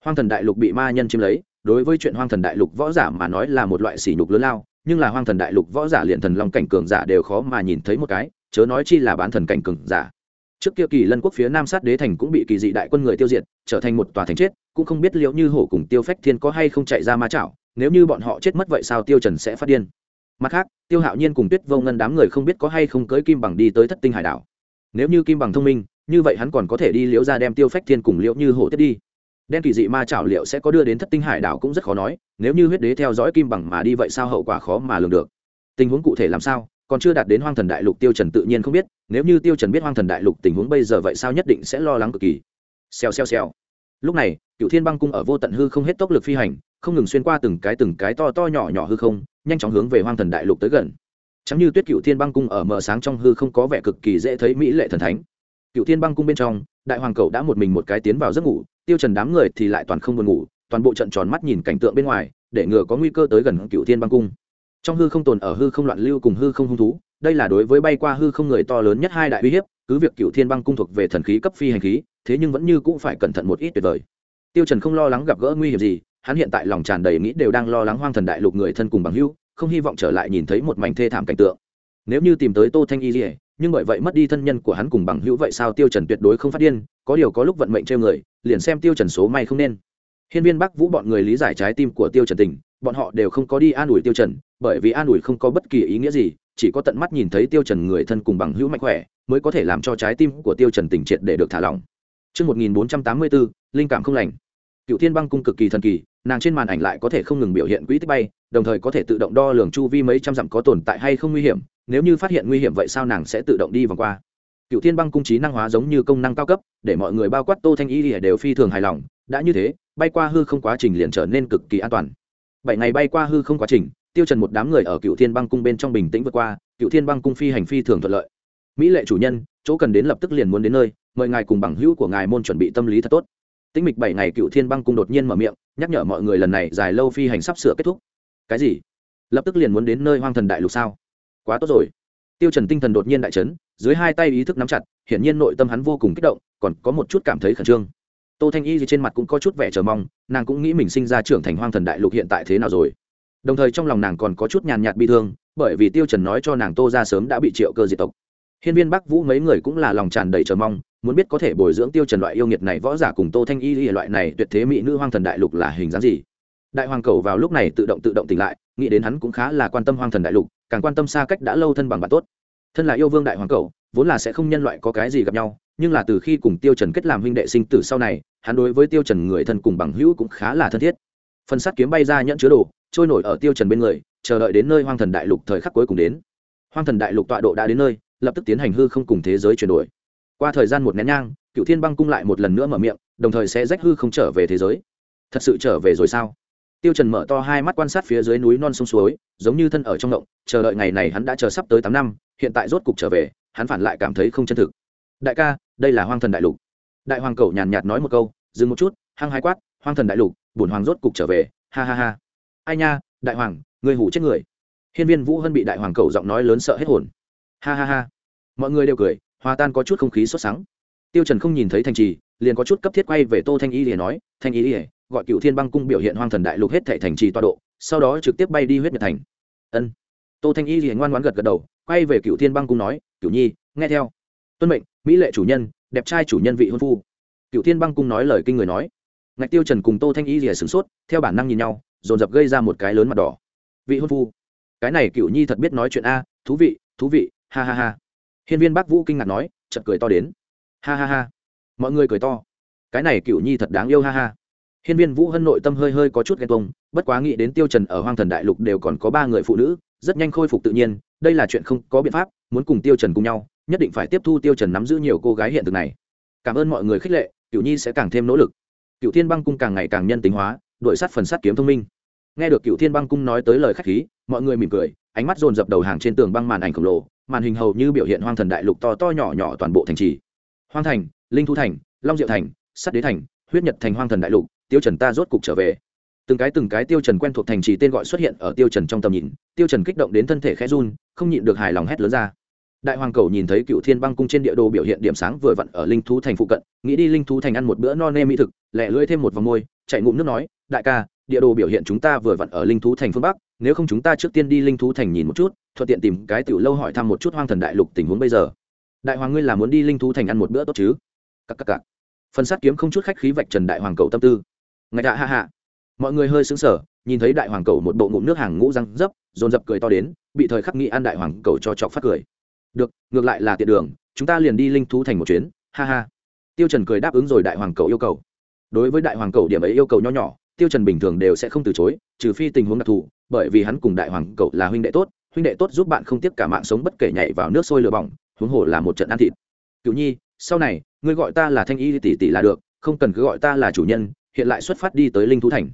Hoang thần đại lục bị ma nhân chiếm lấy, đối với chuyện hoang thần đại lục võ giả mà nói là một loại sỉ nhục lớn lao, nhưng là hoang thần đại lục võ giả liền thần long cảnh cường giả đều khó mà nhìn thấy một cái, chớ nói chi là bán thần cảnh cường giả trước kia kỳ lân quốc phía nam sát đế thành cũng bị kỳ dị đại quân người tiêu diệt, trở thành một tòa thành chết, cũng không biết liệu như hổ cùng tiêu phách thiên có hay không chạy ra ma chảo, nếu như bọn họ chết mất vậy sao tiêu trần sẽ phát điên? Mặt khác, tiêu hạo nhiên cùng tuyết vô ngân đám người không biết có hay không cưới kim bằng đi tới thất tinh hải đảo. Nếu như kim bằng thông minh, như vậy hắn còn có thể đi liễu ra đem tiêu phách thiên cùng liễu như hổ tiếp đi. Đen kỳ dị ma chảo liệu sẽ có đưa đến thất tinh hải đảo cũng rất khó nói, nếu như huyết đế theo dõi kim bằng mà đi vậy sao hậu quả khó mà lường được? Tình huống cụ thể làm sao? Còn chưa đạt đến hoang thần đại lục tiêu trần tự nhiên không biết, nếu như tiêu trần biết hoang thần đại lục tình huống bây giờ vậy sao nhất định sẽ lo lắng cực kỳ. Xèo xèo xèo. Lúc này cựu thiên băng cung ở vô tận hư không hết tốc lực phi hành, không ngừng xuyên qua từng cái từng cái to to nhỏ nhỏ hư không, nhanh chóng hướng về hoang thần đại lục tới gần. Chẳng như tuyết cựu thiên băng cung ở mờ sáng trong hư không có vẻ cực kỳ dễ thấy mỹ lệ thần thánh. Cựu thiên băng cung bên trong, đại hoàng cầu đã một mình một cái tiến vào giấc ngủ, tiêu trần đám người thì lại toàn không buồn ngủ, toàn bộ trận tròn mắt nhìn cảnh tượng bên ngoài, để ngừa có nguy cơ tới gần cựu thiên băng cung trong hư không tồn ở hư không loạn lưu cùng hư không hung thú, đây là đối với bay qua hư không người to lớn nhất hai đại uy hiếp, cứ việc cựu thiên băng cung thuộc về thần khí cấp phi hành khí, thế nhưng vẫn như cũng phải cẩn thận một ít tuyệt vời. Tiêu trần không lo lắng gặp gỡ nguy hiểm gì, hắn hiện tại lòng tràn đầy nghĩ đều đang lo lắng hoang thần đại lục người thân cùng bằng hữu, không hy vọng trở lại nhìn thấy một mảnh thê thảm cảnh tượng. Nếu như tìm tới tô thanh y lìa nhưng bởi vậy mất đi thân nhân của hắn cùng bằng hữu vậy sao tiêu trần tuyệt đối không phát điên, có điều có lúc vận mệnh treo người, liền xem tiêu trần số may không nên. Hiên viên bắc vũ bọn người lý giải trái tim của tiêu trần tình, bọn họ đều không có đi an ủi tiêu trần bởi vì an ủi không có bất kỳ ý nghĩa gì chỉ có tận mắt nhìn thấy tiêu trần người thân cùng bằng hữu mạnh khỏe mới có thể làm cho trái tim của tiêu trần tình triệt để được thả lỏng Trước 1484, linh cảm không lành. Cựu Thiên Băng cung cực kỳ thần kỳ, nàng trên màn ảnh lại có thể không ngừng biểu hiện quỹ tích bay, đồng thời có thể tự động đo lường chu vi mấy trăm dặm có tồn tại hay không nguy hiểm, nếu như phát hiện nguy hiểm vậy sao nàng sẽ tự động đi vòng qua. Cựu Thiên Băng cung trí năng hóa giống như công năng cao cấp, để mọi người bao quát Tô Thanh Y đều phi thường hài lòng, đã như thế, bay qua hư không quá trình liền trở nên cực kỳ an toàn. Bảy ngày bay qua hư không quá trình, Tiêu Trần một đám người ở Cựu Thiên Băng cung bên trong bình tĩnh vượt qua, Cựu Thiên Băng cung phi hành phi thường thuận lợi. Mỹ lệ chủ nhân, chỗ cần đến lập tức liền muốn đến nơi, mời ngài cùng bằng hữu của ngài môn chuẩn bị tâm lý thật tốt. Tĩnh mịch bảy ngày cựu thiên băng cung đột nhiên mở miệng nhắc nhở mọi người lần này dài lâu phi hành sắp sửa kết thúc. Cái gì? Lập tức liền muốn đến nơi hoang thần đại lục sao? Quá tốt rồi. Tiêu trần tinh thần đột nhiên đại chấn dưới hai tay ý thức nắm chặt hiển nhiên nội tâm hắn vô cùng kích động còn có một chút cảm thấy khẩn trương. Tô thanh y gì trên mặt cũng có chút vẻ chờ mong nàng cũng nghĩ mình sinh ra trưởng thành hoang thần đại lục hiện tại thế nào rồi đồng thời trong lòng nàng còn có chút nhàn nhạt bi thương, bởi vì tiêu trần nói cho nàng tô ra sớm đã bị triệu cơ diệt tộc. Hiên viên bắc vũ mấy người cũng là lòng tràn đầy chờ mong, muốn biết có thể bồi dưỡng tiêu trần loại yêu nghiệt này võ giả cùng tô thanh y loại này tuyệt thế mỹ nữ hoang thần đại lục là hình dáng gì. Đại hoàng cầu vào lúc này tự động tự động tỉnh lại, nghĩ đến hắn cũng khá là quan tâm hoang thần đại lục, càng quan tâm xa cách đã lâu thân bằng bạn tốt. Thân là yêu vương đại hoàng cầu, vốn là sẽ không nhân loại có cái gì gặp nhau, nhưng là từ khi cùng tiêu trần kết làm huynh đệ sinh tử sau này, hắn đối với tiêu trần người thân cùng bằng hữu cũng khá là thân thiết phần sắt kiếm bay ra nhận chứa đồ, trôi nổi ở tiêu trần bên người, chờ đợi đến nơi hoang thần đại lục thời khắc cuối cùng đến. Hoang thần đại lục tọa độ đã đến nơi, lập tức tiến hành hư không cùng thế giới chuyển đổi. Qua thời gian một nén nhang, cựu thiên băng cung lại một lần nữa mở miệng, đồng thời sẽ rách hư không trở về thế giới. Thật sự trở về rồi sao? Tiêu trần mở to hai mắt quan sát phía dưới núi non sông suối, giống như thân ở trong động, chờ đợi ngày này hắn đã chờ sắp tới tám năm, hiện tại rốt cục trở về, hắn phản lại cảm thấy không chân thực. Đại ca, đây là hoang thần đại lục. Đại hoàng cầu nhàn nhạt nói một câu, dừng một chút, hăng hai quát, hoang thần đại lục bổn hoàng rốt cục trở về. Ha ha ha. Ai nha, đại hoàng người hủ chết người. Hiên viên vũ hân bị đại hoàng cầu giọng nói lớn sợ hết hồn. Ha ha ha. Mọi người đều cười, hòa tan có chút không khí sốt sắng. Tiêu trần không nhìn thấy thành trì, liền có chút cấp thiết quay về tô thanh y liền nói, thanh y liền gọi cựu thiên băng cung biểu hiện hoang thần đại lục hết thảy thành trì toa độ, sau đó trực tiếp bay đi huyết nhật thành. Ân. Tô thanh y liền ngoan ngoãn gật gật đầu, quay về cựu thiên băng cung nói cựu nhi, nghe theo. Tuân mệnh, mỹ lệ chủ nhân, đẹp trai chủ nhân vị hôn phu. Cựu thiên băng cung nói lời kinh người nói ngạch tiêu trần cùng tô thanh y rìa sửng sốt, theo bản năng nhìn nhau, dồn dập gây ra một cái lớn mặt đỏ. Vị hôn phu. Cái này cựu nhi thật biết nói chuyện a, thú vị thú vị, ha ha ha. Hiên viên bác vũ kinh ngạc nói, chợt cười to đến. Ha ha ha. Mọi người cười to. Cái này cựu nhi thật đáng yêu ha ha. Hiên viên vũ hân nội tâm hơi hơi có chút ghen tuông, bất quá nghĩ đến tiêu trần ở hoang thần đại lục đều còn có ba người phụ nữ, rất nhanh khôi phục tự nhiên, đây là chuyện không có biện pháp, muốn cùng tiêu trần cùng nhau, nhất định phải tiếp thu tiêu trần nắm giữ nhiều cô gái hiện thực này. Cảm ơn mọi người khích lệ cựu nhi sẽ càng thêm nỗ lực cựu thiên băng cung càng ngày càng nhân tính hóa, đội sát phần sát kiếm thông minh. Nghe được cựu thiên băng cung nói tới lời khách khí, mọi người mỉm cười, ánh mắt dồn dập đầu hàng trên tường băng màn ảnh khổng lồ, màn hình hầu như biểu hiện hoang thần đại lục to to nhỏ nhỏ toàn bộ thành trì. Hoang thành, linh thu thành, long diệu thành, sắt đế thành, huyết nhật thành hoang thần đại lục, tiêu trần ta rốt cục trở về. Từng cái từng cái tiêu trần quen thuộc thành trì tên gọi xuất hiện ở tiêu trần trong tầm nhìn, tiêu trần kích động đến thân thể khẽ run, không nhịn được hài lòng hét lớn ra đại hoàng cầu nhìn thấy cựu thiên băng cung trên địa đồ biểu hiện điểm sáng vừa vặn ở linh thú thành phụ cận, nghĩ đi linh thú thành ăn một bữa no nê mỹ thực lẹ lưỡi thêm một vòng môi, chạy ngụm nước nói, đại ca, địa đồ biểu hiện chúng ta vừa vặn ở linh thú thành phương bắc, nếu không chúng ta trước tiên đi linh thú thành nhìn một chút, thuận tiện tìm cái tiểu lâu hỏi thăm một chút hoang thần đại lục tình huống bây giờ. Đại hoàng ngươi là muốn đi linh thú thành ăn một bữa tốt chứ? Cắc cắc cắc phần sát kiếm không chút khách khí vạch trần đại hoàng cầu tâm tư. Ngạch hạ hạ hạ mọi người hơi sững sờ, nhìn thấy đại hoàng cầu một bộ ngụm nước hàng ngũ răng dấp, dồn dập cười to đến, bị thời khắc nghĩ ăn đại hoàng cầu cho chọc phát cười được, ngược lại là tiện đường, chúng ta liền đi linh thú thành một chuyến, ha ha. Tiêu trần cười đáp ứng rồi đại hoàng cầu yêu cầu. Đối với đại hoàng cầu điểm ấy yêu cầu nho nhỏ, tiêu trần bình thường đều sẽ không từ chối, trừ phi tình huống đặc thù, bởi vì hắn cùng đại hoàng cầu là huynh đệ tốt, huynh đệ tốt giúp bạn không tiếc cả mạng sống bất kể nhảy vào nước sôi lửa bỏng, huống hồ là một trận ăn thịt. Cựu nhi, sau này, ngươi gọi ta là thanh y tỷ tỷ là được, không cần cứ gọi ta là chủ nhân, hiện lại xuất phát đi tới linh thú thành.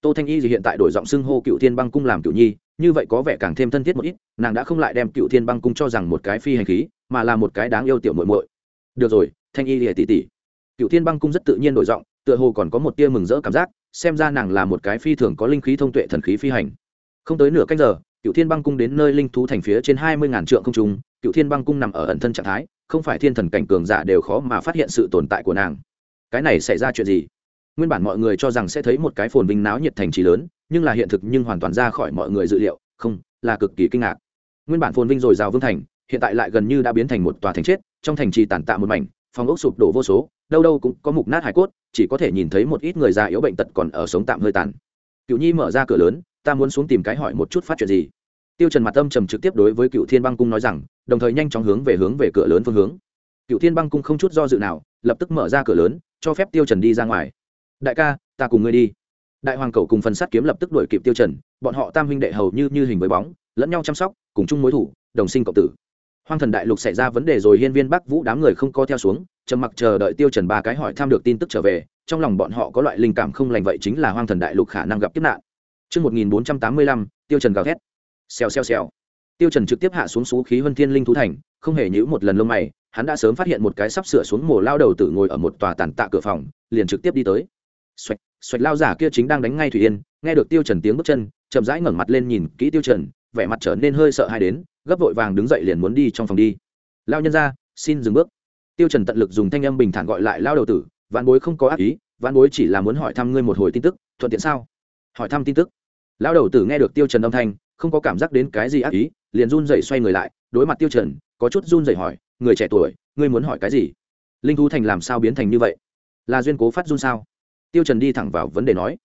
Tô thanh y thì hiện tại đổi giọng xưng hô cựu thiên băng cung làm cựu nhi như vậy có vẻ càng thêm thân thiết một ít, nàng đã không lại đem cựu thiên băng cung cho rằng một cái phi hành khí, mà là một cái đáng yêu tiểu muội muội. Được rồi, thanh y lìa tỷ tỷ. Cựu thiên băng cung rất tự nhiên đổi giọng, tựa hồ còn có một tia mừng rỡ cảm giác, xem ra nàng là một cái phi thường có linh khí thông tuệ thần khí phi hành. Không tới nửa canh giờ, cựu thiên băng cung đến nơi linh thú thành phía trên hai mươi ngàn trượng không trung, cựu thiên băng cung nằm ở ẩn thân trạng thái, không phải thiên thần cảnh cường giả đều khó mà phát hiện sự tồn tại của nàng. Cái này xảy ra chuyện gì? Nguyên bản mọi người cho rằng sẽ thấy một cái phồn vinh náo nhiệt thành trì lớn nhưng là hiện thực nhưng hoàn toàn ra khỏi mọi người dự liệu, không, là cực kỳ kinh ngạc. Nguyên bản phồn vinh rồi rào vương thành, hiện tại lại gần như đã biến thành một tòa thành chết, trong thành trì tàn tạ một mảnh, phòng ốc sụp đổ vô số, đâu đâu cũng có mục nát hải cốt, chỉ có thể nhìn thấy một ít người già yếu bệnh tật còn ở sống tạm hơi tàn. Cựu nhi mở ra cửa lớn, ta muốn xuống tìm cái hỏi một chút phát chuyện gì? Tiêu trần mặt âm trầm trực tiếp đối với cựu thiên băng cung nói rằng, đồng thời nhanh chóng hướng về hướng về cửa lớn phương hướng. Cựu thiên băng cung không chút do dự nào, lập tức mở ra cửa lớn, cho phép tiêu trần đi ra ngoài. Đại ca, ta cùng ngươi đi đại hoàng cầu cùng phần sát kiếm lập tức đuổi kịp tiêu trần bọn họ tam huynh đệ hầu như như hình với bóng lẫn nhau chăm sóc cùng chung mối thủ đồng sinh cộng tử hoang thần đại lục xảy ra vấn đề rồi hiên viên bắc vũ đám người không co theo xuống trầm mặc chờ đợi tiêu trần ba cái hỏi tham được tin tức trở về trong lòng bọn họ có loại linh cảm không lành vậy chính là hoang thần đại lục khả năng gặp kiếp nạn Trước 1485, tiêu trần gào thét. Xèo xèo xèo. Tiêu Trần trực tiếp hạ xuống sú khí Vân Thiên Linh thú thành, không hề nhíu một lần lông mày, hắn đã sớm phát hiện một cái sắp sửa xuống mồ lao đầu tử ngồi ở một tòa tàn tạ cửa phòng, liền trực tiếp đi tới. Xoạch, xoạch lao giả kia chính đang đánh ngay thủy yên, nghe được Tiêu Trần tiếng bước chân, chậm rãi ngẩng mặt lên nhìn kỹ Tiêu Trần, vẻ mặt trở nên hơi sợ hãi đến, gấp vội vàng đứng dậy liền muốn đi trong phòng đi. Lao nhân gia, xin dừng bước. Tiêu Trần tận lực dùng thanh âm bình thản gọi lại lao đầu tử, vạn bối không có ác ý, vạn bối chỉ là muốn hỏi thăm ngươi một hồi tin tức, thuận tiện sao? Hỏi thăm tin tức. Lao đầu tử nghe được Tiêu Trần âm thanh, không có cảm giác đến cái gì ác ý liền run rẩy xoay người lại đối mặt tiêu trần có chút run rẩy hỏi người trẻ tuổi ngươi muốn hỏi cái gì linh thú thành làm sao biến thành như vậy là duyên cố phát run sao tiêu trần đi thẳng vào vấn đề nói.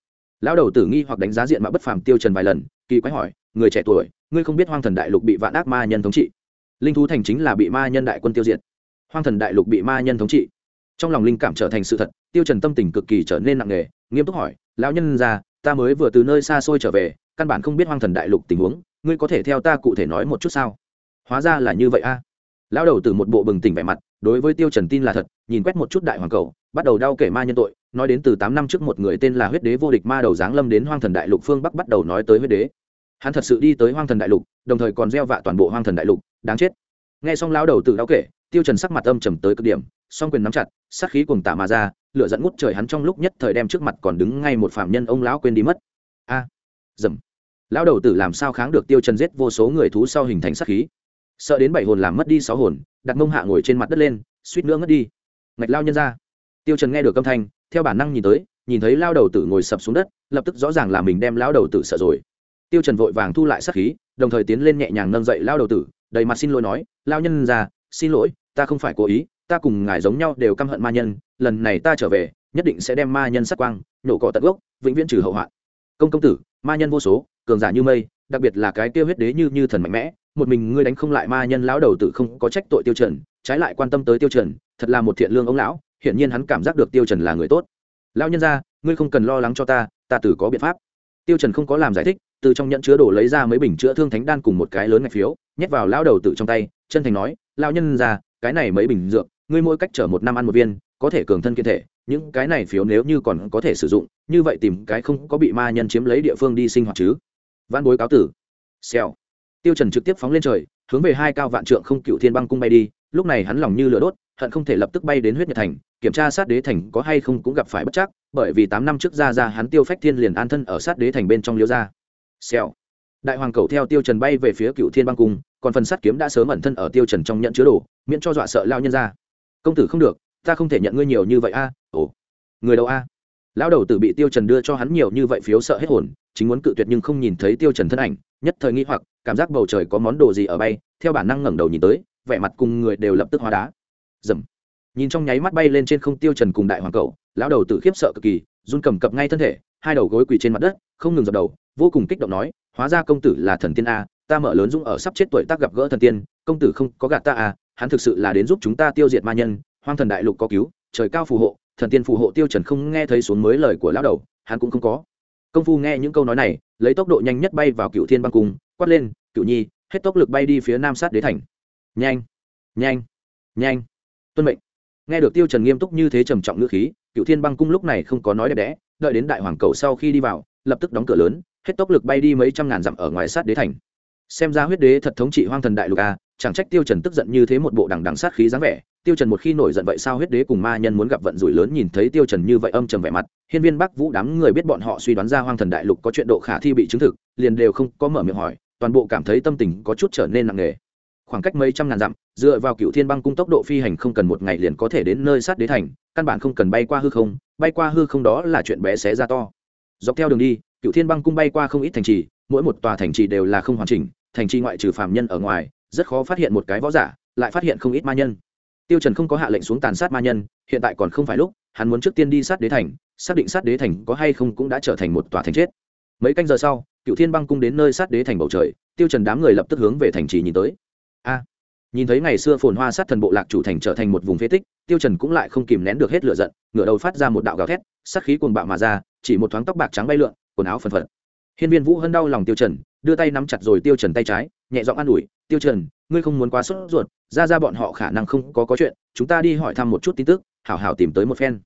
Lão đầu tử nghi hoặc đánh giá diện mạo bất phàm tiêu trần vài lần, kỳ quái hỏi, người trẻ tuổi, ngươi không biết hoang thần đại lục bị vạn ác ma nhân thống trị. Linh thú thành chính là bị ma nhân đại quân tiêu diệt. Hoang thần đại lục bị ma nhân thống trị. Trong lòng linh cảm trở thành sự thật, tiêu trần tâm tình cực kỳ trở nên nặng nề, nghiêm túc hỏi, lão nhân gia, ta mới vừa từ nơi xa xôi trở về, căn bản không biết hoang thần đại lục tình huống, ngươi có thể theo ta cụ thể nói một chút sao? Hóa ra là như vậy a. Lão đầu từ một bộ bừng tỉnh vẻ mặt, đối với tiêu trần tin là thật nhìn quét một chút đại hoàng cầu bắt đầu đau kể ma nhân tội nói đến từ tám năm trước một người tên là huyết đế vô địch ma đầu giáng lâm đến hoang thần đại lục phương bắc bắt đầu nói tới huyết đế. Hắn thật sự đi tới hoang thần đại lục đồng thời còn gieo vạ toàn bộ hoang thần đại lục đáng chết. Nghe xong lão đầu tự đau kể tiêu trần sắc mặt âm trầm tới cực điểm song quyền nắm chặt sát khí cuồng tả mà ra lửa dẫn ngút trời hắn trong lúc nhất thời đem trước mặt còn đứng ngay một phạm nhân ông lão quên đi mất. A à, dầm. Lão đầu tử làm sao kháng được tiêu trần giết vô số người thú sau hình thành sát khí? Sợ đến bảy hồn làm mất đi sáu hồn đặt mông hạ ngồi trên mặt đất lên suýt nữa ngất đi ngạch lao nhân ra. Tiêu trần nghe được âm thanh, theo bản năng nhìn tới, nhìn thấy lao đầu tử ngồi sập xuống đất, lập tức rõ ràng là mình đem lao đầu tử sợ rồi. Tiêu trần vội vàng thu lại sát khí, đồng thời tiến lên nhẹ nhàng nâng dậy lao đầu tử, đầy mặt xin lỗi nói, lao nhân ra, xin lỗi, ta không phải cố ý, ta cùng ngài giống nhau đều căm hận ma nhân, lần này ta trở về, nhất định sẽ đem ma nhân sát quang nhổ cỏ tận gốc, vĩnh viễn trừ hậu hoạn. Công công tử, ma nhân vô số, cường giả như mây, đặc biệt là cái tiêu huyết đế như như thần mạnh mẽ, một mình ngươi đánh không lại ma nhân lão đầu tử không có trách tội tiêu trần trái lại quan tâm tới tiêu trần, thật là một thiện lương ông lão, hiển nhiên hắn cảm giác được tiêu trần là người tốt. Lão nhân gia, ngươi không cần lo lắng cho ta ta tử có biện pháp. Tiêu trần không có làm giải thích, từ trong nhận chứa đồ lấy ra mấy bình chữa thương thánh đan cùng một cái lớn ngạch phiếu, nhét vào lão đầu tử trong tay, chân thành nói, lão nhân gia, cái này mấy bình dược, ngươi mỗi cách chở một năm ăn một viên, có thể cường thân kiên thể, những cái này phiếu nếu như còn có thể sử dụng, như vậy tìm cái không có bị ma nhân chiếm lấy địa phương đi sinh hoạt chứ. Văn bối cáo tử. Xèo. Tiêu trần trực tiếp phóng lên trời, hướng về hai cao vạn trượng không cựu thiên băng cung bay đi lúc này hắn lòng như lửa đốt, hận không thể lập tức bay đến huyết nhật thành, kiểm tra sát đế thành có hay không cũng gặp phải bất chắc, bởi vì tám năm trước ra ra hắn tiêu phách thiên liền an thân ở sát đế thành bên trong liêu ra xèo. Đại hoàng cầu theo tiêu trần bay về phía cựu thiên băng cung, còn phần sát kiếm đã sớm ẩn thân ở tiêu trần trong nhận chứa đồ, miễn cho dọa sợ lao nhân ra. Công tử không được, ta không thể nhận ngươi nhiều như vậy a, ồ. Người đâu a? Lão đầu tử bị tiêu trần đưa cho hắn nhiều như vậy phiếu sợ hết hồn, chính muốn cự tuyệt nhưng không nhìn thấy tiêu trần thân ảnh, nhất thời nghi hoặc, cảm giác bầu trời có món đồ gì ở bay, theo bản năng ngẩng đầu nhìn tới vẻ mặt cùng người đều lập tức hóa đá. Dầm. Nhìn trong nháy mắt bay lên trên không tiêu trần cùng đại hoàng cậu lão đầu tử khiếp sợ cực kỳ, run cầm cập ngay thân thể, hai đầu gối quỳ trên mặt đất, không ngừng dập đầu, vô cùng kích động nói, hóa ra công tử là thần tiên a, ta mở lớn dũng ở sắp chết tuổi tác gặp gỡ thần tiên, công tử không có gạt ta a, hắn thực sự là đến giúp chúng ta tiêu diệt ma nhân, hoang thần đại lục có cứu, trời cao phù hộ, thần tiên phù hộ tiêu trần không nghe thấy xuống mới lời của lão đầu, hắn cũng không có. Công phu nghe những câu nói này, lấy tốc độ nhanh nhất bay vào cựu thiên băng cung, quát lên, cựu nhi, hết tốc lực bay đi phía nam sát đế thành nhanh nhanh nhanh. Tuân mệnh. Nghe được tiêu trần nghiêm túc như thế trầm trọng ngữ khí, cựu thiên băng cung lúc này không có nói đẹp đẽ, đợi đến đại hoàng cầu sau khi đi vào, lập tức đóng cửa lớn, hết tốc lực bay đi mấy trăm ngàn dặm ở ngoài sát đế thành. Xem ra huyết đế thật thống trị hoang thần đại lục a chẳng trách tiêu trần tức giận như thế một bộ đằng đằng sát khí dáng vẻ. Tiêu trần một khi nổi giận vậy sao huyết đế cùng ma nhân muốn gặp vận rủi lớn nhìn thấy tiêu trần như vậy âm trầm vẻ mặt, hiên viên bắc vũ đám người biết bọn họ suy đoán ra hoang thần đại lục có chuyện độ khả thi bị chứng thực, liền đều không có mở miệng hỏi, toàn bộ cảm thấy tâm tình có chút trở nên nặng nề khoảng cách mấy trăm ngàn dặm, dựa vào cựu thiên băng cung tốc độ phi hành không cần một ngày liền có thể đến nơi sát đế thành, căn bản không cần bay qua hư không, bay qua hư không đó là chuyện bé xé ra to. Dọc theo đường đi cựu thiên băng cung bay qua không ít thành trì, mỗi một tòa thành trì đều là không hoàn chỉnh, thành trì ngoại trừ phàm nhân ở ngoài, rất khó phát hiện một cái võ giả, lại phát hiện không ít ma nhân. Tiêu trần không có hạ lệnh xuống tàn sát ma nhân, hiện tại còn không phải lúc, hắn muốn trước tiên đi sát đế thành, xác định sát đế thành có hay không cũng đã trở thành một tòa thành chết. Mấy canh giờ sau cựu thiên băng cung đến nơi sát đế thành bầu trời, tiêu trần đám người lập tức hướng về thành trì nhìn tới a. Nhìn thấy ngày xưa phồn hoa sát thần bộ lạc chủ thành trở thành một vùng phế tích, tiêu trần cũng lại không kìm nén được hết lửa giận, ngửa đầu phát ra một đạo gào thét, sát khí cuồng bạo mà ra, chỉ một thoáng tóc bạc trắng bay lượn, quần áo phần phật. Hiên viên vũ hân đau lòng tiêu trần, đưa tay nắm chặt rồi tiêu trần tay trái, nhẹ giọng an ủi, tiêu trần, ngươi không muốn quá sốt ruột, ra ra bọn họ khả năng không có có chuyện, chúng ta đi hỏi thăm một chút tin tức, hảo hảo tìm tới một phen.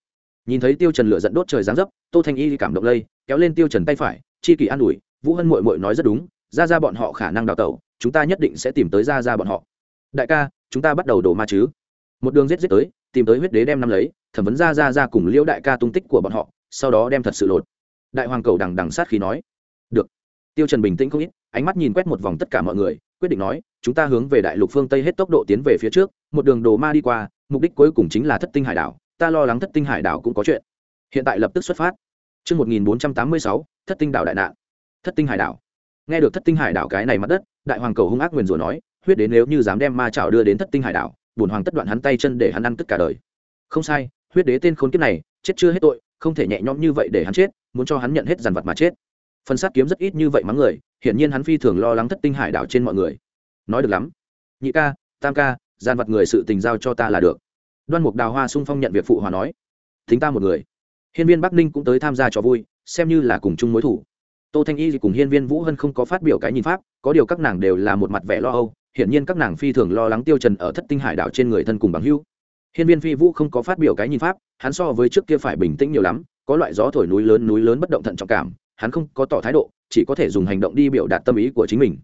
Nhìn thấy tiêu trần lửa giận đốt trời giáng dấp, tô thanh y cảm động lây, kéo lên tiêu trần tay phải, chi kỳ an ủi, vũ hân muội muội nói rất đúng, ra ra bọn họ khả năng đào tẩu chúng ta nhất định sẽ tìm tới ra ra bọn họ. Đại ca chúng ta bắt đầu đổ ma chứ. Một đường giết giết tới tìm tới huyết đế đem năm lấy thẩm vấn ra ra ra cùng liễu đại ca tung tích của bọn họ sau đó đem thật sự lột. Đại hoàng cầu đằng đằng sát khí nói. Được. Tiêu trần bình tĩnh không ít ánh mắt nhìn quét một vòng tất cả mọi người quyết định nói chúng ta hướng về đại lục phương tây hết tốc độ tiến về phía trước một đường đồ ma đi qua mục đích cuối cùng chính là thất tinh hải đảo ta lo lắng thất tinh hải đảo cũng có chuyện. Hiện tại lập tức xuất phát. Trước 1486, thất tinh đảo đại nạn. Thất tinh hải đảo. Nghe được thất tinh hải đảo cái này mặt đất, đại hoàng cầu hung ác nguyền rủa nói, huyết đến nếu như dám đem ma chảo đưa đến thất tinh hải đảo, bổn hoàng tất đoạn hắn tay chân để hắn ăn tất cả đời. Không sai, huyết đế tên khốn kiếp này, chết chưa hết tội, không thể nhẹ nhõm như vậy để hắn chết, muốn cho hắn nhận hết dằn vật mà chết. Phần sát kiếm rất ít như vậy mắng người, hiển nhiên hắn phi thường lo lắng thất tinh hải đảo trên mọi người. Nói được lắm. Nhị ca, tam ca, gian vật người sự tình giao cho ta là được. Đoan Mục Đào Hoa sung phong nhận việc phụ hòa nói, thính ta một người. Hiên viên Bắc Ninh cũng tới tham gia cho vui, xem như là cùng chung mối thủ tô thanh y cùng hiên viên vũ hân không có phát biểu cái nhìn pháp, có điều các nàng đều là một mặt vẻ lo âu, hiển nhiên các nàng phi thường lo lắng tiêu trần ở thất tinh hải đảo trên người thân cùng bằng hữu. Hiên viên phi vũ không có phát biểu cái nhìn pháp, hắn so với trước kia phải bình tĩnh nhiều lắm, có loại gió thổi núi lớn núi lớn bất động thận trọng cảm, hắn không có tỏ thái độ, chỉ có thể dùng hành động đi biểu đạt tâm ý của chính mình.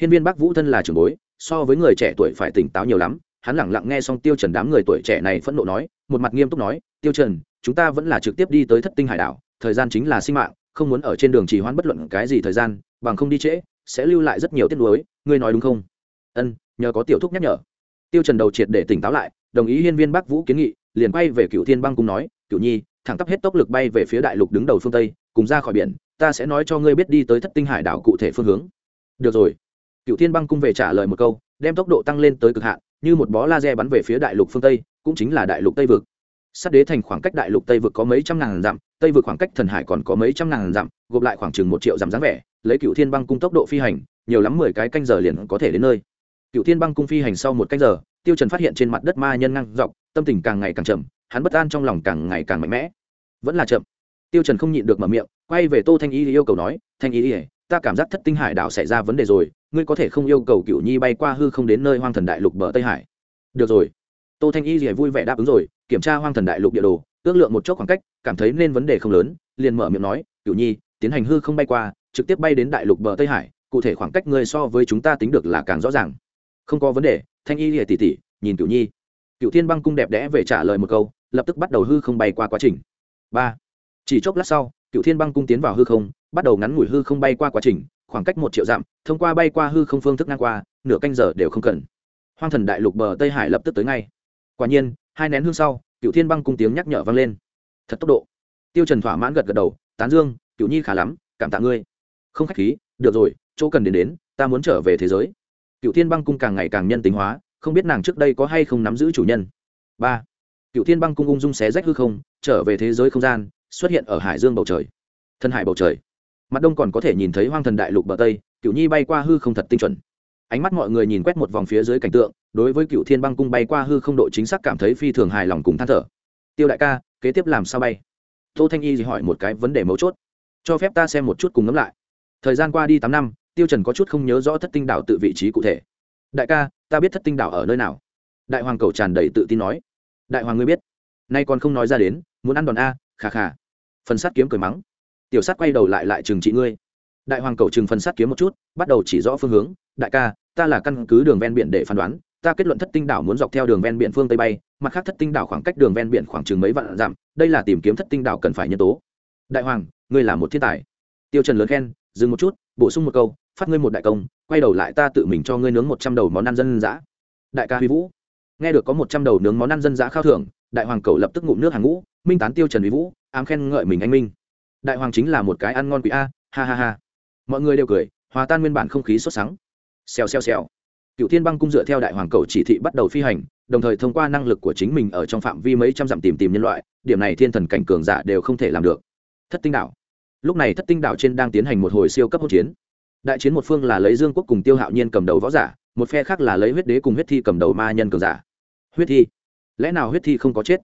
Hiên viên bắc vũ thân là trưởng bối, so với người trẻ tuổi phải tỉnh táo nhiều lắm, hắn lẳng lặng nghe xong tiêu trần đám người tuổi trẻ này phẫn nộ nói, một mặt nghiêm túc nói, tiêu trần, chúng ta vẫn là trực tiếp đi tới thất tinh hải đảo, thời gian chính là sinh mạng không muốn ở trên đường trì hoãn bất luận cái gì thời gian, bằng không đi trễ, sẽ lưu lại rất nhiều tiết nuối, ngươi nói đúng không? Ân, nhờ có tiểu thúc nhắc nhở. Tiêu trần đầu triệt để tỉnh táo lại, đồng ý hiên viên bắc vũ kiến nghị, liền quay về cựu thiên băng cung nói cựu nhi, thẳng tắp hết tốc lực bay về phía đại lục đứng đầu phương tây, cùng ra khỏi biển, ta sẽ nói cho ngươi biết đi tới thất tinh hải đảo cụ thể phương hướng. Được rồi. Cựu thiên băng cung về trả lời một câu, đem tốc độ tăng lên tới cực hạn, như một bó laser bắn về phía đại lục phương tây, cũng chính là đại lục tây vực sát đế thành khoảng cách đại lục tây vực có mấy trăm ngàn dặm, tây vực khoảng cách thần hải còn có mấy trăm ngàn dặm, gộp lại khoảng chừng một triệu dặm dáng vẻ, lấy cựu thiên băng cung tốc độ phi hành, nhiều lắm mười cái canh giờ liền có thể đến nơi. Cựu thiên băng cung phi hành sau một canh giờ, tiêu trần phát hiện trên mặt đất ma nhân ngang dọc, tâm tình càng ngày càng chậm, hắn bất an trong lòng càng ngày càng mạnh mẽ. Vẫn là chậm. Tiêu trần không nhịn được mở miệng, quay về tô thanh y yêu cầu nói, thanh y, ta cảm giác thất tinh hải đảo xảy ra vấn đề rồi, ngươi có thể không yêu cầu cựu nhi bay qua hư không đến nơi hoang thần đại lục bờ tây hải. Được rồi. Tô thanh y vui vẻ đáp ứng rồi kiểm tra hoang thần đại lục địa đồ, ước lượng một chốc khoảng cách, cảm thấy nên vấn đề không lớn, liền mở miệng nói cựu nhi, tiến hành hư không bay qua, trực tiếp bay đến đại lục bờ tây hải, cụ thể khoảng cách ngươi so với chúng ta tính được là càng rõ ràng. Không có vấn đề, thanh y lìa tỉ tỉ nhìn cựu nhi. Cựu thiên băng cung đẹp đẽ về trả lời một câu, lập tức bắt đầu hư không bay qua quá trình. Ba. Chỉ chốc lát sau cựu thiên băng cung tiến vào hư không, bắt đầu ngắn ngủi hư không bay qua quá trình, khoảng cách một triệu dặm, thông qua bay qua hư không phương thức ngang qua, nửa canh giờ đều không cần. Hoang thần đại lục bờ tây hải lập tức tới ngay quả nhiên, hai nén hương sau cựu thiên băng cung tiếng nhắc nhở vang lên. Thật tốc độ. Tiêu trần thỏa mãn gật gật đầu, tán dương cựu nhi khá lắm, cảm tạ ngươi. Không khách khí, được rồi, chỗ cần đến đến, ta muốn trở về thế giới. Cựu thiên băng cung càng ngày càng nhân tính hóa, không biết nàng trước đây có hay không nắm giữ chủ nhân. Ba. Cựu thiên băng cung ung dung xé rách hư không, trở về thế giới không gian, xuất hiện ở hải dương bầu trời. Thân hải bầu trời. Mặt đông còn có thể nhìn thấy hoang thần đại lục bờ tây cựu nhi bay qua hư không thật tinh chuẩn. Ánh mắt mọi người nhìn quét một vòng phía dưới cảnh tượng đối với cựu thiên băng cung bay qua hư không độ chính xác cảm thấy phi thường hài lòng cùng than thở. Tiêu đại ca, kế tiếp làm sao bay? Tô thanh y hỏi một cái vấn đề mấu chốt. Cho phép ta xem một chút cùng ngẫm lại. Thời gian qua đi tám năm, tiêu trần có chút không nhớ rõ thất tinh đảo tự vị trí cụ thể. Đại ca, ta biết thất tinh đảo ở nơi nào. Đại hoàng cầu tràn đầy tự tin nói. Đại hoàng ngươi biết. Nay còn không nói ra đến, muốn ăn đòn a, khà khà. Phần sát kiếm cười mắng. Tiểu sát quay đầu lại lại trừng trị ngươi. Đại hoàng cầu trừng phần sát kiếm một chút, bắt đầu chỉ rõ phương hướng. Đại ca, ta là căn cứ đường ven biển để phán đoán ta kết luận thất tinh đảo muốn dọc theo đường ven biển phương tây bay, mặt khác thất tinh đảo khoảng cách đường ven biển khoảng chừng mấy vạn dặm, đây là tìm kiếm thất tinh đảo cần phải nhân tố. Đại hoàng, ngươi là một thiên tài. Tiêu trần lớn khen, dừng một chút, bổ sung một câu, phát ngươi một đại công, quay đầu lại ta tự mình cho ngươi nướng một trăm đầu món ăn dân dã. Đại ca huy vũ. Nghe được có một trăm đầu nướng món ăn dân dã khao thưởng, đại hoàng cầu lập tức ngụm nước hàng ngũ, minh tán tiêu trần huy vũ, ám khen ngợi mình anh minh. Đại hoàng chính là một cái ăn ngon quỷ a, ha ha ha. Mọi người đều cười, hòa tan nguyên bản không khí sốt sắng. Xèo xèo xèo cựu thiên băng cung dựa theo đại hoàng cầu chỉ thị bắt đầu phi hành, đồng thời thông qua năng lực của chính mình ở trong phạm vi mấy trăm dặm tìm tìm nhân loại, điểm này thiên thần cảnh cường giả đều không thể làm được. Thất tinh đảo. Lúc này thất tinh đảo trên đang tiến hành một hồi siêu cấp hỗn chiến. Đại chiến một phương là lấy dương quốc cùng tiêu hạo nhiên cầm đầu võ giả, một phe khác là lấy huyết đế cùng huyết thi cầm đầu ma nhân cường giả. Huyết thi? Lẽ nào huyết thi không có chết?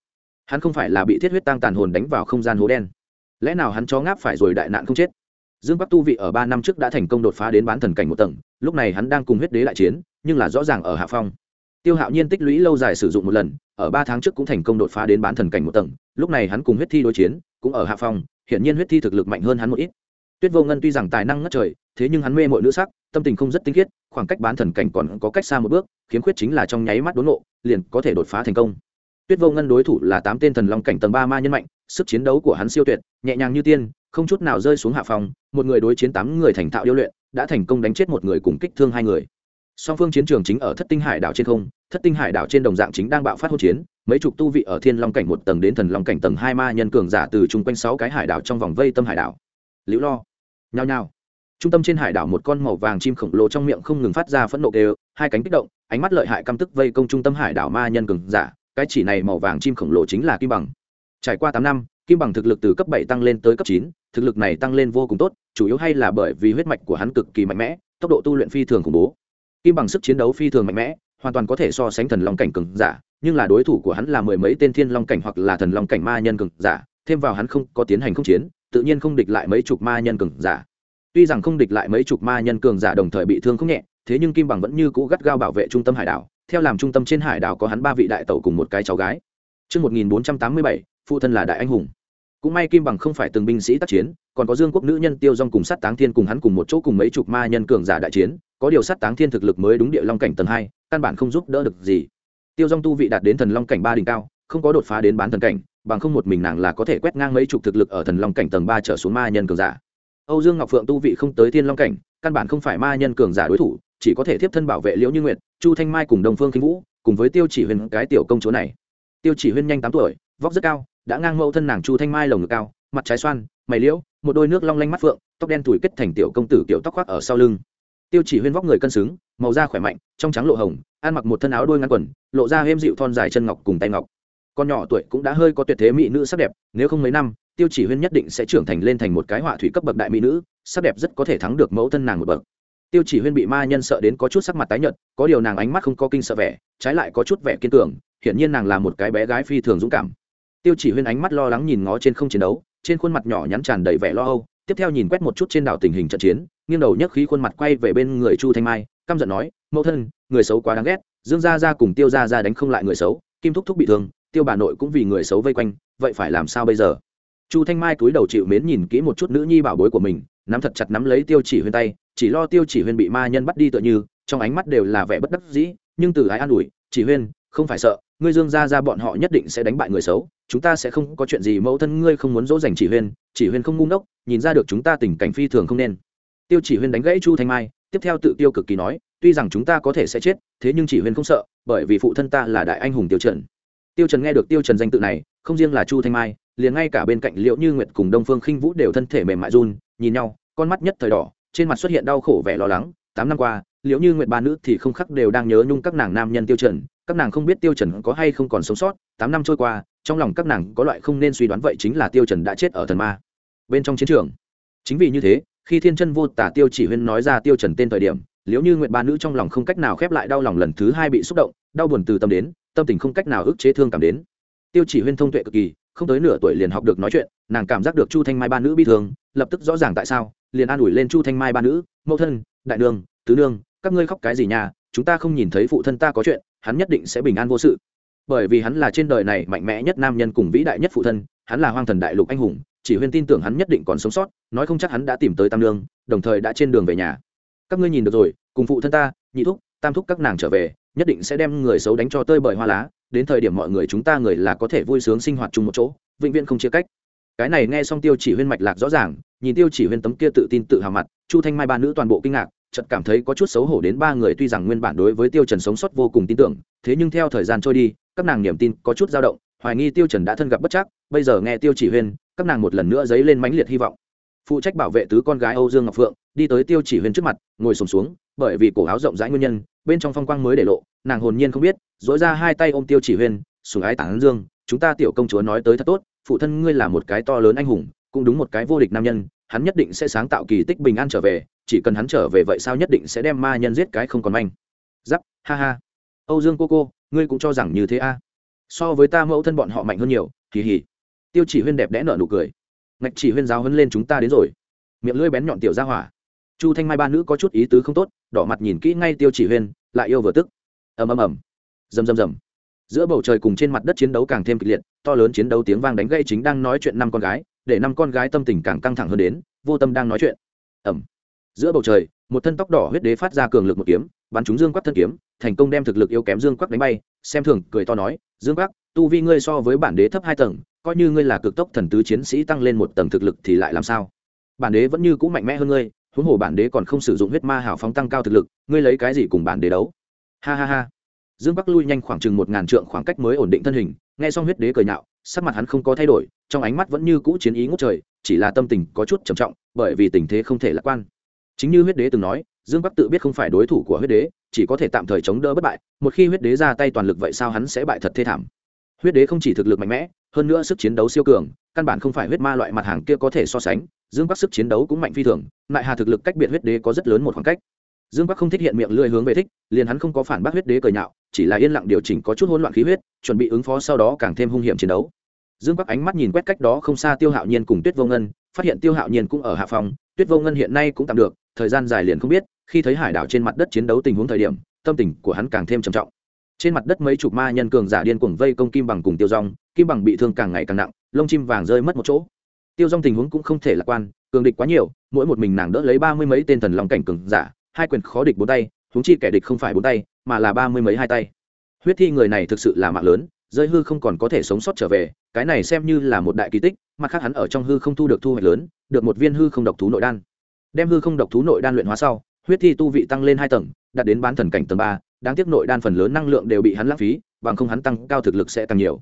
Hắn không phải là bị thiết huyết tăng tàn hồn đánh vào không gian hố đen. Lẽ nào hắn chó ngáp phải rồi đại nạn không chết? Dương bắc tu vị ở ba năm trước đã thành công đột phá đến bán thần cảnh một tầng, lúc này hắn đang cùng huyết đế đại chiến nhưng là rõ ràng ở hạ phong. Tiêu hạo nhiên tích lũy lâu dài sử dụng một lần, ở ba tháng trước cũng thành công đột phá đến bán thần cảnh một tầng, lúc này hắn cùng huyết thi đối chiến, cũng ở hạ phong, hiển nhiên huyết thi thực lực mạnh hơn hắn một ít. Tuyết vô ngân tuy rằng tài năng ngất trời, thế nhưng hắn mê mọi nữ sắc, tâm tình không rất tinh khiết, khoảng cách bán thần cảnh còn có cách xa một bước, khiếm khuyết chính là trong nháy mắt đốn ngộ, liền có thể đột phá thành công. Tuyết vô ngân đối thủ là tám tên thần long cảnh tầng ba ma nhân mạnh, sức chiến đấu của hắn siêu tuyệt, nhẹ nhàng như tiên, không chút nào rơi xuống hạ phòng một người đối chiến tám người thành thạo điêu luyện, đã thành công đánh chết một người cùng kích thương hai người song phương chiến trường chính ở thất tinh hải đảo trên không, thất tinh hải đảo trên đồng dạng chính đang bạo phát hỗn chiến, mấy chục tu vị ở thiên long cảnh một tầng đến thần long cảnh tầng hai ma nhân cường giả từ chung quanh sáu cái hải đảo trong vòng vây tâm hải đảo. Liễu lo, nhao nhao. Trung tâm trên hải đảo một con màu vàng chim khổng lồ trong miệng không ngừng phát ra phẫn nộ đều hai cánh kích động, ánh mắt lợi hại căm tức vây công trung tâm hải đảo ma nhân cường giả, cái chỉ này màu vàng chim khổng lồ chính là kim bằng. Trải qua tám năm, kim bằng thực lực từ cấp bảy tăng lên tới cấp chín, thực lực này tăng lên vô cùng tốt, chủ yếu hay là bởi vì huyết mạch của hắn cực kỳ mạnh mẽ, tốc độ tu luyện phi thường khủng bố kim bằng sức chiến đấu phi thường mạnh mẽ hoàn toàn có thể so sánh thần long cảnh cường giả nhưng là đối thủ của hắn là mười mấy tên thiên long cảnh hoặc là thần long cảnh ma nhân cường giả thêm vào hắn không có tiến hành không chiến tự nhiên không địch lại mấy chục ma nhân cường giả tuy rằng không địch lại mấy chục ma nhân cường giả đồng thời bị thương không nhẹ thế nhưng kim bằng vẫn như cũ gắt gao bảo vệ trung tâm hải đảo theo làm trung tâm trên hải đảo có hắn ba vị đại tẩu cùng một cái cháu gái Trước 1487, phụ thân là đại anh hùng. Cũng may Kim Bằng không phải từng binh sĩ tác chiến, còn có Dương Quốc nữ nhân Tiêu Dung cùng sát Táng Thiên cùng hắn cùng một chỗ cùng mấy chục ma nhân cường giả đại chiến, có điều sát Táng Thiên thực lực mới đúng địa long cảnh tầng hai, căn bản không giúp đỡ được gì. Tiêu Dung tu vị đạt đến thần long cảnh ba đỉnh cao, không có đột phá đến bán thần cảnh, bằng không một mình nàng là có thể quét ngang mấy chục thực lực ở thần long cảnh tầng ba trở xuống ma nhân cường giả. Âu Dương Ngọc Phượng tu vị không tới thiên long cảnh, căn bản không phải ma nhân cường giả đối thủ, chỉ có thể tiếp thân bảo vệ Liễu Như Nguyệt, Chu Thanh Mai cùng Đông Phương Kinh Vũ, cùng với Tiêu Chỉ Huyên cái tiểu công chúa này. Tiêu Chỉ Huyên nhanh tám tuổi, vóc rất cao, đã ngang mẫu thân nàng Chu Thanh Mai lồng ngực cao, mặt trái xoan, mày liễu, một đôi nước long lanh mắt phượng, tóc đen tuổi kết thành tiểu công tử tiểu tóc khoác ở sau lưng. Tiêu Chỉ Huyên vóc người cân xứng, màu da khỏe mạnh, trong trắng lộ hồng, ăn mặc một thân áo đôi ngắn quần, lộ ra êm dịu thon dài chân ngọc cùng tay ngọc. Con nhỏ tuổi cũng đã hơi có tuyệt thế mỹ nữ sắc đẹp, nếu không mấy năm, Tiêu Chỉ Huyên nhất định sẽ trưởng thành lên thành một cái họa thủy cấp bậc đại mỹ nữ, sắc đẹp rất có thể thắng được mẫu thân nàng một bậc tiêu chỉ huyên bị ma nhân sợ đến có chút sắc mặt tái nhợt có điều nàng ánh mắt không có kinh sợ vẻ trái lại có chút vẻ kiên cường hiển nhiên nàng là một cái bé gái phi thường dũng cảm tiêu chỉ huyên ánh mắt lo lắng nhìn ngó trên không chiến đấu trên khuôn mặt nhỏ nhắn tràn đầy vẻ lo âu, tiếp theo nhìn quét một chút trên đảo tình hình trận chiến, nghiêng đầu nhấc khí khuôn mặt quay về bên người chu thanh mai, căm giận nói, mẫu thân, người xấu quá đáng ghét, dương gia gia cùng tiêu gia gia đánh không lại người xấu, kim thúc thúc bị thương, tiêu bà nội cũng vì người xấu vây quanh, vậy phải làm sao bây giờ? Chu thanh mai cúi đầu chịu mến nhìn kỹ một chút nữ nhi bảo bối của mình, nắm thật chặt nắm lấy tiêu chỉ huyên tay, chỉ lo tiêu chỉ huyên bị ma nhân bắt đi tựa như, trong ánh mắt đều là vẻ bất đắc dĩ, nhưng từ ái an ủi, chỉ huyên không phải sợ, ngươi dương ra ra bọn họ nhất định sẽ đánh bại người xấu, chúng ta sẽ không có chuyện gì mẫu thân ngươi không muốn dỗ dành chỉ huyên chỉ huyên không ngu ngốc, nhìn ra được chúng ta tình cảnh phi thường không nên. Tiêu chỉ huyên đánh gãy chu thanh mai, tiếp theo tự tiêu cực kỳ nói, tuy rằng chúng ta có thể sẽ chết, thế nhưng chỉ huyên không sợ, bởi vì phụ thân ta là đại anh hùng tiêu trần. Tiêu trần nghe được tiêu trần danh tự này, không riêng là chu thanh mai, liền ngay cả bên cạnh liễu như nguyệt cùng đông phương khinh vũ đều thân thể mềm mại run, nhìn nhau, con mắt nhất thời đỏ, trên mặt xuất hiện đau khổ vẻ lo lắng. Tám năm qua, liễu như nguyệt ba nữ thì không khắc đều đang nhớ nhung các nàng nam nhân tiêu trần các nàng không biết tiêu trần có hay không còn sống sót, tám năm trôi qua, trong lòng các nàng có loại không nên suy đoán vậy chính là tiêu trần đã chết ở thần ma. Bên trong chiến trường. Chính vì như thế, khi thiên chân vô tả tiêu chỉ huyên nói ra tiêu trần tên thời điểm, liễu như nguyện ba nữ trong lòng không cách nào khép lại đau lòng lần thứ hai bị xúc động, đau buồn từ tâm đến, tâm tình không cách nào ức chế thương cảm đến. Tiêu chỉ huyên thông tuệ cực kỳ, không tới nửa tuổi liền học được nói chuyện, nàng cảm giác được chu thanh mai ba nữ bi thương, lập tức rõ ràng tại sao, liền an ủi lên chu thanh mai ba nữ, mẫu thân, đại nương, tứ nương, các ngươi khóc cái gì nhà, chúng ta không nhìn thấy phụ thân ta có chuyện hắn nhất định sẽ bình an vô sự. Bởi vì hắn là trên đời này mạnh mẽ nhất nam nhân cùng vĩ đại nhất phụ thân, hắn là hoang thần đại lục anh hùng, chỉ huyên tin tưởng hắn nhất định còn sống sót, nói không chắc hắn đã tìm tới tam lương đồng thời đã trên đường về nhà. Các ngươi nhìn được rồi, cùng phụ thân ta, nhị thúc, tam thúc các nàng trở về, nhất định sẽ đem người xấu đánh cho tơi bởi hoa lá, đến thời điểm mọi người chúng ta người là có thể vui sướng sinh hoạt chung một chỗ, vĩnh viễn không chia cách. Cái này nghe xong tiêu chỉ huyên mạch lạc rõ ràng, nhìn tiêu chỉ huyên tấm kia tự tin tự hào mặt, chu thanh mai ba nữ toàn bộ kinh ngạc chợt cảm thấy có chút xấu hổ đến ba người tuy rằng nguyên bản đối với tiêu trần sống sót vô cùng tin tưởng thế nhưng theo thời gian trôi đi các nàng niềm tin có chút dao động hoài nghi tiêu trần đã thân gặp bất chắc bây giờ nghe tiêu chỉ huyên các nàng một lần nữa dấy lên mãnh liệt hy vọng. Phụ trách bảo vệ tứ con gái âu dương ngọc phượng đi tới tiêu chỉ huyên trước mặt ngồi sùng xuống, xuống bởi vì cổ áo rộng rãi nguyên nhân bên trong phong quang mới để lộ nàng hồn nhiên không biết dỗi ra hai tay ôm tiêu chỉ huyên sủng ái tản dương chúng ta tiểu công chúa nói tới thật tốt phụ thân ngươi là một cái to lớn anh hùng cũng đúng một cái vô địch nam nhân hắn nhất định sẽ sáng tạo kỳ tích bình an trở về chỉ cần hắn trở về vậy sao nhất định sẽ đem ma nhân giết cái không còn manh. Giáp, ha ha. Âu dương cô cô, ngươi cũng cho rằng như thế a à? so với ta mẫu thân bọn họ mạnh hơn nhiều kỳ hỉ tiêu chỉ huyên đẹp đẽ nở nụ cười. Ngạch chỉ huyên giáo hấn lên chúng ta đến rồi. Miệng lưỡi bén nhọn tiểu ra hỏa. Chu thanh mai ba nữ có chút ý tứ không tốt, đỏ mặt nhìn kỹ ngay tiêu chỉ huyên, lại yêu vừa tức. Ầm ầm ầm. Rầm rầm rầm. Giữa bầu trời cùng trên mặt đất chiến đấu càng thêm kịch liệt, to lớn chiến đấu tiếng vang đánh gây chính đang nói chuyện năm con gái, để năm con gái tâm tình càng căng thẳng hơn đến, vô tâm đang nói chuyện. Ẩm giữa bầu trời, một thân tóc đỏ huyết đế phát ra cường lực một kiếm, bắn trúng dương quắc thân kiếm, thành công đem thực lực yếu kém dương quắc đánh bay, xem thường, cười to nói, dương quắc, tu vi ngươi so với bản đế thấp hai tầng, coi như ngươi là cực tốc thần tứ chiến sĩ tăng lên một tầng thực lực thì lại làm sao? Bản đế vẫn như cũ mạnh mẽ hơn ngươi, huống hồ bản đế còn không sử dụng huyết ma hảo phóng tăng cao thực lực, ngươi lấy cái gì cùng bản đế đấu? Ha ha ha. Dương bắc lui nhanh khoảng chừng một ngàn trượng khoảng cách mới ổn định thân hình, nghe xong huyết đế cười nhạo, sắc mặt hắn không có thay đổi, trong ánh mắt vẫn như cũ chiến ý ngút trời, chỉ là tâm tình có chút trầm trọng, bởi vì tình thế không thể lạc quan chính như huyết đế từng nói, dương bắc tự biết không phải đối thủ của huyết đế, chỉ có thể tạm thời chống đỡ bất bại, một khi huyết đế ra tay toàn lực vậy sao hắn sẽ bại thật thê thảm. Huyết đế không chỉ thực lực mạnh mẽ, hơn nữa sức chiến đấu siêu cường, căn bản không phải huyết ma loại mặt hàng kia có thể so sánh, dương bắc sức chiến đấu cũng mạnh phi thường, lại hà thực lực cách biệt huyết đế có rất lớn một khoảng cách. Dương bắc không thích hiện miệng lưỡi hướng về thích, liền hắn không có phản bác huyết đế cười nhạo, chỉ là yên lặng điều chỉnh có chút hỗn loạn khí huyết, chuẩn bị ứng phó sau đó càng thêm hung hiểm chiến đấu. Dương bắc ánh mắt nhìn quét cách đó không xa tiêu hạo nhiên cùng tuyết vô ngân, phát hiện tiêu hạo nhiên cũng ở hạ phòng, tuyết vô ngân hiện nay cũng tạm được thời gian dài liền không biết, khi thấy hải đảo trên mặt đất chiến đấu tình huống thời điểm, tâm tình của hắn càng thêm trầm trọng. Trên mặt đất mấy chục ma nhân cường giả điên cuồng vây công kim bằng cùng tiêu rong kim bằng bị thương càng ngày càng nặng, lông chim vàng rơi mất một chỗ. Tiêu rong tình huống cũng không thể lạc quan, cường địch quá nhiều, mỗi một mình nàng đỡ lấy ba mươi mấy tên thần lòng cảnh cường giả, hai quyền khó địch bốn tay húng chi kẻ địch không phải bốn tay, mà là ba mươi mấy hai tay. Huyết thi người này thực sự là mạng lớn, rơi hư không còn có thể sống sót trở về, cái này xem như là một đại kỳ tích, mặt khác hắn ở trong hư không thu được thu hoạch lớn, được một viên hư không độc thú nội đan đem hư không độc thú nội đan luyện hóa sau, huyết thi tu vị tăng lên hai tầng, đạt đến bán thần cảnh tầng ba, đáng tiếc nội đan phần lớn năng lượng đều bị hắn lãng phí, bằng không hắn tăng cao thực lực sẽ tăng nhiều.